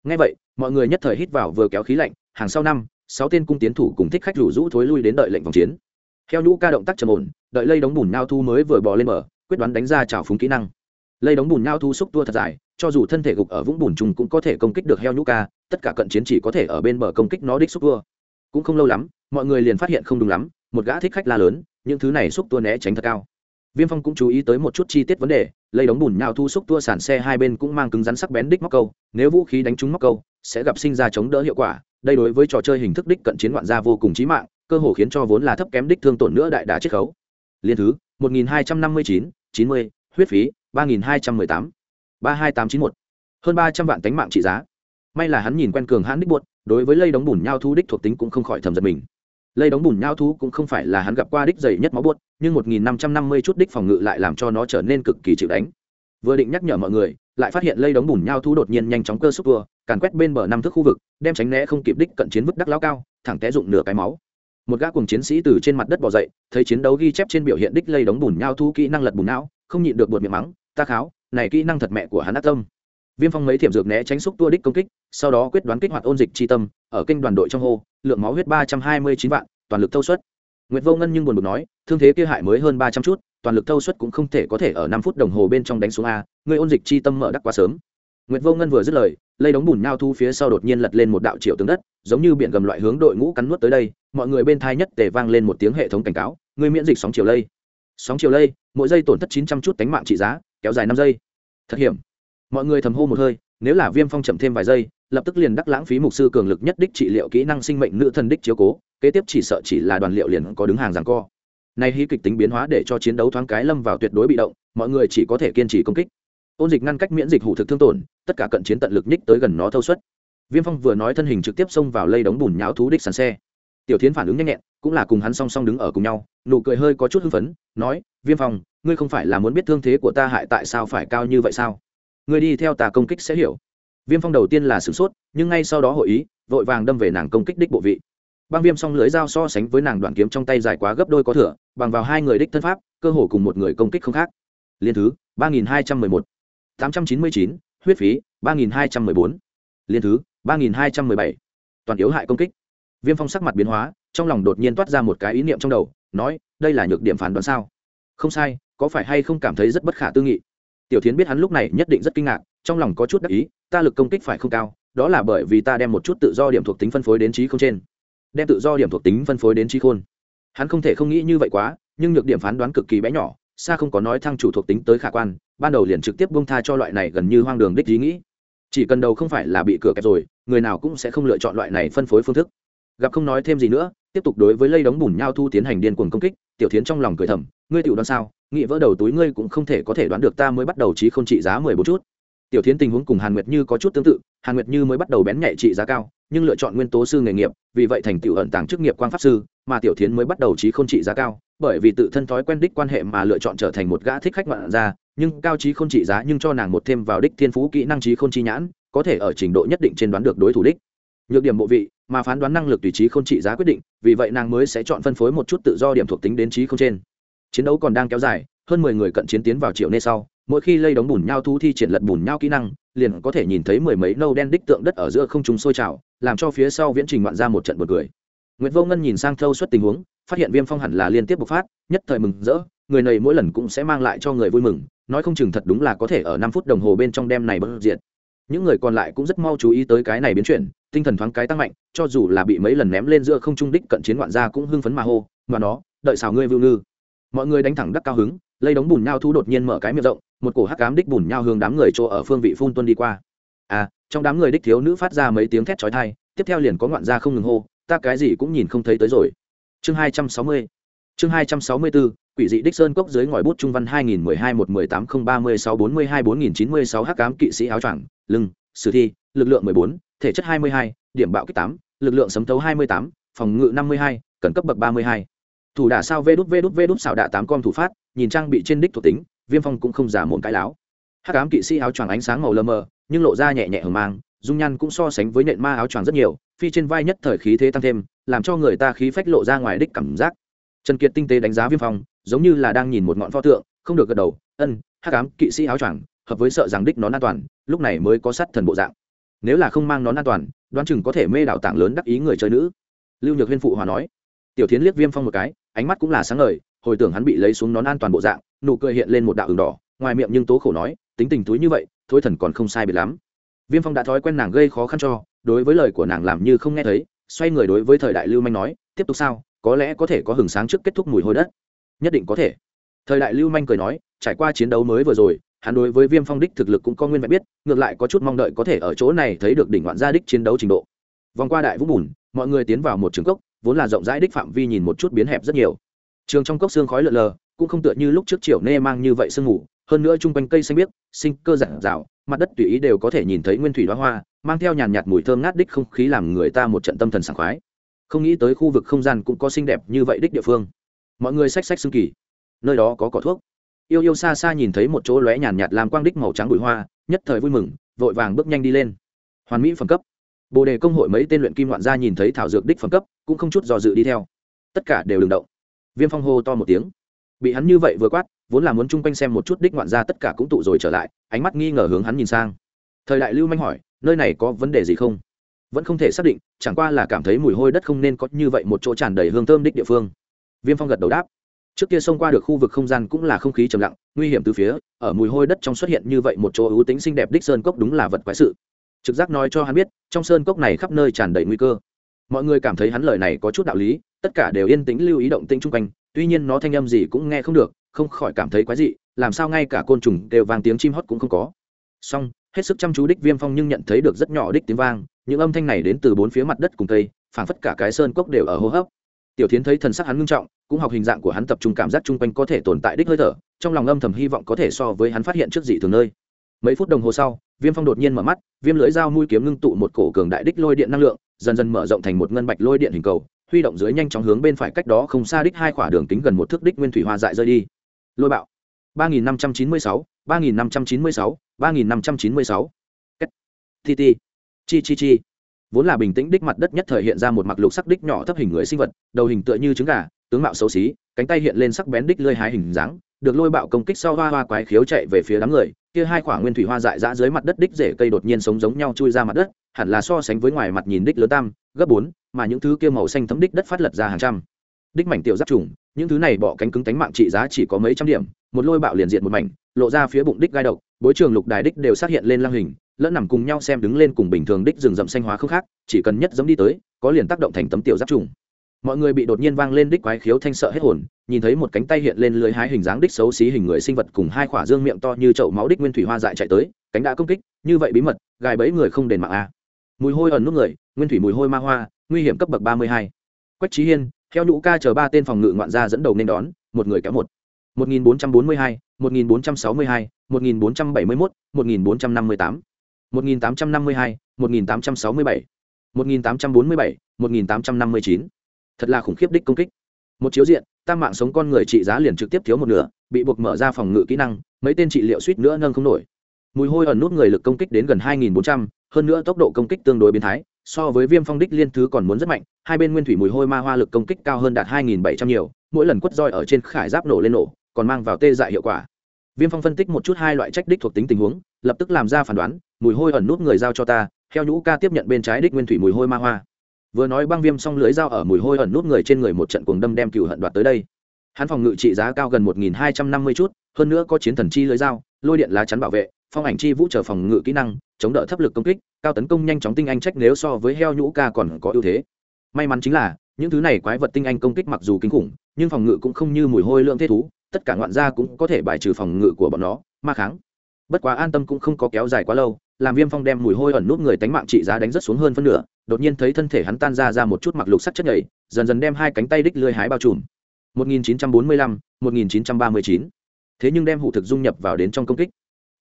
Speaker 1: Ngay vậy, mọi người nhất thời hít vào vừa kéo khí lạnh, hàng sau năm, sáu tên cung tiến thủ cùng thích khách rủ rũ thối lui đến đợi lệnh vòng chiến. Theo nhũ ca động tác trầm ổn, đợi lây đóng bùn nao thu mới vừa bò lên mở quyết đoán đánh ra trào phúng kỹ năng. Lây đóng bùn nao thu xúc tua thật dài cho dù thân thể gục ở vũng bùn trùng cũng có thể công kích được heo nhũ ca tất cả cận chiến chỉ có thể ở bên bờ công kích nó đích xúc tua. Cũng không lâu lắm mọi người liền phát hiện không đúng lắm một gã thích khách la lớn những thứ này xúc tua né tránh thật cao. Viêm phong cũng chú ý tới một chút chi tiết vấn đề lấy đống bùn nhào thu xúc tua sản xe hai bên cũng mang cứng rắn sắc bén đích móc câu nếu vũ khí đánh trúng móc câu sẽ gặp sinh ra chống đỡ hiệu quả đây đối với trò chơi hình thức đích cận chiến ngoạn gia vô cùng chí mạng cơ hồ khiến cho vốn là thấp kém đích thương tổn nữa đại đá chiết khấu. Liên thứ 1259, 90, huyết phí 3218, 32891. hơn 300 vạn tánh mạng trị giá. May là hắn nhìn quen cường hãn đích buột đối với lây đóng bùn nhau thu đích thuộc tính cũng không khỏi thầm giật mình. Lây đóng bùn nhau thú cũng không phải là hắn gặp qua đích dày nhất máu buốt nhưng một nghìn năm trăm năm mươi chút đích phòng ngự lại làm cho nó trở nên cực kỳ chịu đánh. Vừa định nhắc nhở mọi người, lại phát hiện lây đóng bùn nhau thú đột nhiên nhanh chóng cơ xúc vừa, càn quét bên bờ năm thước khu vực, đem tránh né không kịp đích cận chiến vứt đắc lao cao, thẳng té dụng nửa cái máu. Một gã cùng chiến sĩ từ trên mặt đất bỏ dậy, thấy chiến đấu ghi chép trên biểu hiện đích lây đóng bùn nhau thú kỹ năng lật bùn não, không nhịn được buột miệng mắng, ta kháo này kỹ năng thật mẹ của hắn ác tâm. Viêm phong mấy thiểm dược né tránh xúc tua đích công kích, sau đó quyết đoán kích hoạt ôn dịch tri tâm, ở kênh đoàn đội trong hô, lượng máu huyết ba trăm hai mươi chín vạn, toàn lực thâu suất. Nguyệt vô ngân nhưng buồn bực nói, thương thế kia hại mới hơn ba trăm chút, toàn lực thâu suất cũng không thể có thể ở năm phút đồng hồ bên trong đánh xuống a, người ôn dịch chi tâm mở đắc quá sớm. Nguyệt vô ngân vừa dứt lời, lây đống bùn nhau thu phía sau đột nhiên lật lên một đạo triệu tướng đất, giống như biển gầm loại hướng đội ngũ cắn nuốt tới đây, mọi người bên thai nhất tề vang lên một tiếng hệ thống cảnh cáo, người miễn dịch sóng chiều lây. Sóng chiều lây, mỗi giây tổn thất chín trăm chút tánh mạng trị giá kéo dài năm giây. Thật hiểm. Mọi người thầm hô một hơi, nếu là viêm phong chậm thêm vài giây, lập tức liền đắc lãng phí mục sư cường lực nhất đích trị liệu kỹ năng sinh mệnh nữ thần đích chiếu cố, kế tiếp chỉ sợ chỉ là đoàn liệu liền có đứng hàng rằng co. Nay hí kịch tính biến hóa để cho chiến đấu thoáng cái lâm vào tuyệt đối bị động, mọi người chỉ có thể kiên trì công kích. Ôn dịch ngăn cách miễn dịch hủ thực thương tổn, tất cả cận chiến tận lực nhích tới gần nó thâu suất. Viêm phong vừa nói thân hình trực tiếp xông vào lây đống bùn nháo thú đích sàn xe tiểu tiến phản ứng nhanh nhẹn, cũng là cùng hắn song song đứng ở cùng nhau, nụ cười hơi có chút hưng phấn, nói, viêm phong, ngươi không phải là muốn biết thương thế của ta hại tại sao phải cao như vậy sao? Ngươi đi theo ta công kích sẽ hiểu. Viêm phong đầu tiên là sửng sốt, nhưng ngay sau đó hội ý, vội vàng đâm về nàng công kích đích bộ vị. Băng viêm song lưới dao so sánh với nàng đoạn kiếm trong tay dài quá gấp đôi có thửa bằng vào hai người đích thân pháp, cơ hồ cùng một người công kích không khác. Liên thứ, ba nghìn hai trăm mười một. tám trăm chín mươi chín, huyết phí, ba nghìn hai trăm mười bốn. Liên thứ, ba nghìn hai trăm mười bảy. Toàn yếu hại công kích viêm phong sắc mặt biến hóa, trong lòng đột nhiên toát ra một cái ý niệm trong đầu, nói, đây là nhược điểm phán đoán sao? Không sai, có phải hay không cảm thấy rất bất khả tư nghị? Tiểu tiến biết hắn lúc này nhất định rất kinh ngạc, trong lòng có chút đắc ý, ta lực công kích phải không cao, đó là bởi vì ta đem một chút tự do điểm thuộc tính phân phối đến trí không trên. Đem tự do điểm thuộc tính phân phối đến trí khôn. Hắn không thể không nghĩ như vậy quá, nhưng nhược điểm phán đoán cực kỳ bé nhỏ, xa không có nói thăng chủ thuộc tính tới khả quan, ban đầu liền trực tiếp bông tha cho loại này gần như hoang đường đích ý nghĩ. Chỉ cần đầu không phải là bị cửa kẹp rồi, người nào cũng sẽ không lựa chọn loại này phân phối phương thức gặp không nói thêm gì nữa, tiếp tục đối với lây đóng bùn nhau thu tiến hành điên cuồng công kích, tiểu tiến trong lòng cười thầm, ngươi tiểu đoán sao? Nghĩ vỡ đầu túi ngươi cũng không thể có thể đoán được ta mới bắt đầu trí không trị giá mười bốn chút. Tiểu tiến tình huống cùng hàn nguyệt như có chút tương tự, hàn nguyệt như mới bắt đầu bén nhạy trị giá cao, nhưng lựa chọn nguyên tố sư nghề nghiệp, vì vậy thành tựu ẩn tàng chức nghiệp quan pháp sư, mà tiểu tiến mới bắt đầu trí không trị giá cao, bởi vì tự thân thói quen đích quan hệ mà lựa chọn trở thành một gã thích khách ngoạn ra nhưng cao trí không trị giá nhưng cho nàng một thêm vào đích thiên phú kỹ năng trí không chi nhãn, có thể ở trình độ nhất định trên đoán được đối thủ đích. Nhược điểm bộ vị mà phán đoán năng lực tùy trí không trị giá quyết định, vì vậy nàng mới sẽ chọn phân phối một chút tự do điểm thuộc tính đến trí không trên. Chiến đấu còn đang kéo dài, hơn mười người cận chiến tiến vào triệu nê sau, mỗi khi lây đóng bùn nhau thú thi triển lật bùn nhau kỹ năng, liền có thể nhìn thấy mười mấy nâu đen đích tượng đất ở giữa không trung sôi trào, làm cho phía sau viễn trình ngoạn ra một trận bật cười. Nguyễn vô ngân nhìn sang thâu suất tình huống, phát hiện viêm phong hẳn là liên tiếp bộc phát, nhất thời mừng rỡ, người này mỗi lần cũng sẽ mang lại cho người vui mừng, nói không chừng thật đúng là có thể ở năm phút đồng hồ bên trong đêm này bất diện những người còn lại cũng rất mau chú ý tới cái này biến chuyển tinh thần thoáng cái tăng mạnh, cho dù là bị mấy lần ném lên giữa không trung đích cận chiến ngoạn gia cũng hưng phấn mà hô mà nó, đợi xào ngươi vưu ngư. Mọi người đánh thẳng đắc cao hứng lây đống bùn nhau thu đột nhiên mở cái miệng rộng, một cổ hắc cám đích bùn nhau hướng đám người chỗ ở phương vị phun tuân đi qua. À trong đám người đích thiếu nữ phát ra mấy tiếng thét chói tai, tiếp theo liền có ngoạn gia không ngừng hô, ta cái gì cũng nhìn không thấy tới rồi. Chương hai trăm sáu mươi, chương hai trăm sáu mươi bốn quỷ dị đích sơn cốc dưới ngòi bút trung văn hai nghìn mười hai một mười tám không ba mươi sáu bốn mươi hai bốn nghìn chín mươi sáu hắc cám kỵ sĩ áo choàng, lưng, sử thi, lực lượng mười bốn thể chất hai mươi hai điểm bạo kích 8, lực lượng sấm thấu hai mươi tám phòng ngự năm mươi hai cẩn cấp bậc ba mươi hai. Thủ đả sao Vút Vút Vút xảo đả tám con thủ phát nhìn trang bị trên đích thuộc tính viêm phong cũng không giả mồm cái láo. Hắc ám kỵ sĩ áo choàng ánh sáng màu lơ mờ nhưng lộ ra nhẹ nhẹ hờ mang dung nhan cũng so sánh với nện ma áo choàng rất nhiều phi trên vai nhất thời khí thế tăng thêm làm cho người ta khí phách lộ ra ngoài đích cảm giác. Trần kiệt tinh tế đánh giá viêm phong giống như là đang nhìn một ngọn pho tượng không được gật đầu ân hắc ám kỵ sĩ áo choàng hợp với sợ rằng đích nó an toàn lúc này mới có sát thần bộ dạng nếu là không mang nón an toàn, đoán chừng có thể mê đảo tảng lớn đắc ý người chơi nữ. Lưu nhược huyên phụ hòa nói. Tiểu tiến liếc viêm phong một cái, ánh mắt cũng là sáng ngời, hồi tưởng hắn bị lấy xuống nón an toàn bộ dạng, nụ cười hiện lên một đạo đường đỏ, ngoài miệng nhưng tố khổ nói, tính tình túi như vậy thôi thần còn không sai biệt lắm. Viêm phong đã thói quen nàng gây khó khăn cho, đối với lời của nàng làm như không nghe thấy, xoay người đối với thời đại lưu manh nói, tiếp tục sao, có lẽ có thể có hừng sáng trước kết thúc mùi hôi đất. Nhất định có thể. Thời đại lưu manh cười nói, trải qua chiến đấu mới vừa rồi hắn đối với viêm phong đích thực lực cũng có nguyên vẹn biết, ngược lại có chút mong đợi có thể ở chỗ này thấy được đỉnh ngoạn gia đích chiến đấu trình độ. Vòng qua đại vũ bùn, mọi người tiến vào một trường cốc, vốn là rộng rãi đích phạm vi nhìn một chút biến hẹp rất nhiều. Trường trong cốc xương khói lợn lờ, cũng không tựa như lúc trước chiều nê mang như vậy sương ngủ hơn nữa chung quanh cây xanh biếc, sinh cơ giản rào, mặt đất tùy ý đều có thể nhìn thấy nguyên thủy đoá hoa, mang theo nhàn nhạt mùi thơm ngát đích không khí làm người ta một trận tâm thần sảng khoái. Không nghĩ tới khu vực không gian cũng có xinh đẹp như vậy đích địa phương. Mọi người xách xách xương kỳ. Nơi đó có cỏ thuốc yêu yêu xa xa nhìn thấy một chỗ lóe nhàn nhạt làm quang đích màu trắng bụi hoa, nhất thời vui mừng, vội vàng bước nhanh đi lên. Hoàn mỹ phẩm cấp. Bồ đề công hội mấy tên luyện kim loạn gia nhìn thấy thảo dược đích phẩm cấp, cũng không chút dò dự đi theo. Tất cả đều đừng động. Viêm phong hô to một tiếng. Bị hắn như vậy vừa quát, vốn là muốn chung quanh xem một chút đích ngoạn gia tất cả cũng tụ rồi trở lại, ánh mắt nghi ngờ hướng hắn nhìn sang. Thời đại lưu manh hỏi, nơi này có vấn đề gì không? Vẫn không thể xác định, chẳng qua là cảm thấy mùi hôi đất không nên có như vậy một chỗ tràn đầy hương thơm đích địa phương. Viêm phong gật đầu đáp trước kia xông qua được khu vực không gian cũng là không khí trầm lặng, nguy hiểm từ phía, ở mùi hôi đất trong xuất hiện như vậy một chỗ ưu tính xinh đẹp đích sơn cốc đúng là vật quái sự. Trực giác nói cho hắn biết, trong sơn cốc này khắp nơi tràn đầy nguy cơ. Mọi người cảm thấy hắn lời này có chút đạo lý, tất cả đều yên tĩnh lưu ý động tĩnh chung quanh, tuy nhiên nó thanh âm gì cũng nghe không được, không khỏi cảm thấy quái dị, làm sao ngay cả côn trùng đều vang tiếng chim hót cũng không có. Song hết sức chăm chú đích viêm phong nhưng nhận thấy được rất nhỏ đích tiếng vang, những âm thanh này đến từ bốn phía mặt đất cùng cây, phảng phất cả cái sơn cốc đều ở hô hấp tiểu tiến thấy thần sắc hắn ngưng trọng cũng học hình dạng của hắn tập trung cảm giác chung quanh có thể tồn tại đích hơi thở trong lòng âm thầm hy vọng có thể so với hắn phát hiện trước dị thường nơi. Mấy phút đồng hồ sau viêm phong đột nhiên mở mắt viêm lưỡi dao mũi kiếm ngưng tụ một cổ cường đại đích lôi điện năng lượng dần dần mở rộng thành một ngân bạch lôi điện hình cầu huy động dưới nhanh chóng hướng bên phải cách đó không xa đích hai khỏa đường kính gần một thước đích nguyên thủy hoa dại rơi đi. Lôi bạo. 3596, 3596, 3596. Thi ti. Chi chi chi vốn là bình tĩnh đích mặt đất nhất thời hiện ra một mặc lục sắc đích nhỏ thấp hình người sinh vật, đầu hình tựa như trứng gà, tướng mạo xấu xí, cánh tay hiện lên sắc bén đích lơi hái hình dáng, được lôi bạo công kích sau hoa hoa quái khiếu chạy về phía đám người, kia hai quả nguyên thủy hoa dại dã dưới mặt đất đích rễ cây đột nhiên sống giống nhau chui ra mặt đất, hẳn là so sánh với ngoài mặt nhìn đích lớn tam, gấp bốn, mà những thứ kia màu xanh thấm đích đất phát lật ra hàng trăm. Đích mảnh tiểu giáp trùng những thứ này bọ cánh cứng tánh mạng trị giá chỉ có mấy trăm điểm, một lôi bạo liền diện một mảnh, lộ ra phía bụng đích gai độc, bối trường lục đài đích đều xác hiện lên lang hình, lẫn nằm cùng nhau xem đứng lên cùng bình thường đích rừng rậm xanh hóa không khác, chỉ cần nhất giống đi tới, có liền tác động thành tấm tiểu giáp trùng. Mọi người bị đột nhiên vang lên đích quái khiếu thanh sợ hết hồn, nhìn thấy một cánh tay hiện lên lưới hái hình dáng đích xấu xí hình người sinh vật cùng hai khỏa dương miệng to như chậu máu đích nguyên thủy hoa dại chạy tới, cánh đã công kích, như vậy bí mật, gài bẫy người không đền mạng a. Mùi hôi ẩn nút người, nguyên thủy mùi hôi ma hoa, nguy hiểm cấp bậc ba mươi hai. Quách trí hiên theo nhũ ca chờ ba tên phòng ngự ngoạn gia dẫn đầu nên đón một người kéo một. 1442 1462 1471 1458 1852 1867 1847 1859 thật là khủng khiếp đích công kích. Một chiếu diện tam mạng sống con người trị giá liền trực tiếp thiếu một nửa bị buộc mở ra phòng ngự kỹ năng mấy tên trị liệu suýt nữa nâng không nổi. Mùi hôi ẩn nút người lực công kích đến gần 2.400, hơn nữa tốc độ công kích tương đối biến thái so với viêm phong đích liên thứ còn muốn rất mạnh, hai bên nguyên thủy mùi hôi ma hoa lực công kích cao hơn đạt 2.700 nhiều, mỗi lần quất roi ở trên khải giáp nổ lên nổ, còn mang vào tê dại hiệu quả. Viêm phong phân tích một chút hai loại trách đích thuộc tính tình huống, lập tức làm ra phán đoán, mùi hôi ẩn nút người giao cho ta, theo nhũ ca tiếp nhận bên trái đích nguyên thủy mùi hôi ma hoa. Vừa nói băng viêm xong lưới dao ở mùi hôi ẩn nút người trên người một trận cuồng đâm đem cựu hận đoạt tới đây. Hắn phòng ngự trị giá cao gần một nghìn hai trăm năm mươi chút, hơn nữa có chiến thần chi lưới dao lôi điện lá chắn bảo vệ, phong ảnh chi vũ trở phòng ngự kỹ năng chống đỡ thấp lực công kích cao tấn công nhanh chóng tinh anh trách nếu so với heo nhũ ca còn có ưu thế. May mắn chính là những thứ này quái vật tinh anh công kích mặc dù kinh khủng nhưng phòng ngự cũng không như mùi hôi lượng thế thú tất cả ngoạn gia cũng có thể bài trừ phòng ngự của bọn nó ma kháng. Bất quá an tâm cũng không có kéo dài quá lâu làm viêm phong đem mùi hôi ẩn nút người tánh mạng trị giá đánh rất xuống hơn phân nửa đột nhiên thấy thân thể hắn tan ra ra một chút mặc lục sắt chất nhảy dần dần đem hai cánh tay đích lưới hái bao trùm. 1945, 1939. thế nhưng đem hụ thực dung nhập vào đến trong công kích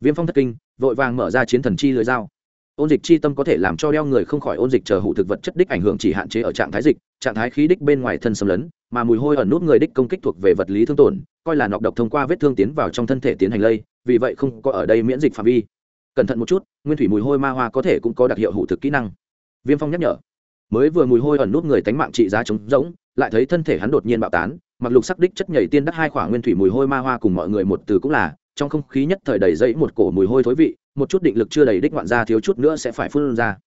Speaker 1: viêm phong thất kinh, vội vàng mở ra chiến thần chi lưới dao. Ôn dịch chi tâm có thể làm cho đeo người không khỏi ôn dịch chờ hụ thực vật chất đích ảnh hưởng chỉ hạn chế ở trạng thái dịch, trạng thái khí đích bên ngoài thân xâm lấn, mà mùi hôi ẩn nút người đích công kích thuộc về vật lý thương tổn, coi là nọc độc thông qua vết thương tiến vào trong thân thể tiến hành lây, vì vậy không có ở đây miễn dịch phạm vi. Cẩn thận một chút, nguyên thủy mùi hôi ma hoa có thể cũng có đặc hiệu hụ thực kỹ năng. Viêm phong nhắc nhở. Mới vừa mùi hôi ẩn nút người tánh mạng trị giá trống rỗng, lại thấy thân thể hắn đột nhiên bạo tán, mặc lục sắc đích chất nhảy tiên đắc hai khoảng nguyên thủy mùi hôi ma hoa cùng mọi người một từ cũng là trong không khí nhất thời đầy dẫy một cổ mùi hôi thối vị, một chút định lực chưa đầy đích ngoạn ra thiếu chút nữa sẽ phải phun ra.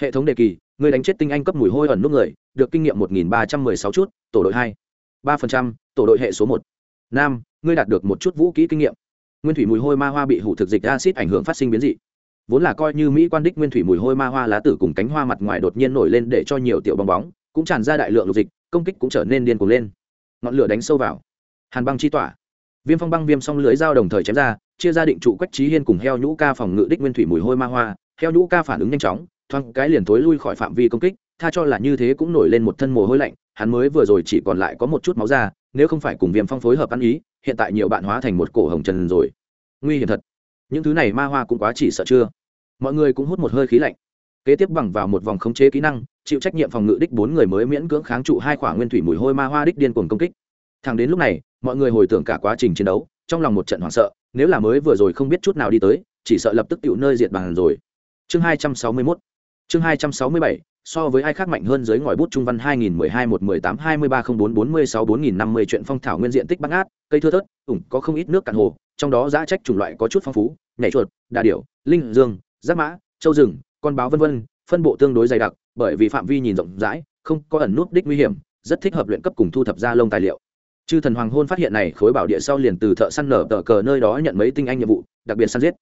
Speaker 1: Hệ thống đề kỳ, người đánh chết tinh anh cấp mùi hôi ẩn nút người, được kinh nghiệm một nghìn ba trăm mười sáu chút, tổ đội hai. ba phần trăm, tổ đội hệ số một. Nam, ngươi đạt được một chút vũ kỹ kinh nghiệm. Nguyên thủy mùi hôi ma hoa bị hủ thực dịch acid ảnh hưởng phát sinh biến dị. Vốn là coi như mỹ quan đích nguyên thủy mùi hôi ma hoa lá tử cùng cánh hoa mặt ngoài đột nhiên nổi lên để cho nhiều tiểu bong bóng, cũng tràn ra đại lượng lục dịch, công kích cũng trở nên điên cuồng lên. Ngọn lửa đánh sâu vào. Hàn băng chi tỏa viêm phong băng viêm xong lưới dao đồng thời chém ra, chia ra định trụ quách trí hiên cùng heo nhũ ca phòng ngự đích nguyên thủy mùi hôi ma hoa. Heo nhũ ca phản ứng nhanh chóng, thoáng cái liền tối lui khỏi phạm vi công kích, tha cho là như thế cũng nổi lên một thân mồ hôi lạnh. Hắn mới vừa rồi chỉ còn lại có một chút máu ra nếu không phải cùng viêm phong phối hợp ăn ý, hiện tại nhiều bạn hóa thành một cổ hồng trần rồi. Nguy hiểm thật. Những thứ này ma hoa cũng quá chỉ sợ chưa? Mọi người cũng hút một hơi khí lạnh. Kế tiếp bằng vào một vòng khống chế kỹ năng, chịu trách nhiệm phòng ngự đích bốn người mới miễn cưỡng kháng trụ hai khoảng nguyên thủy mùi hôi ma hoa đích điên cuồng công kích. Thẳng đến lúc này mọi người hồi tưởng cả quá trình chiến đấu trong lòng một trận hoảng sợ nếu là mới vừa rồi không biết chút nào đi tới chỉ sợ lập tức tựu nơi diệt bàn rồi chương hai trăm sáu mươi 261 chương hai trăm sáu mươi bảy so với ai khác mạnh hơn dưới ngòi bút trung văn 2012 118 23 04 46 4050 chuyện phong thảo nguyên diện tích băng át, cây thưa thớt, ủng có không ít nước cạn hồ, trong đó giá trách chủng loại có chút phong phú, nhảy chuột, đà điểu, linh dương, giáp mã, châu rừng, con báo vân vân, phân bộ tương đối dày đặc, bởi vì phạm vi nhìn rộng rãi, không có ẩn nút đích nguy hiểm, rất thích hợp luyện cấp cùng thu thập ra lông tài liệu. Chư thần hoàng hôn phát hiện này khối bảo địa sau liền từ thợ săn nở tờ cờ nơi đó nhận mấy tinh anh nhiệm vụ, đặc biệt săn giết.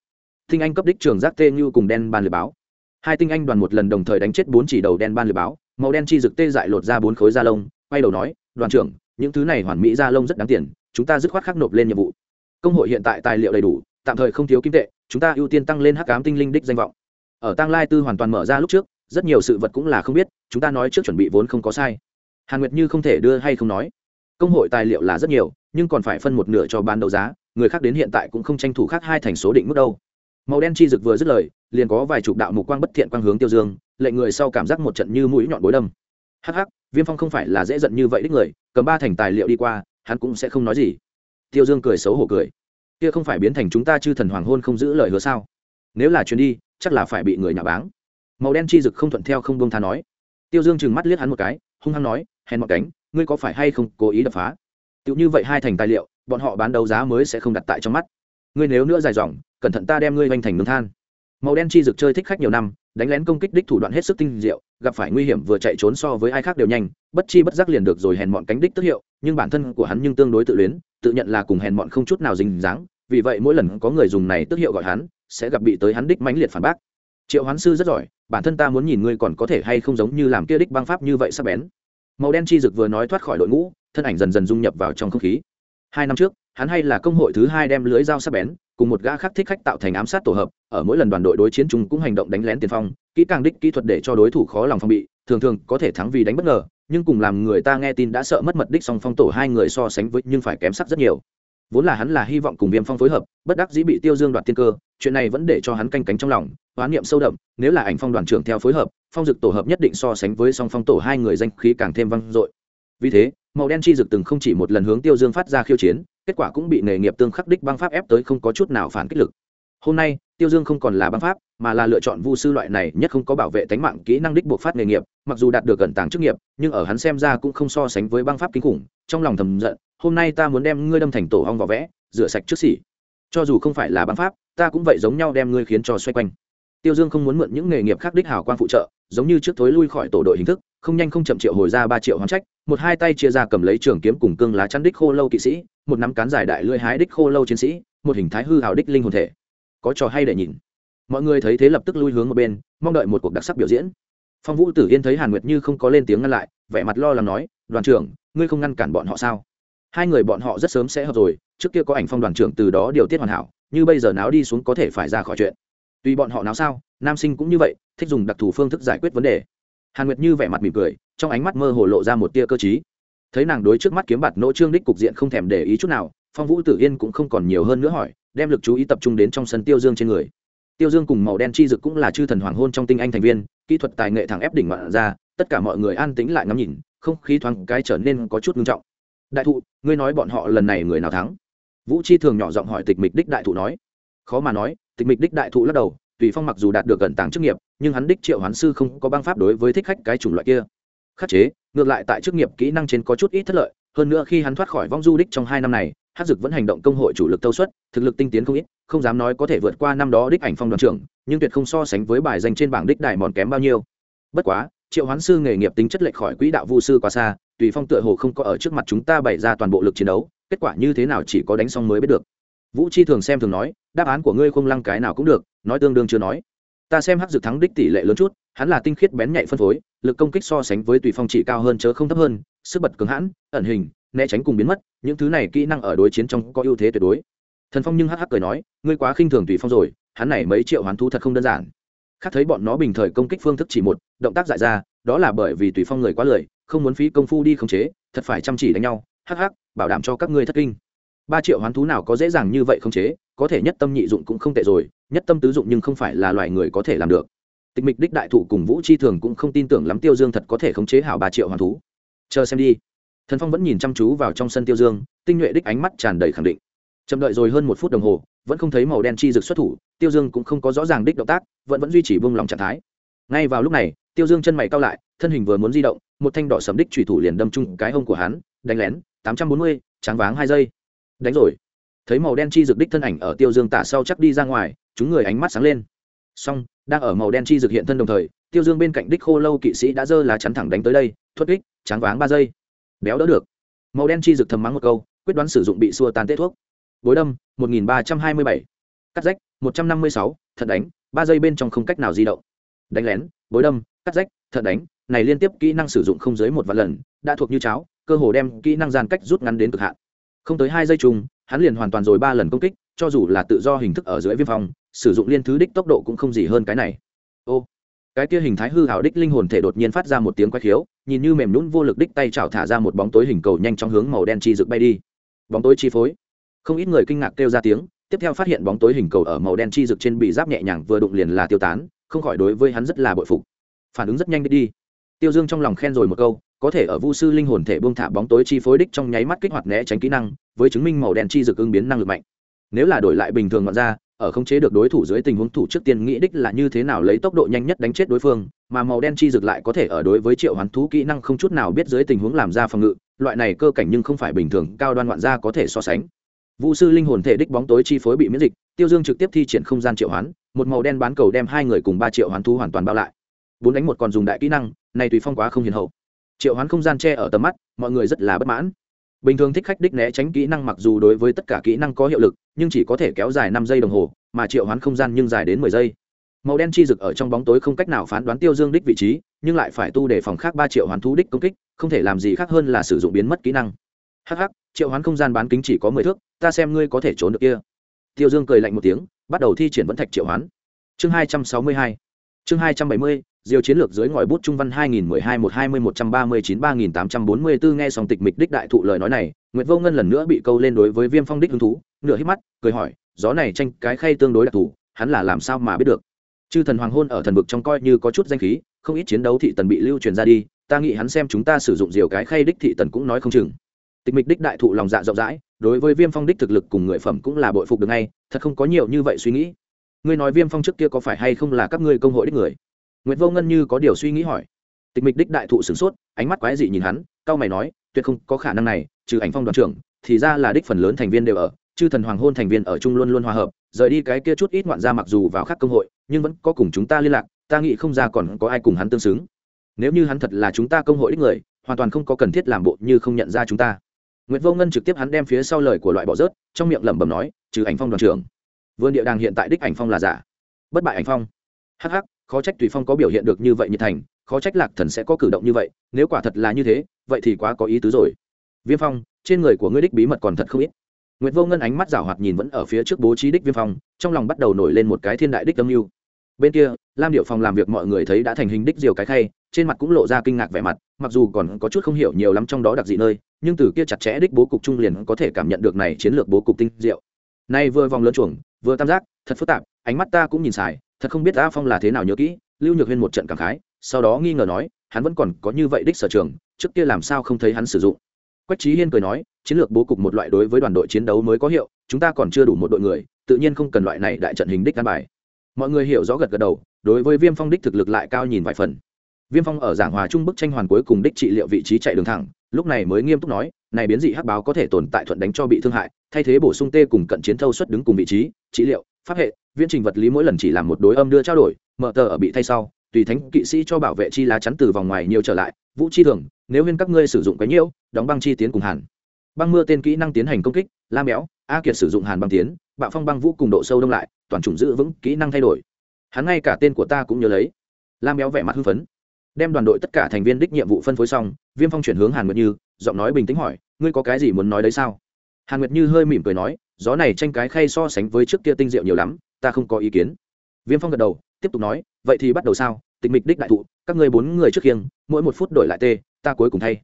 Speaker 1: Tinh anh cấp đích trường giác tê như cùng đen ban lừa báo. Hai tinh anh đoàn một lần đồng thời đánh chết bốn chỉ đầu đen ban lừa báo màu đen chi rực tê dại lột ra bốn khối da lông quay đầu nói đoàn trưởng những thứ này hoàn mỹ da lông rất đáng tiền chúng ta dứt khoát khắc nộp lên nhiệm vụ. Công hội hiện tại tài liệu đầy đủ tạm thời không thiếu kim tệ chúng ta ưu tiên tăng lên hắc ám tinh linh đích danh vọng. Ở tăng lai tư hoàn toàn mở ra lúc trước rất nhiều sự vật cũng là không biết chúng ta nói trước chuẩn bị vốn không có sai. Hàn nguyệt như không thể đưa hay không nói công hội tài liệu là rất nhiều, nhưng còn phải phân một nửa cho ban đấu giá, người khác đến hiện tại cũng không tranh thủ khác hai thành số định mức đâu. Màu đen chi rực vừa dứt lời, liền có vài chục đạo mục quang bất thiện quang hướng tiêu dương, lệnh người sau cảm giác một trận như mũi nhọn bối đâm. Hắc hắc, viêm phong không phải là dễ giận như vậy đích người, cầm ba thành tài liệu đi qua, hắn cũng sẽ không nói gì. Tiêu dương cười xấu hổ cười. Kia không phải biến thành chúng ta chư thần hoàng hôn không giữ lời hứa sao? Nếu là chuyến đi, chắc là phải bị người nhà báng. Màu đen chi rực không thuận theo không bông tha nói. Tiêu dương chừng mắt liếc hắn một cái, hung hăng nói, hèn mọi cánh ngươi có phải hay không cố ý đập phá? Tựu như vậy hai thành tài liệu, bọn họ bán đấu giá mới sẽ không đặt tại trong mắt. Ngươi nếu nữa dài dòng, cẩn thận ta đem ngươi hoành thành nướng than. Màu đen chi rực chơi thích khách nhiều năm, đánh lén công kích đích thủ đoạn hết sức tinh diệu, gặp phải nguy hiểm vừa chạy trốn so với ai khác đều nhanh, bất chi bất giác liền được rồi hèn mọn cánh đích tức hiệu, nhưng bản thân của hắn nhưng tương đối tự luyến, tự nhận là cùng hèn mọn không chút nào dình dáng, vì vậy mỗi lần có người dùng này tức hiệu gọi hắn, sẽ gặp bị tới hắn đích mãnh liệt phản bác. Triệu hoán sư rất giỏi, bản thân ta muốn nhìn ngươi còn có thể hay không giống như làm kia đích băng pháp như vậy sắp bén màu đen chi dực vừa nói thoát khỏi đội ngũ, thân ảnh dần dần dung nhập vào trong không khí. Hai năm trước, hắn hay là công hội thứ hai đem lưới dao sắp bén, cùng một gã khác thích khách tạo thành ám sát tổ hợp, ở mỗi lần đoàn đội đối chiến chúng cũng hành động đánh lén tiền phong, kỹ càng đích kỹ thuật để cho đối thủ khó lòng phòng bị, thường thường có thể thắng vì đánh bất ngờ, nhưng cùng làm người ta nghe tin đã sợ mất mật đích song phong tổ hai người so sánh với nhưng phải kém sắc rất nhiều. Vốn là hắn là hy vọng cùng viêm phong phối hợp, bất đắc dĩ bị tiêu dương đoạt tiên cơ chuyện này vẫn để cho hắn canh cánh trong lòng hoán niệm sâu đậm, nếu là ảnh phong đoàn trưởng theo phối hợp, phong dực tổ hợp nhất định so sánh với song phong tổ hai người danh khí càng thêm vang dội. Vì thế, màu đen chi dực từng không chỉ một lần hướng tiêu dương phát ra khiêu chiến, kết quả cũng bị nghề nghiệp tương khắc đích băng pháp ép tới không có chút nào phản kích lực. Hôm nay, tiêu dương không còn là băng pháp, mà là lựa chọn vu sư loại này nhất không có bảo vệ tánh mạng kỹ năng đích buộc phát nghề nghiệp, mặc dù đạt được gần tàng chức nghiệp, nhưng ở hắn xem ra cũng không so sánh với băng pháp kinh khủng, trong lòng thầm giận, hôm nay ta muốn đem ngươi đâm thành tổ hong vỏ vẽ, rửa sạch trước xỉ. Cho dù không phải là băng pháp ta cũng vậy giống nhau đem ngươi khiến cho xoay quanh. Tiêu dương không muốn mượn những nghề nghiệp khác đích hào quang phụ trợ, giống như trước thối lui khỏi tổ đội hình thức, không nhanh không chậm triệu hồi ra ba triệu hoán trách, một hai tay chia ra cầm lấy trường kiếm cùng cương lá chắn đích khô lâu kỵ sĩ, một nắm cán giải đại lưỡi hái đích khô lâu chiến sĩ, một hình thái hư hào đích linh hồn thể. Có trò hay để nhìn. Mọi người thấy thế lập tức lui hướng một bên, mong đợi một cuộc đặc sắc biểu diễn. Phong vũ tử yên thấy hàn nguyệt như không có lên tiếng ngăn lại, vẻ mặt lo lắng nói, đoàn trưởng, ngươi không ngăn cản bọn họ sao? Hai người bọn họ rất sớm sẽ hợp rồi, trước kia có ảnh phong đoàn trưởng từ đó điều tiết hoàn hảo như bây giờ náo đi xuống có thể phải ra khỏi chuyện. Tùy bọn họ náo sao, nam sinh cũng như vậy, thích dùng đặc thù phương thức giải quyết vấn đề. Hàn nguyệt như vẻ mặt mỉm cười, trong ánh mắt mơ hồ lộ ra một tia cơ t thấy nàng đối trước mắt kiếm bạt nỗ trương đích cục diện không thèm để ý chút nào, phong vũ tử yên cũng không còn nhiều hơn nữa hỏi, đem lực chú ý tập trung đến trong sân tiêu dương trên người. Tiêu dương cùng màu đen chi dực cũng là chư thần hoàng hôn trong tinh anh thành viên, kỹ thuật tài nghệ thẳng ép đỉnh ngoạn ra, tất cả mọi người an tĩnh lại ngắm nhìn, không khí thoáng cái trở nên có chút nghiêm trọng. Đại thụ, ngươi nói bọn họ lần này người nào thắng? Vũ chi thường nhỏ giọng hỏi tịch mịch đích đại thụ nói. Khó mà nói, tịch mịch đích đại thụ lắc đầu, tùy phong mặc dù đạt được gần tàng chức nghiệp, nhưng hắn đích triệu hoán sư không có băng pháp đối với thích khách cái chủng loại kia. Khắc chế, ngược lại tại chức nghiệp kỹ năng trên có chút ít thất lợi, hơn nữa khi hắn thoát khỏi vong du đích trong hai năm này hát dực vẫn hành động công hội chủ lực tâu suất, thực lực tinh tiến không ít, không dám nói có thể vượt qua năm đó đích ảnh phong đoàn trưởng, nhưng tuyệt không so sánh với bài danh trên bảng đích đại mòn kém bao nhiêu. Bất quá, triệu hoán sư nghề nghiệp tính chất lệch khỏi quỹ đạo vu sư quá xa, tùy phong tựa hồ không có ở trước mặt chúng ta bày ra toàn bộ lực chiến đấu kết quả như thế nào chỉ có đánh xong mới biết được. Vũ chi thường xem thường nói, đáp án của ngươi không lăng cái nào cũng được, nói tương đương chưa nói. Ta xem hắc dược thắng đích tỷ lệ lớn chút, hắn là tinh khiết bén nhạy phân phối, lực công kích so sánh với tùy phong chỉ cao hơn chớ không thấp hơn, sức bật cứng hãn, ẩn hình, né tránh cùng biến mất, những thứ này kỹ năng ở đối chiến trong có ưu thế tuyệt đối. Thần phong nhưng hắc hắc cười nói, ngươi quá khinh thường tùy phong rồi, hắn này mấy triệu hoán thú thật không đơn giản. Khác thấy bọn nó bình thời công kích phương thức chỉ một, động tác dại ra, đó là bởi vì tùy phong người quá lười, không muốn phí công phu đi khống chế, thật phải chăm chỉ đánh nhau hắc hắc, bảo đảm cho các ngươi thất kinh. Ba triệu hoán thú nào có dễ dàng như vậy không chế, có thể nhất tâm nhị dụng cũng không tệ rồi, nhất tâm tứ dụng nhưng không phải là loài người có thể làm được. Tịch mịch đích đại thụ cùng vũ chi thường cũng không tin tưởng lắm tiêu dương thật có thể khống chế hảo ba triệu hoán thú. Chờ xem đi. Thần phong vẫn nhìn chăm chú vào trong sân tiêu dương, tinh nhuệ đích ánh mắt tràn đầy khẳng định. Chậm đợi rồi hơn một phút đồng hồ, vẫn không thấy màu đen chi rực xuất thủ, tiêu dương cũng không có rõ ràng đích động tác, vẫn vẫn duy trì vung lòng trạng thái. Ngay vào lúc này, tiêu dương chân mày cao lại, thân hình vừa muốn di động, một thanh đỏ sầm đích thủy thủ liền đâm chung cái hông của hắn, đánh lén tám trăm bốn mươi tráng váng hai giây. Đánh rồi. Thấy màu đen chi rực đích thân ảnh ở tiêu dương tả sau chắc đi ra ngoài chúng người ánh mắt sáng lên. Xong đang ở màu đen chi rực hiện thân đồng thời tiêu dương bên cạnh đích khô lâu kỵ sĩ đã giơ lá chắn thẳng đánh tới đây thuất kích, tráng váng ba giây. Béo đỡ được. Màu đen chi rực thầm mắng một câu quyết đoán sử dụng bị xua tan tê thuốc. Bối đâm một nghìn ba trăm hai mươi bảy. Cắt rách một trăm năm mươi sáu thật đánh ba giây bên trong không cách nào di động. Đánh lén bối đâm cắt rách thật đánh. Này liên tiếp kỹ năng sử dụng không dưới một vạn lần đã thuộc như cháo cơ hồ đem kỹ năng gian cách rút ngắn đến cực hạn. Không tới hai giây chung hắn liền hoàn toàn rồi ba lần công kích cho dù là tự do hình thức ở dưới viêm phòng, sử dụng liên thứ đích tốc độ cũng không gì hơn cái này. Ô cái kia hình thái hư hảo đích linh hồn thể đột nhiên phát ra một tiếng quay khiếu nhìn như mềm nhún vô lực đích tay chảo thả ra một bóng tối hình cầu nhanh trong hướng màu đen chi rực bay đi. Bóng tối chi phối. Không ít người kinh ngạc kêu ra tiếng tiếp theo phát hiện bóng tối hình cầu ở màu đen chi rực trên bị giáp nhẹ nhàng vừa đụng liền là tiêu tán không khỏi đối với hắn rất là bội phục. Phản ứng rất nhanh đi, đi. tiêu dương trong lòng khen rồi một câu có thể ở vu sư linh hồn thể buông thả bóng tối chi phối đích trong nháy mắt kích hoạt né tránh kỹ năng, với chứng minh màu đen chi dược ứng biến năng lực mạnh. Nếu là đổi lại bình thường ngoạn ra, ở không chế được đối thủ dưới tình huống thủ trước tiên nghĩ đích là như thế nào lấy tốc độ nhanh nhất đánh chết đối phương, mà màu đen chi dược lại có thể ở đối với triệu hoán thú kỹ năng không chút nào biết dưới tình huống làm ra phòng ngự, loại này cơ cảnh nhưng không phải bình thường, cao đoan ngoạn gia có thể so sánh. Vũ sư linh hồn thể đích bóng tối chi phối bị miễn dịch, tiêu dương trực tiếp thi triển không gian triệu hoán, một màu đen bán cầu đem hai người cùng ba triệu hoán thú hoàn toàn bao lại. Bốn đánh một còn dùng đại kỹ năng, này tùy phong quá không hiền hậu triệu hoán không gian che ở tầm mắt, mọi người rất là bất mãn. Bình thường thích khách đích né tránh kỹ năng mặc dù đối với tất cả kỹ năng có hiệu lực, nhưng chỉ có thể kéo dài năm giây đồng hồ, mà triệu hoán không gian nhưng dài đến mười giây. Màu đen chi rực ở trong bóng tối không cách nào phán đoán tiêu dương đích vị trí, nhưng lại phải tu để phòng khác ba triệu hoán thú đích công kích, không thể làm gì khác hơn là sử dụng biến mất kỹ năng. Hh triệu hoán không gian bán kính chỉ có mười thước, ta xem ngươi có thể trốn được kia. Tiêu dương cười lạnh một tiếng, bắt đầu thi triển vẫn thạch triệu hoán. Chương hai trăm sáu mươi hai. Chương hai trăm bảy mươi diều chiến lược dưới ngòi bút trung văn 2012 120 139 3844 nghe xong tịch mịch đích đại thụ lời nói này, Nguyệt Vô Ngân lần nữa bị câu lên đối với Viêm Phong đích hứng thú, nửa hít mắt, cười hỏi, gió này tranh cái khay tương đối đặc thù, hắn là làm sao mà biết được? Chư thần hoàng hôn ở thần vực trong coi như có chút danh khí, không ít chiến đấu thị tần bị lưu truyền ra đi, ta nghĩ hắn xem chúng ta sử dụng diều cái khay đích thị tần cũng nói không chừng. Tịch mịch đích đại thụ lòng dạ rộng rãi đối với viêm phong đích thực lực cùng người phẩm cũng là bội phục được ngay thật không có nhiều như vậy suy nghĩ. Ngươi nói viêm phong trước kia có phải hay không là các ngươi công hội đích người? Nguyệt vô ngân như có điều suy nghĩ hỏi tịch mịch đích đại thụ sửng sốt ánh mắt quái dị nhìn hắn cao mày nói tuyệt không có khả năng này trừ ảnh phong đoàn trưởng thì ra là đích phần lớn thành viên đều ở chư thần hoàng hôn thành viên ở chung luôn luôn hòa hợp rời đi cái kia chút ít ngoạn ra mặc dù vào khác công hội nhưng vẫn có cùng chúng ta liên lạc ta nghĩ không ra còn có ai cùng hắn tương xứng nếu như hắn thật là chúng ta công hội đích người hoàn toàn không có cần thiết làm bộ như không nhận ra chúng ta Nguyệt Vô Ngân trực tiếp hắn đem phía sau lời của loại bỏ rớt, trong miệng lẩm bẩm nói, trừ ảnh phong đoàn trưởng. vương địa đàng hiện tại đích ảnh phong là giả. Bất bại ảnh phong. Hắc hắc, khó trách tùy phong có biểu hiện được như vậy nhiệt thành, khó trách Lạc Thần sẽ có cử động như vậy, nếu quả thật là như thế, vậy thì quá có ý tứ rồi. Viêm Phong, trên người của ngươi đích bí mật còn thật không ít. Nguyệt Vô Ngân ánh mắt rảo hoạt nhìn vẫn ở phía trước bố trí đích Viêm Phong, trong lòng bắt đầu nổi lên một cái thiên đại đích âm mưu. Bên kia, Lam Điệu phòng làm việc mọi người thấy đã thành hình đích diều cái khay, trên mặt cũng lộ ra kinh ngạc vẻ mặt, mặc dù còn có chút không hiểu nhiều lắm trong đó đặc dị nơi, nhưng từ kia chặt chẽ đích bố cục trung liền có thể cảm nhận được này chiến lược bố cục tinh diệu. Nay vừa vòng lớn chuồng, vừa tam giác, thật phức tạp, ánh mắt ta cũng nhìn xài, thật không biết A Phong là thế nào nhớ kỹ. Lưu Nhược Huyên một trận cảm khái, sau đó nghi ngờ nói, hắn vẫn còn có như vậy đích sở trường, trước kia làm sao không thấy hắn sử dụng. Quách trí Hiên cười nói, chiến lược bố cục một loại đối với đoàn đội chiến đấu mới có hiệu, chúng ta còn chưa đủ một đội người, tự nhiên không cần loại này đại trận hình đích căn bài. Mọi người hiểu rõ gật gật đầu, đối với Viêm Phong đích thực lực lại cao nhìn vài phần. Viêm Phong ở giảng hòa trung bức tranh hoàn cuối cùng đích trị liệu vị trí chạy đường thẳng, lúc này mới nghiêm túc nói, này biến dị hắc báo có thể tồn tại thuận đánh cho bị thương hại, thay thế bổ sung tê cùng cận chiến thâu xuất đứng cùng vị trí, trị liệu, pháp hệ, viễn trình vật lý mỗi lần chỉ làm một đối âm đưa trao đổi, mở tờ ở bị thay sau, tùy thánh kỵ sĩ cho bảo vệ chi lá chắn từ vòng ngoài nhiều trở lại, vũ chi thường, nếu huyên các ngươi sử dụng cái nhiễu, đóng băng chi tiến cùng hàn. Băng mưa tên kỹ năng tiến hành công kích, la méo, a kiệt sử dụng hàn băng tiến, bạo phong băng vũ cùng độ sâu đông lại, toàn chủng giữ vững, kỹ năng thay đổi. Hắn ngay cả tên của ta cũng nhớ lấy. La méo vẻ mặt hưng phấn đem đoàn đội tất cả thành viên đích nhiệm vụ phân phối xong viêm phong chuyển hướng hàn nguyệt như giọng nói bình tĩnh hỏi ngươi có cái gì muốn nói đấy sao hàn nguyệt như hơi mỉm cười nói gió này tranh cái khay so sánh với trước kia tinh diệu nhiều lắm, ta không có ý kiến. Viêm phong gật đầu, tiếp tục nói, vậy thì bắt đầu sao? Tịch mịch đích đại thụ, các ngươi bốn người trước khiêng mỗi một phút đổi lại tê, ta cuối cùng thay.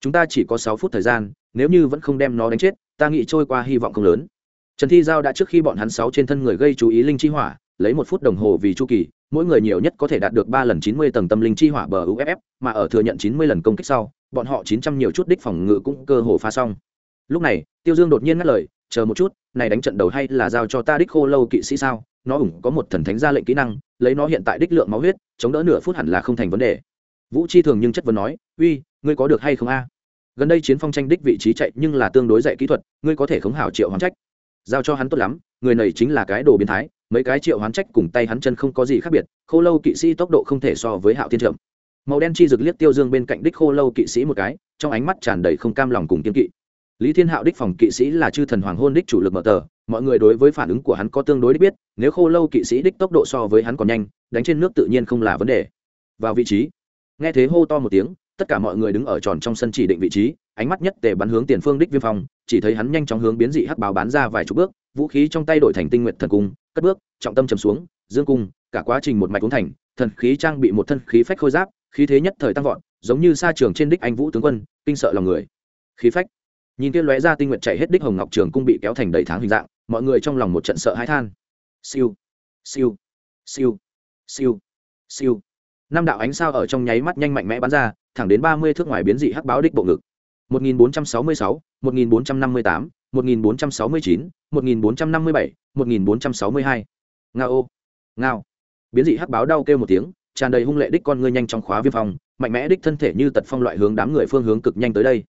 Speaker 1: Chúng ta chỉ có sáu phút thời gian, nếu như vẫn không đem nó đánh chết, ta nghĩ trôi qua hy vọng không lớn. Trần thi giao đã trước khi bọn hắn sáu trên thân người gây chú ý linh chi hỏa, lấy một phút đồng hồ vì chu kỳ, mỗi người nhiều nhất có thể đạt được ba lần chín mươi tầng tâm linh chi hỏa bờ uff mà ở thừa nhận chín mươi lần công kích sau, bọn họ chín trăm nhiều chút đích phòng ngự cũng cơ hồ phá xong. Lúc này, tiêu dương đột nhiên ngắt lời chờ một chút, này đánh trận đầu hay là giao cho ta đích khô lâu kỵ sĩ sao? Nó ủng có một thần thánh ra lệnh kỹ năng, lấy nó hiện tại đích lượng máu huyết, chống đỡ nửa phút hẳn là không thành vấn đề. Vũ chi thường nhưng chất vấn nói, uy, ngươi có được hay không a? Gần đây chiến phong tranh đích vị trí chạy nhưng là tương đối dạy kỹ thuật, ngươi có thể khống hảo triệu hoán trách. Giao cho hắn tốt lắm, người này chính là cái đồ biến thái, mấy cái triệu hoán trách cùng tay hắn chân không có gì khác biệt, khô lâu kỵ sĩ tốc độ không thể so với hạo thiên trầm màu đen chi rực liếc tiêu dương bên cạnh đích khô lâu kỵ sĩ một cái, trong ánh mắt tràn đầy không cam lòng cùng kiên kỵ lý thiên hạo đích phòng kỵ sĩ là chư thần hoàng hôn đích chủ lực mở tờ, mọi người đối với phản ứng của hắn có tương đối đích biết, nếu khô lâu kỵ sĩ đích tốc độ so với hắn còn nhanh, đánh trên nước tự nhiên không là vấn đề. Vào vị trí, nghe thế hô to một tiếng, tất cả mọi người đứng ở tròn trong sân chỉ định vị trí, ánh mắt nhất tề bắn hướng tiền phương đích viêm phong, chỉ thấy hắn nhanh chóng hướng biến dị hắc báo bán ra vài chục bước, vũ khí trong tay đổi thành tinh nguyện thần cung, cất bước, trọng tâm chầm xuống, dương cung, cả quá trình một mạch uống thành, thần khí trang bị một thân khí phách khôi giáp, khí thế nhất thời tăng vọt, giống như sa trường trên đích anh vũ tướng quân, kinh sợ lòng người. Khí phách nhìn kia lóe ra tinh nguyện chạy hết đích hồng ngọc trường cung bị kéo thành đầy tháng hình dạng mọi người trong lòng một trận sợ hãi than siêu siêu siêu siêu siêu năm đạo ánh sao ở trong nháy mắt nhanh mạnh mẽ bắn ra thẳng đến ba mươi thước ngoài biến dị hắc báo đích bộ ngực 1466, 1458, 1469, 1457, 1462. Ngao. Ngao. Biến dị hắc báo đau kêu một tiếng, tràn đầy hung lệ đích con ngươi nhanh chóng khóa Viêm phòng, mạnh mẽ đích thân thể như tật phong loại hướng đám người phương hướng cực nhanh tới đây.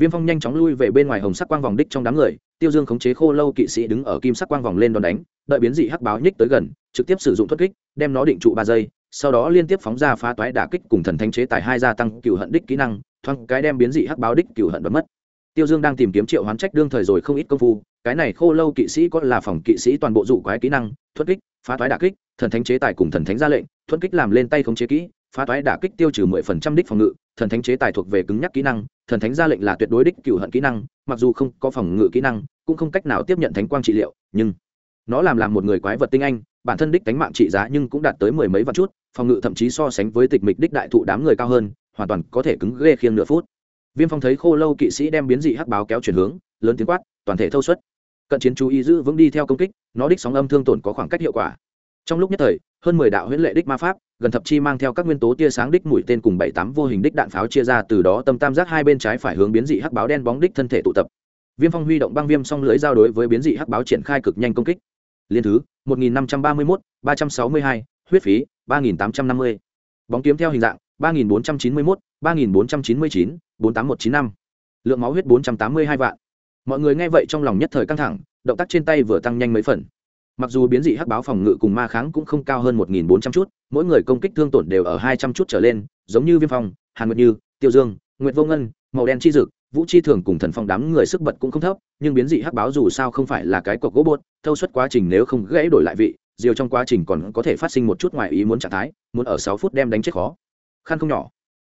Speaker 1: Viêm Phong nhanh chóng lui về bên ngoài hồng sắc quang vòng đích trong đám người, Tiêu Dương khống chế khô lâu kỵ sĩ đứng ở kim sắc quang vòng lên đòn đánh, đợi biến dị hắc báo nhích tới gần, trực tiếp sử dụng thuật kích, đem nó định trụ 3 giây, sau đó liên tiếp phóng ra phá toái đả kích cùng thần thánh chế tài hai gia tăng cửu hận đích kỹ năng, thoáng cái đem biến dị hắc báo đích cửu hận bật mất. Tiêu dương đang tìm kiếm triệu hoán trách đương thời rồi không ít công phu cái này khô lâu kỵ sĩ có là phòng kỵ sĩ toàn bộ dụ quái kỹ năng thuật kích phá toái đả kích thần thánh chế tài cùng thần thánh ra lệnh thuật kích làm lên tay khống chế kỹ phá toái đả kích tiêu trừ mười phần trăm đích phòng ngự thần thánh chế tài thuộc về cứng nhắc kỹ năng thần thánh ra lệnh là tuyệt đối đích cựu hận kỹ năng, mặc dù không có phòng ngự kỹ năng, cũng không cách nào tiếp nhận thánh quang trị liệu, nhưng nó làm làm một người quái vật tinh anh, bản thân đích tánh mạng trị giá nhưng cũng đạt tới mười mấy vạn chút, phòng ngự thậm chí so sánh với tịch mịch đích đại thụ đám người cao hơn, hoàn toàn có thể cứng ghê khiêng nửa phút. Viêm phong thấy khô lâu kỵ sĩ đem biến dị hắc báo kéo chuyển hướng, lớn tiếng quát, toàn thể thâu suất. Cận chiến chú ý giữ vững đi theo công kích, nó đích sóng âm thương tổn có khoảng cách hiệu quả trong lúc nhất thời hơn mười đạo huyễn lệ đích ma pháp gần thập chi mang theo các nguyên tố tia sáng đích mũi tên cùng bảy tám vô hình đích đạn pháo chia ra từ đó tâm tam giác hai bên trái phải hướng biến dị hắc báo đen bóng đích thân thể tụ tập viêm phong huy động băng viêm song lưới giao đối với biến dị hắc báo triển khai cực nhanh công kích liên thứ 1531, 362, huyết phí 3850. bóng kiếm theo hình dạng 3491, 3499, 48195. lượng máu huyết 482 vạn mọi người nghe vậy trong lòng nhất thời căng thẳng động tác trên tay vừa tăng nhanh mấy phần mặc dù biến dị hắc báo phòng ngự cùng ma kháng cũng không cao hơn 1.400 chút, mỗi người công kích thương tổn đều ở 200 chút trở lên, giống như viêm phong, hàn nguyệt như, tiêu dương, nguyệt vô ngân, màu đen chi dực, vũ chi thường cùng thần phong đám người sức bật cũng không thấp, nhưng biến dị hắc báo dù sao không phải là cái cọc gỗ bột, thâu suất quá trình nếu không gãy đổi lại vị, diều trong quá trình còn có thể phát sinh một chút ngoài ý muốn trạng thái, muốn ở sáu phút đem đánh chết khó. Khăn không nhỏ.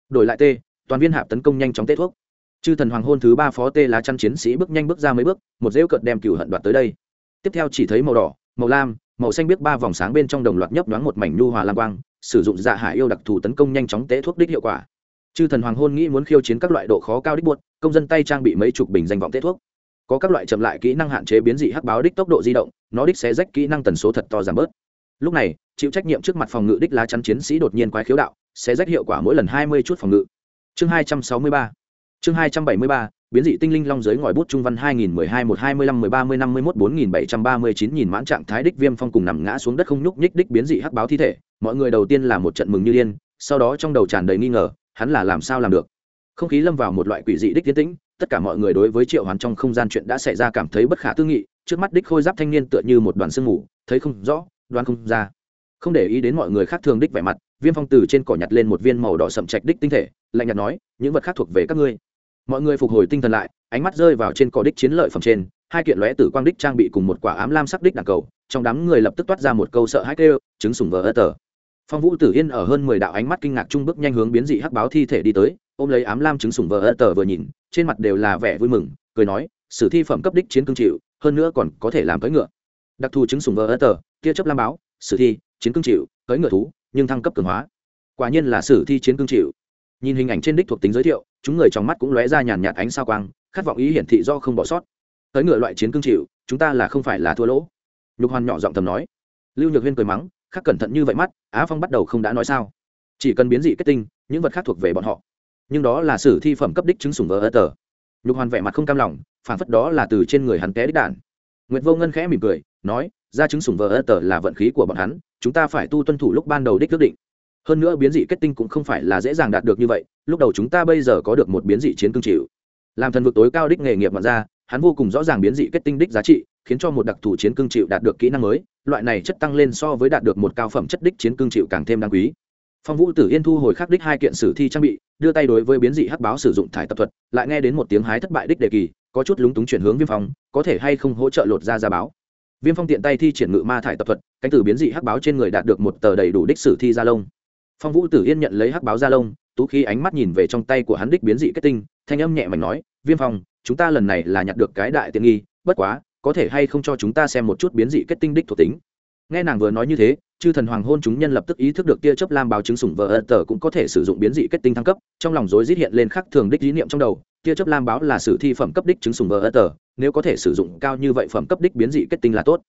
Speaker 1: Đổi lại t, toàn viên hạp tấn công nhanh chóng tết thuốc. Chư thần hoàng hôn thứ ba phó tê lá chăn chiến sĩ bước nhanh bước ra mấy bước, một rêu cợt đem cửu hận đoạt tới đây. Tiếp theo chỉ thấy màu đỏ màu lam, màu xanh biết ba vòng sáng bên trong đồng loạt nhấp nhoáng một mảnh nhu hòa lam quang, sử dụng dạ hải yêu đặc thù tấn công nhanh chóng tế thuốc đích hiệu quả. Chư thần hoàng hôn nghĩ muốn khiêu chiến các loại độ khó cao đích buốt công dân tay trang bị mấy chục bình danh vọng tế thuốc. Có các loại chậm lại kỹ năng hạn chế biến dị hắc báo đích tốc độ di động, nó đích sẽ rách kỹ năng tần số thật to giảm bớt. Lúc này, chịu trách nhiệm trước mặt phòng ngự đích lá chắn chiến sĩ đột nhiên quái khiếu đạo, sẽ rách hiệu quả mỗi lần hai mươi chút phòng ngự. Chương hai trăm sáu mươi ba. Chương hai trăm bảy mươi ba biến dị tinh linh long giới ngòi bút trung văn 2012 1 25 13 10 51 4739 nhìn mãn trạng thái đích viêm phong cùng nằm ngã xuống đất không nhúc nhích đích biến dị hắc báo thi thể, mọi người đầu tiên là một trận mừng như điên, sau đó trong đầu tràn đầy nghi ngờ, hắn là làm sao làm được? Không khí lâm vào một loại quỷ dị đích tiến tĩnh, tất cả mọi người đối với Triệu Hoán trong không gian chuyện đã xảy ra cảm thấy bất khả tư nghị, trước mắt đích khôi giáp thanh niên tựa như một đoàn sương mù, thấy không rõ, đoán không ra. Không để ý đến mọi người khác thường đích vẻ mặt, Viêm Phong từ trên cỏ nhặt lên một viên màu đỏ sậm trạch đích tinh thể, lạnh nhạt nói, những vật khác thuộc về các ngươi mọi người phục hồi tinh thần lại, ánh mắt rơi vào trên cỏ đích chiến lợi phẩm trên, hai kiện lóe tử quang đích trang bị cùng một quả ám lam sắc đích đàn cầu, trong đám người lập tức toát ra một câu sợ hãi kêu chứng sủng vờ ơ tờ. Phong vũ tử yên ở hơn mười đạo ánh mắt kinh ngạc trung bước nhanh hướng biến dị hắc báo thi thể đi tới, ôm lấy ám lam chứng sủng vờ ơ tờ vừa nhìn, trên mặt đều là vẻ vui mừng, cười nói, sử thi phẩm cấp đích chiến cương chịu, hơn nữa còn có thể làm tới ngựa. Đặc thù chứng sủng vờ ơ tờ, tia chấp lam báo, sử thi, chiến cương chịu tới ngựa thú, nhưng thăng cấp cường hóa. Quả nhiên là sử thi chiến cương chịu nhìn hình ảnh trên đích thuộc tính giới thiệu, chúng người trong mắt cũng lóe ra nhàn nhạt ánh sao quang, khát vọng ý hiển thị do không bỏ sót. Tới ngựa loại chiến cương chịu, chúng ta là không phải là thua lỗ. Nhục hoàn nhỏ giọng tầm nói. Lưu nhược huyên cười mắng, khắc cẩn thận như vậy mắt, á phong bắt đầu không đã nói sao. Chỉ cần biến dị kết tinh, những vật khác thuộc về bọn họ. Nhưng đó là sử thi phẩm cấp đích chứng sủng vỡ ơ tờ. Nhục hoàn vẻ mặt không cam lòng, phản phất đó là từ trên người hắn té đích đản nguyệt vô ngân khẽ mỉm cười, nói, ra chứng sủng vỡ ơ tờ là vận khí của bọn hắn, chúng ta phải tu tuân thủ lúc ban đầu đích quyết định hơn nữa biến dị kết tinh cũng không phải là dễ dàng đạt được như vậy, lúc đầu chúng ta bây giờ có được một biến dị chiến cương chịu. Làm thần vực tối cao đích nghề nghiệp mặt ra, hắn vô cùng rõ ràng biến dị kết tinh đích giá trị, khiến cho một đặc thù chiến cương chịu đạt được kỹ năng mới, loại này chất tăng lên so với đạt được một cao phẩm chất đích chiến cương chịu càng thêm đáng quý. Phong vũ tử yên thu hồi khắc đích hai kiện sử thi trang bị, đưa tay đối với biến dị hắc báo sử dụng thải tập thuật, lại nghe đến một tiếng hái thất bại đích đề kỳ, có chút lúng túng chuyển hướng viêm phong, có thể hay không hỗ trợ lột ra ra báo. Viêm phong tiện tay thi triển ngự ma thải tập thuật, cánh từ biến dị hắc báo trên người đạt được một tờ đầy đủ đích sử thi gia lông phong vũ tử yên nhận lấy hắc báo gia lông, tú khí ánh mắt nhìn về trong tay của hắn đích biến dị kết tinh, thanh âm nhẹ mảnh nói, viêm phong, chúng ta lần này là nhặt được cái đại tiện nghi, bất quá, có thể hay không cho chúng ta xem một chút biến dị kết tinh đích thuộc tính? Nghe nàng vừa nói như thế, chư thần hoàng hôn chúng nhân lập tức ý thức được tia chớp lam báo chứng sủng vợ ơ tờ cũng có thể sử dụng biến dị kết tinh thăng cấp, trong lòng rối rít hiện lên khắc thường đích lý niệm trong đầu, tia chớp lam báo là sử thi phẩm cấp đích chứng sủng vợ ơ tờ, nếu có thể sử dụng cao như vậy phẩm cấp đích biến dị kết tinh là tốt.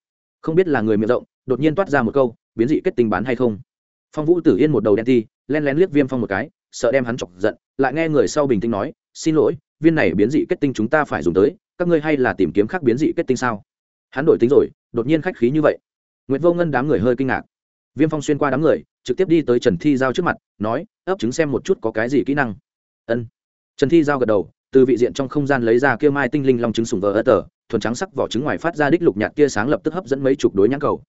Speaker 1: Không biết là người miệng rộng, đột nhiên toát ra một câu, biến dị kết tinh bán hay không? Phong vũ tử yên một đầu đen ti, len lén liếc viêm phong một cái, sợ đem hắn chọc giận, lại nghe người sau bình tĩnh nói, xin lỗi, viên này biến dị kết tinh chúng ta phải dùng tới, các ngươi hay là tìm kiếm khác biến dị kết tinh sao? Hắn đổi tính rồi, đột nhiên khách khí như vậy. Nguyễn vô ngân đám người hơi kinh ngạc. Viêm phong xuyên qua đám người, trực tiếp đi tới trần thi giao trước mặt, nói, ấp chứng xem một chút có cái gì kỹ năng. Ân. Trần thi giao gật đầu, từ vị diện trong không gian lấy ra kia mai tinh linh long trứng sùng vờ ơ tờ, thuần trắng sắc vỏ trứng ngoài phát ra đích lục nhạt tia sáng lập tức hấp dẫn mấy chục đối nhãn cầu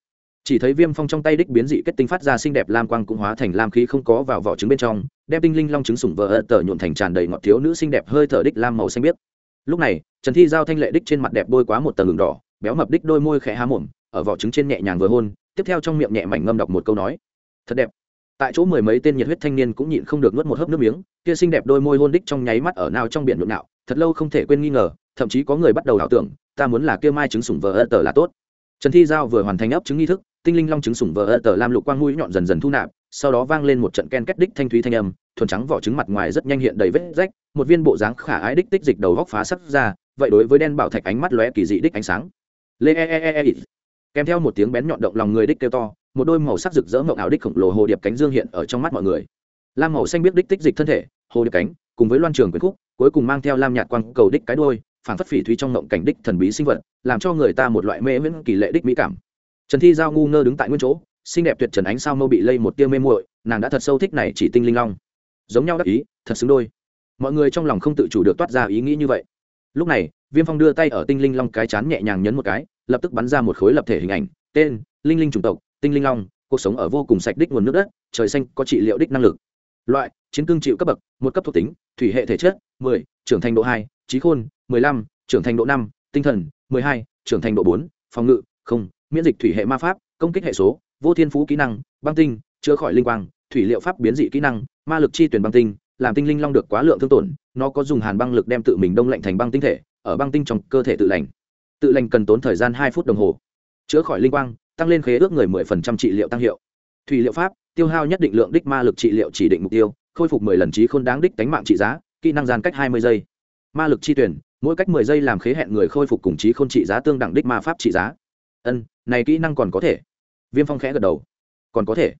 Speaker 1: chỉ thấy viêm phong trong tay đích biến dị kết tinh phát ra xinh đẹp lam quang cũng hóa thành lam khí không có vào vỏ trứng bên trong, đem tinh linh long trứng sủng vỡ tờ nhuộn thành tràn đầy ngọt thiếu nữ xinh đẹp hơi thở đích lam màu xanh biếc. Lúc này, trần thi giao thanh lệ đích trên mặt đẹp bôi quá một tầng đường đỏ, béo mập đích đôi môi khẽ há mồm, ở vỏ trứng trên nhẹ nhàng vừa hôn, tiếp theo trong miệng nhẹ mảnh ngâm đọc một câu nói. Thật đẹp. Tại chỗ mười mấy tên nhiệt huyết thanh niên cũng nhịn không được nuốt một hớp nước miếng, kia xinh đẹp đôi môi hôn đích trong nháy mắt ở nào trong biển nhộn nạo, thật lâu không thể quên nghi ngờ, thậm chí có người bắt đầu ảo tưởng, ta muốn là kia mai trứng sủng vỡ tờ là tốt. Trần thi giao vừa hoàn thành ấp trứng nghi thức tinh linh long trứng sủng vỡ tờ lam lục quang mũi nhọn dần dần thu nạp, sau đó vang lên một trận ken kết đích thanh thúy thanh âm, thuần trắng vỏ trứng mặt ngoài rất nhanh hiện đầy vết rách, một viên bộ dáng khả ái đích tích dịch đầu góc phá sắc ra, vậy đối với đen bảo thạch ánh mắt lóe kỳ dị đích ánh sáng. Lê e, e e e e kèm theo một tiếng bén nhọn động lòng người đích kêu to, một đôi màu sắc rực rỡ mộng ảo đích khổng lồ hồ điệp cánh dương hiện ở trong mắt mọi người. Lam màu xanh biết đích tích dịch thân thể, hồ điệp cánh, cùng với loan trường quyền khúc, cuối cùng mang theo lam nhạt quang cầu đích cái đôi phản phất phỉ thúy trong ngộng cảnh đích thần bí sinh vật, làm cho người ta một loại mê miễn kỳ lệ đích mỹ cảm trần thi giao ngu ngơ đứng tại nguyên chỗ, xinh đẹp tuyệt trần ánh sao mâu bị lây một tia mê muội, nàng đã thật sâu thích này chỉ tinh linh long. Giống nhau đắc ý, thật xứng đôi. Mọi người trong lòng không tự chủ được toát ra ý nghĩ như vậy. Lúc này, viêm phong đưa tay ở tinh linh long cái chán nhẹ nhàng nhấn một cái, lập tức bắn ra một khối lập thể hình ảnh, tên, linh linh chủng tộc, tinh linh long, cuộc sống ở vô cùng sạch đích nguồn nước đất, trời xanh có trị liệu đích năng lực. Loại, chiến cương chịu cấp bậc, một cấp thuộc tính, thủy hệ thể chất, mười, trưởng thành độ hai, trí khôn, mười lăm, trưởng thành độ năm, tinh thần, mười hai, trưởng thành độ bốn, phòng ngự, không miễn dịch thủy hệ ma pháp, công kích hệ số, vô thiên phú kỹ năng, băng tinh, chữa khỏi linh quang, thủy liệu pháp biến dị kỹ năng, ma lực chi tuyển băng tinh, làm tinh linh long được quá lượng thương tổn, nó có dùng hàn băng lực đem tự mình đông lạnh thành băng tinh thể, ở băng tinh trong cơ thể tự lành. Tự lành cần tốn thời gian hai phút đồng hồ. Chữa khỏi linh quang, tăng lên khế ước người mười phần trăm trị liệu tăng hiệu. Thủy liệu pháp, tiêu hao nhất định lượng đích ma lực trị liệu chỉ định mục tiêu, khôi phục mười lần trí khôn đáng đích đánh mạng trị giá, kỹ năng gian cách hai mươi giây. Ma lực chi tuyển, mỗi cách mười giây làm khế hẹn người khôi phục cùng trí khôn trị giá tương đẳng đích ma pháp trị giá. Ân này kỹ năng còn có thể. Viêm phong khẽ gật đầu. Còn có thể.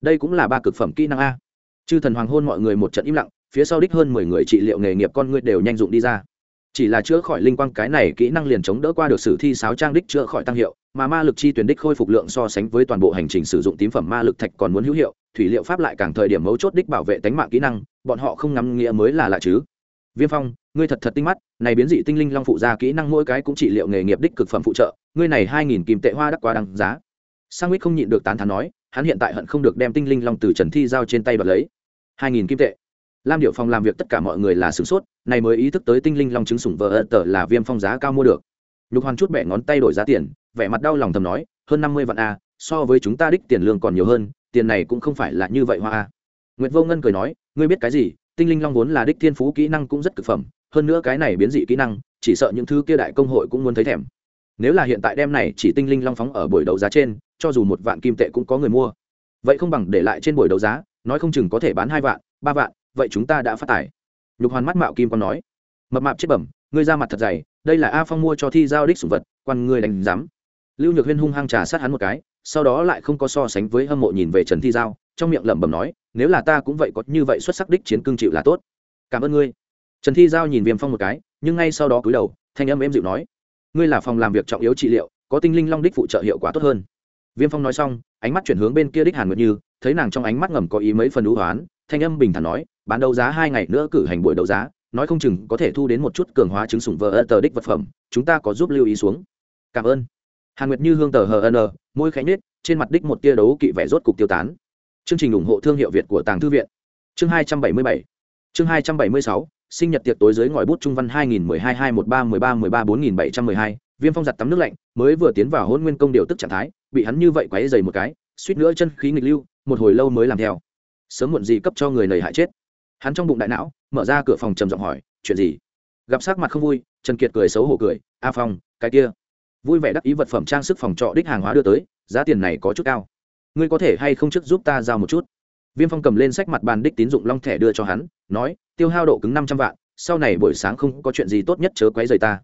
Speaker 1: Đây cũng là ba cực phẩm kỹ năng a. Chư thần hoàng hôn mọi người một trận im lặng, phía sau đích hơn mười người trị liệu nghề nghiệp con người đều nhanh dụng đi ra. Chỉ là chữa khỏi linh quang cái này kỹ năng liền chống đỡ qua được sử thi sáo trang đích chữa khỏi tăng hiệu, mà ma lực chi tuyển đích khôi phục lượng so sánh với toàn bộ hành trình sử dụng tím phẩm ma lực thạch còn muốn hữu hiệu, thủy liệu pháp lại càng thời điểm mấu chốt đích bảo vệ tánh mạng kỹ năng, bọn họ không ngắm nghĩa mới là lạ chứ. Viêm phong ngươi thật thật tinh mắt, này biến dị tinh linh long phụ ra kỹ năng mỗi cái cũng trị liệu nghề nghiệp đích cực phẩm phụ trợ, ngươi này hai nghìn kim tệ hoa đắc quá đăng giá. Sang không nhịn được tán thán nói, hắn hiện tại hận không được đem tinh linh long từ trần thi giao trên tay đoạt lấy. Hai nghìn kim tệ. Lam điệu phòng làm việc tất cả mọi người là sửng sốt, này mới ý thức tới tinh linh long trứng sủng vợ ợt tờ là viêm phong giá cao mua được. Nhục hoàn chút bẻ ngón tay đổi giá tiền, vẻ mặt đau lòng thầm nói, hơn năm mươi vạn a, so với chúng ta đích tiền lương còn nhiều hơn, tiền này cũng không phải là như vậy hoa a. Nguyệt vô ngân cười nói, ngươi biết cái gì, tinh linh long vốn là đích thiên phú kỹ năng cũng rất cực phẩm hơn nữa cái này biến dị kỹ năng, chỉ sợ những thứ kia đại công hội cũng muốn thấy thèm. Nếu là hiện tại đem này chỉ tinh linh long phóng ở buổi đấu giá trên, cho dù một vạn kim tệ cũng có người mua. Vậy không bằng để lại trên buổi đấu giá, nói không chừng có thể bán hai vạn, ba vạn, vậy chúng ta đã phát tải nhục hoàn mắt mạo kim còn nói. Mập mạp chết bẩm, ngươi ra mặt thật dày, đây là a phong mua cho thi giao đích sủng vật, quan ngươi đánh giám. Lưu nhược huyên hung hăng trà sát hắn một cái, sau đó lại không có so sánh với hâm mộ nhìn về trần thi giao, trong miệng lẩm bẩm nói, nếu là ta cũng vậy có như vậy xuất sắc đích chiến cương chịu là tốt. Cảm ơn ngươi trần thi giao nhìn viêm phong một cái, nhưng ngay sau đó cúi đầu, thanh âm êm dịu nói, ngươi là phòng làm việc trọng yếu trị liệu, có tinh linh long đích phụ trợ hiệu quả tốt hơn. Viêm phong nói xong, ánh mắt chuyển hướng bên kia đích hàn nguyệt như, thấy nàng trong ánh mắt ngầm có ý mấy phần ưu hoán, thanh âm bình thản nói, bán đấu giá hai ngày nữa cử hành buổi đấu giá, nói không chừng có thể thu đến một chút cường hóa chứng sủng vờ ơ tờ đích vật phẩm, chúng ta có giúp lưu ý xuống. Cảm ơn. Hàn nguyệt như hương tờ hờ n môi khánh nết trên mặt đích một tia đấu kỵ vẻ rốt cục tiêu tán. Chương trình ủng hộ thương hiệu việt của tàng thư viện. Chương hai trăm bảy mươi bảy. Chương hai trăm bảy mươi sáu sinh nhật tiệc tối dưới ngòi bút trung văn hai nghìn mười hai hai một ba mười ba mười ba bốn nghìn bảy trăm mười hai, viêm phong giặt tắm nước lạnh, mới vừa tiến vào hôn nguyên công điều tức trạng thái, bị hắn như vậy quấy dày một cái, suýt nữa chân khí nghịch lưu, một hồi lâu mới làm theo. Sớm muộn gì cấp cho người nầy hại chết. Hắn trong bụng đại não, mở ra cửa phòng trầm giọng hỏi, chuyện gì? Gặp sắc mặt không vui, trần kiệt cười xấu hổ cười, a phong, cái kia. Vui vẻ đắc ý vật phẩm trang sức phòng trọ đích hàng hóa đưa tới, giá tiền này có chút cao. Ngươi có thể hay không trước giúp ta giao một chút? Viêm phong cầm lên sách mặt bàn đích tín dụng long thẻ đưa cho hắn, nói, tiêu hao độ cứng năm trăm vạn, sau này buổi sáng không có chuyện gì tốt nhất chớ quấy rầy ta.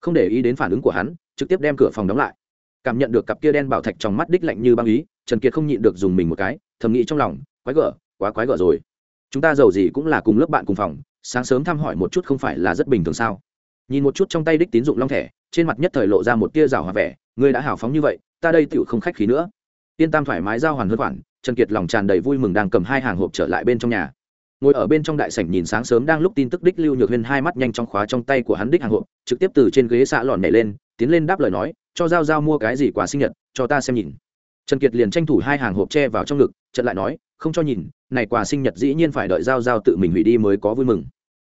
Speaker 1: Không để ý đến phản ứng của hắn, trực tiếp đem cửa phòng đóng lại. Cảm nhận được cặp kia đen bảo thạch trong mắt đích lạnh như băng ý, trần kiệt không nhịn được dùng mình một cái, thầm nghĩ trong lòng, quái gở, quá quái gở rồi. Chúng ta giàu gì cũng là cùng lớp bạn cùng phòng, sáng sớm thăm hỏi một chút không phải là rất bình thường sao? Nhìn một chút trong tay đích tín dụng long thẻ, trên mặt nhất thời lộ ra một tia rào hòa vẻ, ngươi đã hào phóng như vậy, ta đây tựu không khách khí nữa. Tiên tam thoải mái giao hoàn hơn khoản trần kiệt lòng tràn đầy vui mừng đang cầm hai hàng hộp trở lại bên trong nhà. Ngồi ở bên trong đại sảnh nhìn sáng sớm đang lúc tin tức đích lưu nhược huyên hai mắt nhanh trong khóa trong tay của hắn đích hàng hộp, trực tiếp từ trên ghế xạ lọn nhảy lên, tiến lên đáp lời nói, cho giao giao mua cái gì quà sinh nhật, cho ta xem nhìn. Trần kiệt liền tranh thủ hai hàng hộp tre vào trong ngực trận lại nói, không cho nhìn, này quà sinh nhật dĩ nhiên phải đợi giao giao tự mình hủy đi mới có vui mừng.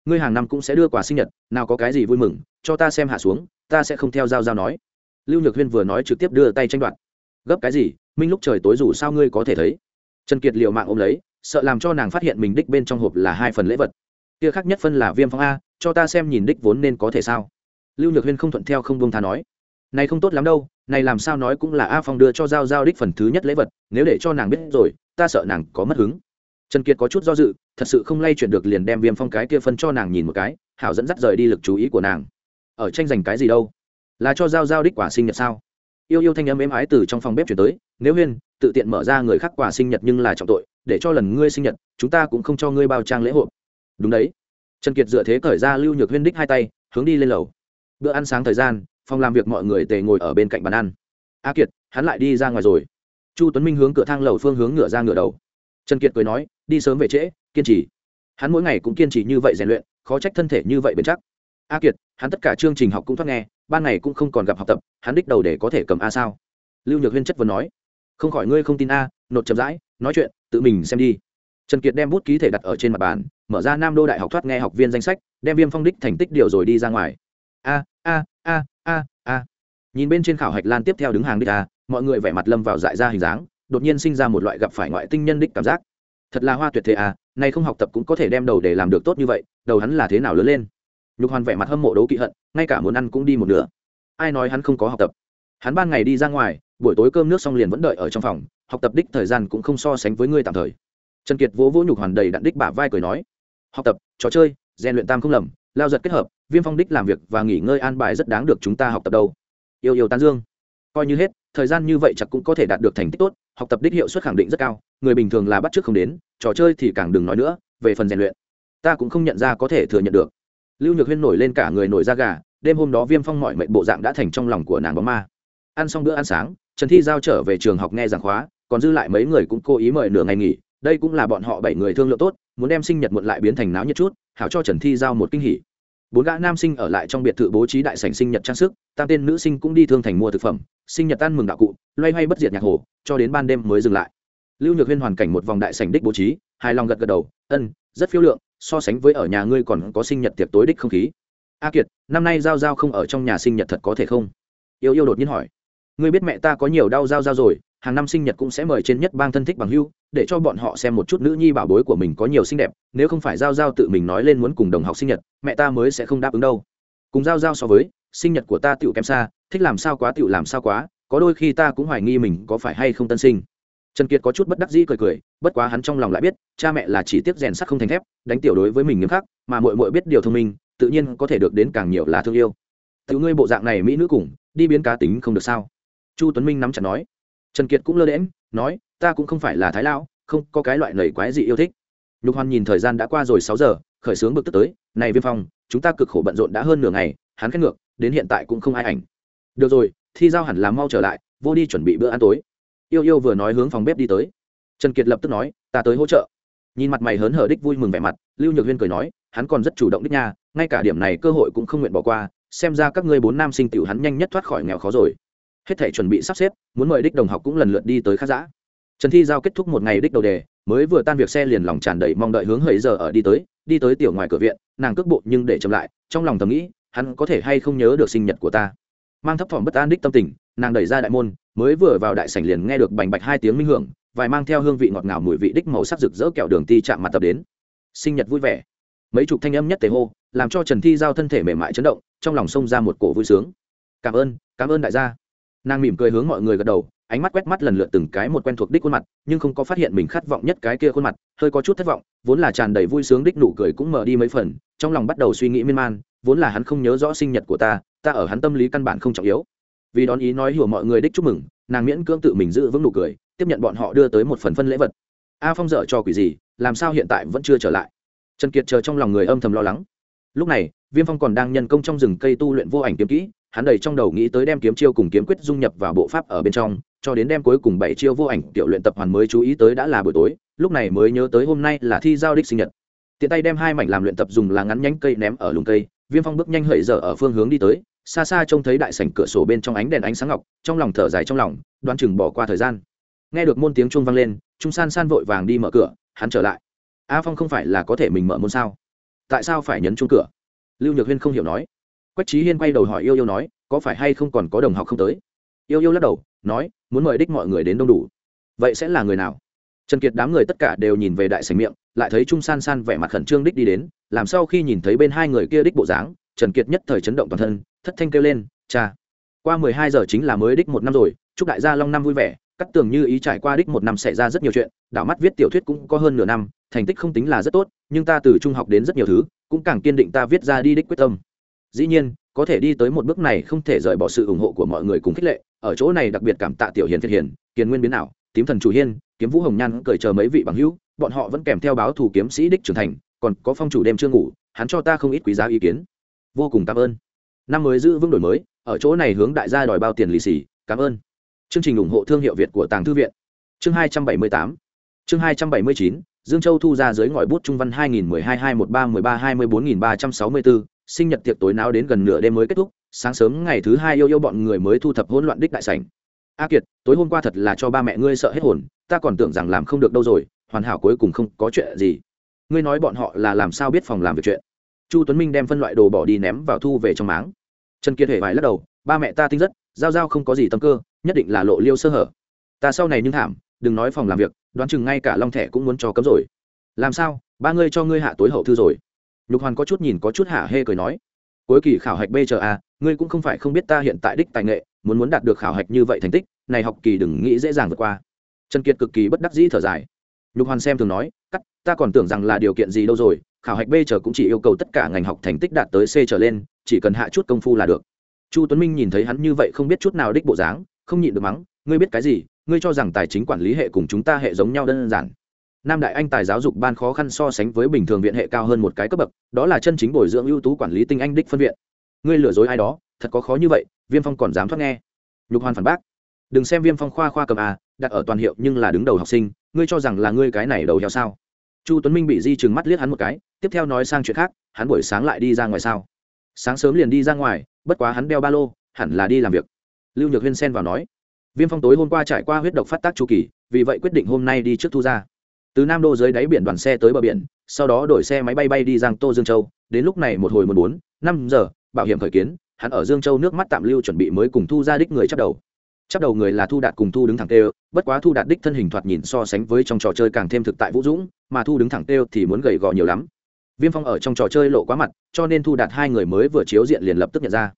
Speaker 1: Ngươi hàng năm cũng sẽ đưa quà sinh nhật, nào có cái gì vui mừng, cho ta xem hạ xuống, ta sẽ không theo giao giao nói. Lưu nhược huyên vừa nói trực tiếp đưa tay tranh đoạt. Gấp cái gì minh lúc trời tối dù sao ngươi có thể thấy. Trần kiệt liều mạng ôm lấy, sợ làm cho nàng phát hiện mình đích bên trong hộp là hai phần lễ vật. Kia khác nhất phân là viêm phong a, cho ta xem nhìn đích vốn nên có thể sao. Lưu nhược huyên không thuận theo không buông tha nói. Này không tốt lắm đâu, này làm sao nói cũng là a phong đưa cho giao giao đích phần thứ nhất lễ vật, nếu để cho nàng biết rồi, ta sợ nàng có mất hứng. Trần kiệt có chút do dự, thật sự không lay chuyển được liền đem viêm phong cái kia phân cho nàng nhìn một cái, hảo dẫn dắt rời đi lực chú ý của nàng. Ở tranh giành cái gì đâu? Là cho giao giao đích quả sinh nhật sao? Yêu yêu thanh âm êm ái từ trong phòng bếp chuyển tới, nếu huyên, tự tiện mở ra người khác quà sinh nhật nhưng là trọng tội, để cho lần ngươi sinh nhật, chúng ta cũng không cho ngươi bao trang lễ hội. Đúng đấy. Trần kiệt dựa thế cởi ra lưu nhược huyên đích hai tay, hướng đi lên lầu. Bữa ăn sáng thời gian, phòng làm việc mọi người tề ngồi ở bên cạnh bàn ăn. A kiệt, hắn lại đi ra ngoài rồi. Chu tuấn minh hướng cửa thang lầu phương hướng ngựa ra ngựa đầu. Trần kiệt cười nói, đi sớm về trễ, kiên trì. Hắn mỗi ngày cũng kiên trì như vậy rèn luyện, khó trách thân thể như vậy bền chắc. A kiệt, hắn tất cả chương trình học cũng thoát nghe ban ngày cũng không còn gặp học tập, hắn đích đầu để có thể cầm a sao? Lưu nhược huyên chất vấn nói. Không khỏi ngươi không tin a, nột chậm rãi, nói chuyện, tự mình xem đi. Trần kiệt đem bút ký thể đặt ở trên mặt bàn, mở ra nam đô đại học thoát nghe học viên danh sách, đem viêm phong đích thành tích điều rồi đi ra ngoài. A a a a a. Nhìn bên trên khảo hạch lan tiếp theo đứng hàng đích a, mọi người vẻ mặt lâm vào dại ra hình dáng, đột nhiên sinh ra một loại gặp phải ngoại tinh nhân đích cảm giác. Thật là hoa tuyệt thế à nay không học tập cũng có thể đem đầu để làm được tốt như vậy, đầu hắn là thế nào lớn lên? Nhục hoàn vẻ mặt hâm mộ đấu kỵ hận, ngay cả muốn ăn cũng đi một nửa. Ai nói hắn không có học tập? Hắn ban ngày đi ra ngoài, buổi tối cơm nước xong liền vẫn đợi ở trong phòng, học tập đích thời gian cũng không so sánh với ngươi tạm thời. Trần kiệt vỗ vỗ nhục hoàn đầy đặn đích bả vai cười nói, học tập, trò chơi, rèn luyện tam không lầm, lao giật kết hợp, viêm phong đích làm việc và nghỉ ngơi an bài rất đáng được chúng ta học tập đâu. Yêu yêu tán dương. Coi như hết, thời gian như vậy chắc cũng có thể đạt được thành tích tốt, học tập đích hiệu suất khẳng định rất cao, người bình thường là bắt trước không đến, trò chơi thì càng đừng nói nữa, về phần rèn luyện. Ta cũng không nhận ra có thể thừa nhận được lưu nhược huyên nổi lên cả người nổi da gà, đêm hôm đó viêm phong mọi mệnh bộ dạng đã thành trong lòng của nàng bóng ma. Ăn xong bữa ăn sáng, trần thi giao trở về trường học nghe giảng khóa, còn dư lại mấy người cũng cố ý mời nửa ngày nghỉ. Đây cũng là bọn họ bảy người thương lượng tốt, muốn đem sinh nhật muộn lại biến thành náo nhiệt chút, hảo cho trần thi giao một kinh hỉ. Bốn gã nam sinh ở lại trong biệt thự bố trí đại sảnh sinh nhật trang sức, tam tên nữ sinh cũng đi thương thành mua thực phẩm, sinh nhật ăn mừng đạo cụ, loay hoay bất diệt nhạc hồ, cho đến ban đêm mới dừng lại. Lưu nhược huyên hoàn cảnh một vòng đại sảnh đích bố trí, hài lòng gật gật đầu, ân, rất phiêu lượng so sánh với ở nhà ngươi còn có sinh nhật tiệc tối đích không khí. A kiệt, năm nay giao giao không ở trong nhà sinh nhật thật có thể không? Yêu yêu đột nhiên hỏi. Ngươi biết mẹ ta có nhiều đau giao giao rồi, hàng năm sinh nhật cũng sẽ mời trên nhất bang thân thích bằng hưu, để cho bọn họ xem một chút nữ nhi bảo bối của mình có nhiều xinh đẹp, nếu không phải giao giao tự mình nói lên muốn cùng đồng học sinh nhật, mẹ ta mới sẽ không đáp ứng đâu. Cùng giao giao so với, sinh nhật của ta tựu kém xa, thích làm sao quá tựu làm sao quá, có đôi khi ta cũng hoài nghi mình có phải hay không tân sinh trần kiệt có chút bất đắc dĩ cười cười, bất quá hắn trong lòng lại biết, cha mẹ là chỉ tiếc rèn sắt không thành thép, đánh tiểu đối với mình nghiêm khắc, mà mội mội biết điều thông minh, tự nhiên có thể được đến càng nhiều là thương yêu. Tự ngươi bộ dạng này mỹ nữ cùng, đi biến cá tính không được sao? Chu tuấn minh nắm chặt nói. Trần kiệt cũng lơ đễm nói, ta cũng không phải là thái lão, không có cái loại lầy quái gì yêu thích. Nhục Hoan nhìn thời gian đã qua rồi sáu giờ, khởi sướng bực tức tới, này viêm phong, chúng ta cực khổ bận rộn đã hơn nửa ngày, hắn khét ngược, đến hiện tại cũng không ai ảnh. Được rồi, thi giao hẳn là mau trở lại, vô đi chuẩn bị bữa ăn tối yêu yêu vừa nói hướng phòng bếp đi tới. Trần kiệt lập tức nói, ta tới hỗ trợ. Nhìn mặt mày hớn hở đích vui mừng vẻ mặt, lưu nhược huyên cười nói, hắn còn rất chủ động đích nha, ngay cả điểm này cơ hội cũng không nguyện bỏ qua, xem ra các ngươi bốn nam sinh tiểu hắn nhanh nhất thoát khỏi nghèo khó rồi. Hết thể chuẩn bị sắp xếp, muốn mời đích đồng học cũng lần lượt đi tới khát giã trần thi giao kết thúc một ngày đích đầu đề, mới vừa tan việc xe liền lòng tràn đầy mong đợi hướng hầy giờ ở đi tới đi tới tiểu ngoài cửa viện, nàng cước bộ nhưng để chậm lại, trong lòng thầm nghĩ, hắn có thể hay không nhớ được sinh nhật của ta. Mang thấp thỏm bất an đích tâm tình, nàng đẩy ra đại môn mới vừa vào đại sảnh liền nghe được bành bạch hai tiếng minh hưởng, vài mang theo hương vị ngọt ngào mùi vị đích màu sắc rực rỡ kẹo đường ti chạm mặt tập đến. Sinh nhật vui vẻ. Mấy chục thanh âm nhất tề hô, làm cho trần thi giao thân thể mềm mại chấn động, trong lòng xông ra một cổ vui sướng. Cảm ơn cảm ơn đại gia. Nàng mỉm cười hướng mọi người gật đầu, ánh mắt quét mắt lần lượt từng cái một quen thuộc đích khuôn mặt, nhưng không có phát hiện mình khát vọng nhất cái kia khuôn mặt, hơi có chút thất vọng, vốn là tràn đầy vui sướng đích nụ cười cũng mở đi mấy phần, trong lòng bắt đầu suy nghĩ miên man, vốn là hắn không nhớ rõ sinh nhật của ta ta ở hắn tâm lý căn bản không trọng yếu vì đón ý nói hiểu mọi người đích chúc mừng, nàng miễn cưỡng tự mình giữ vững nụ cười, tiếp nhận bọn họ đưa tới một phần phân lễ vật. A phong dở cho quỷ gì, làm sao hiện tại vẫn chưa trở lại? Trần kiệt chờ trong lòng người âm thầm lo lắng. Lúc này, viêm phong còn đang nhân công trong rừng cây tu luyện vô ảnh kiếm kỹ, hắn đầy trong đầu nghĩ tới đem kiếm chiêu cùng kiếm quyết dung nhập vào bộ pháp ở bên trong, cho đến đem cuối cùng bảy chiêu vô ảnh tiểu luyện tập hoàn mới chú ý tới đã là buổi tối, lúc này mới nhớ tới hôm nay là thi giao đích sinh nhật. Tiện tay đem hai mảnh làm luyện tập dùng là ngắn nhánh cây ném ở lùng cây, viêm phong bước nhanh hậy giờ ở phương hướng đi tới xa xa trông thấy đại sảnh cửa sổ bên trong ánh đèn ánh sáng ngọc, trong lòng thở dài trong lòng, đoán chừng bỏ qua thời gian. Nghe được môn tiếng chuông vang lên, trung san san vội vàng đi mở cửa, hắn trở lại. A phong không phải là có thể mình mở môn sao? Tại sao phải nhấn chuông cửa? Lưu nhược huyên không hiểu nói. Quách trí hiên quay đầu hỏi yêu yêu nói, có phải hay không còn có đồng học không tới? Yêu yêu lắc đầu, nói, muốn mời đích mọi người đến đông đủ. Vậy sẽ là người nào? Trần kiệt đám người tất cả đều nhìn về đại sành miệng, lại thấy trung san san vẻ mặt khẩn trương đích đi đến, làm sau khi nhìn thấy bên hai người kia đích bộ dáng trần kiệt nhất thời chấn động toàn thân, thất thanh kêu lên, cha, qua mười hai giờ chính là mới đích một năm rồi, chúc đại gia long năm vui vẻ. Cắt tường như ý trải qua đích một năm xảy ra rất nhiều chuyện, đảo mắt viết tiểu thuyết cũng có hơn nửa năm, thành tích không tính là rất tốt, nhưng ta từ trung học đến rất nhiều thứ, cũng càng kiên định ta viết ra đi đích quyết tâm. Dĩ nhiên, có thể đi tới một bước này không thể rời bỏ sự ủng hộ của mọi người cùng khích lệ, ở chỗ này đặc biệt cảm tạ tiểu hiền thiệt hiền, kiền nguyên biến ảo, tím thần chủ hiên, kiếm vũ hồng nhan cởi chờ mấy vị bằng hữu, bọn họ vẫn kèm theo báo thủ kiếm sĩ đích trưởng thành, còn có phong chủ đêm chưa ngủ, hắn cho ta không ít quý giá ý kiến vô cùng cảm ơn. Năm mới giữ vững đổi mới, ở chỗ này hướng đại gia đòi bao tiền lì xì, cảm ơn. Chương trình ủng hộ thương hiệu việt của tàng thư viện. Chương hai trăm bảy mươi tám. Chương hai trăm bảy mươi chín, dương châu thu ra dưới ngòi bút trung văn hai nghìn mười hai hai một ba mười ba hai mươi bốn nghìn ba trăm sáu mươi bốn, sinh nhật tiệc tối náo đến gần nửa đêm mới kết thúc, sáng sớm ngày thứ hai yêu yêu bọn người mới thu thập hỗn loạn đích đại sảnh. A kiệt, tối hôm qua thật là cho ba mẹ ngươi sợ hết hồn, ta còn tưởng rằng làm không được đâu rồi, hoàn hảo cuối cùng không có chuyện gì. Ngươi nói bọn họ là làm sao biết phòng làm việc chuyện? Chu tuấn minh đem phân loại đồ bỏ đi ném vào thu về trong máng. Trần kiệt hề vải lắc đầu, ba mẹ ta tinh rất, giao giao không có gì tâm cơ, nhất định là lộ liêu sơ hở. Ta sau này nhưng thảm, đừng nói phòng làm việc, đoán chừng ngay cả long thẻ cũng muốn cho cấm rồi. Làm sao? Ba ngươi cho ngươi hạ tối hậu thư rồi. Nhục hoàn có chút nhìn có chút hạ hê cười nói, cuối kỳ khảo hạch b chờ a, ngươi cũng không phải không biết ta hiện tại đích tài nghệ, muốn muốn đạt được khảo hạch như vậy thành tích, này học kỳ đừng nghĩ dễ dàng vượt qua. Trần kiệt cực kỳ bất đắc dĩ thở dài. Nhục hoàn xem thường nói, cắt, ta còn tưởng rằng là điều kiện gì đâu rồi khảo hạch b chờ cũng chỉ yêu cầu tất cả ngành học thành tích đạt tới c trở lên, chỉ cần hạ chút công phu là được. Chu tuấn minh nhìn thấy hắn như vậy không biết chút nào đích bộ dáng, không nhịn được mắng, ngươi biết cái gì? Ngươi cho rằng tài chính quản lý hệ cùng chúng ta hệ giống nhau đơn giản. Nam đại anh tài giáo dục ban khó khăn so sánh với bình thường viện hệ cao hơn một cái cấp bậc, đó là chân chính bồi dưỡng ưu tú quản lý tinh anh đích phân viện. Ngươi lừa dối ai đó, thật có khó như vậy, viêm phong còn dám thoát nghe. Nhục hoàn phản bác, đừng xem viêm phong khoa khoa cầm à đặt ở toàn hiệu nhưng là đứng đầu học sinh, ngươi cho rằng là ngươi cái này đầu heo sao? Chu tuấn minh bị di chừng mắt liếc hắn một cái, tiếp theo nói sang chuyện khác, hắn buổi sáng lại đi ra ngoài sao? Sáng sớm liền đi ra ngoài, bất quá hắn đeo ba lô, hẳn là đi làm việc. Lưu nhược huyên xen vào nói, viêm phong tối hôm qua trải qua huyết độc phát tác chu kỳ, vì vậy quyết định hôm nay đi trước thu ra. Từ nam đô dưới đáy biển đoàn xe tới bờ biển, sau đó đổi xe máy bay bay đi giang tô dương châu, đến lúc này một hồi một bốn, năm giờ, bảo hiểm khởi kiến, hắn ở dương châu nước mắt tạm lưu chuẩn bị mới cùng thu ra đích người chắc đầu chấp đầu người là thu đạt cùng thu đứng thẳng tê bất quá thu đạt đích thân hình thoạt nhìn so sánh với trong trò chơi càng thêm thực tại vũ dũng, mà thu đứng thẳng tê thì muốn gầy gò nhiều lắm. Viêm phong ở trong trò chơi lộ quá mặt, cho nên thu đạt hai người mới vừa chiếu diện liền lập tức nhận ra.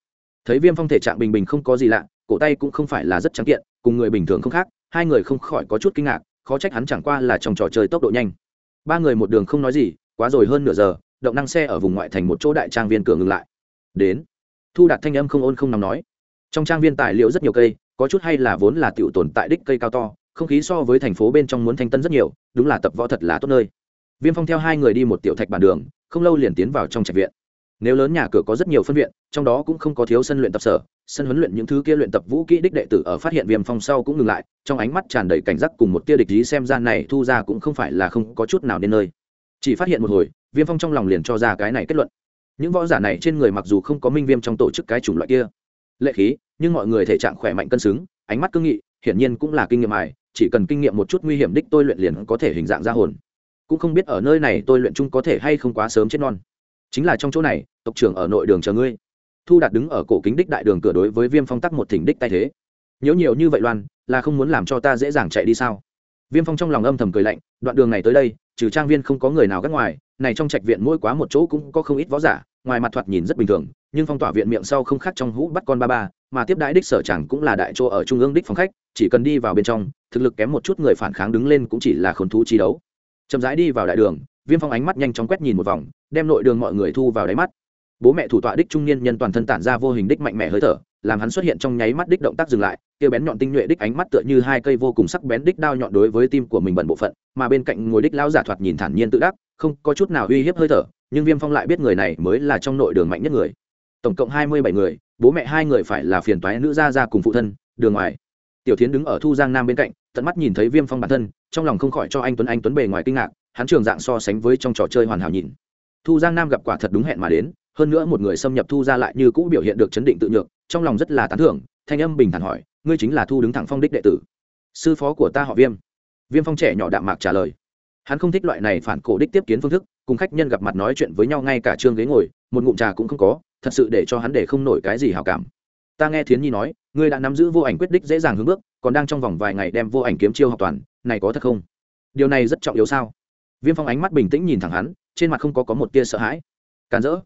Speaker 1: Thấy viêm phong thể trạng bình bình không có gì lạ, cổ tay cũng không phải là rất trắng kiện, cùng người bình thường không khác, hai người không khỏi có chút kinh ngạc, khó trách hắn chẳng qua là trong trò chơi tốc độ nhanh. Ba người một đường không nói gì, quá rồi hơn nửa giờ, động năng xe ở vùng ngoại thành một chỗ đại trang viên cửa ngừng lại. Đến, thu đạt thanh âm không ôn không nằm nói. Trong trang viên tài liệu rất nhiều cây có chút hay là vốn là tiểu tồn tại đích cây cao to, không khí so với thành phố bên trong muốn thanh tân rất nhiều, đúng là tập võ thật là tốt nơi. Viêm phong theo hai người đi một tiểu thạch bản đường, không lâu liền tiến vào trong trạch viện. Nếu lớn nhà cửa có rất nhiều phân viện, trong đó cũng không có thiếu sân luyện tập sở, sân huấn luyện những thứ kia luyện tập vũ kỹ đích đệ tử ở phát hiện viêm phong sau cũng ngừng lại, trong ánh mắt tràn đầy cảnh giác cùng một tia địch ý xem ra này thu ra cũng không phải là không có chút nào nên nơi. Chỉ phát hiện một hồi, viêm phong trong lòng liền cho ra cái này kết luận. Những võ giả này trên người mặc dù không có minh viêm trong tổ chức cái chủng loại kia, lệ khí nhưng mọi người thể trạng khỏe mạnh cân xứng, ánh mắt cương nghị, hiển nhiên cũng là kinh nghiệm mài chỉ cần kinh nghiệm một chút nguy hiểm đích tôi luyện liền có thể hình dạng ra hồn. Cũng không biết ở nơi này tôi luyện chung có thể hay không quá sớm chết non. Chính là trong chỗ này, tộc trưởng ở nội đường chờ ngươi. Thu đạt đứng ở cổ kính đích đại đường cửa đối với viêm phong tắc một thỉnh đích tay thế. Nhớ nhiều như vậy loan, là không muốn làm cho ta dễ dàng chạy đi sao? Viêm phong trong lòng âm thầm cười lạnh, đoạn đường này tới đây, trừ trang viên không có người nào gác ngoài, này trong trạch viện mỗi quá một chỗ cũng có không ít võ giả, ngoài mặt thoạt nhìn rất bình thường, nhưng phong tỏa viện miệng sau không khác trong hũ bắt con ba ba mà tiếp đãi đích sở chẳng cũng là đại chỗ ở trung ương đích phòng khách, chỉ cần đi vào bên trong, thực lực kém một chút người phản kháng đứng lên cũng chỉ là khốn thú chi đấu. Chậm rãi đi vào đại đường, viêm phong ánh mắt nhanh chóng quét nhìn một vòng, đem nội đường mọi người thu vào đáy mắt. Bố mẹ thủ tọa đích trung niên nhân toàn thân tản ra vô hình đích mạnh mẽ hơi thở, làm hắn xuất hiện trong nháy mắt đích động tác dừng lại, kia bén nhọn tinh nhuệ đích ánh mắt tựa như hai cây vô cùng sắc bén đích đao nhọn đối với tim của mình bận bộ phận, mà bên cạnh ngồi đích lão giả thoạt nhìn thản nhiên tự đắc, không có chút nào uy hiếp hơi thở, nhưng viêm phong lại biết người này mới là trong nội đường mạnh nhất người. Tổng cộng hai mươi bảy người bố mẹ hai người phải là phiền toái nữ gia gia cùng phụ thân, đường ngoài. Tiểu tiến đứng ở thu giang nam bên cạnh, tận mắt nhìn thấy viêm phong bản thân, trong lòng không khỏi cho anh tuấn anh tuấn bề ngoài kinh ngạc, hắn trường dạng so sánh với trong trò chơi hoàn hảo nhìn. Thu giang nam gặp quả thật đúng hẹn mà đến, hơn nữa một người xâm nhập thu ra lại như cũ biểu hiện được chấn định tự nhược, trong lòng rất là tán thưởng, thanh âm bình thản hỏi, ngươi chính là thu đứng thẳng phong đích đệ tử? Sư phó của ta họ viêm. Viêm phong trẻ nhỏ đạm mạc trả lời. Hắn không thích loại này phản cổ đích tiếp kiến phương thức, cùng khách nhân gặp mặt nói chuyện với nhau ngay cả trương ghế ngồi một ngụm trà cũng không có, thật sự để cho hắn để không nổi cái gì hào cảm. Ta nghe thiến nhi nói, ngươi đã nắm giữ vô ảnh quyết đích dễ dàng hướng bước, còn đang trong vòng vài ngày đem vô ảnh kiếm chiêu học toàn, này có thật không? Điều này rất trọng yếu sao? Viêm phong ánh mắt bình tĩnh nhìn thẳng hắn, trên mặt không có có một tia sợ hãi. Càn rỡ.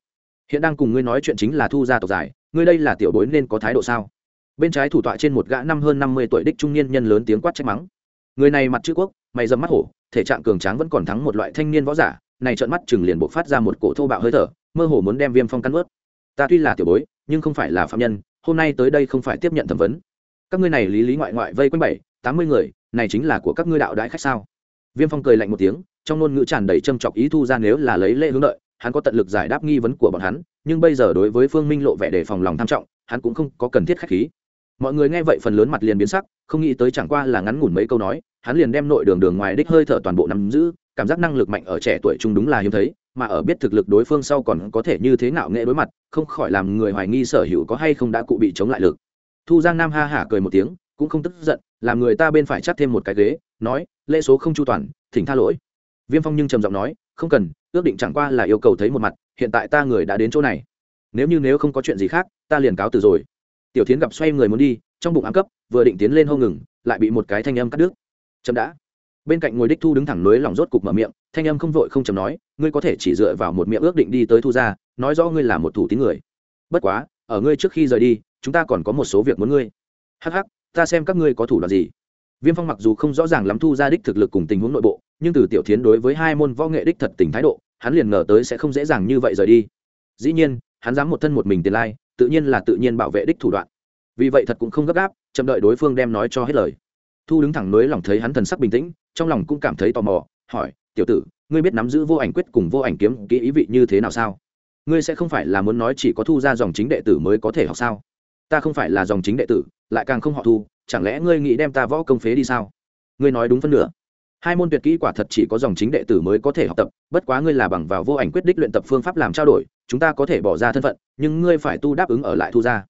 Speaker 1: Hiện đang cùng ngươi nói chuyện chính là thu gia tộc giải, ngươi đây là tiểu bối nên có thái độ sao? Bên trái thủ tọa trên một gã năm hơn năm mươi tuổi đích trung niên nhân lớn tiếng quát trách mắng. Người này mặt chữ quốc, mày dầm mắt hổ, thể trạng cường tráng vẫn còn thắng một loại thanh niên võ giả, này trợn mắt chừng liền buộc phát ra một cổ thô bạo hơi thở mơ hồ muốn đem viêm phong căn ướt. Ta tuy là tiểu bối nhưng không phải là phạm nhân hôm nay tới đây không phải tiếp nhận thẩm vấn. Các ngươi này lý lý ngoại ngoại vây quanh bảy tám mươi người này chính là của các ngươi đạo đại khách sao? Viêm phong cười lạnh một tiếng trong ngôn ngữ tràn đầy châm chọc ý thu ra nếu là lấy lễ hướng lợi, hắn có tận lực giải đáp nghi vấn của bọn hắn nhưng bây giờ đối với phương minh lộ vẻ đề phòng lòng tham trọng hắn cũng không có cần thiết khách khí. Mọi người nghe vậy phần lớn mặt liền biến sắc không nghĩ tới chẳng qua là ngắn ngủn mấy câu nói hắn liền đem nội đường đường ngoài đích hơi thở toàn bộ nắm giữ cảm giác năng lực mạnh ở trẻ tuổi trung đúng là hiếm thấy mà ở biết thực lực đối phương sau còn có thể như thế nào nghệ đối mặt, không khỏi làm người hoài nghi sở hữu có hay không đã cụ bị chống lại lực. Thu giang nam ha hả cười một tiếng, cũng không tức giận, làm người ta bên phải chắt thêm một cái ghế, nói, lễ số không chu toàn, thỉnh tha lỗi. Viêm phong nhưng trầm giọng nói, không cần, ước định chẳng qua là yêu cầu thấy một mặt, hiện tại ta người đã đến chỗ này. Nếu như nếu không có chuyện gì khác, ta liền cáo từ rồi. Tiểu tiến h gặp xoay người muốn đi, trong bụng ám cấp, vừa định tiến lên hô ngừng, lại bị một cái thanh âm cắt đứt. Chậm đã. Bên cạnh ngồi đích thu đứng thẳng núi lòng rốt cục mở miệng thanh âm không vội không chầm nói, ngươi có thể chỉ dựa vào một miệng ước định đi tới thu ra nói rõ ngươi là một thủ tín người. Bất quá, ở ngươi trước khi rời đi, chúng ta còn có một số việc muốn ngươi. Hh ta xem các ngươi có thủ đoạn gì. Viêm phong mặc dù không rõ ràng lắm thu ra đích thực lực cùng tình huống nội bộ, nhưng từ tiểu tiến đối với hai môn võ nghệ đích thật tình thái độ, hắn liền ngờ tới sẽ không dễ dàng như vậy rời đi. Dĩ nhiên, hắn dám một thân một mình tiền lai, tự nhiên là tự nhiên bảo vệ đích thủ đoạn. Vì vậy thật cũng không gấp gáp, chậm đợi đối phương đem nói cho hết lời. Thu đứng thẳng núi lòng thấy hắn thần sắc bình tĩnh, trong lòng cũng cảm thấy tò mò, hỏi tiểu tử, ngươi biết nắm giữ vô ảnh quyết cùng vô ảnh kiếm kỹ ý vị như thế nào sao? Ngươi sẽ không phải là muốn nói chỉ có thu ra dòng chính đệ tử mới có thể học sao? Ta không phải là dòng chính đệ tử, lại càng không họ thu, chẳng lẽ ngươi nghĩ đem ta võ công phế đi sao? Ngươi nói đúng phân nửa. Hai môn tuyệt kỹ quả thật chỉ có dòng chính đệ tử mới có thể học tập, bất quá ngươi là bằng vào vô ảnh quyết đích luyện tập phương pháp làm trao đổi, chúng ta có thể bỏ ra thân phận, nhưng ngươi phải tu đáp ứng ở lại thu ra.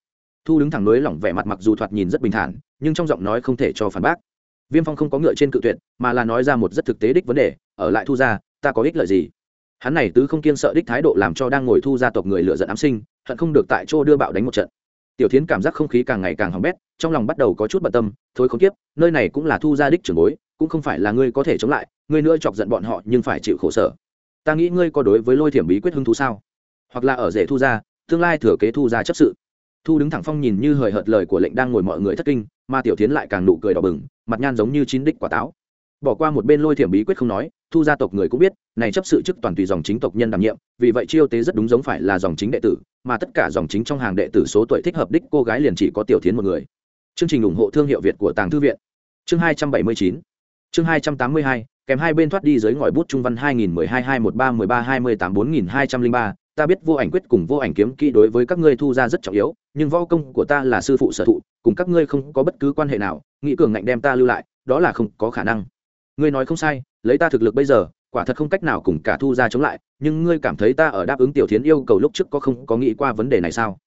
Speaker 1: Thu đứng thẳng núi lỏng vẻ mặt mặc dù thoạt nhìn rất bình thản, nhưng trong giọng nói không thể cho phản bác viêm phong không có ngựa trên cự tuyệt mà là nói ra một rất thực tế đích vấn đề ở lại thu gia, ta có ích lợi gì? Hắn này tứ không kiên sợ đích thái độ làm cho đang ngồi thu gia tộc người lựa giận ám sinh hận không được tại chỗ đưa bạo đánh một trận. Tiểu Thiến cảm giác không khí càng ngày càng hỏng bét trong lòng bắt đầu có chút bận tâm thôi không tiếp nơi này cũng là thu gia đích trưởng bối cũng không phải là ngươi có thể chống lại ngươi nữa chọc giận bọn họ nhưng phải chịu khổ sở. Ta nghĩ ngươi có đối với lôi thiểm bí quyết hứng thú sao? Hoặc là ở rể thu gia tương lai thừa kế thu gia chấp sự. Thu đứng thẳng phong nhìn như hời hợt lời của lệnh đang ngồi mọi người thất kinh mà tiểu tiến lại càng nụ cười đỏ bừng, mặt nhan giống như chín đích quả táo. Bỏ qua một bên lôi thiểm bí quyết không nói, thu gia tộc người cũng biết, này chấp sự chức toàn tùy dòng chính tộc nhân đảm nhiệm, vì vậy chiêu tế rất đúng giống phải là dòng chính đệ tử, mà tất cả dòng chính trong hàng đệ tử số tuổi thích hợp đích cô gái liền chỉ có tiểu tiến một người. Chương trình ủng hộ thương hiệu việt của tàng thư viện. Chương hai trăm bảy mươi chín. Chương hai trăm tám mươi hai, kèm hai bên thoát đi dưới ngòi bút trung văn hai nghìn mười hai hai một ba mười ba hai mươi tám bốn nghìn hai trăm linh ba, ta biết vô ảnh quyết cùng vô ảnh kiếm kỹ đối với các ngươi thu ra rất trọng yếu, nhưng võ công của ta là sư phụ sở thụ cùng các ngươi không có bất cứ quan hệ nào, nghĩ cường ngạnh đem ta lưu lại, đó là không có khả năng. Ngươi nói không sai, lấy ta thực lực bây giờ, quả thật không cách nào cùng cả thu ra chống lại, nhưng ngươi cảm thấy ta ở đáp ứng tiểu thiến yêu cầu lúc trước có không có nghĩ qua vấn đề này sao?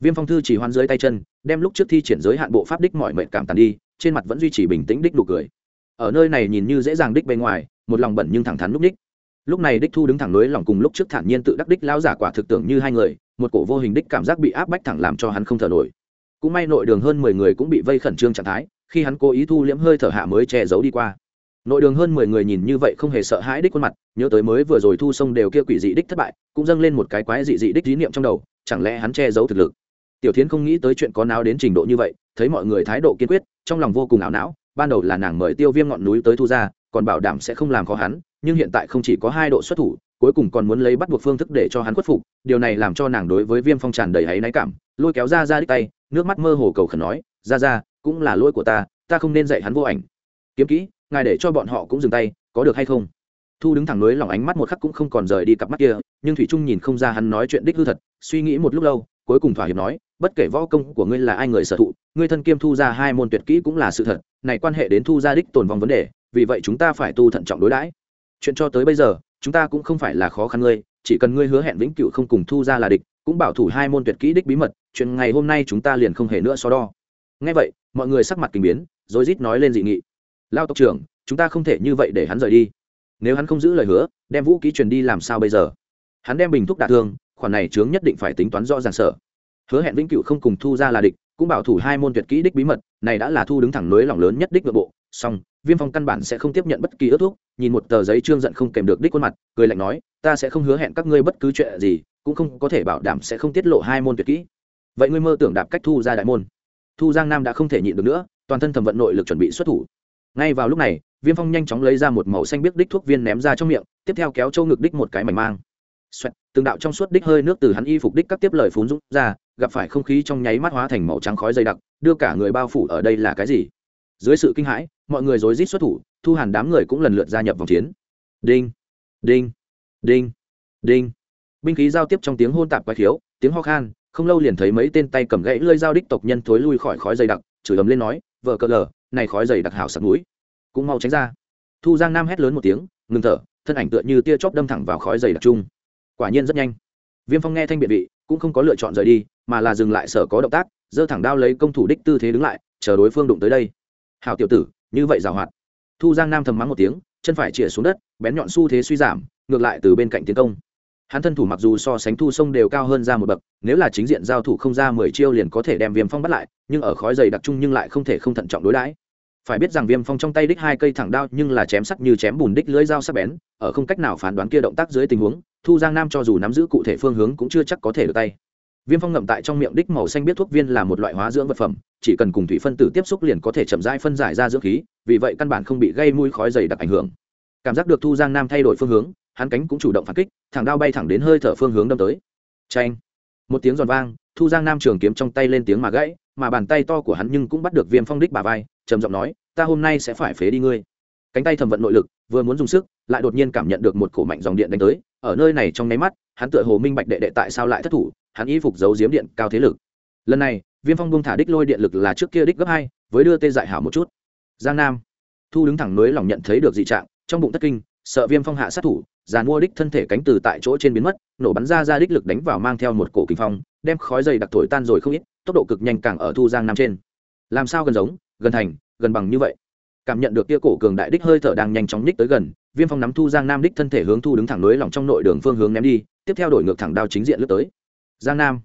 Speaker 1: Viêm phong thư chỉ hoan dưới tay chân, đem lúc trước thi triển giới hạn bộ pháp đích mọi mệnh cảm tàn đi, trên mặt vẫn duy trì bình tĩnh đích nụ cười. Ở nơi này nhìn như dễ dàng đích bên ngoài, một lòng bẩn nhưng thẳng thắn lúc đích. Lúc này đích thu đứng thẳng núi lòng cùng lúc trước thản nhiên tự đắc đích lao giả quả thực tưởng như hai người, một cổ vô hình đích cảm giác bị áp bách thẳng làm cho hắn không thở nổi cũng may nội đường hơn mười người cũng bị vây khẩn trương trạng thái, khi hắn cố ý thu liễm hơi thở hạ mới che giấu đi qua. Nội đường hơn mười người nhìn như vậy không hề sợ hãi đích khuôn mặt, nhớ tới mới vừa rồi thu sông đều kia quỷ dị đích thất bại, cũng dâng lên một cái quái dị dị đích lý niệm trong đầu, chẳng lẽ hắn che giấu thực lực? Tiểu thiến không nghĩ tới chuyện có nào đến trình độ như vậy, thấy mọi người thái độ kiên quyết, trong lòng vô cùng ảo não, ban đầu là nàng mời tiêu viêm ngọn núi tới thu ra, còn bảo đảm sẽ không làm khó hắn, nhưng hiện tại không chỉ có hai độ xuất thủ, cuối cùng còn muốn lấy bắt buộc phương thức để cho hắn khuất phục, điều này làm cho nàng đối với viêm phong tràn đầy áy náy cảm, lôi kéo ra ra đích tay nước mắt mơ hồ cầu khẩn nói, ra ra, cũng là lỗi của ta ta không nên dạy hắn vô ảnh. Kiếm kỹ, ngài để cho bọn họ cũng dừng tay, có được hay không? Thu đứng thẳng núi lòng ánh mắt một khắc cũng không còn rời đi cặp mắt kia, nhưng thủy trung nhìn không ra hắn nói chuyện đích hư thật, suy nghĩ một lúc lâu, cuối cùng thỏa hiệp nói, bất kể võ công của ngươi là ai người sở thụ, ngươi thân kiêm thu ra hai môn tuyệt kỹ cũng là sự thật, này quan hệ đến thu gia đích tồn vong vấn đề, vì vậy chúng ta phải tu thận trọng đối đãi. Chuyện cho tới bây giờ, chúng ta cũng không phải là khó khăn ngươi, chỉ cần ngươi hứa hẹn vĩnh cửu không cùng thu ra là địch cũng bảo thủ hai môn tuyệt kỹ đích bí mật, chuyện ngày hôm nay chúng ta liền không hề nữa so đo. Ngay vậy, mọi người sắc mặt kinh biến, rồi rít nói lên dị nghị. Lao tộc trưởng, chúng ta không thể như vậy để hắn rời đi. Nếu hắn không giữ lời hứa, đem vũ ký truyền đi làm sao bây giờ? Hắn đem bình thuốc đả thương, khoản này chướng nhất định phải tính toán rõ ràng sở. Hứa hẹn vĩnh cửu không cùng thu ra là địch, cũng bảo thủ hai môn tuyệt kỹ đích bí mật, này đã là thu đứng thẳng lưới lỏng lớn nhất đích nội bộ. Song viêm phong căn bản sẽ không tiếp nhận bất kỳ ước thuốc nhìn một tờ giấy trương giận không kèm được đích khuôn mặt, cười lạnh nói, ta sẽ không hứa hẹn các ngươi bất cứ chuyện gì cũng không có thể bảo đảm sẽ không tiết lộ hai môn tuyệt kỹ. Vậy ngươi mơ tưởng đạp cách thu ra đại môn. Thu giang nam đã không thể nhịn được nữa toàn thân thẩm vận nội lực chuẩn bị xuất thủ. Ngay vào lúc này viêm phong nhanh chóng lấy ra một màu xanh biếc đích thuốc viên ném ra trong miệng tiếp theo kéo châu ngực đích một cái mảnh mang. Xoẹt, từng đạo trong suốt đích hơi nước từ hắn y phục đích các tiếp lời phún rút ra gặp phải không khí trong nháy mắt hóa thành màu trắng khói dày đặc đưa cả người bao phủ ở đây là cái gì? Dưới sự kinh hãi mọi người rối rít xuất thủ thu hàn đám người cũng lần lượt gia nhập vòng chiến. Đinh đinh đinh đinh binh khí giao tiếp trong tiếng hôn tạp quái khiếu, tiếng ho khan, không lâu liền thấy mấy tên tay cầm gãy lơi dao đích tộc nhân thối lui khỏi khói dày đặc, chửi ấm lên nói vợ cờ lờ, này khói dày đặc hảo sặc mũi. Cũng mau tránh ra. Thu giang nam hét lớn một tiếng, ngừng thở, thân ảnh tựa như tia chóp đâm thẳng vào khói dày đặc chung. Quả nhiên rất nhanh. Viêm phong nghe thanh biện vị, cũng không có lựa chọn rời đi, mà là dừng lại sở có động tác, giơ thẳng đao lấy công thủ đích tư thế đứng lại, chờ đối phương đụng tới đây. Hào tiểu tử, như vậy giảo hoạt. Thu giang nam thầm mắng một tiếng, chân phải chĩa xuống đất, bén nhọn xu thế suy giảm, ngược lại từ bên cạnh tiến công hắn thân thủ mặc dù so sánh thu sông đều cao hơn ra một bậc, nếu là chính diện giao thủ không ra mười chiêu liền có thể đem viêm phong bắt lại, nhưng ở khói dày đặc trung nhưng lại không thể không thận trọng đối đãi. Phải biết rằng viêm phong trong tay đích hai cây thẳng đao nhưng là chém sắc như chém bùn đích lưỡi dao sắc bén, ở không cách nào phán đoán kia động tác dưới tình huống, thu giang nam cho dù nắm giữ cụ thể phương hướng cũng chưa chắc có thể được tay. Viêm phong ngậm tại trong miệng đích màu xanh biết thuốc viên là một loại hóa dưỡng vật phẩm, chỉ cần cùng thủy phân tử tiếp xúc liền có thể chậm rãi phân giải ra dưỡng khí, vì vậy căn bản không bị gây mùi khói dày đặc ảnh hưởng. Cảm giác được thu giang nam thay đổi phương hướng hắn cánh cũng chủ động phản kích, thẳng đao bay thẳng đến hơi thở phương hướng đâm tới. Tranh một tiếng giòn vang, thu giang nam trường kiếm trong tay lên tiếng mà gãy, mà bàn tay to của hắn nhưng cũng bắt được viêm phong đích bà vai, trầm giọng nói, ta hôm nay sẽ phải phế đi ngươi. Cánh tay thầm vận nội lực, vừa muốn dùng sức, lại đột nhiên cảm nhận được một cổ mạnh dòng điện đánh tới. Ở nơi này trong nháy mắt, hắn tựa hồ minh bạch đệ đệ tại sao lại thất thủ, hắn y phục giấu diếm điện cao thế lực. Lần này, viêm phong bung thả đích lôi điện lực là trước kia đích gấp hai, với đưa tê dại hảo một chút. Giang nam, thu đứng thẳng núi lòng nhận thấy được dị trạng, trong bụng thất kinh sợ viêm phong hạ sát thủ giàn mua đích thân thể cánh từ tại chỗ trên biến mất, nổ bắn ra ra đích lực đánh vào mang theo một cổ kinh phong, đem khói dày đặc thổi tan rồi không ít, tốc độ cực nhanh càng ở thu giang nam trên. Làm sao gần giống, gần thành, gần bằng như vậy? Cảm nhận được kia cổ cường đại đích hơi thở đang nhanh chóng nhích tới gần, viêm phong nắm thu giang nam đích thân thể hướng thu đứng thẳng núi lỏng trong nội đường phương hướng ném đi, tiếp theo đổi ngược thẳng đao chính diện lướt tới. Giang nam.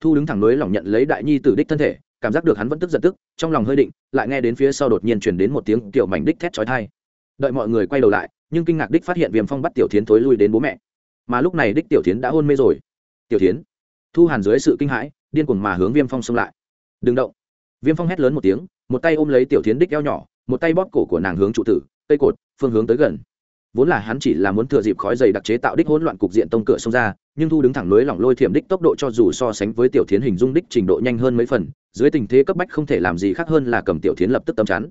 Speaker 1: Thu đứng thẳng núi lỏng nhận lấy đại nhi tử đích thân thể, cảm giác được hắn vẫn tức giận tức, trong lòng hơi định, lại nghe đến phía sau đột nhiên chuyển đến một tiếng kiểu mảnh đích thét chói thai đợi mọi người quay đầu lại nhưng kinh ngạc đích phát hiện viêm phong bắt tiểu tiến h thối lui đến bố mẹ. Mà lúc này đích tiểu tiến h đã hôn mê rồi. Tiểu tiến h thu hàn dưới sự kinh hãi, điên cuồng mà hướng viêm phong xông lại. Đừng động. Viêm phong hét lớn một tiếng, một tay ôm lấy tiểu tiến h đích eo nhỏ, một tay bóp cổ của nàng hướng trụ tử, cây cột, phương hướng tới gần. Vốn là hắn chỉ là muốn thừa dịp khói dày đặc chế tạo đích hỗn loạn cục diện tông cửa xông ra, nhưng thu đứng thẳng lưới lỏng lôi thiểm đích tốc độ cho dù so sánh với tiểu thiến hình dung đích trình độ nhanh hơn mấy phần, dưới tình thế cấp bách không thể làm gì khác hơn là cầm tiểu thiến lập tức tâm chắn.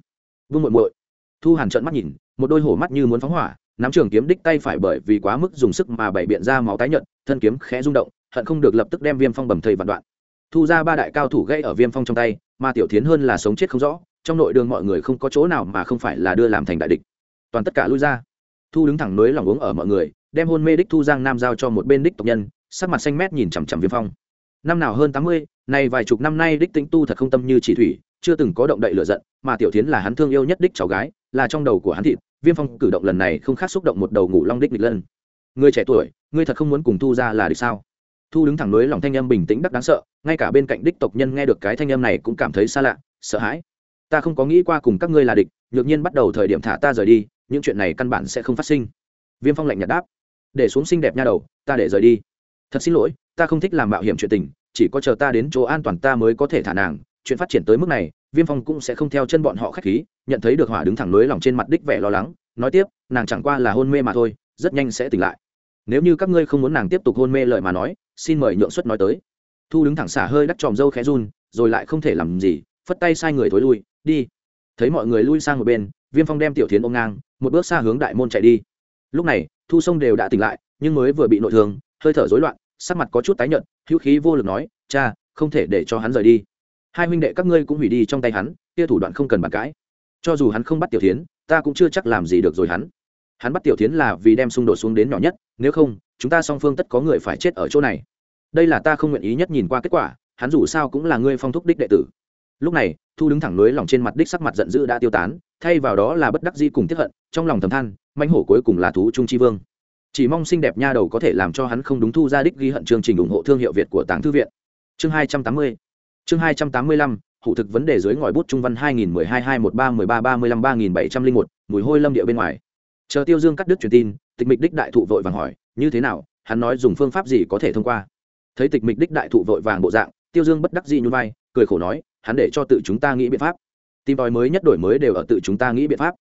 Speaker 1: Vương muội muội, thu hàn trợn mắt nhìn một đôi hổ mắt như muốn phóng hỏa, nắm trường kiếm đích tay phải bởi vì quá mức dùng sức mà bảy biện ra máu tái nhợt, thân kiếm khẽ rung động, hận không được lập tức đem viêm phong bầm thầy vạn đoạn. Thu ra ba đại cao thủ gây ở viêm phong trong tay, mà tiểu thiến hơn là sống chết không rõ, trong nội đường mọi người không có chỗ nào mà không phải là đưa làm thành đại địch. Toàn tất cả lui ra. Thu đứng thẳng núi lòng uống ở mọi người, đem hôn mê đích thu giang nam giao cho một bên đích tộc nhân, sắc mặt xanh mét nhìn chằm chằm viêm phong. Năm nào hơn tám mươi, nay vài chục năm nay đích tĩnh tu thật không tâm như chỉ thủy, chưa từng có động đậy lửa giận, mà tiểu tiến là hắn thương yêu nhất đích cháu gái là trong đầu của hắn thịt, viêm phong cử động lần này không khác xúc động một đầu ngủ long đích địch lân. Người trẻ tuổi, ngươi thật không muốn cùng thu ra là được sao? Thu đứng thẳng núi lòng thanh âm bình tĩnh đắc đáng sợ, ngay cả bên cạnh đích tộc nhân nghe được cái thanh âm này cũng cảm thấy xa lạ, sợ hãi. Ta không có nghĩ qua cùng các ngươi là địch, nhược nhiên bắt đầu thời điểm thả ta rời đi, những chuyện này căn bản sẽ không phát sinh. Viêm phong lạnh nhạt đáp. Để xuống xinh đẹp nha đầu, ta để rời đi. Thật xin lỗi, ta không thích làm mạo hiểm chuyện tình, chỉ có chờ ta đến chỗ an toàn ta mới có thể thả nàng chuyện phát triển tới mức này, viêm phong cũng sẽ không theo chân bọn họ k h á c h khí, nhận thấy được hỏa đứng thẳng lưới lòng trên mặt đích vẻ lo lắng, nói tiếp, nàng chẳng qua là hôn mê mà thôi, rất nhanh sẽ tỉnh lại. Nếu như các ngươi không muốn nàng tiếp tục hôn mê lợi mà nói, xin mời nhượng xuất nói tới. Thu đứng thẳng xả hơi đắc tròm dâu khẽ run, rồi lại không thể làm gì, phất tay sai người thối lui, đi. Thấy mọi người lui sang một bên, viêm phong đem tiểu tiến h ôm ngang, một bước xa hướng đại môn chạy đi. Lúc này, thu sông đều đã tỉnh lại, nhưng mới vừa bị nội thương, hơi thở rối loạn, sắc mặt có chút tái nhợt, hữu khí vô lực nói, cha, không thể để cho hắn rời đi hai huynh đệ các ngươi cũng hủy đi trong tay hắn, kia thủ đoạn không cần bàn cãi. Cho dù hắn không bắt tiểu tiến ta cũng chưa chắc làm gì được rồi hắn. Hắn bắt tiểu tiến là vì đem xung đột xuống đến nhỏ nhất, nếu không, chúng ta song phương tất có người phải chết ở chỗ này. Đây là ta không nguyện ý nhất nhìn qua kết quả, hắn dù sao cũng là ngươi phong thúc đích đệ tử. Lúc này, thu đứng thẳng núi lòng trên mặt đích sắc mặt giận dữ đã tiêu tán, thay vào đó là bất đắc di cùng tiếp hận, trong lòng thầm than manh hổ cuối cùng là thú trung chi vương. Chỉ mong xinh đẹp nha đầu có thể làm cho hắn không đúng thu ra đích ghi hận chương trình ủng hộ thương hiệu việt của tàng thư viện. Chương hai trăm tám mươi chương hai trăm tám mươi lăm hụ thực vấn đề dưới ngòi bút trung văn hai nghìn mười hai hai một ba mười ba ba mươi lăm ba nghìn bảy trăm linh một, mùi hôi lâm địa bên ngoài. Chờ tiêu dương cắt đứt truyền tin, tịch mịch đích đại thụ vội vàng hỏi, như thế nào? Hắn nói dùng phương pháp gì có thể thông qua? Thấy tịch mịch đích đại thụ vội vàng bộ dạng, tiêu dương bất đắc dĩ nhún vai, cười khổ nói, hắn để cho tự chúng ta nghĩ biện pháp. Tìm tòi mới nhất đổi mới đều ở tự chúng ta nghĩ biện pháp.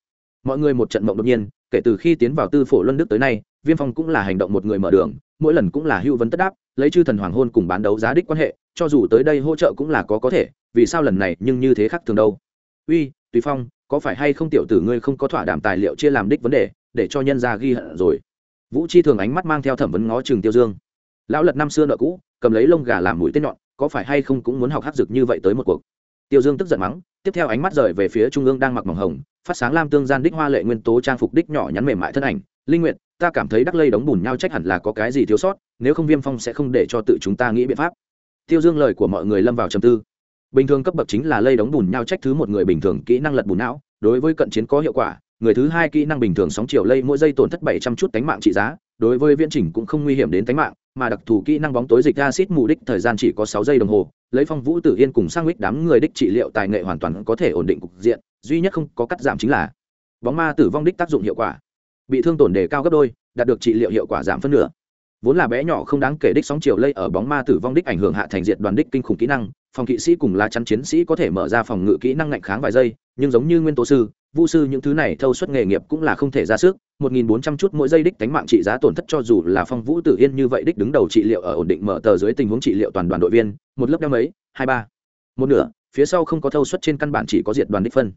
Speaker 1: Mọi người một trận mộng đột nhiên, kể từ khi tiến vào tư phổ luân đức tới nay, viêm phong cũng là hành động một người mở đường, mỗi lần cũng là hưu vấn tất đáp, lấy chư thần hoàng hôn cùng bán đấu giá đích quan hệ cho dù tới đây hỗ trợ cũng là có có thể, vì sao lần này nhưng như thế khác thường đâu? Uy, tùy phong, có phải hay không tiểu tử ngươi không có thỏa đảm tài liệu chia làm đích vấn đề, để cho nhân gia ghi hận rồi? Vũ chi thường ánh mắt mang theo thẩm vấn ngó trường tiêu dương. Lão lật năm xưa nợ cũ, cầm lấy lông gà làm mũi tên nhọn, có phải hay không cũng muốn học hát dực như vậy tới một cuộc? Tiêu dương tức giận mắng, tiếp theo ánh mắt rời về phía trung ương đang mặc mỏng hồng, phát sáng lam tương gian đích hoa lệ nguyên tố trang phục đích nhỏ nhắn mềm mại thân ảnh. Linh nguyện ta cảm thấy đắc lây đóng bùn nhau trách hẳn là có cái gì thiếu sót, nếu không viêm phong sẽ không để cho tự chúng ta nghĩ biện pháp tiêu dương lời của mọi người lâm vào trầm tư. Bình thường cấp bậc chính là lây đóng bùn nhau trách thứ một người bình thường kỹ năng lật bùn não, đối với cận chiến có hiệu quả, người thứ hai kỹ năng bình thường sóng chiều lây mỗi giây tổn thất bảy trăm chút tánh mạng trị giá, đối với viễn trình cũng không nguy hiểm đến tánh mạng, mà đặc thù kỹ năng bóng tối dịch acid mù đích thời gian chỉ có sáu giây đồng hồ, lấy phong vũ tử yên cùng sang huyết đám người đích trị liệu tài nghệ hoàn toàn có thể ổn định cục diện, duy nhất không có cắt giảm chính là bóng ma tử vong đích tác dụng hiệu quả. Bị thương tổn đề cao gấp đôi, đạt được trị liệu hiệu quả giảm phân nửa vốn là bé nhỏ không đáng kể đích sóng chiều lây ở bóng ma tử vong đích ảnh hưởng hạ thành diệt đoàn đích kinh khủng kỹ năng, phòng kỵ sĩ cùng lá chắn chiến sĩ có thể mở ra phòng ngự kỹ năng ngạnh kháng vài giây, nhưng giống như nguyên tố sư, vu sư những thứ này thâu suất nghề nghiệp cũng là không thể ra sức, một nghìn bốn trăm chút mỗi giây đích tánh mạng trị giá tổn thất cho dù là phong vũ tử yên như vậy đích đứng đầu trị liệu ở ổn định mở tờ dưới tình huống trị liệu toàn đoàn đội viên, một lớp đeo mấy, hai ba, một nửa, phía sau không có thâu suất trên căn bản chỉ có diệt đoàn đích phân.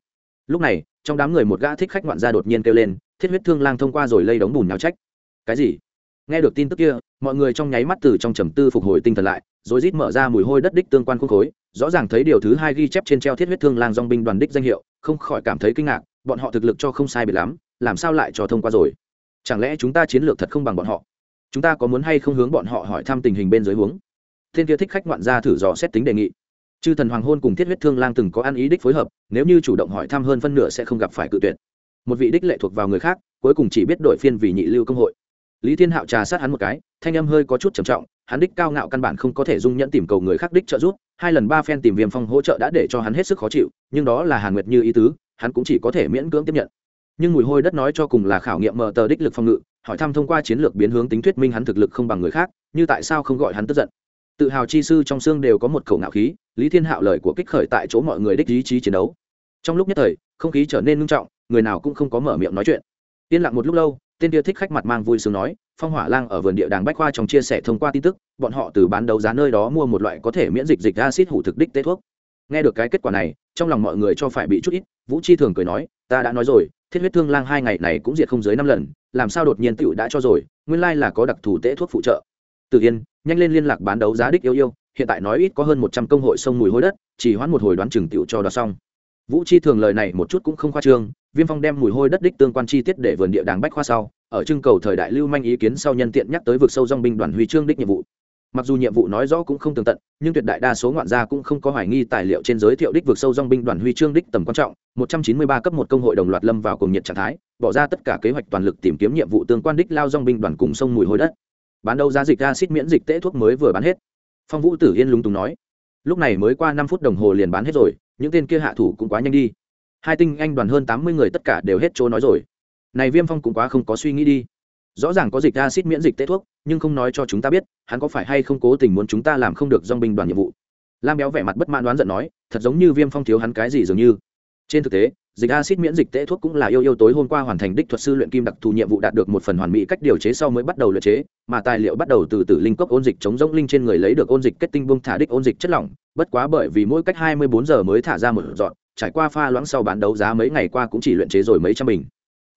Speaker 1: Lúc này, trong đám người một gã thích khách ngoạn gia đột nhiên kêu lên, thiết huyết thương lang thông qua rồi lây đống bùn nhau trách. Cái gì? Nghe được tin tức kia, mọi người trong nháy mắt từ trong trầm tư phục hồi tinh thần lại rồi rít mở ra mùi hôi đất đích tương quan khung khối, rõ ràng thấy điều thứ hai ghi chép trên treo thiết huyết thương lang dong binh đoàn đích danh hiệu, không khỏi cảm thấy kinh ngạc, bọn họ thực lực cho không sai biệt lắm, làm sao lại cho thông qua rồi? Chẳng lẽ chúng ta chiến lược thật không bằng bọn họ? Chúng ta có muốn hay không hướng bọn họ hỏi thăm tình hình bên dưới huống? Thiên kia thích khách ngoạn gia thử dò xét tính đề nghị. Chư thần hoàng hôn cùng thiết huyết thương lang từng có ăn ý đích phối hợp, nếu như chủ động hỏi thăm hơn phân nửa sẽ không gặp phải cự tuyệt. Một vị đích lệ thuộc vào người khác, cuối cùng chỉ biết đổi phiên vì nhị lưu công hội lý thiên hạo trà sát hắn một cái, thanh âm hơi có chút trầm trọng, hắn đích cao ngạo căn bản không có thể dung nhẫn tìm cầu người khác đích trợ giúp, hai lần ba phen tìm viêm phong hỗ trợ đã để cho hắn hết sức khó chịu, nhưng đó là hàn nguyệt như ý tứ, hắn cũng chỉ có thể miễn cưỡng tiếp nhận. Nhưng mùi hôi đất nói cho cùng là khảo nghiệm mờ tờ đích lực phòng ngự, hỏi thăm thông qua chiến lược biến hướng tính thuyết minh hắn thực lực không bằng người khác, như tại sao không gọi hắn tức giận. Tự hào chi sư trong xương đều có một khẩu ngạo khí, lý thiên hạo lời của kích khởi tại chỗ mọi người đích ý chí chiến đấu. Trong lúc nhất thời, không khí trở nên ngưng trọng, người nào cũng không có mở miệng nói chuyện. Yên lặng một lúc lâu tên kia thích khách mặt mang vui sướng nói, phong hỏa lang ở vườn địa đàng bách khoa trong chia sẻ thông qua tin tức, bọn họ từ bán đấu giá nơi đó mua một loại có thể miễn dịch dịch acid hủ thực đích tế thuốc. Nghe được cái kết quả này, trong lòng mọi người cho phải bị chút ít, vũ chi thường cười nói, ta đã nói rồi, thiết huyết thương lang hai ngày này cũng diệt không dưới năm lần, làm sao đột nhiên tựu đã cho rồi, nguyên lai là có đặc thù tế thuốc phụ trợ. Tự yên, nhanh lên liên lạc bán đấu giá đích yêu yêu, hiện tại nói ít có hơn một trăm công hội sông mùi hôi đất, chỉ hoãn một hồi đoán chừng tựu cho đó xong. Vũ chi thường lời này một chút cũng không khoa trương viêm phong đem mùi hôi đất đích tương quan chi tiết để vườn địa đàng bách khoa sau, ở trưng cầu thời đại lưu manh ý kiến sau nhân tiện nhắc tới vực sâu dong binh đoàn huy chương đích nhiệm vụ. Mặc dù nhiệm vụ nói rõ cũng không tường tận, nhưng tuyệt đại đa số ngoạn gia cũng không có hoài nghi tài liệu trên giới thiệu đích vực sâu dong binh đoàn huy chương đích tầm quan trọng. 193 cấp một công hội đồng loạt lâm vào cùng nhiệt trạng thái, bỏ ra tất cả kế hoạch toàn lực tìm kiếm nhiệm vụ tương quan đích lao dong binh đoàn cùng sông mùi hôi đất. Bán đầu giá dịch acid miễn dịch tễ thuốc mới vừa bán hết. Phong vũ tử yên lúng túng nói, lúc này mới qua năm phút đồng hồ liền bán hết rồi, những tên kia hạ thủ cũng quá nhanh đi hai tinh anh đoàn hơn tám mươi người tất cả đều hết chỗ nói rồi. Này viêm phong cũng quá không có suy nghĩ đi. Rõ ràng có dịch acid miễn dịch tế thuốc, nhưng không nói cho chúng ta biết, hắn có phải hay không cố tình muốn chúng ta làm không được dong binh đoàn nhiệm vụ. Lam béo vẻ mặt bất mãn đoán giận nói, thật giống như viêm phong thiếu hắn cái gì dường như. Trên thực tế, dịch acid miễn dịch tế thuốc cũng là yêu yêu tối hôm qua hoàn thành đích thuật sư luyện kim đặc thù nhiệm vụ đạt được một phần hoàn mỹ cách điều chế sau mới bắt đầu luyện chế, mà tài liệu bắt đầu từ từ linh cốc ôn dịch chống rỗng linh trên người lấy được ôn dịch kết tinh bông thả đích ôn dịch chất lỏng, bất quá bởi vì mỗi cách hai mươi bốn giờ mới thả ra một dọn trải qua pha loãng sau bán đấu giá mấy ngày qua cũng chỉ luyện chế rồi mấy trăm bình.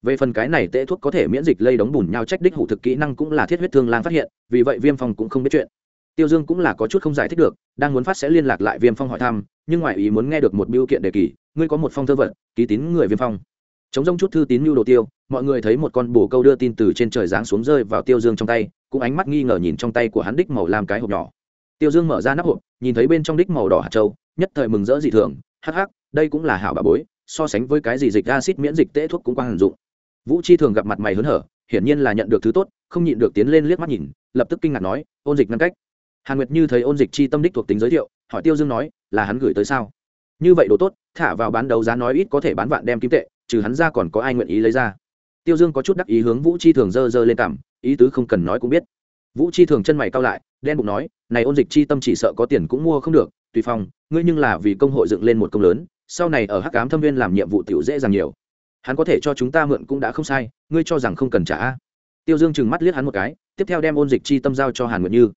Speaker 1: Về phần cái này, tệ thuốc có thể miễn dịch lây đóng bùn nhau trách đích hủ thực kỹ năng cũng là thiết huyết thương lang phát hiện, vì vậy viêm phong cũng không biết chuyện. Tiêu dương cũng là có chút không giải thích được, đang muốn phát sẽ liên lạc lại viêm phong hỏi thăm, nhưng ngoại ý muốn nghe được một biêu kiện đề kỳ, ngươi có một phong thơ vật, ký tín người viêm phong. Chống rông chút thư tín mưu đồ tiêu, mọi người thấy một con bồ câu đưa tin từ trên trời giáng xuống rơi vào tiêu dương trong tay, cũng ánh mắt nghi ngờ nhìn trong tay của hắn đích màu làm cái hộp nhỏ. Tiêu dương mở ra nắp hộp, nhìn thấy bên trong đích màu đỏ hạt trâu nhất thời mừng rỡ dị thường, hắc hắc đây cũng là hảo bà bối, so sánh với cái gì dịch acid miễn dịch tễ thuốc cũng quan dụng. Vũ chi thường gặp mặt mày hớn hở, hiển nhiên là nhận được thứ tốt, không nhịn được tiến lên liếc mắt nhìn, lập tức kinh ngạc nói, ôn dịch ngăn cách. Hàn nguyệt như thấy ôn dịch chi tâm đích thuộc tính giới thiệu, hỏi tiêu dương nói, là hắn gửi tới sao? Như vậy đồ tốt, thả vào bán đấu giá nói ít có thể bán vạn đem kim tệ, trừ hắn ra còn có ai nguyện ý lấy ra? Tiêu dương có chút đắc ý hướng vũ chi thường dơ dơ lên cảm ý tứ không cần nói cũng biết. Vũ chi thường chân mày cao lại, đen bụng nói, này ôn dịch chi tâm chỉ sợ có tiền cũng mua không được, tùy phong, ngươi nhưng là vì công hội dựng lên một công lớn sau này ở hắc cám thâm viên làm nhiệm vụ tiểu dễ dàng nhiều. Hắn có thể cho chúng ta mượn cũng đã không sai, ngươi cho rằng không cần trả? Tiêu dương chừng mắt liếc hắn một cái, tiếp theo đem ôn dịch chi tâm giao cho hàn nguyệt như.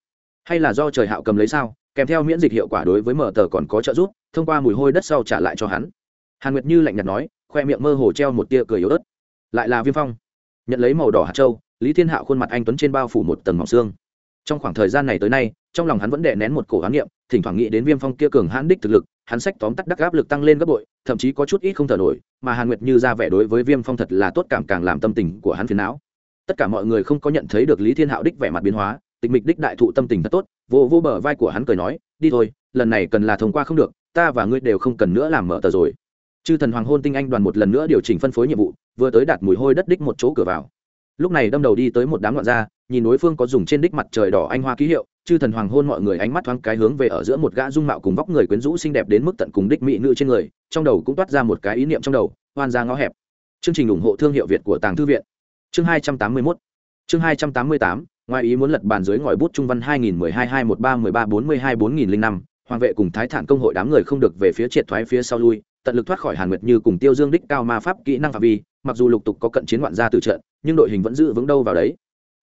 Speaker 1: Hay là do trời hạo cầm lấy sao? Kèm theo miễn dịch hiệu quả đối với mở tờ còn có trợ giúp, thông qua mùi hôi đất sau trả lại cho hắn. Hàn nguyệt như lạnh nhạt nói, khoe miệng mơ hồ treo một tia cười yếu ớt. Lại là viêm phong. Nhận lấy màu đỏ hạt châu, lý thiên hạo khuôn mặt anh tuấn trên bao phủ một tầng mỏng xương. Trong khoảng thời gian này tới nay, trong lòng hắn vẫn đè nén một cổ hán niệm thỉnh thoảng nghĩ đến viêm phong kia cường hãn đích thực lực, hắn sách tóm tắt đắc áp lực tăng lên gấp bội, thậm chí có chút ít không thở nổi, mà hàn nguyệt như ra vẻ đối với viêm phong thật là tốt cảm càng làm tâm tình của hắn phiền não. Tất cả mọi người không có nhận thấy được lý thiên hạo đích vẻ mặt biến hóa, tịch mịch đích đại thụ tâm tình thật tốt, vô vô bờ vai của hắn cười nói, đi thôi, lần này cần là thông qua không được, ta và ngươi đều không cần nữa làm mở tờ rồi. Chư thần hoàng hôn tinh anh đoàn một lần nữa điều chỉnh phân phối nhiệm vụ, vừa tới đạt mùi hôi đất đích một chỗ cửa vào. Lúc này đâm đầu đi tới một đám loạn gia, nhìn đối phương có dùng trên đích mặt trời đỏ anh hoa ký hiệu chư thần hoàng hôn mọi người ánh mắt thoáng cái hướng về ở giữa một gã dung mạo cùng vóc người quyến rũ xinh đẹp đến mức tận cùng đích mỹ nữ trên người, trong đầu cũng toát ra một cái ý niệm trong đầu hoan ra ngõ hẹp. Chương trình ủng hộ thương hiệu việt của tàng thư viện. Chương hai trăm tám mươi 281 chương hai trăm tám mươi tám, ngoài ý muốn lật bàn dưới ngòi bút trung văn hai nghìn mười hai hai một ba mười ba bốn mươi hai bốn nghìn linh năm, hoàng vệ cùng thái thản công hội đám người không được về phía triệt thoái phía sau lui, tận lực thoát khỏi hàn nguyệt như cùng tiêu dương đích cao ma pháp kỹ năng phạm vi, mặc dù lục tục có cận chiến ngoạn gia từ trận, nhưng đội hình vẫn giữ vững đâu vào đấy.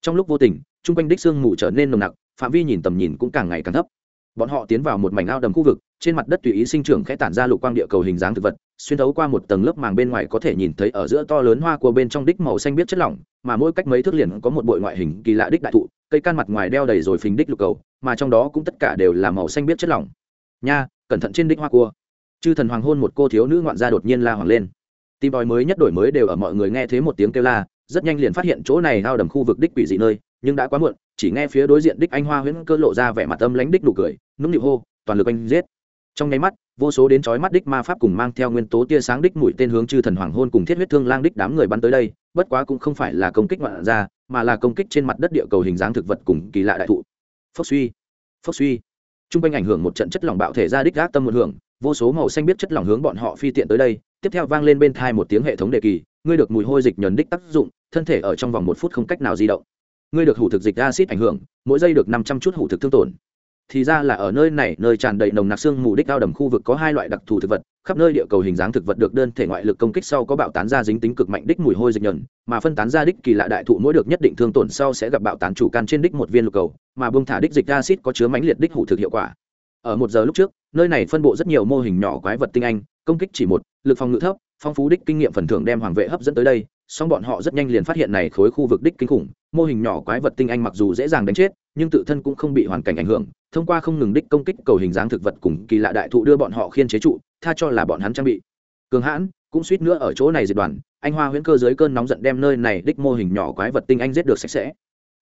Speaker 1: Trong lúc vô tình, chung quanh đích sương mù trở nên nồng nặc phạm vi nhìn tầm nhìn cũng càng ngày càng thấp. Bọn họ tiến vào một mảnh ao đầm khu vực, trên mặt đất tùy ý sinh trưởng khẽ tản ra lục quang địa cầu hình dáng thực vật, xuyên thấu qua một tầng lớp màng bên ngoài có thể nhìn thấy ở giữa to lớn hoa của bên trong đích màu xanh biết chất lỏng, mà mỗi cách mấy thước liền có một bụi ngoại hình kỳ lạ đích đại thụ, cây can mặt ngoài đeo đầy rồi phình đích lục cầu, mà trong đó cũng tất cả đều là màu xanh biết chất lỏng. Nha, cẩn thận trên đích hoa cua. Chư thần hoàng hôn một cô thiếu nữ ngoạn gia đột nhiên la hoàng lên. Tìm bòi mới nhất đổi mới đều ở mọi người nghe thấy một tiếng kêu la, rất nhanh liền phát hiện chỗ này ao đầm khu vực đích quỷ dị nơi nhưng đã quá muộn, chỉ nghe phía đối diện đích anh hoa huyễn cơ lộ ra vẻ mặt âm lánh đích đủ cười, nũng nịu hô, toàn lực anh giết. Trong nháy mắt, vô số đến chói mắt đích ma pháp cùng mang theo nguyên tố tia sáng đích mũi tên hướng chư thần hoàng hôn cùng thiết huyết thương lang đích đám người bắn tới đây, bất quá cũng không phải là công kích ngoạn ra mà là công kích trên mặt đất địa cầu hình dáng thực vật cùng kỳ lạ đại thụ. Phốc suy phốc suy. Trung quanh ảnh hưởng một trận chất lỏng bạo thể ra đích gác tâm một hưởng, vô số màu xanh biết chất lỏng hướng bọn họ phi tiện tới đây, tiếp theo vang lên bên thai một tiếng hệ thống đề kỳ, ngươi được mùi hôi dịch nhờn đích tác dụng, thân thể ở trong vòng một phút không cách nào di động ngươi được hủ thực dịch acid ảnh hưởng, mỗi giây được năm trăm chút hủ thực thương tổn. Thì ra là ở nơi này, nơi tràn đầy nồng nặc xương mù đích cao đầm khu vực có hai loại đặc thù thực vật, khắp nơi địa cầu hình dáng thực vật được đơn thể ngoại lực công kích sau có bạo tán ra dính tính cực mạnh đích mùi hôi dịch nhờn, mà phân tán ra đích kỳ lạ đại thụ mỗi được nhất định thương tổn sau sẽ gặp bạo tán chủ can trên đích một viên lục cầu, mà bông thả đích dịch acid có chứa mãnh liệt đích hủ thực hiệu quả ở một giờ lúc trước, nơi này phân bộ rất nhiều mô hình nhỏ quái vật tinh anh, công kích chỉ một, lực phòng ngự thấp, phong phú đích kinh nghiệm phần thưởng đem hoàng vệ hấp dẫn tới đây, song bọn họ rất nhanh liền phát hiện này khối khu vực đích kinh khủng, mô hình nhỏ quái vật tinh anh mặc dù dễ dàng đánh chết, nhưng tự thân cũng không bị hoàn cảnh ảnh hưởng, thông qua không ngừng đích công kích cầu hình dáng thực vật cùng kỳ lạ đại thụ đưa bọn họ khiên chế trụ, tha cho là bọn hắn trang bị. Cường hãn, cũng suýt nữa ở chỗ này diệt đoàn, anh hoa huyễn cơ dưới cơn nóng giận đem nơi này đích mô hình nhỏ quái vật tinh anh giết được sạch sẽ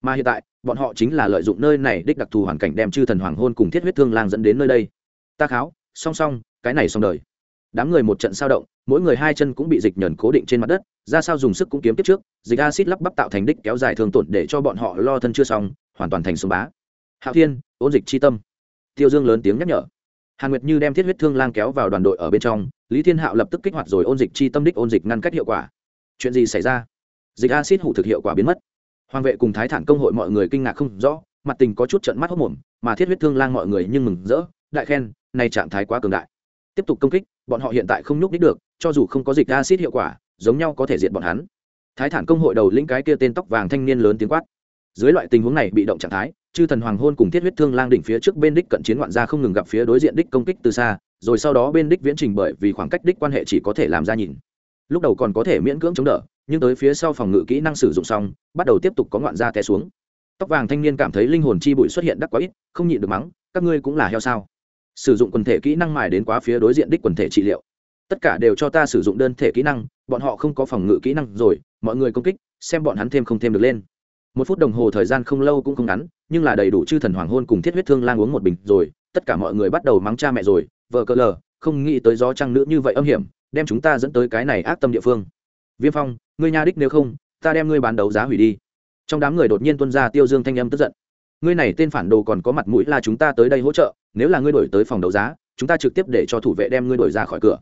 Speaker 1: mà hiện tại, bọn họ chính là lợi dụng nơi này đích đặc thù hoàn cảnh đem chư thần hoàng hôn cùng thiết huyết thương lang dẫn đến nơi đây. Ta kháo, song song, cái này xong đời. Đám người một trận sao động, mỗi người hai chân cũng bị dịch nhờn cố định trên mặt đất, ra sao dùng sức cũng kiếm tiếp trước, dịch acid lắp bắp tạo thành đích kéo dài thường tổn để cho bọn họ lo thân chưa xong, hoàn toàn thành sông bá. Hạo thiên, ôn dịch chi tâm. Tiêu dương lớn tiếng nhắc nhở. Hàn nguyệt như đem thiết huyết thương lang kéo vào đoàn đội ở bên trong, lý thiên hạo lập tức kích hoạt rồi ôn dịch chi tâm đích ôn dịch ngăn cách hiệu quả. Chuyện gì xảy ra? Dịch acid hủ thực hiệu quả biến mất hoàng vệ cùng thái thản công hội mọi người kinh ngạc không rõ, mặt tình có chút trận mắt hốc mồm, mà thiết huyết thương lang mọi người nhưng mừng rỡ, đại khen, này trạng thái quá cường đại. Tiếp tục công kích, bọn họ hiện tại không nhúc đích được, cho dù không có dịch acid hiệu quả, giống nhau có thể diệt bọn hắn. Thái thản công hội đầu lĩnh cái kia tên tóc vàng thanh niên lớn tiếng quát. Dưới loại tình huống này bị động trạng thái, chư thần hoàng hôn cùng thiết huyết thương lang đỉnh phía trước bên đích cận chiến ngoạn gia không ngừng gặp phía đối diện đích công kích từ xa, rồi sau đó bên đích viễn trình bởi vì khoảng cách đích quan hệ chỉ có thể làm ra nhìn lúc đầu còn có thể miễn cưỡng chống đỡ, nhưng tới phía sau phòng ngự kỹ năng sử dụng xong, bắt đầu tiếp tục có ngoạn da té xuống. Tóc vàng thanh niên cảm thấy linh hồn chi bụi xuất hiện đắc quá ít, không nhịn được mắng, các ngươi cũng là heo sao? Sử dụng quần thể kỹ năng mài đến quá phía đối diện đích quần thể trị liệu. Tất cả đều cho ta sử dụng đơn thể kỹ năng, bọn họ không có phòng ngự kỹ năng rồi, mọi người công kích, xem bọn hắn thêm không thêm được lên. Một phút đồng hồ thời gian không lâu cũng không ngắn, nhưng là đầy đủ chư thần hoàng hôn cùng thiết huyết thương lang uống một bình rồi, tất cả mọi người bắt đầu mắng cha mẹ rồi vợ cờ lờ, không nghĩ tới gió trăng nữ như vậy âm hiểm đem chúng ta dẫn tới cái này ác tâm địa phương. Viêm phong, ngươi nha đích nếu không, ta đem ngươi bán đấu giá hủy đi. Trong đám người đột nhiên tuân ra tiêu dương thanh âm tức giận. Ngươi này tên phản đồ còn có mặt mũi là chúng ta tới đây hỗ trợ, nếu là ngươi đổi tới phòng đấu giá, chúng ta trực tiếp để cho thủ vệ đem ngươi đổi ra khỏi cửa.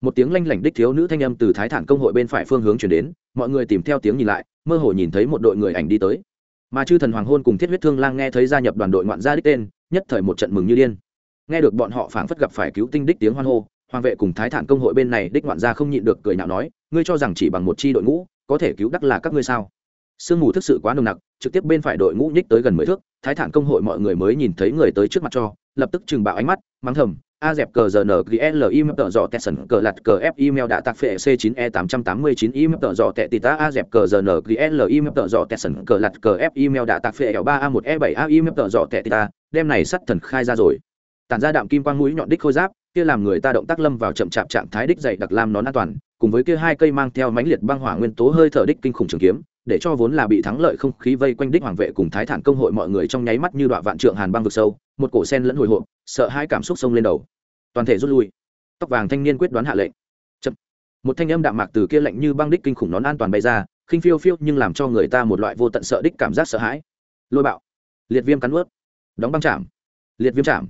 Speaker 1: Một tiếng lanh lảnh đích thiếu nữ thanh âm từ thái thản công hội bên phải phương hướng chuyển đến, mọi người tìm theo tiếng nhìn lại, mơ hồ nhìn thấy một đội người ảnh đi tới. Mà chư thần hoàng hôn cùng thiết huyết thương lang nghe thấy gia nhập đoàn đội ngoạn gia đích tên, nhất thời một trận mừng như điên. Nghe được bọn họ phảng phất gặp phải cứu tinh đích tiếng hoan hô hoàng vệ cùng thái thản công hội bên này đích ngoạn gia không nhịn được cười nhạo nói, ngươi cho rằng chỉ bằng một chi đội ngũ, có thể cứu đắc là các ngươi sao? Sương mù thực sự quá nồng nặc, trực tiếp bên phải đội ngũ nhích tới gần mười thước, thái thản công hội mọi người mới nhìn thấy người tới trước mặt cho, lập tức chừng bạo ánh mắt, mắng thầm, a dẹp cờ giờ n g e l im tợ dọ tẹt sần cờ lặt cờ f email đã tạc phệ c 9 e 889 im tợ dọ tẹt tita a dẹp cờ giờ n g e l im tợ dọ tẹt sần cờ lặt cờ f email đã tạc phệ ba a 1 e 7 a im tợ dọ tẹt tita đem này sắt thần khai ra rồi. Tản ra đạm kim quang mũi nhọn đích khôi giáp kia làm người ta động tác lâm vào chậm chạp trạng thái đích dày đặc lam nón an toàn, cùng với kia hai cây mang theo mãnh liệt băng hỏa nguyên tố hơi thở đích kinh khủng trường kiếm, để cho vốn là bị thắng lợi không khí vây quanh đích hoàng vệ cùng thái thản công hội mọi người trong nháy mắt như đoạn vạn trượng hàn băng vực sâu, một cổ sen lẫn hồi hộp, sợ hai cảm xúc sông lên đầu. Toàn thể rút lui. Tóc vàng thanh niên quyết đoán hạ lệnh. Chậm. một thanh âm đạm mạc từ kia lạnh như băng đích kinh khủng nón an toàn bay ra, khinh phiêu phiêu nhưng làm cho người ta một loại vô tận sợ đích cảm giác sợ hãi. Lôi bạo. Liệt viêm cắn ướt đóng băng chạm. Liệt viêm chạm.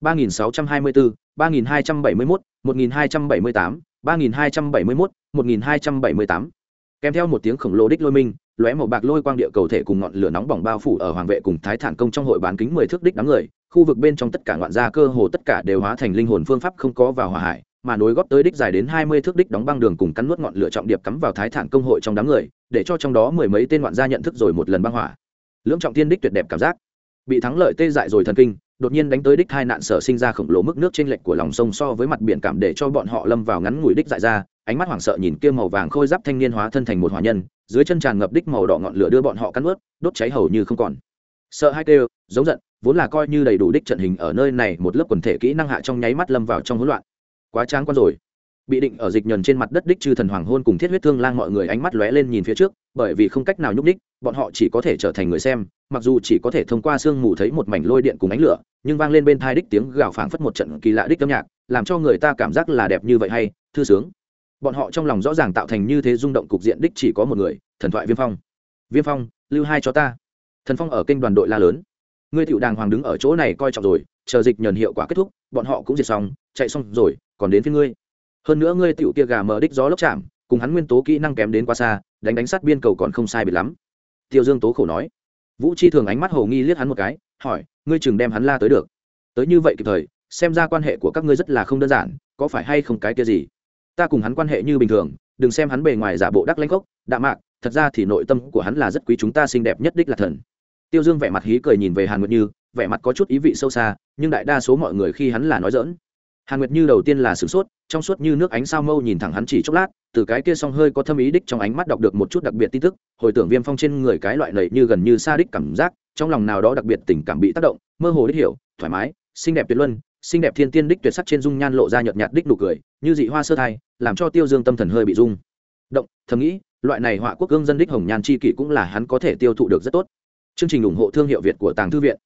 Speaker 1: ba nghìn sáu trăm hai mươi bốn ba nghìn hai trăm bảy mươi mốt, một nghìn hai trăm bảy mươi tám, ba nghìn hai trăm bảy mươi mốt, một nghìn hai trăm bảy mươi tám. Kèm theo một tiếng khổng lồ đích lôi minh, lóe màu bạc lôi quang địa cầu thể cùng ngọn lửa nóng bỏng bao phủ ở hoàng vệ cùng thái thản công trong hội bán kính mười thước đích đám người. Khu vực bên trong tất cả ngoạn gia cơ hồ tất cả đều hóa thành linh hồn phương pháp không có vào hỏa hải, mà nối góp tới đích dài đến hai mươi thước đích đóng băng đường cùng cắn nuốt ngọn lửa trọng điệp cắm vào thái thản công hội trong đám người, để cho trong đó mười mấy tên ngoạn gia nhận thức rồi một lần băng hỏa. Lưỡng trọng tiên đích tuyệt đẹp cảm giác. Bị thắng lợi tê dại rồi thần kinh đột nhiên đánh tới đích hai nạn sở sinh ra khổng lồ mức nước trên lệch của lòng sông so với mặt biển cảm để cho bọn họ lâm vào ngắn ngủi đích dại ra, ánh mắt hoảng sợ nhìn kia màu vàng khôi giáp thanh niên hóa thân thành một hỏa nhân, dưới chân tràn ngập đích màu đỏ ngọn lửa đưa bọn họ cắn ướt, đốt cháy hầu như không còn. Sợ hai kêu, giống giận, vốn là coi như đầy đủ đích trận hình ở nơi này, một lớp quần thể kỹ năng hạ trong nháy mắt lâm vào trong hỗn loạn. Quá tráng quan rồi bị định ở dịch nhờn trên mặt đất đích chư thần hoàng hôn cùng thiết huyết thương lang mọi người ánh mắt lóe lên nhìn phía trước, bởi vì không cách nào nhúc đích bọn họ chỉ có thể trở thành người xem, mặc dù chỉ có thể thông qua sương mù thấy một mảnh lôi điện cùng ánh lửa, nhưng vang lên bên thai đích tiếng gào phảng phất một trận kỳ lạ đích âm nhạc, làm cho người ta cảm giác là đẹp như vậy hay, thư sướng. Bọn họ trong lòng rõ ràng tạo thành như thế rung động cục diện đích chỉ có một người, thần thoại viêm phong. Viêm phong, lưu hai cho ta. Thần phong ở kênh đoàn đội la lớn. Ngươi tiểu đàng hoàng đứng ở chỗ này coi trọng rồi, chờ dịch nhờn hiệu quả kết thúc, bọn họ cũng diệt xong, chạy xong rồi, còn đến phía ngươi hơn nữa ngươi tiểu kia gà mờ đích gió lốc chạm, cùng hắn nguyên tố kỹ năng kém đến quá xa, đánh đánh sát biên cầu còn không sai biệt lắm. Tiêu dương tố khổ nói. Vũ chi thường ánh mắt hồ nghi liếc hắn một cái, hỏi, ngươi chừng đem hắn la tới được? Tới như vậy kịp thời, xem ra quan hệ của các ngươi rất là không đơn giản, có phải hay không cái kia gì? Ta cùng hắn quan hệ như bình thường, đừng xem hắn bề ngoài giả bộ đắc lãnh gốc đạ mạc, thật ra thì nội tâm của hắn là rất quý chúng ta xinh đẹp nhất đích là thần. Tiêu dương vẻ mặt hí cười nhìn về hàn nguyệt như, vẻ mặt có chút ý vị sâu xa, nhưng đại đa số mọi người khi hắn là nói dỡn hàn nguyệt như đầu tiên là sửng sốt, trong suốt như nước ánh sao mâu nhìn thẳng hắn chỉ chốc lát, từ cái kia song hơi có thâm ý đích trong ánh mắt đọc được một chút đặc biệt tin tức, hồi tưởng viêm phong trên người cái loại lầy như gần như xa đích cảm giác, trong lòng nào đó đặc biệt tình cảm bị tác động, mơ hồ đích hiểu, thoải mái, xinh đẹp tuyệt luân, xinh đẹp thiên tiên đích tuyệt sắc trên dung nhan lộ ra nhợt nhạt đích nụ cười, như dị hoa sơ thai, làm cho tiêu dương tâm thần hơi bị rung. Động, thầm nghĩ, loại này họa quốc gương dân đích hồng nhan chi kỷ cũng là hắn có thể tiêu thụ được rất tốt. Chương trình ủng hộ thương hiệu việt của tàng thư viện.